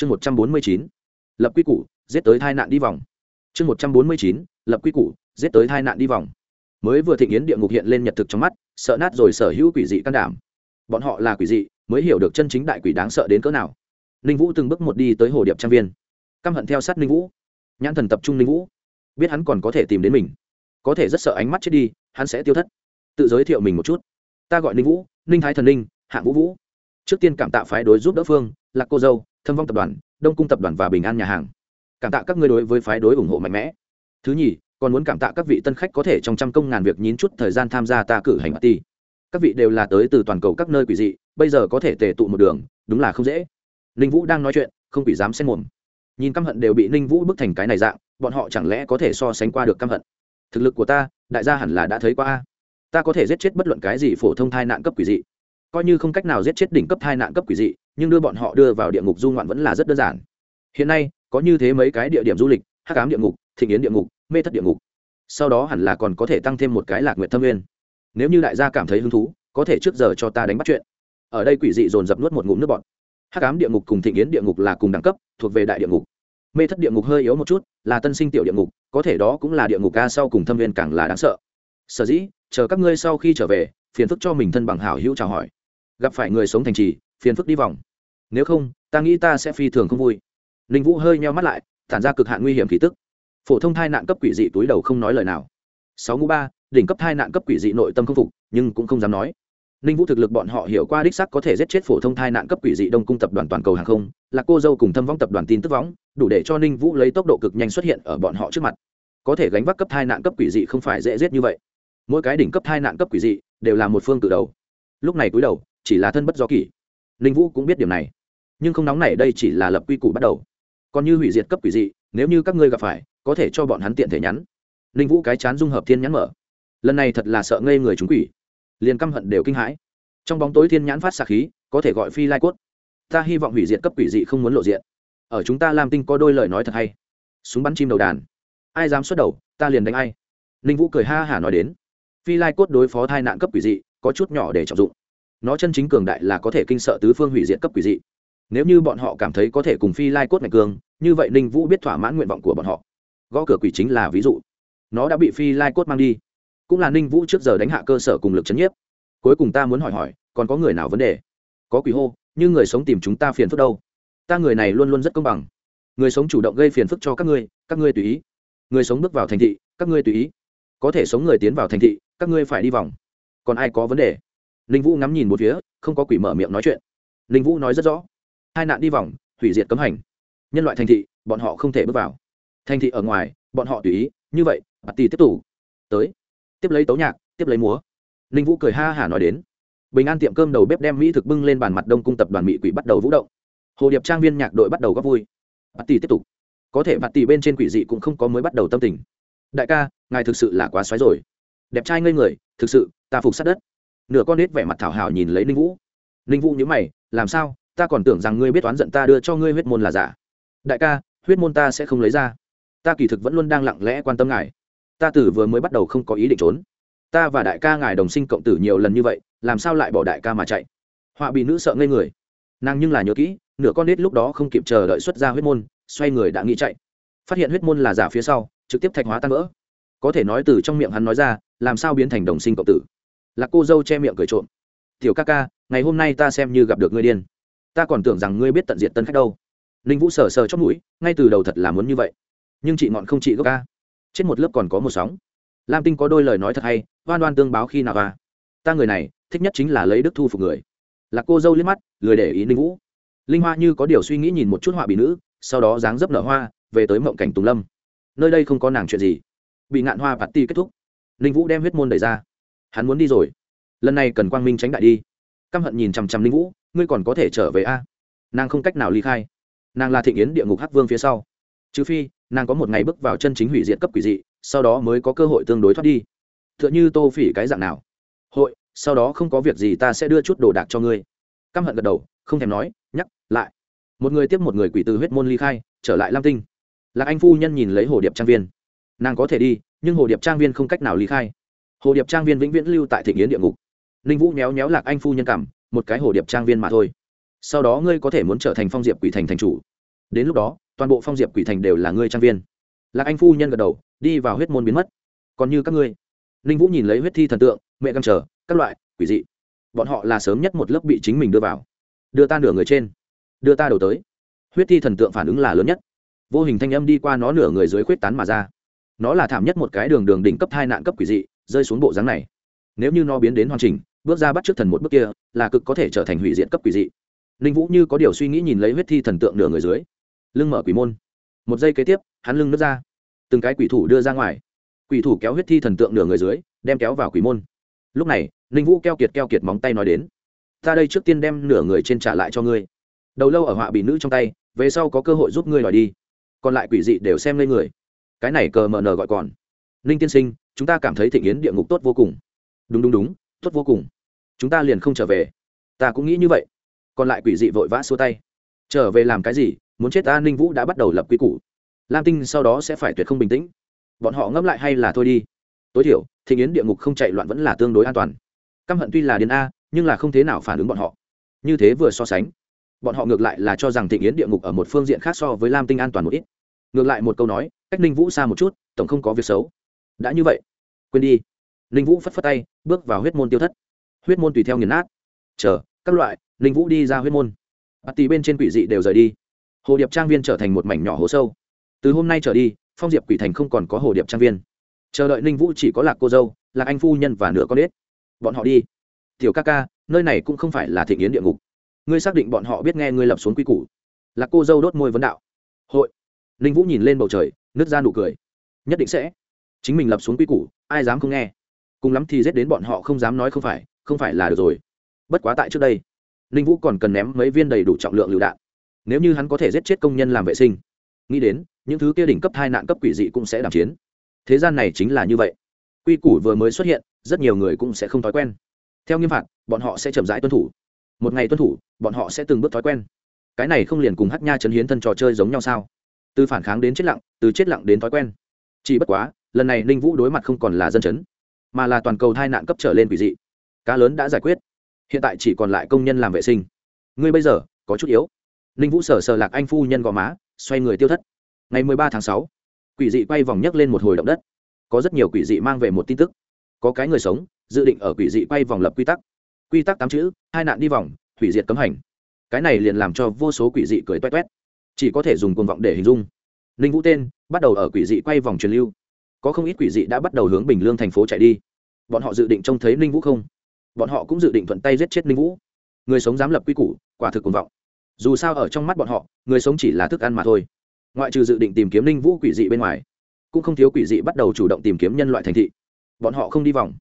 chương một trăm bốn mươi chín, lập quy củ, giết tới tai nạn đi vòng. Chương một trăm bốn mươi chín, lập quy củ, giết tới tai nạn đi vòng. Mới vừa thịnh yến địa ngục hiện lên nhật thực trong mắt, sợ nát rồi sở hữu quỷ dị can đảm. Bọn họ là quỷ dị, mới hiểu được chân chính đại quỷ đáng sợ đến cỡ nào. Ninh vũ từng bước một đi tới hồ điệp trang viên. Căm hận theo sát ninh vũ. Nhãn thần tập trung ninh vũ. Biết hắn còn có thể tìm đến mình. Có thể rất sợ ánh mắt chết đi, hắn sẽ tiêu thất. Tự giới thiệu mình một chút. Ta gọi ninh vũ, ninh thái thần ninh, hạng vũ vũ. Trước tiên cảm tạ phái đối giúp đỡ phương, lạc cô dâu thâm vong tập đoàn, đông cung tập đoàn và bình an nhà hàng. Cảm tạ các ngươi đối với phái đối ủng hộ mạnh mẽ. Thứ nhì, còn muốn cảm tạ các vị tân khách có thể trong trăm công ngàn việc nhín chút thời gian tham gia ta cử hành ti các vị đều là tới từ toàn cầu các nơi quỷ dị, bây giờ có thể tề tụ một đường, đúng là không dễ. Ninh vũ đang nói chuyện, không quỷ dám xen mồm. Nhìn căm hận đều bị ninh vũ bức thành cái này dạng, bọn họ chẳng lẽ có thể so sánh qua được căm hận? Thực lực của ta, đại gia hẳn là đã thấy qua ta có thể giết chết bất luận cái gì phổ thông thai nạn cấp quỷ dị. Coi như không cách nào giết chết đỉnh cấp thai nạn cấp quỷ dị nhưng đưa bọn họ đưa vào địa ngục du ngoạn vẫn là rất đơn giản. Hiện nay, có như thế mấy cái địa điểm du lịch, hắc ám địa ngục, thịnh yến địa ngục, mê thất địa ngục. Sau đó hẳn là còn có thể tăng thêm một cái lạc nguyện thâm nguyên. Nếu như đại gia cảm thấy hứng thú, có thể trước giờ cho ta đánh bắt chuyện. Ở đây quỷ dị dồn dập nuốt một ngụm nước bọt. Hắc ám địa ngục cùng thịnh yến địa ngục là cùng đẳng cấp, thuộc về đại địa ngục. Mê thất địa ngục hơi yếu một chút, là tân sinh tiểu địa ngục, có thể đó cũng là địa ngục ca sau cùng thâm viên càng là đáng sợ. Sở dĩ, chờ các ngươi sau khi trở về, phiền phức cho mình thân bằng hảo hữu chào hỏi. Gặp phải người sống thành trì, phiền phức đi vòng nếu không, ta nghĩ ta sẽ phi thường không vui. Ninh vũ hơi nheo mắt lại, tản ra cực hạn nguy hiểm khí tức. Phổ thông thai nạn cấp quỷ dị túi đầu không nói lời nào. Sáu ngũ ba, đỉnh cấp thai nạn cấp quỷ dị nội tâm không phục, nhưng cũng không dám nói. Ninh vũ thực lực bọn họ hiểu qua đích sắc có thể giết chết phổ thông thai nạn cấp quỷ dị đông cung tập đoàn toàn cầu hàng không là cô dâu cùng thâm vong tập đoàn tin tức võng, đủ để cho ninh vũ lấy tốc độ cực nhanh xuất hiện ở bọn họ trước mặt. Có thể gánh vác cấp thai nạn cấp quỷ dị không phải dễ giết như vậy. Mỗi cái đỉnh cấp thai nạn cấp quỷ dị đều là một phương cự đầu. Lúc này cúi đầu chỉ là thân bất do kỷ. Ninh vũ cũng biết điểm này nhưng không nóng này đây chỉ là lập quy củ bắt đầu. Còn như hủy diệt cấp quỷ dị, nếu như các ngươi gặp phải, có thể cho bọn hắn tiện thể nhắn. Ninh vũ cái chán dung hợp thiên nhắn mở. Lần này thật là sợ ngây người chúng quỷ. Liền căm hận đều kinh hãi. Trong bóng tối thiên nhãn phát xạ khí, có thể gọi phi lai cốt. Ta hy vọng hủy diệt cấp quỷ dị không muốn lộ diện. Ở chúng ta làm tinh có đôi lời nói thật hay. Súng bắn chim đầu đàn. Ai dám xuất đầu, ta liền đánh ai. Ninh vũ cười ha hả nói đến. Phi lai cốt đối phó thai nạn cấp quỷ dị, có chút nhỏ để trọng dụng. Nó chân chính cường đại là có thể kinh sợ tứ phương hủy diệt cấp quỷ dị nếu như bọn họ cảm thấy có thể cùng phi lai cốt mạnh cường như vậy ninh vũ biết thỏa mãn nguyện vọng của bọn họ. Gõ cửa quỷ chính là ví dụ. Nó đã bị phi lai cốt mang đi. Cũng là ninh vũ trước giờ đánh hạ cơ sở cùng lực c h ấ n nhiếp. Cuối cùng ta muốn hỏi hỏi, còn có người nào vấn đề? Có quỷ hô, nhưng người sống tìm chúng ta phiền phức đâu? Ta người này luôn luôn rất công bằng. Người sống chủ động gây phiền phức cho các ngươi các ngươi tùy ý. Người sống bước vào thành thị, các ngươi tùy ý. Có thể sống người tiến vào thành thị, các ngươi phải đi vòng. Còn ai có vấn đề? Ninh vũ ngắm nhìn một phía, không có quỷ mở miệng nói chuyện. Ninh vũ nói rất rõ hai nạn đi vòng, hủy diệt cấm hành. Nhân loại thành thị, bọn họ không thể bước vào. Thành thị ở ngoài, bọn họ tùy ý, như vậy, bà tì tiếp tục. Tới. Tiếp lấy tấu nhạc, tiếp lấy múa. Ninh vũ cười ha hả nói đến. Bình an tiệm cơm đầu bếp đem mỹ thực bưng lên bàn mặt đông cung tập đoàn mỹ quỷ bắt đầu vũ động. Hồ điệp trang viên nhạc đội bắt đầu góp vui. Bà tì tiếp tục. Có thể bà tì bên trên quỷ dị cũng không có mới bắt đầu tâm tình. Đại ca, ngài thực sự là quá xoáy rồi. Đẹp trai ngây người, thực sự, ta phục sát đất. Nửa con nết vẻ mặt thảo hào nhìn lấy ninh vũ. Ninh vũ nhớ mày, làm sao ta còn tưởng rằng ngươi biết toán giận ta đưa cho ngươi huyết môn là giả. Đại ca, huyết môn ta sẽ không lấy ra. Ta kỳ thực vẫn luôn đang lặng lẽ quan tâm ngài. Ta tử vừa mới bắt đầu không có ý định trốn. Ta và đại ca ngài đồng sinh cộng tử nhiều lần như vậy, làm sao lại bỏ đại ca mà chạy? Họa bị nữ sợ ngây người. Nàng nhưng là nhớ kỹ, nửa con nết lúc đó không kịp chờ đợi xuất ra huyết môn, xoay người đã nghĩ chạy. Phát hiện huyết môn là giả phía sau, trực tiếp thạch hóa tan vỡ. Có thể nói từ trong miệng hắn nói ra, làm sao biến thành đồng sinh cộng tử. Là cô dâu che miệng cười trộm. Tiểu ca ca, ngày hôm nay ta xem như gặp được ngươi điên ta còn tưởng rằng ngươi biết tận diện tân khách đâu. Ninh vũ sờ sờ chót mũi, ngay từ đầu thật là muốn như vậy. Nhưng chị ngọn không chị gốc ca trên một lớp còn có một sóng. Lam tinh có đôi lời nói thật hay oan oan tương báo khi nào va ta người này, thích nhất chính là lấy đức thu phục người. Là cô dâu liếc mắt, lười để ý ninh vũ. Linh hoa như có điều suy nghĩ nhìn một chút họa bị nữ, sau đó dáng dấp nở hoa, về tới mộng cảnh tùng lâm. Nơi đây không có nàng chuyện gì. Bị ngạn hoa bạt ti kết thúc. Ninh vũ đem huyết môn đẩy ra. Hắn muốn đi rồi. Lần này cần quang minh tránh đại đi. Căm hận nhìn chằm chằm ninh vũ ngươi còn có thể trở về a? Nàng không cách nào ly khai. Nàng là thịnh yến địa ngục hắc vương phía sau. Trừ phi, nàng có một ngày bước vào chân chính hủy diệt cấp quỷ dị, sau đó mới có cơ hội tương đối thoát đi. T h ư ợ n h ư tô phỉ cái dạng nào? Hội, sau đó không có việc gì ta sẽ đưa chút đồ đạc cho ngươi. Căm hận gật đầu, không thèm nói, nhắc, lại. Một người tiếp một người quỷ từ huyết môn ly khai, trở lại lam tinh. Lạc anh phu nhân nhìn lấy hồ điệp trang viên. Nàng có thể đi, nhưng hồ điệp trang viên không cách nào ly khai. Hồ điệp trang viên vĩnh viễn lưu tại thị nghiến địa ngục. Ninh vũ méo méo lạc anh phu nhân cảm một cái hồ điệp trang viên mà thôi. Sau đó ngươi có thể muốn trở thành phong diệp quỷ thành thành chủ. Đến lúc đó, toàn bộ phong diệp quỷ thành đều là ngươi trang viên. Lạc anh phu nhân gật đầu, đi vào huyết môn biến mất. Còn như các ngươi, ninh vũ nhìn lấy huyết thi thần tượng, mẹ găng trở, các loại, quỷ dị. Bọn họ là sớm nhất một lớp bị chính mình đưa vào. Đưa ta nửa người trên, đưa ta đầu tới. Huyết thi thần tượng phản ứng là lớn nhất. Vô hình thanh âm đi qua nó nửa người dưới khuyết tán mà ra. Nó là thảm nhất một cái đường đường đỉnh cấp hai nạn cấp quỷ dị, rơi xuống bộ dáng này. Nếu như nó biến đến hoàn chỉnh bước ra bắt trước thần một bước kia, là cực có thể trở thành hủy diện cấp quỷ dị. Ninh vũ như có điều suy nghĩ nhìn lấy huyết thi thần tượng nửa người dưới. Lưng mở quỷ môn. Một giây kế tiếp, hắn lưng nước ra. Từng cái quỷ thủ đưa ra ngoài. Quỷ thủ kéo huyết thi thần tượng nửa người dưới, đem kéo vào quỷ môn. Lúc này, ninh vũ keo kiệt keo kiệt móng tay nói đến. Ta đây trước tiên đem nửa người trên trả lại cho ngươi. Đầu lâu ở họa bị nữ trong tay, về sau có cơ hội giúp ngươi đòi đi. Còn lại quỷ dị đều xem lên người. Cái này cờ mờ nờ gọi còn. Ninh tiên sinh, chúng ta cảm thấy thịnh yến địa ngục tốt vô cùng. Đúng đúng đúng, tốt vô cùng chúng ta liền không trở về. Ta cũng nghĩ như vậy. Còn lại quỷ dị vội vã xua tay. Trở về làm cái gì? Muốn chết ta ninh vũ đã bắt đầu lập quy củ. Lam tinh sau đó sẽ phải tuyệt không bình tĩnh. Bọn họ ngẫm lại hay là thôi đi. Tối thiểu, thịnh yến địa ngục không chạy loạn vẫn là tương đối an toàn. Căm hận tuy là điền a, nhưng là không thế nào phản ứng bọn họ. Như thế vừa so sánh, bọn họ ngược lại là cho rằng thịnh yến địa ngục ở một phương diện khác so với lam tinh an toàn một ít. Ngược lại một câu nói, cách ninh vũ xa một chút, tổng không có việc xấu. Đã như vậy, quên đi. Ninh vũ phất phất tay, bước vào huyết môn tiêu thất huyết môn tùy theo nghiền nát. Chờ, các loại, ninh vũ đi ra huyết môn. Bà tì bên trên quỷ dị đều rời đi. Hồ điệp trang viên trở thành một mảnh nhỏ hố sâu. Từ hôm nay trở đi, phong diệp quỷ thành không còn có hồ điệp trang viên. Chờ đợi ninh vũ chỉ có lạc cô dâu, lạc anh phu nhân và nửa con ếch. Bọn họ đi. Tiểu ca ca, nơi này cũng không phải là thị nghiến địa ngục. Ngươi xác định bọn họ biết nghe ngươi lập xuống quy củ. Lạc cô dâu đốt môi vấn đạo. Hội. Ninh vũ nhìn lên bầu trời, nứt ra nụ cười. Nhất định sẽ. Chính mình lập xuống quy củ, ai dám không nghe? Cùng lắm thì giết đến bọn họ không dám nói không phải không phải là được rồi. Bất quá tại trước đây, ninh vũ còn cần ném mấy viên đầy đủ trọng lượng lựu đạn. Nếu như hắn có thể giết chết công nhân làm vệ sinh, nghĩ đến, những thứ kia đỉnh cấp hai nạn cấp quỷ dị cũng sẽ đảm chiến. Thế gian này chính là như vậy. Quy củ vừa mới xuất hiện, rất nhiều người cũng sẽ không thói quen. Theo nghiêm phạt, bọn họ sẽ chậm rãi tuân thủ. Một ngày tuân thủ, bọn họ sẽ từng bước thói quen. Cái này không liền cùng hát nha chấn hiến thân trò chơi giống nhau sao? Từ phản kháng đến chết lặng, từ chết lặng đến thói quen. Chỉ bất quá, lần này ninh vũ đối mặt không còn là dân chấn, mà là toàn cầu thai nạn cấp trở lên quỷ dị cá lớn đã giải quyết. Hiện tại chỉ còn lại công nhân làm vệ sinh. Ngươi bây giờ, có chút yếu. Ninh vũ sở sờ lạc anh phu nhân gò má, xoay người tiêu thất. Ngày mười ba tháng sáu, quỷ dị quay vòng nhấc lên một hồi động đất. Có rất nhiều quỷ dị mang về một tin tức. Có cái người sống, dự định ở quỷ dị quay vòng lập quy tắc. Quy tắc tám chữ, hai nạn đi vòng, hủy diệt cấm hành. Cái này liền làm cho vô số quỷ dị cười toét toét. Chỉ có thể dùng cuồng vọng để hình dung. Ninh vũ tên, bắt đầu ở quỷ dị quay vòng truyền lưu. Có không ít quỷ dị đã bắt đầu hướng bình lương thành phố chạy đi. Bọn họ dự định trông thấy ninh vũ không? Bọn họ cũng dự định thuận tay giết chết ninh vũ. Người sống dám lập quy củ, quả thực cuồng vọng. Dù sao ở trong mắt bọn họ, người sống chỉ là thức ăn mà thôi. Ngoại trừ dự định tìm kiếm ninh vũ quỷ dị bên ngoài, cũng không thiếu quỷ dị bắt đầu chủ động tìm kiếm nhân loại thành thị. Bọn họ không đi vòng.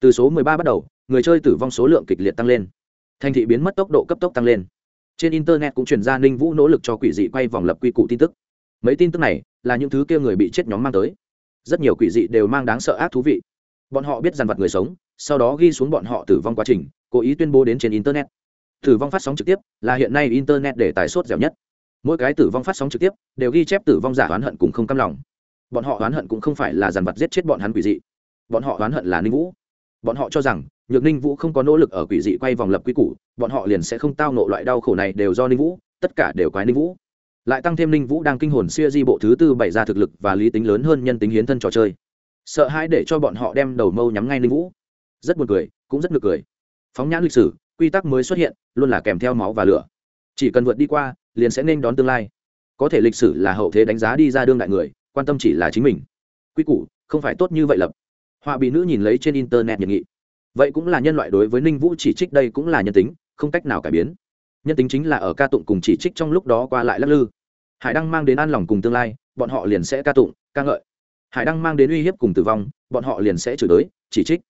Từ số 13 bắt đầu, người chơi tử vong số lượng kịch liệt tăng lên. Thành thị biến mất tốc độ cấp tốc tăng lên. Trên internet cũng truyền ra ninh vũ nỗ lực cho quỷ dị quay vòng lập quy củ tin tức. Mấy tin tức này là những thứ kia người bị chết nhóm mang tới. Rất nhiều quỷ dị đều mang đáng sợ ác thú vị. Bọn họ biết dàn vật người sống sau đó ghi xuống bọn họ tử vong quá trình, cố ý tuyên bố đến trên internet. Tử vong phát sóng trực tiếp là hiện nay internet để tài sốt dẻo nhất. Mỗi cái tử vong phát sóng trực tiếp đều ghi chép tử vong giả oán hận cùng không căm lòng. Bọn họ oán hận cũng không phải là dàn vật giết chết bọn hắn quỷ dị. Bọn họ oán hận là ninh vũ. Bọn họ cho rằng, nhược ninh vũ không có nỗ lực ở quỷ dị quay vòng lập quy củ, bọn họ liền sẽ không tao nộ loại đau khổ này đều do ninh vũ, tất cả đều quái ninh vũ. Lại tăng thêm ninh vũ đang kinh hồn xuya di bộ thứ tư bày ra thực lực và lý tính lớn hơn nhân tính hiến thân trò chơi. Sợ hãi để cho bọn họ đem đầu mâu nhắm ngay ninh vũ rất buồn cười, cũng rất ngược cười. Phóng nhãn lịch sử, quy tắc mới xuất hiện, luôn là kèm theo máu và lửa. Chỉ cần vượt đi qua, liền sẽ nên đón tương lai. Có thể lịch sử là hậu thế đánh giá đi ra đương đại người, quan tâm chỉ là chính mình. Quy củ, không phải tốt như vậy lập. Họa bị nữ nhìn lấy trên internet nhiệt nghị. Vậy cũng là nhân loại đối với ninh vũ chỉ trích đây cũng là nhân tính, không cách nào cải biến. Nhân tính chính là ở ca tụng cùng chỉ trích trong lúc đó qua lại lắc lư. Hải đăng mang đến an lòng cùng tương lai, bọn họ liền sẽ ca tụng, ca ngợi. Hải đăng mang đến uy hiếp cùng tử vong, bọn họ liền sẽ chửi tới chỉ trích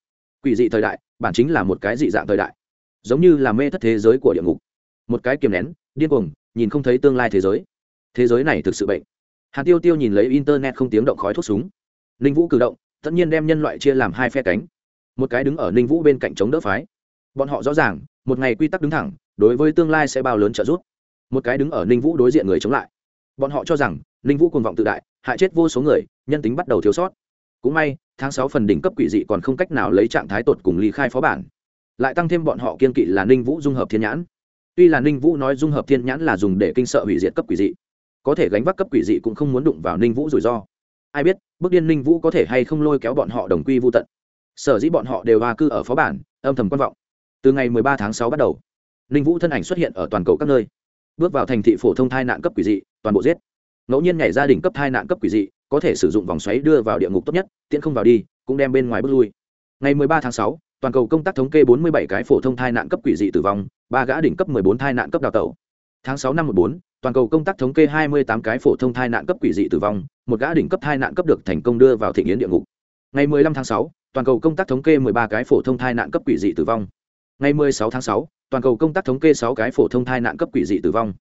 quỷ dị thời đại, bản chính là một cái dị dạng thời đại. Giống như là mê thất thế giới của địa ngục. Một cái kiềm nén, điên cuồng, nhìn không thấy tương lai thế giới. Thế giới này thực sự bệnh. Hạt tiêu tiêu nhìn lấy internet không tiếng động khói thuốc súng. Ninh vũ cử động, tất nhiên đem nhân loại chia làm hai phe cánh. Một cái đứng ở ninh vũ bên cạnh chống đỡ phái. Bọn họ rõ ràng, một ngày quy tắc đứng thẳng, đối với tương lai sẽ bao lớn trợ giúp. Một cái đứng ở ninh vũ đối diện người chống lại. Bọn họ cho rằng, ninh vũ cuồng vọng tự đại, hại chết vô số người, nhân tính bắt đầu thiếu sót cũng may, tháng sáu phần đỉnh cấp quỷ dị còn không cách nào lấy trạng thái tột cùng ly khai phó bản. Lại tăng thêm bọn họ kiên kỵ là ninh vũ dung hợp thiên nhãn. Tuy là ninh vũ nói dung hợp thiên nhãn là dùng để kinh sợ hủy diệt cấp quỷ dị, có thể gánh vác cấp quỷ dị cũng không muốn đụng vào ninh vũ rủi ro. Ai biết, bước điên ninh vũ có thể hay không lôi kéo bọn họ đồng quy vô tận. Sở dĩ bọn họ đều hòa cư ở phó bản, âm thầm quan vọng. Từ ngày 13 tháng 6 bắt đầu, ninh vũ thân ảnh xuất hiện ở toàn cầu các nơi. Bước vào thành thị phổ thông thai nạn cấp quỷ dị, toàn bộ giết. Ngẫu nhiên nhảy gia đình cấp thai nạn cấp quỷ dị có thể sử dụng vòng xoáy đưa vào địa ngục tốt nhất tiễn không vào đi cũng đem bên ngoài bước lui. Ngày 13 tháng 6, toàn cầu công tác thống kê 47 cái phổ thông thai nạn cấp quỷ dị tử vong ba gã đỉnh cấp 14 thai nạn cấp đào tẩu. Tháng 6 năm 14, toàn cầu công tác thống kê 28 cái phổ thông thai nạn cấp quỷ dị tử vong một gã đỉnh cấp thai nạn cấp được thành công đưa vào thị nghiến địa ngục. Ngày 15 tháng 6, toàn cầu công tác thống kê 13 cái phổ thông thai nạn cấp quỷ dị tử vong. Ngày 16 tháng 6, toàn cầu công tác thống kê 6 cái phổ thông thai nạn cấp quỷ dị tử vong.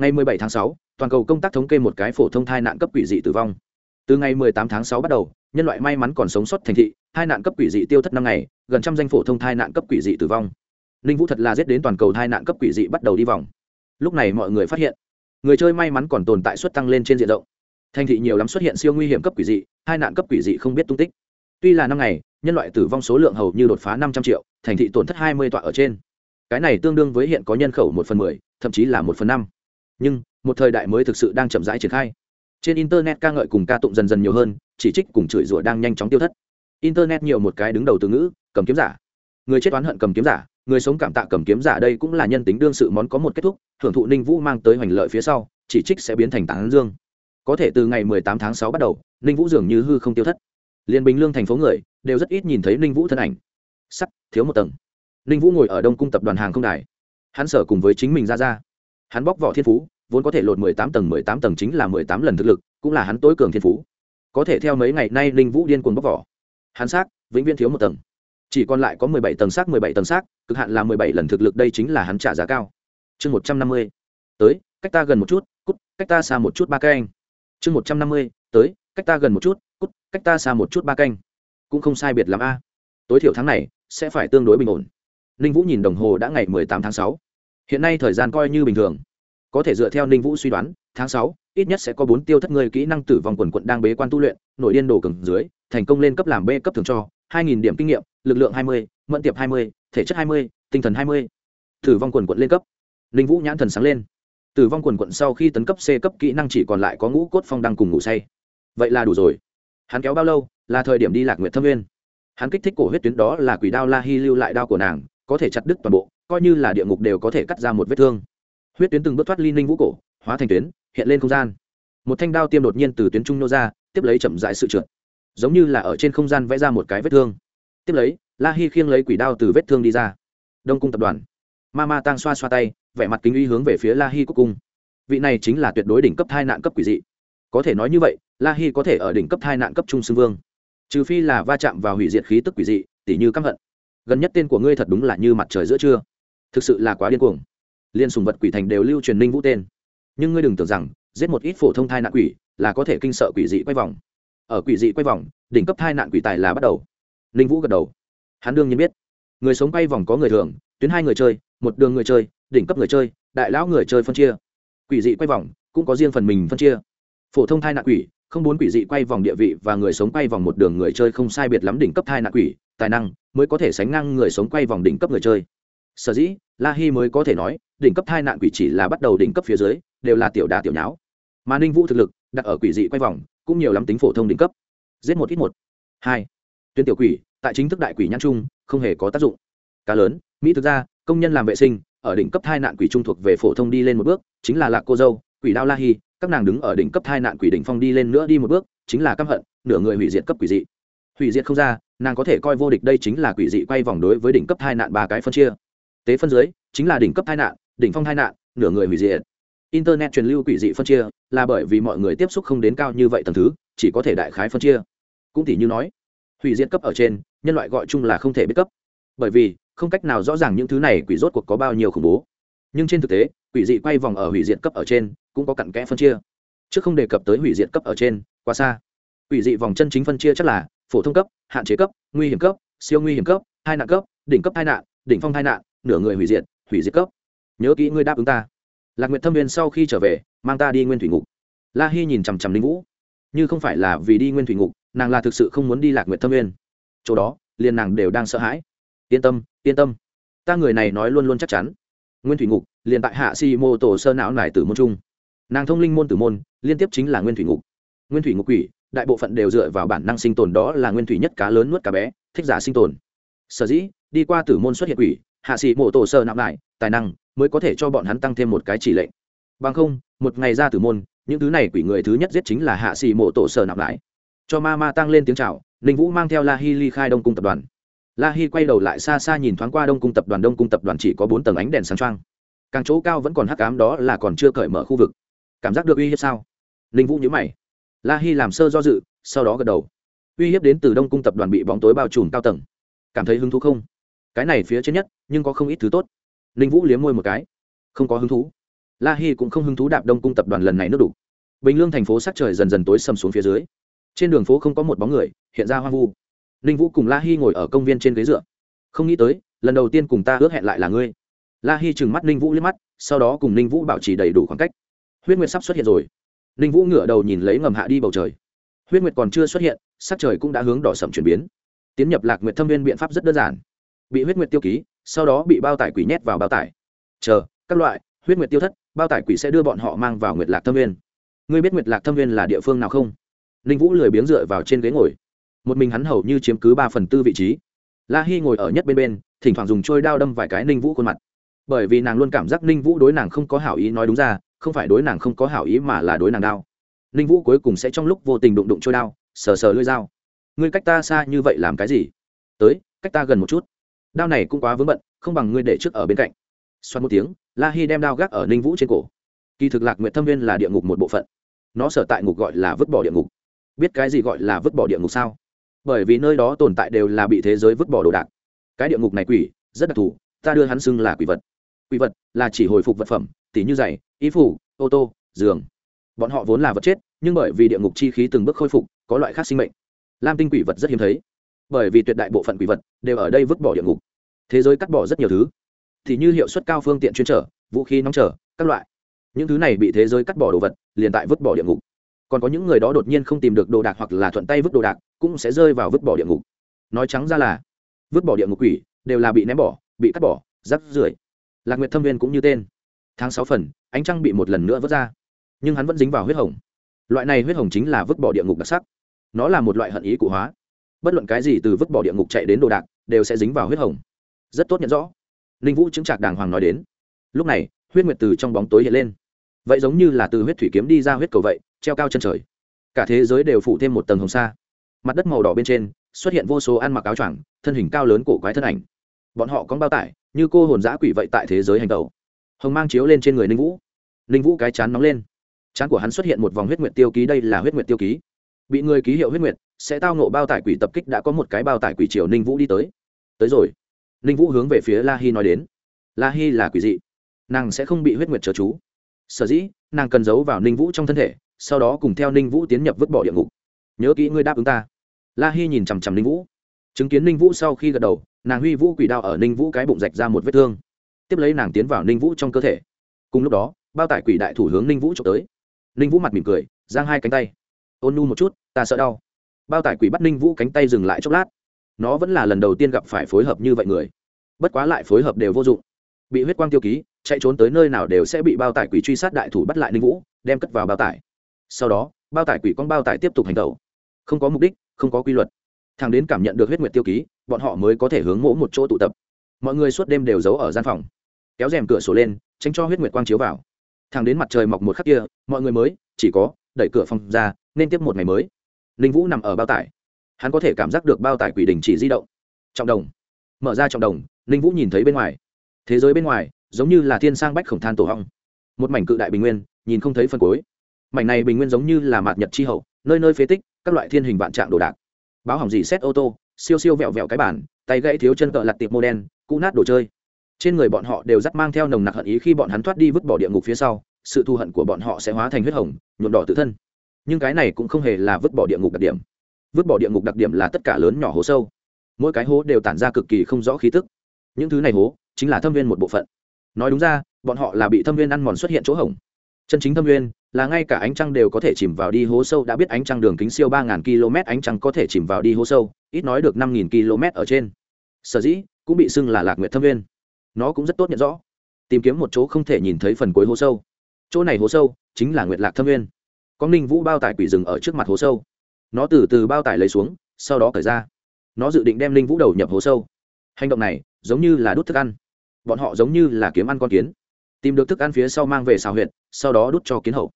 Ngày 17 tháng 6, toàn cầu công tác thống kê một cái phổ thông thai nạn cấp quỷ dị tử vong từ ngày 18 tháng 6 bắt đầu, nhân loại may mắn còn sống sót thành thị, hai nạn cấp quỷ dị tiêu thất năm ngày, gần trăm danh phổ thông thai nạn cấp quỷ dị tử vong. Ninh vũ thật là giết đến toàn cầu thai nạn cấp quỷ dị bắt đầu đi vòng. Lúc này mọi người phát hiện, người chơi may mắn còn tồn tại suất tăng lên trên diện rộng. Thành thị nhiều lắm xuất hiện siêu nguy hiểm cấp quỷ dị, hai nạn cấp quỷ dị không biết tung tích. Tuy là năm ngày, nhân loại tử vong số lượng hầu như đột phá năm trăm triệu, thành thị tổn thất hai mươi tọa ở trên. Cái này tương đương với hiện có nhân khẩu một phần mười, thậm chí là một phần năm. Nhưng, một thời đại mới thực sự đang chậm rãi triển khai trên internet ca ngợi cùng ca tụng dần dần nhiều hơn, chỉ trích cùng chửi rủa đang nhanh chóng tiêu thất. Internet nhiều một cái đứng đầu từ ngữ, cầm kiếm giả. Người chết oán hận cầm kiếm giả, người sống cảm tạ cầm kiếm giả đây cũng là nhân tính đương sự món có một kết thúc, thưởng thụ ninh vũ mang tới hoành lợi phía sau, chỉ trích sẽ biến thành tán dương. Có thể từ ngày 18 tháng 6 bắt đầu, ninh vũ dường như hư không tiêu thất. Liên bình lương thành phố người, đều rất ít nhìn thấy ninh vũ thân ảnh. Sắc, thiếu một tầng. Ninh vũ ngồi ở đông cung tập đoàn hàng không đài. Hắn sở cùng với chính mình ra ra. Hắn bóc vỏ thiên phú vốn có thể lột 18 tầng 18 tầng chính là 18 lần thực lực, cũng là hắn tối cường thiên phú. Có thể theo mấy ngày nay linh vũ điên cuồng bóc vỏ. Hắn xác, vĩnh viễn thiếu một tầng. Chỉ còn lại có 17 tầng xác 17 tầng xác, cực hạn là 17 lần thực lực đây chính là hắn trả giá cao. Chương 150. tới, cách ta gần một chút, cút, cách ta xa một chút ba canh. Chương 150. tới, cách ta gần một chút, cút, cách ta xa một chút ba canh. Cũng không sai biệt l a. Tối thiểu tháng này sẽ phải tương đối bình ổn. Ninh vũ nhìn đồng hồ đã ngày 18 tháng 6. hiện nay thời gian coi như bình thường có thể dựa theo ninh vũ suy đoán tháng sáu ít nhất sẽ có bốn tiêu thất người kỹ năng tử vong quần quận đang bế quan tu luyện nội điên đồ cường dưới thành công lên cấp làm b cấp thường cho 2.000 điểm kinh nghiệm lực lượng 20, mẫn tiệp 20, thể chất 20, tinh thần 20. tử vong quần quận lên cấp. Ninh vũ nhãn thần sáng lên. Tử vong quần quận sau khi tấn cấp c cấp kỹ năng chỉ còn lại có ngũ cốt phong đang cùng ngủ say. Vậy là đủ rồi. Hắn kéo bao lâu? Là thời điểm đi lạc nguyện thâm nguyên. Hắn kích thích cổ huyết tuyến đó là quỷ đao la hy lưu lại đao của nàng có thể chặt đứt toàn bộ coi như là địa ngục đều có thể cắt ra một vết thương huyết tuyến từng bước thoát ly ninh vũ cổ, hóa thành tuyến, hiện lên không gian. Một thanh đao tiêm đột nhiên từ tuyến trung nô ra, tiếp lấy chậm dại sự trượt. Giống như là ở trên không gian vẽ ra một cái vết thương. Tiếp lấy, la hy khiêng lấy quỷ đao từ vết thương đi ra. Đông cung tập đoàn. Ma ma tăng xoa xoa tay, vẻ mặt kính uy hướng về phía la hy quốc cung. Vị này chính là tuyệt đối đỉnh cấp thai nạn cấp quỷ dị. Có thể nói như vậy, la hy có thể ở đỉnh cấp thai nạn cấp trung xưng vương. Trừ phi là va chạm vào hủy diệt khí tức quỷ dị, tỉ như căm hận. Gần nhất tên của ngươi thật đúng là như mặt trời giữa trưa. Thực sự là quá điên cuồng liên sùng vật quỷ thành đều lưu truyền ninh vũ tên. Nhưng ngươi đừng tưởng rằng, giết một ít phổ thông thai nạn quỷ là có thể kinh sợ quỷ dị quay vòng. Ở quỷ dị quay vòng, đỉnh cấp thai nạn quỷ tài là bắt đầu. Ninh vũ gật đầu. Hắn đương nhiên biết. Người sống quay vòng có người thường, tuyến hai người chơi, một đường người chơi, đỉnh cấp người chơi, đại lão người chơi phân chia. Quỷ dị quay vòng cũng có riêng phần mình phân chia. Phổ thông thai nạn quỷ, không muốn quỷ dị quay vòng địa vị và người sống quay vòng một đường người chơi không sai biệt lắm đỉnh cấp thai nạn quỷ, tài năng mới có thể sánh ngang người sống quay vòng đỉnh cấp người chơi sở dĩ, la hi mới có thể nói, đỉnh cấp hai nạn quỷ chỉ là bắt đầu đỉnh cấp phía dưới, đều là tiểu đà tiểu nháo. Mà ninh vũ thực lực, đặt ở quỷ dị quay vòng, cũng nhiều lắm tính phổ thông đỉnh cấp. Giết một ít một. Hai. Tuyến tiểu quỷ, tại chính thức đại quỷ nhãn trung, không hề có tác dụng. Cá lớn, mỹ thực ra công nhân làm vệ sinh, ở đỉnh cấp hai nạn quỷ trung thuộc về phổ thông đi lên một bước, chính là lạc cô dâu, quỷ đao la hi, các nàng đứng ở đỉnh cấp hai nạn quỷ đỉnh phong đi lên nữa đi một bước, chính là căm hận, nửa người hủy diệt cấp quỷ dị. Hủy diệt không ra, nàng có thể coi vô địch đây chính là quỷ dị quay vòng đối với đỉnh cấp hai nạn ba cái phân chia tế phân dưới, chính là đỉnh cấp tai nạn, đỉnh phong tai nạn, nửa người hủy diệt. Internet truyền lưu quỷ dị phân chia, là bởi vì mọi người tiếp xúc không đến cao như vậy tầng thứ, chỉ có thể đại khái phân chia. Cũng tỷ như nói, hủy diệt cấp ở trên, nhân loại gọi chung là không thể biết cấp. Bởi vì, không cách nào rõ ràng những thứ này quỷ rốt cuộc có bao nhiêu khủng bố. Nhưng trên thực tế, quỷ dị quay vòng ở hủy diệt cấp ở trên, cũng có cặn kẽ phân chia. Chứ không đề cập tới hủy diệt cấp ở trên, quá xa. Quỷ dị vòng chân chính phân chia chắc là phổ thông cấp, hạn chế cấp, nguy hiểm cấp, siêu nguy hiểm cấp hai nạn cấp, đỉnh cấp hai nạn, đỉnh phong hai nạn nửa người hủy diệt hủy diệt cấp. Nhớ kỹ ngươi đáp ứng ta. Lạc nguyệt thâm viên sau khi trở về, mang ta đi nguyên thủy ngục. La hy nhìn chằm chằm linh vũ. Như không phải là vì đi nguyên thủy ngục, nàng là thực sự không muốn đi lạc nguyệt thâm viên. Chỗ đó, liền nàng đều đang sợ hãi. Yên tâm yên tâm. Ta người này nói luôn luôn chắc chắn. Nguyên thủy ngục, liền tại hạ si mô tổ sơ não nải tử môn trung. Nàng thông linh môn tử môn, liên tiếp chính là nguyên thủy ngục. Nguyên thủy ngục quỷ, đại bộ phận đều dựa vào bản năng sinh tồn đó là nguyên thủy nhất cá lớn nuốt cá bé, thích giả sinh tồn. Sở dĩ, đi qua tử môn xuất hiện quỷ hạ sĩ mộ tổ sơ nạp lại, tài năng mới có thể cho bọn hắn tăng thêm một cái chỉ lệnh. Bằng không, một ngày ra tử môn, những thứ này quỷ người thứ nhất giết chính là hạ sĩ mộ tổ sơ nạp lại. Cho ma ma tăng lên tiếng chào, ninh vũ mang theo la hi ly khai đông cung tập đoàn. La hi quay đầu lại xa xa nhìn thoáng qua đông cung tập đoàn, đông cung tập đoàn chỉ có bốn tầng ánh đèn sáng trăng càng chỗ cao vẫn còn hắc ám đó là còn chưa cởi mở khu vực. Cảm giác được uy hiếp sao? Ninh vũ nhớ mày. La hi làm sơ do dự, sau đó gật đầu. Uy hiếp đến từ đông cung tập đoàn bị bóng tối bao trùm cao tầng. Cảm thấy hứng thú không? Cái này phía trên nhất, nhưng có không ít thứ tốt. Ninh vũ liếm môi một cái. Không có hứng thú. La hi cũng không hứng thú đạp đông cung tập đoàn lần này nước đủ. Bình lương thành phố sát trời dần dần tối sầm xuống phía dưới. Trên đường phố không có một bóng người, hiện ra hoang vu. Ninh vũ cùng la hi ngồi ở công viên trên ghế dựa. Không nghĩ tới, lần đầu tiên cùng ta ước hẹn lại là ngươi. La hi trừng mắt ninh vũ liếc mắt, sau đó cùng ninh vũ bảo trì đầy đủ khoảng cách. Huyết nguyệt sắp xuất hiện rồi. Ninh vũ ngửa đầu nhìn lấy ngầm hạ đi bầu trời. Huyết nguyệt còn chưa xuất hiện, sắc trời cũng đã hướng đỏ sầm chuyển biến. Tiến nhập lạc nguyệt thâm viên biện pháp rất đơn giản bị huyết nguyệt tiêu ký, sau đó bị bao tải quỷ nhét vào bao tải. Chờ, các loại, huyết nguyệt tiêu thất, bao tải quỷ sẽ đưa bọn họ mang vào nguyệt lạc thâm viên ngươi biết nguyệt lạc thâm viên là địa phương nào không? Ninh vũ lười biếng dựa vào trên ghế ngồi. Một mình hắn hầu như chiếm cứ ba phần tư vị trí. La hi ngồi ở nhất bên bên, thỉnh thoảng dùng trôi đao đâm vài cái ninh vũ khuôn mặt. Bởi vì nàng luôn cảm giác ninh vũ đối nàng không có hảo ý nói đúng ra, không phải đối nàng không có hảo ý mà là đối nàng đao ninh vũ cuối cùng sẽ trong lúc vô tình đụng đụng trôi đao, sờ sờ lưỡi dao. Ngươi cách ta xa như vậy làm cái gì? Tới, cách ta gần một chút đao này cũng quá vướng bận, không bằng ngươi để trước ở bên cạnh. Xoắn một tiếng, la hi đem đao gác ở ninh vũ trên cổ. Kỳ thực lạc nguyện thâm viên là địa ngục một bộ phận. Nó sở tại ngục gọi là vứt bỏ địa ngục. Biết cái gì gọi là vứt bỏ địa ngục sao? Bởi vì nơi đó tồn tại đều là bị thế giới vứt bỏ đồ đạc. Cái địa ngục này quỷ, rất đặc thù, ta đưa hắn xưng là quỷ vật. Quỷ vật là chỉ hồi phục vật phẩm, tỉ như giày, y phủ ô tô, giường. Bọn họ vốn là vật chết, nhưng bởi vì địa ngục chi khí từng bước khôi phục, có loại khác sinh mệnh. Lam tinh quỷ vật rất hiếm thấy bởi vì tuyệt đại bộ phận quỷ vật đều ở đây vứt bỏ địa ngục. Thế giới cắt bỏ rất nhiều thứ. Thì như hiệu suất cao phương tiện chuyên trở, vũ khí nóng trở, các loại. Những thứ này bị thế giới cắt bỏ đồ vật, liền tại vứt bỏ địa ngục. Còn có những người đó đột nhiên không tìm được đồ đạc hoặc là thuận tay vứt đồ đạc, cũng sẽ rơi vào vứt bỏ địa ngục. Nói trắng ra là, vứt bỏ địa ngục quỷ đều là bị ném bỏ, bị cắt bỏ, rắc rưởi. Lạc nguyệt thâm viên cũng như tên. Tháng sáu phần, ánh trăng bị một lần nữa vứt ra. Nhưng hắn vẫn dính vào huyết hồng. Loại này huyết hồng chính là vứt bỏ địa ngục đặc sắc. Nó là một loại hận ý cụ hóa bất luận cái gì từ vứt bỏ địa ngục chạy đến đồ đạc, đều sẽ dính vào huyết hồng. Rất tốt nhận rõ. Ninh vũ chứng trạc đàng hoàng nói đến. Lúc này, huyết nguyệt từ trong bóng tối hiện lên. Vậy giống như là từ huyết thủy kiếm đi ra huyết cầu vậy, treo cao chân trời. Cả thế giới đều phủ thêm một tầng hồng sa. Mặt đất màu đỏ bên trên, xuất hiện vô số ăn mặc áo choàng, thân hình cao lớn cổ quái thân ảnh. Bọn họ có bao tải, như cô hồn giã quỷ vậy tại thế giới hành tẩu. Hồng mang chiếu lên trên người ninh vũ. Ninh vũ cái chán nóng lên. Chán của hắn xuất hiện một vòng huyết nguyệt tiêu ký, đây là huyết nguyệt tiêu ký. Bị người ký hiệu huyết nguyệt sẽ tao nộ bao tải quỷ tập kích đã có một cái bao tải quỷ triều ninh vũ đi tới. Tới rồi. Ninh vũ hướng về phía la hi nói đến. La hi là quỷ dị. Nàng sẽ không bị huyết nguyệt trở chú. Sở dĩ, nàng cần giấu vào ninh vũ trong thân thể, sau đó cùng theo ninh vũ tiến nhập vứt bỏ địa ngục. Nhớ kỹ ngươi đáp ứng ta. La hi nhìn chằm chằm ninh vũ. Chứng kiến ninh vũ sau khi gật đầu, nàng huy vũ quỷ đao ở ninh vũ cái bụng rạch ra một vết thương. Tiếp lấy nàng tiến vào ninh vũ trong cơ thể. Cùng lúc đó, bao tải quỷ đại thủ hướng ninh vũ trộm tới. Ninh vũ mặt mỉm cười, giang hai cánh tay. Ôn nu một chút, ta sợ đau bao tải quỷ bắt ninh vũ cánh tay dừng lại chốc lát. Nó vẫn là lần đầu tiên gặp phải phối hợp như vậy người. Bất quá lại phối hợp đều vô dụng. Bị huyết quang tiêu ký, chạy trốn tới nơi nào đều sẽ bị bao tải quỷ truy sát đại thủ bắt lại ninh vũ, đem cất vào bao tải. Sau đó, bao tải quỷ con bao tải tiếp tục hành tẩu. Không có mục đích, không có quy luật. Thằng đến cảm nhận được huyết nguyệt tiêu ký, bọn họ mới có thể hướng mỗ một chỗ tụ tập. Mọi người suốt đêm đều giấu ở gian phòng. Kéo rèm cửa sổ lên, tránh cho huyết nguyệt quang chiếu vào. Thằng đến mặt trời mọc một khắc kia, mọi người mới, chỉ có, đẩy cửa phòng ra, nên tiếp một ngày mới ninh vũ nằm ở bao tải. Hắn có thể cảm giác được bao tải quỷ đình chỉ di động. Trọng đồng. Mở ra trọng đồng, ninh vũ nhìn thấy bên ngoài. Thế giới bên ngoài, giống như là thiên sang bách khổng than tổ hong. Một mảnh cự đại bình nguyên, nhìn không thấy phần cuối. Mảnh này bình nguyên giống như là mạt nhật chi hậu, nơi nơi phế tích, các loại thiên hình vạn trạng đồ đạc. Báo hỏng gì xét ô tô, siêu siêu vẹo vẹo cái bản tay gãy thiếu chân cỡ lặt tiệp mô đen, cũ nát đồ chơi. Trên người bọn họ đều dắt mang theo nồng nặc hận ý khi bọn hắn thoát đi vứt bỏ địa ngục phía sau, sự thù hận của bọn họ sẽ hóa thành huyết hồng, nhuộm đỏ tự thân nhưng cái này cũng không hề là vứt bỏ địa ngục đặc điểm. Vứt bỏ địa ngục đặc điểm là tất cả lớn nhỏ hố sâu. Mỗi cái hố đều tản ra cực kỳ không rõ khí tức. Những thứ này hố chính là thâm viên một bộ phận. Nói đúng ra, bọn họ là bị thâm viên ăn mòn xuất hiện chỗ hỏng. chân chính thâm viên là ngay cả ánh trăng đều có thể chìm vào đi hố sâu đã biết ánh trăng đường kính siêu ba km, ánh trăng có thể chìm vào đi hố sâu, ít nói được năm km ở trên. Sở dĩ cũng bị xưng là lạc nguyệt thâm viên. Nó cũng rất tốt nhận rõ. Tìm kiếm một chỗ không thể nhìn thấy phần cuối hố sâu. Chỗ này hố sâu chính là nguyệt lạc thâm viên có ninh vũ bao tải quỷ rừng ở trước mặt hố sâu nó từ từ bao tải lấy xuống sau đó cởi ra nó dự định đem ninh vũ đầu nhập hố sâu hành động này giống như là đút thức ăn bọn họ giống như là kiếm ăn con kiến tìm được thức ăn phía sau mang về xào huyện sau đó đút cho kiến hậu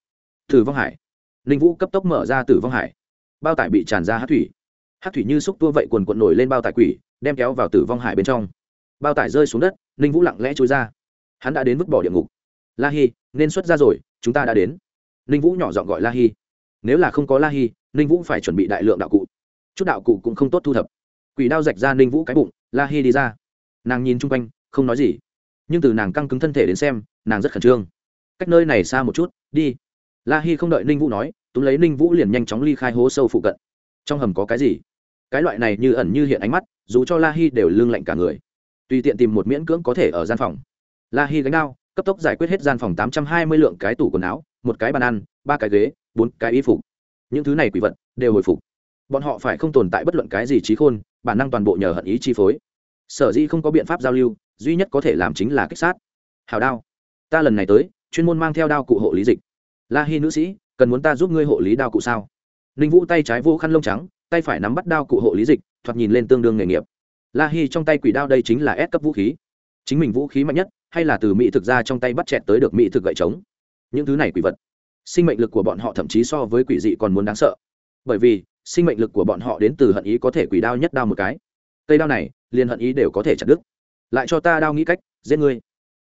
tử vong hải ninh vũ cấp tốc mở ra tử vong hải bao tải bị tràn ra hát thủy hát thủy như xúc tua vậy quần quận nổi lên bao tải quỷ đem kéo vào tử vong hải bên trong bao tải rơi xuống đất ninh vũ lặng lẽ trôi ra hắn đã đến vứt bỏ địa ngục la hi nên xuất ra rồi chúng ta đã đến ninh vũ nhỏ giọng gọi la hi. Nếu là không có la hi, ninh vũ phải chuẩn bị đại lượng đạo cụ. Chút đạo cụ cũng không tốt thu thập. Quỷ đao rạch ra ninh vũ cái bụng, la hi đi ra. Nàng nhìn chung quanh, không nói gì. Nhưng từ nàng căng cứng thân thể đến xem, nàng rất khẩn trương. Cách nơi này xa một chút, đi. La hi không đợi ninh vũ nói tú lấy ninh vũ liền nhanh chóng ly khai hố sâu phụ cận. Trong hầm có cái gì? Cái loại này như ẩn như hiện ánh mắt, dù cho la hi đều lưng lạnh cả người. Tùy tiện tìm một miễn cưỡng có thể ở gian phòng. La hi gánh đao, cấp tốc giải quyết hết gian phòng tám trăm hai mươi lượng cái tủ quần áo một cái bàn ăn, ba cái ghế, bốn cái y phục. Những thứ này quỷ vật đều hồi phục. Bọn họ phải không tồn tại bất luận cái gì trí khôn, bản năng toàn bộ nhờ hận ý chi phối. Sở dĩ không có biện pháp giao lưu, duy nhất có thể làm chính là kích sát. Hào đao. Ta lần này tới, chuyên môn mang theo đao cụ hộ lý dịch. La hi nữ sĩ, cần muốn ta giúp ngươi hộ lý đao cụ sao? Ninh vũ tay trái vô khăn lông trắng, tay phải nắm bắt đao cụ hộ lý dịch, thoạt nhìn lên tương đương nghề nghiệp. La hi trong tay quỷ đao đây chính là S cấp vũ khí. Chính mình vũ khí mạnh nhất, hay là từ mỹ thực ra trong tay bắt chẹt tới được mỹ thực gậy trống? Những thứ này quỷ vật. Sinh mệnh lực của bọn họ thậm chí so với quỷ dị còn muốn đáng sợ. Bởi vì, sinh mệnh lực của bọn họ đến từ hận ý có thể quỷ đao nhất đao một cái. Cây đao này, liền hận ý đều có thể chặt đứt. Lại cho ta đao nghĩ cách, giết ngươi.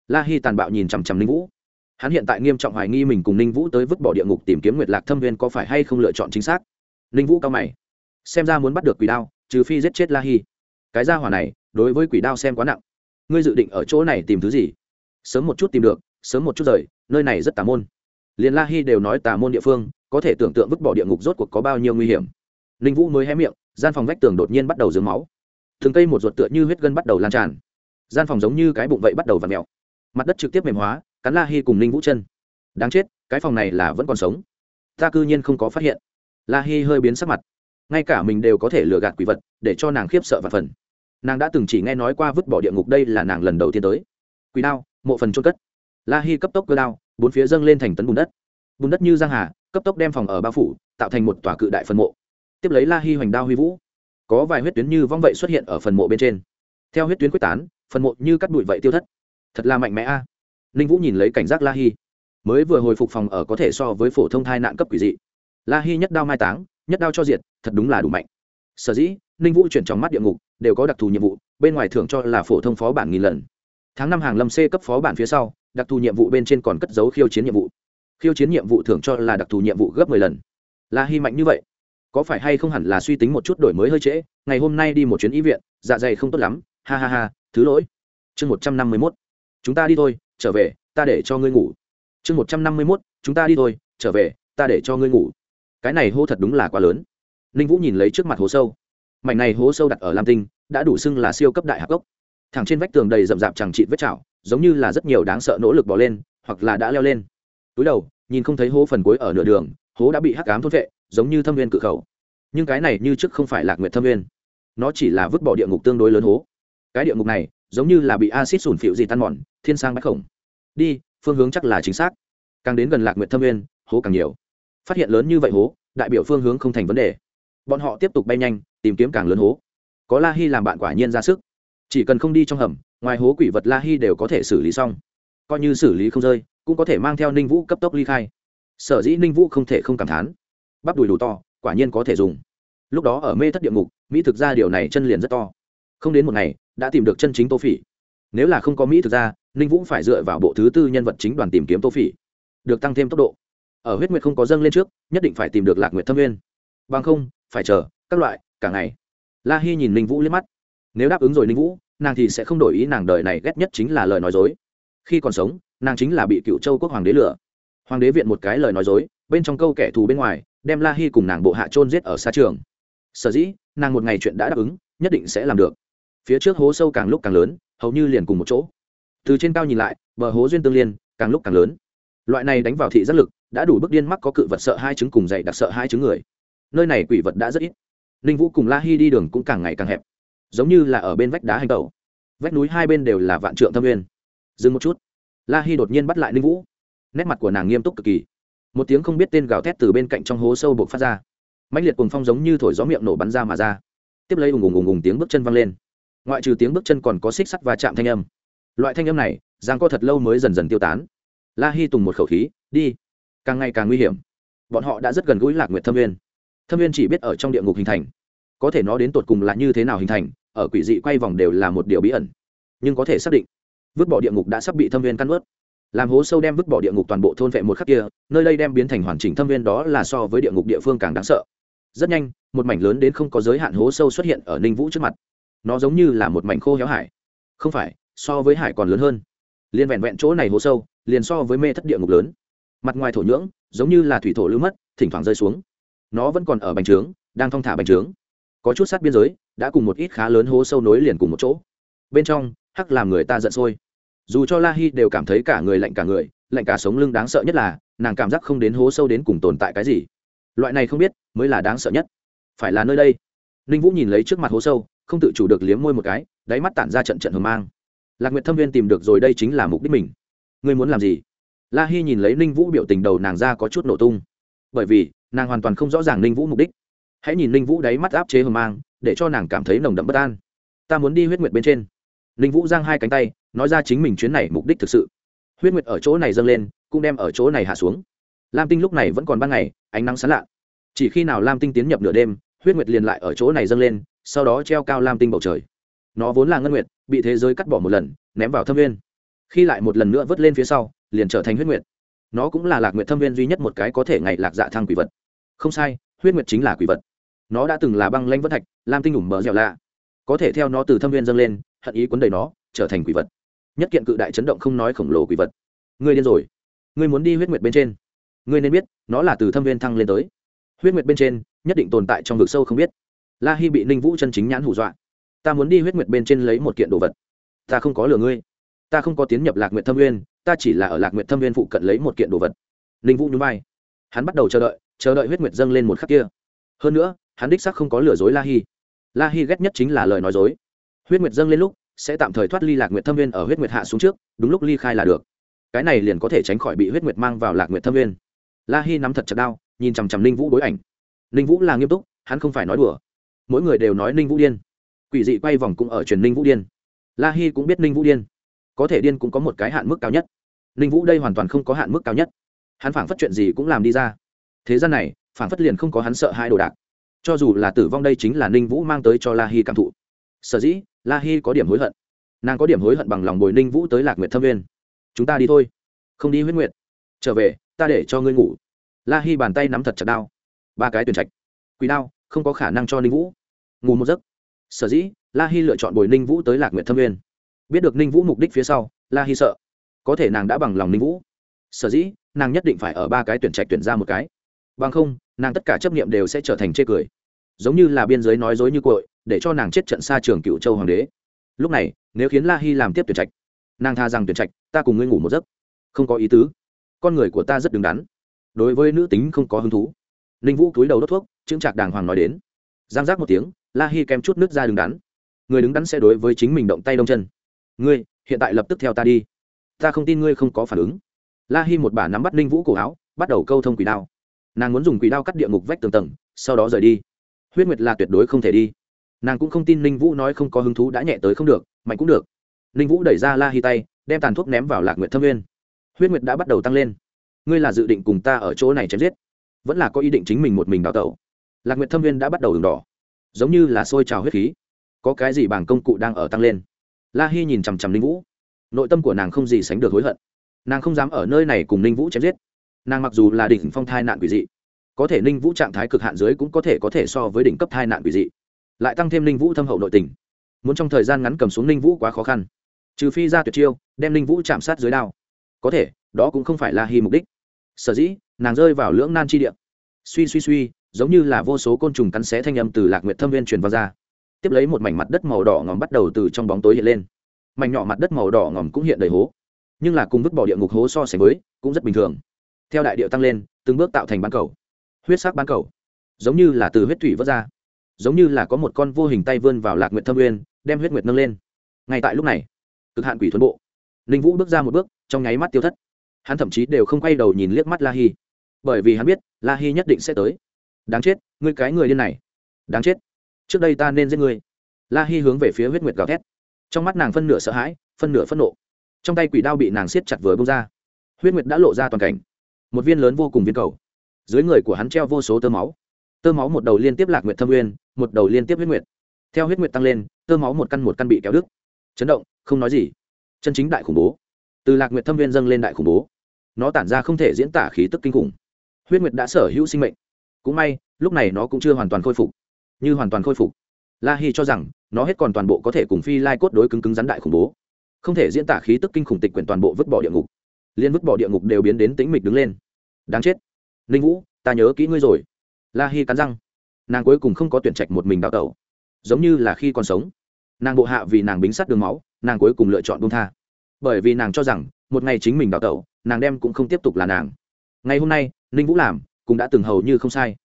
La hi tàn bạo nhìn chằm chằm ninh vũ. Hắn hiện tại nghiêm trọng hoài nghi mình cùng ninh vũ tới vứt bỏ địa ngục tìm kiếm nguyệt lạc thâm viên có phải hay không lựa chọn chính xác. Ninh vũ cao mày. Xem ra muốn bắt được quỷ đao, trừ phi giết chết la hi cái gia hỏa này, đối với quỷ đao xem quá nặng. Ngươi dự định ở chỗ này tìm thứ gì? Sớm một chút tìm được, sớm một chút rời nơi này rất tà môn. Liền la hi đều nói tà môn địa phương, có thể tưởng tượng vứt bỏ địa ngục rốt cuộc có bao nhiêu nguy hiểm. Ninh vũ mới hé miệng, gian phòng vách tường đột nhiên bắt đầu dướng máu. Thường cây một ruột tựa như huyết gân bắt đầu lan tràn. Gian phòng giống như cái bụng vậy bắt đầu v ặ mẹo mặt đất trực tiếp mềm hóa, cắn la hi cùng ninh vũ chân. Đáng chết, cái phòng này là vẫn còn sống. Ta cư nhiên không có phát hiện. La hi hơi biến sắc mặt. Ngay cả mình đều có thể lừa gạt quỷ vật, để cho nàng khiếp sợ và phần. Nàng đã từng chỉ nghe nói qua vứt bỏ địa ngục đây là nàng lần đầu tiên tới. Quỷ đao, mộ phần trôn cất la hi cấp tốc cơ đao, bốn phía dâng lên thành tấn bùn đất. Bùn đất như giang hà, cấp tốc đem phòng ở bao phủ, tạo thành một tòa cự đại phần mộ. Tiếp lấy la hi hoành đao huy vũ. Có vài huyết tuyến như vong vậy xuất hiện ở phần mộ bên trên. Theo huyết tuyến quyết tán, phần mộ như cắt bụi vậy tiêu thất. Thật là mạnh mẽ a. À. ninh vũ nhìn lấy cảnh giác la hi. Mới vừa hồi phục phòng ở có thể so với phổ thông thai nạn cấp quỷ dị. La hi nhất đao mai táng, nhất đao cho diệt, thật đúng là đủ mạnh. Sở dĩ, ninh vũ chuyển trong mắt địa ngục, đều có đặc thù nhiệm vụ, bên ngoài thưởng cho là phổ thông phó bản nghìn lần. Tháng năm hàng lâm c cấp phó bản phía sau đặc thù nhiệm vụ bên trên còn cất dấu khiêu chiến nhiệm vụ. Khiêu chiến nhiệm vụ thưởng cho là đặc thù nhiệm vụ gấp mười lần. La hy mạnh như vậy, có phải hay không hẳn là suy tính một chút đổi mới hơi trễ? Ngày hôm nay đi một chuyến y viện dạ dày không tốt lắm. Ha ha ha, thứ lỗi. Chương một trăm năm mươi mốt. Chúng ta đi thôi, trở về, ta để cho ngươi ngủ. Chương một trăm năm mươi mốt, chúng ta đi thôi, trở về, ta để cho ngươi ngủ. Cái này hô thật đúng là quá lớn. Ninh vũ nhìn lấy trước mặt hố sâu. Mảnh này hố sâu đặt ở lam tinh, đã đủ xưng là siêu cấp đại hạc gốc. Thẳng trên vách tường đầy rậm rạp chẳng trị vết chảo giống như là rất nhiều đáng sợ nỗ lực bỏ lên, hoặc là đã leo lên. Túi đầu, nhìn không thấy hố phần cuối ở nửa đường, hố đã bị hắc cám thốt vệ giống như thâm viên cự khẩu. Nhưng cái này như trước không phải lạc nguyện thâm viên. Nó chỉ là vứt bỏ địa ngục tương đối lớn hố. Cái địa ngục này, giống như là bị acid sủn phịu gì tan mòn, thiên sang bách khổng. Đi, phương hướng chắc là chính xác. Càng đến gần lạc nguyện thâm viên, hố càng nhiều. Phát hiện lớn như vậy hố, đại biểu phương hướng không thành vấn đề. Bọn họ tiếp tục bay nhanh, tìm kiếm càng lớn hố. Có la hi làm bạn quả nhiên ra sức. Chỉ cần không đi trong hầm ngoài hố quỷ vật la hi đều có thể xử lý xong. Coi như xử lý không rơi, cũng có thể mang theo ninh vũ cấp tốc ly khai. Sở dĩ ninh vũ không thể không cảm thán. Bắp đùi đủ to, quả nhiên có thể dùng. Lúc đó ở mê thất địa ngục, mỹ thực ra điều này chân liền rất to. Không đến một ngày, đã tìm được chân chính tô phỉ. Nếu là không có mỹ thực ra ninh vũ phải dựa vào bộ thứ tư nhân vật chính đoàn tìm kiếm tô phỉ. Được tăng thêm tốc độ. Ở huyết nguyệt không có dâng lên trước, nhất định phải tìm được lạc nguyệt thâm nguyên. bằng không, phải chờ, các loại, cả ngày. La hy nhìn ninh vũ liếc mắt. Nếu đáp ứng rồi ninh vũ nàng thì sẽ không đổi ý nàng đời này ghét nhất chính là lời nói dối. Khi còn sống, nàng chính là bị cựu châu quốc hoàng đế lửa hoàng đế viện một cái lời nói dối, bên trong câu kẻ thù bên ngoài, đem la hi cùng nàng bộ hạ trôn giết ở xa trường. Sở dĩ, nàng một ngày chuyện đã đáp ứng, nhất định sẽ làm được. Phía trước hố sâu càng lúc càng lớn, hầu như liền cùng một chỗ. Từ trên cao nhìn lại, bờ hố duyên tương liên, càng lúc càng lớn. Loại này đánh vào thị giác lực, đã đủ bước điên mắc có cự vật sợ hai chứng cùng dày đặc sợ hai chứng người. Nơi này quỷ vật đã rất ít. Ninh vũ cùng la hi đi đường cũng càng ngày càng hẹp giống như là ở bên vách đá hành tẩu. Vách núi hai bên đều là vạn trượng thâm nguyên. Dừng một chút. La hi đột nhiên bắt lại ninh vũ. Nét mặt của nàng nghiêm túc cực kỳ. Một tiếng không biết tên gào thét từ bên cạnh trong hố sâu buộc phát ra. Mãnh liệt cùng phong giống như thổi gió miệng nổ bắn ra mà ra. Tiếp lấy ùng ùng ùng ùng tiếng bước chân văng lên. Ngoại trừ tiếng bước chân còn có xích sắt và chạm thanh âm. Loại thanh âm này, giang co thật lâu mới dần dần tiêu tán. La hi tùng một khẩu khí, đi. Càng ngày càng nguy hiểm. Bọn họ đã rất gần gũi lạc nguyệt thâm viên thâm viên chỉ biết ở trong địa ngục hình thành. Có thể nó đến tột cùng là như thế nào hình thành ở quỷ dị quay vòng đều là một điều bí ẩn. Nhưng có thể xác định, vứt bỏ địa ngục đã sắp bị thâm viên căn ướt làm hố sâu đem vứt bỏ địa ngục toàn bộ thôn vệ một khắc kia, nơi đây đem biến thành hoàn chỉnh thâm viên đó là so với địa ngục địa phương càng đáng sợ. Rất nhanh, một mảnh lớn đến không có giới hạn hố sâu xuất hiện ở ninh vũ trước mặt. Nó giống như là một mảnh khô héo hải. Không phải, so với hải còn lớn hơn. Liền vẹn vẹn chỗ này hố sâu, liền so với mê thất địa ngục lớn. Mặt ngoài thổ nhưỡng, giống như là thủy thổ lưu mất, thỉnh thoảng rơi xuống. Nó vẫn còn ở bành trướng, đang thong thả bành trướng có chút sát biên giới, đã cùng một ít khá lớn hố sâu nối liền cùng một chỗ. Bên trong, hắc làm người ta giận sôi. Dù cho la hi đều cảm thấy cả người lạnh cả người, lạnh cả sống lưng đáng sợ nhất là, nàng cảm giác không đến hố sâu đến cùng tồn tại cái gì. Loại này không biết, mới là đáng sợ nhất. Phải là nơi đây? Ninh vũ nhìn lấy trước mặt hố sâu, không tự chủ được liếm môi một cái, đáy mắt tản ra trận trận hờ mang. Lạc nguyệt thâm viên tìm được rồi, đây chính là mục đích mình. Ngươi muốn làm gì? La hi nhìn lấy ninh vũ biểu tình đầu nàng ra có chút nổ tung. Bởi vì, nàng hoàn toàn không rõ ràng ninh vũ mục đích hãy nhìn ninh vũ đáy mắt áp chế hờ mang, để cho nàng cảm thấy nồng đậm bất an. Ta muốn đi huyết nguyệt bên trên. Ninh vũ giang hai cánh tay, nói ra chính mình chuyến này mục đích thực sự. Huyết nguyệt ở chỗ này dâng lên, cũng đem ở chỗ này hạ xuống. Lam tinh lúc này vẫn còn ban ngày, ánh nắng sán lạ. Chỉ khi nào lam tinh tiến nhập nửa đêm, huyết nguyệt liền lại ở chỗ này dâng lên, sau đó treo cao lam tinh bầu trời. Nó vốn là ngân nguyệt, bị thế giới cắt bỏ một lần, ném vào thâm viên khi lại một lần nữa vớt lên phía sau, liền trở thành huyết nguyệt. Nó cũng là lạc nguyệt thâm viên duy nhất một cái có thể ngày lạc dạ thăng quỷ vật. Không sai, huyết nguyệt chính là quỷ vật nó đã từng là băng lanh vân thạch, lam tinh ủng mở dẻo lạ. Có thể theo nó từ thâm viên dâng lên, hận ý cuốn đầy nó, trở thành quỷ vật. Nhất kiện cự đại chấn động không nói khổng lồ quỷ vật. Ngươi điên rồi. Ngươi muốn đi huyết nguyệt bên trên. Ngươi nên biết, nó là từ thâm viên thăng lên tới. Huyết nguyệt bên trên, nhất định tồn tại trong vực sâu không biết. La hi bị ninh vũ chân chính nhãn hù dọa. Ta muốn đi huyết nguyệt bên trên lấy một kiện đồ vật. Ta không có lừa ngươi. Ta không có tiến nhập lạc nguyệt thâm viên ta chỉ là ở lạc nguyệt thâm viên phụ cận lấy một kiện đồ vật. Ninh vũ nhún vai. Hắn bắt đầu chờ đợi chờ đợi huyết nguyệt dâng lên một khắc kia. Hơn nữa hắn đích sắc không có lừa dối la Hi. la Hi ghét nhất chính là lời nói dối. Huyết nguyệt dâng lên lúc, sẽ tạm thời thoát ly lạc nguyệt thâm viên ở huyết nguyệt hạ xuống trước, đúng lúc ly khai là được. Cái này liền có thể tránh khỏi bị huyết nguyệt mang vào lạc nguyệt thâm viên la Hi nắm thật chặt đau nhìn chằm chằm ninh vũ bối ảnh. Ninh vũ là nghiêm túc, hắn không phải nói đùa. Mỗi người đều nói ninh vũ điên. Quỷ dị quay vòng cũng ở truyền ninh vũ điên. La Hi cũng biết ninh vũ điên. Có thể điên cũng có một cái hạn mức cao nhất. Ninh vũ đây hoàn toàn không có hạn mức cao nhất. Hắn phảng phất chuyện gì cũng làm đi ra. Thế gian này, phảng phất liền không có hắn sợ hai đồ đạc cho dù là tử vong đây chính là ninh vũ mang tới cho la hi cảm thụ. Sở dĩ, la hi có điểm hối hận. Nàng có điểm hối hận bằng lòng bồi ninh vũ tới lạc nguyệt thâm viên chúng ta đi thôi. Không đi huyết nguyệt. Trở về, ta để cho ngươi ngủ. La hi bàn tay nắm thật chặt đao. Ba cái tuyển trạch. Quỳ đao, không có khả năng cho ninh vũ. Ngủ một giấc. Sở dĩ, la hi lựa chọn bồi ninh vũ tới lạc nguyệt thâm viên biết được ninh vũ mục đích phía sau, la hi sợ. Có thể nàng đã bằng lòng ninh vũ. Sở dĩ, nàng nhất định phải ở ba cái tuyển trạch tuyển ra một cái. Bằng không nàng tất cả chấp nghiệm đều sẽ trở thành chê cười. Giống như là biên giới nói dối như cội, để cho nàng chết trận xa trường cựu châu hoàng đế. Lúc này, nếu khiến la hy làm tiếp tuyển trạch, nàng tha rằng tuyển trạch, ta cùng ngươi ngủ một giấc. Không có ý tứ. Con người của ta rất đứng đắn. Đối với nữ tính không có hứng thú. Ninh vũ cúi đầu đốt thuốc, chững chạc đàng hoàng nói đến. Giang giác một tiếng, la hi kèm chút nước ra đứng đắn. Người đứng đắn sẽ đối với chính mình động tay đông chân. Ngươi, hiện tại lập tức theo ta đi. Ta không tin ngươi không có phản ứng. La hi một bà nắm bắt ninh vũ cổ áo, bắt đầu câu thông quỷ đao nàng muốn dùng quỷ đao cắt địa ngục vách tường tầng, sau đó rời đi. Huyết nguyệt là tuyệt đối không thể đi. Nàng cũng không tin ninh vũ nói không có hứng thú đã nhẹ tới không được, mạnh cũng được. Ninh vũ đẩy ra la hi tay, đem tàn thuốc ném vào lạc nguyệt thâm nguyên. huyết nguyệt đã bắt đầu tăng lên. Ngươi là dự định cùng ta ở chỗ này chém giết? Vẫn là có ý định chính mình một mình đào tẩu? Lạc nguyệt thâm Nguyên đã bắt đầu đường đỏ. Giống như là sôi trào huyết khí. Có cái gì bảng công cụ đang ở tăng lên? La hi nhìn chằm chằm ninh vũ. Nội tâm của nàng không gì sánh được hối hận. Nàng không dám ở nơi này cùng ninh vũ chém giết nàng mặc dù là đỉnh phong thai nạn quỷ dị, có thể ninh vũ trạng thái cực hạn dưới cũng có thể có thể so với đỉnh cấp thai nạn quỷ dị, lại tăng thêm ninh vũ thâm hậu nội tình. Muốn trong thời gian ngắn cầm xuống ninh vũ quá khó khăn, trừ phi ra tuyệt chiêu, đem ninh vũ chạm sát dưới đao. Có thể, đó cũng không phải là hy mục đích. Sở dĩ, nàng rơi vào lưỡng nan chi địa. Suy suy suy, giống như là vô số côn trùng cắn xé thanh âm từ lạc nguyệt thâm viên truyền vào ra. Tiếp lấy một mảnh mặt đất màu đỏ ngòm bắt đầu từ trong bóng tối hiện lên. Mảnh nhỏ mặt đất màu đỏ ngòm cũng hiện đầy hố, nhưng là cùng vứt bỏ địa ngục hố so sánh với, cũng rất bình thường theo đại điệu tăng lên, từng bước tạo thành bán cầu. Huyết sắc bán cầu. Giống như là từ huyết thủy vớt ra. Giống như là có một con vô hình tay vươn vào lạc nguyệt thâm uyên đem huyết nguyệt nâng lên. Ngay tại lúc này, cực hạn quỷ thuần bộ. Ninh vũ bước ra một bước, trong nháy mắt tiêu thất. Hắn thậm chí đều không quay đầu nhìn liếc mắt la hi. Bởi vì hắn biết, la hi nhất định sẽ tới. Đáng chết, ngươi cái người điên này. Đáng chết. Trước đây ta nên giết ngươi. La hi hướng về phía huyết nguyệt gào thét. Trong mắt nàng phân nửa sợ hãi, phân nửa phẫn nộ. Trong tay quỷ đao bị nàng siết chặt vừa bông ra. Huyết nguyệt đã lộ ra toàn cảnh một viên lớn vô cùng viên cầu. Dưới người của hắn treo vô số tơ máu. Tơ máu một đầu liên tiếp lạc nguyệt thâm uyên, một đầu liên tiếp huyết nguyệt. Theo huyết nguyệt tăng lên, tơ máu một căn một căn bị kéo đứt. Chấn động, không nói gì. Chân chính đại khủng bố. Từ lạc nguyệt thâm nguyên dâng lên đại khủng bố. Nó tản ra không thể diễn tả khí tức kinh khủng. Huyết nguyệt đã sở hữu sinh mệnh. Cũng may, lúc này nó cũng chưa hoàn toàn khôi phục. Như hoàn toàn khôi phục. La hi cho rằng, nó hết còn toàn bộ có thể cùng phi lai cốt đối cứng cứng rắn đại khủng bố. Không thể diễn tả khí tức kinh khủng tịch quyển toàn bộ vứt bỏ địa ngục liên vứt bỏ địa ngục đều biến đến tĩnh mịch đứng lên. Đáng chết. Ninh vũ, ta nhớ kỹ ngươi rồi. La hi cắn răng. Nàng cuối cùng không có tuyển trạch một mình đào tẩu. Giống như là khi còn sống. Nàng bộ hạ vì nàng bính sắt đường máu, nàng cuối cùng lựa chọn buông tha. Bởi vì nàng cho rằng, một ngày chính mình đào tẩu, nàng đem cũng không tiếp tục là nàng. Ngày hôm nay, ninh vũ làm, cũng đã từng hầu như không sai.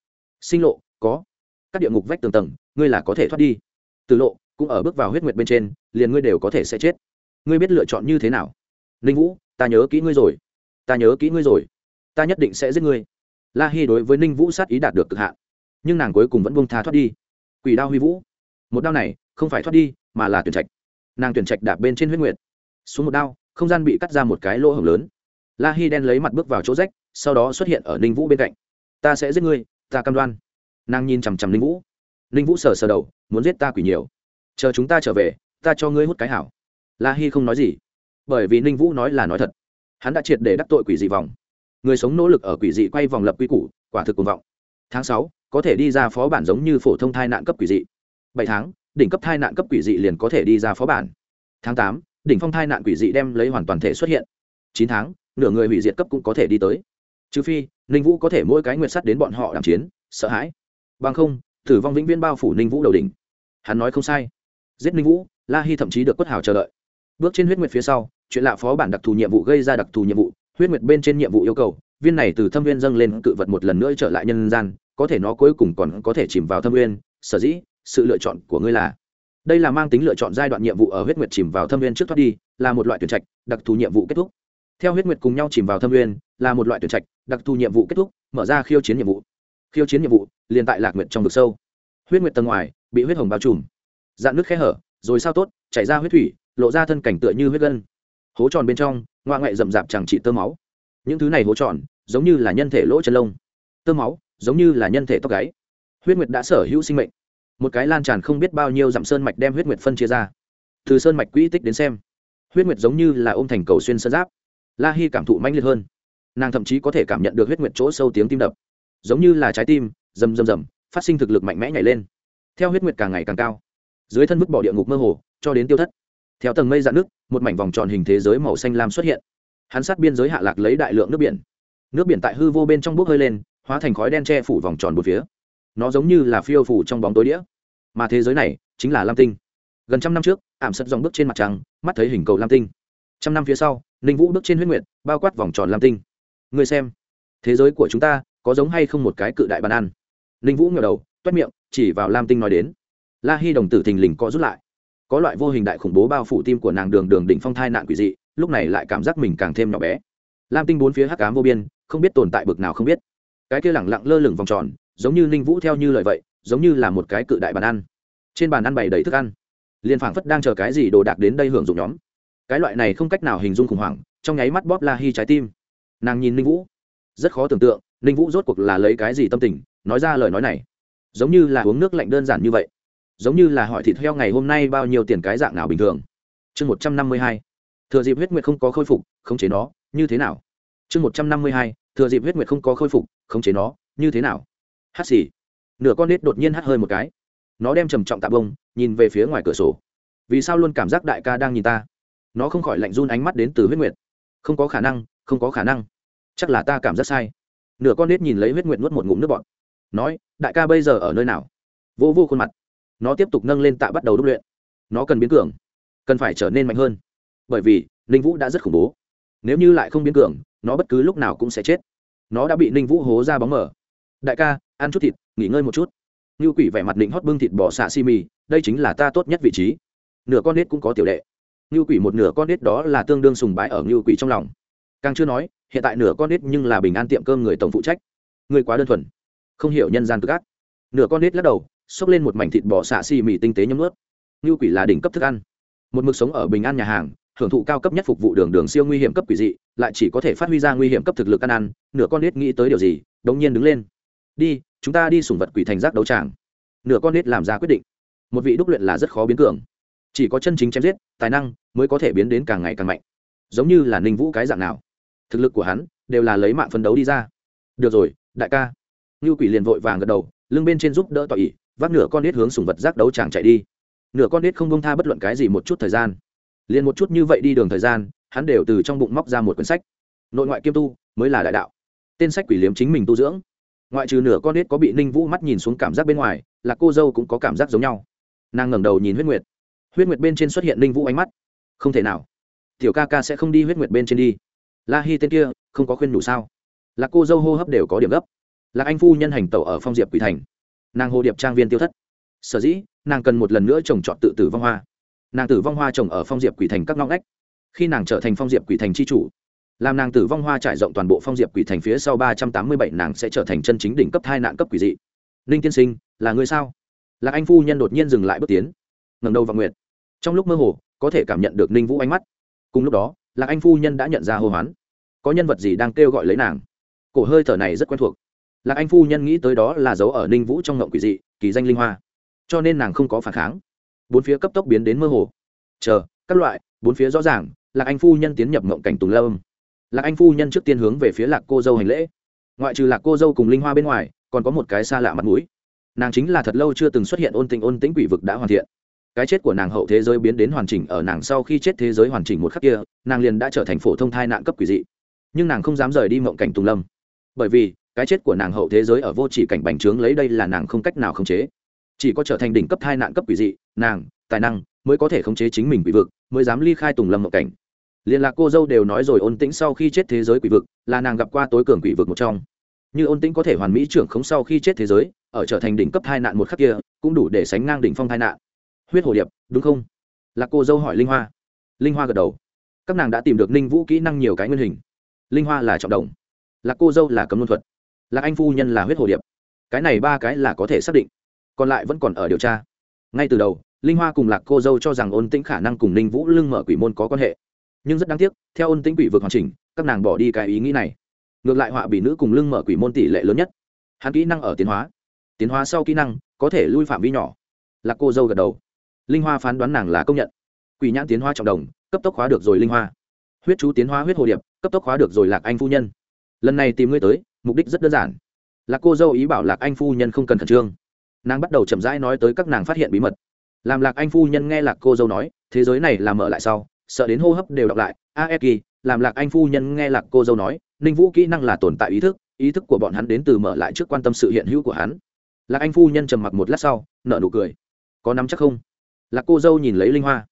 Sinh lộ, có. Các địa ngục vách tường tầng, ngươi là có thể thoát đi. Từ lộ, cũng ở bước vào huyết nguyệt bên trên, liền ngươi đều có thể sẽ chết. Ngươi biết lựa chọn như thế nào? Ninh vũ ta nhớ kỹ ngươi rồi. Ta nhớ kỹ ngươi rồi. Ta nhất định sẽ giết ngươi. La hy đối với ninh vũ sát ý đạt được cực hạn, nhưng nàng cuối cùng vẫn buông tha thoát đi. Quỷ đao huy vũ, một đao này không phải thoát đi, mà là tuyển trạch. Nàng tuyển trạch đạp bên trên huyết nguyệt, xuống một đao, không gian bị cắt ra một cái lỗ hổng lớn. La hy đen lấy mặt bước vào chỗ rách, sau đó xuất hiện ở ninh vũ bên cạnh. Ta sẽ giết ngươi, ta cam đoan. Nàng nhìn chằm chằm ninh vũ. Ninh vũ sờ sờ đầu, muốn giết ta quỷ nhiều. Chờ chúng ta trở về, ta cho ngươi hút cái hảo. La hy không nói gì bởi vì ninh vũ nói là nói thật. Hắn đã triệt để đắc tội quỷ dị vòng. Người sống nỗ lực ở quỷ dị quay vòng lập quy củ, quả thực cùng vọng. Tháng sáu, có thể đi ra phó bản giống như phổ thông thai nạn cấp quỷ dị. Bảy tháng, đỉnh cấp thai nạn cấp quỷ dị liền có thể đi ra phó bản. Tháng tám, đỉnh phong thai nạn quỷ dị đem lấy hoàn toàn thể xuất hiện. Chín tháng, nửa người hủy diệt cấp cũng có thể đi tới. Trừ phi, ninh vũ có thể mỗi cái nguyệt sắt đến bọn họ đàm chiến, sợ hãi. Bằng không, tử vong vĩnh viễn bao phủ ninh vũ đầu đỉnh. Hắn nói không sai. Giết ninh vũ, la hy thậm chí được quất hào chờ đợi. Bước trên huyết nguyệt phía sau chuyện lạ phó bản đặc thù nhiệm vụ gây ra đặc thù nhiệm vụ, huyết nguyệt bên trên nhiệm vụ yêu cầu, viên này từ thâm viên dâng lên cự vật một lần nữa trở lại nhân gian, có thể nó cuối cùng còn có thể chìm vào thâm viên, sở dĩ, sự lựa chọn của ngươi là, đây là mang tính lựa chọn giai đoạn nhiệm vụ ở huyết nguyệt chìm vào thâm viên trước thoát đi, là một loại tuyển trạch, đặc thù nhiệm vụ kết thúc. Theo huyết nguyệt cùng nhau chìm vào thâm viên, là một loại tuyển trạch, đặc thù nhiệm vụ kết thúc, mở ra khiêu chiến nhiệm vụ. Khiêu chiến nhiệm vụ, liền tại lạc nguyệt trong vực sâu. Huyết nguyệt tầng ngoài, bị huyết hồng bao trùm. Dạn nước khe hở, rồi sao tốt, chảy ra huyết thủy, lộ ra thân cảnh tựa như huyết gân hố tròn bên trong ngoa ngoại rậm rạp chẳng trị tơ máu. Những thứ này hố tròn, giống như là nhân thể lỗ chân lông. Tơ máu, giống như là nhân thể tóc gáy. Huyết nguyệt đã sở hữu sinh mệnh. Một cái lan tràn không biết bao nhiêu dặm sơn mạch đem huyết nguyệt phân chia ra. Từ sơn mạch quỹ tích đến xem, huyết nguyệt giống như là ôm thành cầu xuyên sơn giáp. La hi cảm thụ mãnh liệt hơn. Nàng thậm chí có thể cảm nhận được huyết nguyệt chỗ sâu tiếng tim đập. Giống như là trái tim, rầm rầm rầm, phát sinh thực lực mạnh mẽ nhảy lên. Theo huyết nguyệt càng ngày càng cao, dưới thân vứt bỏ địa ngục mơ hồ, cho đến tiêu thất theo tầng mây dạn nước, một mảnh vòng tròn hình thế giới màu xanh lam xuất hiện. Hắn sát biên giới hạ lạc lấy đại lượng nước biển. Nước biển tại hư vô bên trong bốc hơi lên, hóa thành khói đen che phủ vòng tròn một phía. Nó giống như là phiêu phủ trong bóng tối đĩa. Mà thế giới này chính là lam tinh. Gần trăm năm trước, ảm sật dòng bước trên mặt trăng, mắt thấy hình cầu lam tinh. Trăm năm phía sau, ninh vũ bước trên huyết nguyệt, bao quát vòng tròn lam tinh. Người xem, thế giới của chúng ta có giống hay không một cái cự đại bàn ăn? Ninh vũ ngờ đầu, toét miệng, chỉ vào lam tinh nói đến. La hy đồng tử thình lình co rút lại có loại vô hình đại khủng bố bao phủ tim của nàng đường đường đỉnh phong thai nạn quỷ dị, lúc này lại cảm giác mình càng thêm nhỏ bé. Lam tinh bốn phía hắc cám vô biên, không biết tồn tại bực nào không biết. Cái kia lẳng lặng lơ lửng vòng tròn, giống như ninh vũ theo như lời vậy, giống như là một cái cự đại bàn ăn. Trên bàn ăn bày đầy thức ăn. Liền phảng phất đang chờ cái gì đồ đạc đến đây hưởng dụng nhóm. Cái loại này không cách nào hình dung khủng hoảng, trong nháy mắt bóp la hi trái tim. Nàng nhìn ninh vũ. Rất khó tưởng tượng, ninh vũ rốt cuộc là lấy cái gì tâm tình, nói ra lời nói này. Giống như là uống nước lạnh đơn giản như vậy giống như là hỏi thịt heo ngày hôm nay bao nhiêu tiền cái dạng nào bình thường. Chương một trăm năm mươi hai, thừa dịp huyết nguyệt không có khôi phục, khống chế nó, như thế nào? Chương một trăm năm mươi hai, thừa dịp huyết nguyệt không có khôi phục, khống chế nó, như thế nào? Hát xì. Nửa con nết đột nhiên hát hơi một cái. Nó đem trầm trọng tạ bông, nhìn về phía ngoài cửa sổ. Vì sao luôn cảm giác đại ca đang nhìn ta? Nó không khỏi lạnh run ánh mắt đến từ huyết nguyệt. Không có khả năng, không có khả năng. Chắc là ta cảm giác sai. Nửa con nết nhìn lấy huyết nguyệt nuốt một ngụm nước bọt. Nói, đại ca bây giờ ở nơi nào? Vô vô khuôn mặt nó tiếp tục nâng lên tạ bắt đầu đúc luyện. Nó cần biến cường, cần phải trở nên mạnh hơn. Bởi vì, ninh vũ đã rất khủng bố. Nếu như lại không biến cường, nó bất cứ lúc nào cũng sẽ chết. Nó đã bị ninh vũ hố ra bóng mở đại ca, ăn chút thịt, nghỉ ngơi một chút. Như quỷ vẻ mặt định hót bưng thịt bò xạ xi mì, đây chính là ta tốt nhất vị trí. Nửa con nết cũng có tiểu đệ. Như quỷ một nửa con nết đó là tương đương sùng bái ở như quỷ trong lòng. Càng chưa nói, hiện tại nửa con nết nhưng là bình an tiệm cơm người tổng phụ trách. Người quá đơn thuần, không hiểu nhân gian tức ác. Nửa con nết lắc đầu xốc lên một mảnh thịt bò xạ xì mì tinh tế nhấm ướt như quỷ là đỉnh cấp thức ăn. Một mực sống ở bình an nhà hàng, hưởng thụ cao cấp nhất phục vụ đường đường siêu nguy hiểm cấp quỷ dị, lại chỉ có thể phát huy ra nguy hiểm cấp thực lực ăn ăn, nửa con nết nghĩ tới điều gì, đống nhiên đứng lên. Đi, chúng ta đi sủng vật quỷ thành giác đấu tràng. Nửa con nết làm ra quyết định. Một vị đúc luyện là rất khó biến cường. Chỉ có chân chính chém giết, tài năng mới có thể biến đến càng ngày càng mạnh. Giống như là ninh vũ cái dạng nào. Thực lực của hắn đều là lấy mạng phấn đấu đi ra. Được rồi, đại ca. Ngưu quỷ liền vội vàng gật đầu, lưng bên trên giúp đỡ tỏ ỉ vác nửa con nết hướng sùng vật giác đấu chàng chạy đi. Nửa con nết không bông tha bất luận cái gì một chút thời gian. Liền một chút như vậy đi đường thời gian, hắn đều từ trong bụng móc ra một quyển sách. Nội ngoại kiêm tu, mới là đại đạo. Tên sách quỷ liếm chính mình tu dưỡng. Ngoại trừ nửa con nết có bị ninh vũ mắt nhìn xuống cảm giác bên ngoài, là cô dâu cũng có cảm giác giống nhau. Nàng ngẩng đầu nhìn huyết nguyệt. Huyết nguyệt bên trên xuất hiện ninh vũ ánh mắt. Không thể nào. Tiểu ca ca sẽ không đi huyết nguyệt bên trên đi. La hi tên kia, không có khuyên đủ sao? Là cô dâu hô hấp đều có điểm gấp. Là anh phu nhân hành tẩu ở phong diệp quỷ thành nàng hồ điệp trang viên tiêu thất. Sở dĩ, nàng cần một lần nữa trồng trọt tự tử vong hoa. Nàng tử vong hoa trồng ở phong diệp quỷ thành các ngõ ngách. Khi nàng trở thành phong diệp quỷ thành c h i chủ, làm nàng tử vong hoa trải rộng toàn bộ phong diệp quỷ thành phía sau ba trăm tám mươi bảy, nàng sẽ trở thành chân chính đỉnh cấp hai nạn cấp quỷ dị. Ninh tiên sinh, là người sao? Lạc anh phu nhân đột nhiên dừng lại bước tiến. Ngầm đầu và nguyệt. Trong lúc mơ hồ, có thể cảm nhận được ninh vũ ánh mắt. Cùng lúc đó, lạc anh phu nhân đã nhận ra hô hoán. Có nhân vật gì đang kêu gọi lấy nàng? Cổ hơi thở này rất quen thuộc lạc anh phu nhân nghĩ tới đó là dấu ở ninh vũ trong ngộng quỷ dị, kỳ danh linh hoa. Cho nên nàng không có phản kháng. Bốn phía cấp tốc biến đến mơ hồ. Chờ, các loại, bốn phía rõ ràng, lạc anh phu nhân tiến nhập ngộng cảnh tùng lâm. Lạc anh phu nhân trước tiên hướng về phía lạc cô dâu hành lễ. Ngoại trừ lạc cô dâu cùng linh hoa bên ngoài, còn có một cái xa lạ mặt mũi. Nàng chính là thật lâu chưa từng xuất hiện ôn tình ôn tĩnh quỷ vực đã hoàn thiện. Cái chết của nàng hậu thế giới biến đến hoàn chỉnh ở nàng sau khi chết thế giới hoàn chỉnh một khắc kia, nàng liền đã trở thành phổ thông thai nạn cấp quỷ dị. Nhưng nàng không dám rời đi mộng cảnh tùng lâm. Bởi vì cái chết của nàng hậu thế giới ở vô chỉ cảnh bành trướng lấy đây là nàng không cách nào khống chế. Chỉ có trở thành đỉnh cấp thai nạn cấp quỷ dị, nàng, tài năng mới có thể khống chế chính mình quỷ vực, mới dám ly khai tùng lâm mộng cảnh. Liên lạc cô dâu đều nói rồi ôn tĩnh sau khi chết thế giới quỷ vực là nàng gặp qua tối cường quỷ vực một trong. Như ôn tĩnh có thể hoàn mỹ trưởng khống sau khi chết thế giới, ở trở thành đỉnh cấp thai nạn một khắc kia, cũng đủ để sánh ngang đỉnh phong thai nạn. Huyết hồ điệp, đúng không? Lạc cô dâu hỏi linh hoa. Linh hoa gật đầu. Các nàng đã tìm được ninh vũ kỹ năng nhiều cái nguyên hình. Linh hoa là trọng đồng. Lạc cô dâu là cấm luân thuật lạc anh phu nhân là huyết hồ điệp. Cái này ba cái là có thể xác định, còn lại vẫn còn ở điều tra. Ngay từ đầu, linh hoa cùng lạc cô dâu cho rằng ôn tĩnh khả năng cùng ninh vũ lưng mở quỷ môn có quan hệ. Nhưng rất đáng tiếc, theo ôn tĩnh quỷ vực hoàn chỉnh, các nàng bỏ đi cái ý nghĩ này. Ngược lại họa bị nữ cùng lưng mở quỷ môn tỷ lệ lớn nhất. Hắn kỹ năng ở tiến hóa. Tiến hóa sau kỹ năng, có thể lui phạm vi nhỏ. Lạc cô dâu gật đầu. Linh hoa phán đoán nàng là công nhận. Quỷ nhãn tiến hóa trọng đồng, cấp tốc hóa được rồi linh hoa. Huyết chú tiến hóa huyết hồ điệp, cấp tốc hóa được rồi lạc anh phu nhân. Lần này tìm ngươi tới mục đích rất đơn giản. Là cô dâu ý bảo lạc anh phu nhân không cần khẩn trương. Nàng bắt đầu chậm rãi nói tới các nàng phát hiện bí mật. Làm lạc anh phu nhân nghe lạc cô dâu nói, thế giới này làm mở lại sau, sợ đến hô hấp đều đọc lại. A e kỳ làm lạc anh phu nhân nghe lạc cô dâu nói, ninh vũ kỹ năng là tồn tại ý thức ý thức của bọn hắn đến từ mở lại trước quan tâm sự hiện hữu của hắn. Lạc anh phu nhân trầm mặc một lát sau, nở nụ cười. Có nắm chắc không? Lạc cô dâu nhìn lấy linh hoa.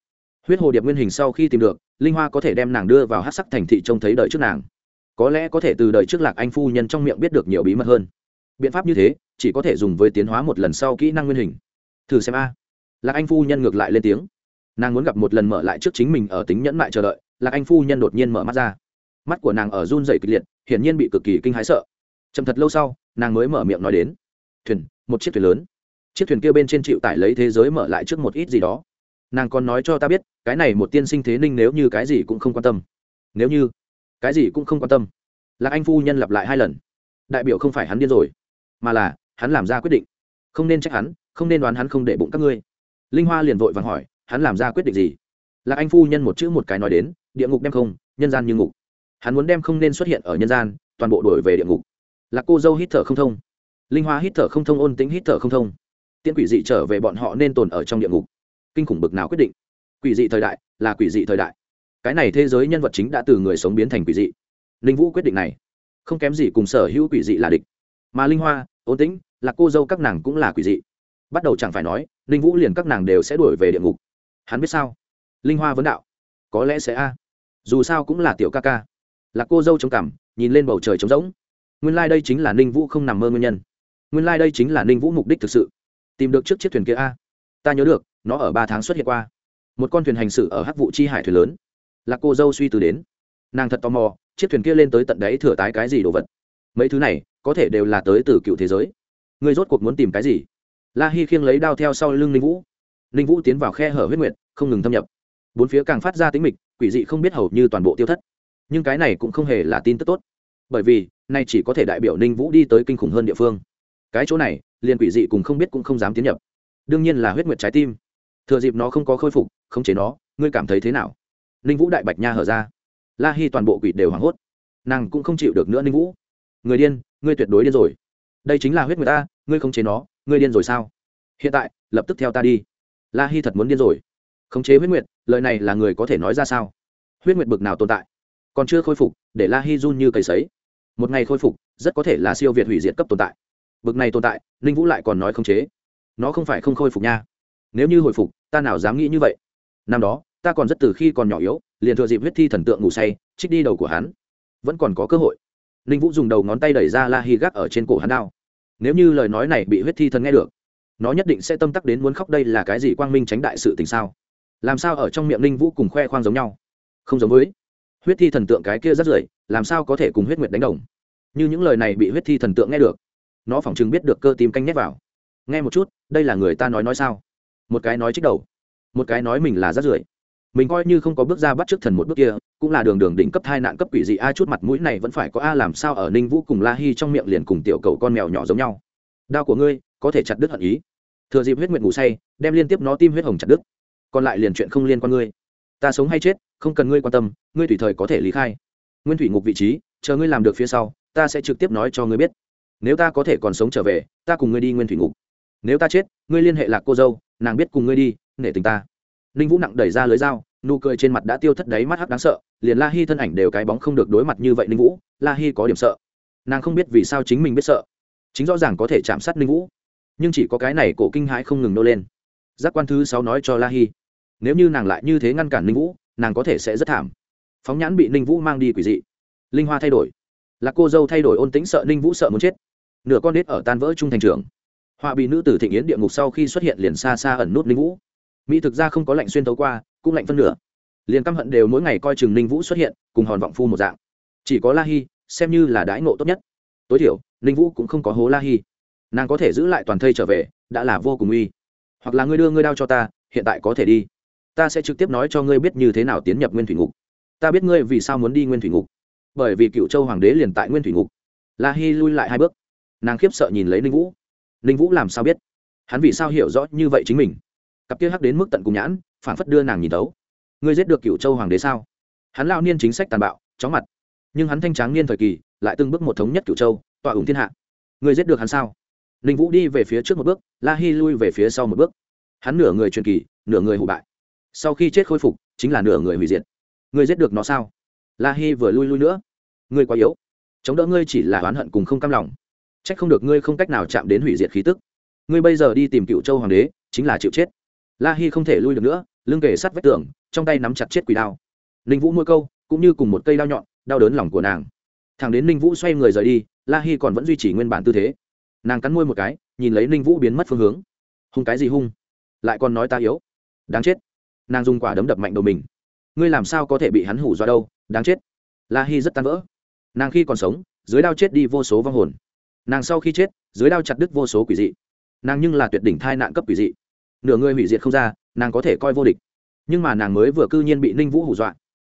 Huyết hồ điệp nguyên hình sau khi tìm được, linh hoa có thể đem nàng đưa vào hát sắc thành thị trông thấy đời trước nàng có lẽ có thể từ đời trước lạc anh phu nhân trong miệng biết được nhiều bí mật hơn. Biện pháp như thế, chỉ có thể dùng với tiến hóa một lần sau kỹ năng nguyên hình. Thử xem a. Lạc anh phu nhân ngược lại lên tiếng. Nàng muốn gặp một lần mở lại trước chính mình ở tính nhẫn mại chờ đợi, lạc anh phu nhân đột nhiên mở mắt ra. Mắt của nàng ở run dày kịch liệt, hiển nhiên bị cực kỳ kinh hãi sợ. Chậm thật lâu sau, nàng mới mở miệng nói đến. Thuyền, một chiếc thuyền lớn. Chiếc thuyền kia bên trên chịu tải lấy thế giới mở lại trước một ít gì đó. Nàng còn nói cho ta biết, cái này một tiên sinh thế ninh nếu như cái gì cũng không quan tâm. Nếu như cái gì cũng không quan tâm. Lạc anh phu nhân lặp lại hai lần. Đại biểu không phải hắn điên rồi, mà là hắn làm ra quyết định. Không nên trách hắn, không nên đoán hắn không để bụng các ngươi. Linh hoa liền vội vàng hỏi, hắn làm ra quyết định gì? Lạc anh phu nhân một chữ một cái nói đến, địa ngục đem không, nhân gian như ngục. Hắn muốn đem không nên xuất hiện ở nhân gian, toàn bộ đổi về địa ngục. Lạc cô dâu hít thở không thông. Linh hoa hít thở không thông, ôn tính hít thở không thông. Tiên quỷ dị trở về bọn họ nên tồn ở trong địa ngục. Kinh khủng bực nào quyết định. Quỷ dị thời đại là quỷ dị thời đại cái này thế giới nhân vật chính đã từ người sống biến thành quỷ dị. Linh vũ quyết định này. Không kém gì cùng sở hữu quỷ dị là địch. Mà linh hoa, ôn tĩnh là cô dâu các nàng cũng là quỷ dị. Bắt đầu chẳng phải nói linh vũ liền các nàng đều sẽ đuổi về địa ngục. Hắn biết sao? Linh hoa vấn đạo. Có lẽ sẽ a. Dù sao cũng là tiểu ca ca. Là cô dâu trống cảm nhìn lên bầu trời trống rỗng. Nguyên lai、like、đây chính là ninh vũ không nằm mơ nguyên nhân. Nguyên lai、like、đây chính là ninh vũ mục đích thực sự. Tìm được trước chiếc thuyền kia a. Ta nhớ được, nó ở ba tháng xuất hiện qua. Một con thuyền hành xử ở hắc vụ chi hải thuyền lớn là cô dâu suy tư đến. Nàng thật tò mò, chiếc thuyền kia lên tới tận đấy thừa tái cái gì đồ vật? Mấy thứ này, có thể đều là tới từ cựu thế giới. Ngươi rốt cuộc muốn tìm cái gì? La hi khiêng lấy đao theo sau lưng ninh vũ. Ninh vũ tiến vào khe hở huyết nguyệt, không ngừng thâm nhập. Bốn phía càng phát ra tính mịch, quỷ dị không biết hầu như toàn bộ tiêu thất. Nhưng cái này cũng không hề là tin tức tốt. Bởi vì, nay chỉ có thể đại biểu ninh vũ đi tới kinh khủng hơn địa phương. Cái chỗ này, liền quỷ dị cùng không biết cũng không dám tiến nhập. Đương nhiên là huyết nguyệt trái tim. Thừa dịp nó không có khôi phục không chế nó, ngươi cảm thấy thế nào? Ninh vũ đại bạch nha hở ra. La hi toàn bộ quỷ đều hoảng hốt. Nàng cũng không chịu được nữa ninh vũ. Người điên, ngươi tuyệt đối điên rồi. Đây chính là huyết người ta, ngươi không chế nó, ngươi điên rồi sao? Hiện tại, lập tức theo ta đi. La hi thật muốn điên rồi. Khống chế huyết nguyệt, lời này là người có thể nói ra sao? Huyết nguyệt bực nào tồn tại? Còn chưa khôi phục, để la hi run như cầy sấy. Một ngày khôi phục, rất có thể là siêu việt hủy diệt cấp tồn tại. Bực này tồn tại, ninh vũ lại còn nói khống chế. Nó không phải không khôi phục nha. Nếu như hồi phục, ta nào dám nghĩ như vậy? Năm đó ta còn rất từ khi còn nhỏ yếu, liền thừa dịp huyết thi thần tượng ngủ say, trích đi đầu của hắn. Vẫn còn có cơ hội. Ninh vũ dùng đầu ngón tay đẩy ra la hi gác ở trên cổ hắn đao. Nếu như lời nói này bị huyết thi thần nghe được, nó nhất định sẽ tâm tắc đến muốn khóc đây là cái gì quang minh tránh đại sự tình sao? Làm sao ở trong miệng ninh vũ cùng khoe khoang giống nhau? Không giống với. Huyết thi thần tượng cái kia rất rưởi, làm sao có thể cùng huyết nguyệt đánh đồng? Như những lời này bị huyết thi thần tượng nghe được, nó phỏng chừng biết được cơ tim canh nhét vào. Nghe một chút, đây là người ta nói nói sao? Một cái nói trích đầu, một cái nói mình là rất rưởi mình coi như không có bước ra bắt trước thần một bước kia, cũng là đường đường đỉnh cấp thai nạn cấp quỷ dị, a chút mặt mũi này vẫn phải có a, làm sao ở ninh vũ cùng la hi trong miệng liền cùng tiểu cầu con mèo nhỏ giống nhau. Đao của ngươi, có thể chặt đứt hận ý. Thừa dịp huyết nguyệt ngủ say, đem liên tiếp nó tim huyết hồng chặt đứt. Còn lại liền chuyện không liên quan ngươi. Ta sống hay chết, không cần ngươi quan tâm, ngươi tùy thời có thể lý khai. Nguyên thủy ngục vị trí, chờ ngươi làm được phía sau, ta sẽ trực tiếp nói cho ngươi biết. Nếu ta có thể còn sống trở về, ta cùng ngươi đi nguyên thủy ngục. Nếu ta chết, ngươi liên hệ lạc cô dâu, nàng biết cùng ngươi đi, nể tình ta ninh vũ nặng đẩy ra lưới dao, nụ cười trên mặt đã tiêu thất đáy mắt hắc đáng sợ, liền la hi thân ảnh đều cái bóng không được đối mặt như vậy ninh vũ, la hi có điểm sợ. Nàng không biết vì sao chính mình biết sợ. Chính rõ ràng có thể chạm sát ninh vũ, nhưng chỉ có cái này cổ kinh hãi không ngừng nô lên. Giác quan thứ sáu nói cho la hi, nếu như nàng lại như thế ngăn cản ninh vũ, nàng có thể sẽ rất thảm. Phóng nhãn bị ninh vũ mang đi quỷ dị. Linh hoa thay đổi. Là cô dâu thay đổi ôn tĩnh sợ ninh vũ sợ muốn chết. Nửa con nết ở tan vỡ trung thành trưởng họa bị nữ tử thịnh yến địa ngục sau khi xuất hiện liền xa xa ẩn nút ninh vũ mỹ thực ra không có lệnh xuyên tấu qua, cũng lạnh phân nửa. Liền căm hận đều mỗi ngày coi chừng ninh vũ xuất hiện, cùng hòn vọng phu một dạng. Chỉ có la hi, xem như là đãi ngộ tốt nhất. Tối thiểu, ninh vũ cũng không có hố la hi. Nàng có thể giữ lại toàn thây trở về, đã là vô cùng uy. Hoặc là ngươi đưa ngươi đao cho ta, hiện tại có thể đi. Ta sẽ trực tiếp nói cho ngươi biết như thế nào tiến nhập nguyên thủy ngục. Ta biết ngươi vì sao muốn đi nguyên thủy ngục. Bởi vì cựu châu hoàng đế liền tại nguyên thủy ngục. La hi lui lại hai bước. Nàng khiếp sợ nhìn lấy ninh vũ. Ninh vũ làm sao biết? Hắn vì sao hiểu rõ như vậy chính mình? Cặp kia hắc đến mức tận cùng nhãn phản phất đưa nàng nhìn tấu ngươi giết được cựu châu hoàng đế sao? Hắn lao niên chính sách tàn bạo, chóng mặt. Nhưng hắn thanh tráng niên thời kỳ, lại từng bước một thống nhất cựu châu, tọa ủng thiên hạ. Ngươi giết được hắn sao? Ninh vũ đi về phía trước một bước, la hi lui về phía sau một bước. Hắn nửa người truyền kỳ, nửa người hụ bại. Sau khi chết khôi phục, chính là nửa người hủy diệt. Ngươi giết được nó sao? La hi vừa lui lui nữa. Ngươi quá yếu. Chống đỡ ngươi chỉ là oán hận cùng không cam lòng. Trách không được ngươi không cách nào chạm đến hủy diệt khí tức. Ngươi bây giờ đi tìm cựu châu hoàng đế, chính là chịu chết la hi không thể lui được nữa, lưng kề sắt vách tường, trong tay nắm chặt chết quỷ đao. Ninh vũ mỗi câu, cũng như cùng một cây đao nhọn, đau đớn lòng của nàng. Thằng đến ninh vũ xoay người rời đi, la hi còn vẫn duy trì nguyên bản tư thế. Nàng cắn môi một cái, nhìn lấy ninh vũ biến mất phương hướng. Hung cái gì hung? Lại còn nói ta yếu. Đáng chết. Nàng dùng quả đấm đập mạnh đầu mình. Ngươi làm sao có thể bị hắn hủ do đâu, đáng chết. La hi rất tan vỡ. Nàng khi còn sống, dưới đao chết đi vô số vong hồn. Nàng sau khi chết, dưới đao chặt đứt vô số quỷ dị. Nàng nhưng là tuyệt đỉnh thai nạn cấp quỷ dị nửa người hủy diệt không ra, nàng có thể coi vô địch. Nhưng mà nàng mới vừa cư nhiên bị ninh vũ hủ dọa.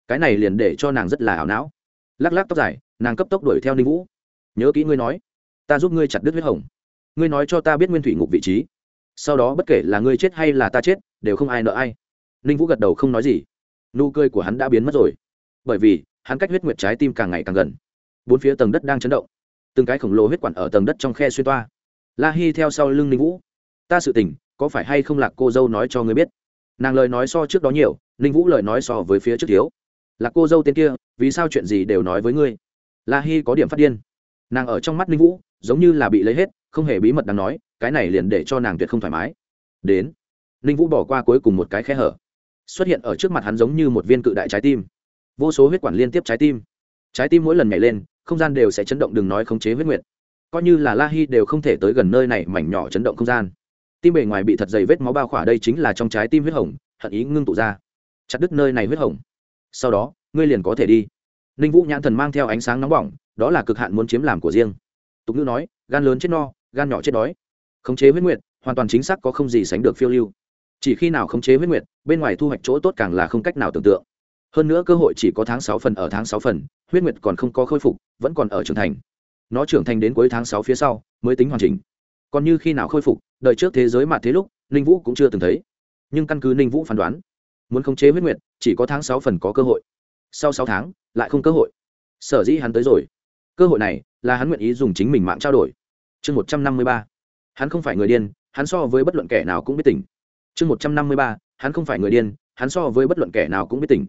Cái này liền để cho nàng rất là ảo não. Lắc lắc tóc dài, nàng cấp tốc đuổi theo ninh vũ. Nhớ kỹ ngươi nói, ta giúp ngươi chặt đứt huyết hồng. Ngươi nói cho ta biết nguyên thủy ngục vị trí. Sau đó bất kể là ngươi chết hay là ta chết, đều không ai nợ ai. Ninh vũ gật đầu không nói gì. Nụ cười của hắn đã biến mất rồi. Bởi vì, hắn cách huyết nguyệt trái tim càng ngày càng gần. Bốn phía tầng đất đang chấn động. Từng cái khổng lồ huyết quản ở tầng đất trong khe xuyên toa. La hi theo sau lưng ninh vũ. Ta sự tình có phải hay không lạc cô dâu nói cho ngươi biết? Nàng lời nói so trước đó nhiều, ninh vũ lời nói so với phía trước thiếu. Là cô dâu tên kia, vì sao chuyện gì đều nói với ngươi? La hi có điểm phát điên. Nàng ở trong mắt ninh vũ, giống như là bị lấy hết, không hề bí mật đáng nói, cái này liền để cho nàng tuyệt không thoải mái. Đến. Ninh vũ bỏ qua cuối cùng một cái khe hở. Xuất hiện ở trước mặt hắn giống như một viên cự đại trái tim. Vô số huyết quản liên tiếp trái tim. Trái tim mỗi lần nhảy lên, không gian đều sẽ chấn động đừng nói khống chế huyết nguyệt. Coi như là la hi đều không thể tới gần nơi này mảnh nhỏ chấn động không gian tim bề ngoài bị thật dày vết máu bao khỏa đây chính là trong trái tim huyết hồng, hận ý ngưng tụ ra. Chặt đứt nơi này huyết hồng. Sau đó, ngươi liền có thể đi. Ninh vũ nhãn thần mang theo ánh sáng nóng bỏng, đó là cực hạn muốn chiếm làm của riêng. Tục ngữ nói, gan lớn chết no, gan nhỏ chết đói. Khống chế huyết nguyệt, hoàn toàn chính xác có không gì sánh được phiêu lưu. Chỉ khi nào khống chế huyết nguyệt, bên ngoài thu hoạch chỗ tốt càng là không cách nào tưởng tượng. Hơn nữa cơ hội chỉ có tháng sáu phần ở tháng sáu phần, huyết nguyệt còn không có khôi phục, vẫn còn ở trưởng thành. Nó trưởng thành đến cuối tháng sáu phía sau, mới tính hoàn chỉnh. Còn như khi nào khôi phục đời trước thế giới mà thế lúc, ninh vũ cũng chưa từng thấy. Nhưng căn cứ ninh vũ phán đoán, muốn khống chế huyết nguyệt, chỉ có tháng sáu phần có cơ hội. Sau sáu tháng, lại không cơ hội. Sở dĩ hắn tới rồi. Cơ hội này là hắn nguyện ý dùng chính mình mạng trao đổi. Chương một trăm năm mươi ba. Hắn không phải người điên, hắn so với bất luận kẻ nào cũng biết tỉnh chương một trăm năm mươi ba. Hắn không phải người điên, hắn so với bất luận kẻ nào cũng biết tỉnh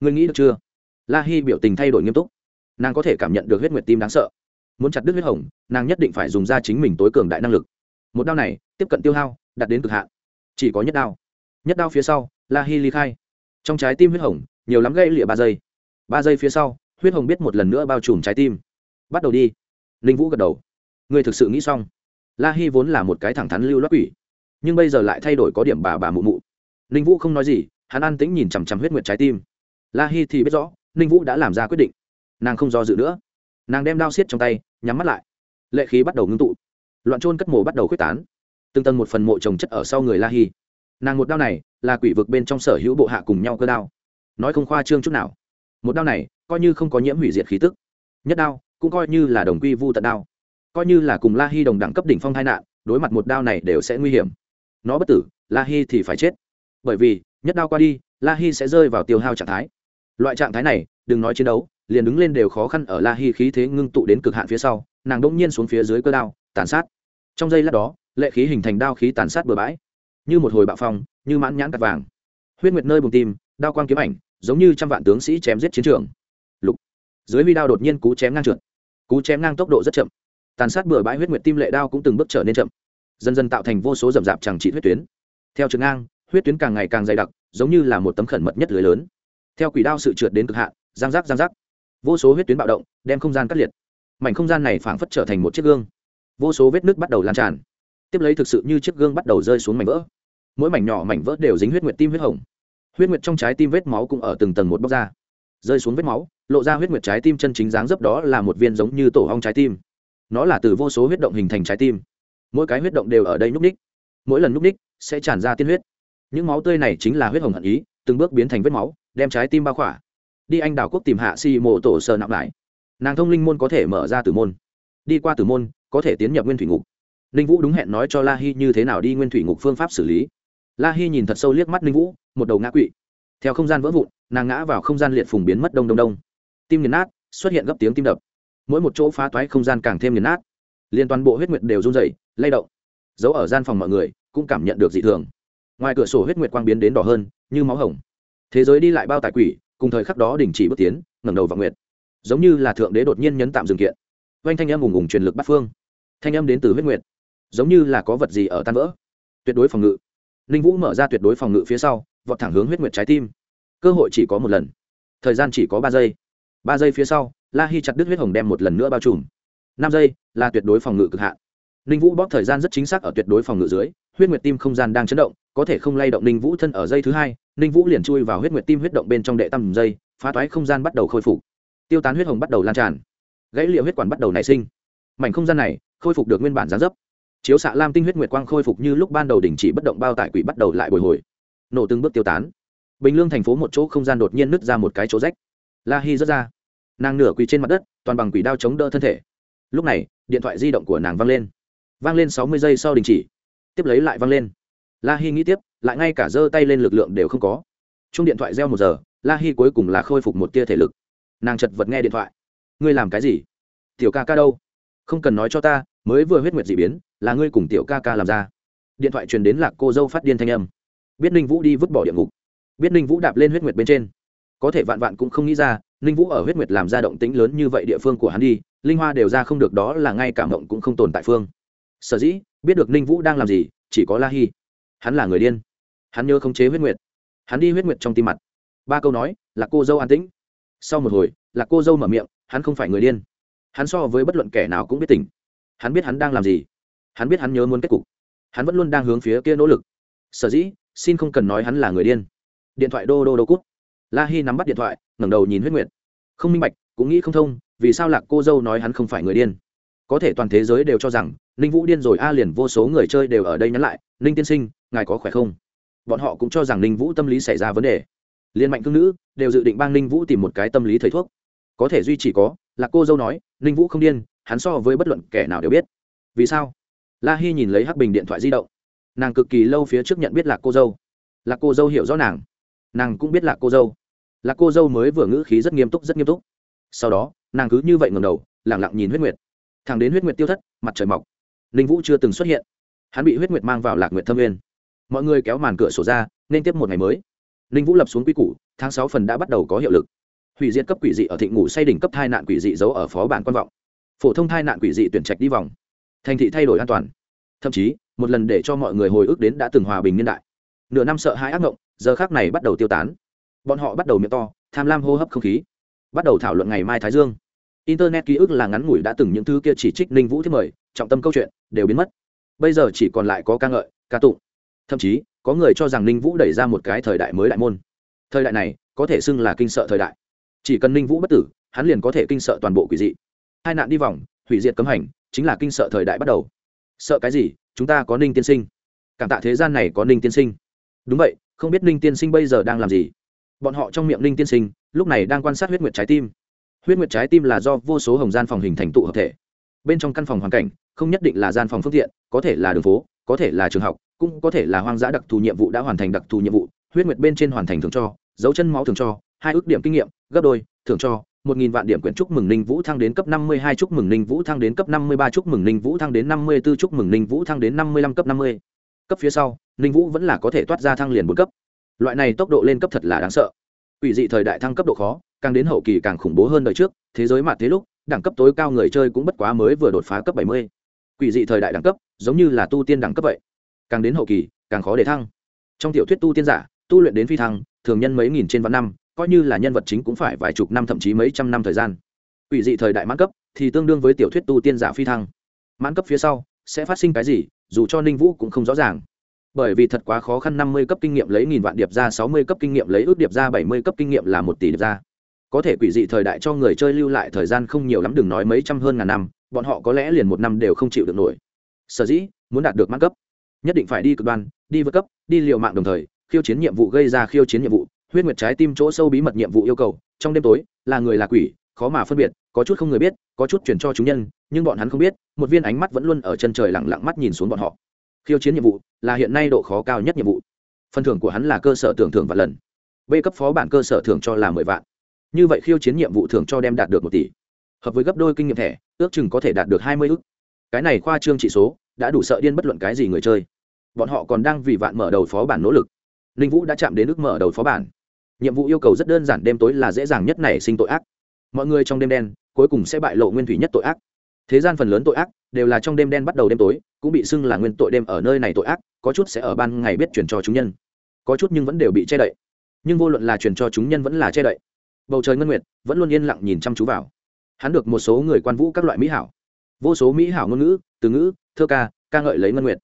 người nghĩ được chưa? La hy biểu tình thay đổi nghiêm túc. Nàng có thể cảm nhận được huyết nguyệt tim đáng sợ. Muốn chặt đứt huyết hồng, nàng nhất định phải dùng ra chính mình tối cường đại năng lực. Một đao này tiếp cận tiêu hao, đạt đến cực hạn. Chỉ có nhất đao. Nhất đao phía sau, la hi ly khai. Trong trái tim huyết hồng, nhiều lắm gây lịa ba giây. Ba giây phía sau, huyết hồng biết một lần nữa bao trùm trái tim. Bắt đầu đi. Ninh vũ gật đầu. Người thực sự nghĩ xong. La hi vốn là một cái thẳng thắn lưu loát quỷ, nhưng bây giờ lại thay đổi có điểm bà bà mụ mụ. Ninh vũ không nói gì, hắn an tĩnh nhìn chằm chằm huyết nguyệt trái tim. La hi thì biết rõ, ninh vũ đã làm ra quyết định. Nàng không do dự nữa. Nàng đem đao xiết trong tay, nhắm mắt lại. Lệ khí bắt đầu ngưng tụ. Loạn trôn cất mồ bắt đầu quyết tán từng tầng một phần mộ trồng chất ở sau người la hi. Nàng một đao này là quỷ vực bên trong sở hữu bộ hạ cùng nhau cơ đao. Nói không khoa trương chút nào. Một đao này coi như không có nhiễm hủy diệt khí tức. Nhất đao cũng coi như là đồng quy vu tận đao. Coi như là cùng la hi đồng đẳng cấp đỉnh phong tai nạn, đối mặt một đao này đều sẽ nguy hiểm. Nó bất tử, la hi thì phải chết. Bởi vì, nhất đao qua đi, la hi sẽ rơi vào tiêu hao trạng thái. Loại trạng thái này, đừng nói chiến đấu, liền đứng lên đều khó khăn ở la hi khí thế ngưng tụ đến cực hạn phía sau, nàng đông nhiên xuống phía dưới cơ đao, tàn sát. Trong giây lát đó lệ khí hình thành đao khí tàn sát bừa bãi, như một hồi bạo phong, như mãn nhãn cắt vàng. Huyết nguyệt nơi bùng tim, đao quang kiếm ảnh, giống như trăm vạn tướng sĩ chém giết chiến trường. Lục. Dưới huy đao đột nhiên cú chém ngang trượt. Cú chém ngang tốc độ rất chậm. Tàn sát bừa bãi huyết nguyệt tim lệ đao cũng từng bước trở nên chậm. Dần dần tạo thành vô số rậm rạp chẳng trị huyết tuyến. Theo trường ngang, huyết tuyến càng ngày càng dày đặc, giống như là một tấm khẩn mật nhất lưới lớn. Theo quỷ đao sự trượt đến cực hạn, giang giác giang giác. Vô số huyết tuyến bạo động, đem không gian cắt liệt. Mảnh không gian này phảng phất trở thành một chiếc gương. Vô số vết nước bắt đầu lan tràn tiếp lấy thực sự như chiếc gương bắt đầu rơi xuống mảnh vỡ. Mỗi mảnh nhỏ mảnh vỡ đều dính huyết nguyệt tim huyết hồng. Huyết nguyệt trong trái tim vết máu cũng ở từng tầng một bóc ra. Rơi xuống vết máu, lộ ra huyết nguyệt trái tim chân chính dáng dấp đó là một viên giống như tổ hong trái tim. Nó là từ vô số huyết động hình thành trái tim. Mỗi cái huyết động đều ở đây núp ních. Mỗi lần núp ních sẽ tràn ra tiên huyết. Những máu tươi này chính là huyết hồng hận ý, từng bước biến thành vết máu, đem trái tim bao khỏa. Đi anh Đảo quốc tìm hạ si mộ tổ sơ nặng lại. Nàng thông linh môn có thể mở ra tử môn. Đi qua tử môn, có thể tiến nhập nguyên thủy ngục ninh vũ đúng hẹn nói cho la hi như thế nào đi nguyên thủy ngục phương pháp xử lý. La hi nhìn thật sâu liếc mắt ninh vũ, một đầu ngã quỵ. Theo không gian vỡ vụn, nàng ngã vào không gian liệt phùng biến mất đông đông đông. Tim nghiền nát, xuất hiện gấp tiếng tim đập. Mỗi một chỗ phá toái không gian càng thêm nghiền nát. Liên toàn bộ huyết nguyệt đều run rẩy, lay động. Giấu ở gian phòng mọi người cũng cảm nhận được dị thường. Ngoài cửa sổ huyết nguyệt quang biến đến đỏ hơn, như máu hồng. Thế giới đi lại bao tài quỷ, cùng thời khắc đó đình chỉ bước tiến, ngẩng đầu vào nguyệt. Giống như là thượng đế đột nhiên nhấn tạm dừng kiện. Oanh thanh âm ùng ùng truyền lực bắt phương. Thanh âm đến từ huyết nguyệt giống như là có vật gì ở tan vỡ. Tuyệt đối phòng ngự. Ninh vũ mở ra tuyệt đối phòng ngự phía sau, vọt thẳng hướng huyết nguyệt trái tim. Cơ hội chỉ có một lần. Thời gian chỉ có ba giây. Ba giây phía sau, la hi chặt đứt huyết hồng đem một lần nữa bao trùm. Năm giây, là tuyệt đối phòng ngự cực hạn. Ninh vũ bóp thời gian rất chính xác ở tuyệt đối phòng ngự dưới, huyết nguyệt tim không gian đang chấn động, có thể không lay động ninh vũ thân ở dây thứ hai, ninh vũ liền chui vào huyết nguyệt tim huyết động bên trong đệ tăm dây phá toái không gian bắt đầu khôi phục. Tiêu tán huyết hồng bắt đầu lan tràn. Gãy liệu huyết quản bắt đầu nảy sinh. Mảnh không gian này khôi phục được nguyên bản gián dấp chiếu xạ lam tinh huyết nguyệt quang khôi phục như lúc ban đầu đình chỉ bất động bao tải quỷ bắt đầu lại bồi hồi. Nổ từng bước tiêu tán. Bình lương thành phố một chỗ không gian đột nhiên nứt ra một cái chỗ rách. La hi rớt ra. Nàng nửa quỳ trên mặt đất, toàn bằng quỷ đao chống đỡ thân thể. Lúc này, điện thoại di động của nàng vang lên. Vang lên sáu mươi giây sau đình chỉ. Tiếp lấy lại vang lên. La hi nghĩ tiếp, lại ngay cả giơ tay lên lực lượng đều không có. Chung điện thoại reo một giờ, la hi cuối cùng là khôi phục một tia thể lực. Nàng chật vật nghe điện thoại. Ngươi làm cái gì? Tiểu ca ca đâu? Không cần nói cho ta, mới vừa huyết nguyệt d ị biến là ngươi cùng tiểu ca ca làm ra. Điện thoại truyền đến lạc cô dâu phát điên thanh âm. Biết ninh vũ đi vứt bỏ địa ngục. Biết ninh vũ đạp lên huyết nguyệt bên trên. Có thể vạn vạn cũng không nghĩ ra, ninh vũ ở huyết nguyệt làm ra động tĩnh lớn như vậy địa phương của hắn đi, linh hoa đều ra không được đó là ngay cả mộng cũng không tồn tại phương. Sở dĩ, biết được ninh vũ đang làm gì, chỉ có la hi. Hắn là người điên. Hắn nhớ khống chế huyết nguyệt. Hắn đi huyết nguyệt trong tim mặt. Ba câu nói là cô dâu an tĩnh. Sau một hồi là cô dâu mở miệng, hắn không phải người điên. Hắn so với bất luận kẻ nào cũng biết tỉnh. Hắn biết hắn đang làm gì hắn biết hắn nhớ muốn kết cục. Hắn vẫn luôn đang hướng phía kia nỗ lực. Sở dĩ, xin không cần nói hắn là người điên. Điện thoại đô đô đô cút. La hi nắm bắt điện thoại, ngẩng đầu nhìn huyết nguyệt. Không minh bạch, cũng nghĩ không thông, vì sao lạc cô dâu nói hắn không phải người điên? Có thể toàn thế giới đều cho rằng, ninh vũ điên rồi a, liền vô số người chơi đều ở đây nhắn lại, ninh tiên sinh, ngài có khỏe không? Bọn họ cũng cho rằng ninh vũ tâm lý xảy ra vấn đề. Liên mạnh cương nữ, đều dự định bang ninh vũ tìm một cái tâm lý thầy thuốc. Có thể duy chỉ có là cô dâu nói, ninh vũ không điên, hắn so với bất luận kẻ nào đều biết. Vì sao? La hi nhìn lấy hắc bình điện thoại di động. Nàng cực kỳ lâu phía trước nhận biết là cô dâu. Là cô dâu hiểu rõ nàng. Nàng cũng biết là cô dâu. Là cô dâu mới vừa ngữ khí rất nghiêm túc, rất nghiêm túc. Sau đó, nàng cứ như vậy ngầm đầu lẳng lặng nhìn huyết nguyệt. Thằng đến huyết nguyệt tiêu thất, mặt trời mọc. Ninh vũ chưa từng xuất hiện. Hắn bị huyết nguyệt mang vào lạc nguyệt thâm nguyên. Mọi người kéo màn cửa sổ ra, nên tiếp một ngày mới. Ninh vũ lập xuống quy củ, tháng sáu phần đã bắt đầu có hiệu lực. Hủy diệt cấp quỷ dị ở thịnh ngủ say đỉnh cấp thai nạn quỷ dị giấu ở phó bản quan vọng. Phổ thông thai nạn quỷ dị tuyển trạch đi vòng thành thị thay đổi an toàn. Thậm chí một lần để cho mọi người hồi ức đến đã từng hòa bình niên đại. Nửa năm sợ hãi ác ngộng, giờ khác này bắt đầu tiêu tán. Bọn họ bắt đầu miệng to tham lam hô hấp không khí. Bắt đầu thảo luận ngày mai thái dương. Internet ký ức là ngắn ngủi đã từng những thứ kia chỉ trích ninh vũ thiết mời trọng tâm câu chuyện đều biến mất. Bây giờ chỉ còn lại có ca ngợi ca tụng. Thậm chí có người cho rằng ninh vũ đẩy ra một cái thời đại mới đại môn. Thời đại này có thể xưng là kinh sợ thời đại. Chỉ cần ninh vũ bất tử hắn liền có thể kinh sợ toàn bộ quỷ dị. Hai nạn đi vòng hủy diệt cấm hành chính là kinh sợ thời đại bắt đầu. Sợ cái gì? Chúng ta có ninh tiên sinh. Cảm tạ thế gian này có ninh tiên sinh. Đúng vậy, không biết ninh tiên sinh bây giờ đang làm gì. Bọn họ trong miệng ninh tiên sinh, lúc này đang quan sát huyết nguyệt trái tim. Huyết nguyệt trái tim là do vô số hồng gian phòng hình thành tụ hợp thể. Bên trong căn phòng hoàn cảnh, không nhất định là gian phòng phương tiện, có thể là đường phố, có thể là trường học, cũng có thể là hoang dã đặc thù nhiệm vụ đã hoàn thành đặc thù nhiệm vụ, huyết nguyệt bên trên hoàn thành thường cho, dấu chân máu thường cho, hai ước điểm kinh nghiệm, gấp đôi thường cho một nghìn vạn điểm quyển chúc mừng ninh vũ thăng đến cấp năm mươi hai chúc mừng ninh vũ thăng đến cấp năm mươi ba chúc mừng ninh vũ thăng đến năm mươi b ố chúc mừng ninh vũ thăng đến năm mươi lăm cấp năm mươi. Cấp phía sau, ninh vũ vẫn là có thể toát ra thăng liền bốn cấp. Loại này tốc độ lên cấp thật là đáng sợ. Ủy dị thời đại thăng cấp độ khó, càng đến hậu kỳ càng khủng bố hơn đời trước, thế giới mặt thế lúc, đẳng cấp tối cao người chơi cũng bất quá mới vừa đột phá cấp bảy mươi. Quỷ dị thời đại đẳng cấp, giống như là tu tiên đẳng cấp vậy. Càng đến hậu kỳ, càng khó để thăng. Trong tiểu thuyết tu tiên giả, tu luyện đến phi thăng, thường nhân mấy nghìn trên vạn năm coi như là nhân vật chính cũng phải vài chục năm, thậm chí mấy trăm năm thời gian. Quỷ dị thời đại mãn cấp thì tương đương với tiểu thuyết tu tiên giả phi thăng. Mãn cấp phía sau sẽ phát sinh cái gì, dù cho ninh vũ cũng không rõ ràng. Bởi vì thật quá khó khăn, năm mươi cấp kinh nghiệm lấy nghìn vạn điệp ra, sáu mươi cấp kinh nghiệm lấy ước điệp ra, bảy mươi cấp kinh nghiệm là một tỷ điệp ra. Có thể quỷ dị thời đại cho người chơi lưu lại thời gian không nhiều lắm, đừng nói mấy trăm hơn ngàn năm, bọn họ có lẽ liền một năm đều không chịu được nổi. Sở dĩ muốn đạt được mãn cấp, nhất định phải đi cực đoan, đi vượt cấp, đi liều mạng đồng thời, khiêu chiến nhiệm vụ, gây ra khiêu chiến nhiệm vụ huyết nguyệt trái tim chỗ sâu bí mật nhiệm vụ yêu cầu, trong đêm tối, là người là quỷ, khó mà phân biệt, có chút không người biết, có chút chuyển cho chúng nhân, nhưng bọn hắn không biết, một viên ánh mắt vẫn luôn ở chân trời lặng lặng mắt nhìn xuống bọn họ. Khiêu chiến nhiệm vụ, là hiện nay độ khó cao nhất nhiệm vụ. Phần thưởng của hắn là cơ sở tưởng thưởng và lần. B cấp phó bản cơ sở thưởng cho là mười vạn. Như vậy khiêu chiến nhiệm vụ thưởng cho đem đạt được một tỷ. Hợp với gấp đôi kinh nghiệm thẻ, ước chừng có thể đạt được hai mươi ước cái này khoa trương trị số, đã đủ sợ điên bất luận cái gì người chơi. Bọn họ còn đang vì vạn mở đầu phó bản nỗ lực. Ninh vũ đã chạm đến ước mở đầu phó bản nhiệm vụ yêu cầu rất đơn giản, đêm tối là dễ dàng nhất nảy sinh tội ác. Mọi người trong đêm đen, cuối cùng sẽ bại lộ nguyên thủy nhất tội ác. Thế gian phần lớn tội ác đều là trong đêm đen bắt đầu đêm tối, cũng bị xưng là nguyên tội đêm ở nơi này tội ác, có chút sẽ ở ban ngày biết chuyển cho chúng nhân. Có chút nhưng vẫn đều bị che đậy. Nhưng vô luận là truyền cho chúng nhân vẫn là che đậy. Bầu trời ngân nguyệt vẫn luôn yên lặng nhìn chăm chú vào. Hắn được một số người quan vũ các loại mỹ hảo. Vô số mỹ hảo ngôn ngữ, từ ngữ, thơ ca ca ngợi lấy ngân nguyệt.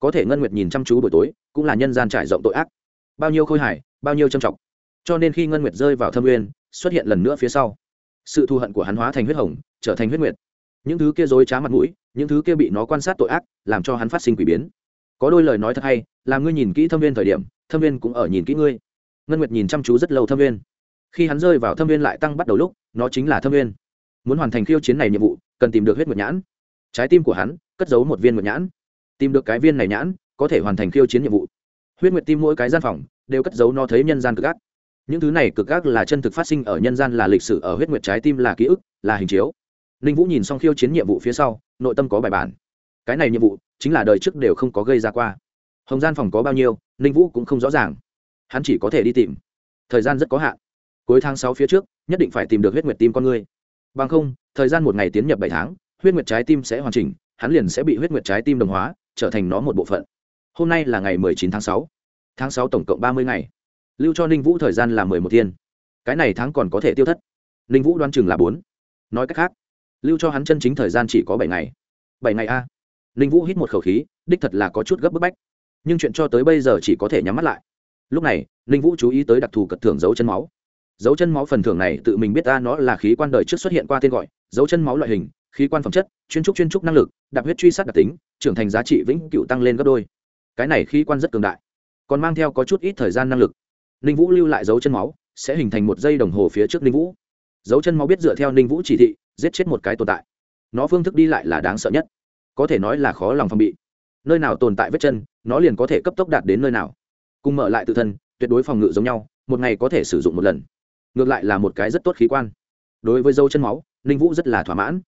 Có thể ngân nguyệt nhìn chăm chú buổi tối, cũng là nhân gian trải rộng tội ác. Bao nhiêu khôi hài, bao nhiêu trầm trọng cho nên khi ngân nguyệt rơi vào thâm uyên xuất hiện lần nữa phía sau. Sự thù hận của hắn hóa thành huyết hồng, trở thành huyết nguyệt. Những thứ kia dối trá mặt mũi, những thứ kia bị nó quan sát tội ác, làm cho hắn phát sinh quỷ biến. Có đôi lời nói thật hay làm ngươi nhìn kỹ thâm viên thời điểm, thâm viên cũng ở nhìn kỹ ngươi. Ngân nguyệt nhìn chăm chú rất lâu thâm viên khi hắn rơi vào thâm viên lại tăng bắt đầu lúc, nó chính là thâm viên muốn hoàn thành khiêu chiến này nhiệm vụ, cần tìm được huyết nguyệt nhãn. Trái tim của hắn, cất giấu một viên nguyệt nhãn. Tìm được cái viên này nhãn, có thể hoàn thành khiêu chiến nhiệm vụ. Huyết nguyệt tim mỗi cái gian phòng, đều cất giấu nó thấy nhân gian cực ác những thứ này cực gác là chân thực phát sinh ở nhân gian, là lịch sử, ở huyết nguyệt trái tim, là ký ức, là hình chiếu. Ninh vũ nhìn xong khiêu chiến nhiệm vụ phía sau, nội tâm có bài bản. Cái này nhiệm vụ chính là đời trước đều không có gây ra qua. Hồng gian phòng có bao nhiêu, ninh vũ cũng không rõ ràng. Hắn chỉ có thể đi tìm. Thời gian rất có hạn. Cuối tháng sáu phía trước, nhất định phải tìm được huyết nguyệt tim con người bằng không, thời gian một ngày tiến nhập bảy tháng, huyết nguyệt trái tim sẽ hoàn chỉnh, hắn liền sẽ bị huyết nguyệt trái tim đồng hóa, trở thành nó một bộ phận. Hôm nay là ngày mười chín tháng sáu. Tháng sáu tổng cộng ba mươi ngày lưu cho ninh vũ thời gian là mười một thiên. Cái này tháng còn có thể tiêu thất. Ninh vũ đoan chừng là bốn. Nói cách khác, lưu cho hắn chân chính thời gian chỉ có bảy ngày. Bảy ngày a. Ninh vũ hít một khẩu khí, đích thật là có chút gấp bức bách. Nhưng chuyện cho tới bây giờ chỉ có thể nhắm mắt lại. Lúc này, ninh vũ chú ý tới đặc thù cật thưởng dấu chân máu. Dấu chân máu phần thưởng này tự mình biết ta nó là khí quan đời trước xuất hiện qua tên gọi, dấu chân máu loại hình, khí quan phẩm chất, chuyên trúc chuyên trúc năng lực đặc huyết truy sát đặc tính, trưởng thành giá trị vĩnh cựu tăng lên gấp đôi. Cái này khí quan rất cường đại, còn mang theo có chút ít thời gian năng lực ninh vũ lưu lại dấu chân máu, sẽ hình thành một dây đồng hồ phía trước ninh vũ. Dấu chân máu biết dựa theo ninh vũ chỉ thị, giết chết một cái tồn tại. Nó phương thức đi lại là đáng sợ nhất. Có thể nói là khó lòng phòng bị. Nơi nào tồn tại vết chân, nó liền có thể cấp tốc đạt đến nơi nào. Cùng mở lại tự thân, tuyệt đối phòng ngự giống nhau, một ngày có thể sử dụng một lần. Ngược lại là một cái rất tốt khí quan. Đối với dấu chân máu, ninh vũ rất là thỏa mãn.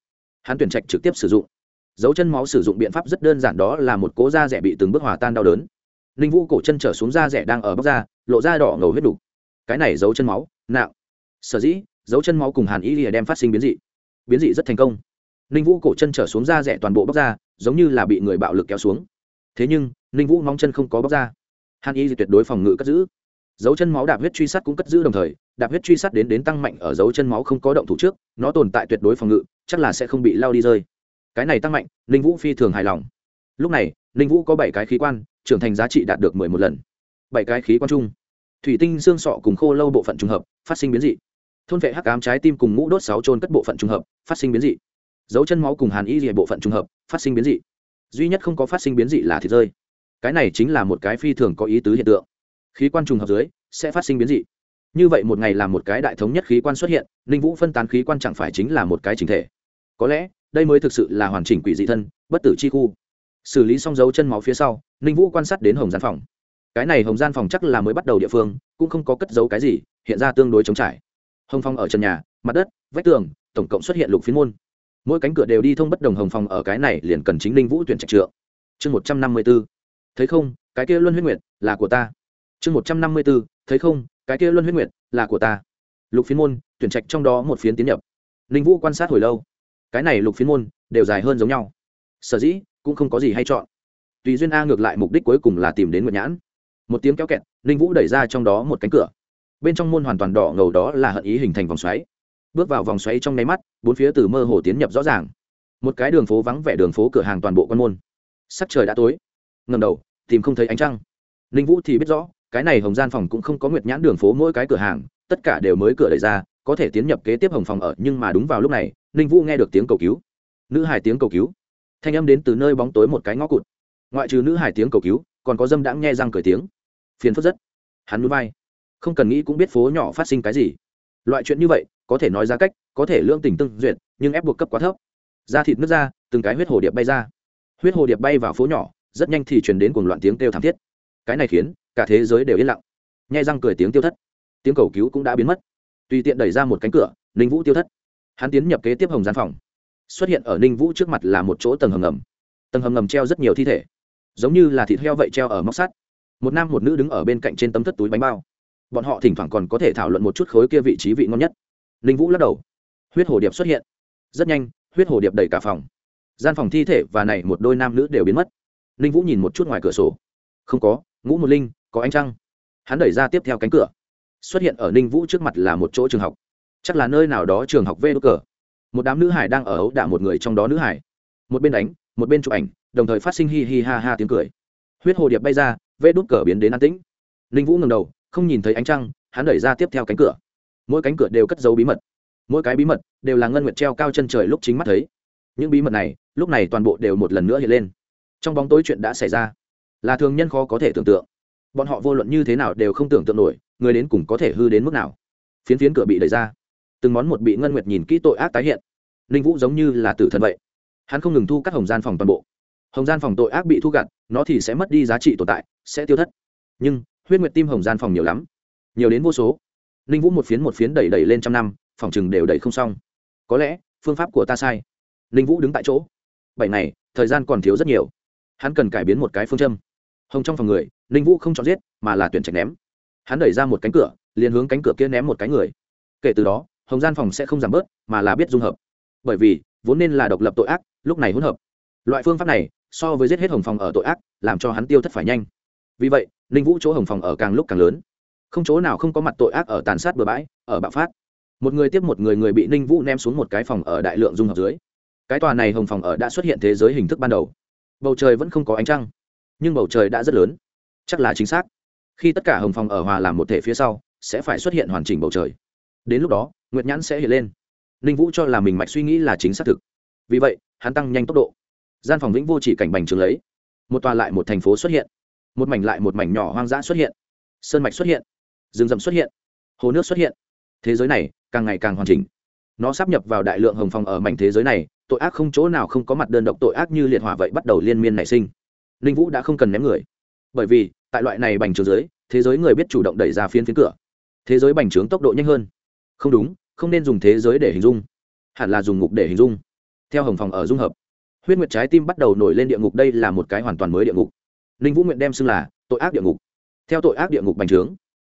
Hắn tuyển trạch trực tiếp sử dụng. Dấu chân máu sử dụng biện pháp rất đơn giản đó là một cố da rẻ bị từng bước hòa tan đau đớn ninh vũ cổ chân trở xuống da rẻ đang ở bóc da, lộ da đỏ ngầu huyết đục cái này giấu chân máu, nạo. Sở dĩ, dấu chân máu cùng hàn y lìa đem phát sinh biến dị. Biến dị rất thành công. Ninh vũ cổ chân trở xuống da rẻ toàn bộ bóc da, giống như là bị người bạo lực kéo xuống. Thế nhưng, ninh vũ móng chân không có bóc da. Hàn y tuyệt đối phòng ngự cất giữ. Dấu chân máu đạp huyết truy sát cũng cất giữ đồng thời, đạp huyết truy sát đến đến tăng mạnh ở dấu chân máu không có động thủ trước, nó tồn tại tuyệt đối phòng ngự, chắc là sẽ không bị lao đi rơi. Cái này tăng mạnh, ninh vũ phi thường hài lòng. Lúc này, ninh vũ có bảy cái khí quan trưởng thành giá trị đạt được mười một lần. Bảy cái khí quan trung. Thủy tinh xương sọ cùng khô lâu bộ phận trùng hợp, phát sinh biến dị. Thôn vệ hắc ám trái tim cùng ngũ đốt sáu trôn cất bộ phận trùng hợp, phát sinh biến dị. Dấu chân máu cùng hàn y dìa bộ phận trùng hợp, phát sinh biến dị. Duy nhất không có phát sinh biến dị là thịt rơi. Cái này chính là một cái phi thường có ý tứ hiện tượng. Khí quan trùng hợp dưới, sẽ phát sinh biến dị. Như vậy một ngày làm một cái đại thống nhất khí quan xuất hiện, ninh vũ phân tán khí quan chẳng phải chính là một cái chính thể. Có lẽ, đây mới thực sự là hoàn chỉnh quỷ dị thân, bất tử chi khu. Xử lý xong dấu chân máu phía sau ninh vũ quan sát đến hồng gian phòng. Cái này hồng gian phòng chắc là mới bắt đầu địa phương, cũng không có cất giấu cái gì, hiện ra tương đối chống trải. Hồng phong ở trần nhà, mặt đất, vách tường, tổng cộng xuất hiện lục phiến môn. Mỗi cánh cửa đều đi thông bất đồng hồng phong ở cái này liền cần chính ninh vũ tuyển trạch trượng. Chương một trăm năm mươi b ố thấy không, cái kia luân huyết nguyệt là của ta. Chương một trăm năm mươi b ố thấy không, cái kia luân huyết nguyệt là của ta. Lục phiến môn, tuyển trạch trong đó một phiến tiến nhập. Ninh vũ quan sát hồi lâu. Cái này lục phiến môn đều dài hơn giống nhau. Sở dĩ cũng không có gì hay chọn tùy duyên a ngược lại mục đích cuối cùng là tìm đến nguyệt nhãn. Một tiếng kéo kẹt, ninh vũ đẩy ra trong đó một cánh cửa. Bên trong môn hoàn toàn đỏ ngầu đó là hận ý hình thành vòng xoáy. Bước vào vòng xoáy trong nháy mắt, bốn phía từ mơ hồ tiến nhập rõ ràng. Một cái đường phố vắng vẻ đường phố cửa hàng toàn bộ con môn. Sắc trời đã tối. Ngầm đầu, tìm không thấy ánh trăng. Ninh vũ thì biết rõ, cái này hồng gian phòng cũng không có nguyệt nhãn đường phố mỗi cái cửa hàng, tất cả đều mới cửa đẩy ra, có thể tiến nhập kế tiếp hồng phòng ở, nhưng mà đúng vào lúc này, ninh vũ nghe được tiếng cầu cứu. Nữ hài tiếng cầu cứu. Thanh âm đến từ nơi bóng tối một cái ngõ cụt ngoại trừ nữ hải tiếng cầu cứu, còn có dâm đãng nghe răng cười tiếng. Phiền phức rất. Hắn núi vai. Không cần nghĩ cũng biết phố nhỏ phát sinh cái gì. Loại chuyện như vậy, có thể nói ra cách, có thể lương tình tương duyệt, nhưng ép buộc cấp quá thấp. Da thịt nước ra, từng cái huyết hồ điệp bay ra. Huyết hồ điệp bay vào phố nhỏ, rất nhanh thì truyền đến cuồng loạn tiếng kêu thảm thiết. Cái này khiến cả thế giới đều yên lặng. Nhai răng cười tiếng tiêu thất. Tiếng cầu cứu cũng đã biến mất. Tùy tiện đẩy ra một cánh cửa, ninh vũ tiêu thất. Hắn tiến nhập kế tiếp hồng gian phòng. Xuất hiện ở ninh vũ trước mặt là một chỗ tầng hầm ngầm. Tầng hầm ngầm treo rất nhiều thi thể giống như là thịt heo vậy treo ở móc sắt. Một nam một nữ đứng ở bên cạnh trên tấm thất túi bánh bao. Bọn họ thỉnh thoảng còn có thể thảo luận một chút khối kia vị trí vị ngon nhất. Linh vũ lắc đầu. Huyết hồ điệp xuất hiện. Rất nhanh, huyết hồ điệp đầy cả phòng. Gian phòng thi thể và này một đôi nam nữ đều biến mất. Linh vũ nhìn một chút ngoài cửa sổ. Không có, ngũ một linh, có ánh trăng. Hắn đẩy ra tiếp theo cánh cửa. Xuất hiện ở ninh vũ trước mặt là một chỗ trường học. Chắc là nơi nào đó trường học vê đ cờ. Một đám nữ hải đang ở ấu đả một người trong đó nữ hải. Một bên đánh, một bên chụp ảnh đồng thời phát sinh hi hi ha ha tiếng cười. Huyết hồ điệp bay ra vê đốt cờ biến đến an tĩnh. Ninh vũ ngầm đầu, không nhìn thấy ánh trăng, hắn đẩy ra tiếp theo cánh cửa. Mỗi cánh cửa đều cất dấu bí mật. Mỗi cái bí mật đều là ngân nguyệt treo cao chân trời lúc chính mắt thấy. Những bí mật này, lúc này toàn bộ đều một lần nữa hiện lên. Trong bóng tối chuyện đã xảy ra, là thường nhân khó có thể tưởng tượng. Bọn họ vô luận như thế nào đều không tưởng tượng nổi, người đến cùng có thể hư đến mức nào. Phiến phiến cửa bị đẩy ra. Từng món một bị ngân nguyệt nhìn kỹ tội ác tái hiện. Ninh vũ giống như là tử thần vậy. Hắn không ngừng thu các hồng gian phòng toàn bộ hồng gian phòng tội ác bị thu gặt, nó thì sẽ mất đi giá trị tồn tại, sẽ tiêu thất. Nhưng, huyết nguyệt tim hồng gian phòng nhiều lắm, nhiều đến vô số. Ninh vũ một phiến một phiến đẩy đẩy lên trăm năm, phòng chừng đều đẩy không xong. Có lẽ, phương pháp của ta sai. Ninh vũ đứng tại chỗ. Bảy ngày, thời gian còn thiếu rất nhiều. Hắn cần cải biến một cái phương châm. Hồng trong phòng người, ninh vũ không chọn giết, mà là tuyển trạch ném. Hắn đẩy ra một cánh cửa, liền hướng cánh cửa kia ném một cái người. Kể từ đó, hồng gian phòng sẽ không giảm bớt, mà là biết dung hợp. Bởi vì, vốn nên là độc lập tội ác, lúc này hỗn hợp loại phương pháp này, so với giết hết hồng phòng ở tội ác, làm cho hắn tiêu thất phải nhanh. Vì vậy, ninh vũ chỗ hồng phòng ở càng lúc càng lớn. Không chỗ nào không có mặt tội ác ở tàn sát bừa bãi, ở bạo phát. Một người tiếp một người người bị ninh vũ ném xuống một cái phòng ở đại lượng dung hợp dưới. Cái tòa này hồng phòng ở đã xuất hiện thế giới hình thức ban đầu. Bầu trời vẫn không có ánh trăng, nhưng bầu trời đã rất lớn. Chắc là chính xác. Khi tất cả hồng phòng ở hòa làm một thể phía sau, sẽ phải xuất hiện hoàn chỉnh bầu trời. Đến lúc đó, nguyệt nhãn sẽ hiện lên. Ninh vũ cho là mình mạch suy nghĩ là chính xác thực. Vì vậy, hắn tăng nhanh tốc độ gian phòng vĩnh vô chỉ cảnh bành trường lấy. Một tòa lại một thành phố xuất hiện. Một mảnh lại một mảnh nhỏ hoang dã xuất hiện. Sơn mạch xuất hiện. Rừng rậm xuất hiện. Hồ nước xuất hiện. Thế giới này càng ngày càng hoàn chỉnh. Nó sắp nhập vào đại lượng hồng phong ở mảnh thế giới này, tội ác không chỗ nào không có mặt đơn độc tội ác như liệt hỏa vậy bắt đầu liên miên nảy sinh. Ninh vũ đã không cần ném người. Bởi vì, tại loại này bành trướng giới, thế giới người biết chủ động đẩy ra phiến phiến cửa. Thế giới bành trướng tốc độ nhanh hơn. Không đúng, không nên dùng thế giới để hình dung. Hẳn là dùng ngục để hình dung. Theo hồng phòng ở dung hợp huyết nguyệt trái tim bắt đầu nổi lên địa ngục, đây là một cái hoàn toàn mới địa ngục. Ninh vũ nguyện đem xưng là tội ác địa ngục. Theo tội ác địa ngục bành trướng,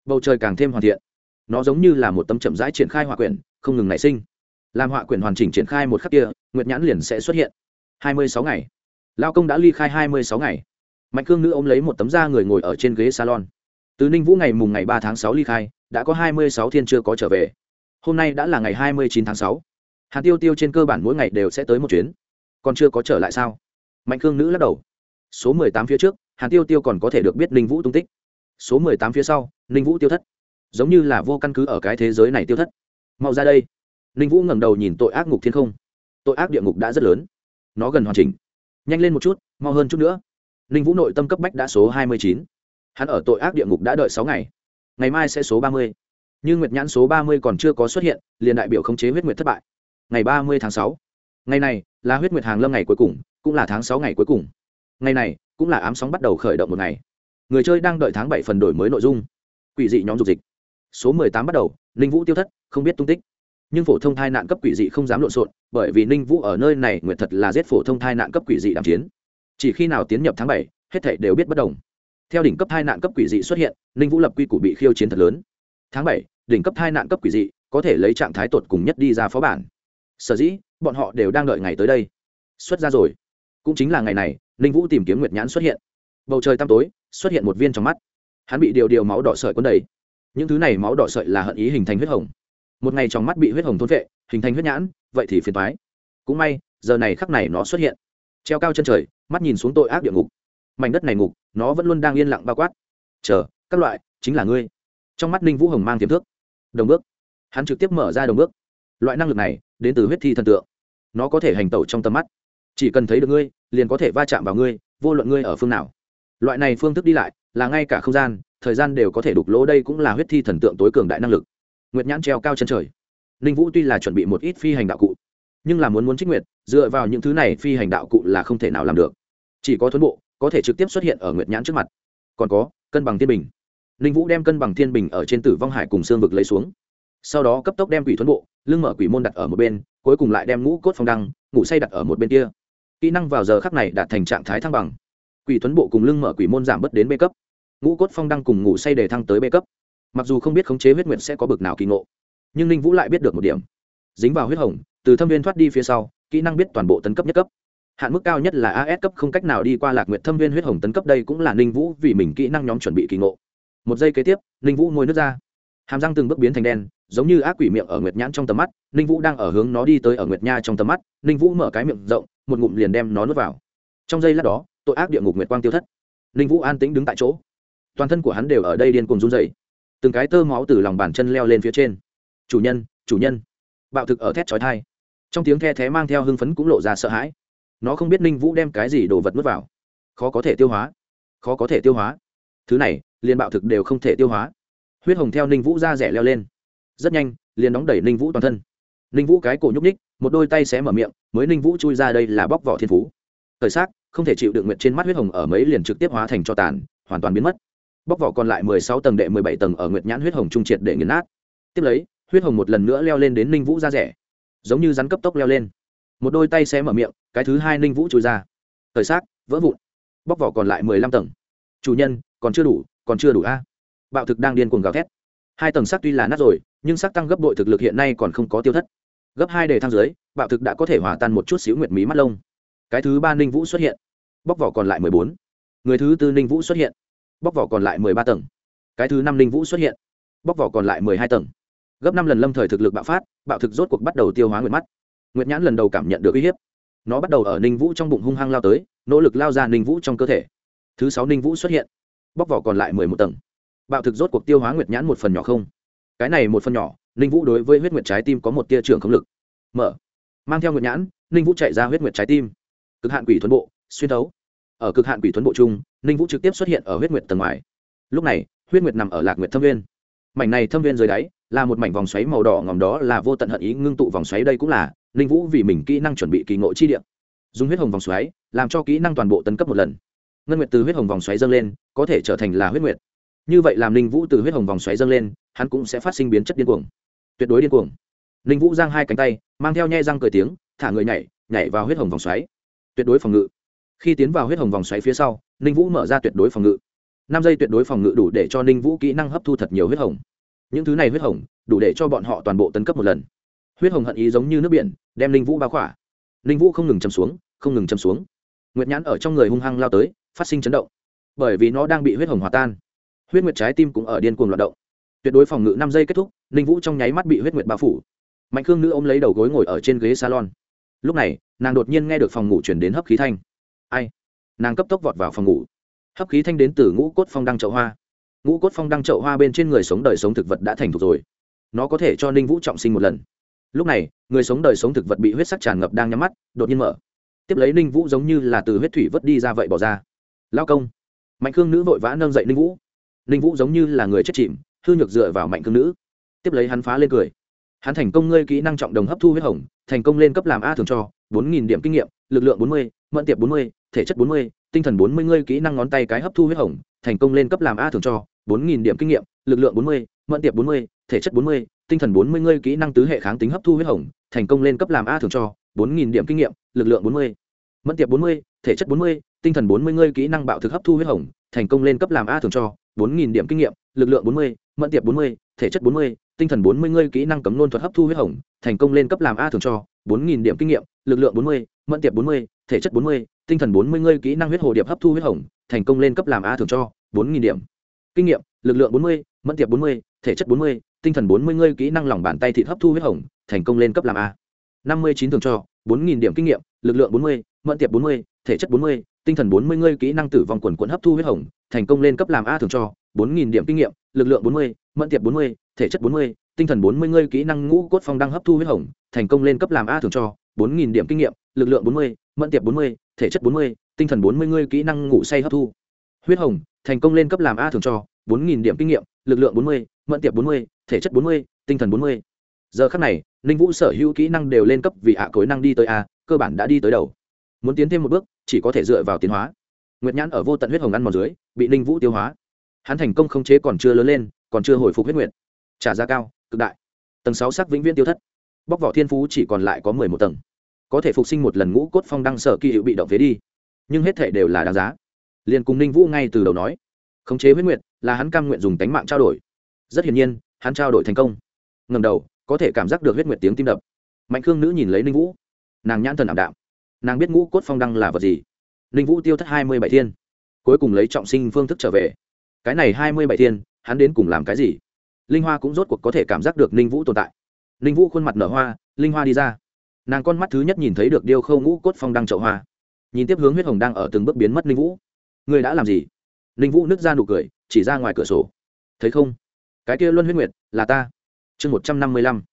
bầu trời càng thêm hoàn thiện. Nó giống như là một tấm chậm rãi triển khai hỏa quyển, không ngừng nảy sinh. Làm họa quyển hoàn chỉnh triển khai một khắc kia, nguyệt nhãn liền sẽ xuất hiện. Hai mươi sáu ngày. Lao công đã ly khai hai mươi sáu ngày. Mạnh cương nữ ôm lấy một tấm da người ngồi ở trên ghế salon. Từ ninh vũ ngày mùng ngày ba tháng sáu ly khai, đã có hai mươi sáu thiên chưa có trở về. Hôm nay đã là ngày hai mươi chín tháng sáu. Hạt tiêu tiêu trên cơ bản mỗi ngày đều sẽ tới một chuyến còn chưa có trở lại sao? Mạnh khương nữ lắc đầu. Số mười tám phía trước, hàn tiêu tiêu còn có thể được biết ninh vũ tung tích. Số mười tám phía sau, ninh vũ tiêu thất. Giống như là vô căn cứ ở cái thế giới này tiêu thất. Mau ra đây. Ninh vũ ngẩng đầu nhìn tội ác ngục thiên không. Tội ác địa ngục đã rất lớn. Nó gần hoàn chỉnh. Nhanh lên một chút, mau hơn chút nữa. Ninh vũ nội tâm cấp bách đã số hai mươi chín. Hắn ở tội ác địa ngục đã đợi sáu ngày. Ngày mai sẽ số ba mươi. Nhưng nguyệt nhãn số ba mươi còn chưa có xuất hiện, liền đại biểu khống chế huyết nguyệt thất bại. Ngày ba mươi tháng sáu ngày này là huyết nguyệt hàng lâm ngày cuối cùng, cũng là tháng sáu ngày cuối cùng. Ngày này cũng là ám sóng bắt đầu khởi động một ngày. Người chơi đang đợi tháng bảy phần đổi mới nội dung. Quỷ dị nhóm dục dịch. Số mười tám bắt đầu, ninh vũ tiêu thất, không biết tung tích. Nhưng phổ thông thai nạn cấp quỷ dị không dám lộn xộn, bởi vì ninh vũ ở nơi này nguyệt thật là giết phổ thông thai nạn cấp quỷ dị đàm chiến. Chỉ khi nào tiến nhập tháng bảy, hết thảy đều biết bất đồng. Theo đỉnh cấp thai nạn cấp quỷ dị xuất hiện, ninh vũ lập quy củ bị khiêu chiến thật lớn. Tháng bảy, đỉnh cấp thai nạn cấp quỷ dị có thể lấy trạng thái tột cùng nhất đi ra phó bản. Sở dĩ bọn họ đều đang đợi ngày tới đây. Xuất ra rồi. Cũng chính là ngày này, ninh vũ tìm kiếm nguyệt nhãn xuất hiện. Bầu trời tăm tối, xuất hiện một viên trong mắt. Hắn bị điều điều máu đỏ sợi cuốn đầy. Những thứ này máu đỏ sợi là hận ý hình thành huyết hồng. Một ngày trong mắt bị huyết hồng thôn vệ hình thành huyết nhãn, vậy thì phiền thoái cũng may, giờ này khắc này nó xuất hiện. Treo cao chân trời, mắt nhìn xuống tội ác địa ngục. Mảnh đất này ngục, nó vẫn luôn đang yên lặng bao quát. Chờ, các loại, chính là ngươi. Trong mắt ninh vũ hồng mang tiềm thước đồng bước. Hắn trực tiếp mở ra đồng bước. Loại năng lực này đến từ huyết thi thần tượng. Nó có thể hành tẩu trong tầm mắt. Chỉ cần thấy được ngươi, liền có thể va chạm vào ngươi, vô luận ngươi ở phương nào. Loại này phương thức đi lại, là ngay cả không gian, thời gian đều có thể đục lỗ đây cũng là huyết thi thần tượng tối cường đại năng lực. Nguyệt nhãn treo cao chân trời. Ninh vũ tuy là chuẩn bị một ít phi hành đạo cụ, nhưng là muốn muốn trích nguyệt, dựa vào những thứ này phi hành đạo cụ là không thể nào làm được. Chỉ có thuấn bộ, có thể trực tiếp xuất hiện ở nguyệt nhãn trước mặt. Còn có, cân bằng thiên bình. Ninh vũ đem cân bằng thiên bình ở trên tử vong hải cùng xương vực lấy xuống sau đó cấp tốc đem quỷ thuẫn bộ, lưng mở quỷ môn đặt ở một bên, cuối cùng lại đem ngũ cốt phong đăng, ngủ say đặt ở một bên kia. Kỹ năng vào giờ khắc này đạt thành trạng thái thăng bằng. Quỷ thuẫn bộ cùng lưng mở quỷ môn giảm bớt đến b cấp. Ngũ cốt phong đăng cùng ngủ say để thăng tới b cấp. Mặc dù không biết khống chế huyết nguyệt sẽ có bực nào kỳ ngộ, nhưng ninh vũ lại biết được một điểm. Dính vào huyết hồng, từ thâm viên thoát đi phía sau, kỹ năng biết toàn bộ tấn cấp nhất cấp. Hạn mức cao nhất là as cấp không cách nào đi qua lạc nguyện thâm viên huyết hồng tấn cấp, đây cũng là ninh vũ vì mình kỹ năng nhóm chuẩn bị kỳ ngộ. Một giây kế tiếp, ninh vũ môi nước ra hàm răng từng bước biến thành đen, giống như ác quỷ miệng ở nguyệt nhãn trong tầm mắt, ninh vũ đang ở hướng nó đi tới ở nguyệt nha trong tầm mắt, ninh vũ mở cái miệng rộng, một ngụm liền đem nó nuốt vào. Trong giây lát đó, tội ác địa ngục nguyệt quang tiêu thất. Ninh vũ an tĩnh đứng tại chỗ. Toàn thân của hắn đều ở đây điên cùng run dày từng cái tơ máu từ lòng bàn chân leo lên phía trên. Chủ nhân chủ nhân. Bạo thực ở thét trói thai trong tiếng the thé mang theo hưng phấn cũng lộ ra sợ hãi. Nó không biết ninh vũ đem cái gì đồ vật nuốt vào. Khó có thể tiêu hóa. Khó có thể tiêu hóa. Thứ này, liền bạo thực đều không thể tiêu hóa huyết hồng theo ninh vũ ra rẻ leo lên. Rất nhanh, liền đóng đẩy ninh vũ toàn thân. Ninh vũ cái cổ nhúc ních một đôi tay xé mở miệng, mới ninh vũ chui ra đây là bóc vỏ thiên phú. Thời xác không thể chịu được nguyện trên mắt huyết hồng ở mấy liền trực tiếp hóa thành cho tàn, hoàn toàn biến mất. Bóc vỏ còn lại mười sáu tầng đệ mười bảy tầng ở nguyệt nhãn huyết hồng trung triệt để nghiền nát. Tiếp lấy, huyết hồng một lần nữa leo lên đến ninh vũ ra rẻ. Giống như rắn cấp tốc leo lên. Một đôi tay xé mở miệng, cái thứ hai ninh vũ chui ra. Thời xác vỡ vụn. Bóc vỏ còn lại mười lăm tầng. Chủ nhân, còn chưa đủ, còn chưa đủ a bạo thực đang điên cuồng gào thét. Hai tầng sắc tuy là nát rồi, nhưng sắc tăng gấp bội thực lực hiện nay còn không có tiêu thất. Gấp hai đề thang dưới, bạo thực đã có thể hòa tan một chút xíu nguyệt mí mắt lông. Cái thứ ba ninh vũ xuất hiện. Bóc vỏ còn lại mười bốn. Người thứ tư ninh vũ xuất hiện. Bóc vỏ còn lại mười ba tầng. Cái thứ năm ninh vũ xuất hiện. Bóc vỏ còn lại mười hai tầng. Gấp năm lần lâm thời thực lực bạo phát, bạo thực rốt cuộc bắt đầu tiêu hóa nguyệt mắt. Nguyệt nhãn lần đầu cảm nhận được uy hiếp. Nó bắt đầu ở ninh vũ trong bụng hung hăng lao tới, nỗ lực lao ra ninh vũ trong cơ thể. Thứ sáu ninh vũ xuất hiện. Bóc vỏ còn lại mười một tầng bạo thực rốt cuộc tiêu hóa nguyệt nhãn một phần nhỏ không? Cái này một phần nhỏ, ninh vũ đối với huyết nguyệt trái tim có một tia trưởng không lực. Mở. Mang theo nguyệt nhãn, ninh vũ chạy ra huyết nguyệt trái tim. Cực hạn quỷ thuấn bộ, xuyên thấu. Ở cực hạn quỷ thuấn bộ chung, ninh vũ trực tiếp xuất hiện ở huyết nguyệt tầng ngoài. Lúc này, huyết nguyệt nằm ở lạc nguyệt thâm viên. Mảnh này thâm viên dưới đáy, là một mảnh vòng xoáy màu đỏ ngòm đó là vô tận hận ý ngưng tụ vòng xoáy đây cũng là ninh vũ vì mình kỹ năng chuẩn bị kỳ ngộ chi điện dùng huyết hồng vòng xoáy, làm cho kỹ năng toàn bộ tấn cấp một lần. Ngân nguyệt từ huyết hồng vòng xoáy dâng lên, có thể trở thành là huyết nguyệt như vậy làm ninh vũ từ huyết hồng vòng xoáy dâng lên, hắn cũng sẽ phát sinh biến chất điên cuồng. Tuyệt đối điên cuồng. Ninh vũ giang hai cánh tay, mang theo nhe răng cười tiếng, thả người nhảy nhảy vào huyết hồng vòng xoáy. Tuyệt đối phòng ngự. Khi tiến vào huyết hồng vòng xoáy phía sau, ninh vũ mở ra tuyệt đối phòng ngự. Năm giây tuyệt đối phòng ngự đủ để cho ninh vũ kỹ năng hấp thu thật nhiều huyết hồng. Những thứ này huyết hồng, đủ để cho bọn họ toàn bộ tấn cấp một lần. Huyết hồng hận ý giống như nước biển, đem ninh vũ bao khỏa. Ninh vũ không ngừng châm xuống, không ngừng châm xuống. Nguyệt nhãn ở trong người hung hăng lao tới, phát sinh chấn động. Bởi vì nó đang bị huyết hồng hòa tan huyết nguyệt trái tim cũng ở điên cuồng loạt động. Tuyệt đối phòng ngự năm giây kết thúc, ninh vũ trong nháy mắt bị huyết nguyệt bao phủ. Mạnh khương nữ ôm lấy đầu gối ngồi ở trên ghế salon. Lúc này, nàng đột nhiên nghe được phòng ngủ chuyển đến hấp khí thanh. Ai? Nàng cấp tốc vọt vào phòng ngủ. Hấp khí thanh đến từ ngũ cốt phong đăng chậu hoa. Ngũ cốt phong đăng chậu hoa bên trên người sống đời sống thực vật đã thành thục rồi. Nó có thể cho ninh vũ trọng sinh một lần. Lúc này, người sống đời sống thực vật bị huyết sắc tràn ngập đang nhắm mắt, đột nhiên mở. Tiếp lấy ninh vũ giống như là từ huyết thủy vớt đi ra vậy bỏ ra. Lao công. Mạnh khương nữ vội vã nâng dậy ninh vũ ninh vũ giống như là người chết chìm hư nhược dựa vào mạnh cương nữ tiếp lấy hắn phá lên cười hắn thành công ngươi kỹ năng trọng đồng hấp thu huyết hồng thành công lên cấp làm a thường cho bốn nghìn điểm kinh nghiệm lực lượng bốn mươi mẫn tiệp bốn mươi thể chất bốn mươi tinh thần bốn mươi ngươi kỹ năng ngón tay cái hấp thu huyết hồng thành công lên cấp làm a thường cho bốn nghìn điểm kinh nghiệm lực lượng bốn mươi mẫn tiệp bốn mươi thể chất bốn mươi tinh thần bốn mươi ngươi kỹ năng tứ hệ kháng tính hấp thu huyết hồng thành công lên cấp làm a thường cho bốn nghìn điểm kinh nghiệm lực lượng bốn mươi mẫn tiệp bốn mươi thể chất bốn mươi tinh thần bốn mươi ngươi kỹ năng bạo thực hấp thu huyết hồng thành công lên cấp làm a thường cho bốn nghìn điểm kinh nghiệm lực lượng bốn mươi mẫn tiệp bốn mươi thể chất bốn mươi tinh thần bốn mươi ngươi kỹ năng cấm nôn thuật hấp thu huyết hồng thành công lên cấp làm a thường cho bốn nghìn điểm kinh nghiệm lực lượng bốn mươi mẫn tiệp bốn mươi thể chất bốn mươi tinh thần bốn mươi ngươi kỹ năng huyết hồ điệp hấp thu huyết hồng thành công lên cấp làm a thường cho bốn nghìn điểm kinh nghiệm lực lượng bốn mươi mẫn tiệp bốn mươi thể chất bốn mươi tinh thần bốn mươi ngươi kỹ năng lòng bàn tay thịt hấp thu huyết hồng thành công lên cấp làm a năm mươi chín thường cho bốn nghìn điểm kinh nghiệm lực lượng bốn mươi mẫn tiệp bốn mươi thể chất bốn mươi tinh thần bốn mươi ngươi kỹ năng tử vong quần quần hấp thu huyết hồng, thành công lên cấp làm a thường cho, bốn nghìn điểm kinh nghiệm, lực lượng bốn mươi, mẫn tiệp bốn mươi, thể chất bốn mươi, tinh thần bốn mươi ngươi kỹ năng ngũ cốt phong đang hấp thu huyết hồng, thành công lên cấp làm a thường cho, bốn nghìn điểm kinh nghiệm, lực lượng bốn mươi, mẫn tiệp bốn mươi, thể chất bốn mươi, tinh thần bốn mươi ngươi kỹ năng ngủ say hấp thu. Huyết hồng, thành công lên cấp làm a thường cho, bốn nghìn điểm kinh nghiệm, lực lượng bốn mươi, mẫn tiệp bốn mươi, thể chất bốn mươi, tinh thần bốn mươi. Giờ khắc này, ninh vũ sở hữu kỹ năng đều lên cấp vì ạ cối năng đi tới a, cơ bản đã đi tới đầu. Muốn tiến thêm một bước chỉ có thể dựa vào tiến hóa. Nguyệt nhãn ở vô tận huyết hồng ăn mòn dưới, bị ninh vũ tiêu hóa. Hắn thành công khống chế còn chưa lớn lên, còn chưa hồi phục huyết nguyệt. Trả giá cao, cực đại. Tầng sáu sắc vĩnh viễn tiêu thất. Bóc vỏ thiên phú chỉ còn lại có mười một tầng. Có thể phục sinh một lần ngũ cốt phong đăng sở kỳ hiệu bị động phế đi. Nhưng hết thể đều là đáng giá. Liền cùng ninh vũ ngay từ đầu nói, khống chế huyết nguyệt là hắn cam nguyện dùng tánh mạng trao đổi. Rất hiển nhiên, hắn trao đổi thành công. Ngầm đầu, có thể cảm giác được huyết nguyệt tiếng tim đập. Mạnh khương nữ nhìn lấy ninh vũ. Nàng nhãn thần ảm đạm nàng biết ngũ cốt phong đăng là vật gì. Ninh vũ tiêu thất hai mươi bảy thiên. Cuối cùng lấy trọng sinh phương thức trở về. Cái này hai mươi bảy thiên, hắn đến cùng làm cái gì? Linh hoa cũng rốt cuộc có thể cảm giác được ninh vũ tồn tại. Ninh vũ khuôn mặt nở hoa, linh hoa đi ra. Nàng con mắt thứ nhất nhìn thấy được điêu khâu ngũ cốt phong đăng trậu hoa. Nhìn tiếp hướng huyết hồng đang ở từng bước biến mất ninh vũ. Người đã làm gì? Ninh vũ nứt ra nụ cười, chỉ ra ngoài cửa sổ. Thấy không? Cái kia luân huyết nguyệt, là ta. Chương một trăm năm mươi lăm.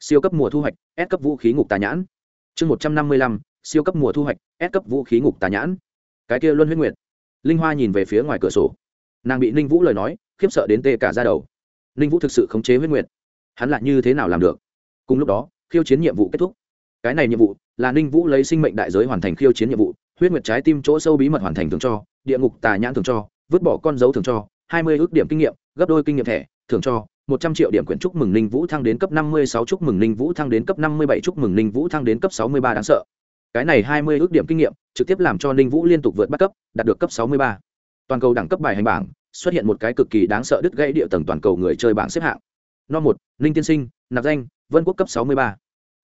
Siêu cấp mùa thu hoạch ép cấp vũ khí ngục tà nhãn. Chương một trăm năm mươi lăm siêu cấp mùa thu hoạch ép cấp vũ khí ngục tà nhãn. Cái kia luân huyết nguyệt. Linh hoa nhìn về phía ngoài cửa sổ. Nàng bị ninh vũ lời nói, khiếp sợ đến tê cả ra đầu. Ninh vũ thực sự khống chế huyết nguyệt. Hắn lại như thế nào làm được? Cùng lúc đó, khiêu chiến nhiệm vụ kết thúc. Cái này nhiệm vụ là ninh vũ lấy sinh mệnh đại giới hoàn thành khiêu chiến nhiệm vụ, huyết nguyệt trái tim chỗ sâu bí mật hoàn thành thường cho, địa ngục tà nhãn thường cho, vứt bỏ con dấu thường cho, hai mươi ước điểm kinh nghiệm, gấp đôi kinh nghiệm thẻ thường cho, một trăm triệu điểm quyển chúc mừng ninh vũ thăng đến cấp năm mươi sáu chúc mừng ninh vũ thăng đến cấp năm mươi bảy chúc mừng ninh vũ thăng đến cấp sáu mươi ba đáng sợ cái này hai mươi ước điểm kinh nghiệm, trực tiếp làm cho ninh vũ liên tục vượt bắt cấp, đạt được cấp sáu mươi ba. Toàn cầu đẳng cấp bài hành bảng, xuất hiện một cái cực kỳ đáng sợ đứt gãy địa tầng toàn cầu người chơi bảng xếp hạng. No một, ninh tiên sinh, nạp danh, vân quốc cấp sáu mươi ba.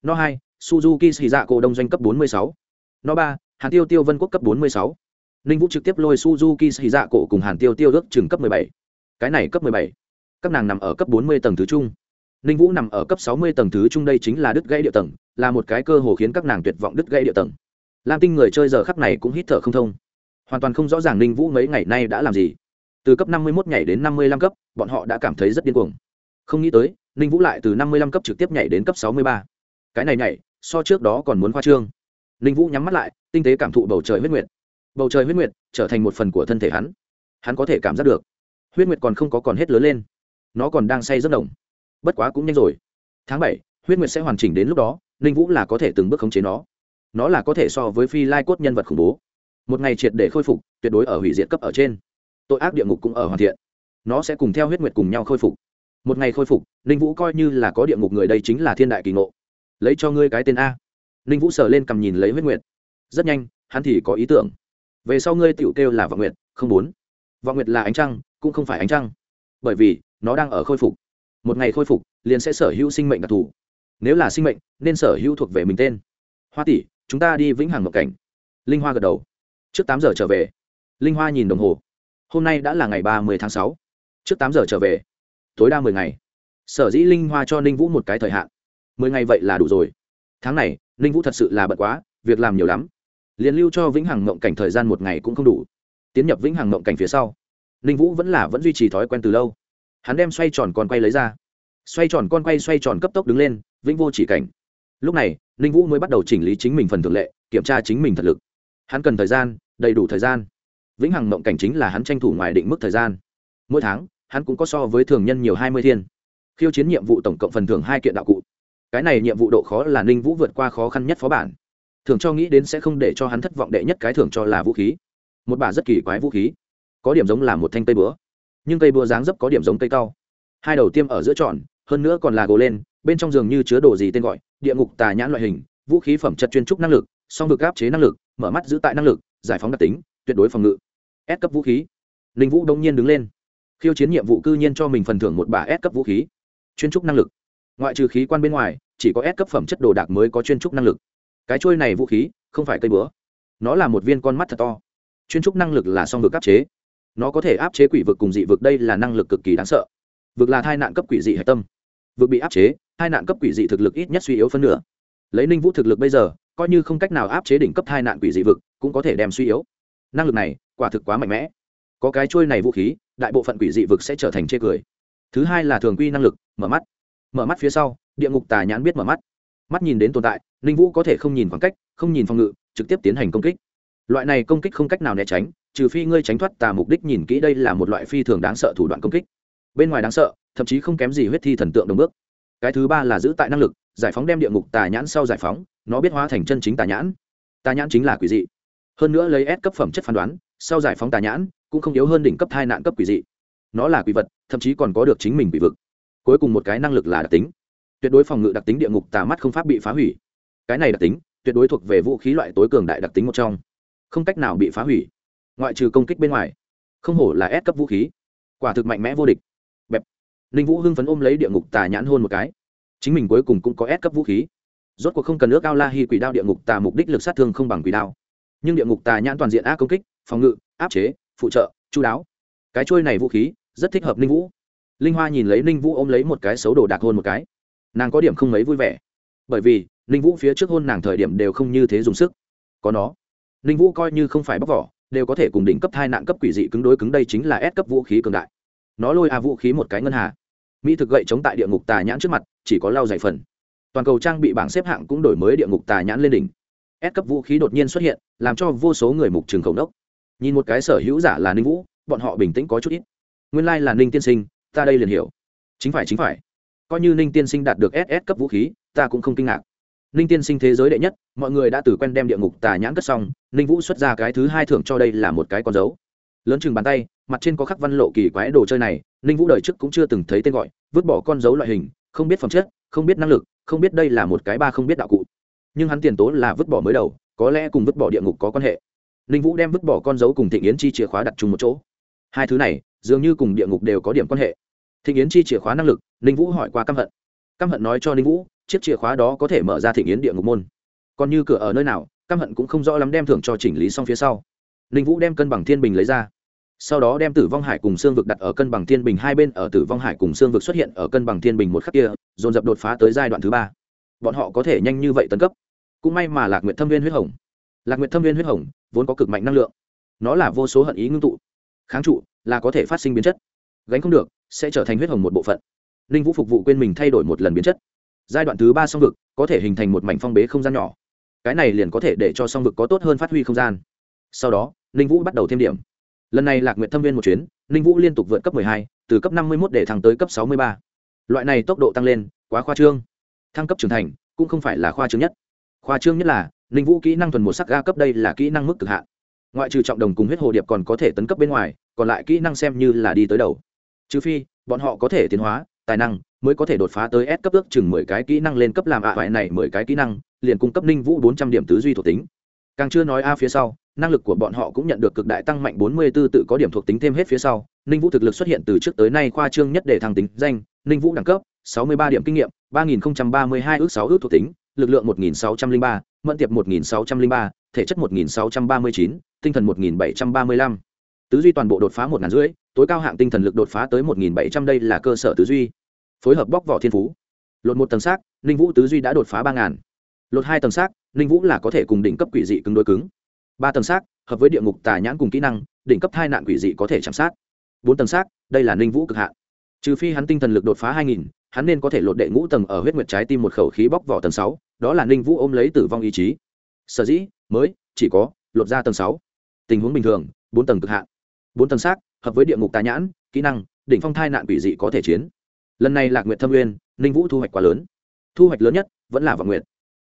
No hai, suzuki xì dạ cổ đông doanh cấp bốn mươi sáu. No ba, hàn tiêu tiêu vân quốc cấp bốn mươi sáu. Ninh vũ trực tiếp lôi suzuki xì dạ cổ cùng hàn tiêu tiêu ước chừng cấp bảy. Cái này cấp bảy. Các nàng nằm ở cấp bốn mươi tầng thứ trung ninh vũ nằm ở cấp sáu mươi tầng thứ trung đây chính là đứt gãy địa tầng, là một cái cơ hồ khiến các nàng tuyệt vọng đứt gãy địa tầng. Lam tinh người chơi giờ khắc này cũng hít thở không thông. Hoàn toàn không rõ ràng ninh vũ mấy ngày nay đã làm gì. Từ cấp năm mươi mốt nhảy đến năm mươi lăm cấp, bọn họ đã cảm thấy rất điên cuồng. Không nghĩ tới, ninh vũ lại từ năm mươi lăm cấp trực tiếp nhảy đến cấp sáu mươi ba. Cái này nhảy, so trước đó còn muốn khoa trương. Ninh vũ nhắm mắt lại, tinh tế cảm thụ bầu trời huyết nguyệt. Bầu trời huyết nguyệt trở thành một phần của thân thể hắn. Hắn có thể cảm giác được. Huyết nguyệt còn không có còn hết lớn lên. Nó còn đang say rất đồng bất quá cũng nhanh rồi. Tháng bảy, huyết nguyệt sẽ hoàn chỉnh đến lúc đó, ninh vũ là có thể từng bước khống chế nó. Nó là có thể so với phi lai cốt nhân vật khủng bố. Một ngày triệt để khôi phục, tuyệt đối ở hủy diệt cấp ở trên. Tội ác địa ngục cũng ở hoàn thiện. Nó sẽ cùng theo huyết nguyệt cùng nhau khôi phục. Một ngày khôi phục, ninh vũ coi như là có địa ngục người đây chính là thiên đại kỳ ngộ. Lấy cho ngươi cái tên a. Ninh vũ sờ lên cầm nhìn lấy huyết nguyệt. Rất nhanh, hắn thì có ý tưởng. Về sau ngươi tựu kêu là vọng nguyệt, không bốn vọng nguyệt là ánh trăng, cũng không phải ánh trăng. Bởi vì, nó đang ở khôi phục một ngày khôi phục, liền sẽ sở hữu sinh mệnh đặc thù. Nếu là sinh mệnh, nên sở hữu thuộc về mình tên. Hoa tỷ, chúng ta đi vĩnh hằng mộng cảnh. Linh hoa gật đầu. Trước tám giờ trở về. Linh hoa nhìn đồng hồ. Hôm nay đã là ngày ba mươi tháng sáu. Trước tám giờ trở về. Tối đa mười ngày. Sở dĩ linh hoa cho ninh vũ một cái thời hạn. Mười ngày vậy là đủ rồi. Tháng này, ninh vũ thật sự là bận quá, việc làm nhiều lắm. Liền lưu cho vĩnh hằng mộng cảnh thời gian một ngày cũng không đủ. Tiến nhập vĩnh hằng mộng cảnh phía sau. Ninh vũ vẫn là vẫn duy trì thói quen từ lâu hắn đem xoay tròn con quay lấy ra. Xoay tròn con quay xoay tròn cấp tốc đứng lên, vĩnh vô chỉ cảnh. Lúc này, ninh vũ mới bắt đầu chỉnh lý chính mình phần thường lệ, kiểm tra chính mình thật lực. Hắn cần thời gian, đầy đủ thời gian. Vĩnh hằng mộng cảnh chính là hắn tranh thủ ngoài định mức thời gian. Mỗi tháng, hắn cũng có so với thường nhân nhiều hai mươi thiên. Khiêu chiến nhiệm vụ tổng cộng phần thưởng hai kiện đạo cụ. Cái này nhiệm vụ độ khó là ninh vũ vượt qua khó khăn nhất phó bản. Thường cho nghĩ đến sẽ không để cho hắn thất vọng đệ nhất cái thường cho là vũ khí. Một bà rất kỳ quái vũ khí. Có điểm giống là một thanh tây búa nhưng cây búa dáng dấp có điểm giống cây cao. Hai đầu tiêm ở giữa tròn, hơn nữa còn là gồ lên, bên trong giường như chứa đồ gì tên gọi, địa ngục tà nhãn loại hình, vũ khí phẩm chất chuyên trúc năng lực, song vực áp chế năng lực, mở mắt giữ tại năng lực, giải phóng đặc tính, tuyệt đối phòng ngự. Ép cấp vũ khí. Ninh vũ đông nhiên đứng lên. Khiêu chiến nhiệm vụ cư nhiên cho mình phần thưởng một bả ép cấp vũ khí. Chuyên trúc năng lực. Ngoại trừ khí quan bên ngoài, chỉ có ép cấp phẩm chất đồ đạc mới có chuyên trúc năng lực. Cái trôi này vũ khí, không phải cây búa. Nó là một viên con mắt thật to. Chuyên trúc năng lực là song vực áp chế nó có thể áp chế quỷ vực cùng dị vực, đây là năng lực cực kỳ đáng sợ. Vực là thai nạn cấp quỷ dị hạch tâm. Vực bị áp chế hai nạn cấp quỷ dị thực lực ít nhất suy yếu phân nửa. Lấy ninh vũ thực lực bây giờ, coi như không cách nào áp chế đỉnh cấp hai nạn quỷ dị vực, cũng có thể đem suy yếu. Năng lực này, quả thực quá mạnh mẽ. Có cái trôi này vũ khí, đại bộ phận quỷ dị vực sẽ trở thành chê cười. Thứ hai là thường quy năng lực, mở mắt. Mở mắt phía sau, địa ngục tà nhãn biết mở mắt. Mắt nhìn đến tồn tại, ninh vũ có thể không nhìn khoảng cách, không nhìn phòng ngự, trực tiếp tiến hành công kích. Loại này công kích không cách nào né tránh trừ phi ngươi tránh thoát tà mục đích nhìn kỹ đây là một loại phi thường đáng sợ thủ đoạn công kích. Bên ngoài đáng sợ, thậm chí không kém gì huyết thi thần tượng đồng bước. Cái thứ ba là giữ tại năng lực, giải phóng đem địa ngục tà nhãn sau giải phóng, nó biết hóa thành chân chính tà nhãn. Tà nhãn chính là quỷ dị. Hơn nữa lấy ép cấp phẩm chất phán đoán, sau giải phóng tà nhãn cũng không yếu hơn đỉnh cấp hai nạn cấp quỷ dị. Nó là quỷ vật, thậm chí còn có được chính mình quỷ vực. Cuối cùng một cái năng lực là đặc tính. Tuyệt đối phòng ngự đặc tính địa ngục tà mắt không pháp bị phá hủy. Cái này đặc tính, tuyệt đối thuộc về vũ khí loại tối cường đại đặc tính một trong. Không cách nào bị phá hủy ngoại trừ công kích bên ngoài, không hổ là ép cấp vũ khí. Quả thực mạnh mẽ vô địch. Bẹp. Ninh vũ hưng phấn ôm lấy địa ngục tà nhãn hôn một cái. Chính mình cuối cùng cũng có ép cấp vũ khí. Rốt cuộc không cần nước ao la hy quỷ đao địa ngục tà mục đích lực sát thương không bằng quỷ đao. Nhưng địa ngục tà nhãn toàn diện á công kích, phòng ngự, áp chế, phụ trợ chú đáo. Cái trôi này vũ khí, rất thích hợp ninh vũ. Linh hoa nhìn lấy ninh vũ ôm lấy một cái xấu đồ đạc hôn một cái. Nàng có điểm không mấy vui vẻ. Bởi vì, ninh vũ phía trước hôn nàng thời điểm đều không như thế dùng sức. Có nó. Ninh vũ coi như không phải bóc vỏ đều có thể cùng đỉnh cấp hai nạn cấp quỷ dị cứng đối cứng đây chính là S cấp vũ khí cường đại. Nó lôi a vũ khí một cái ngân hà. Mỹ thực gậy chống tại địa ngục tà nhãn trước mặt, chỉ có lau dày phần. Toàn cầu trang bị bảng xếp hạng cũng đổi mới địa ngục tà nhãn lên đỉnh. S cấp vũ khí đột nhiên xuất hiện, làm cho vô số người mục trường khổng nốc. Nhìn một cái sở hữu giả là ninh vũ, bọn họ bình tĩnh có chút ít. Nguyên lai là ninh tiên sinh, ta đây liền hiểu. Chính phải chính phải. Coi như ninh tiên sinh đạt được ss cấp vũ khí, ta cũng không kinh ngạc ninh tiên sinh thế giới đệ nhất, mọi người đã từ quen đem địa ngục tà nhãn cất xong, ninh vũ xuất ra cái thứ hai thưởng cho đây là một cái con dấu. Lớn chừng bàn tay, mặt trên có khắc văn lộ kỳ quái đồ chơi này, ninh vũ đời trước cũng chưa từng thấy tên gọi, vứt bỏ con dấu loại hình, không biết phẩm chất, không biết năng lực, không biết đây là một cái ba không biết đạo cụ. Nhưng hắn tiền tố là vứt bỏ mới đầu, có lẽ cùng vứt bỏ địa ngục có quan hệ. Ninh vũ đem vứt bỏ con dấu cùng thịnh yến chi chìa khóa đặt chung một chỗ. Hai thứ này, dường như cùng địa ngục đều có điểm quan hệ. Thịnh yến chi chìa khóa năng lực, ninh vũ hỏi qua căm hận. Căm hận nói cho ninh vũ chiếc chìa khóa đó có thể mở ra thịnh yến địa ngục môn. Còn như cửa ở nơi nào, căm hận cũng không rõ lắm đem thưởng cho chỉnh lý xong phía sau. Ninh vũ đem cân bằng thiên bình lấy ra. Sau đó đem tử vong hải cùng xương vực đặt ở cân bằng thiên bình hai bên, ở tử vong hải cùng xương vực xuất hiện ở cân bằng thiên bình một khắc kia, dồn dập đột phá tới giai đoạn thứ ba. Bọn họ có thể nhanh như vậy tấn cấp. Cũng may mà lạc nguyện thâm viên huyết hồng. Lạc nguyện thâm viên huyết hồng vốn có cực mạnh năng lượng. Nó là vô số hận ý ngưng tụ. Kháng trụ là có thể phát sinh biến chất. Gánh không được, sẽ trở thành huyết hồng một bộ phận. Ninh vũ phục vụ quên mình thay đổi một lần biến chất giai đoạn thứ ba song vực có thể hình thành một mảnh phong bế không gian nhỏ. Cái này liền có thể để cho song vực có tốt hơn phát huy không gian. Sau đó ninh vũ bắt đầu thêm điểm. Lần này lạc nguyện thâm viên một chuyến ninh vũ liên tục vượt cấp 12, từ cấp 51 để thăng tới cấp 63. loại này tốc độ tăng lên quá khoa trương. Thăng cấp trưởng thành cũng không phải là khoa trương nhất. Khoa trương nhất là ninh vũ kỹ năng thuần một sắc ga cấp đây là kỹ năng mức cực hạn. Ngoại trừ trọng đồng cùng huyết hồ điệp còn có thể tấn cấp bên ngoài còn lại kỹ năng xem như là đi tới đầu. Trừ phi bọn họ có thể tiến hóa tài năng mới có thể đột phá tới S cấp ước chừng mười cái kỹ năng lên cấp làm ạ à này mười cái kỹ năng, liền cung cấp ninh vũ bốn trăm điểm tứ duy thuộc tính. Càng chưa nói a phía sau, năng lực của bọn họ cũng nhận được cực đại tăng mạnh bốn mươi 44 tự có điểm thuộc tính thêm hết phía sau, ninh vũ thực lực xuất hiện từ trước tới nay khoa trương nhất để thăng tính danh, ninh vũ đẳng cấp, sáu mươi ba điểm kinh nghiệm, ba nghìn ba mươi hai ước sáu ước thuộc tính, lực lượng một nghìn sáu trăm linh ba, mẫn tiệp một nghìn sáu trăm linh ba, thể chất một nghìn sáu trăm ba mươi chín, tinh thần một nghìn bảy trăm ba mươi lăm. Tứ duy toàn bộ đột phá một ngàn rưỡi, tối cao hạng tinh thần lực đột phá tới một nghìn bảy trăm đây là cơ sở tứ duy phối hợp bóc vỏ thiên phú. Lột một tầng xác, ninh vũ tứ duy đã đột phá ba ngàn. Lột hai tầng xác, ninh vũ là có thể cùng đỉnh cấp quỷ dị cứng đối cứng. Ba tầng xác, hợp với địa ngục tà nhãn cùng kỹ năng, đỉnh cấp hai nạn quỷ dị có thể chạm sát. Bốn tầng xác, đây là ninh vũ cực hạn. Trừ phi hắn tinh thần lực đột phá hai nghìn, hắn nên có thể lột đệ ngũ tầng ở huyết nguyệt trái tim một khẩu khí bóc vỏ tầng sáu, đó là ninh vũ ôm lấy tử vong ý chí. Sở dĩ, mới, chỉ có, lột ra tầng sáu. Tình huống bình thường, bốn tầng cực hạn. Bốn tầng xác, hợp với địa ngục tà nhãn, kỹ năng, đỉnh phong thai nạn quỷ dị có thể chiến lần này lạc nguyện thâm uyên, ninh vũ thu hoạch quá lớn. Thu hoạch lớn nhất vẫn là vọng nguyện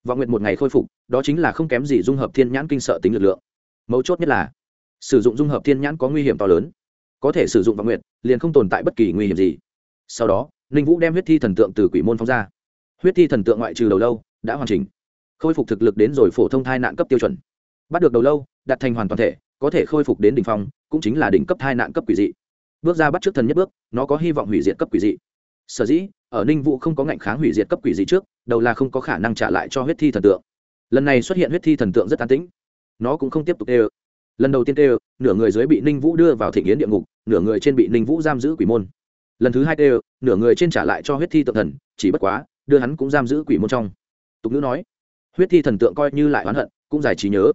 vọng nguyện một ngày khôi phục, đó chính là không kém gì dung hợp thiên nhãn kinh sợ tính lực lượng. Mấu chốt nhất là, sử dụng dung hợp thiên nhãn có nguy hiểm to lớn. Có thể sử dụng vọng nguyện liền không tồn tại bất kỳ nguy hiểm gì. Sau đó, ninh vũ đem huyết thi thần tượng từ quỷ môn phóng ra. Huyết thi thần tượng ngoại trừ đầu lâu, đã hoàn chỉnh. Khôi phục thực lực đến rồi phổ thông thai nạn cấp tiêu chuẩn. Bắt được đầu lâu đặt thành hoàn toàn thể, có thể khôi phục đến đỉnh phong, cũng chính là đỉnh cấp thai nạn cấp quỷ dị. Bước ra bắt trước thần nhất bước, nó có hy vọng hủy diệt cấp quỷ dị sở dĩ, ở ninh vũ không có ngạnh kháng hủy diệt cấp quỷ dị trước, đầu là không có khả năng trả lại cho huyết thi thần tượng. Lần này xuất hiện huyết thi thần tượng rất an tĩnh. Nó cũng không tiếp tục tê lần đầu tiên tê nửa người dưới bị ninh vũ đưa vào thị nghiến địa ngục, nửa người trên bị ninh vũ giam giữ quỷ môn. Lần thứ hai tê nửa người trên trả lại cho huyết thi tượng thần, chỉ bất quá, đưa hắn cũng giam giữ quỷ môn trong. Tục ngữ nói, huyết thi thần tượng coi như lại oán hận, cũng giải trí nhớ.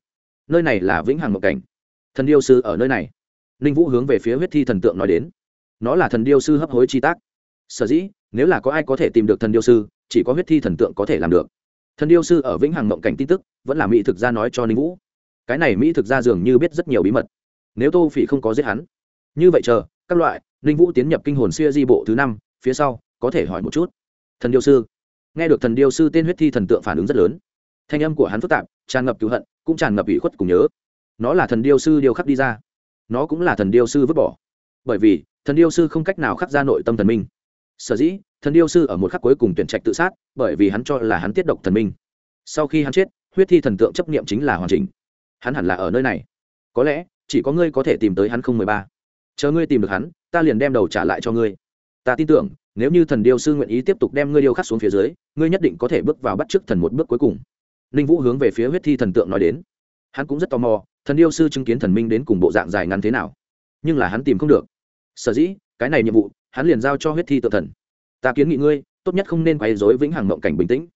Nơi này là vĩnh hằng một cảnh. Thần điêu sư ở nơi này. Ninh vũ hướng về phía huyết thi thần tượng nói đến. Nó là thần điêu sư hấp hối chi tác sở dĩ, nếu là có ai có thể tìm được thần điêu sư, chỉ có huyết thi thần tượng có thể làm được. Thần điêu sư ở vĩnh hằng mộng cảnh tin tức, vẫn là mỹ thực gia nói cho ninh vũ. Cái này mỹ thực gia dường như biết rất nhiều bí mật. Nếu tô phỉ không có giết hắn, như vậy chờ, các loại, ninh vũ tiến nhập kinh hồn xuya di bộ thứ năm, phía sau, có thể hỏi một chút. Thần điêu sư. Nghe được thần điêu sư tên huyết thi thần tượng phản ứng rất lớn. Thanh âm của hắn phức tạp, tràn ngập cứu hận, cũng tràn ngập ủy khuất cùng nhớ. Nó là thần điêu sư điêu khắc đi ra. Nó cũng là thần điêu sư vứt bỏ. Bởi vì, thần điêu sư không cách nào khắc ra nội tâm thần minh sở dĩ, thần điêu sư ở một khắc cuối cùng tuyển trạch tự sát, bởi vì hắn cho là hắn tiết độc thần minh. Sau khi hắn chết, huyết thi thần tượng chấp niệm chính là hoàn chỉnh. Hắn hẳn là ở nơi này. Có lẽ, chỉ có ngươi có thể tìm tới hắn không mười ba. Chờ ngươi tìm được hắn, ta liền đem đầu trả lại cho ngươi. Ta tin tưởng, nếu như thần điêu sư nguyện ý tiếp tục đem ngươi điêu khắc xuống phía dưới, ngươi nhất định có thể bước vào bắt chước thần một bước cuối cùng. Ninh vũ hướng về phía huyết thi thần tượng nói đến. Hắn cũng rất tò mò, thần điêu sư chứng kiến thần minh đến cùng bộ dạng dài ngắn thế nào. Nhưng là hắn tìm không được. Sở dĩ cái này nhiệm vụ, hắn liền giao cho huyết thi tự thần. Ta kiến nghị ngươi, tốt nhất không nên quay dối vĩnh hằng mộng cảnh bình tĩnh.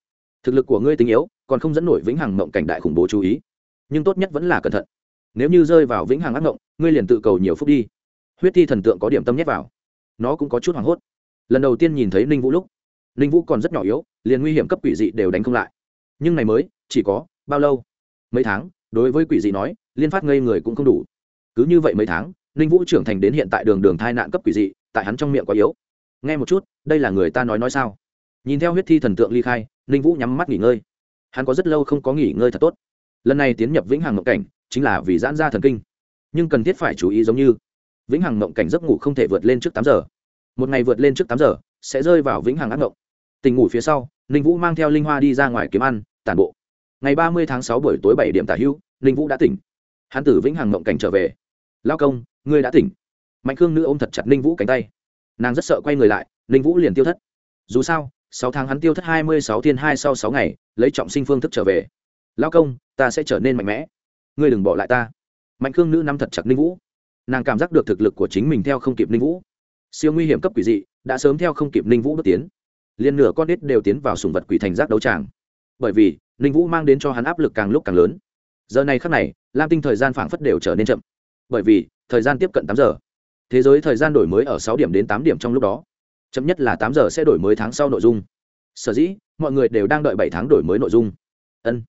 Thực lực của ngươi tính yếu, còn không dẫn nổi vĩnh hằng mộng cảnh đại khủng bố chú ý. Nhưng tốt nhất vẫn là cẩn thận. Nếu như rơi vào vĩnh hằng ác mộng ngươi liền tự cầu nhiều phút đi. Huyết thi thần tượng có điểm tâm nhét vào. Nó cũng có chút hoảng hốt. Lần đầu tiên nhìn thấy ninh vũ lúc, ninh vũ còn rất nhỏ yếu, liền nguy hiểm cấp quỷ dị đều đánh không lại. Nhưng này mới, chỉ có bao lâu? Mấy tháng, đối với quỷ dị nói, liên phát ngây người cũng không đủ. Cứ như vậy mấy tháng ninh vũ trưởng thành đến hiện tại đường đường thai nạn cấp quỷ dị, tại hắn trong miệng quá yếu. Nghe một chút, đây là người ta nói nói sao? Nhìn theo huyết thi thần tượng ly khai, ninh vũ nhắm mắt nghỉ ngơi. Hắn có rất lâu không có nghỉ ngơi thật tốt. Lần này tiến nhập vĩnh hằng mộng cảnh, chính là vì giãn ra thần kinh. Nhưng cần thiết phải chú ý giống như, vĩnh hằng mộng cảnh giấc ngủ không thể vượt lên trước tám giờ. Một ngày vượt lên trước tám giờ, sẽ rơi vào vĩnh hằng ác mộng tình ngủ phía sau, ninh vũ mang theo linh hoa đi ra ngoài kiếm ăn, tản bộ. Ngày ba mươi tháng sáu buổi tối bảy điểm tả hữu, ninh vũ đã tỉnh. Hắn tử vĩnh hằng mộng cảnh trở về. Lao công ngươi đã tỉnh. Mạnh khương nữ ôm thật chặt ninh vũ cánh tay. Nàng rất sợ quay người lại, ninh vũ liền tiêu thất. Dù sao, sáu tháng hắn tiêu thất hai mươi sáu thiên hai sau sáu ngày, lấy trọng sinh phương thức trở về. Lao công, ta sẽ trở nên mạnh mẽ. Ngươi đừng bỏ lại ta. Mạnh khương nữ nắm thật chặt ninh vũ. Nàng cảm giác được thực lực của chính mình theo không kịp ninh vũ. Siêu nguy hiểm cấp quỷ dị, đã sớm theo không kịp ninh vũ bước tiến. Liền nửa con nít đều tiến vào sùng vật quỷ thành giác đấu tràng. Bởi vì, ninh vũ mang đến cho hắn áp lực càng lúc càng lớn. Giờ này khắc này, lam tinh thời gian phảng phất đều trở nên chậm. Bởi vì thời gian tiếp cận tám giờ. Thế giới thời gian đổi mới ở sáu điểm đến tám điểm trong lúc đó. Chậm nhất là tám giờ sẽ đổi mới tháng sau nội dung. Sở dĩ, mọi người đều đang đợi bảy tháng đổi mới nội dung. Ân.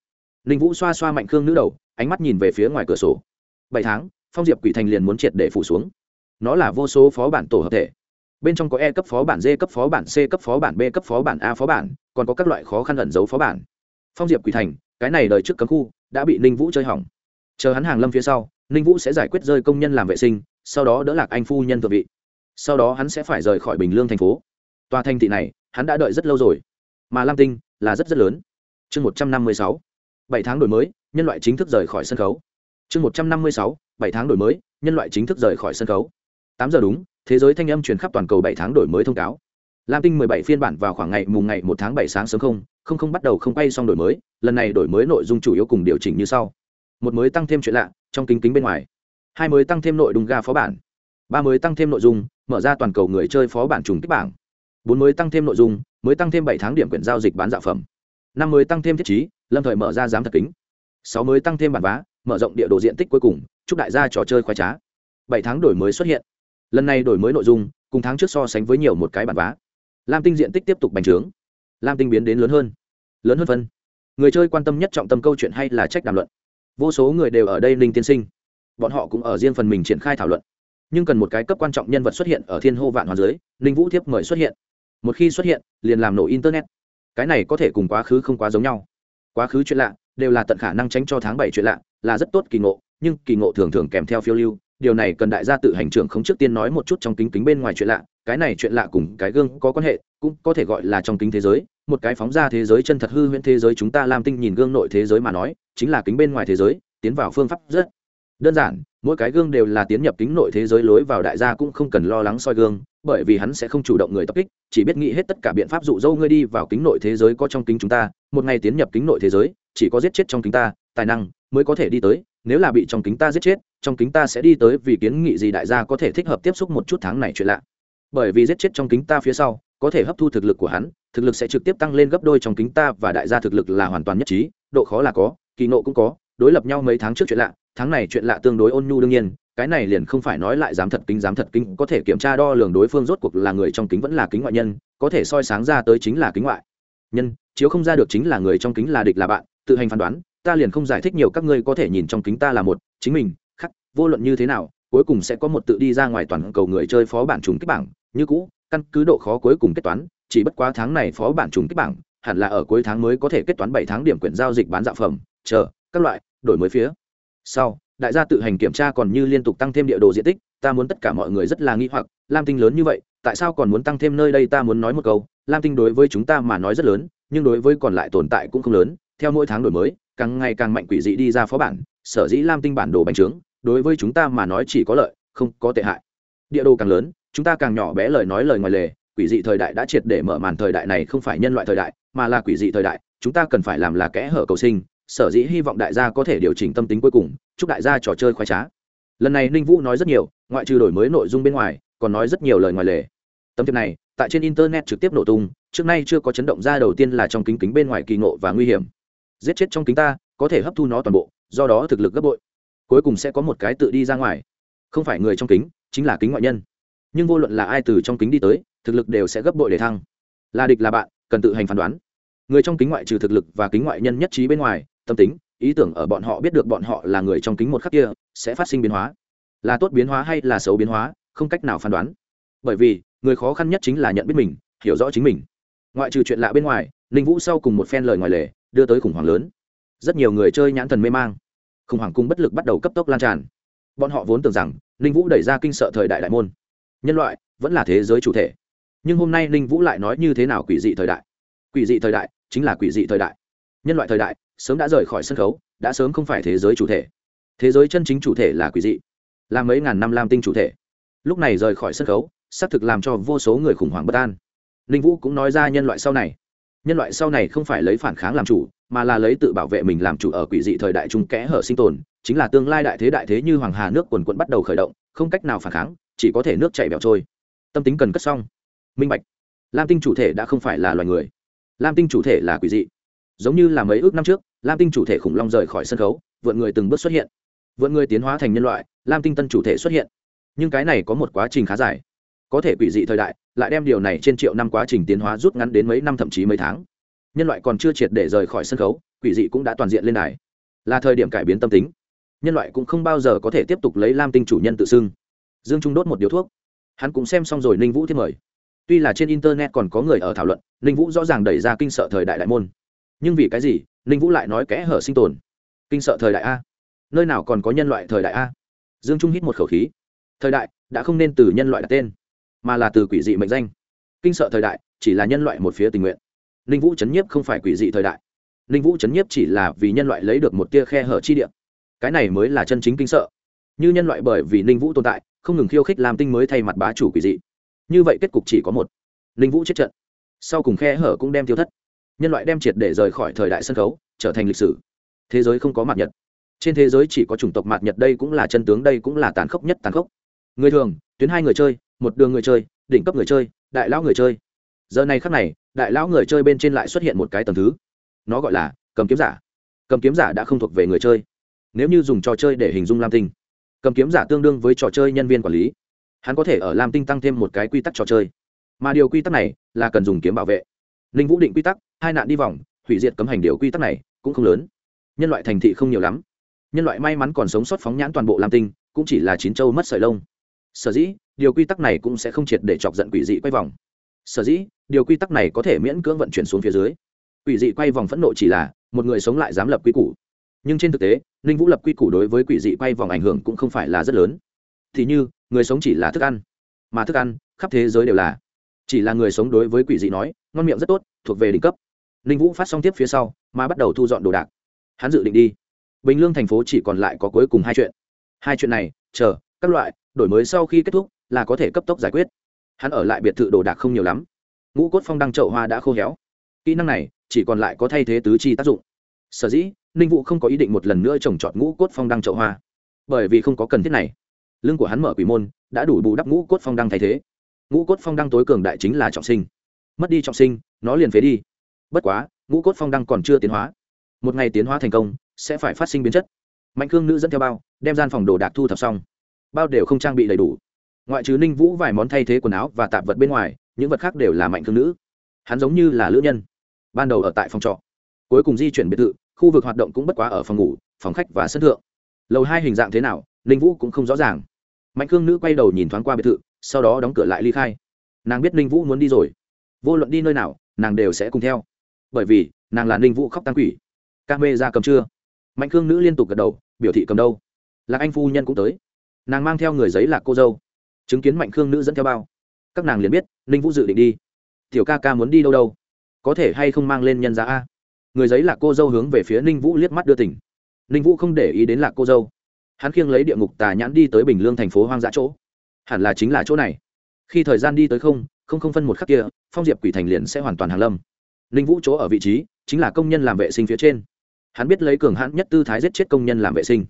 Ninh vũ xoa xoa mạnh khương nữ đầu, ánh mắt nhìn về phía ngoài cửa sổ. Bảy tháng, phong diệp quỷ thành liền muốn triệt để phủ xuống. Nó là vô số phó bản tổ hợp thể. Bên trong có e cấp phó bản d cấp phó bản, c cấp phó bản, b cấp phó bản, a phó bản, còn có các loại khó khăn ẩn giấu phó bản. Phong diệp quỷ thành, cái này đời trước cấm khu, đã bị ninh vũ chơi hỏng chờ hắn hàng lâm phía sau, ninh vũ sẽ giải quyết rơi công nhân làm vệ sinh, sau đó đỡ lạc anh phu nhân thượng vị. Sau đó hắn sẽ phải rời khỏi bình lương thành phố. Tòa thành thị này, hắn đã đợi rất lâu rồi. Mà lam tinh là rất rất lớn. Chương một trăm năm mươi sáu, bảy tháng đổi mới, nhân loại chính thức rời khỏi sân khấu. Chương một trăm năm mươi sáu, bảy tháng đổi mới, nhân loại chính thức rời khỏi sân khấu. Tám giờ đúng, thế giới thanh âm truyền khắp toàn cầu bảy tháng đổi mới thông cáo. Lam tinh mười bảy phiên bản vào khoảng ngày, mùng ngày một tháng bảy sáng sớm không không không bắt đầu không quay xong đổi mới, lần này đổi mới nội dung chủ yếu cùng điều chỉnh như sau một mới tăng thêm chuyện lạ trong kính kính bên ngoài, hai mới tăng thêm nội dung ga phó bản, ba mới tăng thêm nội dung, mở ra toàn cầu người chơi phó bản trùng kích bảng, bốn mới tăng thêm nội dung, mới tăng thêm bảy tháng điểm quyển giao dịch bán dạo phẩm, năm mới tăng thêm thiết chí lâm thời mở ra giám thật kính, sáu mới tăng thêm bản vá, mở rộng địa đồ diện tích cuối cùng, chúc đại gia trò chơi khoái trá. Bảy tháng đổi mới xuất hiện. Lần này đổi mới nội dung, cùng tháng trước so sánh với nhiều một cái bản vá. Lam tinh diện tích tiếp tục bành trướng. Lam tinh biến đến lớn hơn. Lớn hơn phân. Người chơi quan tâm nhất trọng tâm câu chuyện hay là trách đàm luận? Vô số người đều ở đây linh tiên sinh. Bọn họ cũng ở riêng phần mình triển khai thảo luận. Nhưng cần một cái cấp quan trọng nhân vật xuất hiện ở thiên hô vạn hoàn dưới, ninh vũ thiếp mời xuất hiện. Một khi xuất hiện, liền làm nổ internet. Cái này có thể cùng quá khứ không quá giống nhau. Quá khứ chuyện lạ, đều là tận khả năng tránh cho tháng bảy chuyện lạ, là rất tốt kỳ ngộ, nhưng kỳ ngộ thường thường kèm theo phiêu lưu. Điều này cần đại gia tự hành trưởng không trước tiên nói một chút trong kính kính bên ngoài chuyện lạ. Cái này chuyện lạ cùng cái gương có quan hệ, cũng có thể gọi là trong kính thế giới một cái phóng ra thế giới chân thật hư huyễn thế giới chúng ta làm tinh nhìn gương nội thế giới mà nói, chính là kính bên ngoài thế giới, tiến vào phương pháp rất đơn giản, mỗi cái gương đều là tiến nhập kính nội thế giới lối vào đại gia cũng không cần lo lắng soi gương, bởi vì hắn sẽ không chủ động người tập kích, chỉ biết nghĩ hết tất cả biện pháp dụ dâu ngươi đi vào kính nội thế giới có trong kính chúng ta, một ngày tiến nhập kính nội thế giới, chỉ có giết chết trong kính ta, tài năng mới có thể đi tới, nếu là bị trong kính ta giết chết, trong kính ta sẽ đi tới vì kiến nghị gì đại gia có thể thích hợp tiếp xúc một chút tháng này chuyện lạ. Bởi vì giết chết trong kính ta phía sau có thể hấp thu thực lực của hắn, thực lực sẽ trực tiếp tăng lên gấp đôi trong kính ta và đại gia thực lực là hoàn toàn nhất trí, độ khó là có, kỳ nộ cũng có, đối lập nhau mấy tháng trước chuyện lạ, tháng này chuyện lạ tương đối ôn nhu đương nhiên, cái này liền không phải nói lại dám thật kính dám thật kính, có thể kiểm tra đo lường đối phương rốt cuộc là người trong kính vẫn là kính ngoại nhân, có thể soi sáng ra tới chính là kính ngoại nhân, chiếu không ra được chính là người trong kính là địch là bạn, tự hành phán đoán, ta liền không giải thích nhiều, các ngươi có thể nhìn trong kính ta là một, chính mình, khắc, vô luận như thế nào, cuối cùng sẽ có một tự đi ra ngoài toàn cầu người chơi phó bản trùng kích bảng, như cũ căn cứ độ khó cuối cùng kết toán, chỉ bất quá tháng này phó bản trùng kích bảng, hẳn là ở cuối tháng mới có thể kết toán bảy tháng điểm quyển giao dịch bán dạo phẩm, chờ, các loại, đổi mới phía. Sau, đại gia tự hành kiểm tra còn như liên tục tăng thêm địa đồ diện tích, ta muốn tất cả mọi người rất là nghi hoặc, lam tinh lớn như vậy, tại sao còn muốn tăng thêm nơi đây ta muốn nói một câu, lam tinh đối với chúng ta mà nói rất lớn, nhưng đối với còn lại tồn tại cũng không lớn, theo mỗi tháng đổi mới, càng ngày càng mạnh quỷ dị đi ra phó bản, sở dĩ lam tinh bản đồ bành trướng, đối với chúng ta mà nói chỉ có lợi, không có tệ hại địa đồ càng lớn, chúng ta càng nhỏ bé lời nói lời ngoài lề, quỷ dị thời đại đã triệt để mở màn thời đại này không phải nhân loại thời đại, mà là quỷ dị thời đại, chúng ta cần phải làm là kẽ hở cầu sinh, sở dĩ hy vọng đại gia có thể điều chỉnh tâm tính cuối cùng, chúc đại gia trò chơi khoái trá. Lần này ninh vũ nói rất nhiều, ngoại trừ đổi mới nội dung bên ngoài, còn nói rất nhiều lời ngoài lề. Tấm thiệp này, tại trên internet trực tiếp nổ tung, trước nay chưa có chấn động ra đầu tiên là trong kính kính bên ngoài kỳ ngộ và nguy hiểm. Giết chết trong kính ta, có thể hấp thu nó toàn bộ, do đó thực lực gấp bội. Cuối cùng sẽ có một cái tự đi ra ngoài. Không phải người trong kính chính là kính ngoại nhân. Nhưng vô luận là ai từ trong kính đi tới, thực lực đều sẽ gấp bội để thăng. Là địch là bạn, cần tự hành phán đoán. Người trong kính ngoại trừ thực lực và kính ngoại nhân nhất trí bên ngoài, tâm tính, ý tưởng ở bọn họ biết được bọn họ là người trong kính một khắc kia, sẽ phát sinh biến hóa. Là tốt biến hóa hay là xấu biến hóa, không cách nào phán đoán. Bởi vì, người khó khăn nhất chính là nhận biết mình, hiểu rõ chính mình. Ngoại trừ chuyện lạ bên ngoài, ninh vũ sau cùng một phen lời ngoài lề, đưa tới khủng hoảng lớn. Rất nhiều người chơi nhãn thần mê mang. Khủng hoảng cung bất lực bắt đầu cấp tốc lan tràn bọn họ vốn tưởng rằng ninh vũ đẩy ra kinh sợ thời đại đại môn. Nhân loại vẫn là thế giới chủ thể. Nhưng hôm nay ninh vũ lại nói như thế nào quỷ dị thời đại? Quỷ dị thời đại chính là quỷ dị thời đại. Nhân loại thời đại sớm đã rời khỏi sân khấu, đã sớm không phải thế giới chủ thể. Thế giới chân chính chủ thể là quỷ dị. Là mấy ngàn năm lam tinh chủ thể. Lúc này rời khỏi sân khấu, xác thực làm cho vô số người khủng hoảng bất an. Ninh vũ cũng nói ra nhân loại sau này. Nhân loại sau này không phải lấy phản kháng làm chủ, mà là lấy tự bảo vệ mình làm chủ ở quỷ dị thời đại trung kẽ hở sinh tồn chính là tương lai đại thế đại thế như hoàng hà nước quần quận bắt đầu khởi động, không cách nào phản kháng, chỉ có thể nước chảy bẻo trôi. Tâm tính cần cất xong. Minh bạch. Lam tinh chủ thể đã không phải là loài người. Lam tinh chủ thể là quỷ dị. Giống như là mấy ước năm trước, lam tinh chủ thể khủng long rời khỏi sân khấu, vượn người từng bước xuất hiện. Vượn người tiến hóa thành nhân loại, lam tinh tân chủ thể xuất hiện. Nhưng cái này có một quá trình khá dài. Có thể quỷ dị thời đại, lại đem điều này trên triệu năm quá trình tiến hóa rút ngắn đến mấy năm thậm chí mấy tháng. Nhân loại còn chưa triệt để rời khỏi sân khấu, quỷ dị cũng đã toàn diện lên đài. Là thời điểm cải biến tâm tính nhân loại cũng không bao giờ có thể tiếp tục lấy lam tinh chủ nhân tự xưng. Dương trung đốt một điếu thuốc. Hắn cũng xem xong rồi ninh vũ thiết mời. Tuy là trên internet còn có người ở thảo luận, ninh vũ rõ ràng đẩy ra kinh sợ thời đại đại môn. Nhưng vì cái gì, ninh vũ lại nói kẽ hở sinh tồn? Kinh sợ thời đại a. Nơi nào còn có nhân loại thời đại a? Dương trung hít một khẩu khí. Thời đại đã không nên từ nhân loại đặt tên, mà là từ quỷ dị mệnh danh. Kinh sợ thời đại chỉ là nhân loại một phía tình nguyện. Ninh vũ chấn nhiếp không phải quỷ dị thời đại. Ninh vũ chấn nhiếp chỉ là vì nhân loại lấy được một tia khe hở chi địa cái này mới là chân chính kinh sợ. Như nhân loại bởi vì ninh vũ tồn tại, không ngừng khiêu khích làm tinh mới thay mặt bá chủ quỷ dị. Như vậy kết cục chỉ có một. Ninh vũ chết trận. Sau cùng khe hở cũng đem tiêu thất. Nhân loại đem triệt để rời khỏi thời đại sân khấu, trở thành lịch sử. Thế giới không có mặt nhật. Trên thế giới chỉ có chủng tộc mặt nhật đây cũng là chân tướng, đây cũng là tàn khốc nhất tàn khốc. Người thường, tuyến hai người chơi, một đường người chơi, đỉnh cấp người chơi, đại lão người chơi. Giờ này khắc này, đại lão người chơi bên trên lại xuất hiện một cái tầm thứ. Nó gọi là cầm kiếm giả. Cầm kiếm giả đã không thuộc về người chơi nếu như dùng trò chơi để hình dung lam tinh, cầm kiếm giả tương đương với trò chơi nhân viên quản lý. Hắn có thể ở lam tinh tăng thêm một cái quy tắc trò chơi. Mà điều quy tắc này là cần dùng kiếm bảo vệ. Ninh vũ định quy tắc, hai nạn đi vòng, hủy diệt cấm hành điều quy tắc này cũng không lớn. Nhân loại thành thị không nhiều lắm. Nhân loại may mắn còn sống sót phóng nhãn toàn bộ lam tinh, cũng chỉ là chín châu mất sợi lông. Sở dĩ, điều quy tắc này cũng sẽ không triệt để chọc giận quỷ dị quay vòng. Sở dĩ, điều quy tắc này có thể miễn cưỡng vận chuyển xuống phía dưới. Quỷ dị quay vòng phẫn nộ chỉ là một người sống lại dám lập quy củ nhưng trên thực tế, ninh vũ lập quy củ đối với quỷ dị quay vòng ảnh hưởng cũng không phải là rất lớn. Thì như, người sống chỉ là thức ăn, mà thức ăn, khắp thế giới đều là. Chỉ là người sống đối với quỷ dị nói, ngon miệng rất tốt, thuộc về đỉnh cấp. Ninh vũ phát xong tiếp phía sau, mà bắt đầu thu dọn đồ đạc. Hắn dự định đi. Bình lương thành phố chỉ còn lại có cuối cùng hai chuyện. Hai chuyện này, chờ, các loại, đổi mới sau khi kết thúc, là có thể cấp tốc giải quyết. Hắn ở lại biệt thự đồ đạc không nhiều lắm. Ngũ cốt phong đăng trậu hoa đã khô héo. Kỹ năng này, chỉ còn lại có thay thế tứ chi tác dụng sở dĩ, ninh vũ không có ý định một lần nữa trồng trọt ngũ cốt phong đăng trậu hoa. Bởi vì không có cần thiết này. Lưng của hắn mở quỷ môn, đã đủ bù đắp ngũ cốt phong đăng thay thế. Ngũ cốt phong đăng tối cường đại chính là trọng sinh. Mất đi trọng sinh, nó liền phế đi. Bất quá, ngũ cốt phong đăng còn chưa tiến hóa. Một ngày tiến hóa thành công, sẽ phải phát sinh biến chất. Mạnh cương nữ dẫn theo bao, đem gian phòng đồ đạc thu thập xong. Bao đều không trang bị đầy đủ. Ngoại trừ ninh vũ vài món thay thế quần áo và tạp vật bên ngoài, những vật khác đều là mạnh cương nữ. Hắn giống như là lữ nhân. Ban đầu ở tại phòng trọ cuối cùng di chuyển biệt thự, khu vực hoạt động cũng bất quá ở phòng ngủ, phòng khách và sân thượng. Lầu hai hình dạng thế nào, ninh vũ cũng không rõ ràng. Mạnh cương nữ quay đầu nhìn thoáng qua biệt thự, sau đó đóng cửa lại ly khai. Nàng biết ninh vũ muốn đi rồi. Vô luận đi nơi nào, nàng đều sẽ cùng theo. Bởi vì, nàng là ninh vũ khóc tăng quỷ. Ca mê ra cầm chưa? Mạnh cương nữ liên tục gật đầu, biểu thị cầm đâu? Lạc anh phu nhân cũng tới. Nàng mang theo người giấy là cô dâu. Chứng kiến mạnh khương nữ dẫn theo bao. Các nàng liền biết, ninh vũ dự định đi. Tiểu ca ca muốn đi đâu đâu? Có thể hay không mang lên nhân giá a? Người giấy là cô dâu hướng về phía ninh vũ liếc mắt đưa tỉnh ninh vũ không để ý đến lạc cô dâu. Hắn khiêng lấy địa ngục tà nhãn đi tới bình lương thành phố hoang dã chỗ. Hẳn là chính là chỗ này. Khi thời gian đi tới không không không phân một khắc kia, phong diệp quỷ thành liền sẽ hoàn toàn hàng lâm. Ninh vũ chỗ ở vị trí, chính là công nhân làm vệ sinh phía trên. Hắn biết lấy cường hãn nhất tư thái giết chết công nhân làm vệ sinh.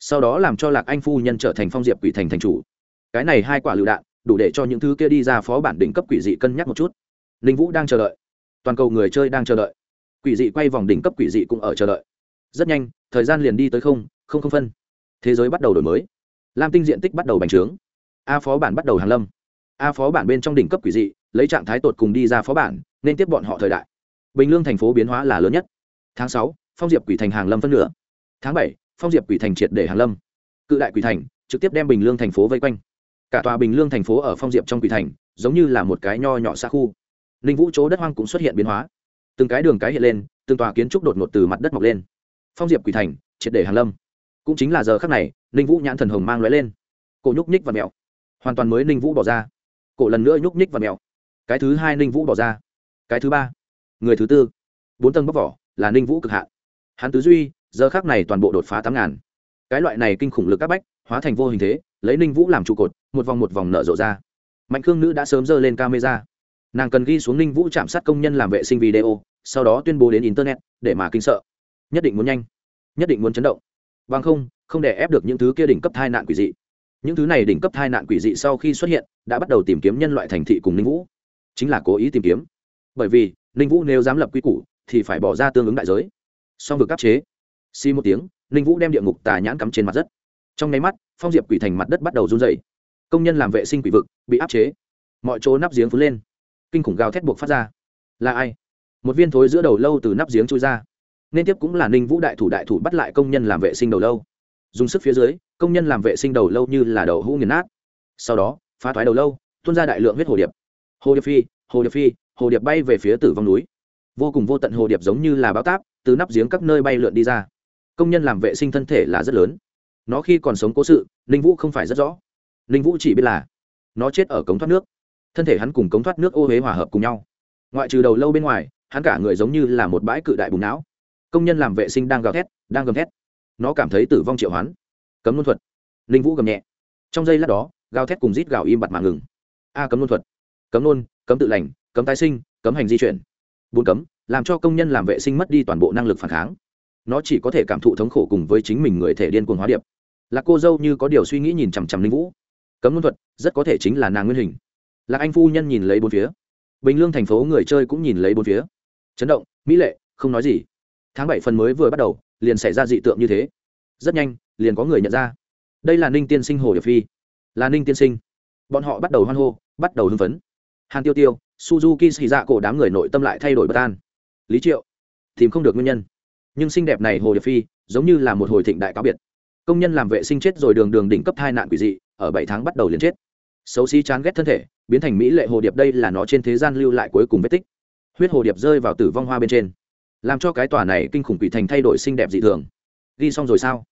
Sau đó làm cho lạc anh phu nhân trở thành phong diệp quỷ thành thành chủ. Cái này hai quả lựu đạn, đủ để cho những thứ kia đi ra phó bản đỉnh cấp quỷ dị cân nhắc một chút. Ninh vũ đang chờ đợi. Toàn cầu người chơi đang chờ đợi quỷ dị quay vòng đỉnh cấp quỷ dị cũng ở chờ đợi. Rất nhanh, thời gian liền đi tới không không không phân. Thế giới bắt đầu đổi mới. Lam tinh diện tích bắt đầu bành trướng. A phó bản bắt đầu hàng lâm. A phó bản bên trong đỉnh cấp quỷ dị, lấy trạng thái tột cùng đi ra phó bản, nên tiếp bọn họ thời đại. Bình lương thành phố biến hóa là lớn nhất. Tháng sáu, phong diệp quỷ thành hàng lâm phân nửa. Tháng bảy, phong diệp quỷ thành triệt để hàng lâm. Cự đại quỷ thành trực tiếp đem bình lương thành phố vây quanh. Cả tòa bình lương thành phố ở phong diệp trong quỷ thành, giống như là một cái nho nhỏ xa khu. Ninh vũ chỗ đất hoang cũng xuất hiện biến hóa từng cái đường cái hiện lên, từng tòa kiến trúc đột ngột từ mặt đất mọc lên. Phong diệp quỷ thành, triệt để hàn lâm. Cũng chính là giờ khắc này, ninh vũ nhãn thần hồng mang lóe lên. Cổ nhúc nhích và mèo. Hoàn toàn mới ninh vũ bỏ ra. Cổ lần nữa nhúc nhích và mèo. Cái thứ hai ninh vũ bỏ ra. Cái thứ ba. Người thứ tư. Bốn tầng bóc vỏ, là ninh vũ cực hạn. Hắn tứ duy, giờ khác này toàn bộ đột phá tám ngàn. Cái loại này kinh khủng lực các bách, hóa thành vô hình thế, lấy ninh vũ làm trụ cột, một vòng một vòng nở rộ ra. Mạnh khương nữ đã sớm dơ lên camera nàng cần ghi xuống ninh vũ chạm sát công nhân làm vệ sinh video, sau đó tuyên bố đến internet, để mà kinh sợ. Nhất định muốn nhanh, nhất định muốn chấn động. Bằng không không để ép được những thứ kia đỉnh cấp thai nạn quỷ dị. Những thứ này đỉnh cấp thai nạn quỷ dị sau khi xuất hiện, đã bắt đầu tìm kiếm nhân loại thành thị cùng ninh vũ. Chính là cố ý tìm kiếm. Bởi vì, ninh vũ nếu dám lập quy củ, thì phải bỏ ra tương ứng đại giới. Song vực áp chế. Xi một tiếng, ninh vũ đem địa ngục tà nhãn cắm trên mặt đất. Trong nháy mắt, phong diệp quỷ thành mặt đất bắt đầu run dày công nhân làm vệ sinh quỷ vực, bị áp chế. Mọi chỗ nắp giếng phun lên kinh khủng gào thét buộc phát ra. Là ai? Một viên thối giữa đầu lâu từ nắp giếng trôi ra. Nên tiếp cũng là ninh vũ đại thủ đại thủ bắt lại công nhân làm vệ sinh đầu lâu. Dùng sức phía dưới, công nhân làm vệ sinh đầu lâu như là đầu hũ nghiền nát. Sau đó, phá thoái đầu lâu, tuôn ra đại lượng huyết hồ điệp. Hồ điệp phi, hồ điệp phi, hồ điệp bay về phía tử vong núi. Vô cùng vô tận hồ điệp giống như là báo táp, từ nắp giếng các nơi bay lượn đi ra. Công nhân làm vệ sinh thân thể là rất lớn. Nó khi còn sống cố sự, ninh vũ không phải rất rõ. Ninh vũ chỉ biết là, nó chết ở cống thoát nước thân thể hắn cùng cống thoát nước ô huế hòa hợp cùng nhau. Ngoại trừ đầu lâu bên ngoài, hắn cả người giống như là một bãi cự đại bùng não. Công nhân làm vệ sinh đang gào thét, đang gầm thét. Nó cảm thấy tử vong triệu hoán. Cấm luân thuật. Linh vũ gầm nhẹ. Trong giây lát đó, gào thét cùng rít gào im bặt mà ngừng. A, cấm luân thuật. Cấm luân, cấm tự lành, cấm tái sinh, cấm hành di chuyển. Bốn cấm, làm cho công nhân làm vệ sinh mất đi toàn bộ năng lực phản kháng. Nó chỉ có thể cảm thụ thống khổ cùng với chính mình người thể điên cuồng hóa điệp. Là cô dâu như có điều suy nghĩ nhìn chằm chằm linh vũ. Cấm luân thuật rất có thể chính là nàng nguyên hình lạc anh phu nhân nhìn lấy bốn phía. Bình lương thành phố người chơi cũng nhìn lấy bốn phía. Chấn động, mỹ lệ, không nói gì. Tháng bảy phần mới vừa bắt đầu, liền xảy ra dị tượng như thế. Rất nhanh, liền có người nhận ra. Đây là ninh tiên sinh hồ điệp phi. Là ninh tiên sinh. Bọn họ bắt đầu hoan hô, bắt đầu hưng phấn. Hàn tiêu tiêu, suzuki xì dạ cổ đám người nội tâm lại thay đổi bất an. Lý triệu, tìm không được nguyên nhân. Nhưng xinh đẹp này hồ điệp phi, giống như là một hồi thịnh đại cáo biệt. Công nhân làm vệ sinh chết rồi đường đường đỉnh cấp hai nạn quỷ dị, ở bảy tháng bắt đầu liền chết xấu xí chán ghét thân thể, biến thành mỹ lệ hồ điệp đây là nó trên thế gian lưu lại cuối cùng vết tích. Huyết hồ điệp rơi vào tử vong hoa bên trên. Làm cho cái tòa này kinh khủng quỷ thành thay đổi xinh đẹp dị thường. Ghi xong rồi sao?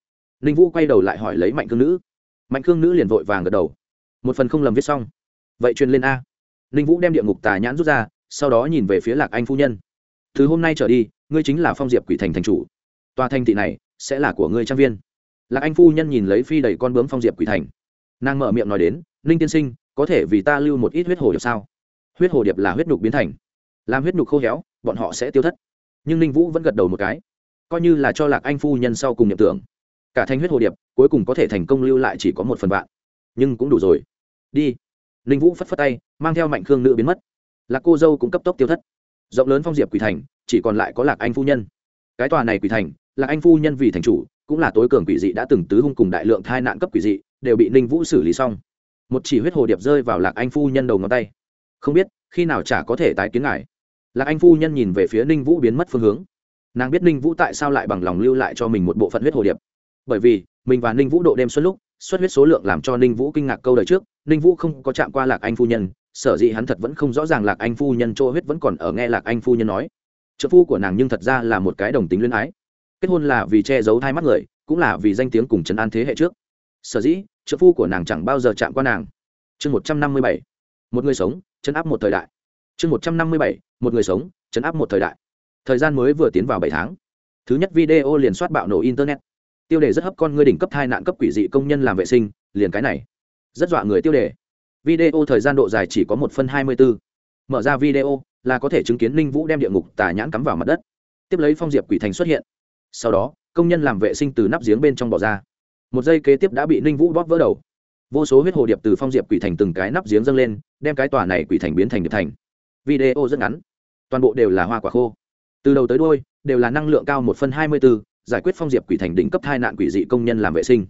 Ninh vũ quay đầu lại hỏi lấy mạnh cương nữ. Mạnh cương nữ liền vội vàng gật đầu. Một phần không lầm viết xong. Vậy truyền lên a. Ninh vũ đem địa ngục tà nhãn rút ra, sau đó nhìn về phía lạc anh phu nhân. Từ hôm nay trở đi, ngươi chính là phong diệp quỷ thành thành chủ. Tòa thành thị này sẽ là của ngươi trang viên. Lạc anh phu nhân nhìn lấy phi đầy con bướm phong diệp quỷ thành. Nàng mở miệng nói đến ninh tiên sinh, có thể vì ta lưu một ít huyết hồ điệp sao? Huyết hồ điệp là huyết nhục biến thành. Làm huyết nhục khô héo, bọn họ sẽ tiêu thất. Nhưng ninh vũ vẫn gật đầu một cái. Coi như là cho lạc anh phu nhân sau cùng nhập tưởng. Cả thanh huyết hồ điệp, cuối cùng có thể thành công lưu lại chỉ có một phần vạn. Nhưng cũng đủ rồi. Đi. Ninh vũ phất phất tay, mang theo mạnh khương nữ biến mất. Lạc cô dâu cũng cấp tốc tiêu thất. Rộng lớn phong diệp quỷ thành, chỉ còn lại có lạc anh phu nhân. Cái tòa này quỷ thành, lạc anh phu nhân vì thành chủ, cũng là tối cường quỷ dị đã từng tứ hung cùng đại lượng thai nạn cấp quỷ dị, đều bị ninh vũ xử lý xong một chỉ huyết hồ điệp rơi vào lạc anh phu nhân đầu ngón tay. Không biết, khi nào chả có thể tái kiến ngài. Lạc anh phu nhân nhìn về phía ninh vũ biến mất phương hướng. Nàng biết ninh vũ tại sao lại bằng lòng lưu lại cho mình một bộ phận huyết hồ điệp. Bởi vì, mình và ninh vũ độ đêm xuất lúc, xuất huyết số lượng làm cho ninh vũ kinh ngạc câu đời trước, ninh vũ không có chạm qua lạc anh phu nhân, sở dĩ hắn thật vẫn không rõ ràng lạc anh phu nhân chỗ huyết vẫn còn ở nghe lạc anh phu nhân nói. Trợ phu của nàng nhưng thật ra là một cái đồng tính luyến ái. Kết hôn là vì che giấu hai mắt người, cũng là vì danh tiếng cùng trấn an thế hệ trước sở dĩ, trợ phu của nàng chẳng bao giờ chạm qua nàng. Chương một trăm năm mươi bảy, một người sống, chấn áp một thời đại. Chương một trăm năm mươi bảy, một người sống, chấn áp một thời đại. Thời gian mới vừa tiến vào bảy tháng. Thứ nhất video liền soát bạo nổ internet. Tiêu đề rất hấp con ngươi đỉnh cấp thai nạn cấp quỷ dị công nhân làm vệ sinh, liền cái này. Rất dọa người tiêu đề. Video thời gian độ dài chỉ có một phân hai mươi bốn mở ra video, là có thể chứng kiến ninh vũ đem địa ngục tà nhãn cắm vào mặt đất. Tiếp lấy phong diệp quỷ thành xuất hiện. Sau đó, công nhân làm vệ sinh từ nắp giếng bên trong bỏ ra một giây kế tiếp đã bị ninh vũ bóp vỡ đầu. Vô số huyết hồ điệp từ phong diệp quỷ thành từng cái nắp giếng dâng lên, đem cái tòa này quỷ thành biến thành điệp thành. Video rất ngắn. Toàn bộ đều là hoa quả khô. Từ đầu tới đôi đều là năng lượng cao một phân hai mươi bốn giải quyết phong diệp quỷ thành đỉnh cấp hai nạn quỷ dị công nhân làm vệ sinh.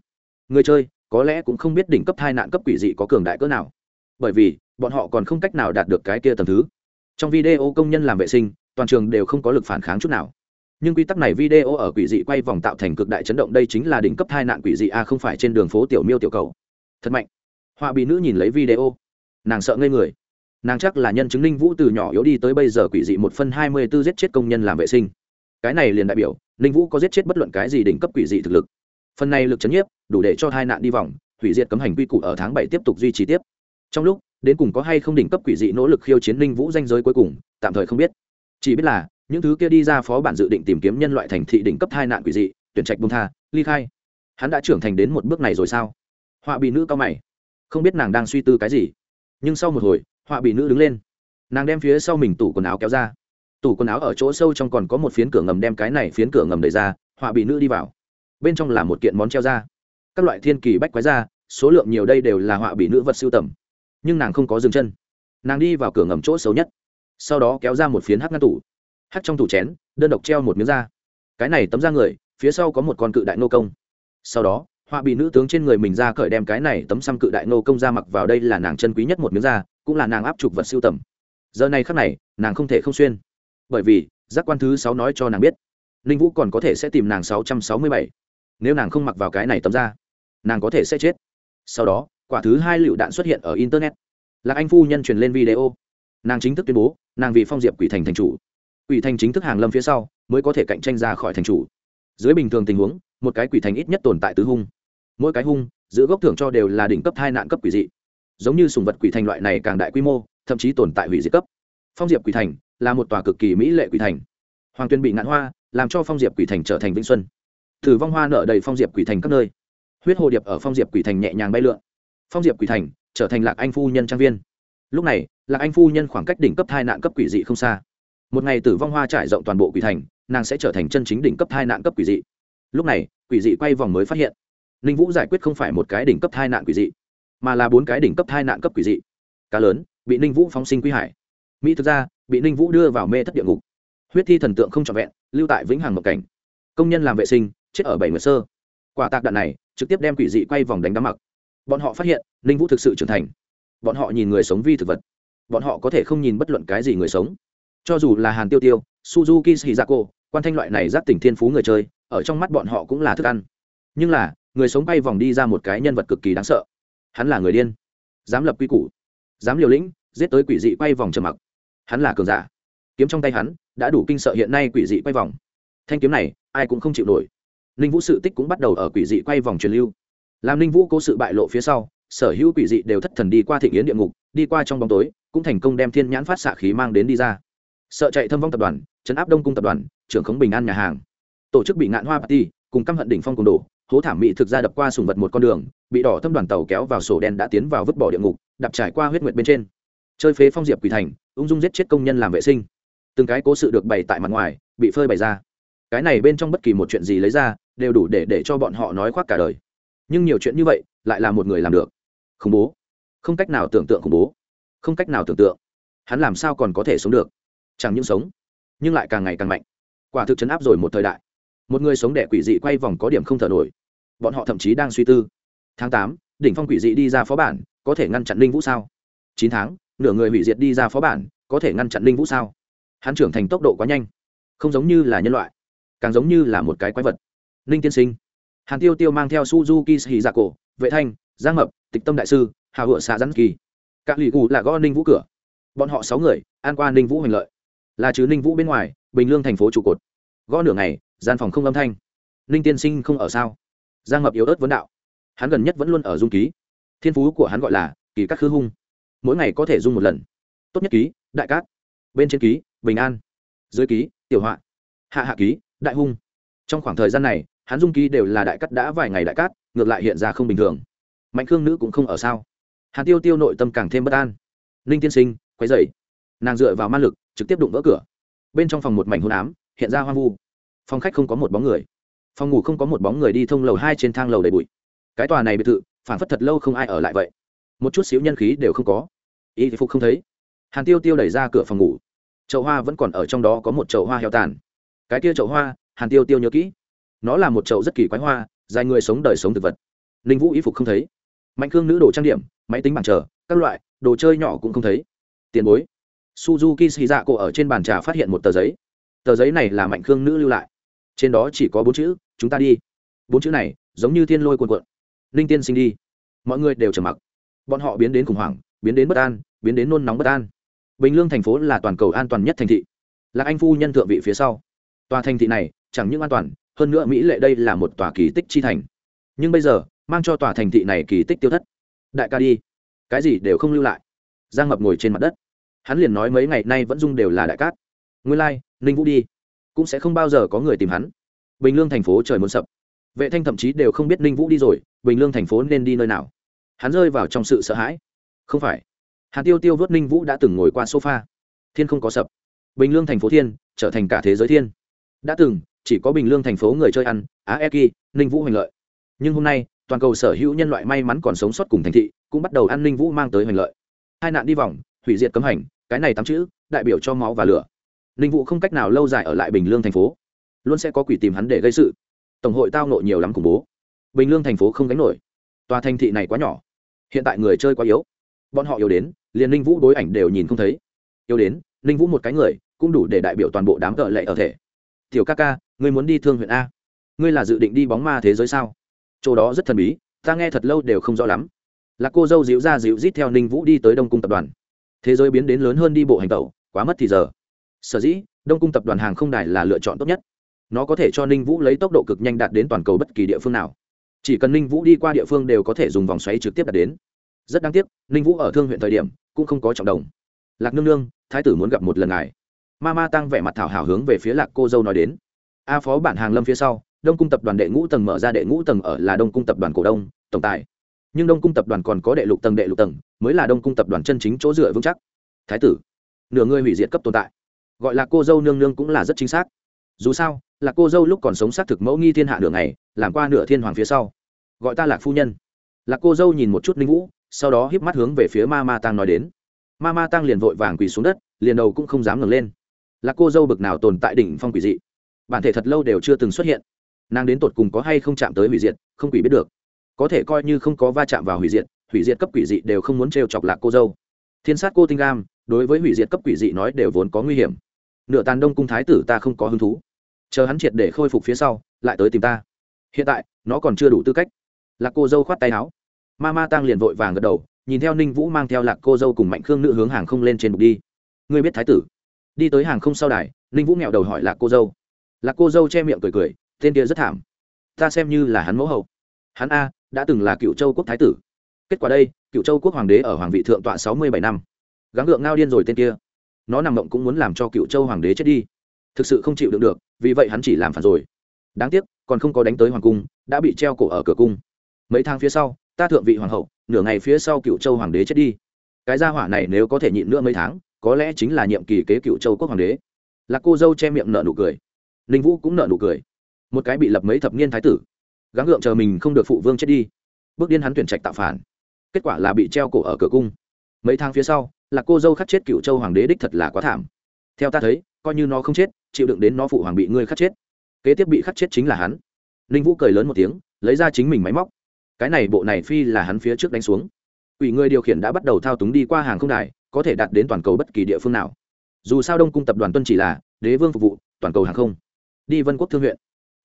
Người chơi, có lẽ cũng không biết đỉnh cấp hai nạn cấp quỷ dị có cường đại cỡ nào. Bởi vì, bọn họ còn không cách nào đạt được cái kia tầm thứ. Trong video công nhân làm vệ sinh, toàn trường đều không có lực phản kháng chút nào nhưng quy tắc này video ở quỷ dị quay vòng tạo thành cực đại chấn động, đây chính là đỉnh cấp hai nạn quỷ dị a, không phải trên đường phố tiểu miêu tiểu cầu. Thật mạnh. Họa bị nữ nhìn lấy video. Nàng sợ ngây người. Nàng chắc là nhân chứng ninh vũ từ nhỏ yếu đi tới bây giờ quỷ dị một phân hai mươi b ố giết chết công nhân làm vệ sinh. Cái này liền đại biểu, ninh vũ có giết chết bất luận cái gì đỉnh cấp quỷ dị thực lực. Phần này lực c h ấ n nhiếp, đủ để cho hai nạn đi vòng, hủy diệt cấm hành quy củ ở tháng bảy tiếp tục duy trì tiếp. Trong lúc, đến cùng có hay không đỉnh cấp quỷ dị nỗ lực khiêu chiến ninh vũ danh giới cuối cùng, tạm thời không biết. Chỉ biết là những thứ kia đi ra phó bản dự định tìm kiếm nhân loại thành thị đỉnh cấp hai nạn quỷ dị, tuyển trạch bông tha, ly khai. Hắn đã trưởng thành đến một bước này rồi sao? Họa bị nữ cao mày. Không biết nàng đang suy tư cái gì. Nhưng sau một hồi, họa bị nữ đứng lên. Nàng đem phía sau mình tủ quần áo kéo ra. Tủ quần áo ở chỗ sâu trong còn có một phiến cửa ngầm đem cái này phiến cửa ngầm đẩy ra, họa bị nữ đi vào. Bên trong là một kiện món treo ra. Các loại thiên kỳ bách quái ra, số lượng nhiều đây đều là họa bị nữ vật sưu tầm. Nhưng nàng không có dừng chân. Nàng đi vào cửa ngầm chỗ xấu nhất. Sau đó kéo ra một phiến hắc ngăn tủ hắt trong tủ chén, đơn độc treo một miếng da. Cái này tấm da người, phía sau có một con cự đại nô công. Sau đó, họa bị nữ tướng trên người mình ra cởi đem cái này tấm xăm cự đại nô công ra mặc vào đây là nàng chân quý nhất một miếng da, cũng là nàng áp trục vật siêu tầm. Giờ này khắc này, nàng không thể không xuyên. Bởi vì, giác quan thứ sáu nói cho nàng biết, ninh vũ còn có thể sẽ tìm nàng sáu trăm sáu mươi bảy. Nếu nàng không mặc vào cái này tấm ra nàng có thể sẽ chết. Sau đó, quả thứ hai lựu đạn xuất hiện ở internet. Lạc anh phu nhân truyền lên video. Nàng chính thức tuyên bố, nàng vì phong diệp quỷ thành thành chủ quỷ thành chính thức hàng lâm phía sau mới có thể cạnh tranh ra khỏi thành chủ. Dưới bình thường tình huống, một cái quỷ thành ít nhất tồn tại tứ hung. Mỗi cái hung, giữ gốc thưởng cho đều là đỉnh cấp hai nạn cấp quỷ dị. Giống như sùng vật quỷ thành loại này càng đại quy mô, thậm chí tồn tại hủy diệt cấp. Phong diệp quỷ thành là một tòa cực kỳ mỹ lệ quỷ thành. Hoàng tuyên bị ngạn hoa, làm cho phong diệp quỷ thành trở thành vĩnh xuân. Thử vong hoa nở đầy phong diệp quỷ thành các nơi. Huyết hồ điệp ở phong diệp quỷ thành nhẹ nhàng bay lượn. Phong diệp quỷ thành trở thành lạc anh phu nhân trang viên. Lúc này, lạc anh phu nhân khoảng cách đỉnh cấp hai nạn cấp quỷ dị không xa một ngày tử vong hoa trải rộng toàn bộ quỷ thành, nàng sẽ trở thành chân chính đỉnh cấp hai nạn cấp quỷ dị. Lúc này, quỷ dị quay vòng mới phát hiện. Ninh vũ giải quyết không phải một cái đỉnh cấp hai nạn quỷ dị, mà là bốn cái đỉnh cấp hai nạn cấp quỷ dị. Cá lớn, bị ninh vũ phóng sinh quy hải. Mỹ thực ra bị ninh vũ đưa vào mê thất địa ngục. Huyết thi thần tượng không trọn vẹn, lưu tại vĩnh hằng mộng cảnh. Công nhân làm vệ sinh, chết ở bảy nguyệt sơ. Quả tạc đạn này, trực tiếp đem quỷ dị quay vòng đánh đám mặc. Bọn họ phát hiện, ninh vũ thực sự trưởng thành. Bọn họ nhìn người sống vi thực vật. Bọn họ có thể không nhìn bất luận cái gì người sống cho dù là hàn tiêu tiêu, suzuki shizako, quan thanh loại này giáp tỉnh thiên phú người chơi, ở trong mắt bọn họ cũng là thức ăn. Nhưng là, người sống bay vòng đi ra một cái nhân vật cực kỳ đáng sợ. Hắn là người điên. Dám lập quy củ. Dám liều lĩnh, giết tới quỷ dị quay vòng trầm mặc. Hắn là cường giả. Kiếm trong tay hắn, đã đủ kinh sợ hiện nay quỷ dị quay vòng. Thanh kiếm này, ai cũng không chịu nổi. Ninh vũ sự tích cũng bắt đầu ở quỷ dị quay vòng truyền lưu. Làm ninh vũ cố sự bại lộ phía sau, sở hữu quỷ dị đều thất thần đi qua thị yến địa ngục, đi qua trong bóng tối, cũng thành công đem thiên nhãn phát xạ khí mang đến đi ra sợ chạy thâm vong tập đoàn chấn áp đông cung tập đoàn, trưởng khống bình an nhà hàng. Tổ chức bị ngạn hoa party, cùng căm hận đỉnh phong cùng đổ, hố thảm mỹ thực ra đập qua sùng vật một con đường, bị đỏ thâm đoàn tàu kéo vào sổ đen đã tiến vào vứt bỏ địa ngục, đập trải qua huyết nguyệt bên trên. Chơi phế phong diệp quỷ thành, ung dung giết chết công nhân làm vệ sinh. Từng cái cố sự được bày tại mặt ngoài, bị phơi bày ra. Cái này bên trong bất kỳ một chuyện gì lấy ra, đều đủ để để cho bọn họ nói khoác cả đời. Nhưng nhiều chuyện như vậy, lại là một người làm được. Khủng bố. Không cách nào tưởng tượng khủng bố. Không cách nào tưởng tượng. Hắn làm sao còn có thể sống được? Chẳng những sống, nhưng lại càng ngày càng mạnh. Quả thực chấn áp rồi một thời đại. Một người sống đẻ quỷ dị quay vòng có điểm không thở nổi. Bọn họ thậm chí đang suy tư. Tháng tám, đỉnh phong quỷ dị đi ra phó bản, có thể ngăn chặn linh vũ sao? Chín tháng, nửa người hủy diệt đi ra phó bản, có thể ngăn chặn linh vũ sao? Hắn trưởng thành tốc độ quá nhanh. Không giống như là nhân loại, càng giống như là một cái quái vật. Ninh tiên sinh. Hàn tiêu tiêu mang theo suzuki hì dạ cổ vệ thanh, giang mập, tịch tâm đại sư, hà hựa xạ rắn kỳ. Các lì cù là gõ ninh vũ cửa. Bọn họ sáu người, an qua ninh vũ hành lợi là chứ ninh vũ bên ngoài bình lương thành phố trụ cột gõ nửa ngày gian phòng không âm thanh ninh tiên sinh không ở sao giang ngập yếu ớt vấn đạo hắn gần nhất vẫn luôn ở dung ký thiên phú của hắn gọi là kỳ các khư hung mỗi ngày có thể dung một lần tốt nhất ký đại cát bên trên ký bình an dưới ký tiểu họa hạ hạ ký đại hung trong khoảng thời gian này hắn dung ký đều là đại cát đã vài ngày đại cát ngược lại hiện ra không bình thường mạnh khương nữ cũng không ở sao hàn tiêu tiêu nội tâm càng thêm bất an ninh tiên sinh quay dậy nàng dựa vào ma lực, trực tiếp đụng vỡ cửa. Bên trong phòng một mảnh hôn ám, hiện ra hoang vu. Phòng khách không có một bóng người. Phòng ngủ không có một bóng người đi thông lầu hai trên thang lầu đầy bụi. Cái tòa này biệt thự, phản phất thật lâu không ai ở lại vậy. Một chút xíu nhân khí đều không có. Y phục không thấy. Hàn tiêu tiêu đẩy ra cửa phòng ngủ. Chậu hoa vẫn còn ở trong đó có một chậu hoa heo tàn. Cái kia chậu hoa, hàn tiêu tiêu nhớ kỹ. Nó là một chậu rất kỳ quái hoa, dài người sống đời sống thực vật. Ninh vũ y phục không thấy. Mạnh cương nữ đồ trang điểm, máy tính bảng chờ, các loại, đồ chơi nhỏ cũng không thấy. Tiền bối suzuki xì dạ cổ ở trên bàn trà phát hiện một tờ giấy. Tờ giấy này là mạnh khương nữ lưu lại. Trên đó chỉ có bốn chữ, chúng ta đi. Bốn chữ này giống như thiên lôi cuồn cuộn. Linh tiên sinh đi. Mọi người đều trầm mặc. Bọn họ biến đến khủng hoảng, biến đến bất an, biến đến nôn nóng bất an. Bình lương thành phố là toàn cầu an toàn nhất thành thị. Là anh phu nhân thượng vị phía sau. Tòa thành thị này chẳng những an toàn, hơn nữa mỹ lệ đây là một tòa kỳ tích chi thành. Nhưng bây giờ, mang cho tòa thành thị này kỳ tích tiêu thất. Đại ca đi. Cái gì đều không lưu lại. Giang mập ngồi trên mặt đất hắn liền nói mấy ngày nay vẫn dung đều là đại cát. Nguyên lai、like, ninh vũ đi cũng sẽ không bao giờ có người tìm hắn. Bình lương thành phố trời muốn sập. Vệ thanh thậm chí đều không biết ninh vũ đi rồi bình lương thành phố nên đi nơi nào. Hắn rơi vào trong sự sợ hãi. Không phải. Hạt tiêu tiêu vớt ninh vũ đã từng ngồi qua sofa. Thiên không có sập. Bình lương thành phố thiên trở thành cả thế giới thiên. Đã từng chỉ có bình lương thành phố người chơi ăn á e ninh vũ hoành lợi. Nhưng hôm nay toàn cầu sở hữu nhân loại may mắn còn sống sót cùng thành thị cũng bắt đầu ăn ninh vũ mang tới hoành lợi. Hai nạn đi vòng hủy diệt cấm hành cái này tám chữ, đại biểu cho máu và lửa. Ninh vũ không cách nào lâu dài ở lại bình lương thành phố, luôn sẽ có quỷ tìm hắn để gây sự. Tổng hội tao nộ nhiều lắm khủng bố. Bình lương thành phố không gánh nổi. Tòa thành thị này quá nhỏ. Hiện tại người chơi quá yếu. Bọn họ yếu đến, liền ninh vũ đối ảnh đều nhìn không thấy. Yếu đến, ninh vũ một cái người, cũng đủ để đại biểu toàn bộ đám cợ lệ ở thể. Tiểu ca ca, ngươi muốn đi thương huyện a? Ngươi là dự định đi bóng ma thế giới sao? Chỗ đó rất thần bí, ta nghe thật lâu đều không rõ lắm. Là cô dâu dịu ra dịu rít theo ninh vũ đi tới đông cung tập đoàn thế giới biến đến lớn hơn đi bộ hành tẩu, quá mất thì giờ. Sở dĩ, đông cung tập đoàn hàng không đài là lựa chọn tốt nhất. Nó có thể cho ninh vũ lấy tốc độ cực nhanh đạt đến toàn cầu bất kỳ địa phương nào. Chỉ cần ninh vũ đi qua địa phương đều có thể dùng vòng xoáy trực tiếp đạt đến. Rất đáng tiếc, ninh vũ ở thương huyện thời điểm, cũng không có trọng đồng. Lạc nương nương, thái tử muốn gặp một lần ngài. Ma ma tăng vẻ mặt thảo hảo hướng về phía lạc cô dâu nói đến. A phó bản hàng lâm phía sau, đông cung tập đoàn đệ ngũ tầng mở ra đệ ngũ tầng ở là đông cung tập đoàn cổ đông, tổng tài nhưng đông cung tập đoàn còn có đệ lục tầng đệ lục tầng, mới là đông cung tập đoàn chân chính chỗ dựa vững chắc. Thái tử, nửa người hủy diệt cấp tồn tại. Gọi là cô dâu nương nương cũng là rất chính xác. Dù sao, là cô dâu lúc còn sống xác thực mẫu nghi thiên hạ nửa ngày, làm qua nửa thiên hoàng phía sau. Gọi ta là phu nhân. Là cô dâu nhìn một chút linh vũ, sau đó híp mắt hướng về phía ma ma tăng nói đến. Ma ma tăng liền vội vàng quỳ xuống đất, liền đầu cũng không dám ngẩng lên. Là cô dâu bực nào tồn tại đỉnh phong quỷ dị? Bản thể thật lâu đều chưa từng xuất hiện. Nàng đến tột cùng có hay không chạm tới hủy diệt, không quỷ biết được có thể coi như không có va chạm vào hủy diệt hủy diệt cấp quỷ dị đều không muốn trêu chọc lạc cô dâu. Thiên sát cô tinh gam đối với hủy diệt cấp quỷ dị nói đều vốn có nguy hiểm. Nửa tàn đông cung thái tử ta không có hứng thú. Chờ hắn triệt để khôi phục phía sau, lại tới tìm ta. Hiện tại, nó còn chưa đủ tư cách. Lạc cô dâu khoát tay áo. Ma ma tăng liền vội vàng gật đầu, nhìn theo ninh vũ mang theo lạc cô dâu cùng mạnh khương nữ hướng hàng không lên trên bục đi. Ngươi biết thái tử. Đi tới hàng không sau đài, ninh vũ nghẹo đầu hỏi lạc cô dâu. Lạc cô dâu che miệng cười cười, tên kia rất thảm. Ta xem như là hắn mẫu hậu. Hắn a đã từng là cựu châu quốc thái tử. Kết quả đây, cựu châu quốc hoàng đế ở hoàng vị thượng tọa sáu mươi bảy năm. Gắng gượng ngao điên rồi tên kia. Nó nằm mộng cũng muốn làm cho cựu châu hoàng đế chết đi. Thực sự không chịu đựng được, vì vậy hắn chỉ làm phản rồi. Đáng tiếc, còn không có đánh tới hoàng cung, đã bị treo cổ ở cửa cung. Mấy tháng phía sau, ta thượng vị hoàng hậu, nửa ngày phía sau cựu châu hoàng đế chết đi. Cái gia hỏa này nếu có thể nhịn nữa mấy tháng, có lẽ chính là nhiệm kỳ kế cựu châu quốc hoàng đế. Là cô dâu che miệng nợ nụ cười. Ninh vũ cũng nợ nụ cười. Một cái bị lập mấy thập niên thái tử gắng gượng chờ mình không được phụ vương chết đi. Bước điên hắn tuyển trạch tạo phản. Kết quả là bị treo cổ ở cửa cung. Mấy tháng phía sau, là cô dâu khắc chết cựu châu hoàng đế đích thật là quá thảm. Theo ta thấy, coi như nó không chết, chịu đựng đến nó phụ hoàng bị ngươi khắc chết. Kế tiếp bị khắc chết chính là hắn. Ninh vũ cười lớn một tiếng, lấy ra chính mình máy móc. Cái này bộ này phi là hắn phía trước đánh xuống. Ủy người điều khiển đã bắt đầu thao túng đi qua hàng không đài, có thể đạt đến toàn cầu bất kỳ địa phương nào. Dù sao đông cung tập đoàn tuân chỉ là đế vương phục vụ, toàn cầu hàng không. Đi vân quốc thương huyện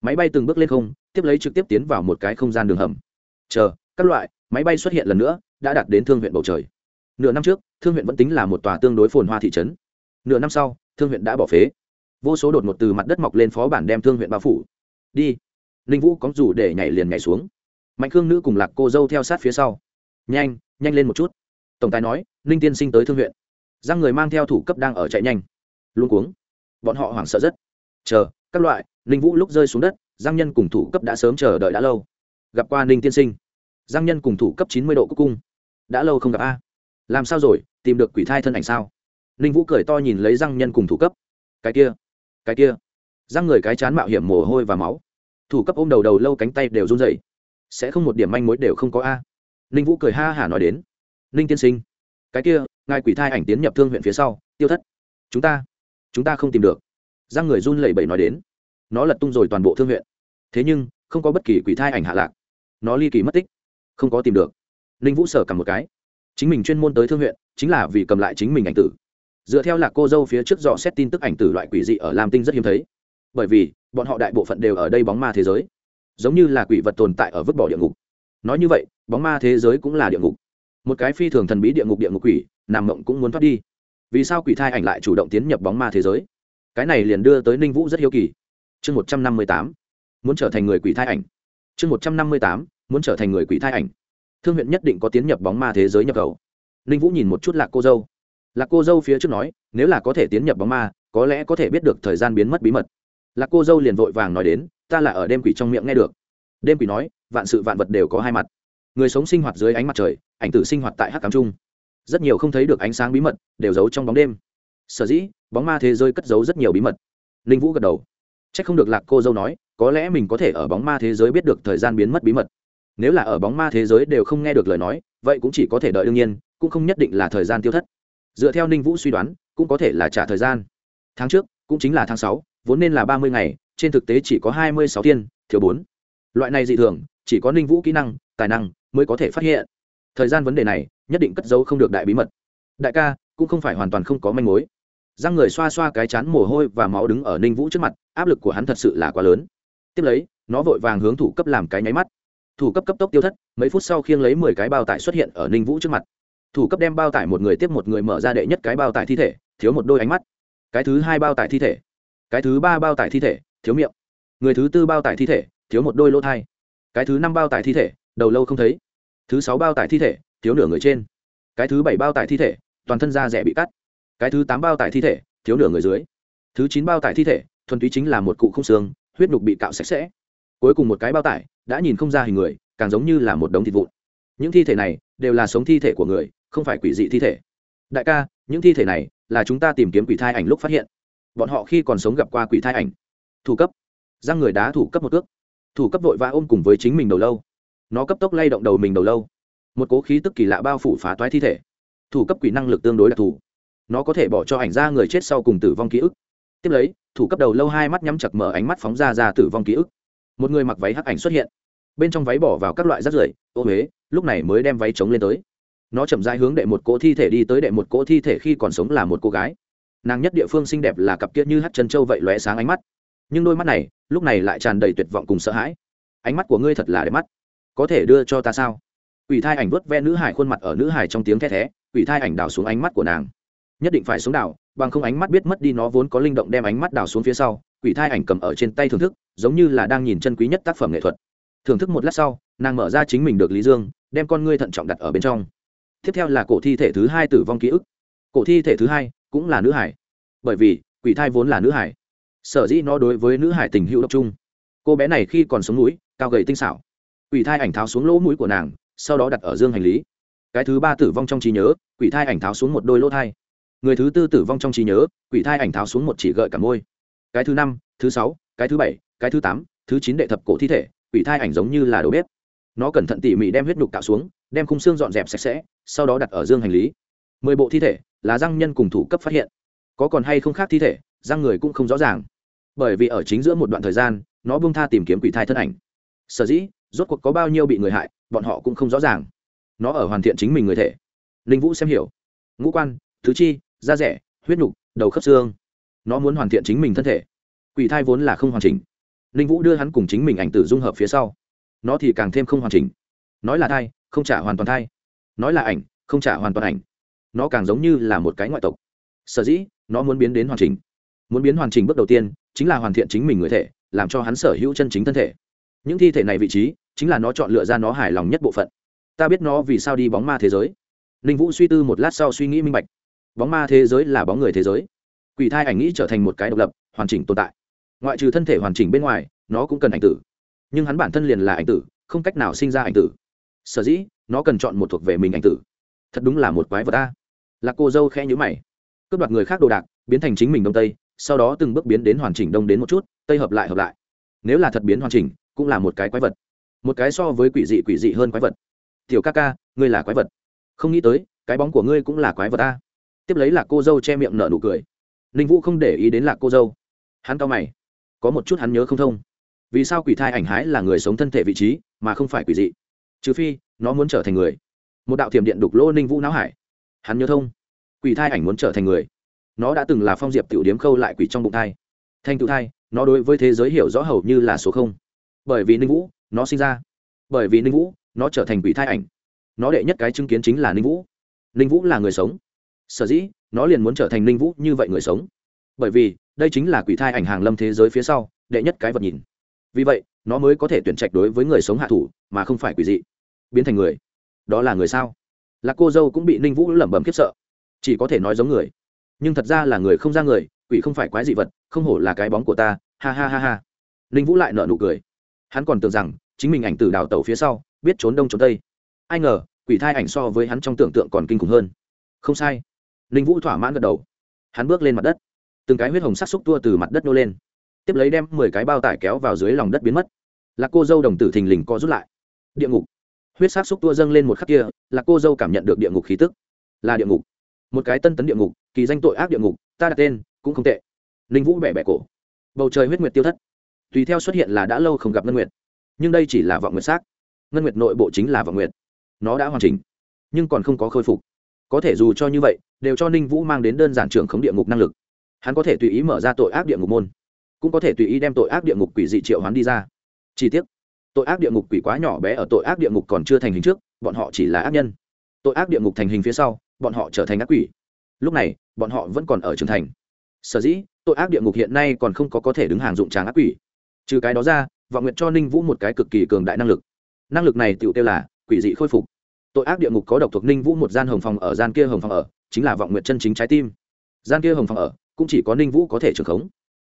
máy bay từng bước lên không, tiếp lấy trực tiếp tiến vào một cái không gian đường hầm. Chờ, các loại, máy bay xuất hiện lần nữa, đã đạt đến thương huyện bầu trời. Nửa năm trước, thương huyện vẫn tính là một tòa tương đối phồn hoa thị trấn. Nửa năm sau, thương huyện đã bỏ phế. Vô số đột ngột từ mặt đất mọc lên phó bản đem thương huyện bao phủ. Đi. Ninh vũ có dù để nhảy liền nhảy xuống. Mạnh khương nữ cùng lạc cô dâu theo sát phía sau. Nhanh nhanh lên một chút. Tổng tài nói, ninh tiên sinh tới thương huyện. Giang người mang theo thủ cấp đang ở chạy nhanh. Luôn cuống. Bọn họ hoảng sợ rất. Chờ, các loại ninh vũ lúc rơi xuống đất, giang nhân cùng thủ cấp đã sớm chờ đợi đã lâu. Gặp qua ninh tiên sinh. Giang nhân cùng thủ cấp chín mươi độ cúc cung. Đã lâu không gặp a. Làm sao rồi? Tìm được quỷ thai thân ảnh sao? Ninh vũ cười to nhìn lấy giang nhân cùng thủ cấp. Cái kia cái kia. Giang người cái chán mạo hiểm mồ hôi và máu. Thủ cấp ôm đầu đầu lâu cánh tay đều run dậy sẽ không một điểm manh mối đều không có a. Ninh vũ cười ha hả nói đến. Ninh tiên sinh, cái kia, ngài quỷ thai ảnh tiến nhập thương huyện phía sau, tiêu thất. Chúng ta chúng ta không tìm được. Giang người run lẩy bẩy nói đến nó lật tung rồi toàn bộ thương huyện. Thế nhưng, không có bất kỳ quỷ thai ảnh hạ lạc. Nó ly kỳ mất tích. Không có tìm được. Ninh vũ sở cầm một cái. Chính mình chuyên môn tới thương huyện, chính là vì cầm lại chính mình ảnh tử. Dựa theo là cô dâu phía trước dò xét tin tức ảnh tử loại quỷ dị ở lam tinh rất hiếm thấy. Bởi vì, bọn họ đại bộ phận đều ở đây bóng ma thế giới. Giống như là quỷ vật tồn tại ở vứt bỏ địa ngục. Nói như vậy, bóng ma thế giới cũng là địa ngục. Một cái phi thường thần bí địa ngục địa ngục quỷ, nằm mộng cũng muốn thoát đi. Vì sao quỷ thai ảnh lại chủ động tiến nhập bóng ma thế giới? Cái này liền đưa tới ninh vũ rất hiếu kỳ chương một trăm năm mươi tám, muốn trở thành người quỷ thai ảnh. Chương một trăm năm mươi tám, muốn trở thành người quỷ thai ảnh. Thương huyện nhất định có tiến nhập bóng ma thế giới nhập khẩu. Ninh vũ nhìn một chút lạc cô dâu. Lạc cô dâu phía trước nói, nếu là có thể tiến nhập bóng ma, có lẽ có thể biết được thời gian biến mất bí mật. Lạc cô dâu liền vội vàng nói đến, ta là ở đêm quỷ trong miệng nghe được. Đêm quỷ nói, vạn sự vạn vật đều có hai mặt. Người sống sinh hoạt dưới ánh mặt trời, ảnh tử sinh hoạt tại hắc cám trung. Rất nhiều không thấy được ánh sáng bí mật, đều giấu trong bóng đêm. Sở dĩ, bóng ma thế giới cất giấu rất nhiều bí mật. Ninh vũ gật đầu. Chắc không được lạc cô dâu nói, có lẽ mình có thể ở bóng ma thế giới biết được thời gian biến mất bí mật. Nếu là ở bóng ma thế giới đều không nghe được lời nói, vậy cũng chỉ có thể đợi đương nhiên, cũng không nhất định là thời gian tiêu thất. Dựa theo ninh vũ suy đoán, cũng có thể là trả thời gian. Tháng trước, cũng chính là tháng sáu, vốn nên là ba mươi ngày, trên thực tế chỉ có hai mươi sáu thiên, thiếu bốn. Loại này dị thường, chỉ có ninh vũ kỹ năng, tài năng mới có thể phát hiện. Thời gian vấn đề này, nhất định cất giấu không được đại bí mật. Đại ca, cũng không phải hoàn toàn không có manh mối răng người xoa xoa cái chán mồ hôi và máu đứng ở ninh vũ trước mặt, áp lực của hắn thật sự là quá lớn. Tiếp lấy, nó vội vàng hướng thủ cấp làm cái nháy mắt. Thủ cấp cấp tốc tiêu thất, mấy phút sau khiêng lấy mười cái bao tải xuất hiện ở ninh vũ trước mặt. Thủ cấp đem bao tải một người tiếp một người mở ra đệ nhất cái bao tải thi thể, thiếu một đôi ánh mắt. Cái thứ hai bao tải thi thể. Cái thứ ba bao tải thi thể, thiếu miệng. Người thứ tư bao tải thi thể, thiếu một đôi lỗ thai. Cái thứ năm bao tải thi thể, đầu lâu không thấy. Thứ sáu bao tải thi thể, thiếu nửa người trên. Cái thứ bảy bao tải thi thể, toàn thân da rẻ bị cắt cái thứ tám bao tải thi thể, thiếu nửa người dưới. Thứ chín bao tải thi thể, thuần túy chính là một cụ không xương, huyết nhục bị cạo sạch sẽ. Cuối cùng một cái bao tải, đã nhìn không ra hình người, càng giống như là một đống thịt vụn. Những thi thể này, đều là sống thi thể của người, không phải quỷ dị thi thể. Đại ca, những thi thể này, là chúng ta tìm kiếm quỷ thai ảnh lúc phát hiện. Bọn họ khi còn sống gặp qua quỷ thai ảnh. Thủ cấp. Răng người đá thủ cấp một cước. Thủ cấp vội vã ôm cùng với chính mình đầu lâu. Nó cấp tốc lay động đầu mình đầu lâu. Một cố khí tức kỳ lạ bao phủ phá toái thi thể. Thủ cấp quỷ năng lực tương đối đặc thù nó có thể bỏ cho ảnh ra người chết sau cùng tử vong ký ức. Tiếp lấy, thủ cấp đầu lâu hai mắt nhắm chặt mở ánh mắt phóng ra ra tử vong ký ức. Một người mặc váy hắc ảnh xuất hiện. Bên trong váy bỏ vào các loại rác rưởi, ô huế lúc này mới đem váy chống lên tới. Nó chậm rãi hướng đệ một cỗ thi thể đi tới đệ một cỗ thi thể khi còn sống là một cô gái. Nàng nhất địa phương xinh đẹp là cặp kia như hát chân trâu vậy lóe sáng ánh mắt. Nhưng đôi mắt này, lúc này lại tràn đầy tuyệt vọng cùng sợ hãi. Ánh mắt của ngươi thật là đẹp mắt. Có thể đưa cho ta sao? Ủy thai ảnh vớt ve nữ hải khuôn mặt ở nữ hải trong tiếng the thé ủy thai ảnh đào xuống ánh mắt của nàng nhất định phải xuống đảo, bằng không ánh mắt biết mất đi nó vốn có linh động đem ánh mắt đảo xuống phía sau, quỷ thai ảnh cầm ở trên tay thưởng thức, giống như là đang nhìn chân quý nhất tác phẩm nghệ thuật. Thưởng thức một lát sau, nàng mở ra chính mình được lý dương, đem con ngươi thận trọng đặt ở bên trong. Tiếp theo là cổ thi thể thứ hai tử vong ký ức. Cổ thi thể thứ hai cũng là nữ hải. Bởi vì, quỷ thai vốn là nữ hải. Sở dĩ nó đối với nữ hải tình hữu độc trung cô bé này khi còn sống núi, cao gầy tinh xảo. Quỷ thai ảnh tháo xuống lỗ mũi của nàng, sau đó đặt ở dương hành lý. Cái thứ ba tử vong trong trí nhớ, quỷ thai ảnh tháo xuống một đôi lỗ thai người thứ tư tử vong trong trí nhớ, quỷ thai ảnh tháo xuống một chỉ gợi cả môi. Cái thứ năm, thứ sáu, cái thứ bảy, cái thứ tám, thứ chín đệ thập cổ thi thể, quỷ thai ảnh giống như là đầu bếp. Nó cẩn thận tỉ mỉ đem huyết nhục tạo xuống, đem khung xương dọn dẹp sạch sẽ, sau đó đặt ở dương hành lý. Mười bộ thi thể là răng nhân cùng thủ cấp phát hiện. Có còn hay không khác thi thể, răng người cũng không rõ ràng. Bởi vì ở chính giữa một đoạn thời gian, nó bung tha tìm kiếm quỷ thai thân ảnh. Sở dĩ, rốt cuộc có bao nhiêu bị người hại, bọn họ cũng không rõ ràng. Nó ở hoàn thiện chính mình người thể. Linh vũ xem hiểu. Ngũ quan thứ chi da rẻ, huyết nhục, đầu khớp xương. Nó muốn hoàn thiện chính mình thân thể. Quỷ thai vốn là không hoàn chỉnh. Ninh vũ đưa hắn cùng chính mình ảnh tử dung hợp phía sau. Nó thì càng thêm không hoàn chỉnh. Nói là thai, không trả hoàn toàn thai. Nói là ảnh, không trả hoàn toàn ảnh. Nó càng giống như là một cái ngoại tộc. Sở dĩ, nó muốn biến đến hoàn chỉnh. Muốn biến hoàn chỉnh bước đầu tiên, chính là hoàn thiện chính mình người thể, làm cho hắn sở hữu chân chính thân thể. Những thi thể này vị trí, chính là nó chọn lựa ra nó hài lòng nhất bộ phận. Ta biết nó vì sao đi bóng ma thế giới. Ninh vũ suy tư một lát sau suy nghĩ minh bạch bóng ma thế giới là bóng người thế giới. Quỷ thai ảnh nghĩ trở thành một cái độc lập, hoàn chỉnh tồn tại. Ngoại trừ thân thể hoàn chỉnh bên ngoài, nó cũng cần ảnh tử. Nhưng hắn bản thân liền là ảnh tử, không cách nào sinh ra ảnh tử. Sở dĩ, nó cần chọn một thuộc về mình ảnh tử. Thật đúng là một quái vật ta là cô dâu khẽ nhữ mày. Cướp đoạt người khác đồ đạc, biến thành chính mình đông tây, sau đó từng bước biến đến hoàn chỉnh đông đến một chút, tây hợp lại hợp lại. Nếu là thật biến hoàn chỉnh, cũng là một cái quái vật. Một cái so với quỷ dị quỷ dị hơn quái vật. Tiểu ca ca, ngươi là quái vật. Không nghĩ tới, cái bóng của ngươi cũng là quái vật ta tiếp lấy là cô dâu che miệng nở nụ cười. Ninh vũ không để ý đến lạc cô dâu. Hắn cao mày. Có một chút hắn nhớ không thông. Vì sao quỷ thai ảnh hái là người sống thân thể vị trí, mà không phải quỷ dị? Trừ phi, nó muốn trở thành người. Một đạo thiểm điện đục lô ninh vũ não hải. Hắn nhớ thông. Quỷ thai ảnh muốn trở thành người. Nó đã từng là phong diệp tiểu điếm khâu lại quỷ trong bụng thai. Thanh tự thai, nó đối với thế giới hiểu rõ hầu như là số không. Bởi vì ninh vũ, nó sinh ra. Bởi vì ninh vũ, nó trở thành quỷ thai ảnh. Nó đệ nhất cái chứng kiến chính là ninh vũ. Ninh vũ là người sống sở dĩ nó liền muốn trở thành ninh vũ như vậy người sống. Bởi vì, đây chính là quỷ thai ảnh hàng lâm thế giới phía sau, đệ nhất cái vật nhìn. Vì vậy, nó mới có thể tuyển trạch đối với người sống hạ thủ, mà không phải quỷ dị. Biến thành người. Đó là người sao? Là cô dâu cũng bị ninh vũ lẩm bẩm khiếp sợ. Chỉ có thể nói giống người. Nhưng thật ra là người không ra người, quỷ không phải quái dị vật, không hổ là cái bóng của ta. Ha ha ha ha. Ninh vũ lại nợ nụ cười. Hắn còn tưởng rằng, chính mình ảnh từ đào tàu phía sau, biết trốn đông trốn tây. Ai ngờ, quỷ thai ảnh so với hắn trong tưởng tượng còn kinh khủng hơn. Không sai ninh vũ thỏa mãn gật đầu. Hắn bước lên mặt đất. Từng cái huyết hồng sắc xúc tua từ mặt đất nô lên. Tiếp lấy đem mười cái bao tải kéo vào dưới lòng đất biến mất. Là cô dâu đồng tử thình lình co rút lại. Địa ngục. Huyết sắc xúc tua dâng lên một khắc kia là cô dâu cảm nhận được địa ngục khí tức. Là địa ngục. Một cái tân tấn địa ngục, kỳ danh tội ác địa ngục, ta đặt tên, cũng không tệ. Ninh vũ bẻ bẻ cổ. Bầu trời huyết nguyệt tiêu thất. Tùy theo xuất hiện là đã lâu không gặp ngân nguyệt. Nhưng đây chỉ là vọng nguyệt xác. Ngân nguyệt nội bộ chính là vọng nguyệt. Nó đã hoàn chỉnh, nhưng còn không có khôi phục có thể dù cho như vậy, đều cho ninh vũ mang đến đơn giản trưởng khống địa ngục năng lực. Hắn có thể tùy ý mở ra tội ác địa ngục môn, cũng có thể tùy ý đem tội ác địa ngục quỷ dị triệu hắn đi ra. Chi tiết tội ác địa ngục quỷ quá nhỏ bé ở tội ác địa ngục còn chưa thành hình trước, bọn họ chỉ là ác nhân. Tội ác địa ngục thành hình phía sau, bọn họ trở thành ác quỷ. Lúc này, bọn họ vẫn còn ở trưởng thành. Sở dĩ, tội ác địa ngục hiện nay còn không có có thể đứng hàng dụng tràng ác quỷ. Trừ cái đó ra, vọng nguyện cho ninh vũ một cái cực kỳ cường đại năng lực. Năng lực này tựu kêu là quỷ dị khôi phục tội ác địa ngục có độc thuộc ninh vũ một gian hồng phòng ở, gian kia hồng phòng ở chính là vọng nguyện chân chính trái tim. Gian kia hồng phòng ở cũng chỉ có ninh vũ có thể trưởng khống.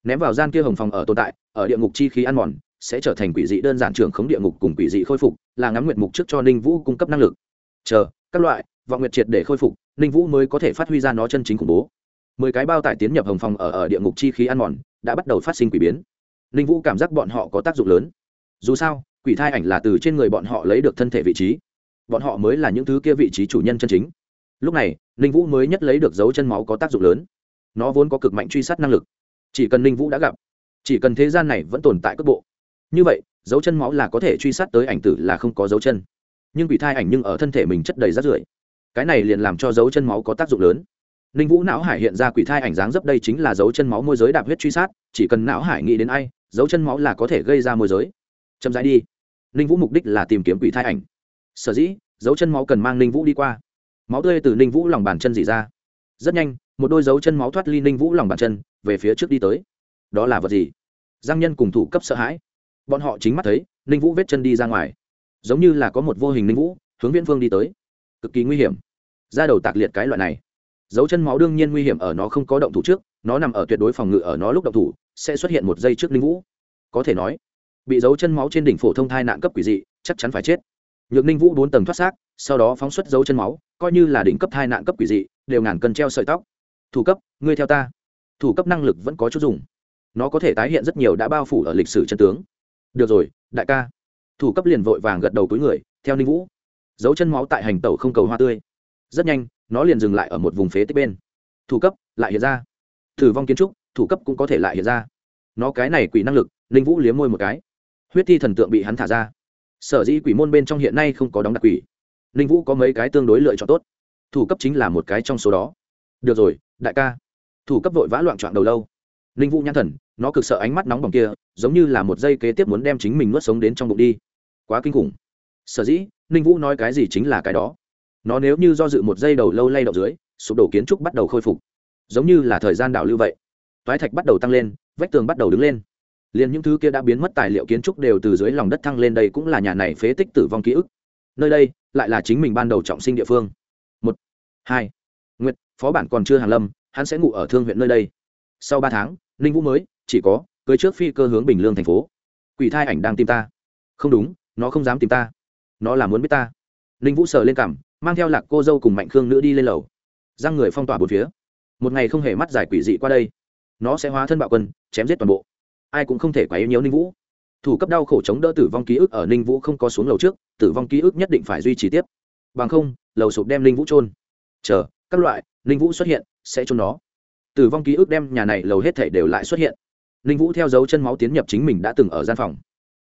Ném vào gian kia hồng phòng ở tồn tại, ở địa ngục chi khí ăn mòn, sẽ trở thành quỷ dị đơn giản trưởng khống địa ngục cùng quỷ dị khôi phục, là ngắm nguyện mục trước cho ninh vũ cung cấp năng lực. Chờ, các loại, vọng nguyện triệt để khôi phục, ninh vũ mới có thể phát huy ra nó chân chính khủng bố. Mười cái bao tải tiến nhập hồng phòng ở ở địa ngục chi khí ăn mòn, đã bắt đầu phát sinh quỷ biến. Ninh vũ cảm giác bọn họ có tác dụng lớn. Dù sao, quỷ thai ảnh là từ trên người bọn họ lấy được thân thể vị trí bọn họ mới là những thứ kia vị trí chủ nhân chân chính. Lúc này, ninh vũ mới nhất lấy được dấu chân máu có tác dụng lớn. Nó vốn có cực mạnh truy sát năng lực. Chỉ cần ninh vũ đã gặp, chỉ cần thế gian này vẫn tồn tại cấp bộ. Như vậy, dấu chân máu là có thể truy sát tới ảnh tử là không có dấu chân. Nhưng quỷ thai ảnh nhưng ở thân thể mình chất đầy rát rưởi. Cái này liền làm cho dấu chân máu có tác dụng lớn. Ninh vũ não hải hiện ra quỷ thai ảnh dáng dấp đây chính là dấu chân máu môi giới đạp huyết truy sát, chỉ cần não hải nghĩ đến ai, dấu chân máu là có thể gây ra môi giới. Chậm rãi đi. Ninh vũ mục đích là tìm kiếm quỷ thai ảnh sở dĩ, dấu chân máu cần mang ninh vũ đi qua. Máu tươi từ ninh vũ lòng bàn chân dỉ ra. Rất nhanh, một đôi dấu chân máu thoát ly ninh vũ lòng bàn chân, về phía trước đi tới. Đó là vật gì? Giang nhân cùng thủ cấp sợ hãi. Bọn họ chính mắt thấy, ninh vũ vết chân đi ra ngoài. Giống như là có một vô hình ninh vũ, hướng viễn phương đi tới. Cực kỳ nguy hiểm. Ra đầu tạc liệt cái loại này. Dấu chân máu đương nhiên nguy hiểm ở nó không có động thủ trước, nó nằm ở tuyệt đối phòng ngự ở nó lúc động thủ, sẽ xuất hiện một giây trước ninh vũ. Có thể nói, bị dấu chân máu trên đỉnh phổ thông thai nạn cấp quỷ dị, chắc chắn phải chết nhược ninh vũ bốn tầng thoát xác, sau đó phóng xuất dấu chân máu, coi như là đỉnh cấp hai nạn cấp quỷ dị, đều ngàn cân treo sợi tóc. Thủ cấp, ngươi theo ta. Thủ cấp năng lực vẫn có chút dùng. Nó có thể tái hiện rất nhiều đã bao phủ ở lịch sử chân tướng. Được rồi, đại ca. Thủ cấp liền vội vàng gật đầu túi người, theo ninh vũ. Dấu chân máu tại hành tẩu không cầu hoa tươi. Rất nhanh, nó liền dừng lại ở một vùng phế tích bên. Thủ cấp, lại hiện ra. Thử vong kiến trúc, thủ cấp cũng có thể lại hiện ra. Nó cái này quỷ năng lực, ninh vũ liếm môi một cái. Huyết thi thần tượng bị hắn thả ra sở dĩ quỷ môn bên trong hiện nay không có đóng đặc quỷ. Ninh vũ có mấy cái tương đối lựa chọn tốt. Thủ cấp chính là một cái trong số đó. Được rồi, đại ca. Thủ cấp vội vã loạn trọn đầu lâu. Ninh vũ nhãn thần, nó cực sợ ánh mắt nóng bỏng kia, giống như là một dây kế tiếp muốn đem chính mình nuốt sống đến trong bụng đi. Quá kinh khủng. Sở dĩ, ninh vũ nói cái gì chính là cái đó. Nó nếu như do dự một giây đầu lâu lay động dưới, sụp đổ kiến trúc bắt đầu khôi phục. Giống như là thời gian đảo lưu vậy. Toái thạch bắt đầu tăng lên, vách tường bắt đầu đứng lên liền những thứ kia đã biến mất tài liệu kiến trúc đều từ dưới lòng đất thăng lên đây cũng là nhà này phế tích tử vong ký ức. Nơi đây lại là chính mình ban đầu trọng sinh địa phương. Một, hai, nguyệt, phó bản còn chưa hàn lâm, hắn sẽ ngủ ở thương huyện nơi đây. Sau ba tháng, ninh vũ mới, chỉ có, cưới trước phi cơ hướng bình lương thành phố. Quỷ thai ảnh đang tìm ta. Không đúng, nó không dám tìm ta. Nó là muốn biết ta. Ninh vũ sờ lên cảm mang theo lạc cô dâu cùng mạnh khương nữ đi lên lầu. Răng người phong tỏa bốn phía. Một ngày không hề mắt giải quỷ dị qua đây. Nó sẽ hóa thân bạo quân, chém giết toàn bộ ai cũng không thể quá yếu nhiều ninh vũ. Thủ cấp đau khổ chống đỡ tử vong ký ức ở ninh vũ không có xuống lầu trước, tử vong ký ức nhất định phải duy trì tiếp. Bằng không, lầu sụp đem ninh vũ trôn chờ, các loại, ninh vũ xuất hiện, sẽ trôn nó. Tử vong ký ức đem nhà này lầu hết thể đều lại xuất hiện. Ninh vũ theo dấu chân máu tiến nhập chính mình đã từng ở gian phòng.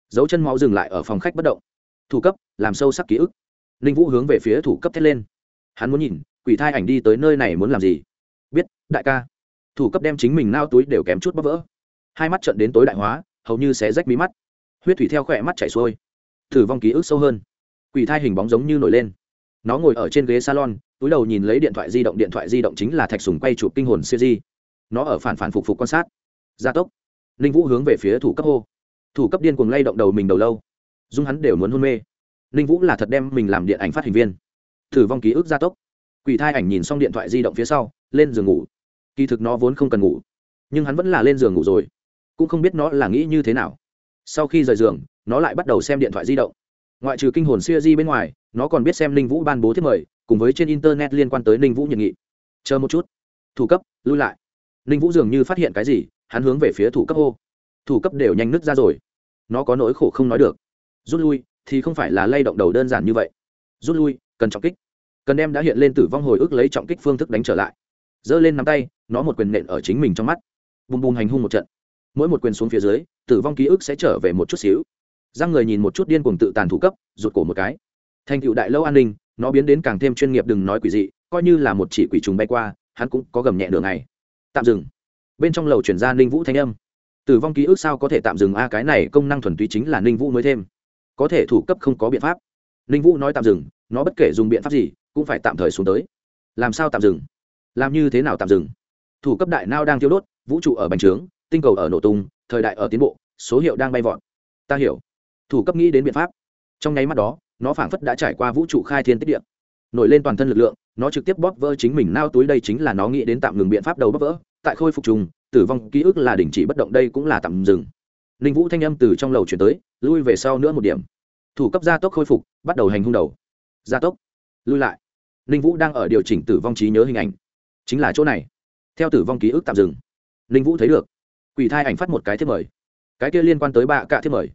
Dấu chân máu dừng lại ở phòng khách bất động. Thủ cấp, làm sâu sắc ký ức. Ninh vũ hướng về phía thủ cấp thét lên. Hắn muốn nhìn, quỷ thai ảnh đi tới nơi này muốn làm gì? Biết, đại ca. Thủ cấp đem chính mình nao túi đều kém chút bóp vỡ hai mắt trận đến tối đại hóa, hầu như sẽ rách mí mắt. Huyết thủy theo khỏe mắt chảy xuôi. Thử vong ký ức sâu hơn. Quỷ thai hình bóng giống như nổi lên. Nó ngồi ở trên ghế salon, túi đầu nhìn lấy điện thoại di động, điện thoại di động chính là thạch sùng quay chụp kinh hồn siêu di. Nó ở phản phản phục phục quan sát. Gia tốc. Ninh vũ hướng về phía thủ cấp hô. Thủ cấp điên cuồng lay động đầu mình đầu lâu. Dung hắn đều muốn hôn mê. Ninh vũ là thật đem mình làm điện ảnh phát hình viên. Thử vong ký ức gia tốc. Quỷ thai ảnh nhìn xong điện thoại di động phía sau, lên giường ngủ. Kỳ thực nó vốn không cần ngủ. Nhưng hắn vẫn là lên giường ngủ rồi cũng không biết nó là nghĩ như thế nào. Sau khi rời giường, nó lại bắt đầu xem điện thoại di động. Ngoại trừ kinh hồn siêu di bên ngoài, nó còn biết xem ninh vũ ban bố thiết mời, cùng với trên internet liên quan tới ninh vũ nhiệt nghị. Chờ một chút. Thủ cấp, lui lại. Ninh vũ dường như phát hiện cái gì, hắn hướng về phía thủ cấp hô. Thủ cấp đều nhanh nứt ra rồi. Nó có nỗi khổ không nói được. Rút lui, thì không phải là lay động đầu đơn giản như vậy. Rút lui, cần trọng kích. Cần đem đã hiện lên tử vong hồi ức lấy trọng kích phương thức đánh trở lại. Giơ lên nắm tay, nó một quyền nện ở chính mình trong mắt. Bùm bùm hành hung một trận mỗi một quyền xuống phía dưới, tử vong ký ức sẽ trở về một chút xíu. Giang người nhìn một chút điên cuồng tự tàn thủ cấp, rụt cổ một cái. Thành cựu đại lâu an ninh, nó biến đến càng thêm chuyên nghiệp đừng nói quỷ dị, coi như là một chỉ quỷ trùng bay qua, hắn cũng có gầm nhẹ đường này tạm dừng. Bên trong lầu chuyển ra ninh vũ thanh âm. Tử vong ký ức sao có thể tạm dừng? A, cái này công năng thuần túy chính là ninh vũ mới thêm. Có thể thủ cấp không có biện pháp. Ninh vũ nói tạm dừng, nó bất kể dùng biện pháp gì, cũng phải tạm thời xuống tới. Làm sao tạm dừng? Làm như thế nào tạm dừng? Thủ cấp đại nao đang thiếu đốt, vũ trụ ở bành trướng tinh cầu ở nổ tung, thời đại ở tiến bộ, số hiệu đang bay vọt. Ta hiểu. Thủ cấp nghĩ đến biện pháp. Trong nháy mắt đó, nó phảng phất đã trải qua vũ trụ khai thiên tích điện nổi lên toàn thân lực lượng, nó trực tiếp bóp vỡ chính mình, nao túi đây chính là nó nghĩ đến tạm ngừng biện pháp đầu bóp vỡ. Tại khôi phục trùng, tử vong ký ức là đình chỉ bất động, đây cũng là tạm dừng. Ninh vũ thanh âm từ trong lầu chuyển tới, lui về sau nữa một điểm. Thủ cấp gia tốc khôi phục, bắt đầu hành hung đầu. Gia tốc. Lui lại. Ninh vũ đang ở điều chỉnh tử vong trí nhớ hình ảnh. Chính là chỗ này. Theo tử vong ký ức tạm dừng. Ninh vũ thấy được quỷ thai ảnh phát một cái thiết mời. Cái kia liên quan tới bạ cạ thiết mời.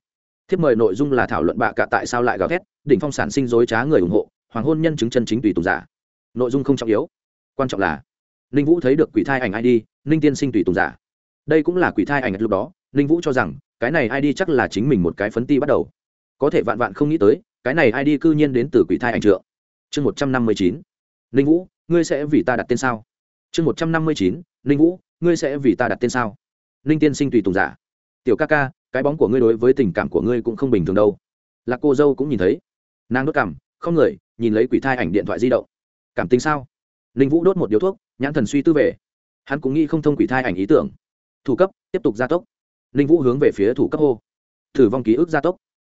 Thiết mời nội dung là thảo luận bạ cạ tại sao lại gào thét, đỉnh phong sản sinh dối trá người ủng hộ, hoàng hôn nhân chứng chân chính tùy tùng giả. Nội dung không trọng yếu. Quan trọng là, ninh vũ thấy được quỷ thai ảnh id ninh tiên sinh tùy tùng giả. Đây cũng là quỷ thai ảnh lúc đó, ninh vũ cho rằng, cái này id chắc là chính mình một cái phấn ti bắt đầu. Có thể vạn vạn không nghĩ tới, cái này id cư nhiên đến từ quỷ thai ảnh trượng. Chương một trăm năm mươi chín, ninh vũ, ngươi sẽ vì ta đặt tên sao? Chương một trăm năm mươi chín, ninh vũ, ngươi sẽ vì ta đặt tên sao? Ninh tiên sinh tùy tùng giả. Tiểu ca ca, cái bóng của ngươi đối với tình cảm của ngươi cũng không bình thường đâu. Lạc cô dâu cũng nhìn thấy. Nàng đốt cảm không người, nhìn lấy quỷ thai ảnh điện thoại di động. Cảm tính sao? Ninh vũ đốt một điếu thuốc, nhãn thần suy tư về. Hắn cũng nghĩ không thông quỷ thai ảnh ý tưởng. Thủ cấp, tiếp tục gia tốc. Ninh vũ hướng về phía thủ cấp hô. Thử vong ký ức gia tốc.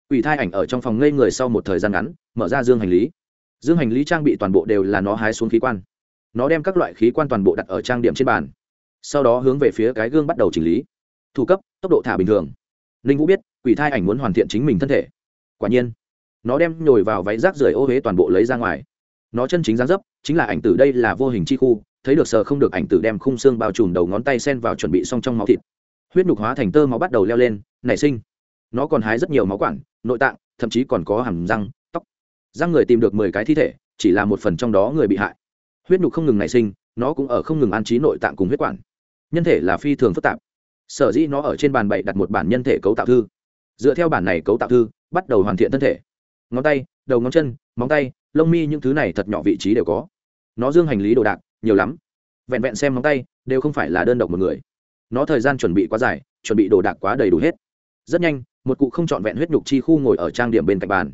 Quỷ thai ảnh ở trong phòng ngây người sau một thời gian ngắn, mở ra dương hành lý. Dương hành lý trang bị toàn bộ đều là nó hái xuống khí quan. Nó đem các loại khí quan toàn bộ đặt ở trang điểm trên bàn sau đó hướng về phía cái gương bắt đầu chỉnh lý. Thủ cấp, tốc độ thả bình thường. Ninh vũ biết, quỷ thai ảnh muốn hoàn thiện chính mình thân thể. Quả nhiên, nó đem nhồi vào váy rác rưởi ô huế toàn bộ lấy ra ngoài. Nó chân chính dáng dấp, chính là ảnh tử đây là vô hình chi khu, thấy được sờ không được ảnh tử đem khung xương bao trùm đầu ngón tay sen vào chuẩn bị xong trong máu thịt. Huyết nhục hóa thành tơ máu bắt đầu leo lên, nảy sinh. Nó còn hái rất nhiều máu quản nội tạng, thậm chí còn có hàm răng, tóc. Răng người tìm được mười cái thi thể, chỉ là một phần trong đó người bị hại. Huyết nhục không ngừng nảy sinh, nó cũng ở không ngừng an trí nội tạng cùng huyết quản nhân thể là phi thường phức tạp. Sở dĩ nó ở trên bàn bậy đặt một bản nhân thể cấu tạo thư. Dựa theo bản này cấu tạo thư, bắt đầu hoàn thiện thân thể. Ngón tay, đầu ngón chân, móng tay, lông mi những thứ này thật nhỏ vị trí đều có. Nó dương hành lý đồ đạc, nhiều lắm. Vẹn vẹn xem móng tay, đều không phải là đơn độc một người. Nó thời gian chuẩn bị quá dài, chuẩn bị đồ đạc quá đầy đủ hết. Rất nhanh, một cụ không trọn vẹn huyết nhục chi khu ngồi ở trang điểm bên cạnh bàn.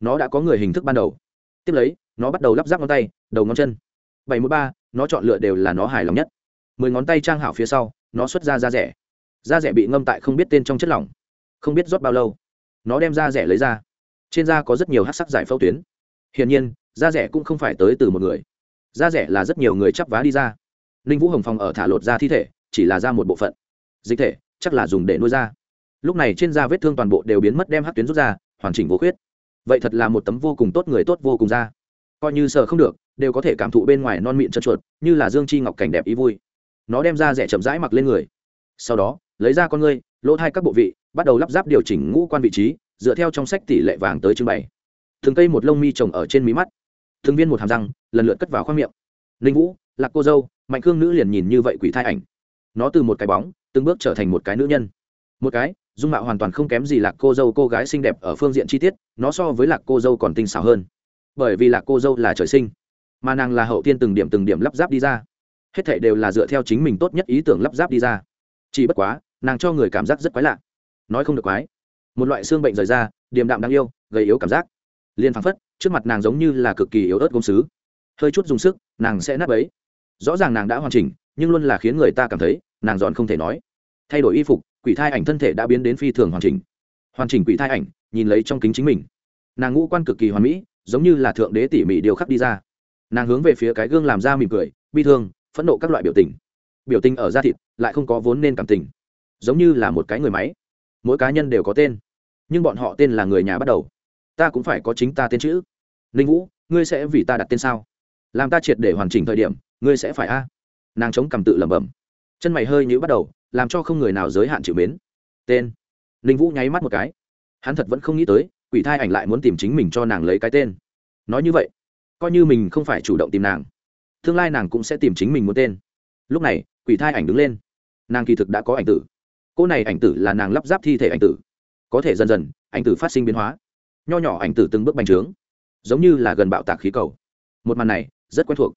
Nó đã có người hình thức ban đầu. Tiếp lấy, nó bắt đầu lắp ráp ngón tay, đầu ngón chân. Bảy mươi ba, nó chọn lựa đều là nó hài lòng nhất mười ngón tay trang hảo phía sau, nó xuất ra da rẻ. Da rẻ bị ngâm tại không biết tên trong chất lỏng. Không biết rót bao lâu, nó đem da rẻ lấy ra. Trên da có rất nhiều hát sắc giải phẫu tuyến. Hiển nhiên, da rẻ cũng không phải tới từ một người. Da rẻ là rất nhiều người chắp vá đi ra. Ninh vũ hồng phong ở thả lột ra thi thể, chỉ là ra một bộ phận. Dịch thể, chắc là dùng để nuôi da. Lúc này trên da vết thương toàn bộ đều biến mất đem hát tuyến rút ra, hoàn chỉnh vô khuyết. Vậy thật là một tấm vô cùng tốt người tốt vô cùng da. Coi như sợ không được, đều có thể cảm thụ bên ngoài non mịn trơn chuột, như là dương chi ngọc cảnh đẹp ý vui nó đem ra rẻ chậm rãi mặc lên người. Sau đó, lấy ra con ngươi, lỗ thai các bộ vị, bắt đầu lắp ráp điều chỉnh ngũ quan vị trí, dựa theo trong sách tỷ lệ vàng tới trưng bày. Thường cây một lông mi trồng ở trên mí mắt. Thường viên một hàm răng, lần lượt cất vào khoang miệng. Linh vũ, lạc cô dâu, mạnh khương nữ liền nhìn như vậy quỷ thai ảnh. Nó từ một cái bóng, từng bước trở thành một cái nữ nhân. Một cái, dung mạo hoàn toàn không kém gì lạc cô dâu cô gái xinh đẹp ở phương diện chi tiết, nó so với lạc cô dâu còn tinh xảo hơn. Bởi vì lạc cô dâu là trời sinh, mà nàng là hậu tiên từng điểm từng điểm lắp ráp đi ra hết thảy đều là dựa theo chính mình tốt nhất ý tưởng lắp ráp đi ra. Chỉ bất quá, nàng cho người cảm giác rất quái lạ. Nói không được quái. Một loại xương bệnh rời ra, điềm đạm đáng yêu, gầy yếu cảm giác. Liền phăng phất, trước mặt nàng giống như là cực kỳ yếu ớt gốm sứ. Hơi chút dùng sức, nàng sẽ nát ấy rõ ràng nàng đã hoàn chỉnh, nhưng luôn là khiến người ta cảm thấy, nàng giòn không thể nói. Thay đổi y phục, quỷ thai ảnh thân thể đã biến đến phi thường hoàn chỉnh. Hoàn chỉnh quỷ thai ảnh, nhìn lấy trong kính chính mình. Nàng ngũ quan cực kỳ hoàn mỹ, giống như là thượng đế tỉ mỉ điều khắc đi ra. Nàng hướng về phía cái gương làm ra mỉm cười, bi thương phẫn nộ các loại biểu tình. Biểu tình ở da thịt lại không có vốn nên cảm tình. Giống như là một cái người máy. Mỗi cá nhân đều có tên. Nhưng bọn họ tên là người nhà bắt đầu. Ta cũng phải có chính ta tên chữ. Ninh vũ, ngươi sẽ vì ta đặt tên sao? Làm ta triệt để hoàn chỉnh thời điểm, ngươi sẽ phải a. Nàng chống cầm tự lẩm bẩm. Chân mày hơi nhữ bắt đầu, làm cho không người nào giới hạn chịu mến. Tên. Ninh vũ nháy mắt một cái. Hắn thật vẫn không nghĩ tới, quỷ thai ảnh lại muốn tìm chính mình cho nàng lấy cái tên. Nói như vậy, coi như mình không phải chủ động tìm nàng tương lai nàng cũng sẽ tìm chính mình một tên. Lúc này, quỷ thai ảnh đứng lên. Nàng kỳ thực đã có ảnh tử. Cô này ảnh tử là nàng lắp ráp thi thể ảnh tử. Có thể dần dần, ảnh tử phát sinh biến hóa. Nho nhỏ ảnh tử từng bước bành trướng, giống như là gần bạo tạc khí cầu. Một màn này, rất quen thuộc.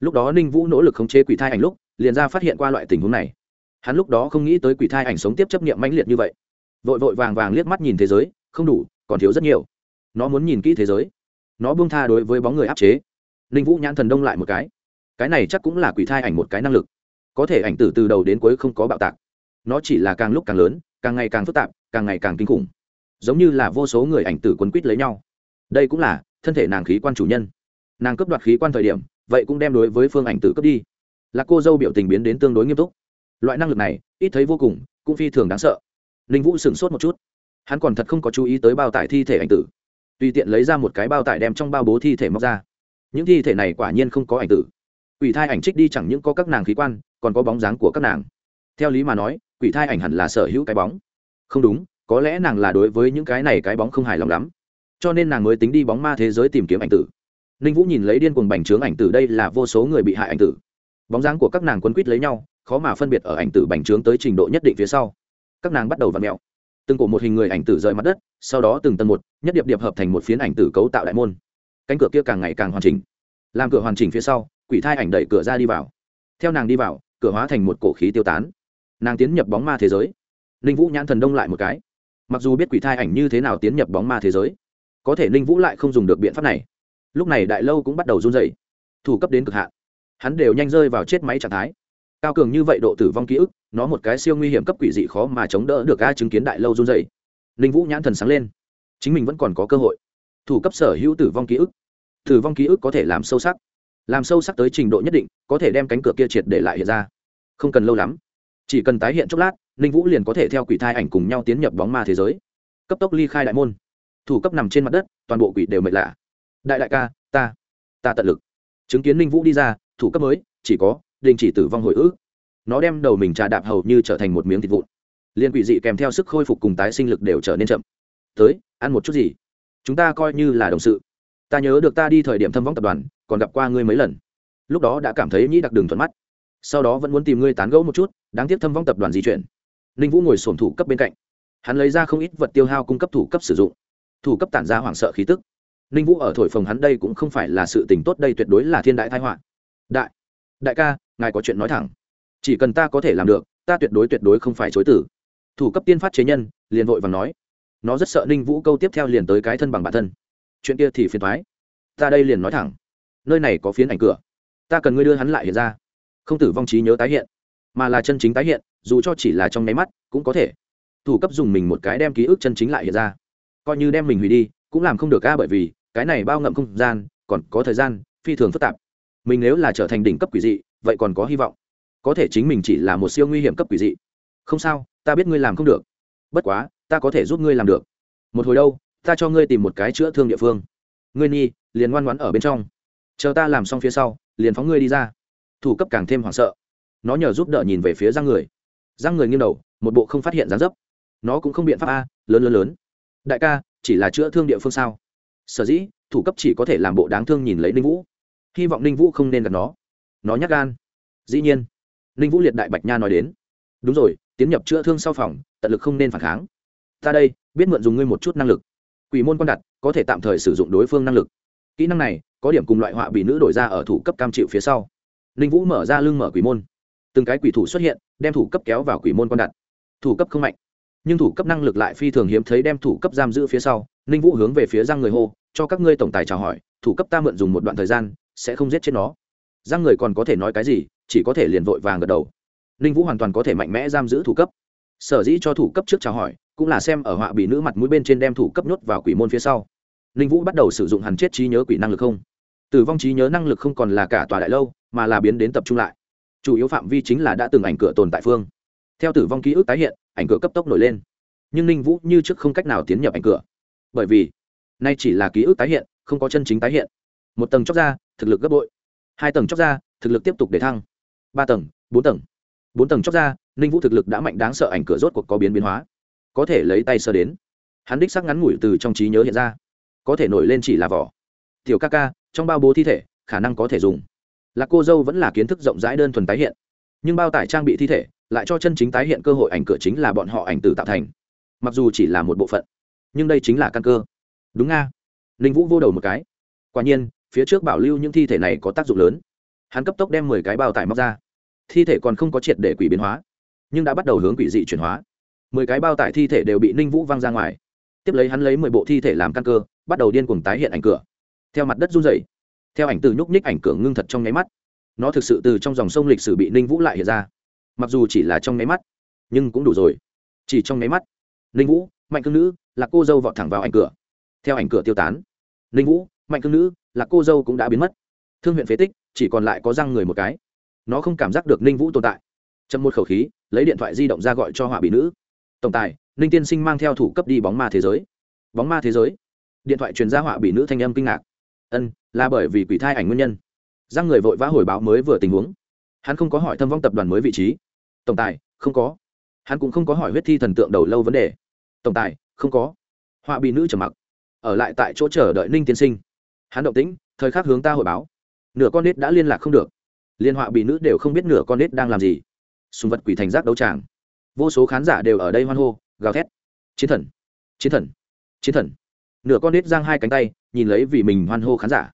Lúc đó ninh vũ nỗ lực khống chế quỷ thai ảnh lúc, liền ra phát hiện qua loại tình huống này. Hắn lúc đó không nghĩ tới quỷ thai ảnh sống tiếp chấp nghiệm mãnh liệt như vậy. Vội vội vàng vàng liếc mắt nhìn thế giới, không đủ, còn thiếu rất nhiều. Nó muốn nhìn kỹ thế giới. Nó buông tha đối với bóng người áp chế. Ninh vũ nhãn thần đông lại một cái cái này chắc cũng là quỷ thai ảnh một cái năng lực. Có thể ảnh tử từ đầu đến cuối không có bạo tạc. Nó chỉ là càng lúc càng lớn, càng ngày càng phức tạp, càng ngày càng kinh khủng. Giống như là vô số người ảnh tử quấn quýt lấy nhau. Đây cũng là thân thể nàng khí quan chủ nhân. Nàng cấp đoạt khí quan thời điểm, vậy cũng đem đối với phương ảnh tử cấp đi. Là cô dâu biểu tình biến đến tương đối nghiêm túc. Loại năng lực này, ít thấy vô cùng, cũng phi thường đáng sợ. Ninh vũ sửng sốt một chút. Hắn còn thật không có chú ý tới bao tải thi thể ảnh tử. Tùy tiện lấy ra một cái bao tải đem trong bao bố thi thể móc ra. Những thi thể này quả nhiên không có ảnh tử quỷ thai ảnh trích đi chẳng những có các nàng khí quan, còn có bóng dáng của các nàng. Theo lý mà nói, quỷ thai ảnh hẳn là sở hữu cái bóng. Không đúng, có lẽ nàng là đối với những cái này cái bóng không hài lòng lắm. Cho nên nàng mới tính đi bóng ma thế giới tìm kiếm ảnh tử. Ninh vũ nhìn lấy điên cuồng bành trướng ảnh tử đây là vô số người bị hại ảnh tử. Bóng dáng của các nàng quấn quýt lấy nhau, khó mà phân biệt ở ảnh tử bành trướng tới trình độ nhất định phía sau. Các nàng bắt đầu v ặ mẹo từng cổ một hình người ảnh tử rời mặt đất, sau đó từng tầng một, nhất điệp điệp hợp thành một phiến ảnh tử cấu tạo đại môn. Cánh cửa kia càng ngày càng hoàn chỉnh. Làm cửa hoàn chỉnh phía sau quỷ thai ảnh đẩy cửa ra đi vào. Theo nàng đi vào, cửa hóa thành một cổ khí tiêu tán. Nàng tiến nhập bóng ma thế giới. Ninh vũ nhãn thần đông lại một cái. Mặc dù biết quỷ thai ảnh như thế nào tiến nhập bóng ma thế giới, có thể ninh vũ lại không dùng được biện pháp này. Lúc này đại lâu cũng bắt đầu run dày thủ cấp đến cực hạn. Hắn đều nhanh rơi vào chết máy trạng thái. Cao cường như vậy độ tử vong ký ức, nó một cái siêu nguy hiểm cấp quỷ dị khó mà chống đỡ được ai chứng kiến đại lâu run dày ninh vũ nhãn thần sáng lên. Chính mình vẫn còn có cơ hội. Thủ cấp sở hữu tử vong ký ức. Tử vong ký ức có thể làm sâu sắc làm sâu sắc tới trình độ nhất định, có thể đem cánh cửa kia triệt để lại hiện ra. Không cần lâu lắm. Chỉ cần tái hiện chốc lát, ninh vũ liền có thể theo quỷ thai ảnh cùng nhau tiến nhập bóng ma thế giới. Cấp tốc ly khai đại môn. Thủ cấp nằm trên mặt đất, toàn bộ quỷ đều mệt lạ. Đại đại ca, ta ta tận lực. Chứng kiến ninh vũ đi ra, thủ cấp mới, chỉ có, đình chỉ tử vong hồi ức. Nó đem đầu mình trà đạp hầu như trở thành một miếng thịt vụn. Liên quỷ dị kèm theo sức khôi phục cùng tái sinh lực đều trở nên chậm. Tới, ăn một chút gì? Chúng ta coi như là đồng sự ta nhớ được ta đi thời điểm thâm vong tập đoàn, còn gặp qua ngươi mấy lần. Lúc đó đã cảm thấy nhĩ đặc đường thuận mắt. Sau đó vẫn muốn tìm ngươi tán gẫu một chút, đáng tiếc thâm vong tập đoàn di chuyển. Ninh vũ ngồi sổm thủ cấp bên cạnh. Hắn lấy ra không ít vật tiêu hao cung cấp thủ cấp sử dụng. Thủ cấp tản ra hoảng sợ khí tức. Ninh vũ ở thổi phồng hắn đây cũng không phải là sự tình tốt, đây tuyệt đối là thiên đại thái họa. Đại đại ca, ngài có chuyện nói thẳng. Chỉ cần ta có thể làm được, ta tuyệt đối tuyệt đối không phải chối tử. Thủ cấp tiên phát chế nhân, liền vội và nói. Nó rất sợ ninh vũ câu tiếp theo liền tới cái thân bằng bản thân chuyện kia thì phiền thoái. Ta đây liền nói thẳng. Nơi này có phiến ảnh cửa. Ta cần ngươi đưa hắn lại hiện ra. Không tử vong trí nhớ tái hiện, mà là chân chính tái hiện, dù cho chỉ là trong nháy mắt, cũng có thể. Thủ cấp dùng mình một cái đem ký ức chân chính lại hiện ra. Coi như đem mình hủy đi, cũng làm không được ca bởi vì, cái này bao ngậm không gian, còn có thời gian, phi thường phức tạp. Mình nếu là trở thành đỉnh cấp quỷ dị, vậy còn có hy vọng. Có thể chính mình chỉ là một siêu nguy hiểm cấp quỷ dị. Không sao, ta biết ngươi làm không được. Bất quá, ta có thể giúp ngươi làm được. Một hồi đâu ta cho ngươi tìm một cái chữa thương địa phương. Ngươi nhi, liền ngoan ngoãn ở bên trong. Chờ ta làm xong phía sau, liền phóng ngươi đi ra. Thủ cấp càng thêm hoảng sợ. Nó nhờ giúp đỡ nhìn về phía răng người. Răng người nghiêng đầu, một bộ không phát hiện dáng dấp. Nó cũng không biện pháp a, lớn lớn lớn. Đại ca, chỉ là chữa thương địa phương sao? Sở dĩ, thủ cấp chỉ có thể làm bộ đáng thương nhìn lấy ninh vũ. Hy vọng ninh vũ không nên gặp nó. Nó nhắc gan. Dĩ nhiên, ninh vũ liệt đại bạch nha nói đến. Đúng rồi, tiến nhập chữa thương sau phòng, tận lực không nên phản kháng. Ta đây, biết mượn dùng ngươi một chút năng lực quỷ môn quan đặt, có thể tạm thời sử dụng đối phương năng lực. Kỹ năng này, có điểm cùng loại họa bị nữ đổi ra ở thủ cấp cam chịu phía sau. Ninh vũ mở ra lưng mở quỷ môn. Từng cái quỷ thủ xuất hiện, đem thủ cấp kéo vào quỷ môn quan đặt. Thủ cấp không mạnh, nhưng thủ cấp năng lực lại phi thường hiếm thấy đem thủ cấp giam giữ phía sau. Ninh vũ hướng về phía răng người hô, cho các ngươi tổng tài chào hỏi, thủ cấp ta mượn dùng một đoạn thời gian, sẽ không giết chết nó. Răng người còn có thể nói cái gì, chỉ có thể liền vội vàng gật đầu. Ninh vũ hoàn toàn có thể mạnh mẽ giam giữ thủ cấp. Sở dĩ cho thủ cấp trước chào hỏi cũng là xem ở họa bị nữ mặt mũi bên trên đem thủ cấp nhốt vào quỷ môn phía sau. Ninh vũ bắt đầu sử dụng hẳn chết trí nhớ quỷ năng lực không? Tử vong trí nhớ năng lực không còn là cả tòa đại lâu, mà là biến đến tập trung lại. Chủ yếu phạm vi chính là đã từng ảnh cửa tồn tại phương. Theo tử vong ký ức tái hiện, ảnh cửa cấp tốc nổi lên. Nhưng ninh vũ như trước không cách nào tiến nhập ảnh cửa. Bởi vì, nay chỉ là ký ức tái hiện, không có chân chính tái hiện. Một tầng chóc ra, thực lực gấp bội. Hai tầng chóc ra, thực lực tiếp tục để thăng. Ba tầng, bốn tầng. Bốn tầng chóc ra, ninh vũ thực lực đã mạnh đáng sợ ảnh cửa rốt cuộc có biến biến hóa có thể lấy tay sơ đến. Hắn đích sắc ngắn ngủi từ trong trí nhớ hiện ra. Có thể nổi lên chỉ là vỏ. Tiểu ca ca, trong bao bố thi thể, khả năng có thể dùng. Là cô dâu vẫn là kiến thức rộng rãi đơn thuần tái hiện. Nhưng bao tải trang bị thi thể, lại cho chân chính tái hiện cơ hội ảnh cửa chính là bọn họ ảnh tử tạo thành. Mặc dù chỉ là một bộ phận, nhưng đây chính là căn cơ. Đúng nga. Ninh vũ vô đầu một cái. Quả nhiên, phía trước bảo lưu những thi thể này có tác dụng lớn. Hắn cấp tốc đem mười cái bao tải móc ra. Thi thể còn không có triệt để quỷ biến hóa, nhưng đã bắt đầu hướng quỷ dị chuyển hóa mười cái bao tải thi thể đều bị ninh vũ văng ra ngoài. Tiếp lấy hắn lấy mười bộ thi thể làm căn cơ, bắt đầu điên cuồng tái hiện ảnh cửa. Theo mặt đất run dày theo ảnh từ nhúc nhích ảnh cửa ngưng thật trong nháy mắt. Nó thực sự từ trong dòng sông lịch sử bị ninh vũ lại hiện ra. Mặc dù chỉ là trong nháy mắt, nhưng cũng đủ rồi. Chỉ trong nháy mắt, ninh vũ, mạnh cương nữ là cô dâu vọt thẳng vào ảnh cửa. Theo ảnh cửa tiêu tán, ninh vũ, mạnh cương nữ là cô dâu cũng đã biến mất. Thương huyện phế tích, chỉ còn lại có răng người một cái. Nó không cảm giác được ninh vũ tồn tại. Chậm một khẩu khí, lấy điện thoại di động ra gọi cho họa bị nữ tổng tài, ninh tiên sinh mang theo thủ cấp đi bóng ma thế giới. Bóng ma thế giới? Điện thoại truyền ra họa bị nữ thanh âm kinh ngạc. Ân, là bởi vì quỷ thai ảnh nguyên nhân. Giang người vội vã hồi báo mới vừa tình huống. Hắn không có hỏi thâm vong tập đoàn mới vị trí. Tổng tài, không có. Hắn cũng không có hỏi huyết thi thần tượng đầu lâu vấn đề. Tổng tài, không có. Họa bị nữ trầm mặc. Ở lại tại chỗ chờ đợi ninh tiên sinh. Hắn động tĩnh, thời khắc hướng ta hồi báo. Nửa con nết đã liên lạc không được. Liên họa bị nữ đều không biết nửa con nết đang làm gì. Sùng vật quỷ thành giác đấu tràng vô số khán giả đều ở đây hoan hô, gào thét. Chiến thần chiến thần chiến thần. Nửa con nết giang hai cánh tay, nhìn lấy vì mình hoan hô khán giả.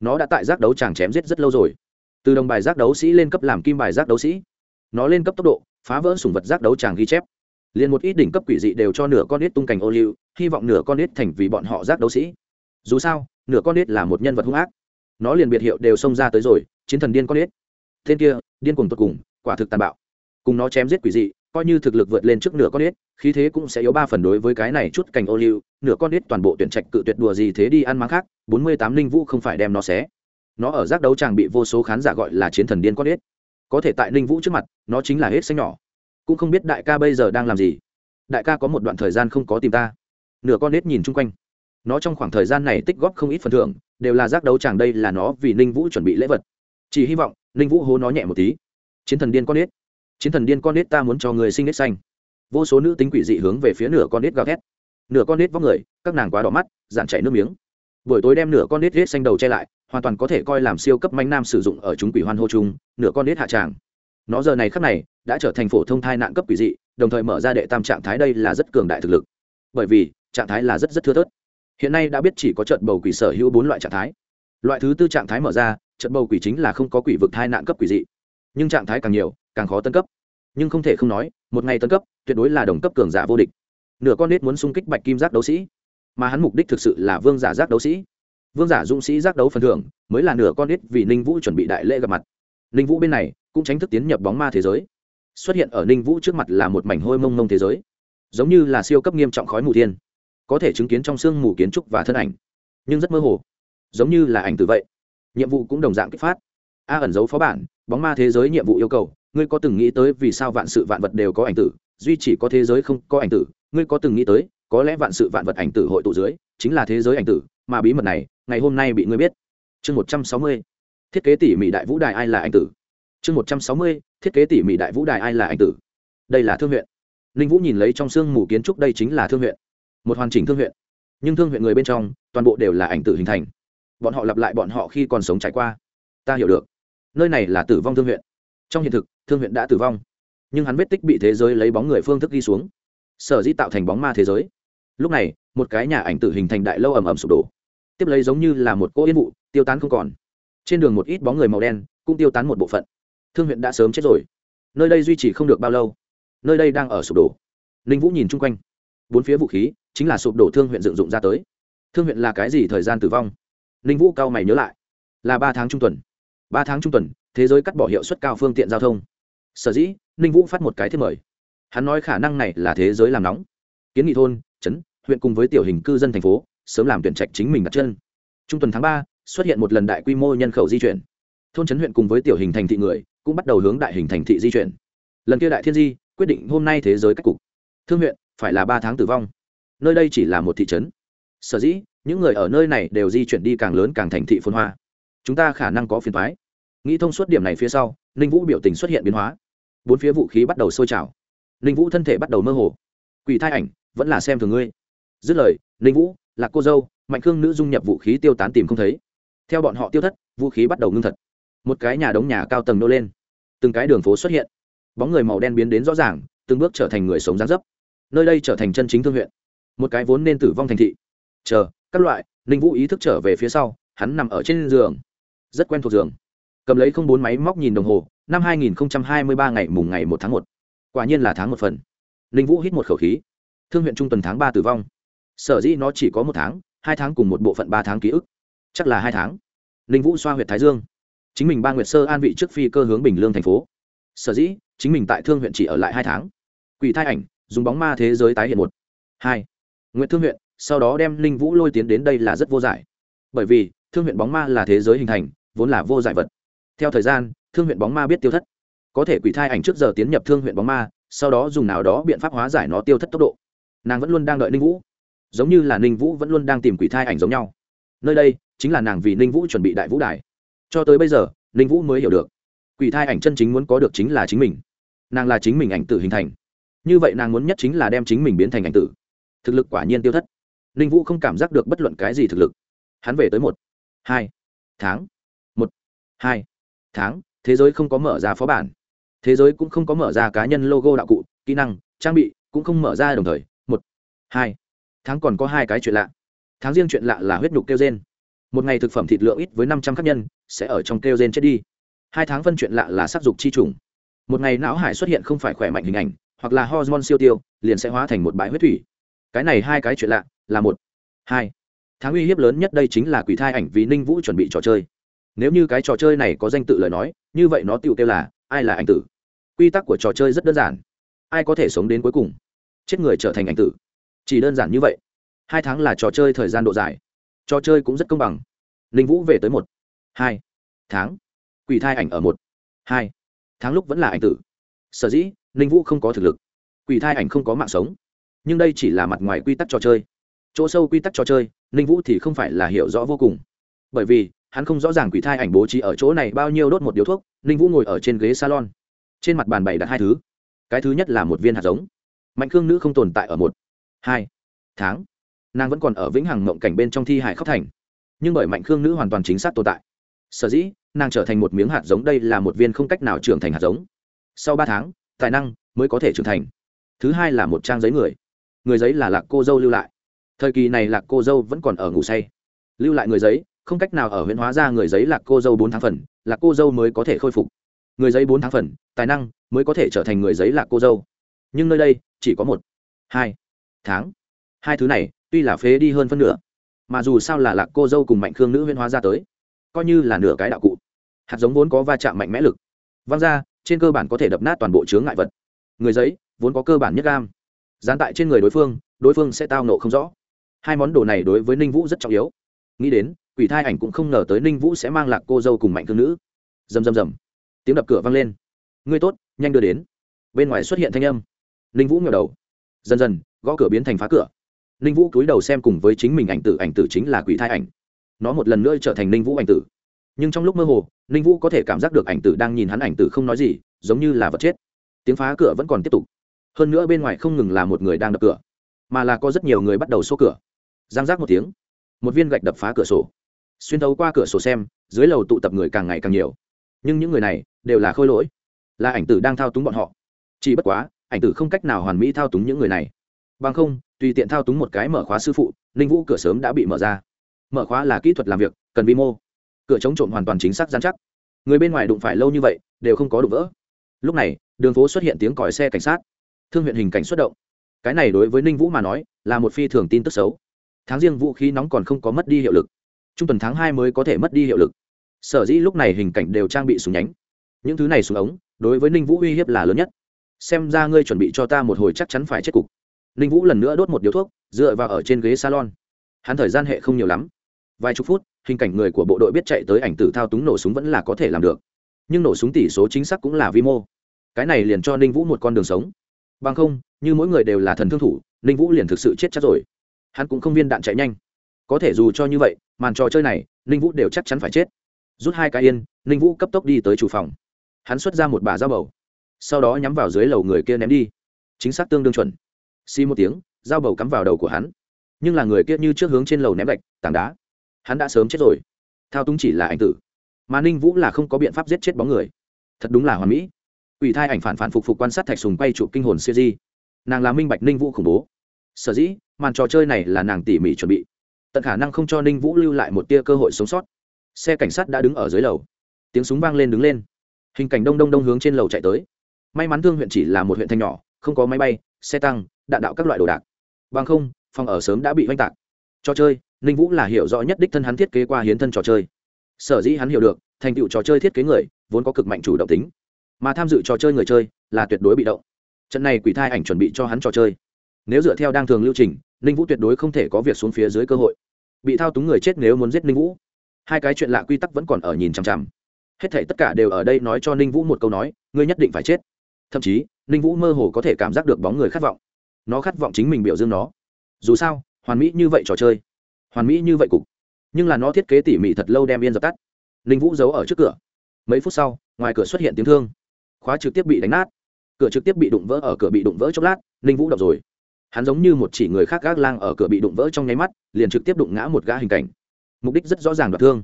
Nó đã tại giác đấu chàng chém giết rất lâu rồi. Từ đồng bài giác đấu sĩ lên cấp làm kim bài giác đấu sĩ. Nó lên cấp tốc độ, phá vỡ sùng vật giác đấu chàng ghi chép. Liền một ít đỉnh cấp quỷ dị đều cho nửa con nết tung cành ô liu, hy vọng nửa con nết thành vì bọn họ giác đấu sĩ. Dù sao, nửa con nết là một nhân vật hung ác. Nó liền biệt hiệu đều xông ra tới rồi, chiến thần điên con nết. Tên kia, điên cuồng tột cùng, quả thực tàn bạo. Cùng nó chém giết quỷ dị coi như thực lực vượt lên trước nửa con nết khí thế cũng sẽ yếu ba phần đối với cái này chút cành ô liu. Nửa con nết toàn bộ tuyển trạch cự tuyệt đùa gì thế đi ăn mắng khác, bốn mươi tám ninh vũ không phải đem nó xé. Nó ở giác đấu tràng bị vô số khán giả gọi là chiến thần điên con nết có thể tại ninh vũ trước mặt, nó chính là hết xanh nhỏ. Cũng không biết đại ca bây giờ đang làm gì. Đại ca có một đoạn thời gian không có tìm ta. Nửa con nết nhìn chung quanh. Nó trong khoảng thời gian này tích góp không ít phần thưởng, đều là giác đấu chàng đây là nó vì ninh vũ chuẩn bị lễ vật. Chỉ hy vọng ninh vũ hố nó nhẹ một tí. Chiến thần điên con nết chiến thần điên con nết ta muốn cho người sinh nết xanh. Vô số nữ tính quỷ dị hướng về phía nửa con nết gào thét. Nửa con nết vóc người, các nàng quá đỏ mắt dạn chảy nước miếng. Buổi tối đem nửa con nết hết xanh đầu che lại, hoàn toàn có thể coi làm siêu cấp manh nam sử dụng ở chúng quỷ hoan hô chung, nửa con nết hạ tràng. Nó giờ này khắc này, đã trở thành phổ thông thai nạn cấp quỷ dị, đồng thời mở ra đệ tam trạng thái đây là rất cường đại thực lực. Bởi vì, trạng thái là rất rất thưa thớt. Hiện nay đã biết chỉ có trận bầu quỷ sở hữu bốn loại trạng thái. Loại thứ tư trạng thái mở ra, trận bầu quỷ chính là không có quỷ vực thai nạn cấp quỷ dị. Nhưng trạng thái càng nhiều càng khó tân cấp. Nhưng không thể không nói, một ngày tân cấp, tuyệt đối là đồng cấp cường giả vô địch. Nửa con nết muốn xung kích bạch kim giác đấu sĩ. Mà hắn mục đích thực sự là vương giả giác đấu sĩ. Vương giả dũng sĩ giác đấu phần thưởng, mới là nửa con nết vì ninh vũ chuẩn bị đại lễ gặp mặt. Ninh vũ bên này, cũng tránh thức tiến nhập bóng ma thế giới. Xuất hiện ở ninh vũ trước mặt là một mảnh hôi mông mông thế giới. Giống như là siêu cấp nghiêm trọng khói mù thiên. Có thể chứng kiến trong sương mù kiến trúc và thân ảnh. Nhưng rất mơ hồ. Giống như là ảnh từ vậy. Nhiệm vụ cũng đồng dạng kích phát. A ẩn giấu phó bản, bóng ma thế giới nhiệm vụ yêu cầu ngươi có từng nghĩ tới vì sao vạn sự vạn vật đều có ảnh tử, duy chỉ có thế giới không có ảnh tử? Ngươi có từng nghĩ tới, có lẽ vạn sự vạn vật ảnh tử hội tụ dưới, chính là thế giới ảnh tử, mà bí mật này, ngày hôm nay bị ngươi biết. Chương một trăm sáu mươi, thiết kế tỉ mỉ đại vũ đài ai là ảnh tử? Chương một trăm sáu mươi, thiết kế tỉ mỉ đại vũ đài ai là ảnh tử? Đây là thương huyện. Ninh vũ nhìn lấy trong sương mù kiến trúc đây chính là thương huyện. Một hoàn chỉnh thương huyện. Nhưng thương huyện người bên trong, toàn bộ đều là ảnh tử hình thành. Bọn họ lặp lại bọn họ khi còn sống trải qua. Ta hiểu được. Nơi này là tử vong thương huyện. Trong hiện thực thương huyện đã tử vong. Nhưng hắn vết tích bị thế giới lấy bóng người phương thức ghi xuống. Sở dĩ tạo thành bóng ma thế giới. Lúc này, một cái nhà ảnh tử hình thành đại lâu ầm ầm sụp đổ. Tiếp lấy giống như là một cỗ yên vụ, tiêu tán không còn. Trên đường một ít bóng người màu đen cũng tiêu tán một bộ phận. Thương huyện đã sớm chết rồi. Nơi đây duy trì không được bao lâu. Nơi đây đang ở sụp đổ. Ninh vũ nhìn chung quanh. Bốn phía vũ khí chính là sụp đổ thương huyện dựng dụng ra tới. Thương huyện là cái gì thời gian tử vong? Ninh vũ cao mày nhớ lại. Là ba tháng trung tuần. Ba tháng trung tuần, thế giới cắt bỏ hiệu suất cao phương tiện giao thông sở dĩ ninh vũ phát một cái thiết mời. Hắn nói khả năng này là thế giới làm nóng. Kiến nghị thôn, trấn, huyện cùng với tiểu hình cư dân thành phố, sớm làm tuyển trạch chính mình đặt chân. Trung tuần tháng ba, xuất hiện một lần đại quy mô nhân khẩu di chuyển. Thôn, trấn, huyện cùng với tiểu hình thành thị người cũng bắt đầu hướng đại hình thành thị di chuyển. Lần kia đại thiên di quyết định hôm nay thế giới cách cục. Thương huyện, phải là ba tháng tử vong. Nơi đây chỉ là một thị trấn. Sở dĩ, những người ở nơi này đều di chuyển đi càng lớn càng thành thị phồn hoa. Chúng ta khả năng có phiền thoái nghĩ thông suốt điểm này phía sau, ninh vũ biểu tình xuất hiện biến hóa bốn phía vũ khí bắt đầu sôi trào. Ninh vũ thân thể bắt đầu mơ hồ. Quỷ thai ảnh, vẫn là xem thường ngươi. Dứt lời, ninh vũ là cô dâu, mạnh khương nữ dung nhập vũ khí tiêu tán tìm không thấy. Theo bọn họ tiêu thất, vũ khí bắt đầu ngưng thật. Một cái nhà đống nhà cao tầng nô lên. Từng cái đường phố xuất hiện. Bóng người màu đen biến đến rõ ràng, từng bước trở thành người sống gián dấp. Nơi đây trở thành chân chính thương huyện. Một cái vốn nên tử vong thành thị. Chờ, các loại, ninh vũ ý thức trở về phía sau, hắn nằm ở trên giường. Rất quen thuộc giường. Cầm lấy không bốn máy móc nhìn đồng hồ năm 2023 ngày mùng ngày một tháng một. Quả nhiên là tháng một phần. Linh vũ hít một khẩu khí. Thương huyện trung tuần tháng ba tử vong. Sở dĩ nó chỉ có một tháng, hai tháng cùng một bộ phận ba tháng ký ức. Chắc là hai tháng. Linh vũ xoa huyệt thái dương. Chính mình ba nguyệt sơ an vị trước phi cơ hướng bình lương thành phố. Sở dĩ, chính mình tại thương huyện chỉ ở lại hai tháng. Quỷ thai ảnh, dùng bóng ma thế giới tái hiện một. Hai. Nguyệt thương huyện, sau đó đem Linh vũ lôi tiến đến đây là rất vô giải. Bởi vì, thương huyện bóng ma là thế giới hình thành, vốn là vô giải vật. Theo thời gian thương huyện bóng ma biết tiêu thất. Có thể quỷ thai ảnh trước giờ tiến nhập thương huyện bóng ma, sau đó dùng nào đó biện pháp hóa giải nó tiêu thất tốc độ. Nàng vẫn luôn đang đợi ninh vũ. Giống như là ninh vũ vẫn luôn đang tìm quỷ thai ảnh giống nhau. Nơi đây chính là nàng vì ninh vũ chuẩn bị đại vũ đài. Cho tới bây giờ, ninh vũ mới hiểu được, quỷ thai ảnh chân chính muốn có được chính là chính mình. Nàng là chính mình ảnh tử hình thành. Như vậy nàng muốn nhất chính là đem chính mình biến thành ảnh tử. Thực lực quả nhiên tiêu thất. Ninh vũ không cảm giác được bất luận cái gì thực lực. Hắn về tới một, hai, tháng, một, hai, tháng thế giới không có mở ra phó bản. Thế giới cũng không có mở ra cá nhân logo đạo cụ, kỹ năng, trang bị, cũng không mở ra đồng thời. Một, hai, tháng còn có hai cái chuyện lạ. Tháng riêng chuyện lạ là huyết nhục kêu gen. Một ngày thực phẩm thịt lượng ít với năm trăm khác nhân, sẽ ở trong kêu gen chết đi. Hai tháng phân chuyện lạ là sắc dục chi trùng. Một ngày não hải xuất hiện không phải khỏe mạnh hình ảnh, hoặc là hormone siêu tiêu, liền sẽ hóa thành một bãi huyết thủy. Cái này hai cái chuyện lạ là một, hai. Tháng uy hiếp lớn nhất đây chính là quỷ thai ảnh vì ninh vũ chuẩn bị trò chơi nếu như cái trò chơi này có danh tự lời nói, như vậy nó tự kêu là, ai là anh tử? Quy tắc của trò chơi rất đơn giản. Ai có thể sống đến cuối cùng? Chết người trở thành anh tử. Chỉ đơn giản như vậy. Hai tháng là trò chơi thời gian độ dài. Trò chơi cũng rất công bằng. Ninh vũ về tới một, hai tháng. Quỷ thai ảnh ở một, hai tháng lúc vẫn là ảnh tử. Sở dĩ, ninh vũ không có thực lực. Quỷ thai ảnh không có mạng sống. Nhưng đây chỉ là mặt ngoài quy tắc trò chơi. Chỗ sâu quy tắc trò chơi, ninh vũ thì không phải là hiểu rõ vô cùng. Bởi vì hắn không rõ ràng quỷ thai ảnh bố trí ở chỗ này bao nhiêu đốt một điếu thuốc, ninh vũ ngồi ở trên ghế salon. Trên mặt bàn bày đặt hai thứ. Cái thứ nhất là một viên hạt giống. Mạnh khương nữ không tồn tại ở một, hai tháng. Nàng vẫn còn ở vĩnh hằng mộng cảnh bên trong thi hải khóc thành. Nhưng bởi mạnh khương nữ hoàn toàn chính xác tồn tại. Sở dĩ, nàng trở thành một miếng hạt giống đây là một viên không cách nào trưởng thành hạt giống. Sau ba tháng, tài năng mới có thể trưởng thành. Thứ hai là một trang giấy người. Người giấy là lạc cô dâu lưu lại. Thời kỳ này lạc cô dâu vẫn còn ở ngủ say. Lưu lại người giấy không cách nào ở huyện hóa ra người giấy lạc cô dâu bốn tháng phần, lạc cô dâu mới có thể khôi phục. Người giấy bốn tháng phần, tài năng mới có thể trở thành người giấy lạc cô dâu. Nhưng nơi đây, chỉ có một, hai tháng. Hai thứ này, tuy là phế đi hơn phân nửa, mà dù sao là lạc cô dâu cùng mạnh khương nữ huyên hóa ra tới, coi như là nửa cái đạo cụ. Hạt giống vốn có va chạm mạnh mẽ lực. Văng ra, trên cơ bản có thể đập nát toàn bộ chướng ngại vật. Người giấy, vốn có cơ bản nhất gam. Dán tại trên người đối phương đối phương sẽ tao nộ không rõ. Hai món đồ này đối với ninh vũ rất trọng yếu. Nghĩ đến quỷ thai ảnh cũng không ngờ tới ninh vũ sẽ mang lạc cô dâu cùng mạnh thương nữ. Rầm rầm rầm. Tiếng đập cửa vang lên. Ngươi tốt, nhanh đưa đến. Bên ngoài xuất hiện thanh âm. Ninh vũ ngờ đầu. Dần dần, gõ cửa biến thành phá cửa. Ninh vũ cúi đầu xem cùng với chính mình ảnh tử ảnh tử chính là quỷ thai ảnh. Nó một lần nữa trở thành ninh vũ ảnh tử. Nhưng trong lúc mơ hồ, ninh vũ có thể cảm giác được ảnh tử đang nhìn hắn ảnh tử không nói gì, giống như là vật chết. Tiếng phá cửa vẫn còn tiếp tục. Hơn nữa bên ngoài không ngừng là một người đang đập cửa, mà là có rất nhiều người bắt đầu xô cửa. Giang giác một tiếng, một viên gạch đập phá cửa sổ xuyên thấu qua cửa sổ xem, dưới lầu tụ tập người càng ngày càng nhiều. Nhưng những người này đều là khôi lỗi, là ảnh tử đang thao túng bọn họ. Chỉ bất quá, ảnh tử không cách nào hoàn mỹ thao túng những người này. Bằng không, tùy tiện thao túng một cái mở khóa sư phụ, ninh vũ cửa sớm đã bị mở ra. Mở khóa là kỹ thuật làm việc, cần vi mô. Cửa chống trộm hoàn toàn chính xác gian chắc. Người bên ngoài đụng phải lâu như vậy, đều không có đụng vỡ. Lúc này, đường phố xuất hiện tiếng còi xe cảnh sát. Thương huyện hình cảnh xuất động. Cái này đối với ninh vũ mà nói, là một phi thường tin tức xấu. Tháng riêng vũ khí nóng còn không có mất đi hiệu lực trung tuần tháng hai mới có thể mất đi hiệu lực. Sở dĩ lúc này hình cảnh đều trang bị súng nhánh. Những thứ này súng ống, đối với ninh vũ uy hiếp là lớn nhất. Xem ra ngươi chuẩn bị cho ta một hồi chắc chắn phải chết cục. Ninh vũ lần nữa đốt một điếu thuốc, dựa vào ở trên ghế salon. Hắn thời gian hệ không nhiều lắm. Vài chục phút, hình cảnh người của bộ đội biết chạy tới ảnh tử thao túng nổ súng vẫn là có thể làm được. Nhưng nổ súng tỷ số chính xác cũng là vi mô. Cái này liền cho ninh vũ một con đường sống. Bằng không, như mỗi người đều là thần thương thủ, ninh vũ liền thực sự chết chắc rồi. Hắn cũng không viên đạn chạy nhanh có thể dù cho như vậy, màn trò chơi này, ninh vũ đều chắc chắn phải chết. Rút hai cái yên, ninh vũ cấp tốc đi tới chủ phòng. Hắn xuất ra một bà dao bầu. Sau đó nhắm vào dưới lầu người kia ném đi. Chính xác tương đương chuẩn. Xi một tiếng, dao bầu cắm vào đầu của hắn. Nhưng là người kia như trước hướng trên lầu ném gạch, tảng đá. Hắn đã sớm chết rồi. Thao túng chỉ là ảnh tử. Mà ninh vũ là không có biện pháp giết chết bóng người. Thật đúng là hoàn mỹ. Ủy thai ảnh phản phản phục phục quan sát thạch sùng quay trụ kinh hồn siêu di nàng là minh bạch ninh vũ khủng bố. Sở dĩ, màn trò chơi này là nàng tỉ mỉ chuẩn bị tận khả năng không cho ninh vũ lưu lại một tia cơ hội sống sót. Xe cảnh sát đã đứng ở dưới lầu. Tiếng súng vang lên đứng lên. Hình cảnh đông đông đông hướng trên lầu chạy tới. May mắn thương huyện chỉ là một huyện thanh nhỏ, không có máy bay, xe tăng, đạn đạo các loại đồ đạc. Bằng không, phòng ở sớm đã bị oanh tạc. Trò chơi, ninh vũ là hiểu rõ nhất đích thân hắn thiết kế qua hiến thân trò chơi. Sở dĩ hắn hiểu được, thành tựu trò chơi thiết kế người, vốn có cực mạnh chủ động tính. Mà tham dự trò chơi người chơi, là tuyệt đối bị động. Trận này quỷ thai ảnh chuẩn bị cho hắn trò chơi. Nếu dựa theo đang thường lưu trình, ninh vũ tuyệt đối không thể có việc xuống phía dưới cơ hội bị thao túng người chết nếu muốn giết ninh vũ. Hai cái chuyện lạ quy tắc vẫn còn ở nhìn chằm chằm. Hết thể tất cả đều ở đây nói cho ninh vũ một câu nói, ngươi nhất định phải chết. Thậm chí, ninh vũ mơ hồ có thể cảm giác được bóng người khát vọng. Nó khát vọng chính mình biểu dương nó. Dù sao, hoàn mỹ như vậy trò chơi, hoàn mỹ như vậy cục. Nhưng là nó thiết kế tỉ mỉ thật lâu đem yên dập tắt. Ninh vũ giấu ở trước cửa. Mấy phút sau, ngoài cửa xuất hiện tiếng thương. Khóa trực tiếp bị đánh nát. Cửa trực tiếp bị đụng vỡ, ở cửa bị đụng vỡ chốc lát, ninh vũ đọc rồi hắn giống như một chỉ người khác gác lang ở cửa bị đụng vỡ trong nháy mắt, liền trực tiếp đụng ngã một gã hình cảnh. Mục đích rất rõ ràng đoạt thương.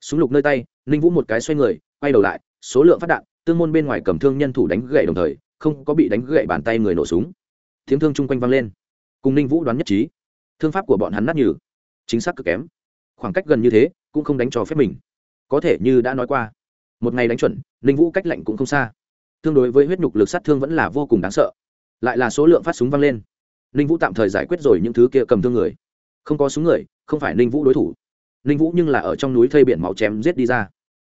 Súng lục nơi tay, ninh vũ một cái xoay người, quay đầu lại, số lượng phát đạn, tương môn bên ngoài cầm thương nhân thủ đánh gậy đồng thời, không có bị đánh gậy bàn tay người nổ súng. Tiếng thương chung quanh vang lên. Cùng ninh vũ đoán nhất trí. Thương pháp của bọn hắn nát nhừ. Chính xác cực kém. Khoảng cách gần như thế, cũng không đánh cho phép mình. Có thể như đã nói qua, một ngày đánh chuẩn, ninh vũ cách lạnh cũng không xa. Tương đối với huyết nhục lực sát thương vẫn là vô cùng đáng sợ. Lại là số lượng phát súng vang lên ninh vũ tạm thời giải quyết rồi những thứ kia cầm thương người. Không có súng người, không phải ninh vũ đối thủ. Ninh vũ nhưng là ở trong núi thây biển máu chém giết đi ra.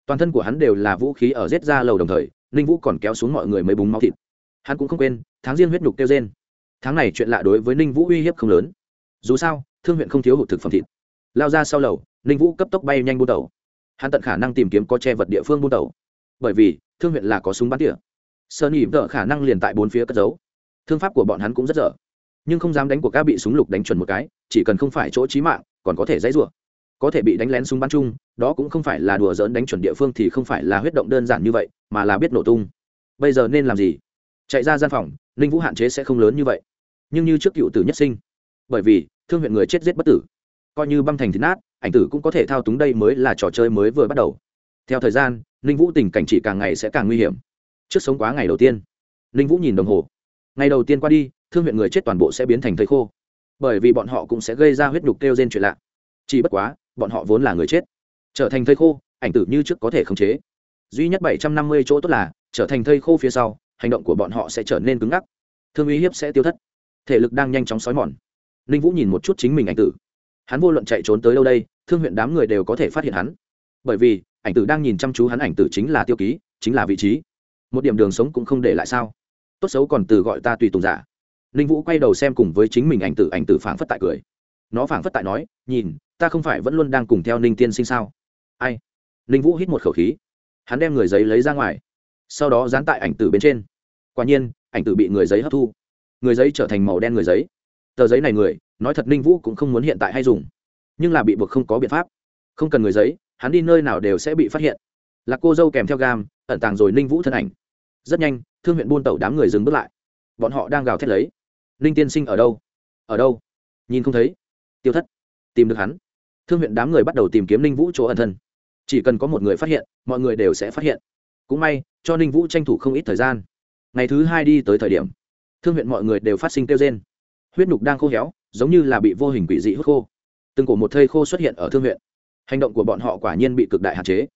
Toàn thân của hắn đều là vũ khí ở giết ra lầu đồng thời, ninh vũ còn kéo xuống mọi người mấy búng máu thịt. Hắn cũng không quên, tháng riêng huyết nhục kêu trên tháng này chuyện lạ đối với ninh vũ uy hiếp không lớn. Dù sao, thương huyện không thiếu hụt thực phẩm thịt. Lao ra sau lầu, ninh vũ cấp tốc bay nhanh buôn tàu. Hắn tận khả năng tìm kiếm có che vật địa phương buôn tàu. Bởi vì, thương huyện là có súng bắn tỉa. Sơn ỉ vợ khả năng liền tại bốn phía cất giấu. Thương pháp của bọn hắn cũng rất dở nhưng không dám đánh của các bị súng lục đánh chuẩn một cái, chỉ cần không phải chỗ trí mạng, còn có thể dãy rủa. Có thể bị đánh lén súng bắn chung, đó cũng không phải là đùa dỡn đánh chuẩn địa phương thì không phải là huyết động đơn giản như vậy, mà là biết nổ tung. Bây giờ nên làm gì? Chạy ra gian phòng, ninh vũ hạn chế sẽ không lớn như vậy. Nhưng như trước cựu tử nhất sinh. Bởi vì, thương huyện người chết giết bất tử. Coi như băng thành thịt nát, ảnh tử cũng có thể thao túng đây mới là trò chơi mới vừa bắt đầu. Theo thời gian, ninh vũ tình cảnh chỉ càng ngày sẽ càng nguy hiểm. Trước sống quá ngày đầu tiên, ninh vũ nhìn đồng hồ. Ngày đầu tiên qua đi thương huyện người chết toàn bộ sẽ biến thành thây khô. Bởi vì bọn họ cũng sẽ gây ra huyết nhục kêu trên chuyện lạ. Chỉ bất quá, bọn họ vốn là người chết. Trở thành thây khô, ảnh tử như trước có thể khống chế. Duy nhất bảy trăm năm mươi chỗ tốt là, trở thành thây khô phía sau, hành động của bọn họ sẽ trở nên cứng ngắc. Thương uy hiếp sẽ tiêu thất. Thể lực đang nhanh chóng xói mòn. Ninh vũ nhìn một chút chính mình ảnh tử. Hắn vô luận chạy trốn tới đâu đây, thương huyện đám người đều có thể phát hiện hắn. Bởi vì, ảnh tử đang nhìn chăm chú hắn ảnh tử chính là tiêu ký, chính là vị trí. Một điểm đường sống cũng không để lại sao. Tốt xấu còn từ gọi ta tùy tùng giả ninh vũ quay đầu xem cùng với chính mình ảnh tử ảnh tử phảng phất tại cười. Nó phảng phất tại nói, nhìn, ta không phải vẫn luôn đang cùng theo ninh tiên sinh sao? Ai? Ninh vũ hít một khẩu khí. Hắn đem người giấy lấy ra ngoài, sau đó dán tại ảnh tử bên trên. Quả nhiên, ảnh tử bị người giấy hấp thu. Người giấy trở thành màu đen người giấy. Tờ giấy này người, nói thật ninh vũ cũng không muốn hiện tại hay dùng. Nhưng là bị buộc không có biện pháp. Không cần người giấy, hắn đi nơi nào đều sẽ bị phát hiện. Là cô dâu kèm theo gam, ẩn tàng rồi ninh vũ thân ảnh. Rất nhanh, thương huyện buôn tẩu đám người dừng bước lại. Bọn họ đang gào thét lấy ninh tiên sinh ở đâu? Ở đâu? Nhìn không thấy. Tiêu thất. Tìm được hắn. Thương huyện đám người bắt đầu tìm kiếm ninh vũ chỗ ẩn thân. Chỉ cần có một người phát hiện, mọi người đều sẽ phát hiện. Cũng may, cho ninh vũ tranh thủ không ít thời gian. Ngày thứ hai đi tới thời điểm, thương huyện mọi người đều phát sinh kêu trên huyết nhục đang khô héo, giống như là bị vô hình quỷ dị hút khô. Từng cổ một thây khô xuất hiện ở thương huyện. Hành động của bọn họ quả nhiên bị cực đại hạn chế.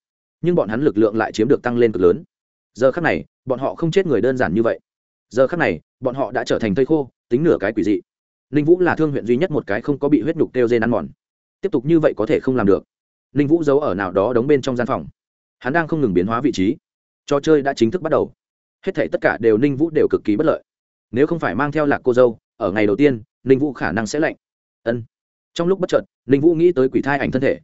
Nhưng bọn hắn lực lượng lại chiếm được tăng lên cực lớn. Giờ khắc này, bọn họ không chết người đơn giản như vậy. Giờ khắc này, bọn họ đã trở thành thây khô tính nửa cái quỷ dị. Ninh vũ là thương huyện duy nhất một cái không có bị huyết nhục têu dê ăn mòn. Tiếp tục như vậy có thể không làm được. Ninh vũ giấu ở nào đó đóng bên trong gian phòng. Hắn đang không ngừng biến hóa vị trí. Trò chơi đã chính thức bắt đầu. Hết thể tất cả đều ninh vũ đều cực kỳ bất lợi. Nếu không phải mang theo lạc cô dâu, ở ngày đầu tiên, ninh vũ khả năng sẽ lạnh. Ân. Trong lúc bất chợt, ninh vũ nghĩ tới quỷ thai ảnh thân thể.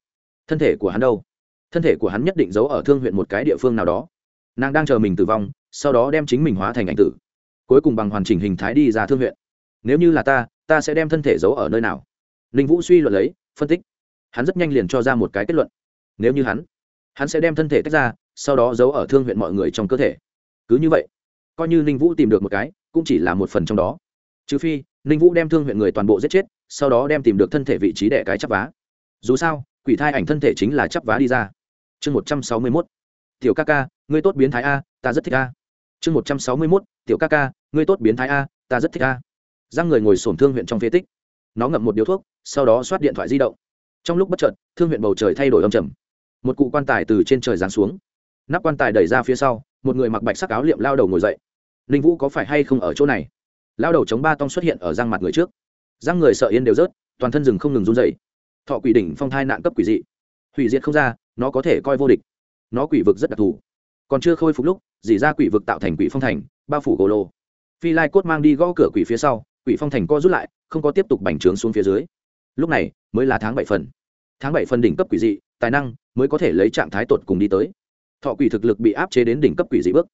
Thân thể của hắn đâu? Thân thể của hắn nhất định giấu ở thương huyện một cái địa phương nào đó. Nàng đang chờ mình tử vong, sau đó đem chính mình hóa thành ảnh tử. Cuối cùng bằng hoàn chỉnh hình thái đi ra thương huyện nếu như là ta ta sẽ đem thân thể giấu ở nơi nào? Ninh vũ suy luận lấy, phân tích. Hắn rất nhanh liền cho ra một cái kết luận. Nếu như hắn hắn sẽ đem thân thể tách ra, sau đó giấu ở thương huyện mọi người trong cơ thể. Cứ như vậy, coi như ninh vũ tìm được một cái, cũng chỉ là một phần trong đó. Trừ phi, ninh vũ đem thương huyện người toàn bộ giết chết, sau đó đem tìm được thân thể vị trí đẻ cái chắp vá. Dù sao, quỷ thai ảnh thân thể chính là chắp vá đi ra. Chương một trăm sáu mươi mốt. Tiểu ca ca, ngươi tốt biến thái a, ta rất thích a. Chương một trăm sáu mươi mốt. Tiểu ca ca, ngươi tốt biến thái a, ta rất thích a giang người ngồi sổm thương huyện trong phế tích. Nó ngậm một điếu thuốc, sau đó xoát điện thoại di động. Trong lúc bất chợt, thương huyện bầu trời thay đổi âm trầm. Một cụ quan tài từ trên trời giáng xuống. Nắp quan tài đẩy ra phía sau, một người mặc bạch sắc áo liệm lao đầu ngồi dậy. Ninh vũ có phải hay không ở chỗ này? Lao đầu chống ba tông xuất hiện ở giang mặt người trước. Giang người sợ yên đều rớt, toàn thân rừng không ngừng run dậy thọ quỷ đỉnh phong thai nạn cấp quỷ dị. Hủy diệt không ra, nó có thể coi vô địch. Nó quỷ vực rất đặc thù. Còn chưa khôi phục lúc dỉ ra quỷ vực tạo thành quỷ phong thành, bao phủ gồ lô. Phi lai cốt mang đi gõ cửa quỷ phía sau quỷ phong thành co rút lại, không có tiếp tục bành trướng xuống phía dưới. Lúc này, mới là tháng bảy phần. Tháng bảy phần đỉnh cấp quỷ dị, tài năng mới có thể lấy trạng thái tột cùng đi tới. Thọ quỷ thực lực bị áp chế đến đỉnh cấp quỷ dị bước.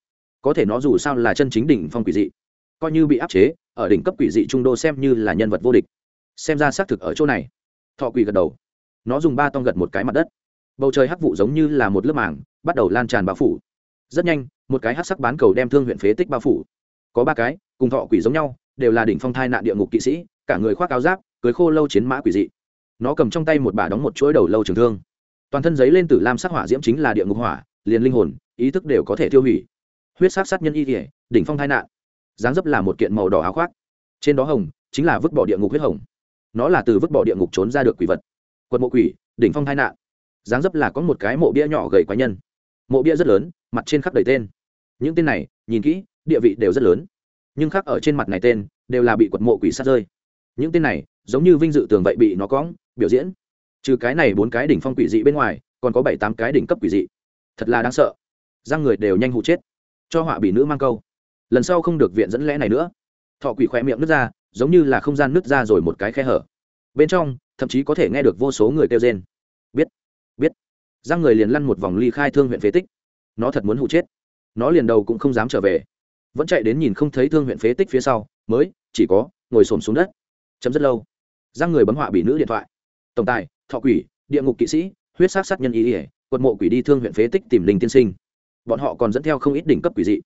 Có thể nó dù sao là chân chính đỉnh phong quỷ dị. Coi như bị áp chế, ở đỉnh cấp quỷ dị trung đô xem như là nhân vật vô địch. Xem ra xác thực ở chỗ này. Thọ quỷ gật đầu. Nó dùng ba tông gật một cái mặt đất. Bầu trời hắc vụ giống như là một lớp màng, bắt đầu lan tràn bao phủ. Rất nhanh, một cái hắc sắc bán cầu đem thương huyện phế tích bao phủ. Có ba cái, cùng thọ quỷ giống nhau đều là đỉnh phong thai nạn địa ngục kỵ sĩ, cả người khoác áo giáp, cưới khô lâu chiến mã quỷ dị. Nó cầm trong tay một bà đóng một chuỗi đầu lâu trường thương. Toàn thân giấy lên tử lam sắc hỏa diễm chính là địa ngục hỏa, liền linh hồn, ý thức đều có thể tiêu hủy. Huyết sắc sát nhân y thể đỉnh phong thai nạn. Dáng dấp là một kiện màu đỏ áo khoác. Trên đó hồng, chính là vứt bỏ địa ngục huyết hồng. Nó là từ vứt bỏ địa ngục trốn ra được quỷ vật. Quật mộ quỷ, đỉnh phong thai nạn. Dáng dấp là có một cái mộ bia nhỏ gầy quái nhân. Mộ bia rất lớn, mặt trên khắc đầy tên. Những tên này, nhìn kỹ, địa vị đều rất lớn nhưng khác ở trên mặt này tên, đều là bị quật mộ quỷ sát rơi. Những tên này, giống như vinh dự tường vậy bị nó cóng biểu diễn. Trừ cái này bốn cái đỉnh phong quỷ dị bên ngoài, còn có bảy tám cái đỉnh cấp quỷ dị. Thật là đáng sợ. Răng người đều nhanh hụ chết. Cho họa bị nữ mang câu. Lần sau không được viện dẫn lẽ này nữa. Thọ quỷ khỏe miệng nứt ra, giống như là không gian nứt ra rồi một cái khe hở. Bên trong, thậm chí có thể nghe được vô số người kêu rên. Biết biết. Răng người liền lăn một vòng ly khai thương huyện phế tích. Nó thật muốn hụ chết. Nó liền đầu cũng không dám trở về vẫn chạy đến nhìn không thấy thương huyện phế tích phía sau, mới, chỉ có, ngồi xổm xuống đất. Chấm rất lâu. Giang người bấm họa bị nữ điện thoại. Tổng tài, thọ quỷ, địa ngục kỵ sĩ, huyết sát sát nhân ý ỉa quật mộ quỷ đi thương huyện phế tích tìm linh tiên sinh. Bọn họ còn dẫn theo không ít đỉnh cấp quỷ dị.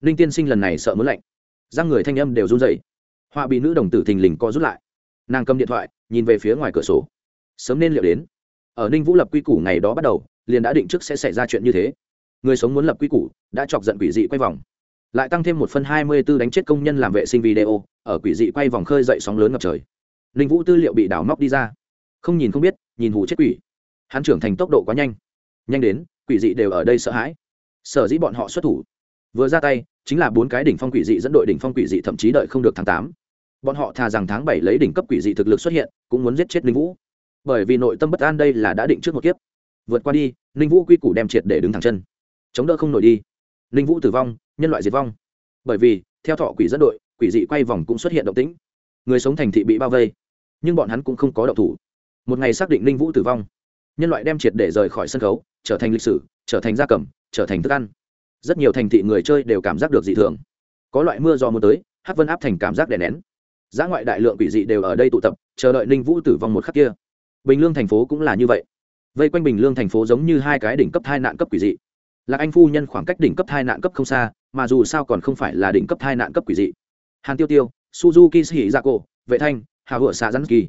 Linh tiên sinh lần này sợ muốn lạnh. Giang người thanh âm đều run dậy họa bị nữ đồng tử thình lình co rút lại. Nàng cầm điện thoại, nhìn về phía ngoài cửa sổ. Sớm nên liệu đến. Ở ninh vũ lập quy củ ngày đó bắt đầu, liền đã định trước sẽ xảy ra chuyện như thế. Người sống muốn lập quy củ, đã chọc giận quỷ dị quay vòng lại tăng thêm một phân hai mươi b ố đánh chết công nhân làm vệ sinh video, ở quỷ dị quay vòng khơi dậy sóng lớn ngập trời. Linh vũ tư liệu bị đảo móc đi ra. Không nhìn không biết, nhìn hù chết quỷ. Hắn trưởng thành tốc độ quá nhanh. Nhanh đến, quỷ dị đều ở đây sợ hãi. Sở dĩ bọn họ xuất thủ. Vừa ra tay, chính là bốn cái đỉnh phong quỷ dị dẫn đội đỉnh phong quỷ dị thậm chí đợi không được tháng tám. Bọn họ thà rằng tháng bảy lấy đỉnh cấp quỷ dị thực lực xuất hiện, cũng muốn giết chết linh vũ. Bởi vì nội tâm bất an đây là đã định trước một kiếp. Vượt qua đi linh vũ quy củ đem triệt để đứng thẳng chân. Chống đỡ không nổi đi ninh vũ tử vong, nhân loại diệt vong. Bởi vì, theo thọ quỷ dẫn đội, quỷ dị quay vòng cũng xuất hiện động tĩnh. Người sống thành thị bị bao vây, nhưng bọn hắn cũng không có động thủ. Một ngày xác định ninh vũ tử vong, nhân loại đem triệt để rời khỏi sân khấu, trở thành lịch sử, trở thành gia cầm, trở thành thức ăn. Rất nhiều thành thị người chơi đều cảm giác được dị thường. Có loại mưa do mưa tới hát vân áp thành cảm giác đè nén. Giá ngoại đại lượng quỷ dị đều ở đây tụ tập, chờ đợi ninh vũ tử vong một khắc kia. Bình lương thành phố cũng là như vậy. Vây quanh bình lương thành phố giống như hai cái đỉnh cấp hai nạn cấp quỷ dị lạc anh phu nhân khoảng cách đỉnh cấp hai nạn cấp không xa, mà dù sao còn không phải là đỉnh cấp hai nạn cấp quỷ dị. Hàn tiêu tiêu, suzuki sĩ gia cổ vệ thanh, Hà hựa xạ rắn kỳ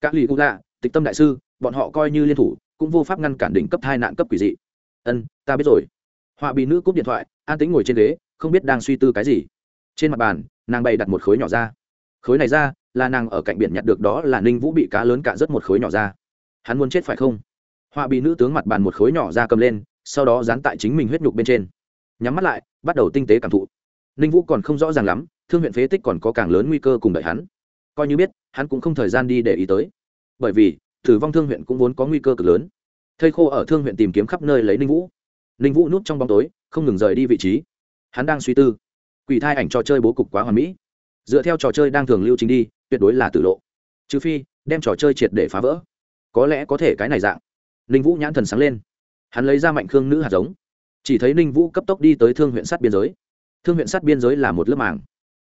các lì cụ lạ, tịch tâm đại sư, bọn họ coi như liên thủ, cũng vô pháp ngăn cản đỉnh cấp hai nạn cấp quỷ dị. Ân, ta biết rồi. Họa bị nữ cúp điện thoại, an tính ngồi trên ghế, không biết đang suy tư cái gì. Trên mặt bàn, nàng bày đặt một khối nhỏ ra. Khối này ra, là nàng ở cạnh biển nhặt được đó là ninh vũ bị cá lớn cả rất một khối nhỏ ra. Hắn muốn chết phải không? Họa bị nữ tướng mặt bàn một khối nhỏ ra cầm lên sau đó dán tại chính mình huyết nhục bên trên. Nhắm mắt lại, bắt đầu tinh tế cảm thụ. Ninh vũ còn không rõ ràng lắm, thương huyện phế tích còn có càng lớn nguy cơ cùng đợi hắn. Coi như biết, hắn cũng không thời gian đi để ý tới. Bởi vì, tử vong thương huyện cũng vốn có nguy cơ cực lớn. Thây khô ở thương huyện tìm kiếm khắp nơi lấy ninh vũ. Ninh vũ núp trong bóng tối, không ngừng rời đi vị trí. Hắn đang suy tư. Quỷ thai ảnh trò chơi bố cục quá hoàn mỹ. Dựa theo trò chơi đang thường lưu trình đi, tuyệt đối là tử lộ. Trừ phi, đem trò chơi triệt để phá vỡ. Có lẽ có thể cái này dạng. Ninh vũ nhãn thần sáng lên hắn lấy ra mạnh khương nữ hạt giống. Chỉ thấy ninh vũ cấp tốc đi tới thương huyện sát biên giới. Thương huyện sát biên giới là một lớp màng.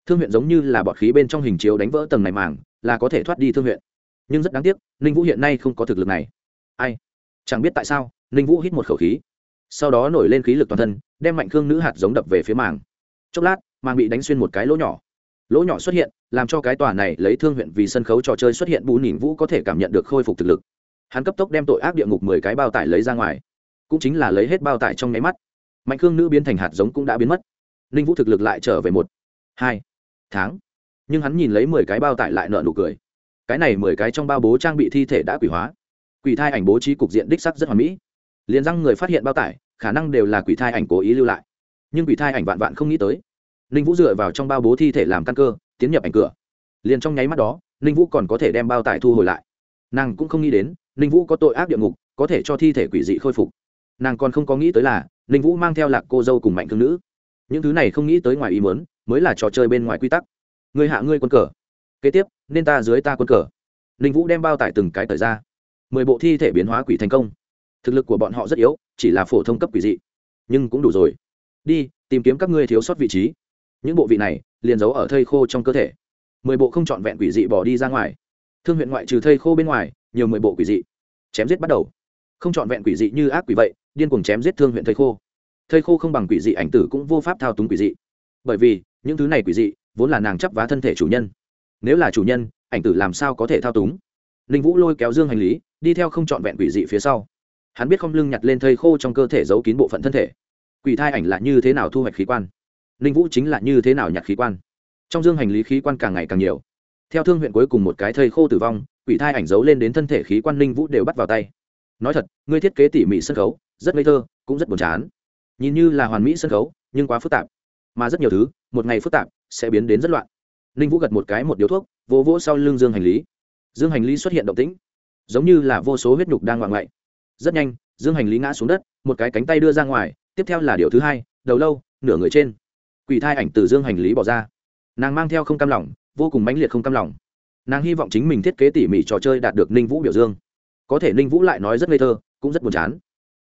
Thương huyện giống như là bọt khí bên trong hình chiếu đánh vỡ tầng này màng, là có thể thoát đi thương huyện. Nhưng rất đáng tiếc, ninh vũ hiện nay không có thực lực này. Ai? Chẳng biết tại sao, ninh vũ hít một khẩu khí. Sau đó nổi lên khí lực toàn thân, đem mạnh khương nữ hạt giống đập về phía màng. Chốc lát, màng bị đánh xuyên một cái lỗ nhỏ. Lỗ nhỏ xuất hiện, làm cho cái tòa này lấy thương huyện vì sân khấu trò chơi xuất hiện bù nhìn vũ có thể cảm nhận được khôi phục thực lực. Hắn cấp tốc đem tội ác địa ngục mười cái bao tải lấy ra ngoài cũng chính là lấy hết bao tải trong nháy mắt. Mạnh khương nữ biến thành hạt giống cũng đã biến mất. Ninh vũ thực lực lại trở về một, hai tháng. Nhưng hắn nhìn lấy mười cái bao tải lại nợ nụ cười. Cái này mười cái trong bao bố trang bị thi thể đã quỷ hóa. Quỷ thai ảnh bố trí cục diện đích sắc rất hoàn mỹ. Liền răng người phát hiện bao tải, khả năng đều là quỷ thai ảnh cố ý lưu lại. Nhưng quỷ thai ảnh vạn vạn không nghĩ tới. Ninh vũ dựa vào trong bao bố thi thể làm căn cơ, tiến nhập ảnh cửa. Liền trong nháy mắt đó, ninh vũ còn có thể đem bao tải thu hồi lại. Nàng cũng không nghĩ đến, ninh vũ có tội ác địa ngục, có thể cho thi thể quỷ dị khôi phục nàng còn không có nghĩ tới là ninh vũ mang theo lạc cô dâu cùng mạnh thương nữ những thứ này không nghĩ tới ngoài ý mớn mới là trò chơi bên ngoài quy tắc người hạ ngươi quân cờ kế tiếp nên ta dưới ta quân cờ ninh vũ đem bao tải từng cái thời ra mười bộ thi thể biến hóa quỷ thành công thực lực của bọn họ rất yếu chỉ là phổ thông cấp quỷ dị nhưng cũng đủ rồi đi tìm kiếm các ngươi thiếu sót vị trí những bộ vị này liền giấu ở thây khô trong cơ thể mười bộ không trọn vẹn quỷ dị bỏ đi ra ngoài thương huyện ngoại trừ thây khô bên ngoài nhiều mười bộ quỷ dị chém giết bắt đầu không trọn vẹn quỷ dị như ác quỷ vậy điên cuồng chém giết thương huyện thây khô. Thây khô không bằng quỷ dị ảnh tử cũng vô pháp thao túng quỷ dị. Bởi vì, những thứ này quỷ dị vốn là nàng chấp vá thân thể chủ nhân. Nếu là chủ nhân, ảnh tử làm sao có thể thao túng? Ninh vũ lôi kéo dương hành lý, đi theo không trọn vẹn quỷ dị phía sau. Hắn biết không lưng nhặt lên thây khô trong cơ thể giấu kín bộ phận thân thể. Quỷ thai ảnh là như thế nào thu hoạch khí quan? Ninh vũ chính là như thế nào nhặt khí quan? Trong dương hành lý khí quan càng ngày càng nhiều. Theo thương huyện cuối cùng một cái thây khô tử vong, quỷ thai ảnh giấu lên đến thân thể khí quan ninh vũ đều bắt vào tay. Nói thật, ngươi thiết kế tỉ mỉ sân khấu rất ngây thơ, cũng rất buồn chán. Nhìn như là hoàn mỹ sân khấu, nhưng quá phức tạp. Mà rất nhiều thứ, một ngày phức tạp, sẽ biến đến rất loạn. Ninh vũ gật một cái một điếu thuốc, vỗ vỗ sau lưng dương hành lý. Dương hành lý xuất hiện động tĩnh, giống như là vô số huyết nhục đang ngoạn ngoại. Rất nhanh, dương hành lý ngã xuống đất, một cái cánh tay đưa ra ngoài, tiếp theo là điều thứ hai, đầu lâu, nửa người trên. Quỷ thai ảnh từ dương hành lý bỏ ra. Nàng mang theo không cam lòng, vô cùng mãnh liệt không cam lòng. Nàng hy vọng chính mình thiết kế tỉ mỉ trò chơi đạt được ninh vũ biểu dương. Có thể ninh vũ lại nói rất ngây thơ, cũng rất buồn chán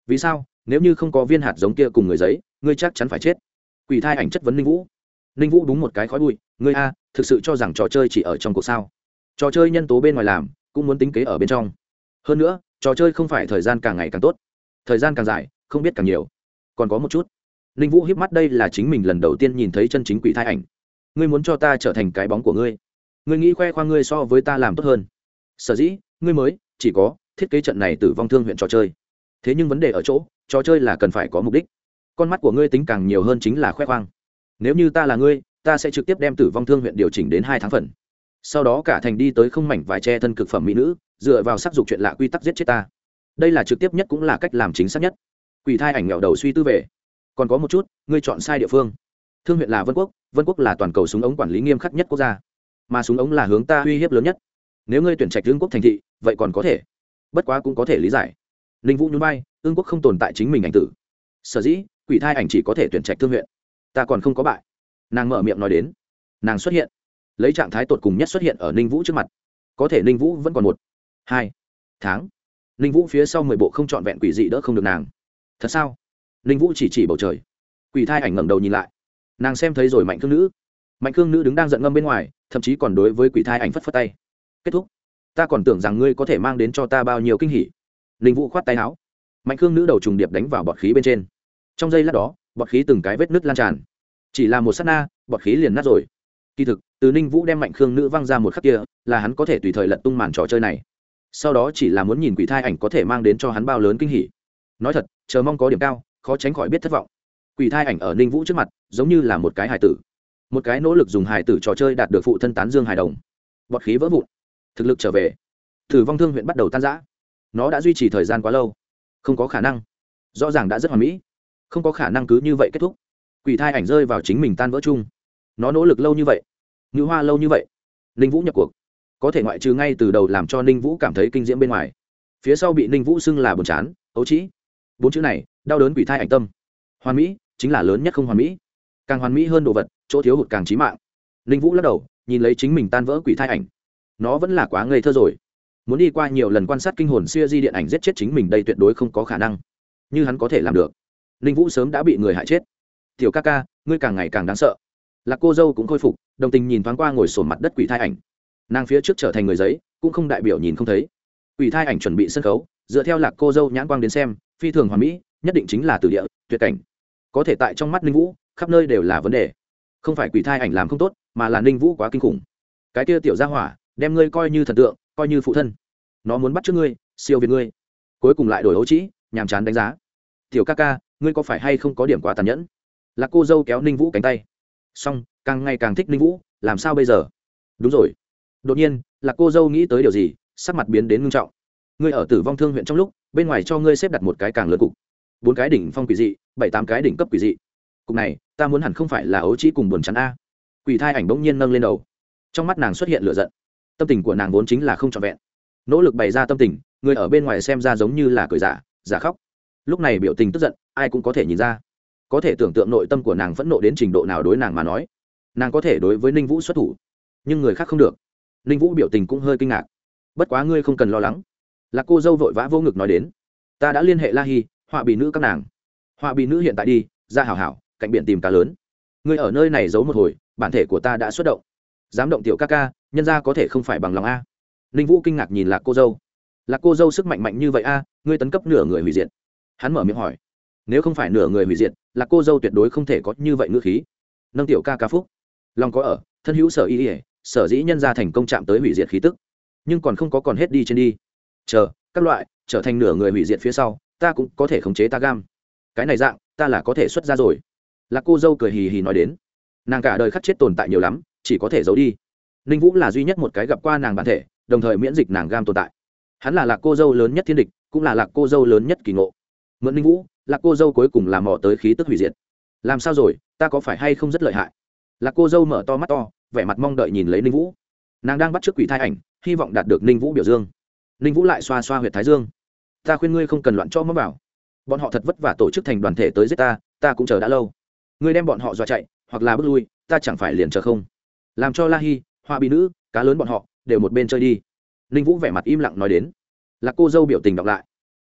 vì sao? Nếu như không có viên hạt giống kia cùng người giấy, ngươi chắc chắn phải chết. Quỷ thai ảnh chất vấn ninh vũ. Ninh vũ đúng một cái khói bụi, ngươi a, thực sự cho rằng trò chơi chỉ ở trong cuộc sao? Trò chơi nhân tố bên ngoài làm, cũng muốn tính kế ở bên trong. Hơn nữa, trò chơi không phải thời gian càng ngày càng tốt. Thời gian càng dài, không biết càng nhiều. Còn có một chút. Ninh vũ hiếp mắt, đây là chính mình lần đầu tiên nhìn thấy chân chính quỷ thai ảnh. Ngươi muốn cho ta trở thành cái bóng của ngươi. Ngươi nghĩ khoe khoang ngươi so với ta làm tốt hơn. Sở dĩ, ngươi mới chỉ có thiết kế trận này tử vong thương huyện trò chơi thế nhưng vấn đề ở chỗ, trò chơi là cần phải có mục đích. Con mắt của ngươi tính càng nhiều hơn chính là khoe khoang. Nếu như ta là ngươi, ta sẽ trực tiếp đem tử vong thương huyện điều chỉnh đến hai tháng phần. Sau đó cả thành đi tới không mảnh vải che thân cực phẩm mỹ nữ, dựa vào sắc dục chuyện lạ quy tắc giết chết ta. Đây là trực tiếp nhất cũng là cách làm chính xác nhất. Quỷ thai ảnh nghèo đầu suy tư về. Còn có một chút, ngươi chọn sai địa phương. Thương huyện là vân quốc vân quốc là toàn cầu súng ống quản lý nghiêm khắc nhất quốc gia. Mà súng ống là hướng ta uy hiếp lớn nhất. Nếu ngươi tuyển trạch vương quốc thành thị, vậy còn có thể. Bất quá cũng có thể lý giải ninh vũ nhún bay ương quốc không tồn tại chính mình ảnh tử. Sở dĩ, quỷ thai ảnh chỉ có thể tuyển trạch thương huyện. Ta còn không có bại. Nàng mở miệng nói đến. Nàng xuất hiện. Lấy trạng thái tột cùng nhất xuất hiện ở ninh vũ trước mặt. Có thể ninh vũ vẫn còn một, hai tháng. Ninh vũ phía sau mười bộ không trọn vẹn quỷ dị đỡ không được nàng. Thật sao? Ninh vũ chỉ chỉ bầu trời. Quỷ thai ảnh ngẩng đầu nhìn lại. Nàng xem thấy rồi mạnh thương nữ. Mạnh thương nữ đứng đang giận ngâm bên ngoài, thậm chí còn đối với quỷ thai ảnh phất phất tay. Kết thúc. Ta còn tưởng rằng ngươi có thể mang đến cho ta bao nhiêu kinh hỉ ninh vũ khoát tay áo. Mạnh khương nữ đầu trùng điệp đánh vào bọt khí bên trên. Trong giây lát đó, bọt khí từng cái vết nứt lan tràn. Chỉ là một s á t na, bọt khí liền nát rồi. Kỳ thực, từ ninh vũ đem mạnh khương nữ văng ra một khắc kia, là hắn có thể tùy thời lật tung màn trò chơi này. Sau đó chỉ là muốn nhìn quỷ thai ảnh có thể mang đến cho hắn bao lớn kinh hỉ. Nói thật, chờ mong có điểm cao, khó tránh khỏi biết thất vọng. Quỷ thai ảnh ở ninh vũ trước mặt, giống như là một cái hài tử. Một cái nỗ lực dùng hài tử trò chơi đạt được phụ thân tán dương hài đồng. Bọt khí vỡ vụn. Thực lực trở về. Thử vong thương huyện bắt đầu tan giã nó đã duy trì thời gian quá lâu. Không có khả năng. Rõ ràng đã rất hoàn mỹ. Không có khả năng cứ như vậy kết thúc. Quỷ thai ảnh rơi vào chính mình tan vỡ chung. Nó nỗ lực lâu như vậy. Ngữ hoa lâu như vậy. Ninh vũ nhập cuộc. Có thể ngoại trừ ngay từ đầu làm cho ninh vũ cảm thấy kinh diễm bên ngoài. Phía sau bị ninh vũ xưng là buồn chán, ấu trĩ. Bốn chữ này, đau đớn quỷ thai ảnh tâm. Hoàn mỹ, chính là lớn nhất không hoàn mỹ. Càng hoàn mỹ hơn đồ vật, chỗ thiếu hụt càng trí mạng. Ninh vũ lắc đầu, nhìn lấy chính mình tan vỡ quỷ thai ảnh. Nó vẫn là quá ngây thơ rồi muốn đi qua nhiều lần quan sát kinh hồn siêu di điện ảnh giết chết chính mình đây tuyệt đối không có khả năng. Như hắn có thể làm được. Ninh vũ sớm đã bị người hại chết. Tiểu ca ca, ngươi càng ngày càng đáng sợ. Là cô dâu cũng khôi phục, đồng tình nhìn thoáng qua ngồi sổn mặt đất quỷ thai ảnh. Nàng phía trước trở thành người giấy, cũng không đại biểu nhìn không thấy. Quỷ thai ảnh chuẩn bị sân khấu, dựa theo lạc cô dâu nhãn quang đến xem, phi thường hoàn mỹ, nhất định chính là từ địa, tuyệt cảnh. Có thể tại trong mắt ninh vũ, khắp nơi đều là vấn đề. Không phải quỷ thai ảnh làm không tốt, mà là ninh vũ quá kinh khủng. Cái kia tiểu gia hỏa, đem ngươi coi như thần tượng coi như phụ thân. Nó muốn bắt trước ngươi, siêu việt ngươi. Cuối cùng lại đổi ấu trĩ, nhàm chán đánh giá. Tiểu ca ca, ngươi có phải hay không có điểm quá tàn nhẫn? Là cô dâu kéo ninh vũ cánh tay. Xong, càng ngày càng thích ninh vũ, làm sao bây giờ? Đúng rồi. Đột nhiên là cô dâu nghĩ tới điều gì, sắc mặt biến đến ngưng trọng. Ngươi ở tử vong thương huyện trong lúc, bên ngoài cho ngươi xếp đặt một cái càng lớn cục. Bốn cái đỉnh phong quỷ dị, bảy tám cái đỉnh cấp quỷ dị. Cục này, ta muốn hẳn không phải là ấu trĩ cùng buồn chắn a. Quỷ thai ảnh bỗng nhiên nâng lên đầu. Trong mắt nàng xuất hiện lửa giận tâm tình của nàng vốn chính là không trọn vẹn. Nỗ lực bày ra tâm tình, người ở bên ngoài xem ra giống như là cười giả giả khóc. Lúc này biểu tình tức giận, ai cũng có thể nhìn ra. Có thể tưởng tượng nội tâm của nàng phẫn nộ đến trình độ nào đối nàng mà nói. Nàng có thể đối với ninh vũ xuất thủ, nhưng người khác không được. Ninh vũ biểu tình cũng hơi kinh ngạc. Bất quá ngươi không cần lo lắng. Là cô dâu vội vã vô ngực nói đến. Ta đã liên hệ la hi, họa bị nữ các nàng. Họa bị nữ hiện tại đi, ra hảo hảo, cạnh biển tìm cá lớn. Ngươi ở nơi này giấu một hồi, bản thể của ta đã xuất động dám động tiểu ca ca, nhân ra có thể không phải bằng lòng a. Ninh vũ kinh ngạc nhìn lạc cô dâu. Lạc cô dâu sức mạnh mạnh như vậy a, ngươi tấn cấp nửa người hủy diệt. Hắn mở miệng hỏi. Nếu không phải nửa người hủy diệt, lạc cô dâu tuyệt đối không thể có như vậy ngữ khí. Nâng tiểu ca ca phúc. Lòng có ở, thân hữu sở y ỉa sở dĩ nhân ra thành công chạm tới hủy diệt khí tức. Nhưng còn không có còn hết đi trên đi. Chờ, các loại, trở thành nửa người hủy diệt phía sau, ta cũng có thể khống chế ta gam. Cái này dạng, ta là có thể xuất ra rồi. Lạc cô dâu cười hì hì nói đến. Nàng cả đời khắc chết tồn tại nhiều lắm chỉ có thể giấu đi. Ninh vũ là duy nhất một cái gặp qua nàng bản thể, đồng thời miễn dịch nàng gam tồn tại. Hắn là lạc cô dâu lớn nhất thiên địch, cũng là lạc cô dâu lớn nhất kỳ ngộ. Mượn ninh vũ, lạc cô dâu cuối cùng làm mò tới khí tức hủy diệt. Làm sao rồi, ta có phải hay không rất lợi hại? Lạc cô dâu mở to mắt to, vẻ mặt mong đợi nhìn lấy ninh vũ. Nàng đang bắt t r ư ớ c quỷ thai ảnh, hy vọng đạt được ninh vũ biểu dương. Ninh vũ lại xoa xoa h u y ệ t thái dương. Ta khuyên ngươi không cần loạn cho mất vào bọn họ thật vất vả tổ chức thành đoàn thể tới giết ta ta cũng chờ đã lâu. Ngươi đem bọn họ dọa chạy, hoặc là bước lui, ta chẳng phải liền chờ không? Làm cho la hi, hoa bị nữ, cá lớn bọn họ, đều một bên chơi đi. Ninh vũ vẻ mặt im lặng nói đến. Là cô dâu biểu tình đọc lại.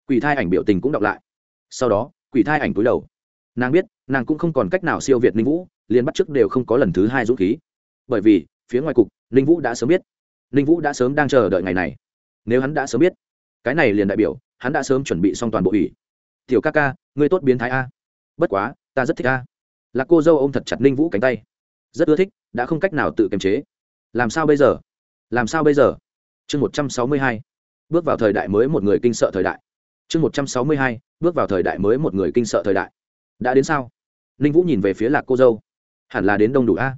Quỷ thai ảnh biểu tình cũng đọc lại. Sau đó, quỷ thai ảnh túi đầu. Nàng biết, nàng cũng không còn cách nào siêu việt ninh vũ, liền bắt trước đều không có lần thứ hai dũng khí. Bởi vì, phía ngoài cục, ninh vũ đã sớm biết. Ninh vũ đã sớm đang chờ đợi ngày này. Nếu hắn đã sớm biết, cái này liền đại biểu, hắn đã sớm chuẩn bị xong toàn bộ ủy. Tiểu ca ca, ngươi tốt biến thái a. Bất quá, ta rất thích a. Là cô dâu ô m thật chặt ninh vũ cánh tay rất ưa thích, đã không cách nào tự kiềm chế. Làm sao bây giờ? Làm sao bây giờ? Chương một trăm sáu mươi hai. Bước vào thời đại mới một người kinh sợ thời đại. Chương một trăm sáu mươi hai. Bước vào thời đại mới một người kinh sợ thời đại. Đã đến sao? Ninh vũ nhìn về phía lạc cô dâu. Hẳn là đến đông đủ a.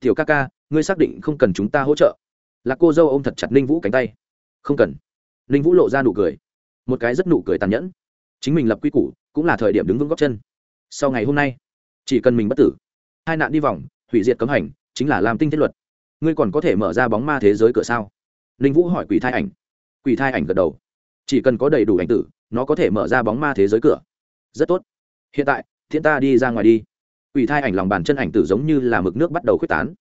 Tiểu ca ca, ngươi xác định không cần chúng ta hỗ trợ. Lạc cô dâu ô m thật chặt ninh vũ cánh tay. Không cần. Ninh vũ lộ ra nụ cười. Một cái rất nụ cười tàn nhẫn. Chính mình lập quy củ, cũng là thời điểm đứng vững góc chân. Sau ngày hôm nay, chỉ cần mình bất tử, hai nạn đi vòng hủy diệt cấm hành chính là làm tinh thiết luật ngươi còn có thể mở ra bóng ma thế giới cửa sao ninh vũ hỏi quỷ thai ảnh quỷ thai ảnh gật đầu chỉ cần có đầy đủ ảnh tử nó có thể mở ra bóng ma thế giới cửa rất tốt hiện tại thiên ta đi ra ngoài đi Quỷ thai ảnh lòng bàn chân ảnh tử giống như là mực nước bắt đầu khuếch tán.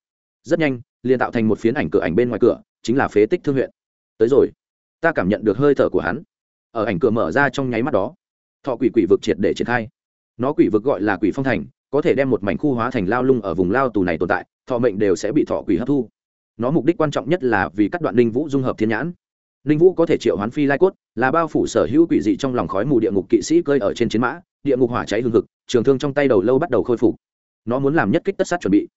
Rất nhanh, liền tạo thành một phiến ảnh cửa ảnh bên ngoài cửa, chính là phế tích thương huyện. Tới rồi, ta cảm nhận được hơi thở của hắn. Ở ảnh cửa mở ra trong nháy mắt đó, thọ quỷ quỷ vực triệt để triển khai. Nó quỷ vực gọi là quỷ phong thành, có thể đem một mảnh khu hóa thành lao lung ở vùng lao tù này tồn tại, thọ mệnh đều sẽ bị thọ quỷ hấp thu. Nó mục đích quan trọng nhất là vì các đoạn linh vũ dung hợp thiên nhãn. Linh vũ có thể triệu hoán phi lai cốt, là bao phủ sở hữu quỷ dị trong lòng khói mù địa ngục kỵ sĩ cơi ở trên chiến mã, địa ngục hỏa cháy hương thực trường thương trong tay đầu lâu bắt đầu khôi phục. Nó muốn làm nhất kích tất sát chuẩn bị.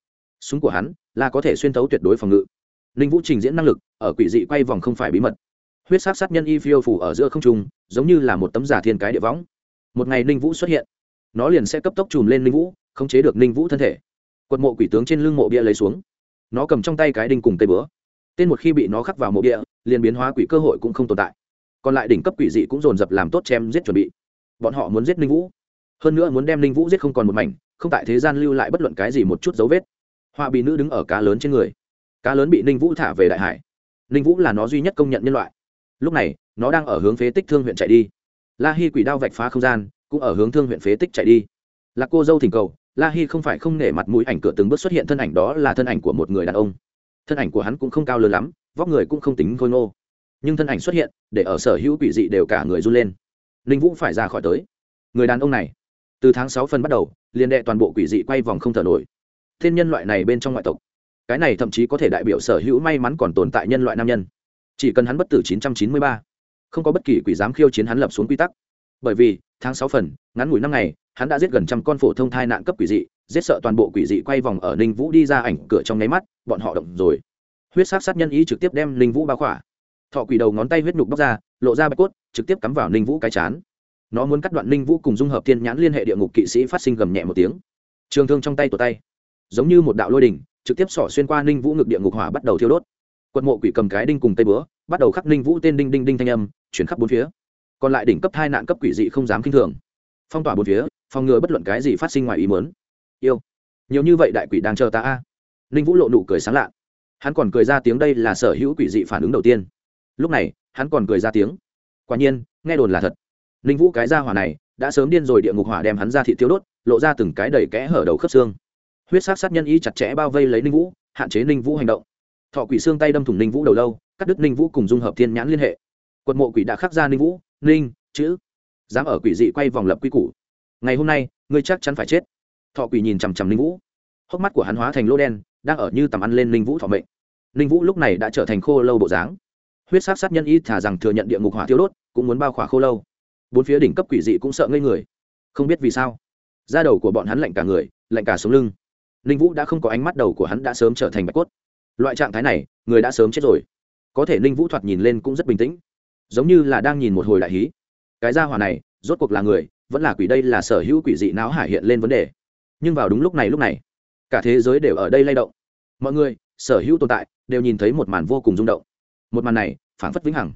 Súng của hắn là có thể xuyên thấu tuyệt đối phòng ngự. Ninh vũ trình diễn năng lực ở quỷ dị quay vòng không phải bí mật. Huyết sát sát nhân y phiêu phủ ở giữa không trung giống như là một tấm giả thiên cái địa võng. Một ngày ninh vũ xuất hiện nó liền sẽ cấp tốc chùm lên ninh vũ khống chế được ninh vũ thân thể. Quật mộ quỷ tướng trên lưng mộ bia lấy xuống. Nó cầm trong tay cái đinh cùng cây bữa tên một khi bị nó khắc vào mộ bia, liền biến hóa quỷ cơ hội cũng không tồn tại. Còn lại đỉnh cấp quỷ dị cũng dồn dập làm tốt chém giết chuẩn bị. Bọn họ muốn giết ninh vũ. Hơn nữa muốn đem ninh vũ giết không còn một mảnh, không tại thế gian lưu lại bất luận cái gì một chút dấu vết. Họa bị nữ đứng ở cá lớn trên người. Cá lớn bị ninh vũ thả về đại hải. Ninh vũ là nó duy nhất công nhận nhân loại. Lúc này, nó đang ở hướng phế tích thương huyện chạy đi. La hi quỷ đao vạch phá không gian, cũng ở hướng thương huyện phế tích chạy đi. Là cô dâu thỉnh cầu la hi không phải không nể mặt mũi ảnh cửa từng bước xuất hiện thân ảnh đó là thân ảnh của một người đàn ông. Thân ảnh của hắn cũng không cao lớn lắm vóc người cũng không tính khôi ngô. Nhưng thân ảnh xuất hiện để ở sở hữu quỷ dị đều cả người run lên. Ninh vũ phải ra khỏi tới. Người đàn ông này từ tháng sáu phân bắt đầu liền đệ toàn bộ quỷ dị quay vòng không thở nổi. Thiên nhân loại này bên trong ngoại tộc cái này thậm chí có thể đại biểu sở hữu may mắn còn tồn tại nhân loại nam nhân. Chỉ cần hắn bất tử 993, không có bất kỳ quỷ dám khiêu chiến hắn lập xuống quy tắc. Bởi vì tháng sáu phần, ngắn ngủi năm ngày, hắn đã giết gần trăm con phổ thông thai nạn cấp quỷ dị, giết sợ toàn bộ quỷ dị quay vòng ở ninh vũ đi ra ảnh cửa trong nháy mắt, bọn họ động rồi. Huyết sát sát nhân ý trực tiếp đem ninh vũ bao khỏa. Thọ quỷ đầu ngón tay huyết nhục bóc ra, lộ ra bạch cốt, trực tiếp cắm vào ninh vũ cái chán. Nó muốn cắt đoạn ninh vũ cùng dung hợp thiên nhãn liên hệ địa ngục kỵ sĩ phát sinh gầm nhẹ một tiếng. Trường thương trong tay tổ tay, giống như một đạo lôi đình trực tiếp xỏ xuyên qua ninh vũ ngực địa ngục hỏa bắt đầu thiêu đốt. Quật mộ quỷ cầm cái đinh cùng tay búa, bắt đầu khắc ninh vũ tên đinh đinh đinh thanh âm, chuyển khắp bốn phía còn lại đỉnh cấp hai nạn cấp quỷ dị không dám kinh thường. Phong tỏa bốn phía, phòng ngừa bất luận cái gì phát sinh ngoài ý mớn yêu. Nhiều như vậy đại quỷ đang chờ ta a. Ninh vũ lộ nụ cười sáng lạ. Hắn còn cười ra tiếng đây là sở hữu quỷ dị phản ứng đầu tiên. Lúc này, hắn còn cười ra tiếng. Quả nhiên, nghe đồn là thật. Ninh vũ cái ra hỏa này, đã sớm điên rồi địa ngục hỏa đem hắn ra thị tiêu đốt, lộ ra từng cái đầy kẽ hở đầu khớp xương. Huyết sát sát nhân y chặt chẽ bao vây lấy ninh vũ, hạn chế ninh vũ hành động. Thọ quỷ xương tay đâm thủng ninh vũ đầu lâu, cắt đứt ninh vũ cùng dung hợp thiên nhãn liên hệ. Quật mộ quỷ đã khắc ra ninh vũ ninh, chữ. Dám ở quỷ dị quay vòng lập quy củ. Ngày hôm nay, ngươi chắc chắn phải chết. Thọ quỷ nhìn chằm chằm ninh vũ. Hốc mắt của hắn hóa thành lô đen, đang ở như tầm ăn lên ninh vũ thọ mệnh. Ninh vũ lúc này đã trở thành khô lâu bộ dáng. Huyết sát sát nhân y thả rằng thừa nhận địa ngục hỏa thiêu đốt, cũng muốn bao khỏa khô lâu. Bốn phía đỉnh cấp quỷ dị cũng sợ ngây người. Không biết vì sao, da đầu của bọn hắn lạnh cả người, lạnh cả sống lưng. Ninh vũ đã không có ánh mắt đầu của hắn đã sớm trở thành bạch cốt. Loại trạng thái này, người đã sớm chết rồi. Có thể ninh vũ thoạt nhìn lên cũng rất bình tĩnh giống như là đang nhìn một hồi đại hí. Cái gia hỏa này, rốt cuộc là người, vẫn là quỷ đây là sở hữu quỷ dị não hải hiện lên vấn đề. Nhưng vào đúng lúc này lúc này, cả thế giới đều ở đây lay động. Mọi người, sở hữu tồn tại, đều nhìn thấy một màn vô cùng rung động. Một màn này, phảng phất vĩnh hằng.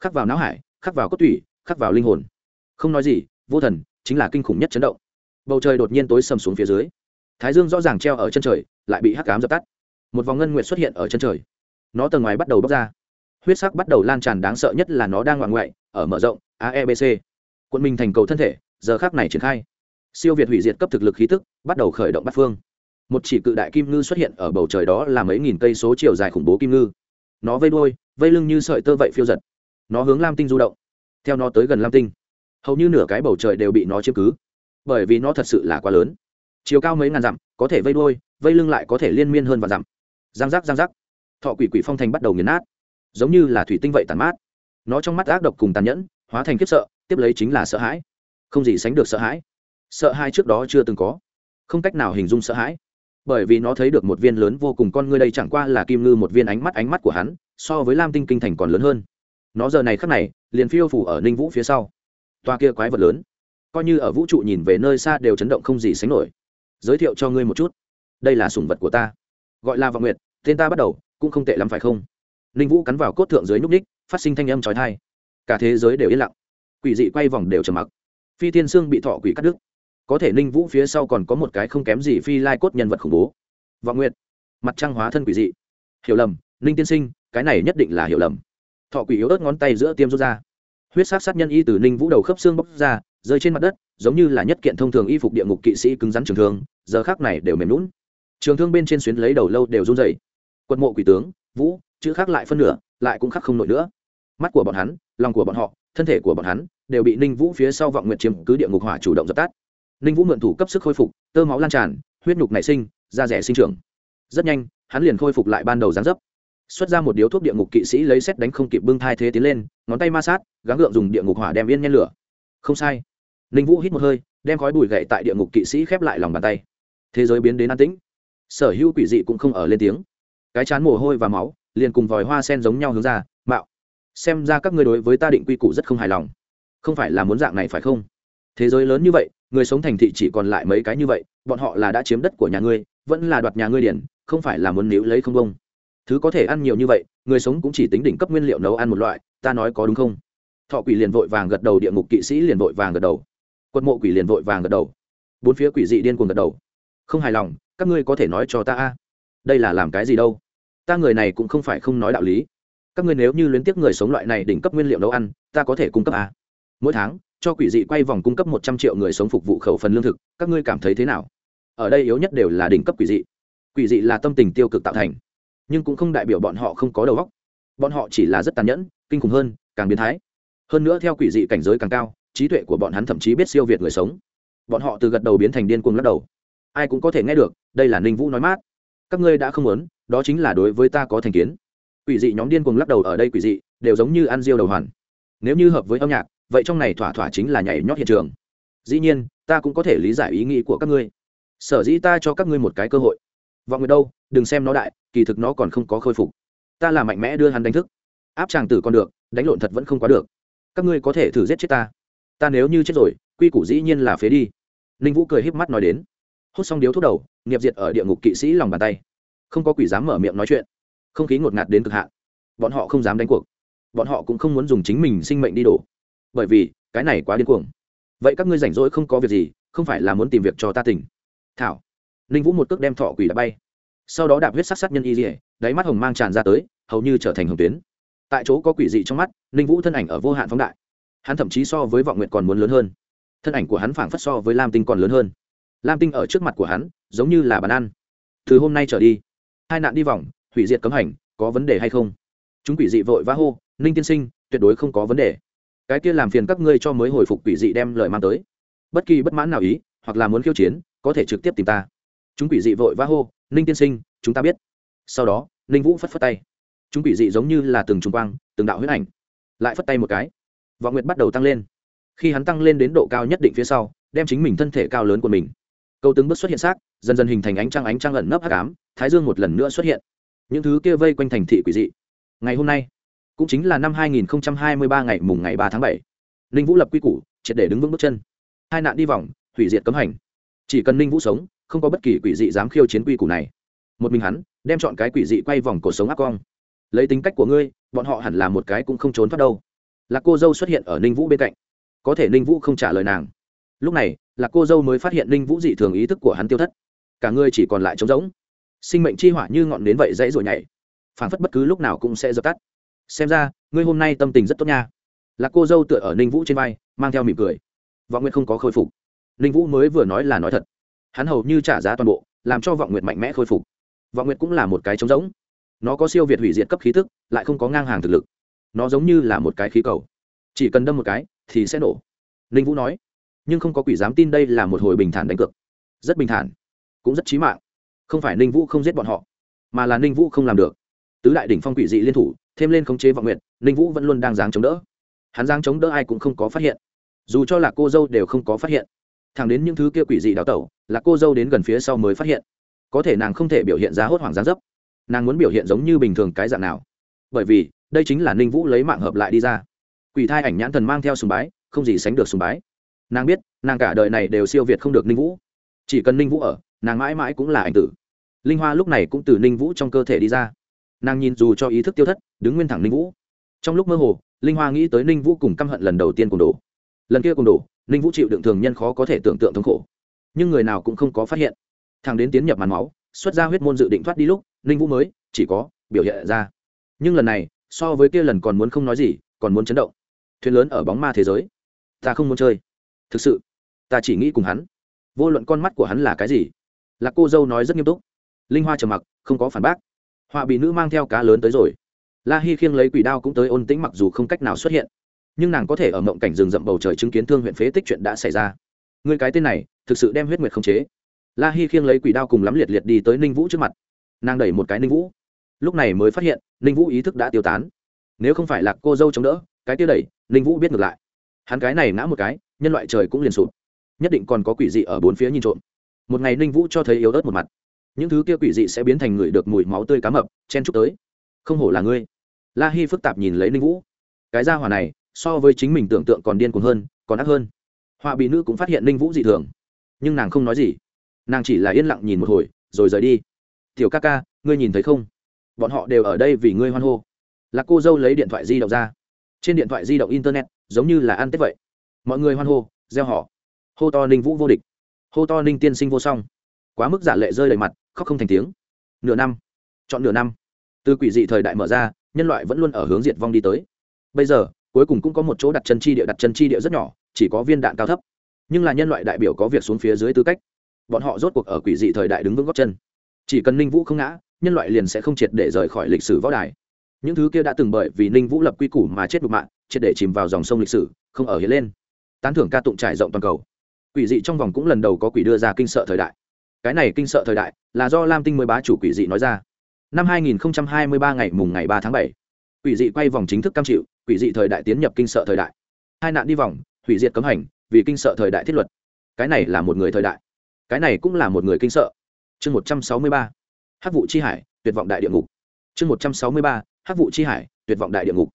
Khắc vào não hải, khắc vào cốt tủy, khắc vào linh hồn. Không nói gì, vô thần, chính là kinh khủng nhất chấn động. Bầu trời đột nhiên tối sầm xuống phía dưới. Thái dương rõ ràng treo ở chân trời, lại bị hắc cám dập tắt. Một vòng ngân nguyệt xuất hiện ở chân trời. Nó tầng ngoài bắt đầu bốc ra huyết sắc bắt đầu lan tràn đáng sợ nhất là nó đang ngoạn ngoại, ở mở rộng aebc quận mình thành cầu thân thể, giờ khác này triển khai. Siêu việt hủy diệt cấp thực lực khí tức, bắt đầu khởi động bắt phương. Một chỉ cự đại kim ngư xuất hiện ở bầu trời đó là mấy nghìn cây số chiều dài khủng bố kim ngư. Nó vây đuôi, vây lưng như sợi tơ vậy phiêu giật. Nó hướng lam tinh du động. Theo nó tới gần lam tinh, hầu như nửa cái bầu trời đều bị nó chiếm cứ. Bởi vì nó thật sự là quá lớn. Chiều cao mấy ngàn dặm, có thể vây đuôi, vây lưng lại có thể liên miên hơn và dặm. Giang giác giang giác. Thọ quỷ quỷ phong thành bắt đầu nghiền nát giống như là thủy tinh vậy tàn mát. Nó trong mắt ác độc cùng tàn nhẫn, hóa thành khiếp sợ, tiếp lấy chính là sợ hãi. Không gì sánh được sợ hãi. Sợ hãi trước đó chưa từng có. Không cách nào hình dung sợ hãi. Bởi vì nó thấy được một viên lớn vô cùng con ngươi đây chẳng qua là kim ngư một viên ánh mắt ánh mắt của hắn so với lam tinh kinh thành còn lớn hơn. Nó giờ này khắc này, liền phiêu phủ ở ninh vũ phía sau. Toa kia quái vật lớn, coi như ở vũ trụ nhìn về nơi xa đều chấn động không gì sánh nổi. Giới thiệu cho ngươi một chút. Đây là sủng vật của ta. Gọi là vọng nguyệt, tên ta bắt đầu, cũng không tệ lắm phải không? Ninh vũ cắn vào cốt thượng dưới nhúc ních phát sinh thanh âm trói thai cả thế giới đều yên lặng. Quỷ dị quay vòng đều trầm mặc. Phi thiên sương bị thọ quỷ cắt đứt. Có thể ninh vũ phía sau còn có một cái không kém gì phi lai cốt nhân vật khủng bố. Vọng nguyệt, mặt trăng hóa thân quỷ dị. Hiểu lầm ninh tiên sinh, cái này nhất định là hiểu lầm. Thọ quỷ yếu ớt ngón tay giữa tiêm rút ra. Huyết sát sát nhân y từ ninh vũ đầu khớp xương bốc ra, rơi trên mặt đất, giống như là nhất kiện thông thường y phục địa ngục kỵ sĩ cứng rắn trường thương, giờ khác này đều mềm lún trường thương bên trên xuyến lấy đầu lâu đều run dày quật mộ quỷ tướng, vũ chữ khác lại phân nửa, lại cũng khắc không nổi nữa. Mắt của bọn hắn, lòng của bọn họ, thân thể của bọn hắn đều bị ninh vũ phía sau vọng nguyện chiếm cứ địa ngục hỏa chủ động dập tắt. Ninh vũ mượn thủ cấp sức khôi phục, tơ máu lan tràn, huyết nhục nảy sinh, da rẻ sinh trưởng. Rất nhanh, hắn liền khôi phục lại ban đầu dáng dấp. Xuất ra một điếu thuốc địa ngục kỵ sĩ lấy xét đánh không kịp bưng thai thế tiến lên, ngón tay ma sát, gắng gượng dùng địa ngục hỏa đem yên nhen lửa. Không sai. Ninh vũ hít một hơi, đem khói bùi gậy tại địa ngục kỵ sĩ khép lại lòng bàn tay. Thế giới biến đến an tĩnh. Sở hữu quỷ dị cũng không ở lên tiếng. Cái chán mồ hôi và máu liền cùng vòi hoa sen giống nhau hướng ra, mạo, xem ra các ngươi đối với ta định quy củ rất không hài lòng. Không phải là muốn dạng này phải không? Thế giới lớn như vậy, người sống thành thị chỉ còn lại mấy cái như vậy, bọn họ là đã chiếm đất của nhà ngươi, vẫn là đoạt nhà ngươi điển, không phải là muốn níu lấy không bông. Thứ có thể ăn nhiều như vậy, người sống cũng chỉ tính đỉnh cấp nguyên liệu nấu ăn một loại, ta nói có đúng không? Thọ quỷ liền vội vàng gật đầu, địa ngục kỵ sĩ liền vội vàng gật đầu. Quật mộ quỷ liền vội vàng gật đầu. Bốn phía quỷ dị điên cuồng gật đầu. Không hài lòng, các ngươi có thể nói cho ta a. Đây là làm cái gì đâu? Ta người này cũng không phải không nói đạo lý. Các ngươi nếu như luyến tiếc người sống loại này đỉnh cấp nguyên liệu nấu ăn, ta có thể cung cấp à? mỗi tháng, cho quỷ dị quay vòng cung cấp một trăm triệu người sống phục vụ khẩu phần lương thực, các ngươi cảm thấy thế nào? Ở đây yếu nhất đều là đỉnh cấp quỷ dị. Quỷ dị là tâm tình tiêu cực tạo thành, nhưng cũng không đại biểu bọn họ không có đầu óc. Bọn họ chỉ là rất tàn nhẫn, kinh khủng hơn, càng biến thái. Hơn nữa theo quỷ dị cảnh giới càng cao, trí tuệ của bọn hắn thậm chí biết siêu việt người sống. Bọn họ từ gật đầu biến thành điên cuồng lắc đầu. Ai cũng có thể nghe được, đây là ninh vũ nói mát các ngươi đã không muốn, đó chính là đối với ta có thành kiến. Quỷ dị nhóm điên cuồng lắc đầu ở đây quỷ dị, đều giống như ăn diêu đầu hoàn. Nếu như hợp với âm nhạc, vậy trong này thỏa thỏa chính là nhảy nhót hiện trường. Dĩ nhiên, ta cũng có thể lý giải ý nghĩ của các ngươi. Sở dĩ ta cho các ngươi một cái cơ hội. Vọng người đâu, đừng xem nó đại, kỳ thực nó còn không có khôi phục. Ta là mạnh mẽ đưa hắn đánh thức. Áp tràng tử còn được, đánh lộn thật vẫn không quá được. Các ngươi có thể thử giết chết ta. Ta nếu như chết rồi, quy củ dĩ nhiên là phế đi. Ninh vũ cười híp mắt nói đến hút xong điếu thuốc đầu, nghiệp diệt ở địa ngục kỵ sĩ lòng bàn tay. Không có quỷ dám mở miệng nói chuyện. Không khí ngột ngạt đến cực hạn. Bọn họ không dám đánh cuộc. Bọn họ cũng không muốn dùng chính mình sinh mệnh đi đổ. Bởi vì, cái này quá điên cuồng. Vậy các ngươi rảnh rỗi không có việc gì, không phải là muốn tìm việc cho ta tỉnh. Thảo. Ninh vũ một cước đem thọ quỷ đã bay. Sau đó đạp huyết sắc sắc nhân y dỉa đáy mắt hồng mang tràn ra tới, hầu như trở thành hồng tuyến. Tại chỗ có quỷ dị trong mắt, ninh vũ thân ảnh ở vô hạn phóng đại. Hắn thậm chí so với vọng nguyện còn muốn lớn hơn. Thân ảnh của hắn phảng phất so với lam tinh còn lớn hơn lam tinh ở trước mặt của hắn, giống như là bàn ăn. Từ hôm nay trở đi, hai nạn đi vòng, hủy diệt cấm hành, có vấn đề hay không? Chúng quỷ dị vội vã hô, ninh tiên sinh, tuyệt đối không có vấn đề. Cái kia làm phiền các ngươi cho mới hồi phục quỷ dị đem lời mang tới. Bất kỳ bất mãn nào ý, hoặc là muốn khiêu chiến, có thể trực tiếp tìm ta. Chúng quỷ dị vội vã hô, ninh tiên sinh, chúng ta biết. Sau đó, ninh vũ phất phất tay. Chúng quỷ dị giống như là từng trùng quang, từng đạo huyết ảnh, lại phất tay một cái. Vọng nguyệt bắt đầu tăng lên. Khi hắn tăng lên đến độ cao nhất định phía sau, đem chính mình thân thể cao lớn của mình câu tướng bước xuất hiện xác dần dần hình thành ánh trăng ánh trăng ẩn nấp hắc ám thái dương một lần nữa xuất hiện những thứ kia vây quanh thành thị quỷ dị ngày hôm nay cũng chính là năm 2023 ngày mùng ngày 3 tháng 7. Ninh Vũ lập quy củ, triệt để đứng vững bước chân. Hai nạn đi vòng, hủy diệt cấm hành. Chỉ cần Ninh Vũ sống, không có bất kỳ quỷ dị dám khiêu chiến quy củ này. Một mình hắn, đem chọn cái quỷ dị quay vòng cổ sống áp cong. Lấy tính cách của ngươi, bọn họ hẳn là một cái cũng không trốn thoát đâu. Lạc Cô dâu xuất hiện ở Ninh Vũ bên cạnh. Có thể Ninh Vũ không trả lời nàng. Lúc này, là Cô dâu mới phát hiện Linh Vũ dị thường ý thức của hắn tiêu thất. Cả người chỉ còn lại trống rỗng. Sinh mệnh chi hỏa như ngọn nến vậy dãy rồi nhảy. phảng phất bất cứ lúc nào cũng sẽ dập tắt. Xem ra, ngươi hôm nay tâm tình rất tốt nha. Là cô dâu tựa ở ninh vũ trên vai, mang theo mỉm cười. Vọng nguyệt không có khôi phục. Ninh vũ mới vừa nói là nói thật. Hắn hầu như trả giá toàn bộ, làm cho vọng nguyệt mạnh mẽ khôi phục. Vọng nguyệt cũng là một cái trống rỗng. Nó có siêu việt hủy diệt cấp khí thức lại không có ngang hàng thực lực. Nó giống như là một cái khí cầu. Chỉ cần đâm một cái, thì sẽ nổ. Ninh vũ nói nhưng không có quỷ dám tin đây là một hồi bình thản đánh cược. Rất bình thản, cũng rất trí mạng. Không phải ninh vũ không giết bọn họ, mà là ninh vũ không làm được. Tứ đại đỉnh phong quỷ dị liên thủ, thêm lên khống chế vọng nguyện ninh vũ vẫn luôn đang dáng chống đỡ. Hắn dáng chống đỡ ai cũng không có phát hiện. Dù cho là cô dâu đều không có phát hiện. Thẳng đến những thứ kia quỷ dị đào tẩu là cô dâu đến gần phía sau mới phát hiện. Có thể nàng không thể biểu hiện ra hốt hoảng gián dấp. Nàng muốn biểu hiện giống như bình thường cái dạng nào. Bởi vì, đây chính là ninh vũ lấy mạng hợp lại đi ra. Quỷ thai ảnh nhãn thần mang theo sùng bái, không gì sánh được sùng bái nàng biết, nàng cả đời này đều siêu việt không được ninh vũ. Chỉ cần ninh vũ ở, nàng mãi mãi cũng là ảnh tử. Linh hoa lúc này cũng từ ninh vũ trong cơ thể đi ra. Nàng nhìn dù cho ý thức tiêu thất, đứng nguyên thẳng ninh vũ. Trong lúc mơ hồ, linh hoa nghĩ tới ninh vũ cùng căm hận lần đầu tiên cùng đổ. Lần kia cùng đổ, ninh vũ chịu đựng thường nhân khó có thể tưởng tượng thống khổ. Nhưng người nào cũng không có phát hiện. Thằng đến tiến nhập màn máu, xuất ra huyết môn dự định thoát đi lúc, ninh vũ mới, chỉ có, biểu hiện ra. Nhưng lần này, so với kia lần còn muốn không nói gì, còn muốn chấn động. Thuyền lớn ở bóng ma thế giới. Ta không muốn chơi thực sự, ta chỉ nghĩ cùng hắn. Vô luận con mắt của hắn là cái gì là cô dâu nói rất nghiêm túc. Linh hoa trầm mặc, không có phản bác. Họa bị nữ mang theo cá lớn tới rồi. La hi khiêng lấy quỷ đao cũng tới ôn tĩnh mặc dù không cách nào xuất hiện. Nhưng nàng có thể ở mộng cảnh rừng rậm bầu trời chứng kiến thương huyện phế tích chuyện đã xảy ra. Người cái tên này, thực sự đem huyết nguyệt không chế. La hi khiêng lấy quỷ đao cùng lắm liệt liệt đi tới ninh vũ trước mặt. Nàng đẩy một cái ninh vũ. Lúc này mới phát hiện, ninh vũ ý thức đã tiêu tán. Nếu không phải là cô dâu chống đỡ, cái tiêu đẩy, ninh vũ biết ngược lại. Hắn cái này ngã một cái nhân loại trời cũng liền sụp. Nhất định còn có quỷ dị ở bốn phía nhìn trộm. Một ngày ninh vũ cho thấy yếu ớt một mặt. Những thứ kia quỷ dị sẽ biến thành người được mùi máu tươi cá mập, chen chúc tới. Không hổ là ngươi. La hi phức tạp nhìn lấy ninh vũ. Cái gia hỏa này, so với chính mình tưởng tượng còn điên cuồng hơn, còn ác hơn. Họa bị nữ cũng phát hiện ninh vũ dị thường. Nhưng nàng không nói gì. Nàng chỉ là yên lặng nhìn một hồi, rồi rời đi. Tiểu ca ca, ngươi nhìn thấy không? Bọn họ đều ở đây vì ngươi hoan hô. Là cô dâu lấy điện thoại di động ra. Trên điện thoại di động internet, giống như là ăn tết vậy mọi người hoan hô, gieo họ. Hô to ninh vũ vô địch. Hô to ninh tiên sinh vô song. Quá mức giả lệ rơi đầy mặt, khóc không thành tiếng. Nửa năm. Chọn nửa năm. Từ quỷ dị thời đại mở ra, nhân loại vẫn luôn ở hướng diệt vong đi tới. Bây giờ, cuối cùng cũng có một chỗ đặt chân chi địa, đặt chân chi địa rất nhỏ, chỉ có viên đạn cao thấp. Nhưng là nhân loại đại biểu có việc xuống phía dưới tư cách. Bọn họ rốt cuộc ở quỷ dị thời đại đứng vững góc chân. Chỉ cần ninh vũ không ngã, nhân loại liền sẽ không triệt để rời khỏi lịch sử võ đài. Những thứ kia đã từng bởi vì ninh vũ lập quy củ mà chết đục mạng, triệt để chìm vào dòng sông lịch sử, không ở hiện lên tán thưởng ca tụng trải rộng toàn cầu. Quỷ dị trong vòng cũng lần đầu có quỷ đưa ra kinh sợ thời đại. Cái này kinh sợ thời đại là do lam tinh mới bá chủ quỷ dị nói ra. Năm 2023 ngày mùng ngày 3 tháng 7, quỷ dị quay vòng chính thức cam chịu quỷ dị thời đại tiến nhập kinh sợ thời đại. Hai nạn đi vòng hủy diệt cấm hành vì kinh sợ thời đại thiết luật. Cái này là một người thời đại. Cái này cũng là một người kinh sợ. Chương 163, hắc vụ chi hải tuyệt vọng đại địa ngục. Chương 163, hắc vụ chi hải tuyệt vọng đại địa ngục.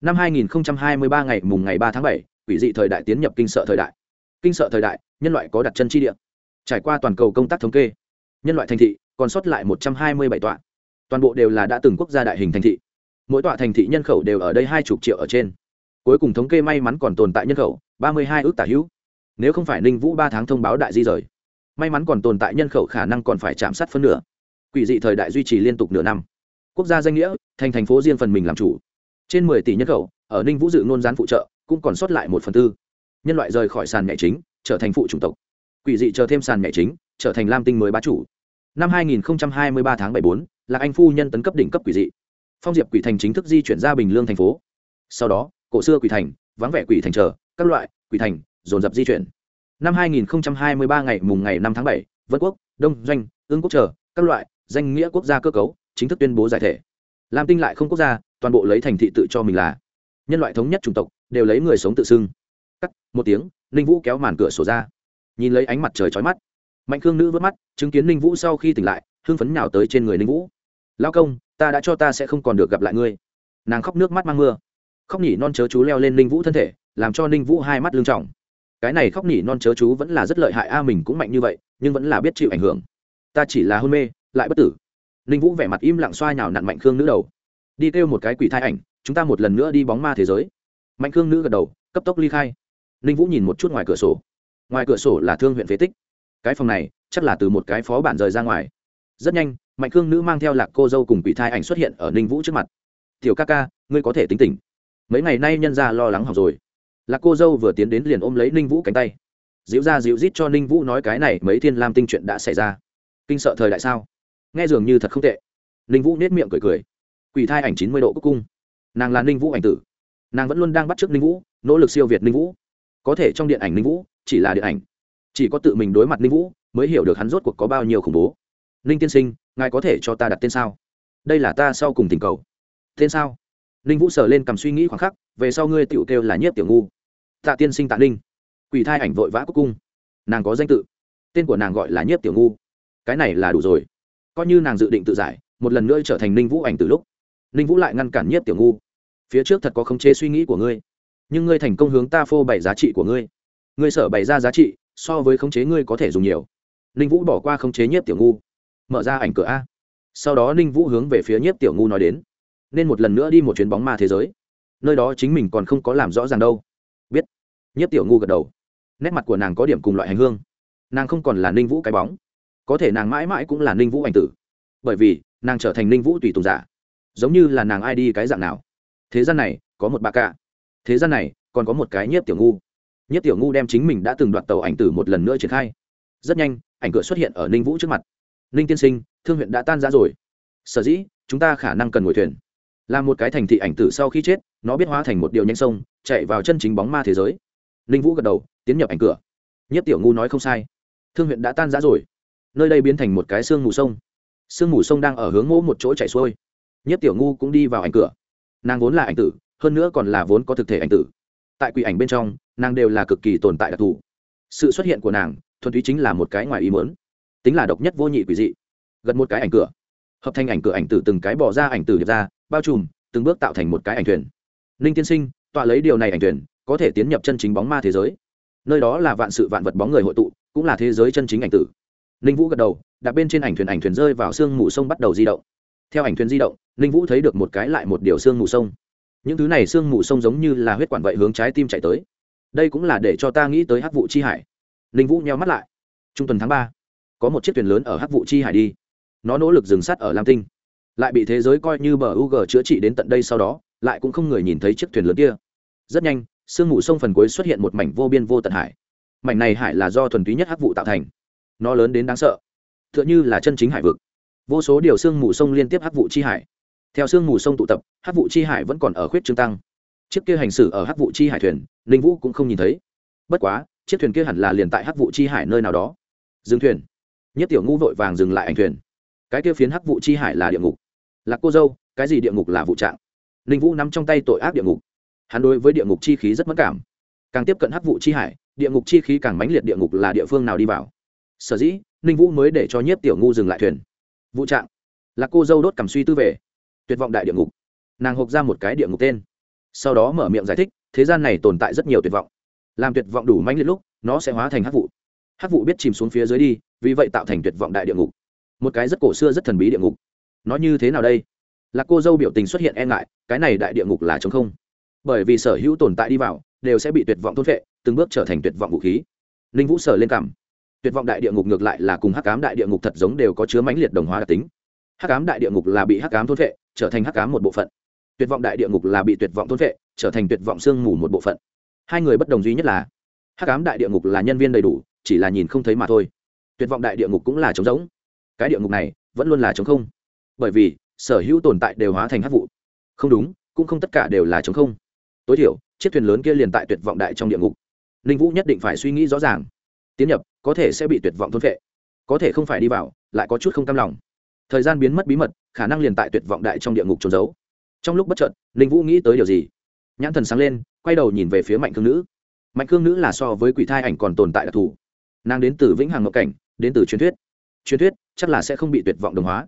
Năm 2023 ngày mùng ngày 3 tháng 7, quỷ dị thời đại tiến nhập kinh sợ thời đại. Kinh sợ thời đại, nhân loại có đặt chân chi địa. Trải qua toàn cầu công tác thống kê, nhân loại thành thị còn sót lại một trăm hai mươi bảy tọa. Toàn bộ đều là đã từng quốc gia đại hình thành thị. Mỗi tọa thành thị nhân khẩu đều ở đây hai chục triệu ở trên. Cuối cùng thống kê may mắn còn tồn tại nhân khẩu, ba mươi hai ước tả hữu. Nếu không phải ninh vũ ba tháng thông báo đại di rời, may mắn còn tồn tại nhân khẩu khả năng còn phải chạm sát phân nửa. Quỷ dị thời đại duy trì liên tục nửa năm. Quốc gia danh nghĩa, thành thành phố riêng phần mình làm chủ. Trên mười tỷ nhân khẩu, ở ninh vũ dự nôn gián phụ trợ cũng còn sót lại một phần tư. Nhân loại rời khỏi sàn nhảy chính trở thành phụ chủng tộc. Quỷ dị chờ thêm sàn nhảy chính trở thành lam tinh mới bá chủ. Năm 2023 tháng 74, là anh phu nhân tấn cấp đỉnh cấp quỷ dị. Phong diệp quỷ thành chính thức di chuyển ra bình lương thành phố. Sau đó cổ xưa quỷ thành vắng vẻ quỷ thành chờ các loại quỷ thành dồn dập di chuyển. Năm 2023 ngày mùng ngày 5 tháng 7, vân quốc đông doanh ương quốc chờ các loại danh nghĩa quốc gia cơ cấu chính thức tuyên bố giải thể. Lam tinh lại không quốc gia toàn bộ lấy thành thị tự cho mình là nhân loại thống nhất chủng tộc đều lấy người sống tự xưng. Cắt, một tiếng, ninh vũ kéo màn cửa sổ ra. Nhìn lấy ánh mặt trời chói mắt, mạnh khương nữ vớt mắt, chứng kiến ninh vũ sau khi tỉnh lại, hưng phấn nào tới trên người ninh vũ. Lao công, ta đã cho ta sẽ không còn được gặp lại ngươi. Nàng khóc nước mắt mang mưa. Khóc nhỉ non chớ chú leo lên ninh vũ thân thể, làm cho ninh vũ hai mắt lưng trọng. Cái này khóc nhỉ non chớ chú vẫn là rất lợi hại a à, mình cũng mạnh như vậy, nhưng vẫn là biết chịu ảnh hưởng. Ta chỉ là hôn mê, lại bất tử. Ninh vũ vẻ mặt im lặng xoa nhào nặn mạnh khương nữ đầu đi kêu một cái quỷ thai ảnh, chúng ta một lần nữa đi bóng ma thế giới. Mạnh khương nữ gật đầu, cấp tốc ly khai. Ninh vũ nhìn một chút ngoài cửa sổ. Ngoài cửa sổ là thương huyện phế tích. Cái phòng này, chắc là từ một cái phó bản rời ra ngoài. Rất nhanh, mạnh khương nữ mang theo lạc cô dâu cùng quỷ thai ảnh xuất hiện ở ninh vũ trước mặt. Tiểu ca ca, ngươi có thể tính tỉnh. Mấy ngày nay nhân ra lo lắng học rồi. Lạc cô dâu vừa tiến đến liền ôm lấy ninh vũ cánh tay. Dịu ra dịu rít cho ninh vũ nói cái này mấy thiên lam tinh chuyện đã xảy ra. Kinh sợ thời đại sao? Nghe dường như thật không tệ. Ninh vũ nết miệng cười cười quỷ thai ảnh chín mươi độ cúc cung. Nàng là ninh vũ ảnh tử. Nàng vẫn luôn đang bắt t r ư ớ c ninh vũ, nỗ lực siêu việt ninh vũ. Có thể trong điện ảnh ninh vũ, chỉ là điện ảnh. Chỉ có tự mình đối mặt ninh vũ, mới hiểu được hắn rốt cuộc có bao nhiêu khủng bố. Ninh tiên sinh, ngài có thể cho ta đặt tên sao? Đây là ta sau cùng tình cầu. Tên sao? Ninh vũ sờ lên cầm suy nghĩ khoảng khắc, về sau ngươi tựu kêu là nhiếp tiểu ngu. Tạ tiên sinh tạ ninh. Quỷ thai ảnh vội vã cúc cung. Nàng có danh tự. Tên của nàng gọi là nhiếp tiểu ngu. Cái này là đủ rồi. Coi như nàng dự định tự giải, một lần nữa trở thành ninh vũ ảnh từ lúc ninh vũ lại ngăn cản nhiếp tiểu ngu. Phía trước thật có khống chế suy nghĩ của ngươi, nhưng ngươi thành công hướng ta phô bày giá trị của ngươi. Ngươi sở bày ra giá trị, so với khống chế ngươi có thể dùng nhiều. Ninh vũ bỏ qua khống chế nhiếp tiểu ngu. Mở ra ảnh cửa a. Sau đó ninh vũ hướng về phía nhiếp tiểu ngu nói đến. Nên một lần nữa đi một chuyến bóng ma thế giới. Nơi đó chính mình còn không có làm rõ ràng đâu. Biết. Nhiếp tiểu ngu gật đầu. Nét mặt của nàng có điểm cùng loại hành hương. Nàng không còn là ninh vũ cái bóng. Có thể nàng mãi mãi cũng là ninh vũ ảnh tử. Bởi vì, nàng trở thành ninh vũ tùy tùng giả giống như là nàng ai đi cái dạng nào. Thế gian này, có một bà cạ thế gian này, còn có một cái nhiếp tiểu ngu. Nhiếp tiểu ngu đem chính mình đã từng đoạt tàu ảnh tử một lần nữa triển khai. Rất nhanh, ảnh cửa xuất hiện ở ninh vũ trước mặt. Ninh tiên sinh, thương huyện đã tan ra rồi. Sở dĩ, chúng ta khả năng cần ngồi thuyền. Là một cái thành thị ảnh tử sau khi chết, nó biết hóa thành một điều nhanh sông, chạy vào chân chính bóng ma thế giới. Ninh vũ gật đầu, tiến nhập ảnh cửa. Nhất tiểu ngu nói không sai. Thương huyện đã tan rã rồi. Nơi đây biến thành một cái sương mù sông. Sương mù sông đang ở hướng mỗ một chỗ chạy xuôi nhất tiểu ngu cũng đi vào ảnh cửa. Nàng vốn là ảnh tử, hơn nữa còn là vốn có thực thể ảnh tử. Tại quỷ ảnh bên trong, nàng đều là cực kỳ tồn tại đặc thù. Sự xuất hiện của nàng, thuần túy chính là một cái ngoài ý mớn tính là độc nhất vô nhị quỷ dị. Gần một cái ảnh cửa. Hợp thành ảnh cửa ảnh tử từng cái bỏ ra ảnh tử điệp ra, bao trùm, từng bước tạo thành một cái ảnh thuyền. Ninh tiên sinh, tọa lấy điều này ảnh thuyền, có thể tiến nhập chân chính bóng ma thế giới. Nơi đó là vạn sự vạn vật bóng người hội tụ, cũng là thế giới chân chính ảnh tử. Ninh vũ gật đầu, đặt bên trên ảnh thuyền ảnh thuyền rơi vào sương mù sông bắt đầu di động theo ảnh thuyền di động, ninh vũ thấy được một cái lại một điều sương mù sông. Những thứ này sương mù sông giống như là huyết quản vậy hướng trái tim chạy tới. Đây cũng là để cho ta nghĩ tới hắc vụ chi hải. Ninh vũ nheo mắt lại. Trung tuần tháng ba, có một chiếc thuyền lớn ở hắc vụ chi hải đi. Nó nỗ lực dừng sắt ở lam tinh. Lại bị thế giới coi như bờ u g chữa trị đến tận đây sau đó, lại cũng không người nhìn thấy chiếc thuyền lớn kia. Rất nhanh, sương mù sông phần cuối xuất hiện một mảnh vô biên vô tận hải. Mảnh này hải là do thuần túy nhất hắc vụ tạo thành. Nó lớn đến đáng sợ. T h ư ợ n h ư là chân chính hải vực vô số điều sương mù sông liên tiếp hắc vụ chi hải. Theo sương mù sông tụ tập, hắc vụ chi hải vẫn còn ở khuyết trương tăng. Chiếc kia hành xử ở hắc vụ chi hải thuyền linh vũ cũng không nhìn thấy. Bất quá, chiếc thuyền kia hẳn là liền tại hắc vụ chi hải nơi nào đó. Dừng thuyền. Nhất tiểu ngũ vội vàng dừng lại ảnh thuyền. Cái kia phiến hắc vụ chi hải là địa ngục. Là cô dâu, cái gì địa ngục là vụ trạng? Linh vũ nắm trong tay tội ác địa ngục. Hắn đối với địa ngục chi khí rất mất cảm. Càng tiếp cận hắc vụ chi hải, địa ngục chi khí càng mãnh liệt địa ngục là địa phương nào đi vào? Sở dĩ, ninh vũ mới để cho nhiếp tiểu ngu dừng lại thuyền vụ trạng. Là cô dâu đốt cảm suy tư về. Tuyệt vọng đại địa ngục. Nàng hộp ra một cái địa ngục tên. Sau đó mở miệng giải thích, thế gian này tồn tại rất nhiều tuyệt vọng. Làm tuyệt vọng đủ mãnh liệt lúc, nó sẽ hóa thành hắc vụ. Hắc vụ biết chìm xuống phía dưới đi, vì vậy tạo thành tuyệt vọng đại địa ngục. Một cái rất cổ xưa rất thần bí địa ngục. Nó như thế nào đây? Là cô dâu biểu tình xuất hiện e ngại, cái này đại địa ngục là chống không. Bởi vì sở hữu tồn tại đi vào, đều sẽ bị tuyệt vọng thốt vệ từng bước trở thành tuyệt vọng vũ khí. Ninh vũ sở lên cảm tuyệt vọng đại địa ngục ngược lại là cùng hắc ám đại địa ngục thật giống đều có chứa mãnh liệt đồng hóa đặc tính. Hắc ám đại địa ngục là bị hắc ám thôn vệ trở thành hắc ám một bộ phận. Tuyệt vọng đại địa ngục là bị tuyệt vọng thôn vệ trở thành tuyệt vọng sương mù một bộ phận. Hai người bất đồng duy nhất là, hắc ám đại địa ngục là nhân viên đầy đủ, chỉ là nhìn không thấy mà thôi. Tuyệt vọng đại địa ngục cũng là trống rỗng. cái địa ngục này vẫn luôn là trống không. Bởi vì, sở hữu tồn tại đều hóa thành hắc vụ. Không đúng, cũng không tất cả đều là trống không. Tối thiểu, chiếc thuyền lớn kia liền tại tuyệt vọng đại trong địa ngục. Ninh vũ nhất định phải suy nghĩ rõ ràng tiến nhập, có thể sẽ bị tuyệt vọng thôn vệ có thể không phải đi vào, lại có chút không cam lòng. Thời gian biến mất bí mật, khả năng liền tại tuyệt vọng đại trong địa ngục trốn giấu. Trong lúc bất trợn linh vũ nghĩ tới điều gì? Nhãn thần sáng lên, quay đầu nhìn về phía mạnh cương nữ. Mạnh cương nữ là so với quỷ thai ảnh còn tồn tại đặc thù. Nàng đến từ vĩnh hằng ngộ cảnh, đến từ truyền thuyết. Truyền thuyết, chắc là sẽ không bị tuyệt vọng đồng hóa.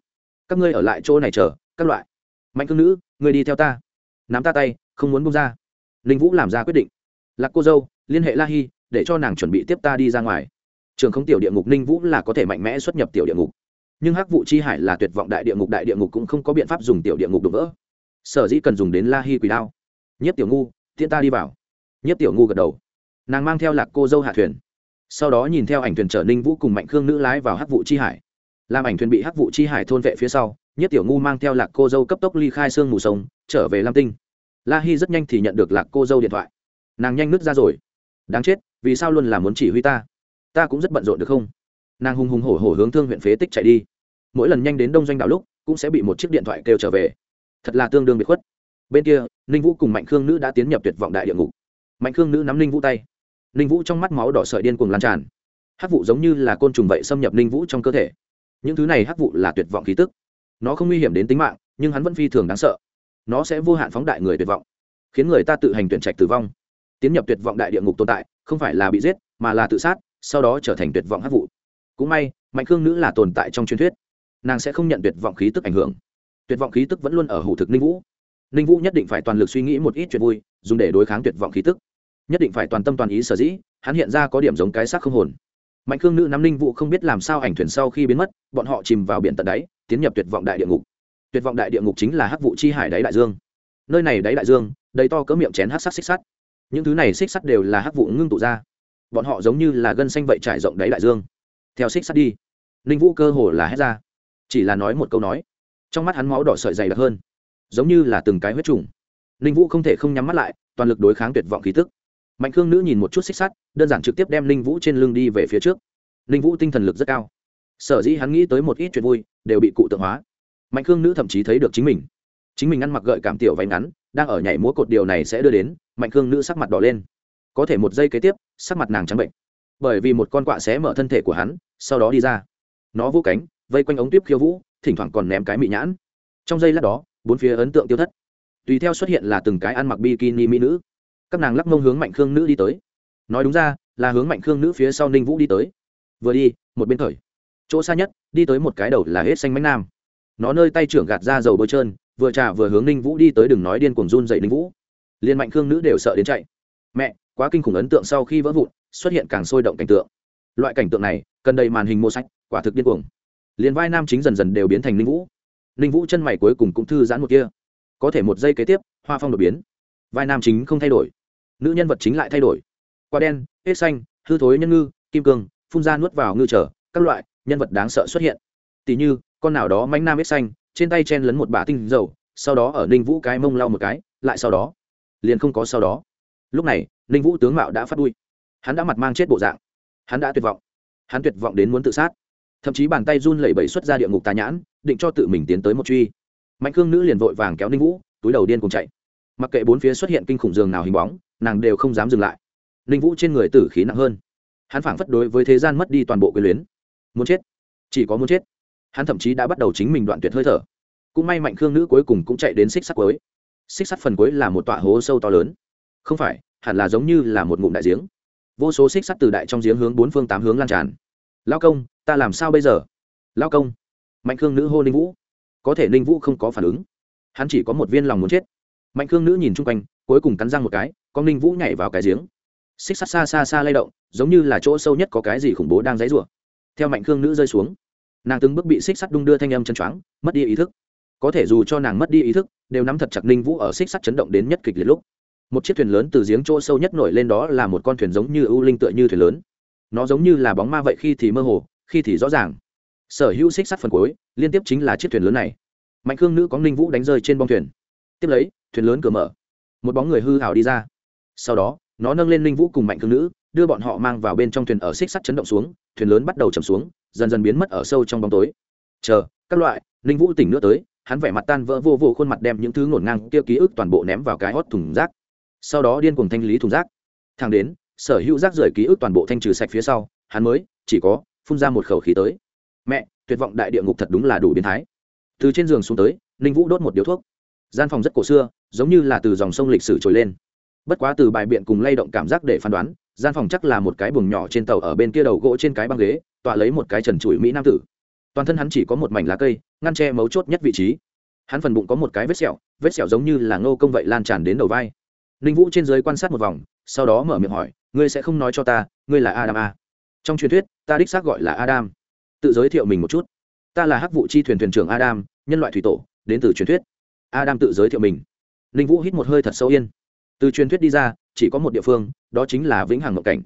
Các ngươi ở lại chỗ này chờ, các loại. Mạnh cương nữ người đi theo ta. Nắm ta tay, không muốn bông ra. Linh vũ làm ra quyết định. Lạc cô dâu, liên hệ la hi để cho nàng chuẩn bị tiếp ta đi ra ngoài. Trường không tiểu địa ngục ninh vũ là có thể mạnh mẽ xuất nhập tiểu địa ngục. Nhưng hắc vụ chi hải là tuyệt vọng đại địa ngục, đại địa ngục cũng không có biện pháp dùng tiểu địa ngục đục vỡ. Sở dĩ cần dùng đến la hi quỷ đao. Nhất tiểu ngu, tiễn ta đi vào. Nhất tiểu ngu gật đầu. Nàng mang theo lạc cô dâu hạ thuyền. Sau đó nhìn theo ảnh thuyền trở ninh vũ cùng mạnh khương nữ lái vào hắc vụ chi hải. Làm ảnh thuyền bị hắc vụ chi hải thôn vệ phía sau nhất tiểu ngu mang theo lạc cô dâu cấp tốc ly khai sương mù sông, trở về lam tinh. La hi rất nhanh thì nhận được lạc cô dâu điện thoại. Nàng nhanh nứt ra rồi. Đáng chết vì sao luôn là muốn chỉ huy ta? Ta cũng rất bận rộn được không? Nàng hùng hùng hổ hổ hướng thương huyện phế tích chạy đi. Mỗi lần nhanh đến đông doanh đảo lúc, cũng sẽ bị một chiếc điện thoại kêu trở về. Thật là tương đương bị khuất. Bên kia, ninh vũ cùng mạnh khương nữ đã tiến nhập tuyệt vọng đại địa ngục. Mạnh khương nữ nắm ninh vũ tay. Ninh vũ trong mắt máu đỏ sợi điên cuồng lan tràn. Hắc vụ giống như là côn trùng vậy xâm nhập ninh vũ trong cơ thể. Những thứ này hắc vụ là tuyệt vọng khí tức. Nó không nguy hiểm đến tính mạng, nhưng hắn vẫn phi thường đáng sợ. Nó sẽ vô hạn phóng đại người tuyệt vọng, khiến người ta tự hành tuyển trạch tử vong. Tiến nhập tuyệt vọng đại địa ngục tồn tại không phải là bị giết, mà là tự sát, sau đó trở thành tuyệt vọng hắc vụ. Cũng may, mạnh khương nữ là tồn tại trong truyền thuyết. Nàng sẽ không nhận tuyệt vọng khí tức ảnh hưởng. Tuyệt vọng khí tức vẫn luôn ở hủ thực ninh vũ. Ninh vũ nhất định phải toàn lực suy nghĩ một ít chuyện vui, dùng để đối kháng tuyệt vọng khí tức. Nhất định phải toàn tâm toàn ý sở dĩ, hắn hiện ra có điểm giống cái xác không hồn. Mạnh khương nữ nắm ninh vũ không biết làm sao ảnh thuyền sau khi biến mất, bọn họ chìm vào biển tận đáy, tiến nhập tuyệt vọng đại địa ngục. Tuyệt vọng đại địa ngục chính là hắc vụ chi hải đáy đại dương. Nơi này đáy đại dương, đầy to cỡ miệng chén hát sắt xích sắt những thứ này xích sắt đều là hắc vụ ngưng tụ ra. Bọn họ giống như là gân xanh vậy trải rộng đáy đại dương. Theo xích sắt đi, ninh vũ cơ hồ là hét ra. Chỉ là nói một câu nói, trong mắt hắn máu đỏ sợi dày đặc hơn, giống như là từng cái huyết trùng. Ninh vũ không thể không nhắm mắt lại, toàn lực đối kháng tuyệt vọng khí tức. Mạnh khương nữ nhìn một chút xích sắt, đơn giản trực tiếp đem ninh vũ trên lưng đi về phía trước. Ninh vũ tinh thần lực rất cao. Sở dĩ hắn nghĩ tới một ít chuyện vui, đều bị cụ tượng hóa. Mạnh khương nữ thậm chí thấy được chính mình. Chính mình ăn mặc gợi cảm tiểu váy ngắn đang ở nhảy múa cột điều này sẽ đưa đến, mạnh khương nữ sắc mặt đỏ lên. Có thể một giây kế tiếp, sắc mặt nàng trắng bệnh. Bởi vì một con quạ xé mở thân thể của hắn, sau đó đi ra. Nó vũ cánh, vây quanh ống tuyếp khiêu vũ, thỉnh thoảng còn ném cái mị nhãn. Trong giây lát đó, bốn phía ấn tượng tiêu thất. Tùy theo xuất hiện là từng cái ăn mặc bikini mỹ nữ. Các nàng lắc mông hướng mạnh khương nữ đi tới. Nói đúng ra, là hướng mạnh khương nữ phía sau ninh vũ đi tới. Vừa đi, một bên thời. Chỗ xa nhất, đi tới một cái đầu là hết xanh mánh nam nó nơi tay trưởng gạt ra dầu bôi trơn, vừa trà vừa hướng ninh vũ đi tới đừng nói điên cuồng run dậy ninh vũ. Liên mạnh khương nữ đều sợ đến chạy. Mẹ, quá kinh khủng ấn tượng sau khi vỡ vụn, xuất hiện càng sôi động cảnh tượng. Loại cảnh tượng này, cần đầy màn hình mua sách, quả thực điên cuồng. Liền vai nam chính dần dần đều biến thành ninh vũ. Ninh vũ chân mày cuối cùng cũng thư giãn một kia. Có thể một giây kế tiếp, hoa phong đột biến. Vai nam chính không thay đổi. Nữ nhân vật chính lại thay đổi. Qua đen, hết xanh, hư thối nhân ngư, kim cương, phun ra nuốt vào ngư trở, các loại nhân vật đáng sợ xuất hiện. Tỷ như con nào đó mánh nam ít xanh, trên tay chen lấn một bả tinh dầu, sau đó ở ninh vũ cái mông lau một cái, lại sau đó, liền không có sau đó. Lúc này, ninh vũ tướng mạo đã phát đuôi. Hắn đã mặt mang chết bộ dạng. Hắn đã tuyệt vọng. Hắn tuyệt vọng đến muốn tự sát. Thậm chí bàn tay run lẩy bẩy xuất ra địa ngục tà nhãn, định cho tự mình tiến tới một truy. Mạnh khương nữ liền vội vàng kéo ninh vũ, túi đầu điên cùng chạy. Mặc kệ bốn phía xuất hiện kinh khủng giường nào hình bóng, nàng đều không dám dừng lại. Ninh vũ trên người tử khí nặng hơn. Hắn phảng phất đối với thế gian mất đi toàn bộ quyền luyến. Muốn chết. Chỉ có muốn chết hắn thậm chí đã bắt đầu chính mình đoạn tuyệt hơi thở. Cũng may mạnh khương nữ cuối cùng cũng chạy đến xích sắt cuối. Xích sắt phần cuối là một tọa hố sâu to lớn. Không phải, hẳn là giống như là một ngụm đại giếng. Vô số xích sắt từ đại trong giếng hướng bốn phương tám hướng lan tràn. Lao công, ta làm sao bây giờ? Lao công. Mạnh khương nữ hô ninh vũ. Có thể ninh vũ không có phản ứng. Hắn chỉ có một viên lòng muốn chết. Mạnh khương nữ nhìn chung quanh, cuối cùng cắn răng một cái, con ninh vũ nhảy vào cái giếng. Xích sắt xa xa xa lay động, giống như là chỗ sâu nhất có cái gì khủng bố đang dãy rủa. Theo mạnh khương nữ rơi xuống nàng từng bước bị xích sắt đung đưa thanh âm chân choáng, mất đi ý thức. Có thể dù cho nàng mất đi ý thức, đều nắm thật chặt ninh vũ ở xích sắt chấn động đến nhất kịch liệt lúc. Một chiếc thuyền lớn từ giếng chỗ sâu nhất nổi lên đó là một con thuyền giống như ưu linh tựa như thuyền lớn. Nó giống như là bóng ma vậy khi thì mơ hồ, khi thì rõ ràng. Sở hữu xích sắt phần cuối, liên tiếp chính là chiếc thuyền lớn này. Mạnh khương nữ có ninh vũ đánh rơi trên bong thuyền. Tiếp lấy, thuyền lớn cửa mở. Một bóng người hư hảo đi ra. Sau đó, nó nâng lên ninh vũ cùng mạnh khương nữ, đưa bọn họ mang vào bên trong thuyền ở xích sắt chấn động xuống, thuyền lớn bắt đầu chầm xuống dần dần biến mất ở sâu trong bóng tối. Chờ, các loại, ninh vũ tỉnh nữa tới, hắn vẻ mặt tan vỡ vô vô khuôn mặt đem những thứ ngổn ngang kia ký ức toàn bộ ném vào cái hót thùng rác. Sau đó điên cùng thanh lý thùng rác. Thang đến, sở hữu rác rưởi ký ức toàn bộ thanh trừ sạch phía sau, hắn mới, chỉ có, phun ra một khẩu khí tới. Mẹ, tuyệt vọng đại địa ngục thật đúng là đủ biến thái. Từ trên giường xuống tới, ninh vũ đốt một điếu thuốc. Gian phòng rất cổ xưa, giống như là từ dòng sông lịch sử trồi lên bất quá từ bài biện cùng lay động cảm giác để phán đoán, gian phòng chắc là một cái buồng nhỏ trên tàu ở bên kia đầu gỗ trên cái băng ghế, tọa lấy một cái trần trụi mỹ nam tử. Toàn thân hắn chỉ có một mảnh lá cây, ngăn che mấu chốt nhất vị trí. Hắn phần bụng có một cái vết sẹo vết sẹo giống như là ngô công vậy lan tràn đến đầu vai. Ninh vũ trên dưới quan sát một vòng, sau đó mở miệng hỏi, ngươi sẽ không nói cho ta, ngươi là adam a trong truyền thuyết, ta đích xác gọi là adam. Tự giới thiệu mình một chút. Ta là hắc vụ chi thuyền thuyền trưởng adam, nhân loại thủy tổ, đến từ truyền thuyết. Adam tự giới thiệu mình. Ninh vũ hít một hơi thật sâu yên từ truyền thuyết đi ra, chỉ có một địa phương, đó chính là vĩnh hằng ngộng cảnh.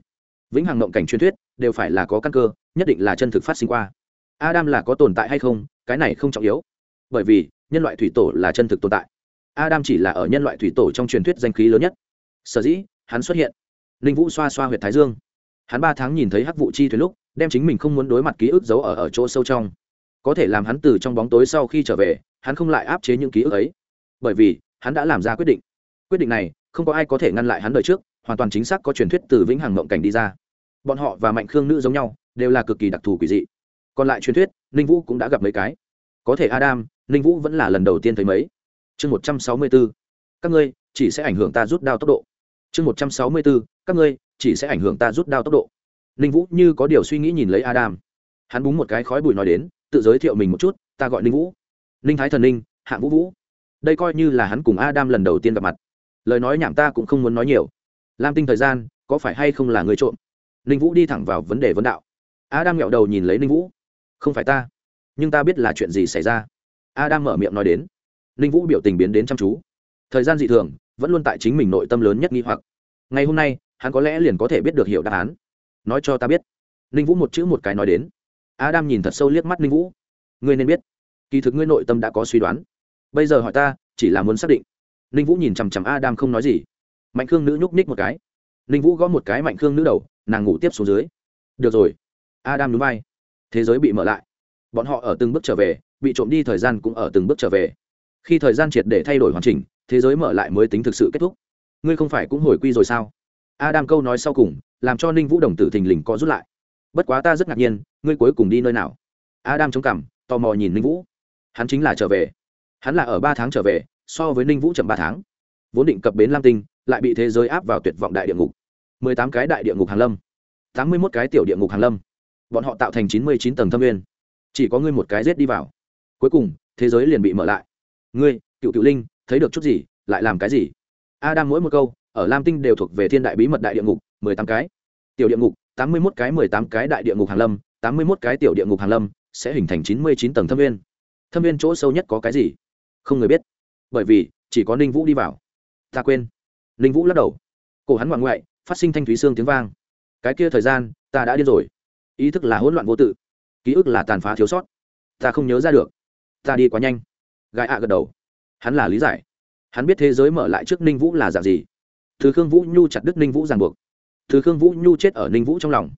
Vĩnh hằng ngộng cảnh truyền thuyết đều phải là có căn cơ, nhất định là chân thực phát sinh qua. Adam là có tồn tại hay không, cái này không trọng yếu. Bởi vì, nhân loại thủy tổ là chân thực tồn tại. Adam chỉ là ở nhân loại thủy tổ trong truyền thuyết danh khí lớn nhất. Sở dĩ, hắn xuất hiện. Ninh vũ xoa xoa h u y ệ t thái dương. Hắn ba tháng nhìn thấy hắc vụ chi thuyền lúc, đem chính mình không muốn đối mặt ký ức giấu ở ở chỗ sâu trong. Có thể làm hắn từ trong bóng tối sau khi trở về, hắn không lại áp chế những ký ức ấy. Bởi vì, hắn đã làm ra quyết định. Quyết định này không có ai có thể ngăn lại hắn đời trước, hoàn toàn chính xác có truyền thuyết từ vĩnh hằng mộng cảnh đi ra. Bọn họ và mạnh khương nữ giống nhau, đều là cực kỳ đặc thù quỷ dị. Còn lại truyền thuyết, ninh vũ cũng đã gặp mấy cái. Có thể adam, ninh vũ vẫn là lần đầu tiên thấy mấy. Chương một trăm sáu mươi bốn các ngươi chỉ sẽ ảnh hưởng ta rút đao tốc độ. Chương một trăm sáu mươi bốn các ngươi chỉ sẽ ảnh hưởng ta rút đao tốc độ. Ninh vũ như có điều suy nghĩ nhìn lấy adam. Hắn búng một cái khói bụi nói đến, tự giới thiệu mình một chút, ta gọi ninh vũ. Ninh thái thần ninh, hạng vũ vũ. Đây coi như là hắn cùng adam lần đầu tiên gặp mặt lời nói nhảm ta cũng không muốn nói nhiều. Lam tinh thời gian, có phải hay không là người trộm? Ninh vũ đi thẳng vào vấn đề vấn đạo. Adam nghẹo đầu nhìn lấy ninh vũ. Không phải ta, nhưng ta biết là chuyện gì xảy ra. Adam mở miệng nói đến. Ninh vũ biểu tình biến đến chăm chú. Thời gian dị thường, vẫn luôn tại chính mình nội tâm lớn nhất nghi hoặc. Ngày hôm nay, hắn có lẽ liền có thể biết được hiểu đáp án. Nói cho ta biết. Ninh vũ một chữ một cái nói đến. Adam nhìn thật sâu liếc mắt ninh vũ. Ngươi nên biết. Kỳ thực ngươi nội tâm đã có suy đoán. Bây giờ hỏi ta, chỉ là muốn xác định ninh vũ nhìn chằm chằm adam không nói gì. Mạnh khương nữ nhúc ních một cái. Ninh vũ gõ một cái mạnh khương nữ đầu, nàng ngủ tiếp xuống dưới. Được rồi. Adam núi bay thế giới bị mở lại. Bọn họ ở từng bước trở về, bị trộm đi thời gian cũng ở từng bước trở về. Khi thời gian triệt để thay đổi hoàn chỉnh, thế giới mở lại mới tính thực sự kết thúc. Ngươi không phải cũng hồi quy rồi sao? Adam câu nói sau cùng, làm cho ninh vũ đồng tử thình lình có rút lại. Bất quá ta rất ngạc nhiên, ngươi cuối cùng đi nơi nào? Adam chống cằm, tò mò nhìn ninh vũ. Hắn chính là trở về. Hắn là ở ba tháng trở về so với ninh vũ chậm ba tháng. Vốn định cập bến lam tinh, lại bị thế giới áp vào tuyệt vọng đại địa ngục. Mười tám cái đại địa ngục hàn lâm. Tám mươi mốt cái tiểu địa ngục hàn lâm. Bọn họ tạo thành chín mươi chín tầng thâm viên chỉ có ngươi một cái rết đi vào. Cuối cùng, thế giới liền bị mở lại. Ngươi, cựu cựu linh, thấy được chút gì, lại làm cái gì? Adam mỗi một câu, ở lam tinh đều thuộc về thiên đại bí mật đại địa ngục, mười tám cái. Tiểu địa ngục, tám mươi mốt cái, mười tám cái đại địa ngục hàn lâm, tám mươi mốt cái tiểu địa ngục hàn lâm, sẽ hình thành chín mươi chín tầng thâm viên thâm viên chỗ sâu nhất có cái gì? Không người biết bởi vì chỉ có ninh vũ đi vào ta quên ninh vũ lắc đầu cổ hắn ngoạn ngoại phát sinh thanh thúy xương tiếng vang cái kia thời gian ta đã điên rồi ý thức là hỗn loạn vô tự ký ức là tàn phá thiếu sót ta không nhớ ra được ta đi quá nhanh gai ạ gật đầu hắn là lý giải hắn biết thế giới mở lại trước ninh vũ là dạng gì thứ khương vũ nhu chặt đứt ninh vũ ràng buộc thứ khương vũ nhu chết ở ninh vũ trong lòng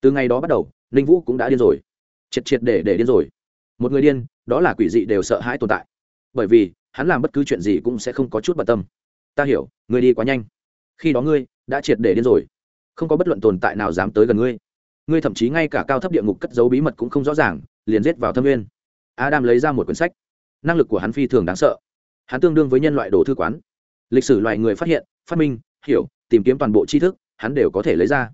từ ngày đó bắt đầu ninh vũ cũng đã điên rồi triệt triệt để để điên rồi một người điên đó là quỷ dị đều sợ hãi tồn tại bởi vì hắn làm bất cứ chuyện gì cũng sẽ không có chút bận tâm. Ta hiểu, ngươi đi quá nhanh. Khi đó ngươi đã triệt để điên rồi. Không có bất luận tồn tại nào dám tới gần ngươi. Ngươi thậm chí ngay cả cao thấp địa ngục cất giấu bí mật cũng không rõ ràng, liền giết vào thâm nguyên. Adam lấy ra một quyển sách. Năng lực của hắn phi thường đáng sợ. Hắn tương đương với nhân loại đồ thư quán. Lịch sử loài người phát hiện, phát minh, hiểu, tìm kiếm toàn bộ tri thức, hắn đều có thể lấy ra.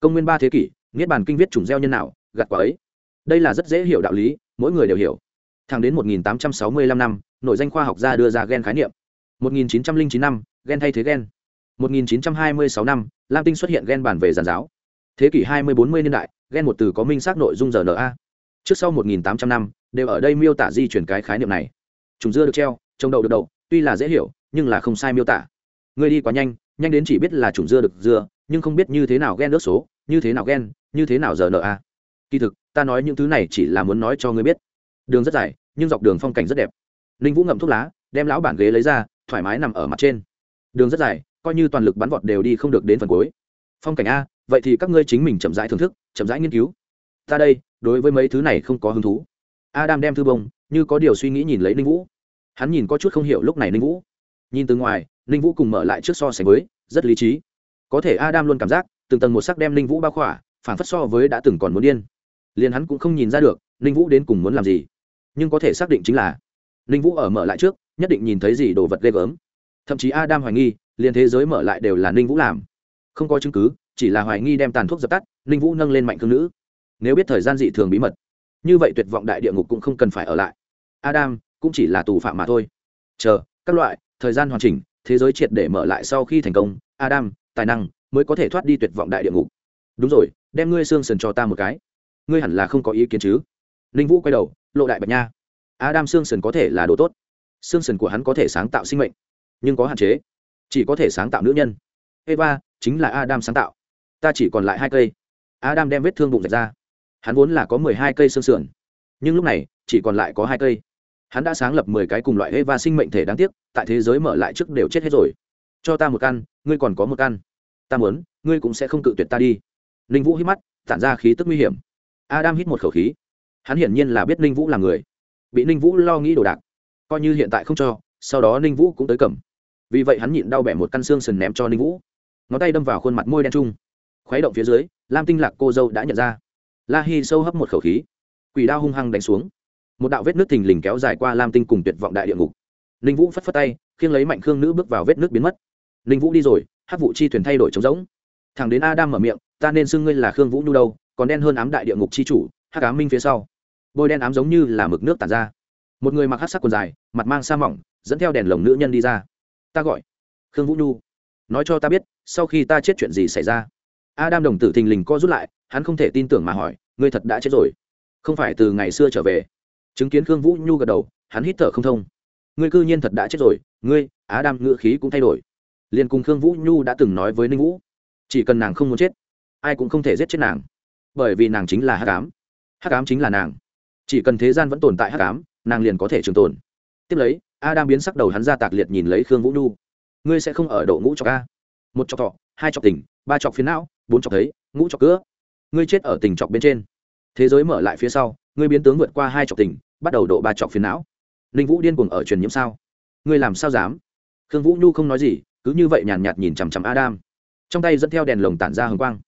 Công nguyên ba thế kỷ, niết bàn kinh viết trùng gieo nhân nào gặt quả ấy. Đây là rất dễ hiểu đạo lý, mỗi người đều hiểu thẳng đến 1865 năm nội danh khoa học gia đưa ra gen khái niệm. 1909 năm gen thay thế gen. 1926 năm lam tinh xuất hiện gen bản về giàn giáo. Thế kỷ 20-40 niên đại gen một từ có minh xác nội dung rna trước sau 1800 năm đều ở đây miêu tả di chuyển cái khái niệm này. Trùng dưa được treo trồng đậu được đậu tuy là dễ hiểu nhưng là không sai miêu tả. Người đi quá nhanh nhanh đến chỉ biết là trùng dưa được dưa nhưng không biết như thế nào gen nước số như thế nào gen, như thế nào giờ a. Kỳ thực ta nói những thứ này chỉ là muốn nói cho ngươi biết đường rất dài, nhưng dọc đường phong cảnh rất đẹp. Ninh vũ ngậm thuốc lá, đem lão bản ghế lấy ra, thoải mái nằm ở mặt trên. Đường rất dài, coi như toàn lực bắn vọt đều đi không được đến phần cuối. Phong cảnh a, vậy thì các ngươi chính mình chậm rãi thưởng thức, chậm rãi nghiên cứu. Ta đây, đối với mấy thứ này không có hứng thú. Adam đem thư bông, như có điều suy nghĩ nhìn lấy ninh vũ. Hắn nhìn có chút không hiểu lúc này ninh vũ. Nhìn từ ngoài, ninh vũ cùng mở lại trước so sánh với, rất lý trí. Có thể adam luôn cảm giác, từng tầng một sắc đem ninh vũ bao khỏa phản phất so với đã từng còn muốn điên. Liền hắn cũng không nhìn ra được, ninh vũ đến cùng muốn làm gì nhưng có thể xác định chính là ninh vũ ở mở lại trước, nhất định nhìn thấy gì đồ vật ghê gớm. Thậm chí adam hoài nghi, liền thế giới mở lại đều là ninh vũ làm. Không có chứng cứ, chỉ là hoài nghi đem tàn thuốc dập tắt, ninh vũ nâng lên mạnh thương nữ. Nếu biết thời gian dị thường bí mật, như vậy tuyệt vọng đại địa ngục cũng không cần phải ở lại. Adam, cũng chỉ là tù phạm mà thôi. Chờ, các loại, thời gian hoàn chỉnh, thế giới triệt để mở lại sau khi thành công, adam, tài năng, mới có thể thoát đi tuyệt vọng đại địa ngục. Đúng rồi, đem ngươi xương sần cho ta một cái. Ngươi hẳn là không có ý kiến chứ? Ninh vũ quay đầu lộ đại bạch nha. Adam xương sần có thể là đồ tốt. Xương sần của hắn có thể sáng tạo sinh mệnh, nhưng có hạn chế. Chỉ có thể sáng tạo nữ nhân. Eva chính là adam sáng tạo. Ta chỉ còn lại hai cây. Adam đem vết thương bụng rạch ra. Hắn vốn là có mười hai cây xương sườn, nhưng lúc này chỉ còn lại có hai cây. Hắn đã sáng lập mười cái cùng loại eva sinh mệnh thể đáng tiếc, tại thế giới mở lại trước đều chết hết rồi. Cho ta một căn, ngươi còn có một căn. Ta muốn, ngươi cũng sẽ không cự tuyệt ta đi. Ninh vũ hít mắt, tản ra khí tức nguy hiểm. Adam hít một khẩu khí hắn hiển nhiên là biết ninh vũ là người. Bị ninh vũ lo nghĩ đồ đạc. Coi như hiện tại không cho, sau đó ninh vũ cũng tới cầm. Vì vậy hắn nhịn đau bẻ một căn xương sần ném cho ninh vũ. Ngón tay đâm vào khuôn mặt môi đen trung. Khuấy động phía dưới, lam tinh lạc cô dâu đã nhận ra. La hi sâu hấp một khẩu khí. Quỷ đao hung hăng đánh xuống. Một đạo vết nước thình lình kéo dài qua lam tinh cùng tuyệt vọng đại địa ngục. Ninh vũ phất phất tay, khiêng lấy mạnh khương nữ bước vào vết nước biến mất. Ninh vũ đi rồi hát vụ chi thuyền thay đổi trống rỗng. Thằng đến adam mở miệng, ta nên xưng ngươi là khương vũ nhu đâu, còn đen hơn ám đại địa ngục chi chủ hát cá minh phía sau bôi đen ám giống như là mực nước tàn ra. Một người mặc hát sắc quần dài, mặt mang sa mỏng, dẫn theo đèn lồng nữ nhân đi ra. Ta gọi khương vũ nhu. Nói cho ta biết, sau khi ta chết chuyện gì xảy ra? Adam đồng tử thình lình co rút lại, hắn không thể tin tưởng mà hỏi, ngươi thật đã chết rồi? Không phải từ ngày xưa trở về? Chứng kiến khương vũ nhu gật đầu, hắn hít thở không thông. Ngươi cư nhiên thật đã chết rồi, ngươi á đam ngữ khí cũng thay đổi. Liền cùng khương vũ nhu đã từng nói với ninh vũ, chỉ cần nàng không muốn chết, ai cũng không thể giết chết nàng, bởi vì nàng chính là hát cám hát cám chính là nàng chỉ cần thế gian vẫn tồn tại hát cám nàng liền có thể trường tồn. Tiếp lấy a đang biến sắc đầu hắn ra tạc liệt nhìn lấy khương vũ nhu. Ngươi sẽ không ở độ ngũ cho a. Một chọc thọ hai chọc tình ba chọc phiến não bốn chọc thấy ngũ chọc cữa ngươi chết ở tình chọc bên trên. Thế giới mở lại phía sau ngươi biến tướng vượt qua hai chọc tình bắt đầu độ ba chọc phiến não. Ninh vũ điên cuồng ở truyền nhiễm sao? Ngươi làm sao dám? Khương vũ nhu không nói gì cứ như vậy nhàn nhạt, nhìn chằm chằm adam. Trong tay dẫn theo đèn lồng tản ra hồng quang.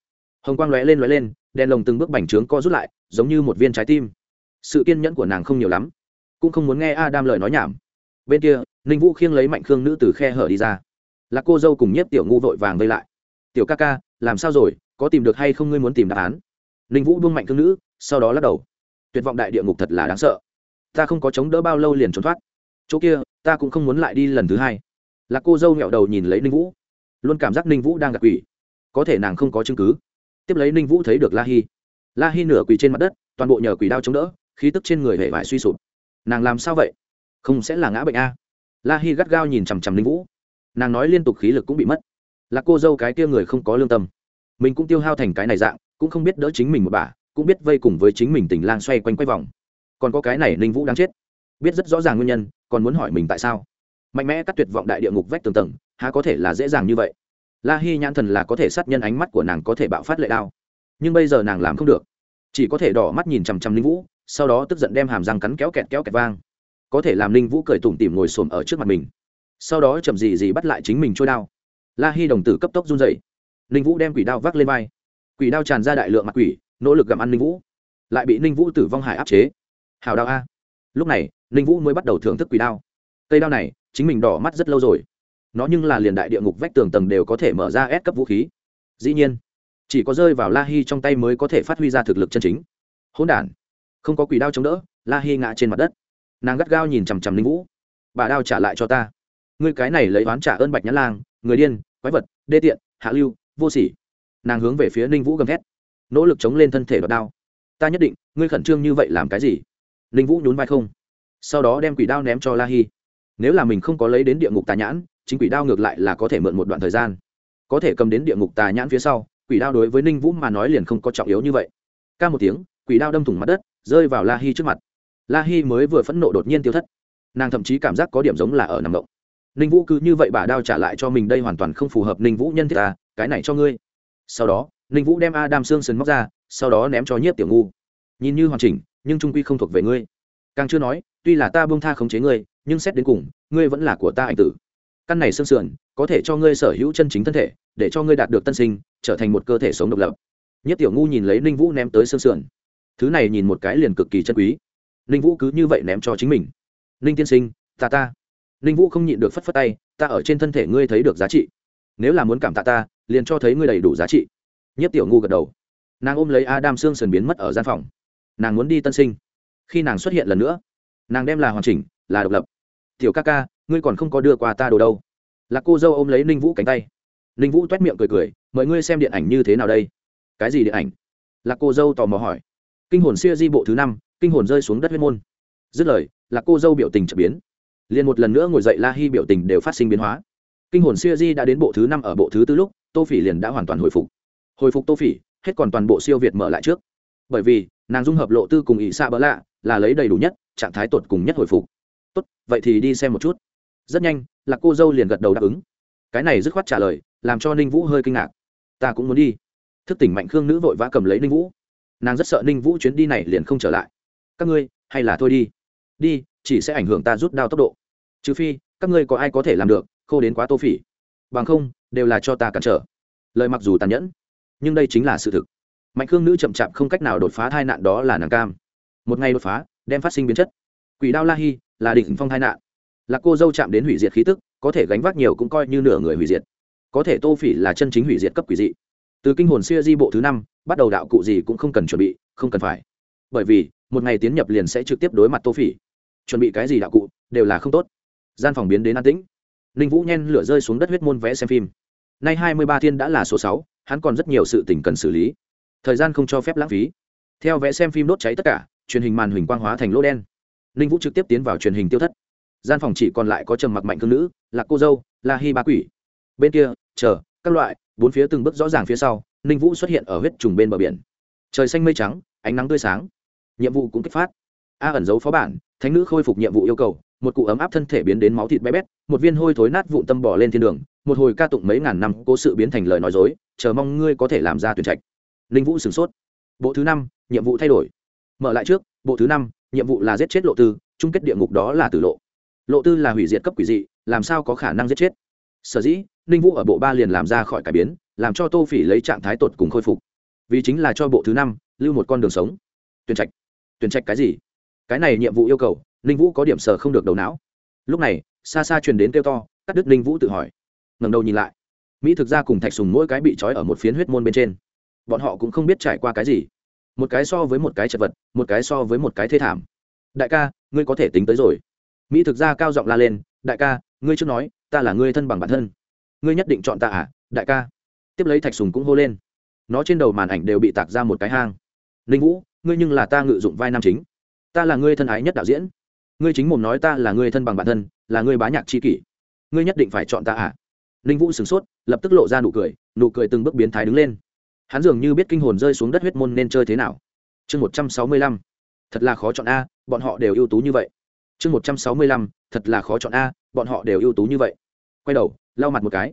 Hồng quang lóe lên lóe lên đèn lồng từng bước bành trướng co rút lại giống như một viên trái tim sự kiên nhẫn của nàng không nhiều lắm, cũng không muốn nghe adam lời nói nhảm. Bên kia, ninh vũ khiêng lấy mạnh khương nữ từ khe hở đi ra. Là cô dâu cùng nhiếp tiểu ngu vội vàng vây lại. Tiểu ca ca, làm sao rồi? Có tìm được hay không ngươi muốn tìm đáp án? Ninh vũ buông mạnh khương nữ, sau đó lắc đầu. Tuyệt vọng đại địa ngục thật là đáng sợ. Ta không có chống đỡ bao lâu liền trốn thoát. Chỗ kia, ta cũng không muốn lại đi lần thứ hai. Là cô dâu nghẹo đầu nhìn lấy ninh vũ. Luôn cảm giác ninh vũ đang gặp quỷ. Có thể nàng không có chứng cứ. Tiếp lấy ninh vũ thấy được la hi. La hi nửa quỳ trên mặt đất, toàn bộ nhờ quỷ đao chống đỡ khí tức trên người hề vải suy sụp. Nàng làm sao vậy? Không sẽ là ngã bệnh a. La hi gắt gao nhìn chằm chằm Linh vũ. Nàng nói liên tục khí lực cũng bị mất. Là cô dâu cái kia người không có lương tâm. Mình cũng tiêu hao thành cái này dạng, cũng không biết đỡ chính mình một bà, cũng biết vây cùng với chính mình tình lang xoay quanh quay vòng. Còn có cái này ninh vũ đang chết. Biết rất rõ ràng nguyên nhân, còn muốn hỏi mình tại sao. Mạnh mẽ cắt tuyệt vọng đại địa ngục vách tường tầng, há có thể là dễ dàng như vậy? La hi nhãn thần là có thể sát nhân ánh mắt của nàng có thể bạo phát lệ đao. Nhưng bây giờ nàng làm không được. Chỉ có thể đỏ mắt nhìn chằm chằm ninh vũ sau đó tức giận đem hàm răng cắn kéo kẹt kéo kẹt vang. Có thể làm ninh vũ cười tủm tỉm ngồi xổm ở trước mặt mình. Sau đó chậm gì gì bắt lại chính mình trôi đao. La hi đồng tử cấp tốc run dậy ninh vũ đem quỷ đao vác lên vai. Quỷ đao tràn ra đại lượng mặt quỷ, nỗ lực gặm ăn ninh vũ. Lại bị ninh vũ tử vong hải áp chế. Hào đao a. Lúc này, ninh vũ mới bắt đầu thưởng thức quỷ đao. Cây đao này, chính mình đỏ mắt rất lâu rồi. Nó nhưng là liền đại địa ngục vách tường tầng đều có thể mở ra ép cấp vũ khí. Dĩ nhiên, chỉ có rơi vào la hi trong tay mới có thể phát huy ra thực lực chân chính. Hỗn đản không có quỷ đao chống đỡ, la hi ngã trên mặt đất. Nàng gắt gao nhìn chằm chằm linh vũ. Bà đao trả lại cho ta. Ngươi cái này lấy oán trả ơn bạch nhãn lang, người điên, quái vật, đê tiện, hạ lưu, vô sỉ. Nàng hướng về phía ninh vũ gầm thét, nỗ lực chống lên thân thể đoạt đao. Ta nhất định, ngươi khẩn trương như vậy làm cái gì? Ninh vũ nhún vai không. Sau đó đem quỷ đao ném cho la hi. Nếu là mình không có lấy đến địa ngục tà nhãn, chính quỷ đao ngược lại là có thể mượn một đoạn thời gian. Có thể cầm đến địa ngục tà nhãn phía sau, quỷ đao đối với ninh vũ mà nói liền không có trọng yếu như vậy. Ca một tiếng, quỷ đao đâm thủng mặt đất rơi vào la hi trước mặt. La hi mới vừa phẫn nộ đột nhiên tiêu thất. Nàng thậm chí cảm giác có điểm giống là ở nằm động. Ninh vũ cứ như vậy bà đao trả lại cho mình đây hoàn toàn không phù hợp ninh vũ nhân thiết ta, cái này cho ngươi. Sau đó, ninh vũ đem a đam xương sừng móc ra, sau đó ném cho nhiếp tiểu ngu. Nhìn như hoàn chỉnh, nhưng trung quy không thuộc về ngươi. Càng chưa nói, tuy là ta bông tha khống chế ngươi, nhưng xét đến cùng, ngươi vẫn là của ta anh tử. Căn này xương sườn, có thể cho ngươi sở hữu chân chính thân thể, để cho ngươi đạt được tân sinh, trở thành một cơ thể sống độc lập. Nhất tiểu ngu nhìn lấy ninh vũ ném tới xương sườn thứ này nhìn một cái liền cực kỳ chân quý. Ninh vũ cứ như vậy ném cho chính mình. Ninh tiên sinh, ta ta. Ninh vũ không nhịn được phất phất tay, ta ở trên thân thể ngươi thấy được giá trị. Nếu là muốn cảm tạ ta, liền cho thấy ngươi đầy đủ giá trị. Nhất tiểu ngu gật đầu. Nàng ôm lấy adam xương sườn biến mất ở gian phòng. Nàng muốn đi tân sinh. Khi nàng xuất hiện lần nữa, nàng đem là hoàn chỉnh, là độc lập. Tiểu ca ca, ngươi còn không có đưa quà ta đồ đâu. Là cô dâu ôm lấy ninh vũ cánh tay. Ninh vũ t u é t miệng cười cười, mời ngươi xem điện ảnh như thế nào đây? Cái gì điện ảnh? Là cô dâu tò mò hỏi kinh hồn xia di bộ thứ năm, kinh hồn rơi xuống đất huyết môn. Dứt lời là cô dâu biểu tình trở biến. Liền một lần nữa ngồi dậy la hi biểu tình đều phát sinh biến hóa. Kinh hồn siêu di đã đến bộ thứ năm ở bộ thứ tư lúc, tô phỉ liền đã hoàn toàn hồi phục. Hồi phục tô phỉ, hết còn toàn bộ siêu việt mở lại trước. Bởi vì, nàng dung hợp lộ tư cùng ỷ xa bỡ lạ là lấy đầy đủ nhất, trạng thái tột cùng nhất hồi phục. Tốt, vậy thì đi xem một chút. Rất nhanh là cô dâu liền gật đầu đáp ứng. Cái này dứt khoát trả lời, làm cho ninh vũ hơi kinh ngạc. Ta cũng muốn đi. Thức tỉnh mạnh khương nữ vội vã cầm lấy ninh vũ nàng rất sợ ninh vũ chuyến đi này liền không trở lại. Các ngươi, hay là thôi đi. Đi, chỉ sẽ ảnh hưởng ta rút đao tốc độ. Trừ phi, các ngươi có ai có thể làm được, khô đến quá tô phỉ. Bằng không, đều là cho ta cản trở. Lời mặc dù tàn nhẫn, nhưng đây chính là sự thực. Mạnh khương nữ chậm chạp không cách nào đột phá thai nạn đó là nàng cam. Một ngày đột phá, đem phát sinh biến chất. Quỷ đao la hi là đỉnh phong thai nạn. Là cô dâu chạm đến hủy diệt khí tức, có thể gánh vác nhiều cũng coi như nửa người hủy diệt. Có thể tô phỉ là chân chính hủy diệt cấp quỷ dị từ kinh hồn xưa di bộ thứ năm, bắt đầu đạo cụ gì cũng không cần chuẩn bị, không cần phải. Bởi vì, một ngày tiến nhập liền sẽ trực tiếp đối mặt tô phỉ. Chuẩn bị cái gì đạo cụ, đều là không tốt. Gian phòng biến đến an tĩnh. Ninh vũ nhen lửa rơi xuống đất huyết môn vẽ xem phim. Nay hai mươi ba thiên đã là số sáu, hắn còn rất nhiều sự tình cần xử lý. Thời gian không cho phép lãng phí. Theo vẽ xem phim đốt cháy tất cả, truyền hình màn hình quang hóa thành lỗ đen. Ninh vũ trực tiếp tiến vào truyền hình tiêu thất. Gian phòng chỉ còn lại có trầm mặc mạnh cương nữ là cô dâu là hy ba quỷ. Bên kia, chờ, các loại bốn phía từng bước rõ ràng phía sau, ninh vũ xuất hiện ở huyết trùng bên bờ biển. Trời xanh mây trắng, ánh nắng tươi sáng. Nhiệm vụ cũng kích phát. A ẩn giấu phó bản, thánh nữ khôi phục nhiệm vụ yêu cầu, một cụ ấm áp thân thể biến đến máu thịt bé bét, một viên hôi thối nát vụn tâm bỏ lên thiên đường, một hồi ca tụng mấy ngàn năm cố sự biến thành lời nói dối, chờ mong ngươi có thể làm ra tuyển trạch. Ninh vũ sửng sốt. Bộ thứ năm, nhiệm vụ thay đổi. Mở lại trước, bộ thứ năm, nhiệm vụ là giết chết lộ tư, chung kết địa ngục đó là tử lộ. Lộ tư là hủy diệt cấp quỷ dị, làm sao có khả năng giết chết? Sở dĩ ninh vũ ở bộ ba liền làm ra khỏi cải biến, làm cho tô phỉ lấy trạng thái tột cùng khôi phục. Vì chính là cho bộ thứ năm, lưu một con đường sống. Tuyển trạch. Tuyển trạch cái gì? Cái này nhiệm vụ yêu cầu, ninh vũ có điểm sở không được đầu não. Lúc này, xa xa truyền đến kêu to, cắt đứt ninh vũ tự hỏi. Ngầm đầu nhìn lại. Mỹ thực ra cùng thạch sùng mỗi cái bị trói ở một phiến huyết môn bên trên. Bọn họ cũng không biết trải qua cái gì. Một cái so với một cái chật vật, một cái so với một cái thê thảm. Đại ca, ngươi có thể tính tới rồi. Mỹ thực ra cao giọng la lên, đại ca, ngươi chưa nói, ta là ngươi thân bằng bản thân ngươi nhất định chọn ta à đại ca. Tiếp lấy thạch sùng cũng hô lên. Nó trên đầu màn ảnh đều bị tạc ra một cái hang. Ninh vũ, ngươi nhưng là ta ngự dụng vai nam chính. Ta là ngươi thân ái nhất đạo diễn. Ngươi chính mồm nói ta là ngươi thân bằng bản thân, là ngươi bá nhạc c kỷ. Ngươi nhất định phải chọn ta à. Ninh vũ sửng sốt, lập tức lộ ra nụ cười nụ cười từng bước biến thái đứng lên. Hắn dường như biết kinh hồn rơi xuống đất huyết môn nên chơi thế nào. Chương một trăm sáu mươi lăm. Thật là khó chọn a, bọn họ đều ưu tú như vậy. Chương một trăm sáu mươi lăm. Thật là khó chọn a, bọn họ đều ưu tú như vậy. Quay đầu lau mặt một cái,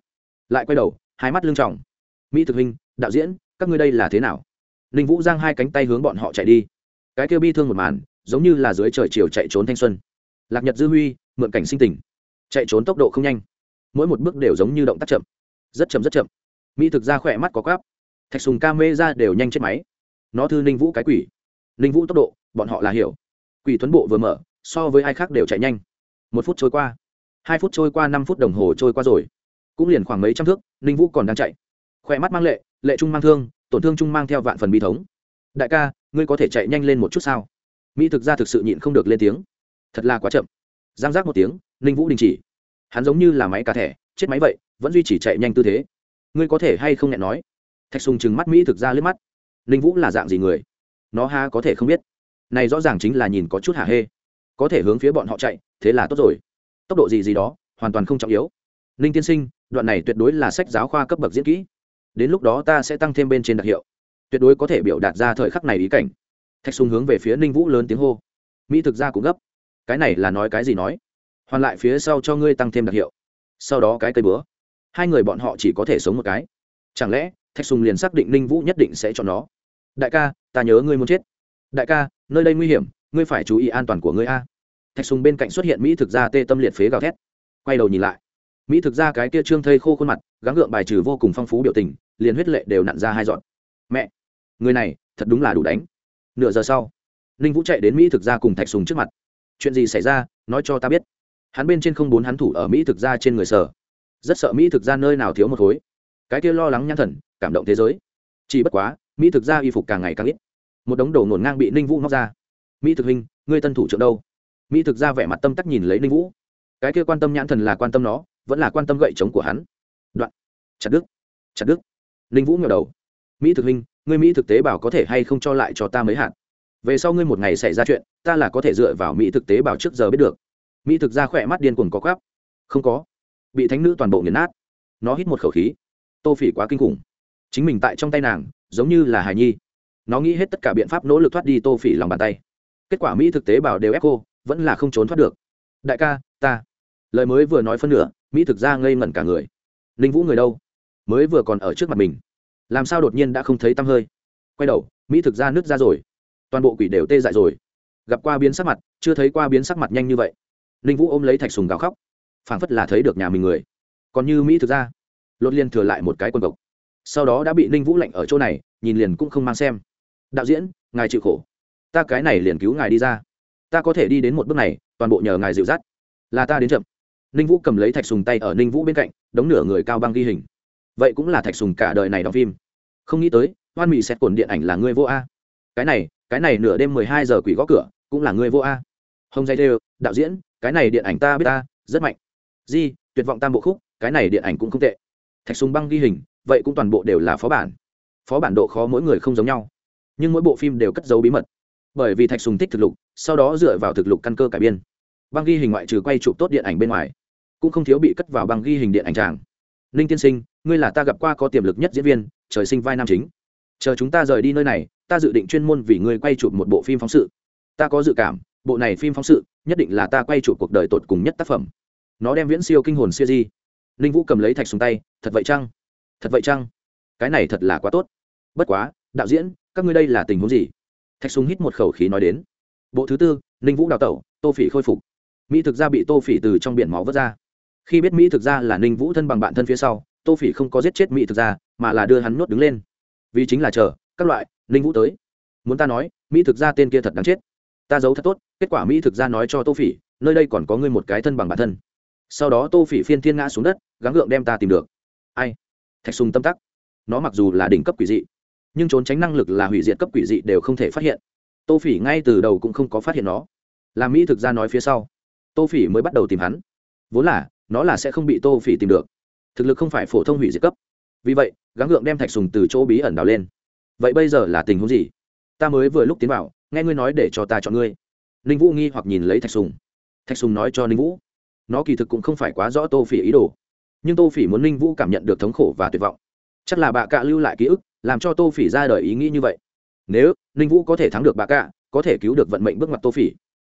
lại quay đầu, hai mắt lưng tròng. Mỹ thực hình đạo diễn, các ngươi đây là thế nào? Ninh vũ giang hai cánh tay hướng bọn họ chạy đi. Cái kêu bi thương một màn, giống như là dưới trời chiều chạy trốn thanh xuân. Lạc nhật dư huy, mượn cảnh sinh tình, chạy trốn tốc độ không nhanh. Mỗi một bước đều giống như động tác chậm. Rất chậm rất chậm. Mỹ thực ra khỏe mắt có cáp thạch sùng ca mê ra đều nhanh chết máy. Nó thư ninh vũ cái quỷ. Ninh vũ tốc độ, bọn họ là hiểu. Quỷ tuấn bộ vừa mở, so với ai khác đều chạy nhanh. Một phút trôi qua hai phút trôi qua, năm phút đồng hồ trôi qua rồi. Cũng liền khoảng mấy trăm thước, ninh vũ còn đang chạy. Khỏe mắt mang lệ lệ trung mang thương, tổn thương trung mang theo vạn phần bi thống. Đại ca, ngươi có thể chạy nhanh lên một chút sao? Mỹ thực ra thực sự nhịn không được lên tiếng. Thật là quá chậm. Giang giác một tiếng, ninh vũ đình chỉ. Hắn giống như là máy cà thẻ, chết máy vậy, vẫn duy trì chạy nhanh tư thế. Ngươi có thể hay không nhẹ nói? Thạch sùng chừng mắt mỹ thực ra liếc mắt. Ninh vũ là dạng gì người? Nó ha có thể không biết. Này rõ ràng chính là nhìn có chút hả hê. Có thể hướng phía bọn họ chạy, thế là tốt rồi tốc độ gì gì đó, hoàn toàn không trọng yếu. Ninh tiên sinh, đoạn này tuyệt đối là sách giáo khoa cấp bậc diễn kỹ. Đến lúc đó ta sẽ tăng thêm bên trên đặc hiệu. Tuyệt đối có thể biểu đạt ra thời khắc này ý cảnh. Thạch sùng hướng về phía ninh vũ lớn tiếng hô. Mỹ thực ra cũng gấp. Cái này là nói cái gì nói? Hoàn lại phía sau cho ngươi tăng thêm đặc hiệu. Sau đó cái cây bữa. Hai người bọn họ chỉ có thể sống một cái. Chẳng lẽ, thạch sùng liền xác định ninh vũ nhất định sẽ chọn nó? Đại ca, ta nhớ ngươi muốn chết. Đại ca, nơi đây nguy hiểm, ngươi phải chú ý an toàn của ngươi a thạch sùng bên cạnh xuất hiện mỹ thực ra tê tâm liệt phế gào thét. Quay đầu nhìn lại. Mỹ thực ra cái kia trương thây khô khuôn mặt, gắng gượng bài trừ vô cùng phong phú biểu tình, liền huyết lệ đều nặn ra hai dọn mẹ! Người này, thật đúng là đủ đánh. Nửa giờ sau, ninh vũ chạy đến mỹ thực ra cùng thạch sùng trước mặt. Chuyện gì xảy ra, nói cho ta biết. Hắn bên trên không bốn hắn thủ ở mỹ thực ra trên người sở. Rất sợ mỹ thực ra nơi nào thiếu một khối. Cái kia lo lắng nhãn thần, cảm động thế giới. Chỉ bất quá, mỹ thực ra y phục càng ngày càng ít. Một đống đồ ngổn ngang bị ninh vũ móc ra. Mỹ thực hình ngươi tân thủ trưởng đâu? Mỹ thực ra vẻ mặt tâm tắc nhìn lấy ninh vũ cái kia quan tâm nhãn thần là quan tâm nó vẫn là quan tâm gậy chống của hắn đoạn chặt đức chặt đức ninh vũ ngờ đầu mỹ thực hình ngươi mỹ thực tế bảo có thể hay không cho lại cho ta mấy hạn? về sau ngươi một ngày xảy ra chuyện ta là có thể dựa vào mỹ thực tế bảo trước giờ biết được mỹ thực ra khỏe mắt điên cuồng có quáp không có bị thánh nữ toàn bộ nghiền nát nó hít một khẩu khí tô phỉ quá kinh khủng chính mình tại trong tay nàng giống như là hài nhi nó nghĩ hết tất cả biện pháp nỗ lực thoát đi tô phỉ lòng bàn tay kết quả mỹ thực tế bảo đều ép cô vẫn là không trốn thoát được. Đại ca, ta. Lời mới vừa nói phân nửa, mỹ thực ra ngây ngẩn cả người. Ninh vũ người đâu? Mới vừa còn ở trước mặt mình. Làm sao đột nhiên đã không thấy tăm hơi? Quay đầu, mỹ thực ra nứt ra rồi. Toàn bộ quỷ đều tê dại rồi. Gặp qua biến sắc mặt, chưa thấy qua biến sắc mặt nhanh như vậy. Ninh vũ ôm lấy thạch sùng gào khóc. Phảng phất là thấy được nhà mình người. Còn như mỹ thực ra, lột liên thừa lại một cái quần cộc sau đó đã bị ninh vũ lạnh ở chỗ này, nhìn liền cũng không mang xem. Đạo diễn, ngài chịu khổ. Ta cái này liền cứu ngài đi ra ta có thể đi đến một bước này, toàn bộ nhờ ngài dịu dắt. Là ta đến chậm. Ninh vũ cầm lấy thạch sùng tay ở ninh vũ bên cạnh, đống nửa người cao băng ghi hình. Vậy cũng là thạch sùng cả đời này đóng phim. Không nghĩ tới, hoan mỹ xét cồn điện ảnh là ngươi vô a. Cái này cái này nửa đêm mười hai giờ quỷ gõ cửa, cũng là ngươi vô a. Hồng dây đều đạo diễn, cái này điện ảnh ta biết ta, rất mạnh. Di, tuyệt vọng tam bộ khúc, cái này điện ảnh cũng không tệ. Thạch sùng băng ghi hình, vậy cũng toàn bộ đều là phó bản. Phó bản độ khó mỗi người không giống nhau. Nhưng mỗi bộ phim đều cất dấu bí mật bởi vì thạch sùng thích thực lục, sau đó dựa vào thực lục căn cơ cải biên. Băng ghi hình ngoại trừ quay chụp tốt điện ảnh bên ngoài, cũng không thiếu bị cất vào băng ghi hình điện ảnh tràng. Ninh tiên sinh, ngươi là ta gặp qua có tiềm lực nhất diễn viên, trời sinh vai nam chính. Chờ chúng ta rời đi nơi này, ta dự định chuyên môn vì ngươi quay chụp một bộ phim phóng sự. Ta có dự cảm, bộ này phim phóng sự, nhất định là ta quay chụp cuộc đời tột cùng nhất tác phẩm. Nó đem viễn siêu kinh hồn siêu di. Ninh vũ cầm lấy thạch xuống tay, thật vậy chăng? Thật vậy chăng? Cái này thật là quá tốt. Bất quá, đạo diễn, các ngươi đây là tình huống gì? Thạch súng hít một khẩu khí nói đến. Bộ thứ tư, ninh vũ đào tẩu, tô phỉ khôi phục. Mỹ thực ra bị tô phỉ từ trong biển máu vớt ra. Khi biết mỹ thực ra là ninh vũ thân bằng bạn thân phía sau, tô phỉ không có giết chết mỹ thực ra mà là đưa hắn nuốt đứng lên. Vì chính là chờ, các loại, ninh vũ tới. Muốn ta nói, mỹ thực ra tên kia thật đáng chết. Ta giấu thật tốt, kết quả mỹ thực ra nói cho tô phỉ, nơi đây còn có ngươi một cái thân bằng bản thân. Sau đó tô phỉ phiên thiên ngã xuống đất, gắng gượng đem ta tìm được. Ai? Thạch sùng tâm tắc. Nó mặc dù là đỉnh cấp quỷ dị nhưng trốn tránh năng lực là hủy diệt cấp quỷ dị đều không thể phát hiện. Tô phỉ ngay từ đầu cũng không có phát hiện nó. Là mỹ thực ra nói phía sau. Tô phỉ mới bắt đầu tìm hắn. Vốn là, nó là sẽ không bị tô phỉ tìm được. Thực lực không phải phổ thông hủy diệt cấp. Vì vậy, gắng gượng đem thạch sùng từ chỗ bí ẩn đào lên. Vậy bây giờ là tình huống gì? Ta mới vừa lúc tiến vào, nghe ngươi nói để cho ta chọn ngươi. Ninh vũ nghi hoặc nhìn lấy thạch sùng. Thạch sùng nói cho ninh vũ. Nó kỳ thực cũng không phải quá rõ tô phỉ ý đồ. Nhưng tô phỉ muốn ninh vũ cảm nhận được thống khổ và tuyệt vọng. Chắc là bà cạ lưu lại ký ức làm cho tô phỉ ra đời ý nghĩ như vậy. Nếu ninh vũ có thể thắng được bà cạ có thể cứu được vận mệnh bước ngoặt tô phỉ.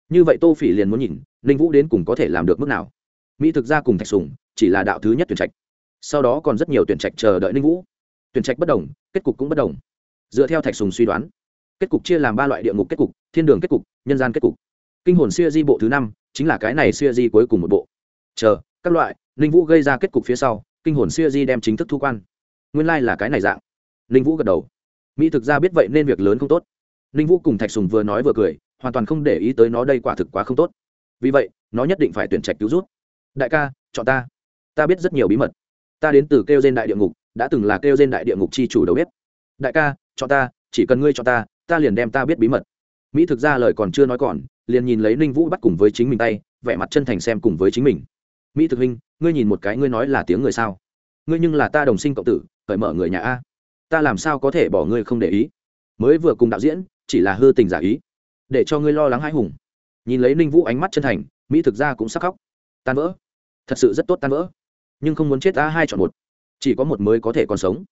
Như vậy tô phỉ liền muốn nhìn ninh vũ đến cùng có thể làm được mức nào. Mỹ thực ra cùng thạch sùng, chỉ là đạo thứ nhất tuyển trạch. Sau đó còn rất nhiều tuyển trạch chờ đợi ninh vũ. Tuyển trạch bất đồng, kết cục cũng bất đồng. Dựa theo thạch sùng suy đoán, kết cục chia làm ba loại địa ngục kết cục, thiên đường kết cục, nhân gian kết cục. Kinh hồn siêu di bộ thứ năm, chính là cái này siêu di cuối cùng một bộ. Chờ, các loại, ninh vũ gây ra kết cục phía sau, kinh hồn siêu di đem chính thức thu quan. Nguyên lai、like、là cái này dạng ninh vũ gật đầu. Mỹ thực ra biết vậy nên việc lớn không tốt. Ninh vũ cùng thạch sùng vừa nói vừa cười, hoàn toàn không để ý tới nó đây quả thực quá không tốt. Vì vậy, nó nhất định phải tuyển trạch cứu rút. Đại ca, chọn ta. Ta biết rất nhiều bí mật. Ta đến từ kêu trên đại địa ngục, đã từng là kêu trên đại địa ngục chi chủ đầu bếp. Đại ca, chọn ta, chỉ cần ngươi chọn ta ta liền đem ta biết bí mật. Mỹ thực ra lời còn chưa nói còn, liền nhìn lấy ninh vũ bắt cùng với chính mình tay, vẻ mặt chân thành xem cùng với chính mình. Mỹ thực huynh, ngươi nhìn một cái ngươi nói là tiếng người sao? Ngươi nhưng là ta đồng sinh cộng tử, cởi mở người nhà a ta làm sao có thể bỏ ngươi không để ý? Mới vừa cùng đạo diễn, chỉ là hư tình giả ý. Để cho ngươi lo lắng hãi hùng. Nhìn lấy ninh vũ ánh mắt chân thành, mỹ thực ra cũng sắc khóc. Tan vỡ. Thật sự rất tốt tan vỡ. Nhưng không muốn chết ta hai chọn một. Chỉ có một mới có thể còn sống.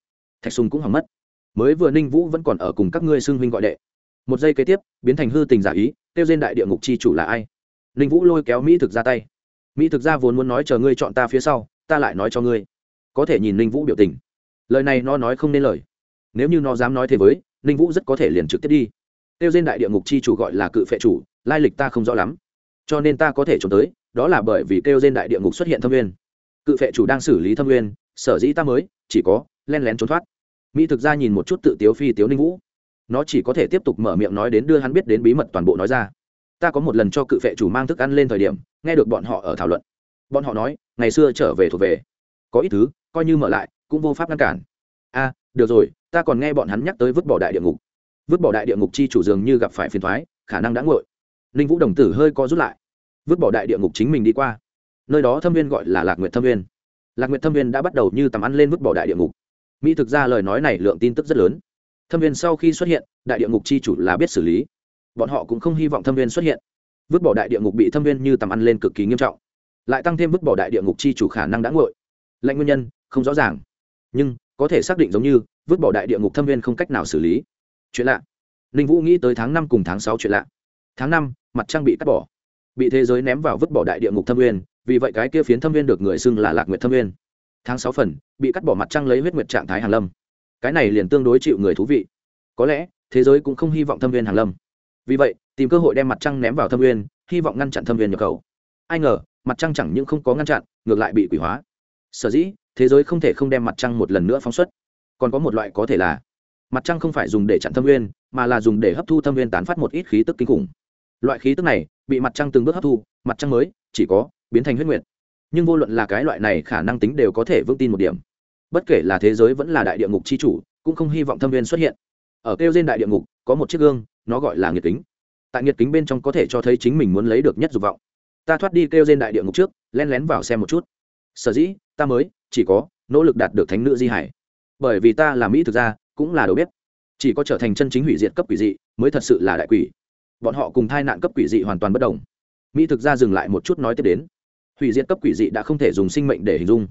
Thạch sùng cũng hỏng mất. Mới vừa ninh vũ vẫn còn ở cùng các ngươi xưng huynh gọi đệ. Một giây kế tiếp, biến thành hư tình giả ý tiêu trên đại địa ngục chi chủ là ai? Ninh vũ lôi kéo mỹ thực ra tay. Mỹ thực ra vốn muốn nói chờ ngươi chọn ta phía sau, ta lại nói cho ngươi. Có thể nhìn ninh vũ biểu tình lời này nó nói không nên lời. Nếu như nó dám nói thế với, ninh vũ rất có thể liền trực tiếp đi. Tiêu trên đại địa ngục chi chủ gọi là cự phệ chủ, lai lịch ta không rõ lắm. Cho nên ta có thể trốn tới, đó là bởi vì kêu trên đại địa ngục xuất hiện thâm nguyên. Cự phệ chủ đang xử lý thâm nguyên, sở dĩ ta mới, chỉ có len lén trốn thoát. Mỹ thực ra nhìn một chút tự tiếu phi tiếu ninh vũ. Nó chỉ có thể tiếp tục mở miệng nói đến đưa hắn biết đến bí mật toàn bộ nói ra. Ta có một lần cho cự phệ chủ mang thức ăn lên thời điểm, nghe được bọn họ ở thảo luận. Bọn họ nói, ngày xưa trở về thuộc về. Có ít thứ, coi như mở lại cũng vô pháp ngăn cản. A, được rồi, ta còn nghe bọn hắn nhắc tới vứt bỏ đại địa ngục. Vứt bỏ đại địa ngục chi chủ dường như gặp phải phiền thoái, khả năng đã ngội ninh vũ đồng tử hơi co rút lại. Vứt bỏ đại địa ngục chính mình đi qua. Nơi đó thâm viên gọi là lạc nguyện thâm viên. Lạc nguyện thâm viên đã bắt đầu như tầm ăn lên vứt bỏ đại địa ngục. Mỹ thực ra lời nói này lượng tin tức rất lớn. Thâm viên sau khi xuất hiện, đại địa ngục chi chủ là biết xử lý. Bọn họ cũng không hy vọng thâm viên xuất hiện. Vứt bỏ đại địa ngục bị thâm viên như tầm ăn lên cực kỳ nghiêm trọng. Lại tăng thêm vứt bỏ đại địa ngục chi chủ khả năng đã ngội lệnh nguyên nhân, không rõ ràng nhưng có thể xác định giống như vứt bỏ đại địa ngục thâm viên không cách nào xử lý. Chuyện lạ. Ninh vũ nghĩ tới tháng năm cùng tháng sáu chuyện lạ. Tháng năm, mặt trăng bị cắt bỏ. Bị thế giới ném vào vứt bỏ đại địa ngục thâm viên, vì vậy cái kia phiến thâm viên được người xưng là lạc nguyệt thâm viên. Tháng sáu phần, bị cắt bỏ mặt trăng lấy huyết nguyệt trạng thái hàn lâm. Cái này liền tương đối chịu người thú vị. Có lẽ, thế giới cũng không hy vọng thâm viên hàn lâm. Vì vậy, tìm cơ hội đem mặt trăng ném vào thâm viên, hy vọng ngăn chặn thâm viên nhập khẩu. Ai ngờ, mặt trăng chẳng những không có ngăn chặn, ngược lại bị quỷ hóa sở dĩ thế giới không thể không đem mặt trăng một lần nữa phóng xuất. Còn có một loại có thể là mặt trăng không phải dùng để chặn thâm nguyên, mà là dùng để hấp thu thâm nguyên tán phát một ít khí tức kinh khủng. Loại khí tức này bị mặt trăng từng bước hấp thu mặt trăng mới chỉ có biến thành huyết nguyệt. Nhưng vô luận là cái loại này khả năng tính đều có thể vững tin một điểm. Bất kể là thế giới vẫn là đại địa ngục c h i chủ cũng không hy vọng thâm viên xuất hiện. Ở kêu trên đại địa ngục có một chiếc gương nó gọi là nhiệt kính. Tại nhiệt kính bên trong có thể cho thấy chính mình muốn lấy được nhất dục vọng. Ta thoát đi kêu trên đại địa ngục trước len lén vào xem một chút sở dĩ, ta mới, chỉ có, nỗ lực đạt được thánh nữ di hải. Bởi vì ta là mỹ thực ra cũng là đầu bếp. Chỉ có trở thành chân chính hủy diệt cấp quỷ dị, mới thật sự là đại quỷ. Bọn họ cùng thai nạn cấp quỷ dị hoàn toàn bất đồng. Mỹ thực ra dừng lại một chút nói tiếp đến. Hủy diệt cấp quỷ dị đã không thể dùng sinh mệnh để hình dung.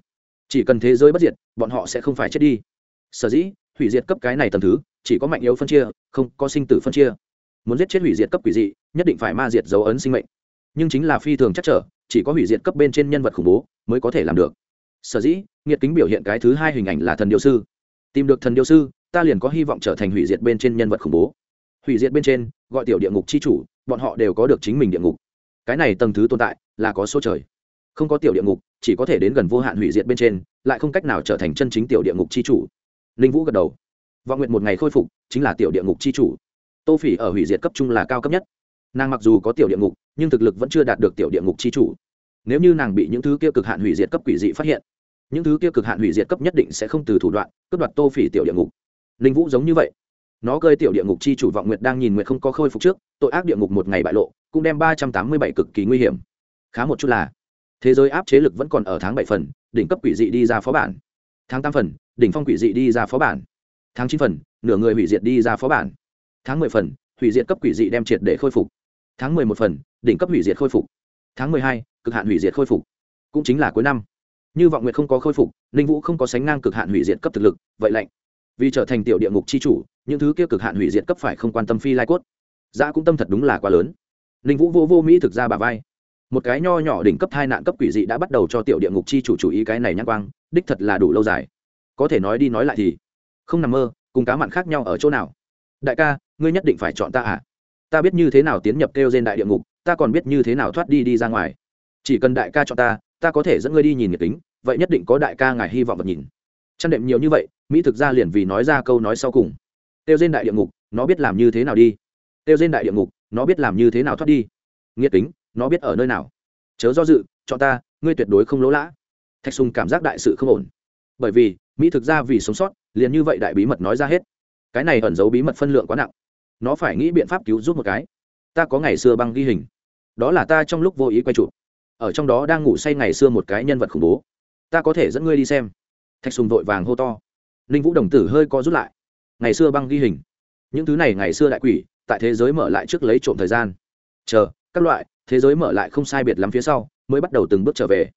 Chỉ cần thế giới bất diệt, bọn họ sẽ không phải chết đi. Sở dĩ, hủy diệt cấp cái này tầm thứ, chỉ có mạnh yếu phân chia, không có sinh tử phân chia. Muốn giết chết hủy diệt cấp quỷ dị, nhất định phải ma diệt dấu ấn sinh mệnh. Nhưng chính là phi thường chắc trở chỉ có hủy diệt cấp bên trên nhân vật khủng bố mới có thể làm được. Sở dĩ, nghiệt kính biểu hiện cái thứ hai hình ảnh là thần điêu sư. Tìm được thần điêu sư, ta liền có hy vọng trở thành hủy diệt bên trên nhân vật khủng bố. Hủy diệt bên trên, gọi tiểu địa ngục c h i chủ, bọn họ đều có được chính mình địa ngục. Cái này tầng thứ tồn tại là có số trời. Không có tiểu địa ngục, chỉ có thể đến gần vô hạn hủy diệt bên trên, lại không cách nào trở thành chân chính tiểu địa ngục c h i chủ. Ninh vũ gật đầu. Vọng nguyện một ngày khôi phục, chính là tiểu địa ngục c h i chủ. Tô phỉ ở hủy diệt cấp trung là cao cấp nhất. Nàng mặc dù có tiểu địa ngục, nhưng thực lực vẫn chưa đạt được tiểu địa ngục c h i chủ nếu như nàng bị những thứ kia cực hạn hủy diệt cấp quỷ dị phát hiện, những thứ kia cực hạn hủy diệt cấp nhất định sẽ không từ thủ đoạn, cướp đoạt tô phỉ tiểu địa ngục. Ninh vũ giống như vậy. Nó cơi tiểu địa ngục chi chủ vọng nguyệt đang nhìn nguyệt không có khôi phục trước, tội ác địa ngục một ngày bại lộ, cũng đem ba trăm tám mươi bảy cực kỳ nguy hiểm. Khá một chút là, thế giới áp chế lực vẫn còn ở tháng bảy phần, đỉnh cấp quỷ dị đi ra phó bản. Tháng tám phần, đỉnh phong quỷ dị đi ra phó bản. Tháng chín phần, nửa người hủy diệt đi ra phó bản. Tháng mười phần, hủy diệt cấp quỷ dị đem triệt để khôi phục. Tháng mười một phần, đỉnh cấp hủy diệt khôi phục. Tháng mười hai cực hạn hủy diệt khôi phục. Cũng chính là cuối năm. Như vọng nguyệt không có khôi phục, ninh vũ không có sánh ngang cực hạn hủy diệt cấp thực lực, vậy lạnh. Vì trở thành tiểu địa ngục c h i chủ, những thứ kia cực hạn hủy diệt cấp phải không quan tâm phi lai cốt. Giá cũng tâm thật đúng là quá lớn. Ninh vũ vô vô mỹ thực ra bà vai. Một cái nho nhỏ đỉnh cấp hai nạn cấp quỷ dị đã bắt đầu cho tiểu địa ngục chi chủ chủ ý cái này nhãn quang, đích thật là đủ lâu dài. Có thể nói đi nói lại thì, không nằm mơ, cùng cá mặn khác nhau ở chỗ nào? Đại ca, ngươi nhất định phải chọn ta à? Ta biết như thế nào tiến nhập kêu trên đại địa ngục, ta còn biết như thế nào thoát đi đi ra ngoài chỉ cần đại ca chọn ta ta có thể dẫn ngươi đi nhìn nhiệt tính vậy nhất định có đại ca ngài hy vọng vật nhìn. Chăn đệm nhiều như vậy, mỹ thực ra liền vì nói ra câu nói sau cùng. Tiêu trên đại địa ngục, nó biết làm như thế nào đi. Tiêu trên đại địa ngục, nó biết làm như thế nào thoát đi. Nghiệt tính nó biết ở nơi nào. Chớ do dự cho ta, ngươi tuyệt đối không lỗ lã. Thạch sùng cảm giác đại sự không ổn. Bởi vì, mỹ thực ra vì sống sót, liền như vậy đại bí mật nói ra hết. Cái này ẩn giấu bí mật phân lượng quá nặng. Nó phải nghĩ biện pháp cứu giúp một cái. Ta có ngày xưa băng ghi hình. Đó là ta trong lúc vô ý quay chụp ở trong đó đang ngủ say ngày xưa một cái nhân vật khủng bố. Ta có thể dẫn ngươi đi xem. Thạch sùng vội vàng hô to. Ninh vũ đồng tử hơi co rút lại. Ngày xưa băng ghi hình. Những thứ này ngày xưa đại quỷ, tại thế giới mở lại trước lấy trộm thời gian. Chờ, các loại, thế giới mở lại không sai biệt lắm phía sau, mới bắt đầu từng bước trở về.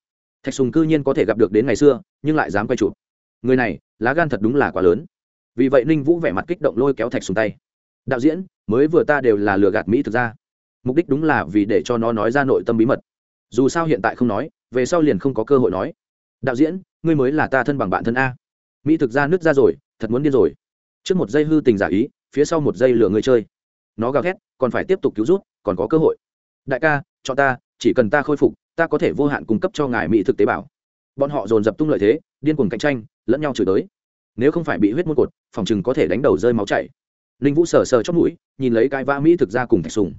Thạch sùng cư nhiên có thể gặp được đến ngày xưa, nhưng lại dám quay chụp. Người này, lá gan thật đúng là quá lớn. Vì vậy ninh vũ vẻ mặt kích động lôi kéo thạch sùng tay. Đạo diễn, mới vừa ta đều là lừa gạt mỹ thực ra. Mục đích đúng là vì để cho nó nói ra nội tâm bí mật dù sao hiện tại không nói, về sau liền không có cơ hội nói. Đạo diễn, ngươi mới là ta thân bằng bạn thân a. Mỹ thực ra nứt ra rồi, thật muốn điên rồi. Trước một giây hư tình giả ý, phía sau một giây lừa người chơi. Nó gào thét, còn phải tiếp tục cứu rút, còn có cơ hội. Đại ca cho ta, chỉ cần ta khôi phục, ta có thể vô hạn cung cấp cho ngài mỹ thực tế bảo bọn họ dồn dập tung lợi thế, điên cuồng cạnh tranh, lẫn nhau chửi tới nếu không phải bị huyết môn cột, phòng chừng có thể đánh đầu rơi máu chảy. Ninh vũ sờ sờ chót mũi, nhìn lấy cái vã mỹ thực ra cùng thạch sùng.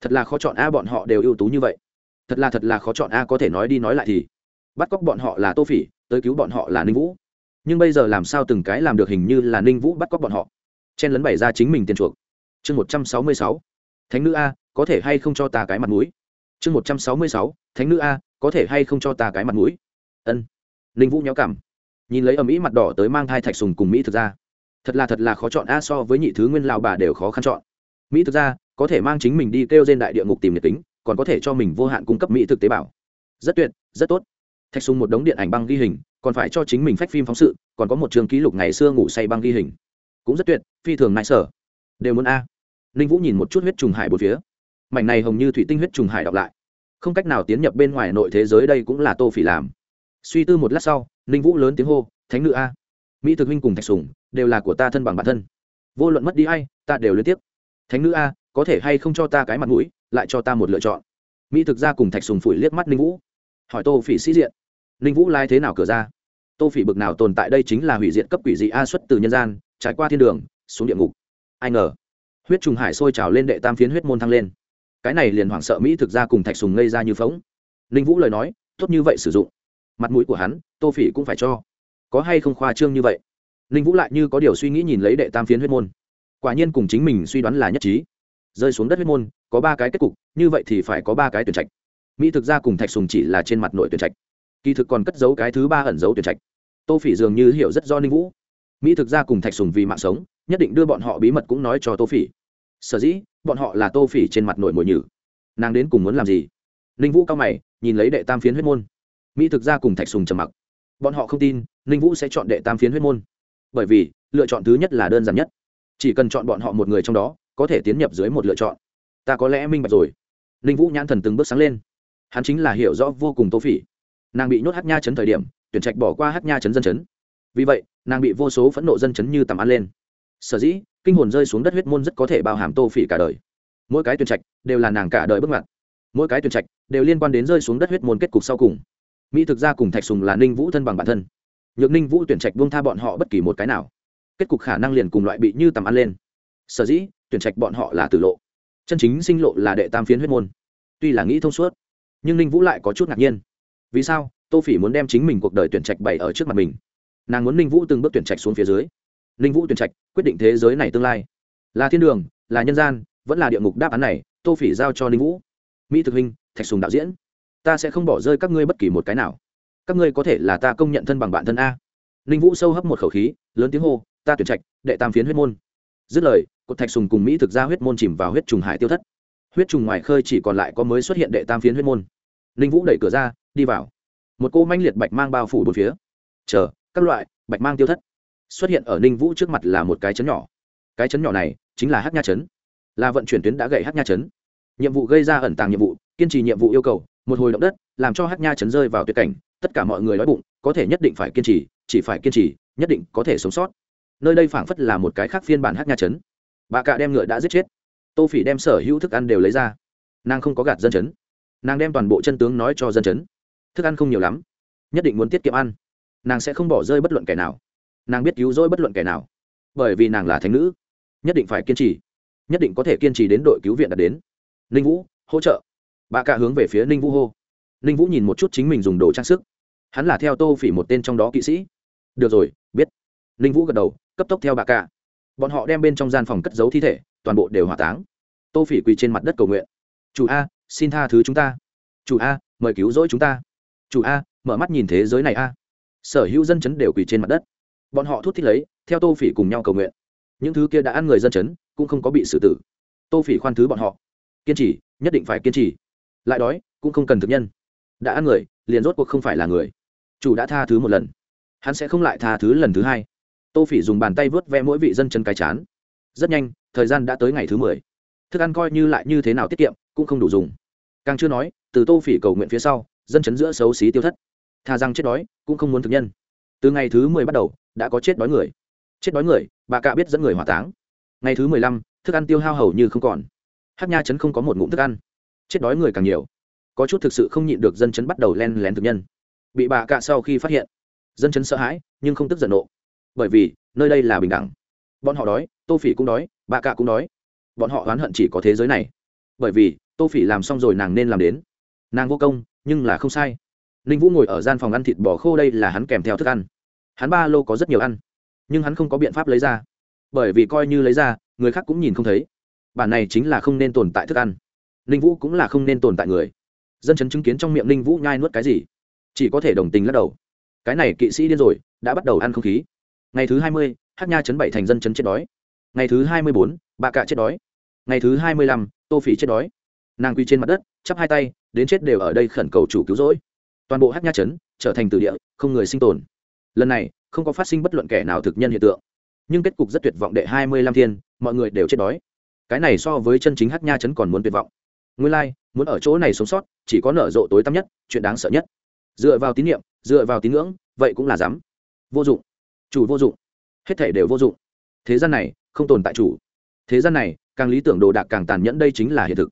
Thật là khó chọn a, bọn họ đều ưu tú như vậy thật là thật là khó chọn a, có thể nói đi nói lại thì. Bắt cóc bọn họ là tô phỉ, tới cứu bọn họ là ninh vũ. Nhưng bây giờ làm sao từng cái làm được hình như là ninh vũ bắt cóc bọn họ? Chen lấn bày ra chính mình tiền chuộc. Chương một trăm sáu mươi sáu. Thánh nữ a, có thể hay không cho ta cái mặt mũi? Chương một trăm sáu mươi sáu. Thánh nữ a, có thể hay không cho ta cái mặt mũi? Ân. Ninh vũ nhó cảm. Nhìn lấy ở mỹ mặt đỏ tới mang thai thạch sùng cùng mỹ thực ra. Thật là thật là khó chọn a, so với nhị thứ nguyên lao bà đều khó khăn chọn. Mỹ thực ra, có thể mang chính mình đi kêu trên đại địa ngục tìm nhiệt tính còn có thể cho mình vô hạn cung cấp mỹ thực tế bảo rất tuyệt, rất tốt. Thạch sùng một đống điện ảnh băng ghi hình, còn phải cho chính mình phách phim phóng sự, còn có một trường ký lục ngày xưa ngủ say băng ghi hình. Cũng rất tuyệt, phi thường nại sở. Đều muốn a. Ninh vũ nhìn một chút huyết trùng hải bốn phía. Mảnh này hồng như thủy tinh huyết trùng hải đọc lại. Không cách nào tiến nhập bên ngoài nội thế giới đây cũng là tô phỉ làm. Suy tư một lát sau, ninh vũ lớn tiếng hô, thánh nữ a, mỹ thực huynh cùng thạch sùng đều là của ta thân bằng bản thân. Vô luận mất đi hay ta đều liên tiếp. Thánh nữ a, có thể hay không cho ta cái mặt mũi? Lại cho ta một lựa chọn. Mỹ thực ra cùng thạch sùng phủi liếc mắt ninh vũ. Hỏi tô phỉ sĩ diện. Ninh vũ lai thế nào cửa ra? Tô phỉ bực nào tồn tại đây chính là hủy diện cấp quỷ dị a xuất từ nhân gian, trải qua thiên đường, xuống địa ngục. Ai ngờ, huyết trùng hải sôi trào lên đệ tam phiến huyết môn thăng lên. Cái này liền hoảng sợ mỹ thực ra cùng thạch sùng ngây ra như phóng ninh vũ lời nói, tốt như vậy sử dụng. Mặt mũi của hắn, tô phỉ cũng phải cho. Có hay không khoa trương như vậy? Ninh vũ lại như có điều suy nghĩ nhìn lấy đệ tam phiến huyết môn. Quả nhiên cùng chính mình suy đoán là nhất trí. Rơi xuống đất huyết môn có ba cái kết cục, như vậy thì phải có ba cái tuyển trạch. Mỹ thực ra cùng thạch sùng chỉ là trên mặt nội tuyển trạch. Kỳ thực còn cất giấu cái thứ ba ẩn giấu tuyển trạch. Tô phỉ dường như hiểu rất do ninh vũ. Mỹ thực ra cùng thạch sùng vì mạng sống, nhất định đưa bọn họ bí mật cũng nói cho tô phỉ. Sở dĩ, bọn họ là tô phỉ trên mặt nội mồi nhử. Nàng đến cùng muốn làm gì? Ninh vũ cao mày, nhìn lấy đệ tam phiến huyết môn. Mỹ thực ra cùng thạch sùng trầm mặc. Bọn họ không tin, ninh vũ sẽ chọn đệ tam phiến huyết môn. Bởi vì, lựa chọn thứ nhất là đơn giản nhất. Chỉ cần chọn bọn họ một người trong đó, có thể tiến nhập dưới một lựa chọn ta có lẽ minh bạch rồi. Ninh vũ nhãn thần từng bước sáng lên. Hắn chính là hiểu rõ vô cùng tô phỉ. Nàng bị nhốt hát nha chấn thời điểm, tuyển trạch bỏ qua hát nha chấn dân chấn. Vì vậy, nàng bị vô số phẫn nộ dân chấn như tầm ăn lên. Sở dĩ, kinh hồn rơi xuống đất huyết môn rất có thể bao hàm tô phỉ cả đời. Mỗi cái tuyển trạch đều là nàng cả đời bước ngoặt. Mỗi cái tuyển trạch đều liên quan đến rơi xuống đất huyết môn kết cục sau cùng. Mỹ thực ra cùng thạch sùng là ninh vũ thân bằng bản thân. Nhược ninh vũ tuyển trạch buông tha bọn họ bất kỳ một cái nào. Kết cục khả năng liền cùng loại bị như tầm ăn lên. Sở dĩ, tuyển trạch bọn họ là tử lộ chân chính sinh lộ là đệ tam phiến huyết môn. Tuy là nghĩ thông suốt, nhưng ninh vũ lại có chút ngạc nhiên. Vì sao? Tô phỉ muốn đem chính mình cuộc đời tuyển trạch bày ở trước mặt mình. Nàng muốn ninh vũ từng bước tuyển trạch xuống phía dưới. Ninh vũ tuyển trạch, quyết định thế giới này tương lai. Là thiên đường, là nhân gian, vẫn là địa ngục đáp án này, tô phỉ giao cho ninh vũ. Mỹ thực huynh thạch sùng đạo diễn. Ta sẽ không bỏ rơi các ngươi bất kỳ một cái nào. Các ngươi có thể là ta công nhận thân bằng bạn thân a. Ninh vũ sâu hấp một khẩu khí, lớn tiếng hô, ta tuyển trạch, đệ tam phiến huyết môn. Dứt lời cột thạch sùng cùng mỹ thực ra huyết môn chìm vào huyết trùng hải tiêu thất. Huyết trùng ngoài khơi chỉ còn lại có mới xuất hiện đệ tam phiến huyết môn. Ninh vũ đẩy cửa ra, đi vào. Một cô manh liệt bạch mang bao phủ bốn phía. Chờ, các loại, bạch mang tiêu thất. Xuất hiện ở ninh vũ trước mặt là một cái chấn nhỏ. Cái chấn nhỏ này chính là hát nha chấn. Là vận chuyển tuyến đã gậy hát nha chấn. Nhiệm vụ gây ra ẩn tàng nhiệm vụ, kiên trì nhiệm vụ yêu cầu, một hồi động đất, làm cho hát nha chấn rơi vào tuyệt cảnh, tất cả mọi người nói bụng, có thể nhất định phải kiên trì, chỉ phải kiên trì, nhất định có thể sống sót. Nơi đây phảng phất là một cái khác phiên bản hát nha chấn bà cạ đem ngựa đã giết chết. Tô phỉ đem sở hữu thức ăn đều lấy ra. Nàng không có gạt dân chấn. Nàng đem toàn bộ chân tướng nói cho dân chấn. Thức ăn không nhiều lắm, nhất định muốn tiết kiệm ăn. Nàng sẽ không bỏ rơi bất luận kẻ nào. Nàng biết cứu rỗi bất luận kẻ nào. Bởi vì nàng là thánh nữ, nhất định phải kiên trì, nhất định có thể kiên trì đến đội cứu viện đã đến. Ninh vũ, hỗ trợ. Bà cạ hướng về phía ninh vũ hô. Ninh vũ nhìn một chút chính mình dùng đồ trang sức. Hắn là theo tô phỉ một tên trong đó kỵ sĩ. Được rồi, biết. Ninh vũ gật đầu, cấp tốc theo bà cạ bọn họ đem bên trong gian phòng cất giấu thi thể, toàn bộ đều hỏa táng. Tô phỉ quỳ trên mặt đất cầu nguyện. Chủ a, xin tha thứ chúng ta. Chủ a, mời cứu rỗi chúng ta. Chủ a, mở mắt nhìn thế giới này a. Sở hữu dân chấn đều quỳ trên mặt đất. Bọn họ thút thích lấy, theo tô phỉ cùng nhau cầu nguyện. Những thứ kia đã ăn người dân chấn, cũng không có bị xử tử. Tô phỉ khoan thứ bọn họ. Kiên trì, nhất định phải kiên trì. Lại đói, cũng không cần thực nhân. Đã ăn người, liền rốt cuộc không phải là người. Chủ đã tha thứ một lần. Hắn sẽ không lại tha thứ lần thứ hai tô phỉ dùng bàn tay vớt ve mỗi vị dân chân cái chán. Rất nhanh, thời gian đã tới ngày thứ mười. Thức ăn coi như lại như thế nào tiết kiệm, cũng không đủ dùng. Càng chưa nói, từ tô phỉ cầu nguyện phía sau, dân chấn giữa xấu xí tiêu thất. Thà rằng chết đói, cũng không muốn thực nhân. Từ ngày thứ mười bắt đầu, đã có chết đói người. Chết đói người, bà cạ biết dẫn người hỏa táng. Ngày thứ mười lăm, thức ăn tiêu hao hầu như không còn. Hát nha chấn không có một ngụm thức ăn. Chết đói người càng nhiều. Có chút thực sự không nhịn được dân chấn bắt đầu len lén thực nhân. Bị bà cạ sau khi phát hiện, dân chấn sợ hãi, nhưng không tức giận nộ bởi vì, nơi đây là bình đẳng. Bọn họ đói, tô phỉ cũng đói bà cạ cũng đói. Bọn họ oán hận chỉ có thế giới này. Bởi vì, tô phỉ làm xong rồi nàng nên làm đến. Nàng vô công, nhưng là không sai. Ninh vũ ngồi ở gian phòng ăn thịt bò khô đây là hắn kèm theo thức ăn. Hắn ba lô có rất nhiều ăn, nhưng hắn không có biện pháp lấy ra. Bởi vì coi như lấy ra, người khác cũng nhìn không thấy. Bản này chính là không nên tồn tại thức ăn. Ninh vũ cũng là không nên tồn tại người. Dân chấn chứng kiến trong miệng ninh vũ nhai nuốt cái gì? Chỉ có thể đồng tình lắc đầu. Cái này kỵ sĩ điên rồi, đã bắt đầu ăn không khí ngày thứ hai mươi hát nha chấn bảy thành dân chấn chết đói. Ngày thứ hai mươi bốn bà cạ chết đói. Ngày thứ hai mươi lăm tô phỉ chết đói. Nàng quy trên mặt đất chắp hai tay đến chết đều ở đây khẩn cầu chủ cứu rỗi. Toàn bộ hát nha chấn trở thành từ địa không người sinh tồn. Lần này không có phát sinh bất luận kẻ nào thực nhân hiện tượng. Nhưng kết cục rất tuyệt vọng đệ hai mươi lăm thiên mọi người đều chết đói. Cái này so với chân chính hát nha chấn còn muốn tuyệt vọng. Nguyên lai、like, muốn ở chỗ này sống sót chỉ có nở rộ tối tăm nhất chuyện đáng sợ nhất. Dựa vào tín nhiệm dựa vào tín ngưỡng vậy cũng là dám. Vô dụng chủ vô dụng. Hết thể đều vô dụng. Thế gian này, không tồn tại chủ. Thế gian này, càng lý tưởng đồ đạc càng tàn nhẫn đây chính là hiện thực.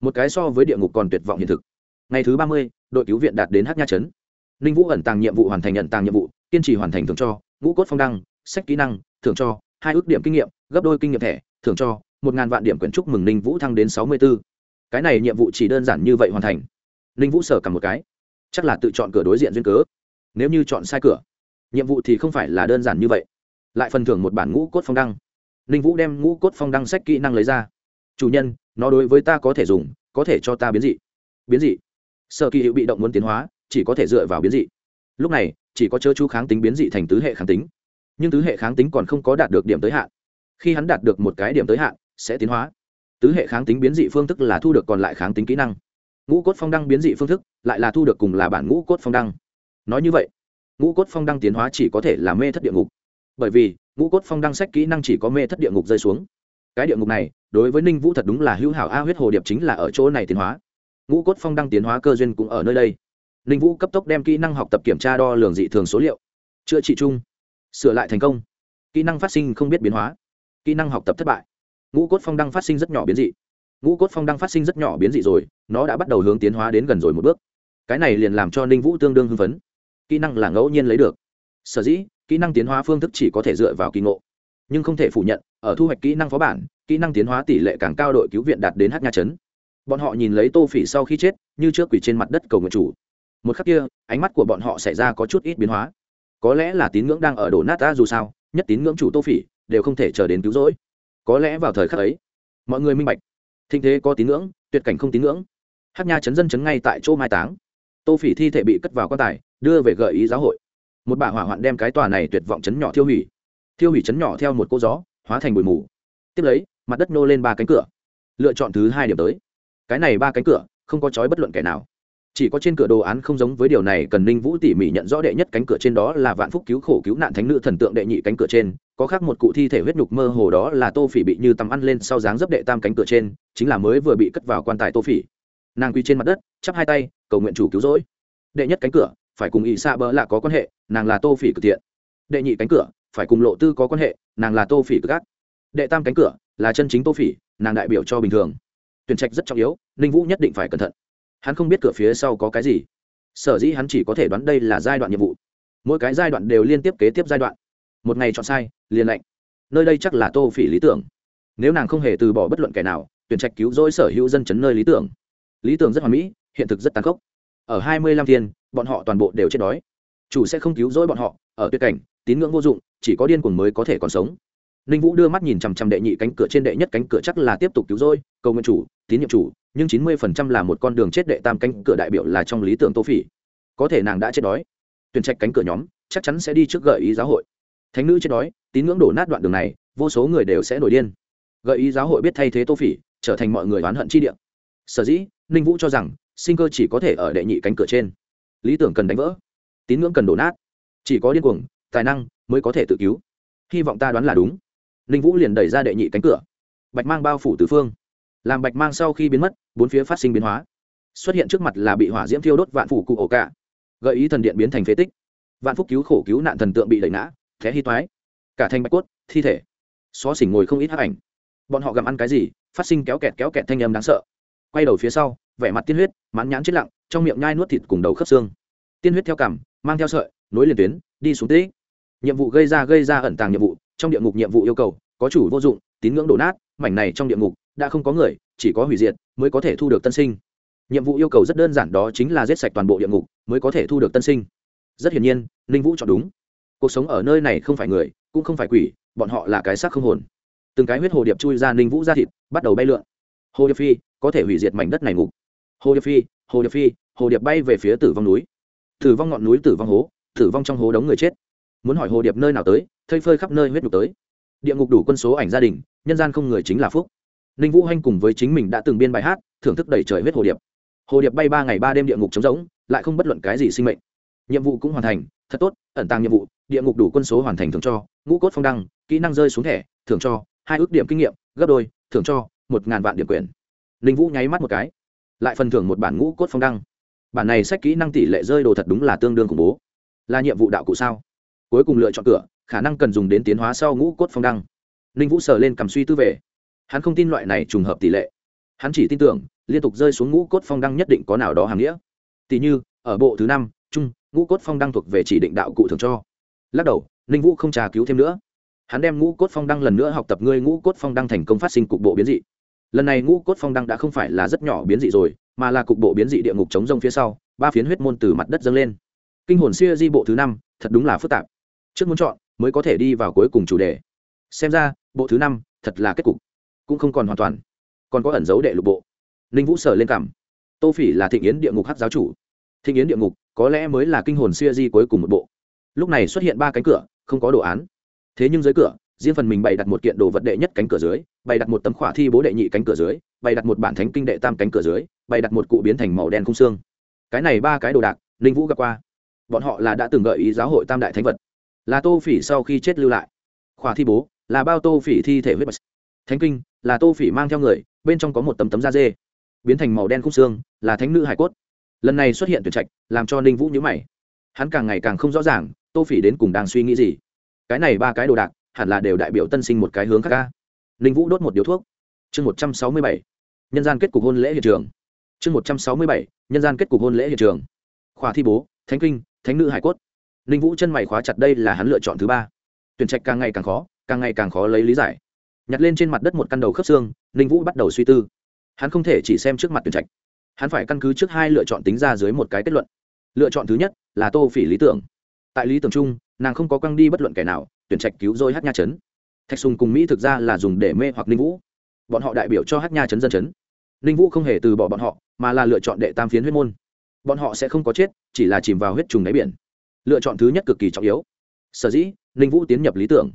Một cái so với địa ngục còn tuyệt vọng hiện thực. Ngày thứ ba mươi, đội cứu viện đạt đến hát nha trấn. Ninh vũ ẩn tàng nhiệm vụ hoàn thành nhận tàng nhiệm vụ, kiên trì hoàn thành thưởng cho, ngũ cốt phong đăng, sách kỹ năng, thưởng cho, hai ước điểm kinh nghiệm, gấp đôi kinh nghiệm thẻ, thưởng cho, một ngàn vạn điểm quyển chúc mừng ninh vũ thăng đến sáu mươi b ố cái này nhiệm vụ chỉ đơn giản như vậy hoàn thành. Ninh vũ sở cầm một cái. Chắc là tự chọn cửa đối diện duyên cớ. Nếu như chọn sai cửa nhiệm vụ thì không phải là đơn giản như vậy. Lại phần thưởng một bản ngũ cốt phong đăng. Ninh vũ đem ngũ cốt phong đăng sách kỹ năng lấy ra. Chủ nhân, nó đối với ta có thể dùng, có thể cho ta biến dị. Biến dị? Sợ kỳ hiệu bị động muốn tiến hóa, chỉ có thể dựa vào biến dị. Lúc này, chỉ có chớ chú kháng tính biến dị thành tứ hệ kháng tính. Nhưng tứ hệ kháng tính còn không có đạt được điểm tới hạn. Khi hắn đạt được một cái điểm tới hạn, sẽ tiến hóa. Tứ hệ kháng tính biến dị phương thức là thu được còn lại kháng tính kỹ năng. Ngũ cốt phong đăng biến dị phương thức lại là thu được cùng là bản ngũ cốt phong đăng. Nói như vậy ngũ cốt phong đăng tiến hóa chỉ có thể là mê thất địa ngục. Bởi vì, ngũ cốt phong đăng sách kỹ năng chỉ có mê thất địa ngục rơi xuống. Cái địa ngục này, đối với ninh vũ thật đúng là hữu hảo, a huyết hồ điệp chính là ở chỗ này tiến hóa. Ngũ cốt phong đăng tiến hóa cơ duyên cũng ở nơi đây. Ninh vũ cấp tốc đem kỹ năng học tập kiểm tra đo lường dị thường số liệu. Chữa trị chung. Sửa lại thành công. Kỹ năng phát sinh không biết biến hóa. Kỹ năng học tập thất bại. Ngũ cốt phong đăng phát sinh rất nhỏ biến dị. Ngũ cốt phong đăng phát sinh rất nhỏ biến dị rồi, nó đã bắt đầu hướng tiến hóa đến gần rồi một bước. Cái này liền làm cho ninh vũ tương đương hưng phấn kỹ năng là ngẫu nhiên lấy được. Sở dĩ, kỹ năng tiến hóa phương thức chỉ có thể dựa vào kỳ ngộ. Nhưng không thể phủ nhận, ở thu hoạch kỹ năng phó bản, kỹ năng tiến hóa tỷ lệ càng cao đội cứu viện đạt đến hát nha chấn. Bọn họ nhìn lấy tô phỉ sau khi chết, như trước quỷ trên mặt đất cầu nguyện chủ. Một khắc kia, ánh mắt của bọn họ xảy ra có chút ít biến hóa. Có lẽ là tín ngưỡng đang ở đổ nát ta dù sao, nhất tín ngưỡng chủ tô phỉ đều không thể chờ đến cứu rỗi. Có lẽ vào thời khắc ấy, mọi người minh bạch thinh thế có tín ngưỡng, tuyệt cảnh không tín ngưỡng. Hát nha chấn dân chấn ngay tại chỗ mai táng. Tô phỉ thi thể bị cất vào quan tài đưa về gợi ý giáo hội. Một bà hỏa hoạn đem cái tòa này tuyệt vọng chấn nhỏ thiêu hủy. Thiêu hủy chấn nhỏ theo một cô gió, hóa thành bụi mù. Tiếp lấy, mặt đất nô lên ba cánh cửa. Lựa chọn thứ hai điểm tới. Cái này ba cánh cửa, không có chói bất luận kẻ nào. Chỉ có trên cửa đồ án không giống với điều này, cần ninh vũ tỉ mỉ nhận rõ đệ nhất cánh cửa trên đó là vạn phúc cứu khổ cứu nạn thánh nữ thần tượng đệ nhị cánh cửa trên. Có khác một cụ thi thể huyết nhục mơ hồ đó là tô phỉ bị như tắm ăn lên sau dáng dấp đệ tam cánh cửa trên, chính là mới vừa bị cất vào quan tài tô phỉ. Nàng quy trên mặt đất, chắp hai tay, cầu nguyện chủ cứu rỗi. Đệ nhất cánh cửa phải cùng ỵ xa bỡ lạ có quan hệ, nàng là tô phỉ cực thiện. Đệ nhị cánh cửa, phải cùng lộ tư có quan hệ, nàng là tô phỉ cực ác đệ tam cánh cửa, là chân chính tô phỉ, nàng đại biểu cho bình thường. Tuyển trạch rất trọng yếu, ninh vũ nhất định phải cẩn thận. Hắn không biết cửa phía sau có cái gì. Sở dĩ hắn chỉ có thể đoán đây là giai đoạn nhiệm vụ. Mỗi cái giai đoạn đều liên tiếp kế tiếp giai đoạn. Một ngày chọn sai, liền lệnh. Nơi đây chắc là tô phỉ lý tưởng. Nếu nàng không hề từ bỏ bất luận kẻ nào, tuyển trạch cứu rỗi sở hữu dân chấn nơi lý tưởng. Lý tưởng rất hoàn mỹ, hiện thực rất tàn khốc ở hai mươi lăm thiên, bọn họ toàn bộ đều chết đói. Chủ sẽ không cứu rỗi bọn họ, ở tuyệt cảnh, tín ngưỡng vô dụng, chỉ có điên cuồng mới có thể còn sống. Ninh vũ đưa mắt nhìn chằm chằm đệ nhị cánh cửa trên đệ nhất cánh cửa chắc là tiếp tục cứu rỗi, cầu nguyện chủ, tín nhiệm chủ, nhưng chín mươi phần trăm là một con đường chết đệ tam cánh cửa đại biểu là trong lý tưởng tô phỉ. Có thể nàng đã chết đói. Tuyển trạch cánh cửa nhóm, chắc chắn sẽ đi trước gợi ý giáo hội. Thánh nữ chết đói, tín ngưỡng đổ nát đoạn đường này, vô số người đều sẽ nổi điên. Gợi ý giáo hội biết thay thế tô phỉ, trở thành mọi người oán hận chi địa. Sở dĩ, ninh vũ cho rằng sinh cơ chỉ có thể ở đệ nhị cánh cửa trên. Lý tưởng cần đánh vỡ, tín ngưỡng cần đổ nát. Chỉ có điên cuồng, tài năng mới có thể tự cứu. Hy vọng ta đoán là đúng. Ninh vũ liền đẩy ra đệ nhị cánh cửa. Bạch mang bao phủ tứ phương. Làm bạch mang sau khi biến mất, bốn phía phát sinh biến hóa. Xuất hiện trước mặt là bị hỏa diễm thiêu đốt vạn phủ cụ ổ cả. Gợi ý thần điện biến thành phế tích. Vạn phúc cứu khổ cứu nạn thần tượng bị đẩy ngã, thế hy toái. Cả thanh bạch cốt, thi thể. Xó xỉnh ngồi không ít hấp ảnh. Bọn họ gặm ăn cái gì, phát sinh kéo kẹt kéo kẹt thanh âm đáng sợ. Quay đầu phía sau vẻ mặt tiên huyết, mãn nhãn chết lặng, trong miệng nhai nuốt thịt cùng đầu khớp xương. Tiên huyết theo cằm mang theo sợi, nối liền tuyến, đi xuống tĩ nhiệm vụ gây ra gây ra ẩn tàng nhiệm vụ, trong địa ngục nhiệm vụ yêu cầu, có chủ vô dụng, tín ngưỡng đổ nát, mảnh này trong địa ngục, đã không có người, chỉ có hủy diệt mới có thể thu được tân sinh. Nhiệm vụ yêu cầu rất đơn giản đó chính là giết sạch toàn bộ địa ngục, mới có thể thu được tân sinh. Rất hiển nhiên, ninh vũ chọn đúng. Cuộc sống ở nơi này không phải người, cũng không phải quỷ, bọn họ là cái xác không hồn. Từng cái huyết hồ điệp chui ra ninh vũ ra thịt, bắt đầu bay lượn. Hồ điệp phi, có thể hủy diệt mảnh đất này ngục hồ điệp phi, hồ điệp phi, hồ điệp bay về phía tử vong núi. Tử vong ngọn núi, tử vong hố, tử vong trong hố đống người chết. Muốn hỏi hồ điệp nơi nào tới, thây phơi khắp nơi huyết nhục tới. Địa ngục đủ quân số ảnh gia đình, nhân gian không người chính là phúc. Ninh vũ hanh cùng với chính mình đã từng biên bài hát, thưởng thức đầy trời huyết hồ điệp. Hồ điệp bay ba ngày ba đêm địa ngục trống rỗng, lại không bất luận cái gì sinh mệnh. Nhiệm vụ cũng hoàn thành, thật tốt, ẩn tàng nhiệm vụ, địa ngục đủ quân số hoàn thành thưởng cho, ngũ cốt phong đăng, kỹ năng rơi xuống thẻ, thưởng cho, hai ước điểm kinh nghiệm, gấp đôi, thưởng cho, một ngàn vạn điểm quyền. Ninh vũ nháy mắt một cái lại phần thưởng một bản ngũ cốt phong đăng. Bản này sách kỹ năng tỷ lệ rơi đồ thật đúng là tương đương khủng bố. Là nhiệm vụ đạo cụ sao? Cuối cùng lựa chọn cửa, khả năng cần dùng đến tiến hóa sau ngũ cốt phong đăng. Ninh vũ sờ lên cầm suy tư về. Hắn không tin loại này trùng hợp tỷ lệ. Hắn chỉ tin tưởng, liên tục rơi xuống ngũ cốt phong đăng nhất định có nào đó hàm nghĩa. Tỷ như, ở bộ thứ năm, chung, ngũ cốt phong đăng thuộc về chỉ định đạo cụ thường cho. Lắc đầu, ninh vũ không trà cứu thêm nữa. Hắn đem ngũ cốt phong đăng lần nữa học tập ngươi ngũ cốt phong đăng thành công phát sinh cục bộ biến dị lần này ngũ cốt phong đăng đã không phải là rất nhỏ biến dị rồi, mà là cục bộ biến dị địa ngục chống rông phía sau, ba phiến huyết môn từ mặt đất dâng lên. Kinh hồn xưa di bộ thứ năm, thật đúng là phức tạp. Trước muốn chọn, mới có thể đi vào cuối cùng chủ đề. Xem ra, bộ thứ năm, thật là kết cục. Cũng không còn hoàn toàn. Còn có ẩn dấu đệ lục bộ. Ninh vũ sở lên cảm. Tô phỉ là thịnh yến địa ngục hát giáo chủ. Thịnh yến địa ngục, có lẽ mới là kinh hồn xưa di cuối cùng một bộ. Lúc này xuất hiện ba cánh cửa, không có đồ án. Thế nhưng dưới cửa, riêng phần mình bày đặt một kiện đồ vật đệ nhất cánh cửa dưới bày đặt một tấm khỏa thi bố đệ nhị cánh cửa dưới, bày đặt một bản thánh kinh đệ tam cánh cửa dưới, bày đặt một cụ biến thành màu đen không xương. Cái này ba cái đồ đạc, ninh vũ gặp qua. Bọn họ là đã từng gợi ý giáo hội tam đại thánh vật. Là tô phỉ sau khi chết lưu lại. Khỏa thi bố, là bao tô phỉ thi thể huyết bạch thánh kinh, là tô phỉ mang theo người, bên trong có một tấm tấm da dê. Biến thành màu đen khung xương, là thánh nữ hải cốt. Lần này xuất hiện tuyển trạch, làm cho ninh vũ nhữ mày. Hắn càng ngày càng không rõ ràng, tô phỉ đến cùng đang suy nghĩ gì. Cái này ba cái đồ đạc, hẳn là đều đại biểu tân sinh một cái hướng khác ca ninh vũ đốt một điếu thuốc. Chương một trăm sáu mươi bảy, nhân gian kết cục hôn lễ hiện trường. Chương một trăm sáu mươi bảy, nhân gian kết cục hôn lễ hiện trường. Khóa thi bố, thánh kinh, thánh nữ hải cốt. Ninh vũ chân mày khóa chặt đây là hắn lựa chọn thứ ba. Tuyển trạch càng ngày càng khó, càng ngày càng khó lấy lý giải. Nhặt lên trên mặt đất một căn đầu khớp xương, ninh vũ bắt đầu suy tư. Hắn không thể chỉ xem trước mặt tuyển trạch. Hắn phải căn cứ trước hai lựa chọn tính ra dưới một cái kết luận. Lựa chọn thứ nhất là tô phỉ lý tưởng. Tại lý tưởng chung, nàng không có quăng đi bất luận kẻ nào, tuyển trạch cứu rồi hát nha chấn thạch sùng cùng mỹ thực ra là dùng để mê hoặc ninh vũ bọn họ đại biểu cho hát nha chấn dân chấn ninh vũ không hề từ bỏ bọn họ mà là lựa chọn đệ tam phiến huyết môn bọn họ sẽ không có chết chỉ là chìm vào huyết trùng đáy biển lựa chọn thứ nhất cực kỳ trọng yếu sở dĩ ninh vũ tiến nhập lý tưởng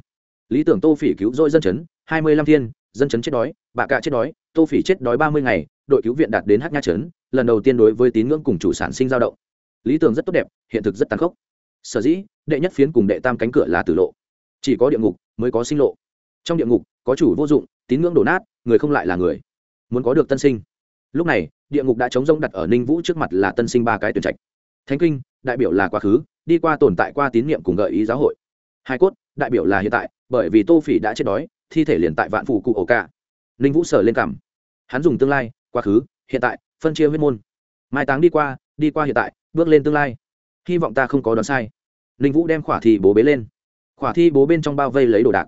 lý tưởng tô phỉ cứu dôi dân chấn hai mươi lăm thiên dân chấn chết đói bà cạ chết đói tô phỉ chết đói ba mươi ngày đội cứu viện đạt đến hát nha chấn lần đầu tiên đối với tín ngưỡng cùng chủ sản sinh dao động lý tưởng rất tốt đẹp hiện thực rất tàn khốc sở dĩ đệ nhất phiến cùng đệ tam cánh cửa là tử lộ chỉ có địa ngục mới có sinh lộ trong địa ngục, có chủ vô dụng, tín ngưỡng đổ nát, người không lại là người. Muốn có được tân sinh. Lúc này, địa ngục đã chống rông đặt ở ninh vũ trước mặt là tân sinh ba cái tuyển trạch. Thánh kinh, đại biểu là quá khứ, đi qua tồn tại qua tín nhiệm cùng gợi ý giáo hội. Hai cốt, đại biểu là hiện tại, bởi vì tô phỉ đã chết đói, thi thể liền tại vạn phủ cụ ổ cả. Ninh vũ sở lên cảm. Hắn dùng tương lai, quá khứ, hiện tại, phân chia huyết môn. Mai táng đi qua đi qua hiện tại, bước lên tương lai. Hy vọng ta không có đoán sai. Ninh vũ đem khỏa thi bố bế lên. Khỏa thi bố bên trong bao vây lấy đồ đạc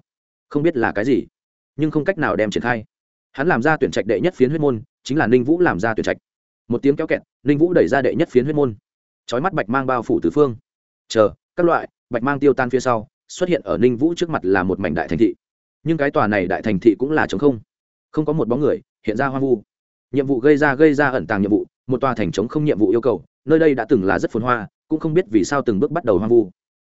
không biết là cái gì, nhưng không cách nào đem triển khai. Hắn làm ra tuyển trạch đệ nhất phiến huyết môn, chính là ninh vũ làm ra tuyển trạch. Một tiếng kéo kẹt, ninh vũ đẩy ra đệ nhất phiến huyết môn. Trói mắt bạch mang bao phủ tứ phương. Chờ, các loại bạch mang tiêu tan phía sau, xuất hiện ở ninh vũ trước mặt là một mảnh đại thành thị. Nhưng cái tòa này đại thành thị cũng là chống không. Không có một bóng người, hiện ra hoang vu. Nhiệm vụ gây ra gây ra ẩn tàng nhiệm vụ, một tòa thành chống không nhiệm vụ yêu cầu, nơi đây đã từng là rất phồn hoa, cũng không biết vì sao từng bước bắt đầu hoang vu.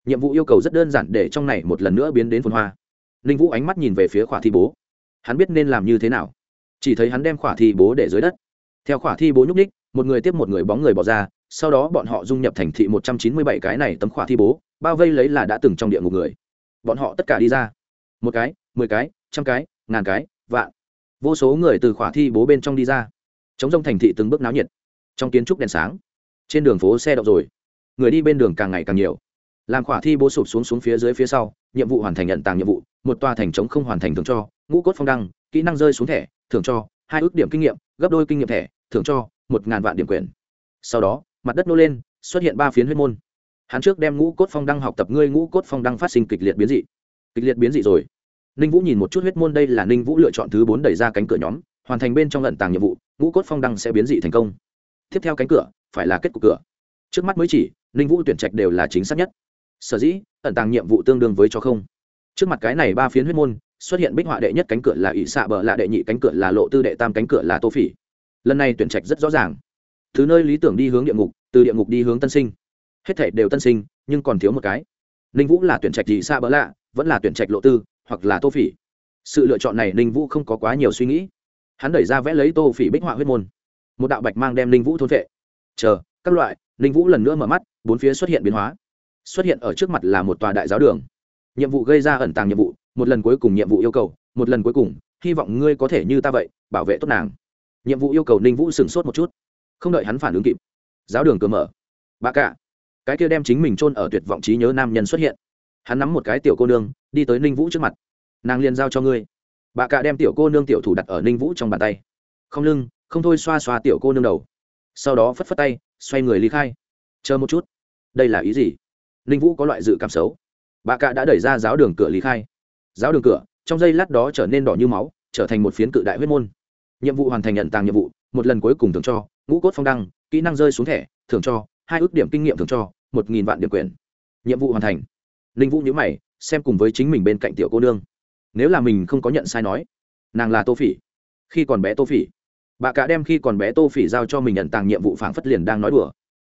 Nhiệm vụ yêu cầu rất đơn giản để trong này một lần nữa biến đến phồn hoa ninh vũ ánh mắt nhìn về phía khỏa thi bố. Hắn biết nên làm như thế nào. Chỉ thấy hắn đem khỏa thi bố để dưới đất. Theo khỏa thi bố nhúc ních một người tiếp một người bóng người bỏ ra, sau đó bọn họ dung nhập thành thị một trăm chín mươi bảy cái này tấm khỏa thi bố, bao vây lấy là đã từng trong địa ngục người. Bọn họ tất cả đi ra. Một cái, mười cái, trăm cái, ngàn cái, vạn. Vô số người từ khỏa thi bố bên trong đi ra. Chống rông thành thị từng bước náo nhiệt. Trong kiến trúc đèn sáng. Trên đường phố xe đậu rồi. Người đi bên đường càng ngày càng nhiều. Làm khỏa thi bố sụp xuống xuống phía dưới phía sau, nhiệm vụ hoàn thành nhận tàng nhiệm vụ một tòa thành trống không hoàn thành thưởng cho, ngũ cốt phong đăng, kỹ năng rơi xuống thẻ, thưởng cho, hai ước điểm kinh nghiệm, gấp đôi kinh nghiệm thẻ, thưởng cho, một ngàn vạn điểm quyền. Sau đó, mặt đất nô lên, xuất hiện ba phiến huyết môn. Hắn trước đem ngũ cốt phong đăng học tập ngươi ngũ cốt phong đăng phát sinh kịch liệt biến dị. Kịch liệt biến dị rồi. Ninh vũ nhìn một chút huyết môn đây là ninh vũ lựa chọn thứ bốn đẩy ra cánh cửa nhóm, hoàn thành bên trong lận tàng nhiệm vụ, ngũ cốt phong đăng sẽ biến dị thành công. Tiếp theo cánh cửa, phải là kết cục cửa. Trước mắt mới chỉ, ninh vũ tuyển trạch đều là chính xác nhất. Sở dĩ, ẩn tàng nhiệm vụ tương đương với cho không trước mặt cái này ba phiến huyết môn, xuất hiện bích họa đệ nhất cánh cửa là ỷ xạ bờ lạ đệ nhị cánh cửa là lộ tư đệ tam cánh cửa là tô phỉ. Lần này tuyển trạch rất rõ ràng. Thứ nơi lý tưởng đi hướng địa ngục, từ địa ngục đi hướng tân sinh. Hết thể đều tân sinh, nhưng còn thiếu một cái. Ninh vũ là tuyển trạch ỷ xạ bờ lạ, vẫn là tuyển trạch lộ tư, hoặc là tô phỉ. Sự lựa chọn này ninh vũ không có quá nhiều suy nghĩ. Hắn đẩy ra vẽ lấy tô phỉ bích họa huyết môn. Một đạo bạch mang đem ninh vũ thôn vệ. Chờ, các loại, ninh vũ lần nữa mở mắt, bốn phía xuất hiện biến hóa. Xuất hiện ở trước mặt là một tòa đại giáo đường nhiệm vụ gây ra ẩn tàng nhiệm vụ, một lần cuối cùng nhiệm vụ yêu cầu, một lần cuối cùng, hy vọng ngươi có thể như ta vậy, bảo vệ tốt nàng. Nhiệm vụ yêu cầu ninh vũ sửng sốt một chút. Không đợi hắn phản ứng kịp, giáo đường cửa mở. Bà cả, cái kia đem chính mình chôn ở tuyệt vọng trí nhớ nam nhân xuất hiện. Hắn nắm một cái tiểu cô nương, đi tới ninh vũ trước mặt. Nàng liền giao cho ngươi. Bà cả đem tiểu cô nương tiểu thủ đặt ở ninh vũ trong bàn tay. Không lưng, không thôi xoa xoa tiểu cô nương đầu. Sau đó phất phất tay, xoay người ly khai. Chờ một chút. Đây là ý gì? Ninh vũ có loại dự cảm xấu bà cạ đã đẩy ra giáo đường cửa lý khai. Giáo đường cửa, trong giây lát đó trở nên đỏ như máu, trở thành một phiến cự đại huyết môn. Nhiệm vụ hoàn thành nhận tàng nhiệm vụ, một lần cuối cùng thường cho, ngũ cốt phong đăng, kỹ năng rơi xuống thẻ thường cho, hai ước điểm kinh nghiệm thường cho, một nghìn vạn điểm quyền. Nhiệm vụ hoàn thành. Ninh vũ nhữ mày, xem cùng với chính mình bên cạnh tiểu cô nương. Nếu là mình không có nhận sai nói, nàng là tô phỉ. Khi còn bé tô phỉ. Bà cả đem khi còn bé tô phỉ giao cho mình nhận tàng nhiệm vụ phảng phất liền đang nói đùa.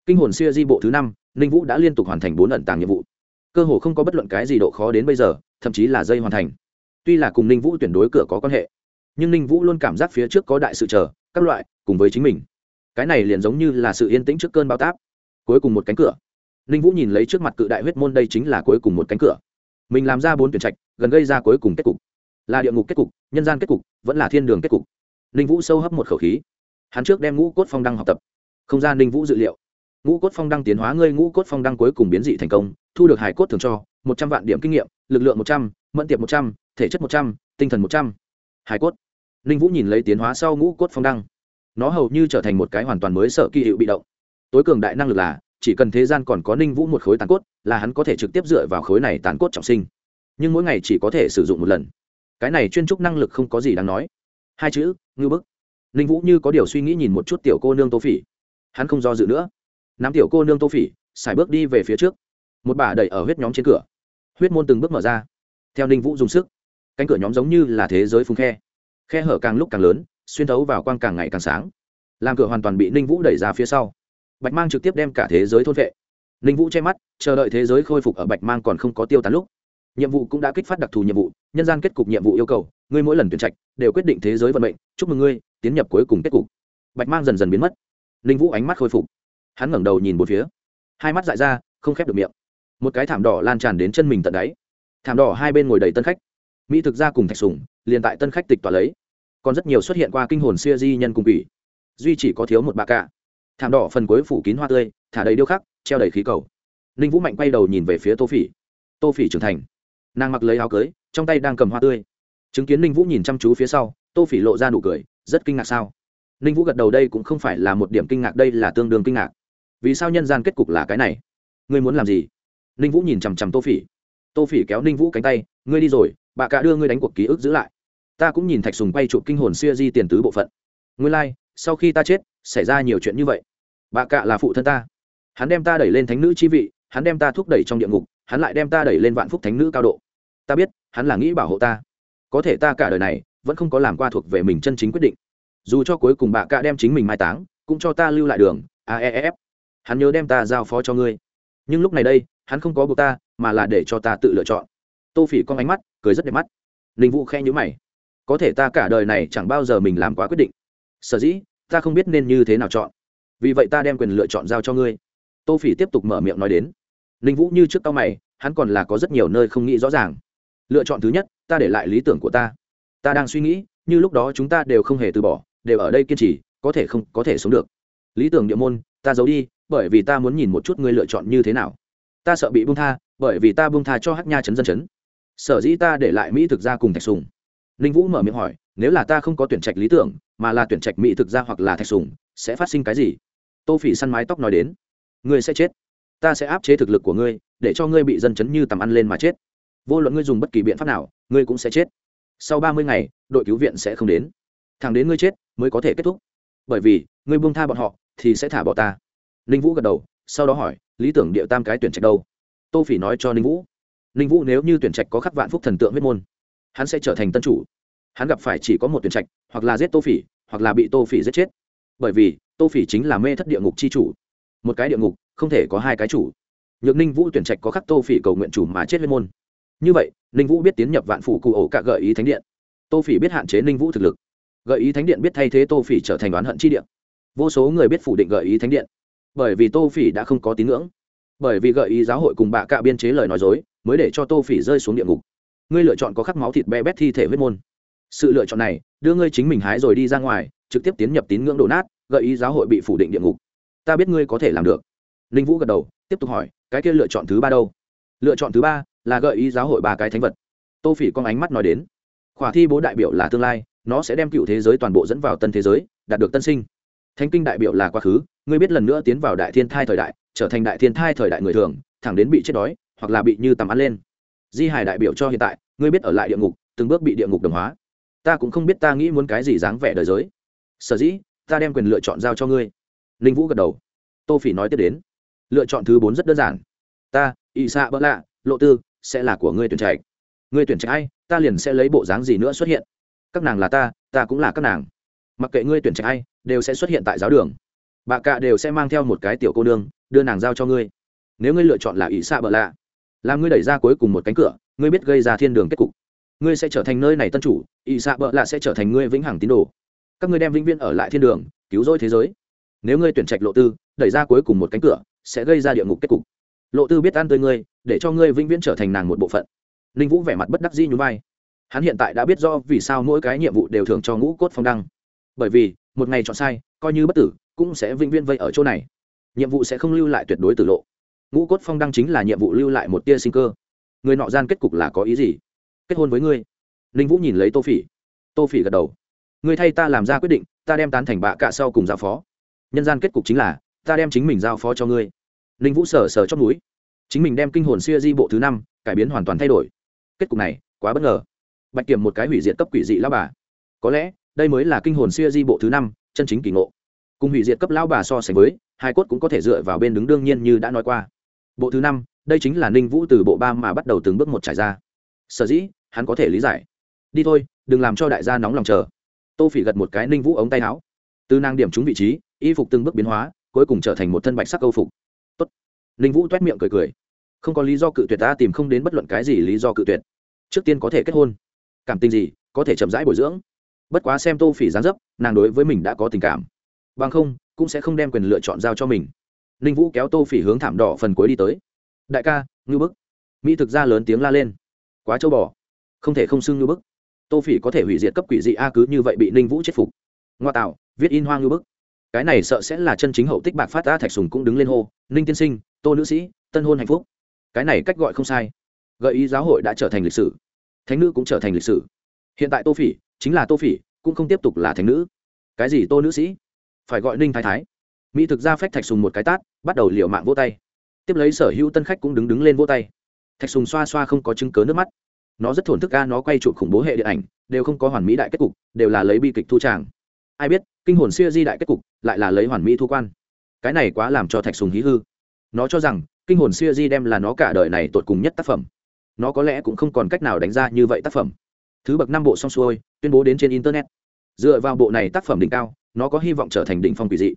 Kinh hồn xưa di bộ thứ năm, ninh vũ đã liên tục hoàn thành bốn ẩn tàng nhiệm vụ cơ hồ không có bất luận cái gì độ khó đến bây giờ, thậm chí là dây hoàn thành. Tuy là cùng ninh vũ tuyển đối cửa có quan hệ, nhưng ninh vũ luôn cảm giác phía trước có đại sự chờ, các loại, cùng với chính mình. Cái này liền giống như là sự yên tĩnh trước cơn bao táp. Cuối cùng một cánh cửa. Ninh vũ nhìn lấy trước mặt cự đại huyết môn, đây chính là cuối cùng một cánh cửa. Mình làm ra bốn tuyển trạch, gần gây ra cuối cùng kết cục. Là địa ngục kết cục, nhân gian kết cục, vẫn là thiên đường kết cục. Ninh vũ sâu hấp một khẩu khí. Hắn trước đem ngũ cốt phong đăng học tập. Không gian ninh vũ dự liệu. Ngũ cốt phong đăng tiến hóa ngươi ngũ cốt phong đăng cuối cùng biến dị thành công thu được hải cốt thường cho, một trăm vạn điểm kinh nghiệm, lực lượng một trăm, mẫn tiệp một trăm, thể chất một trăm, tinh thần một trăm. Hải cốt. Ninh vũ nhìn lấy tiến hóa sau ngũ cốt phong đăng. Nó hầu như trở thành một cái hoàn toàn mới sợ kỳ hiệu bị động. Tối cường đại năng lực là, chỉ cần thế gian còn có ninh vũ một khối tàn cốt, là hắn có thể trực tiếp dựa vào khối này tàn cốt trọng sinh. Nhưng mỗi ngày chỉ có thể sử dụng một lần. Cái này chuyên trúc năng lực không có gì đáng nói. Hai chữ ngư bức. Ninh vũ như có điều suy nghĩ nhìn một chút tiểu cô nương tô phỉ. Hắn không do dự nữa. Nắm tiểu cô nương tô phỉ, xài bước đi về phía trước một bà đẩy ở huyết nhóm trên cửa. Huyết môn từng bước mở ra. Theo ninh vũ dùng sức, cánh cửa nhóm giống như là thế giới phung khe. Khe hở càng lúc càng lớn, xuyên thấu vào quang càng ngày càng sáng. Làm cửa hoàn toàn bị ninh vũ đẩy ra phía sau. Bạch mang trực tiếp đem cả thế giới thôn vệ. Ninh vũ che mắt, chờ đợi thế giới khôi phục ở bạch mang còn không có tiêu tán lúc. Nhiệm vụ cũng đã kích phát đặc thù nhiệm vụ, nhân gian kết cục nhiệm vụ yêu cầu, ngươi mỗi lần tuyển trạch, đều quyết định thế giới vận mệnh, chúc mừng ngươi, tiến nhập cuối cùng kết cục. Bạch mang dần dần biến mất. Ninh vũ ánh mắt khôi phục. Hắn ngẩng đầu nhìn một phía. Hai mắt dại ra, không khép được miệng một cái thảm đỏ lan tràn đến chân mình tận đáy. Thảm đỏ hai bên ngồi đầy tân khách. Mỹ thực ra cùng thạch sùng liền tại tân khách tịch tỏa lấy. Còn rất nhiều xuất hiện qua kinh hồn siêu di nhân cùng quỷ. Duy chỉ có thiếu một bà cả. Thảm đỏ phần cuối phủ kín hoa tươi, thả đầy điêu khắc, treo đầy khí cầu. Ninh vũ mạnh quay đầu nhìn về phía tô phỉ. Tô phỉ trưởng thành. Nàng mặc lấy áo cưới, trong tay đang cầm hoa tươi. Chứng kiến ninh vũ nhìn chăm chú phía sau, tô phỉ lộ ra nụ cười, rất kinh ngạc sao? Ninh vũ gật đầu đây cũng không phải là một điểm kinh ngạc, đây là tương đương kinh ngạc. Vì sao nhân gian kết cục là cái này? Ngươi muốn làm gì? Ninh vũ nhìn chằm chằm tô phỉ. Tô phỉ kéo ninh vũ cánh tay ngươi đi rồi bà cả đưa ngươi đánh cuộc ký ức giữ lại. Ta cũng nhìn thạch sùng quay chụp kinh hồn xuya di tiền tứ bộ phận. Ngươi lai、like, sau khi ta chết xảy ra nhiều chuyện như vậy. Bà cả là phụ thân ta. Hắn đem ta đẩy lên thánh nữ chi vị hắn đem ta thúc đẩy trong địa ngục hắn lại đem ta đẩy lên vạn phúc thánh nữ cao độ. Ta biết hắn là nghĩ bảo hộ ta. Có thể ta cả đời này vẫn không có làm qua thuộc về mình chân chính quyết định. Dù cho cuối cùng bà cả đem chính mình mai táng cũng cho ta lưu lại đường Aef, hắn nhớ đem ta giao phó cho ngươi. Nhưng lúc này đây hắn không có buộc ta, mà là để cho ta tự lựa chọn. Tô phỉ con ánh mắt, cười rất đẹp mắt. Linh vũ khe nhữ mày. Có thể ta cả đời này chẳng bao giờ mình làm quá quyết định. Sở dĩ, ta không biết nên như thế nào chọn. Vì vậy ta đem quyền lựa chọn giao cho ngươi. Tô phỉ tiếp tục mở miệng nói đến. Ninh vũ như trước tao mày, hắn còn là có rất nhiều nơi không nghĩ rõ ràng. Lựa chọn thứ nhất, ta để lại lý tưởng của ta. Ta đang suy nghĩ, như lúc đó chúng ta đều không hề từ bỏ, đều ở đây kiên trì, có thể không có thể sống được. Lý tưởng địa môn, ta giấu đi, bởi vì ta muốn nhìn một chút ngươi lựa chọn như thế nào ta sợ bị buông tha, bởi vì ta buông tha cho hát nha chấn dân chấn. Sở dĩ ta để lại mỹ thực ra cùng thạch sùng. Ninh vũ mở miệng hỏi, nếu là ta không có tuyển trạch lý tưởng, mà là tuyển trạch mỹ thực ra hoặc là thạch sùng, sẽ phát sinh cái gì? Tô phỉ săn mái tóc nói đến, ngươi sẽ chết. Ta sẽ áp chế thực lực của ngươi, để cho ngươi bị dân chấn như tầm ăn lên mà chết. Vô luận ngươi dùng bất kỳ biện pháp nào, ngươi cũng sẽ chết. Sau ba mươi ngày, đội cứu viện sẽ không đến. Thẳng đến ngươi chết, mới có thể kết thúc. Bởi vì, ngươi buông tha bọn họ, thì sẽ thả bỏ ta. Ninh vũ gật đầu sau đó hỏi, lý tưởng địa tam cái tuyển trạch đâu? Tô phỉ nói cho ninh vũ. Ninh vũ nếu như tuyển trạch có khắc vạn phúc thần tượng huyết môn, hắn sẽ trở thành tân chủ. Hắn gặp phải chỉ có một tuyển trạch, hoặc là giết tô phỉ, hoặc là bị tô phỉ giết chết. Bởi vì, tô phỉ chính là mê thất địa ngục c h i chủ. Một cái địa ngục, không thể có hai cái chủ. Nhược ninh vũ tuyển trạch có khắc tô phỉ cầu nguyện chủ mà chết huyết môn. Như vậy, ninh vũ biết tiến nhập vạn phủ cụ ổ cả gợi ý thánh điện. Tô phỉ biết hạn chế ninh vũ thực lực. Gợi ý thánh điện biết thay thế tô phỉ trở thành oán hận chi điện vô số người biết phủ định gợi ý thánh điện bởi vì tô phỉ đã không có tín ngưỡng. Bởi vì gợi ý giáo hội cùng bạ cạ biên chế lời nói dối, mới để cho tô phỉ rơi xuống địa ngục. Ngươi lựa chọn có khắc máu thịt bé bét thi thể huyết môn. Sự lựa chọn này, đưa ngươi chính mình hái rồi đi ra ngoài, trực tiếp tiến nhập tín ngưỡng đổ nát, gợi ý giáo hội bị phủ định địa ngục. Ta biết ngươi có thể làm được. Ninh vũ gật đầu, tiếp tục hỏi, cái kia lựa chọn thứ ba đâu? Lựa chọn thứ ba là gợi ý giáo hội ba cái thánh vật. Tô phỉ con ánh mắt nói đến, khỏa thi bố đại biểu là tương lai, nó sẽ đem cựu thế giới toàn bộ dẫn vào tân thế giới, đạt được tân sinh. Thánh kinh đại biểu là quá khứ ngươi biết lần nữa tiến vào đại thiên thai thời đại, trở thành đại thiên thai thời đại người thường, thẳng đến bị chết đói, hoặc là bị như tầm ăn lên. Di hải đại biểu cho hiện tại, ngươi biết ở lại địa ngục, từng bước bị địa ngục đồng hóa. Ta cũng không biết ta nghĩ muốn cái gì dáng vẻ đời giới. Sở dĩ, ta đem quyền lựa chọn giao cho ngươi. Ninh vũ gật đầu. Tô phỉ nói tiếp đến. Lựa chọn thứ bốn rất đơn giản. Ta ỵ xạ bỡ lạ, lộ tư, sẽ là của ngươi tuyển trạch. Ngươi tuyển trạch ai, ta liền sẽ lấy bộ dáng gì nữa xuất hiện. Các nàng là ta ta cũng là các nàng. Mặc kệ ngươi tuyển trạch ai, đều sẽ xuất hiện tại giáo đường bà cạ đều sẽ mang theo một cái tiểu cô nương, đưa nàng giao cho ngươi. Nếu ngươi lựa chọn là ỷ xạ bợ lạ, làm ngươi đẩy ra cuối cùng một cánh cửa, ngươi biết gây ra thiên đường kết cục. Ngươi sẽ trở thành nơi này tân chủ, ỷ xạ bợ lạ sẽ trở thành ngươi vĩnh hằng tín đồ. Các ngươi đem vĩnh viên ở lại thiên đường, cứu rỗi thế giới. Nếu ngươi tuyển trạch lộ tư, đẩy ra cuối cùng một cánh cửa, sẽ gây ra địa ngục kết cục. Lộ tư biết ăn tới ngươi, để cho ngươi vĩnh viễn trở thành nàng một bộ phận. Ninh vũ vẻ mặt bất đắc dĩ nhún vai. Hắn hiện tại đã biết do vì sao mỗi cái nhiệm vụ đều thường cho ngũ cốt phong đăng. Bởi vì, một ngày chọn sai, coi như bất tử cũng sẽ vĩnh viễn vây ở chỗ này. Nhiệm vụ sẽ không lưu lại tuyệt đối tử lộ. Ngũ cốt phong đăng chính là nhiệm vụ lưu lại một tia sinh cơ. Người nọ gian kết cục là có ý gì? Kết hôn với ngươi? Ninh vũ nhìn lấy tô phỉ. Tô phỉ gật đầu. Ngươi thay ta làm ra quyết định, ta đem tán thành bạ cả sau cùng giao phó. Nhân gian kết cục chính là, ta đem chính mình giao phó cho ngươi. Ninh vũ sờ sờ chót núi chính mình đem kinh hồn xuya di bộ thứ năm, cải biến hoàn toàn thay đổi. Kết cục này, quá bất ngờ. Bạch kiểm một cái hủy diệt cấp quỷ dị lao bà. Có lẽ, đây mới là kinh hồn xuya di bộ thứ năm, chân chính kỳ ngộ cùng hủy diệt cấp lao bà so sánh với, hai cốt cũng có thể dựa vào bên đứng đương nhiên như đã nói qua. Bộ thứ năm, đây chính là ninh vũ từ bộ ba mà bắt đầu từng bước một trải ra. Sở dĩ, hắn có thể lý giải. Đi thôi, đừng làm cho đại gia nóng lòng chờ. Tô phỉ gật một cái ninh vũ ống tay áo. Từ nàng điểm trúng vị trí, y phục từng bước biến hóa, cuối cùng trở thành một thân bạch sắc câu phục. Tốt. ninh vũ t u é t miệng cười cười. Không có lý do cự tuyệt ta tìm không đến bất luận cái gì lý do cự tuyệt. Trước tiên có thể kết hôn. Cảm tình gì, có thể chậm rãi bồi dưỡng. Bất quá xem tô phỉ gián dấp, nàng đối với mình đã có tình cảm bằng không, cũng sẽ không đem quyền lựa chọn giao cho mình. Ninh vũ kéo tô phỉ hướng thảm đỏ phần cuối đi tới. Đại ca ngư bức. Mỹ thực ra lớn tiếng la lên. Quá châu bò. Không thể không xưng ngư bức. Tô phỉ có thể hủy diệt cấp quỷ dị a cứ như vậy bị ninh vũ chết phục. Ngoa tạo, viết in hoang ngư bức. Cái này sợ sẽ là chân chính hậu tích bạc phát a thạch sùng cũng đứng lên hô, ninh tiên sinh, tô nữ sĩ, tân hôn hạnh phúc. Cái này cách gọi không sai. Gợi ý giáo hội đã trở thành lịch sử. Thánh nữ cũng trở thành lịch sử. Hiện tại tô phỉ, chính là tô phỉ, cũng không tiếp tục là thánh nữ. Cái gì tô nữ sĩ? Phải gọi ninh thái thái. Mỹ thực ra phách thạch sùng một cái tát, bắt đầu liều mạng vô tay. Tiếp lấy sở hữu tân khách cũng đứng đứng lên vô tay. Thạch sùng xoa xoa không có chứng cớ nước mắt. Nó rất thổn thức ca nó quay chụp khủng bố hệ điện ảnh, đều không có hoàn mỹ đại kết cục, đều là lấy bi kịch thu tràng. Ai biết, kinh hồn xưa di đại kết cục lại là lấy hoàn mỹ thu quan. Cái này quá làm cho thạch sùng hí hư. Nó cho rằng, kinh hồn xưa di đem là nó cả đời này tột cùng nhất tác phẩm. Nó có lẽ cũng không còn cách nào đánh ra như vậy tác phẩm. Thứ bậc năm bộ xong xuôi, tuyên bố đến trên internet. Dựa vào bộ này tác phẩm đỉnh cao nó có hy vọng trở thành đỉnh phong quỷ dị.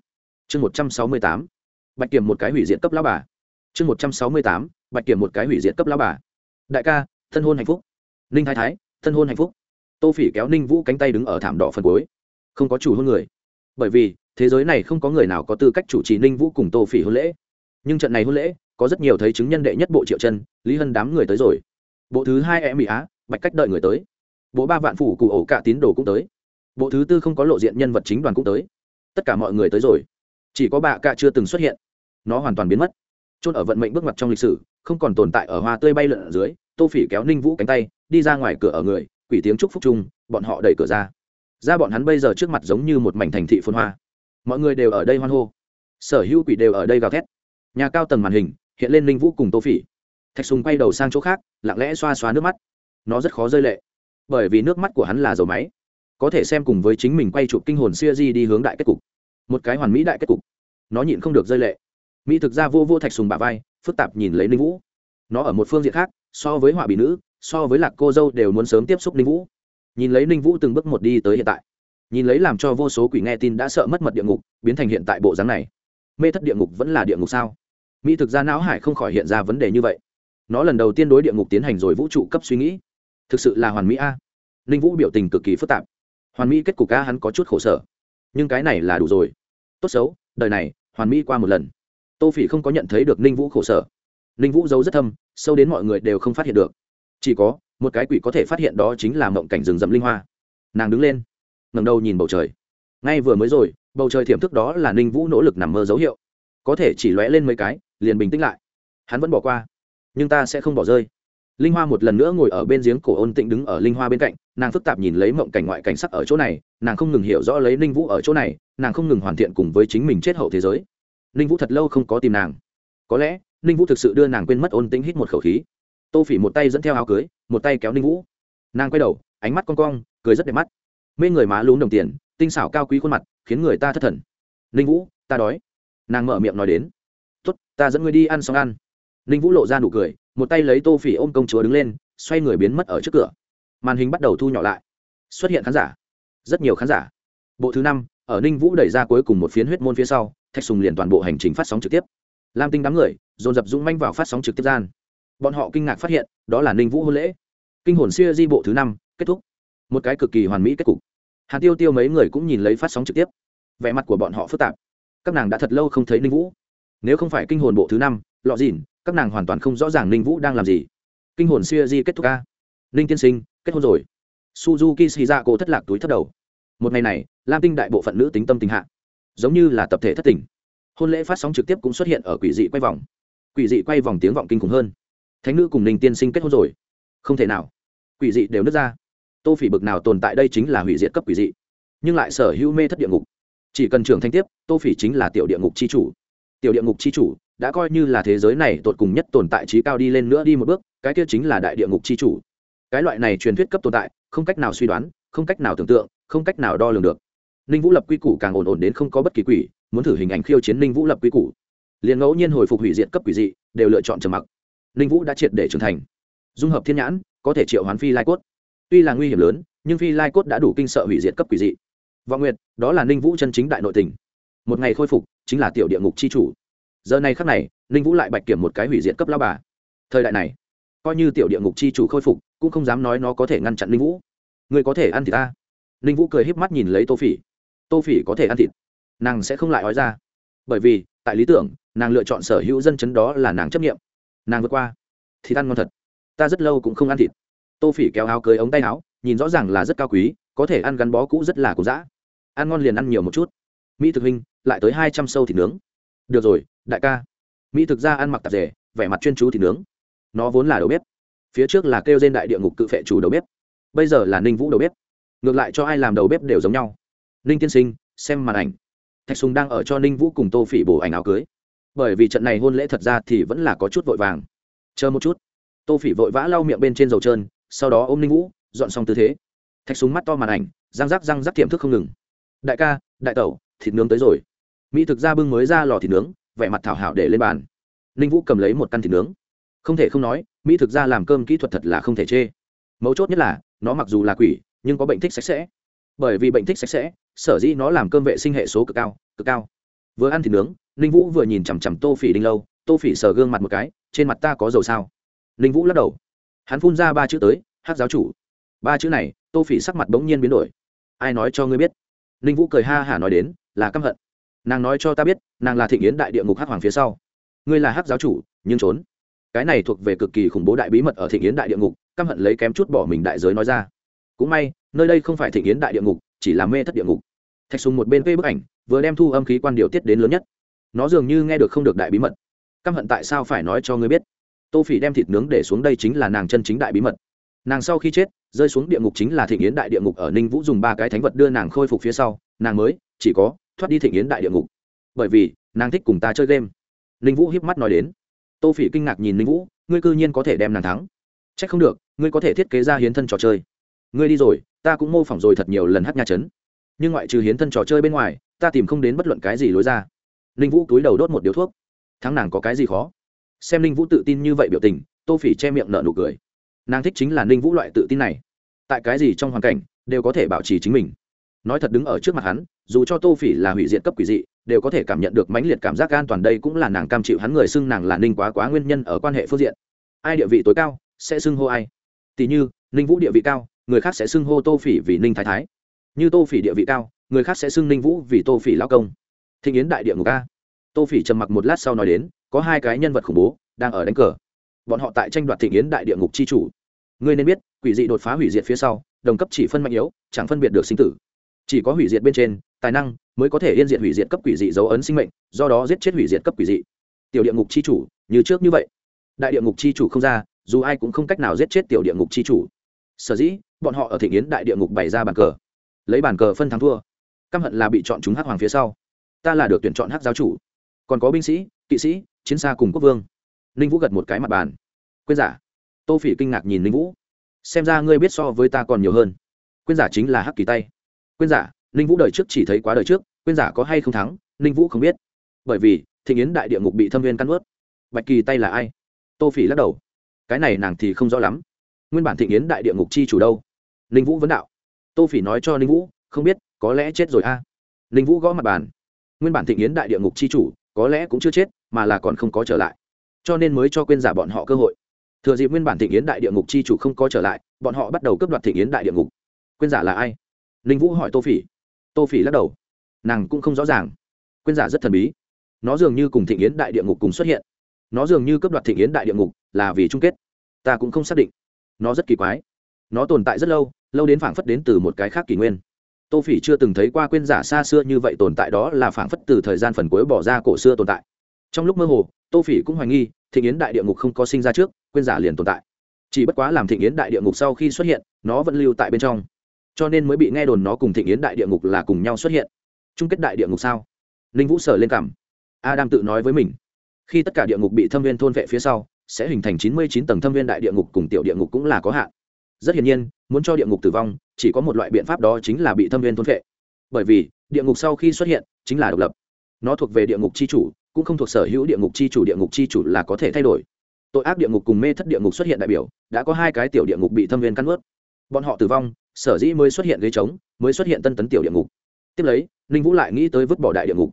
Chương một trăm sáu mươi tám, bạch kiểm một cái hủy diệt cấp lao bà. Chương một trăm sáu mươi tám, bạch kiểm một cái hủy diệt cấp lao bà. Đại ca, thân hôn hạnh phúc. Ninh thái thái, thân hôn hạnh phúc. Tô phỉ kéo ninh vũ cánh tay đứng ở thảm đỏ phần cuối. Không có chủ hôn người. Bởi vì, thế giới này không có người nào có tư cách chủ trì ninh vũ cùng tô phỉ hôn lễ. Nhưng trận này hôn lễ, có rất nhiều thấy chứng nhân đệ nhất bộ triệu chân, lý hân đám người tới rồi. Bộ thứ hai em mỹ á, bạch cách đợi người tới. Bộ ba vạn phủ cụ ổ cả tín đồ cũng tới bộ thứ tư không có lộ diện nhân vật chính đoàn cũng tới. Tất cả mọi người tới rồi. Chỉ có bà cạ chưa từng xuất hiện. Nó hoàn toàn biến mất. Chôn ở vận mệnh bước ngoặt trong lịch sử, không còn tồn tại ở hoa tươi bay lượn ở dưới, tô phỉ kéo ninh vũ cánh tay, đi ra ngoài cửa ở người, quỷ tiếng chúc phúc chung, bọn họ đẩy cửa ra. Ra bọn hắn bây giờ trước mặt giống như một mảnh thành thị phôn hoa. Mọi người đều ở đây hoan hô. Sở hữu quỷ đều ở đây gào thét. Nhà cao tầng màn hình, hiện lên ninh vũ cùng tô phỉ. Thạch sùng quay đầu sang chỗ khác, lặng lẽ xoa xoa nước mắt. Nó rất khó rơi lệ. Bởi vì nước mắt của hắn là dầu máy có thể xem cùng với chính mình quay chụp kinh hồn siêu di đi hướng đại kết cục. Một cái hoàn mỹ đại kết cục. Nó nhịn không được rơi lệ. Mỹ thực ra vô vô thạch sùng bà vai, phức tạp nhìn lấy ninh vũ. Nó ở một phương diện khác, so với họa bị nữ, so với lạc cô dâu đều muốn sớm tiếp xúc ninh vũ. Nhìn lấy ninh vũ từng bước một đi tới hiện tại. Nhìn lấy làm cho vô số quỷ nghe tin đã sợ mất mật địa ngục, biến thành hiện tại bộ dáng này. Mê thất địa ngục vẫn là địa ngục sao? Mỹ thực ra não hải không khỏi hiện ra vấn đề như vậy. Nó lần đầu tiên đối địa ngục tiến hành rồi vũ trụ cấp suy nghĩ. Thực sự là hoàn mỹ a. Ninh vũ biểu tình cực kỳ phức tạp hoàn mỹ kết cục ca hắn có chút khổ sở. Nhưng cái này là đủ rồi. Tốt xấu, đời này, hoàn mỹ qua một lần. Tô phỉ không có nhận thấy được ninh vũ khổ sở. Ninh vũ giấu rất thâm, sâu đến mọi người đều không phát hiện được. Chỉ có, một cái quỷ có thể phát hiện đó chính là mộng cảnh rừng rậm linh hoa. Nàng đứng lên ngầm đầu nhìn bầu trời. Ngay vừa mới rồi, bầu trời thiểm thức đó là ninh vũ nỗ lực nằm mơ dấu hiệu. Có thể chỉ lóe lên mấy cái, liền bình tĩnh lại. Hắn vẫn bỏ qua. Nhưng ta sẽ không bỏ rơi. Linh hoa một lần nữa ngồi ở bên giếng cổ ôn tịnh đứng ở linh hoa bên cạnh nàng phức tạp nhìn lấy mộng cảnh ngoại cảnh sắc ở chỗ này, nàng không ngừng hiểu rõ lấy ninh vũ ở chỗ này, nàng không ngừng hoàn thiện cùng với chính mình chết hậu thế giới. Ninh vũ thật lâu không có tìm nàng. Có lẽ, ninh vũ thực sự đưa nàng quên mất ôn tính hít một khẩu khí. Tô phỉ một tay dẫn theo áo cưới, một tay kéo ninh vũ. Nàng quay đầu, ánh mắt con cong, cười rất đẹp mắt. Mê người má lún đồng tiền, tinh xảo cao quý khuôn mặt, khiến người ta thất thần. Ninh vũ, ta đói. Nàng mở miệng nói đến. Tuất ta dẫn ngươi đi ăn xong ăn. Ninh vũ lộ ra nụ cười, một tay lấy tô phỉ ôm công chúa đứng lên, xoay người biến mất ở trước cửa màn hình bắt đầu thu nhỏ lại. Xuất hiện khán giả. Rất nhiều khán giả. Bộ thứ năm, ở ninh vũ đẩy ra cuối cùng một phiến huyết môn phía sau, thạch sùng liền toàn bộ hành trình phát sóng trực tiếp. Lam tinh đám người, dồn dập dũng manh vào phát sóng trực tiếp gian. Bọn họ kinh ngạc phát hiện, đó là ninh vũ hôn lễ. Kinh hồn siêu di bộ thứ năm, kết thúc. Một cái cực kỳ hoàn mỹ kết cục. Hàn tiêu tiêu mấy người cũng nhìn lấy phát sóng trực tiếp. Vẻ mặt của bọn họ phức tạp. Các nàng đã thật lâu không thấy ninh vũ. Nếu không phải kinh hồn bộ thứ năm, lọ dìn các nàng hoàn toàn không rõ ràng ninh vũ đang làm gì. Kinh hồn siêu di kết thúc ca. Ninh tiên sinh kết hôn rồi. Suzuki xì ra cổ thất lạc túi thất đầu. Một ngày này, lam tinh đại bộ phận nữ tính tâm tình hạ, giống như là tập thể thất tình. Hôn lễ phát sóng trực tiếp cũng xuất hiện ở quỷ dị quay vòng. Quỷ dị quay vòng tiếng vọng kinh khủng hơn. Thánh nữ cùng ninh tiên sinh kết hôn rồi. Không thể nào. Quỷ dị đều nứt ra. Tô phỉ bực nào tồn tại đây chính là hủy diệt cấp quỷ dị. Nhưng lại sở hữu mê thất địa ngục. Chỉ cần trưởng thanh tiếp, tô phỉ chính là tiểu địa ngục c h i chủ. Tiểu địa ngục c h i chủ đã coi như là thế giới này tột cùng nhất tồn tại trí cao đi lên nữa đi một bước, cái kia chính là đại địa ngục c h i chủ cái loại này truyền thuyết cấp tồn tại, không cách nào suy đoán, không cách nào tưởng tượng, không cách nào đo lường được. Ninh vũ lập quy củ càng ổn ổn đến không có bất kỳ quỷ, muốn thử hình ảnh khiêu chiến ninh vũ lập quy củ. Liền ngẫu nhiên hồi phục hủy diệt cấp quỷ dị, đều lựa chọn trầm mặc. Ninh vũ đã triệt để trưởng thành. Dung hợp thiên nhãn, có thể triệu hoán phi lai cốt. Tuy là nguy hiểm lớn, nhưng phi lai cốt đã đủ kinh sợ hủy diệt cấp quỷ dị. Vọng nguyệt, đó là ninh vũ chân chính đại nội tình. Một ngày khôi phục, chính là tiểu địa ngục c h i chủ. Giờ này khắc này, ninh vũ lại bạch kiểm một cái hủy diệt cấp lao bà. Thời đại này coi như tiểu địa ngục chi chủ khôi phục, cũng không dám nói nó có thể ngăn chặn linh vũ. Người có thể ăn thịt ta. Linh vũ cười híp mắt nhìn lấy tô phỉ. Tô phỉ có thể ăn thịt. Nàng sẽ không lại nói ra. Bởi vì, tại lý tưởng, nàng lựa chọn sở hữu dân chấn đó là nàng chấp nghiệm. Nàng vượt qua. Thịt ăn ngon thật. Ta rất lâu cũng không ăn thịt. Tô phỉ kéo áo cưới ống tay áo, nhìn rõ ràng là rất cao quý, có thể ăn gắn bó cũ rất là cổ dã. Ăn ngon liền ăn nhiều một chút. Mỹ thực huynh, lại tới hai trăm sâu thịt nướng. Được rồi, đại ca. Mỹ thực ra ăn mặc tạp rể vẻ mặt chuyên chú thịt nướng nó vốn là đầu bếp. Phía trước là kêu trên đại địa ngục cự phệ chủ đầu bếp. Bây giờ là ninh vũ đầu bếp. Ngược lại cho ai làm đầu bếp đều giống nhau. Ninh tiên sinh, xem màn ảnh. Thạch sùng đang ở cho ninh vũ cùng tô phỉ bổ ảnh áo cưới. Bởi vì trận này hôn lễ thật ra thì vẫn là có chút vội vàng. Chờ một chút. Tô phỉ vội vã lau miệng bên trên dầu trơn, sau đó ôm ninh vũ, dọn xong tư thế. Thạch súng mắt to màn ảnh, răng rắc răng rắc tiệm thức không ngừng. Đại ca, đại tẩu, thịt nướng tới rồi. Mỹ thực ra bưng mới ra lò thịt nướng, vẻ mặt thảo hảo để lên bàn. Ninh vũ cầm lấy một căn thịt nướng không thể không nói, mỹ thực ra làm cơm kỹ thuật thật là không thể chê. Mấu chốt nhất là, nó mặc dù là quỷ, nhưng có bệnh thích sạch sẽ. Bởi vì bệnh thích sạch sẽ, sở dĩ nó làm cơm vệ sinh hệ số cực cao cực cao. Vừa ăn thịt nướng, ninh vũ vừa nhìn chằm chằm tô phỉ đinh lâu, tô phỉ sờ gương mặt một cái, trên mặt ta có dầu sao? Ninh vũ lắc đầu. Hắn phun ra ba chữ tới hát giáo chủ. Ba chữ này, tô phỉ sắc mặt bỗng nhiên biến đổi. Ai nói cho ngươi biết? Ninh vũ cười ha hả nói đến, là căm hận. Nàng nói cho ta biết, nàng là thịnh yến đại địa ngục hắc hoàng phía sau. Ngươi là hắc giáo chủ, nhưng trốn cái này thuộc về cực kỳ khủng bố đại bí mật ở thị yến đại địa ngục, căm hận lấy kém chút bỏ mình đại giới nói ra. Cũng may, nơi đây không phải thị yến đại địa ngục, chỉ là mê thất địa ngục. Thạch sùng một bên vê bức ảnh, vừa đem thu âm khí quan điều tiết đến lớn nhất. Nó dường như nghe được không được đại bí mật. Căm hận tại sao phải nói cho ngươi biết? Tô phỉ đem thịt nướng để xuống đây chính là nàng chân chính đại bí mật. Nàng sau khi chết, rơi xuống địa ngục chính là thị yến đại địa ngục ở ninh vũ dùng ba cái thánh vật đưa nàng khôi phục phía sau, nàng mới, chỉ có, thoát đi thị yến đại địa ngục. Bởi vì, nàng thích cùng ta chơi game. Ninh vũ hiếp mắt nói đến tô phỉ kinh ngạc nhìn ninh vũ, ngươi cư nhiên có thể đem nàng thắng. C h ắ c không được, ngươi có thể thiết kế ra hiến thân trò chơi. Ngươi đi rồi, ta cũng mô phỏng rồi thật nhiều lần hát nha chấn. Nhưng ngoại trừ hiến thân trò chơi bên ngoài, ta tìm không đến bất luận cái gì lối ra. Ninh vũ túi đầu đốt một điếu thuốc. Thắng nàng có cái gì khó? Xem ninh vũ tự tin như vậy biểu tình, tô phỉ che miệng nợ nụ cười. Nàng thích chính là ninh vũ loại tự tin này. Tại cái gì trong hoàn cảnh, đều có thể bảo trì chính mình. Nói thật đứng ở trước mặt hắn dù cho tô phỉ là hủy diệt cấp quỷ dị, đều có thể cảm nhận được mãnh liệt cảm giác an toàn đây cũng là nàng cam chịu hắn người xưng nàng là ninh quá quá nguyên nhân ở quan hệ phương diện. Ai địa vị tối cao, sẽ xưng hô ai? Tỷ như, ninh vũ địa vị cao, người khác sẽ xưng hô tô phỉ vì ninh thái thái. Như tô phỉ địa vị cao, người khác sẽ xưng ninh vũ vì tô phỉ lao công. Thịnh yến đại địa ngục ca tô phỉ trầm mặc một lát sau nói đến, có hai cái nhân vật khủng bố đang ở đánh cờ. Bọn họ tại tranh đoạt thịnh yến đại địa ngục c h i chủ. Ngươi nên biết, quỷ dị đột phá hủy diệt phía sau, đồng cấp chỉ phân mạnh yếu, chẳng phân biệt được sinh tử chỉ có hủy diệt bên trên, tài năng mới có thể yên diện hủy diệt cấp quỷ dị dấu ấn sinh mệnh, do đó giết chết hủy diệt cấp quỷ dị. Tiểu địa ngục c h i chủ, như trước như vậy. Đại địa ngục c h i chủ không ra, dù ai cũng không cách nào giết chết tiểu địa ngục c h i chủ. Sở dĩ, bọn họ ở thị nghiến đại địa ngục bày ra bàn cờ. Lấy bàn cờ phân thắng thua. Căm hận là bị chọn chúng hắc hoàng phía sau. Ta là được tuyển chọn hắc giáo chủ. Còn có binh sĩ, kỵ sĩ, chiến xa cùng quốc vương. Ninh vũ gật một cái mặt bàn. Quên giả. Tô phỉ kinh ngạc nhìn ninh vũ. Xem ra ngươi biết so với ta còn nhiều hơn. Quên giả chính là hắc kỳ tay quên giả, ninh vũ đời trước chỉ thấy quá đời trước, quên giả có hay không thắng, ninh vũ không biết. Bởi vì thị nghiến đại địa ngục bị thâm viên căn ướt bạch kỳ tay là ai? Tô phỉ lắc đầu. Cái này nàng thì không rõ lắm. Nguyên bản thị nghiến đại địa ngục chi chủ đâu? Ninh vũ vấn đạo. Tô phỉ nói cho ninh vũ, không biết, có lẽ chết rồi a. À. ninh vũ gõ mặt bàn. Nguyên bản thị nghiến đại địa ngục chi chủ, có lẽ cũng chưa chết, mà là còn không có trở lại. Cho nên mới cho quên giả bọn họ cơ hội. Thừa dịp nguyên bản thị yến đại địa ngục chi chủ không có trở lại, bọn họ bắt đầu cướp đoạt thị yến đại địa ngục. Quên giả là ai? Ninh vũ hỏi tô phỉ. Tô phỉ lắc đầu. Nàng cũng không rõ ràng. Quên giả rất thần bí. Nó dường như cùng thị yến đại địa ngục cùng xuất hiện. Nó dường như cấp đoạt thị yến đại địa ngục là vì chung kết. Ta cũng không xác định. Nó rất kỳ quái. Nó tồn tại rất lâu lâu đến phảng phất đến từ một cái khác kỷ nguyên. Tô phỉ chưa từng thấy qua quên giả xa xưa như vậy tồn tại đó là phảng phất từ thời gian phần cuối bỏ ra cổ xưa tồn tại. Trong lúc mơ hồ, tô phỉ cũng hoài nghi, thịnh yến đại địa ngục không có sinh ra trước quên giả liền tồn tại. Chỉ bất quá làm thịnh yến đại địa ngục sau khi xuất hiện, nó vẫn lưu tại bên trong cho nên mới bị nghe đồn nó cùng thịnh yến đại địa ngục là cùng nhau xuất hiện chung kết đại địa ngục sao ninh vũ sở lên cảm a tự nói với mình khi tất cả địa ngục bị thâm viên thôn vệ phía sau sẽ hình thành chín mươi chín tầng thâm viên đại địa ngục cùng tiểu địa ngục cũng là có hạn rất hiển nhiên muốn cho địa ngục tử vong chỉ có một loại biện pháp đó chính là bị thâm viên thôn vệ bởi vì địa ngục sau khi xuất hiện chính là độc lập nó thuộc về địa ngục c h i chủ cũng không thuộc sở hữu địa ngục c h i chủ địa ngục c h i chủ là có thể thay đổi tội ác địa ngục cùng mê thất địa ngục xuất hiện đại biểu đã có hai cái tiểu địa ngục bị thâm viên cắn ướt bọn họ tử vong sở dĩ mới xuất hiện ghế trống, mới xuất hiện tân tấn tiểu địa ngục. Tiếp lấy, ninh vũ lại nghĩ tới vứt bỏ đại địa ngục.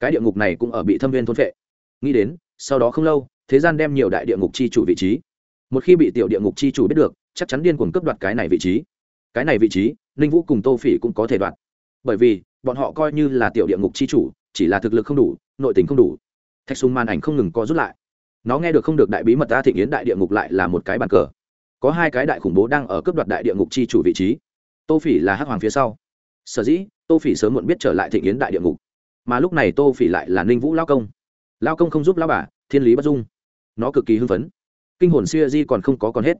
Cái địa ngục này cũng ở bị thâm viên thôn vệ nghĩ đến, sau đó không lâu, thế gian đem nhiều đại địa ngục chi chủ vị trí. Một khi bị tiểu địa ngục chi chủ biết được, chắc chắn điên cuồng cướp đoạt cái này vị trí. Cái này vị trí, ninh vũ cùng tô phỉ cũng có thể đoạt. Bởi vì, bọn họ coi như là tiểu địa ngục chi chủ, chỉ là thực lực không đủ, nội tình không đủ. Thạch sùng màn ảnh không ngừng co rút lại. Nó nghe được không được đại bí mật ta thịnh yến đại địa ngục lại là một cái bàn cờ. Có hai cái đại khủng bố đang ở cướp đoạt đại địa ngục chi chủ vị trí tô phỉ là hắc hoàng phía sau. Sở dĩ, tô phỉ sớm muộn biết trở lại thị yến đại địa ngục, mà lúc này tô phỉ lại là ninh vũ lao công. Lao công không giúp lao bà, thiên lý bất dung. Nó cực kỳ hưng phấn. Kinh hồn siêu di còn không có còn hết.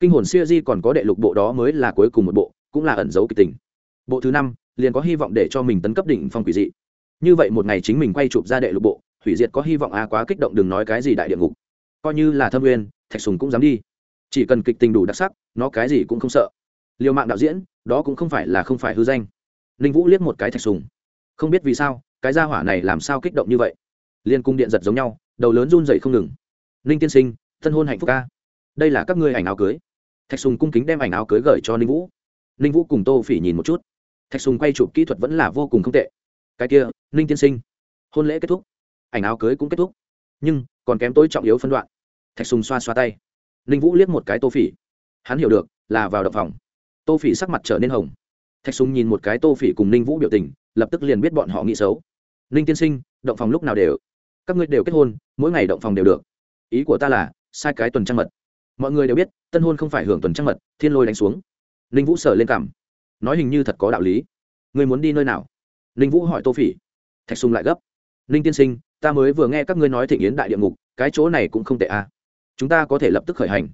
Kinh hồn siêu di còn có đệ lục bộ đó mới là cuối cùng một bộ, cũng là ẩn dấu kịch tình. Bộ thứ năm, liền có hy vọng để cho mình tấn cấp đỉnh phong quỷ dị. Như vậy một ngày chính mình quay chụp ra đệ lục bộ, hủy diệt có hy vọng a quá kích động đừng nói cái gì đại địa ngục. Coi như là thâm nguyên thạch sùng cũng dám đi. Chỉ cần kịch tình đủ đặc sắc, nó cái gì cũng không sợ liều mạng đạo diễn, đó cũng không phải là không phải hư danh. Ninh vũ liếc một cái thạch sùng. Không biết vì sao, cái gia hỏa này làm sao kích động như vậy? Liên cung điện giật giống nhau, đầu lớn run dậy không ngừng. Ninh tiên sinh, thân hôn hạnh phúc ca. Đây là các ngươi ảnh áo cưới. Thạch sùng cung kính đem ảnh áo cưới gửi cho ninh vũ. Ninh vũ cùng tô phỉ nhìn một chút. Thạch sùng quay chụp kỹ thuật vẫn là vô cùng không tệ. Cái kia, ninh tiên sinh, hôn lễ kết thúc. Ảnh áo cưới cũng kết thúc. Nhưng, còn kém tối trọng yếu phân đoạn. Thạch sùng xoa xoa tay. Ninh vũ liếc một cái tô phỉ. Hắn hiểu được, là vào đập phòng tô phỉ sắc mặt trở nên hồng. Thạch sùng nhìn một cái tô phỉ cùng ninh vũ biểu tình, lập tức liền biết bọn họ nghĩ xấu. Ninh tiên sinh, động phòng lúc nào đều, các ngươi đều kết hôn, mỗi ngày động phòng đều được. Ý của ta là, sai cái tuần trăng mật. Mọi người đều biết, tân hôn không phải hưởng tuần trăng mật, thiên lôi đánh xuống. Ninh vũ sở lên cảm nói hình như thật có đạo lý. Người muốn đi nơi nào? Ninh vũ hỏi tô phỉ. Thạch sùng lại gấp. Ninh tiên sinh, ta mới vừa nghe các ngươi nói thịnh yến đại địa ngục, cái chỗ này cũng không tệ à. chúng ta có thể lập tức khởi hành.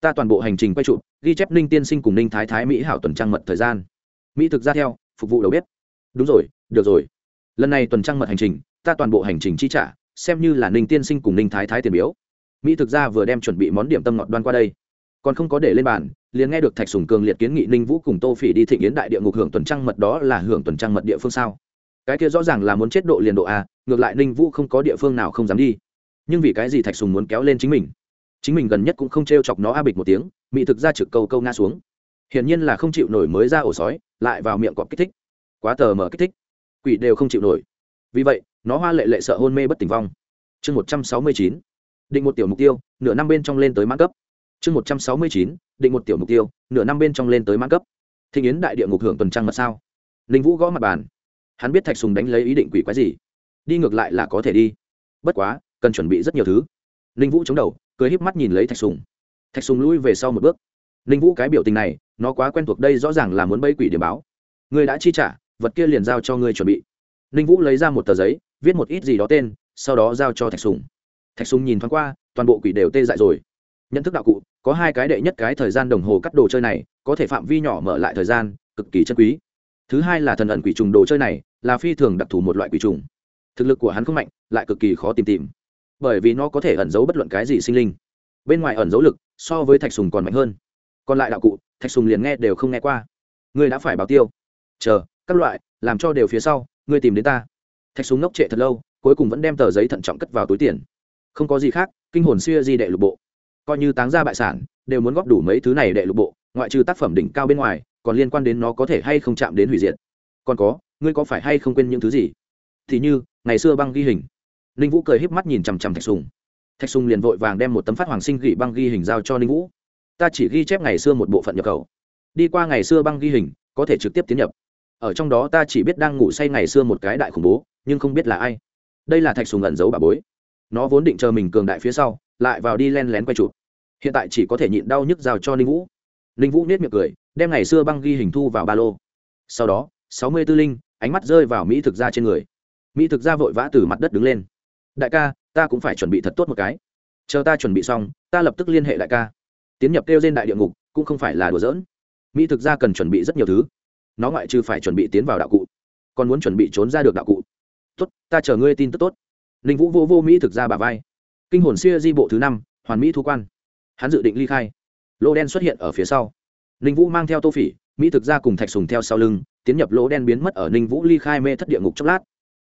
Ta toàn bộ hành trình quay trụ ghi chép ninh tiên sinh cùng ninh thái thái mỹ hảo tuần trăng mật thời gian. Mỹ thực ra theo, phục vụ đầu bếp. Đúng rồi, được rồi. Lần này tuần trăng mật hành trình, ta toàn bộ hành trình chi trả, xem như là ninh tiên sinh cùng ninh thái thái tiền biếu. Mỹ thực ra vừa đem chuẩn bị món điểm tâm ngọt đoan qua đây. Còn không có để lên bàn, liền nghe được thạch sùng cường liệt kiến nghị ninh vũ cùng tô phỉ đi thịnh yến đại địa ngục hưởng tuần trăng mật đó là hưởng tuần trăng mật địa phương sao? Cái kia rõ ràng là muốn chết độ liền độ a ngược lại ninh vũ không có địa phương nào không dám đi. Nhưng vì cái gì thạch sùng muốn kéo lên chính mình? Chính mình gần nhất cũng không t r e o chọc nó a bịch một tiếng mỹ thực ra trực câu câu nga xuống. Hiển nhiên là không chịu nổi mới ra ổ sói, lại vào miệng cọp kích thích. Quá tờ mở kích thích. Quỷ đều không chịu nổi. Vì vậy, nó hoa lệ lệ sợ hôn mê bất tỉnh vong. Chương một trăm sáu mươi chín, định một tiểu mục tiêu, nửa năm bên trong lên tới mãn cấp. Chương một trăm sáu mươi chín, định một tiểu mục tiêu, nửa năm bên trong lên tới mãn cấp. Thịnh yến đại địa ngục hưởng tuần trăng mật sao? Ninh vũ gõ mặt bàn. Hắn biết thạch sùng đánh lấy ý định quỷ quái gì. Đi ngược lại là có thể đi. Bất quá, cần chuẩn bị rất nhiều thứ. Ninh vũ chống đầu cười híp mắt nhìn lấy thạch sùng. Thạch sùng lui về sau một bước. Ninh vũ cái biểu tình này, nó quá quen thuộc đây rõ ràng là muốn bấy quỷ điểm báo. Người đã chi trả, vật kia liền giao cho ngươi chuẩn bị. Ninh vũ lấy ra một tờ giấy, viết một ít gì đó tên, sau đó giao cho thạch sùng. Thạch sùng nhìn thoáng qua, toàn bộ quỷ đều tê dại rồi. Nhận thức đạo cụ, có hai cái đệ nhất cái thời gian đồng hồ cắt đồ chơi này, có thể phạm vi nhỏ mở lại thời gian, cực kỳ chân quý. Thứ hai là thần ẩn quỷ trùng đồ chơi này, là phi thường đặc thù một loại quỷ trùng. Thực lực của hắn không mạnh, lại cực kỳ khó tìm tìm bởi vì nó có thể ẩn giấu bất luận cái gì sinh linh. Bên ngoài ẩn giấu lực, so với thạch sùng còn mạnh hơn. Còn lại đạo cụ, thạch sùng liền nghe đều không nghe qua. Ngươi đã phải báo tiêu. Chờ, các loại, làm cho đều phía sau, ngươi tìm đến ta. Thạch sùng ngốc trệ thật lâu, cuối cùng vẫn đem tờ giấy thận trọng cất vào túi tiền. Không có gì khác, kinh hồn xuya di đệ lục bộ. Coi như táng ra bại sản, đều muốn góp đủ mấy thứ này đệ lục bộ, ngoại trừ tác phẩm đỉnh cao bên ngoài, còn liên quan đến nó có thể hay không chạm đến hủy diệt. Còn có, ngươi có phải hay không quên những thứ gì? Thì như, ngày xưa băng ghi hình ninh vũ cười híp mắt nhìn chằm chằm thạch sùng. Thạch sùng liền vội vàng đem một tấm phát hoàng sinh ghi băng ghi hình giao cho ninh vũ. Ta chỉ ghi chép ngày xưa một bộ phận nhập khẩu. Đi qua ngày xưa băng ghi hình, có thể trực tiếp tiến nhập. Ở trong đó ta chỉ biết đang ngủ say ngày xưa một cái đại khủng bố, nhưng không biết là ai. Đây là thạch sùng ẩn giấu bà bối. Nó vốn định chờ mình cường đại phía sau, lại vào đi len lén quay chụp. Hiện tại chỉ có thể nhịn đau nhức giao cho ninh vũ. Ninh vũ nết miệng cười, đem ngày xưa băng ghi hình thu vào ba lô. Sau đó, sáu mươi tư linh, ánh mắt rơi vào mỹ thực ra trên người. Mỹ thực ra vội vã từ mặt đất đứng lên đại ca, ta cũng phải chuẩn bị thật tốt một cái. Chờ ta chuẩn bị xong, ta lập tức liên hệ đại ca. Tiến nhập kêu trên đại địa ngục, cũng không phải là đùa giỡn. Mỹ thực ra cần chuẩn bị rất nhiều thứ. Nó ngoại trừ phải chuẩn bị tiến vào đạo cụ, còn muốn chuẩn bị trốn ra được đạo cụ. Tốt, ta chờ ngươi tin tức tốt. Ninh vũ vô vô mỹ thực ra bà vai. Kinh hồn xưa di bộ thứ năm, hoàn mỹ thu quan. Hắn dự định ly khai. Lỗ đen xuất hiện ở phía sau. Ninh vũ mang theo tô phỉ, mỹ thực ra cùng thạch sùng theo sau lưng, tiến nhập lỗ đen biến mất ở ninh vũ ly khai mê thất địa ngục chốc lát.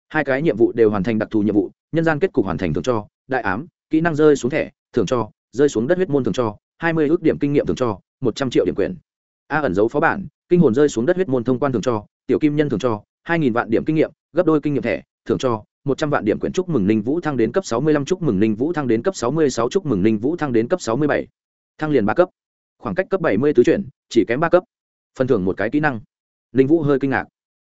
Hai cái nhiệm vụ đều hoàn thành đặc thù nhiệm vụ nhân gian kết cục hoàn thành thường cho, đại ám, kỹ năng rơi xuống thẻ, thường cho, rơi xuống đất huyết môn thường cho, hai mươi ước điểm kinh nghiệm thường cho, một trăm triệu điểm quyền. A ẩn dấu phó bản, kinh hồn rơi xuống đất huyết môn thông quan thường cho, tiểu kim nhân thường cho, hai nghìn vạn điểm kinh nghiệm, gấp đôi kinh nghiệm thẻ, thường cho, một trăm vạn điểm quyển chúc mừng ninh vũ thăng đến cấp sáu mươi lăm, chúc mừng ninh vũ thăng đến cấp sáu mươi sáu, chúc mừng ninh vũ thăng đến cấp sáu mươi bảy. Thăng liền ba cấp. Khoảng cách cấp bảy mươi tứ chuyển, chỉ kém ba cấp. Phần thưởng một cái kỹ năng. Ninh vũ hơi kinh ngạc.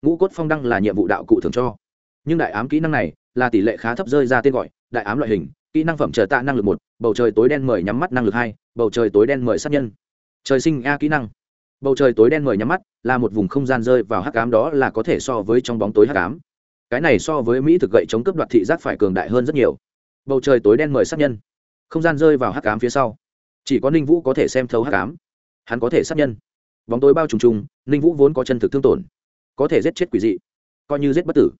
Ngũ cốt phong đăng là nhiệm vụ đạo cụ thường cho. Nhưng đại ám kỹ năng này là tỷ lệ khá thấp rơi ra tên gọi, đại ám loại hình, kỹ năng phẩm chờ tạ năng lực một, bầu trời tối đen mời nhắm mắt năng lực hai, bầu trời tối đen mời sát nhân. Trời sinh a kỹ năng. Bầu trời tối đen mời nhắm mắt là một vùng không gian rơi vào hắc ám đó là có thể so với trong bóng tối hắc ám. Cái này so với mỹ thực gậy chống cướp đoạt thị giác phải cường đại hơn rất nhiều. Bầu trời tối đen mời sát nhân. Không gian rơi vào hắc ám phía sau. Chỉ có ninh vũ có thể xem thấu hắc ám. Hắn có thể sát nhân. Bóng tối bao trùng trùng, ninh vũ vốn có chân thực thương tổn. Có thể giết chết quỷ dị. Coi như giết bất tử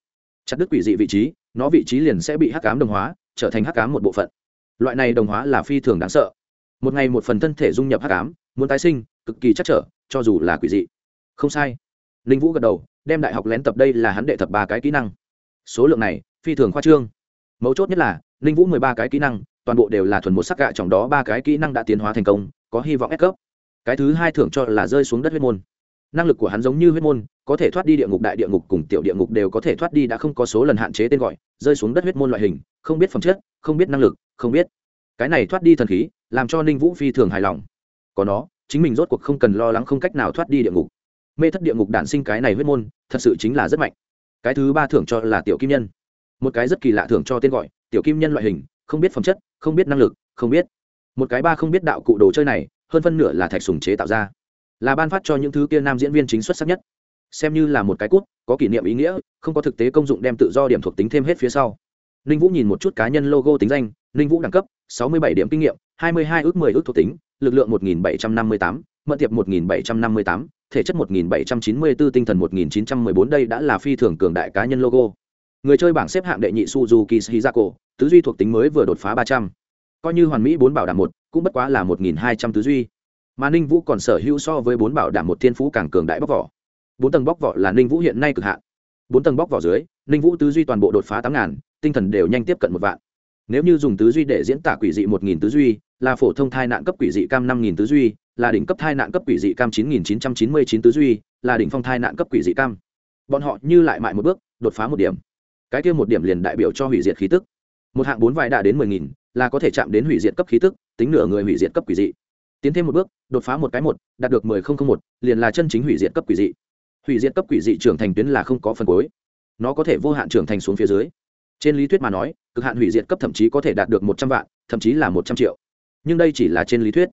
chặt đứt quỷ dị vị trí, nó vị trí liền sẽ bị hắc ám đồng hóa, trở thành hắc ám một bộ phận. Loại này đồng hóa là phi thường đáng sợ. Một ngày một phần thân thể dung nhập hắc ám, muốn tái sinh, cực kỳ chắc trở, cho dù là quỷ dị. Không sai. Ninh vũ gật đầu, đem đại học lén tập đây là hắn đệ thập ba cái kỹ năng. Số lượng này, phi thường khoa trương. Mấu chốt nhất là, ninh vũ mười ba cái kỹ năng, toàn bộ đều là thuần một sắc gạ, trong đó ba cái kỹ năng đã tiến hóa thành công, có hy vọng ép cấp. Cái thứ hai thưởng cho là rơi xuống đất huyết môn năng lực của hắn giống như huyết môn, có thể thoát đi địa ngục, đại địa ngục cùng tiểu địa ngục đều có thể thoát đi, đã không có số lần hạn chế tên gọi, rơi xuống đất huyết môn loại hình, không biết phẩm chất, không biết năng lực, không biết. Cái này thoát đi thần khí, làm cho ninh vũ phi thường hài lòng. Có nó, chính mình rốt cuộc không cần lo lắng không cách nào thoát đi địa ngục. Mê thất địa ngục đản sinh cái này huyết môn, thật sự chính là rất mạnh. Cái thứ ba thưởng cho là tiểu kim nhân. Một cái rất kỳ lạ thưởng cho tên gọi, tiểu kim nhân loại hình, không biết phẩm chất, không biết năng lực, không biết. Một cái ba không biết đạo cụ đồ chơi này, hơn phân nửa là thạch sùng chế tạo ra là ban phát cho những thứ kia nam diễn viên chính xuất sắc nhất. Xem như là một cái cút có kỷ niệm ý nghĩa, không có thực tế công dụng đem tự do điểm thuộc tính thêm hết phía sau. Ninh vũ nhìn một chút cá nhân logo tính danh, ninh vũ đẳng cấp, sáu mươi bảy điểm kinh nghiệm, hai mươi hai ước mười ước thuộc tính, lực lượng một nghìn bảy trăm năm mươi tám, mận tiệp một nghìn bảy trăm năm mươi tám, thể chất một nghìn bảy trăm chín mươi bốn tinh thần một nghìn chín trăm mười bốn, đây đã là phi thường cường đại cá nhân logo. Người chơi bảng xếp hạng đệ nhị suzuki shizako, tứ duy thuộc tính mới vừa đột phá ba trăm. Coi như hoàn mỹ bốn bảo đảm một, cũng bất quá là một nghìn hai trăm tứ duy mà ninh vũ còn sở hữu so với bốn bảo đảm một thiên phú càng cường đại bóc vỏ. Bốn tầng bóc vỏ là ninh vũ hiện nay cực hạn. Bốn tầng bóc vỏ dưới, ninh vũ tứ duy toàn bộ đột phá tám ngàn, tinh thần đều nhanh tiếp cận một vạn. Nếu như dùng tứ duy để diễn tả quỷ dị một nghìn tứ duy, là phổ thông thai nạn cấp quỷ dị cam năm nghìn tứ duy, là đỉnh cấp thai nạn cấp quỷ dị cam chín nghìn chín trăm chín mươi chín tứ duy, là đỉnh phong thai nạn cấp quỷ dị cam. Bọn họ như lại mại một bước, đột phá một điểm. Cái kia một điểm liền đại biểu cho hủy diệt khí tức. Một hạng bốn vài đã đến mười nghìn, là có thể chạm đến hủy diệt cấp khí tức, tính nửa người hủy diệt cấp quỷ dị tiến thêm một bước, đột phá một cái một, đạt được mười không không một, liền là chân chính hủy diệt cấp quỷ dị. Hủy diệt cấp quỷ dị trưởng thành tuyến là không có phần cuối. Nó có thể vô hạn trưởng thành xuống phía dưới. Trên lý thuyết mà nói, cực hạn hủy diệt cấp thậm chí có thể đạt được một trăm vạn, thậm chí là một trăm triệu. Nhưng đây chỉ là trên lý thuyết.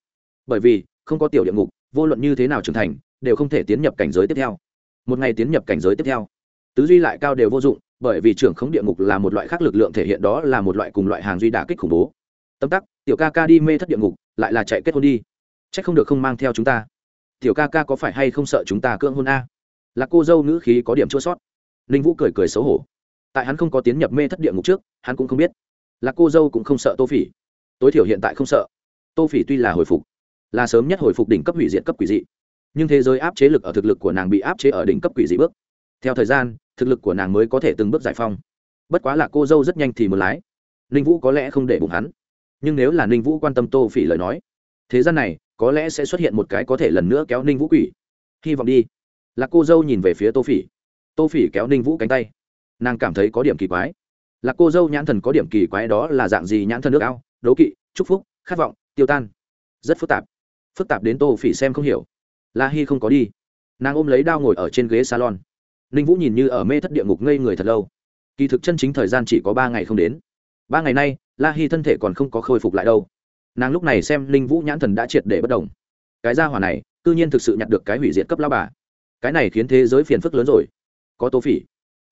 Bởi vì, không có tiểu địa ngục, vô luận như thế nào trưởng thành, đều không thể tiến nhập cảnh giới tiếp theo. Một ngày tiến nhập cảnh giới tiếp theo, tứ duy lại cao đều vô dụng, bởi vì trưởng khống địa ngục là một loại khác lực lượng thể hiện đó là một loại cùng loại hàng duy đả kích khủng bố. Tâm tắc, tiểu ca ca đi mê thất địa ngục, lại là chạy kết hôn đi chắc không được không mang theo chúng ta. Tiểu ca ca có phải hay không sợ chúng ta cưỡng hôn a? Là cô dâu nữ khí có điểm chua sót. Ninh vũ cười cười xấu hổ. Tại hắn không có tiến nhập mê thất địa ngục trước, hắn cũng không biết. Là cô dâu cũng không sợ tô phỉ. Tối thiểu hiện tại không sợ. Tô phỉ tuy là hồi phục, là sớm nhất hồi phục đỉnh cấp hủy diệt cấp quỷ dị. Nhưng thế giới áp chế lực ở thực lực của nàng bị áp chế ở đỉnh cấp quỷ dị bước. Theo thời gian, thực lực của nàng mới có thể từng bước giải phong bất quá là cô dâu rất nhanh thì một lái. Ninh vũ có lẽ không để bụng hắn. Nhưng nếu là ninh vũ quan tâm tô phỉ lời nói thế gian này, có lẽ sẽ xuất hiện một cái có thể lần nữa kéo ninh vũ quỷ. Hy vọng đi. Là cô dâu nhìn về phía tô phỉ. Tô phỉ kéo ninh vũ cánh tay. Nàng cảm thấy có điểm kỳ quái. Là cô dâu nhãn thần có điểm kỳ quái đó là dạng gì nhãn thần nước ao, đố kỵ, chúc phúc, khát vọng, tiêu tan. Rất phức tạp. Phức tạp đến tô phỉ xem không hiểu. La hy không có đi. Nàng ôm lấy đao ngồi ở trên ghế salon. Ninh vũ nhìn như ở mê thất địa ngục ngây người thật lâu. Kỳ thực chân chính thời gian chỉ có ba ngày không đến. Ba ngày nay, la hy thân thể còn không có khôi phục lại đâu nàng lúc này xem ninh vũ nhãn thần đã triệt để bất đồng. Cái gia hỏa này c ư nhiên thực sự nhặt được cái hủy diệt cấp lao bà. Cái này khiến thế giới phiền phức lớn rồi. Có tố phỉ.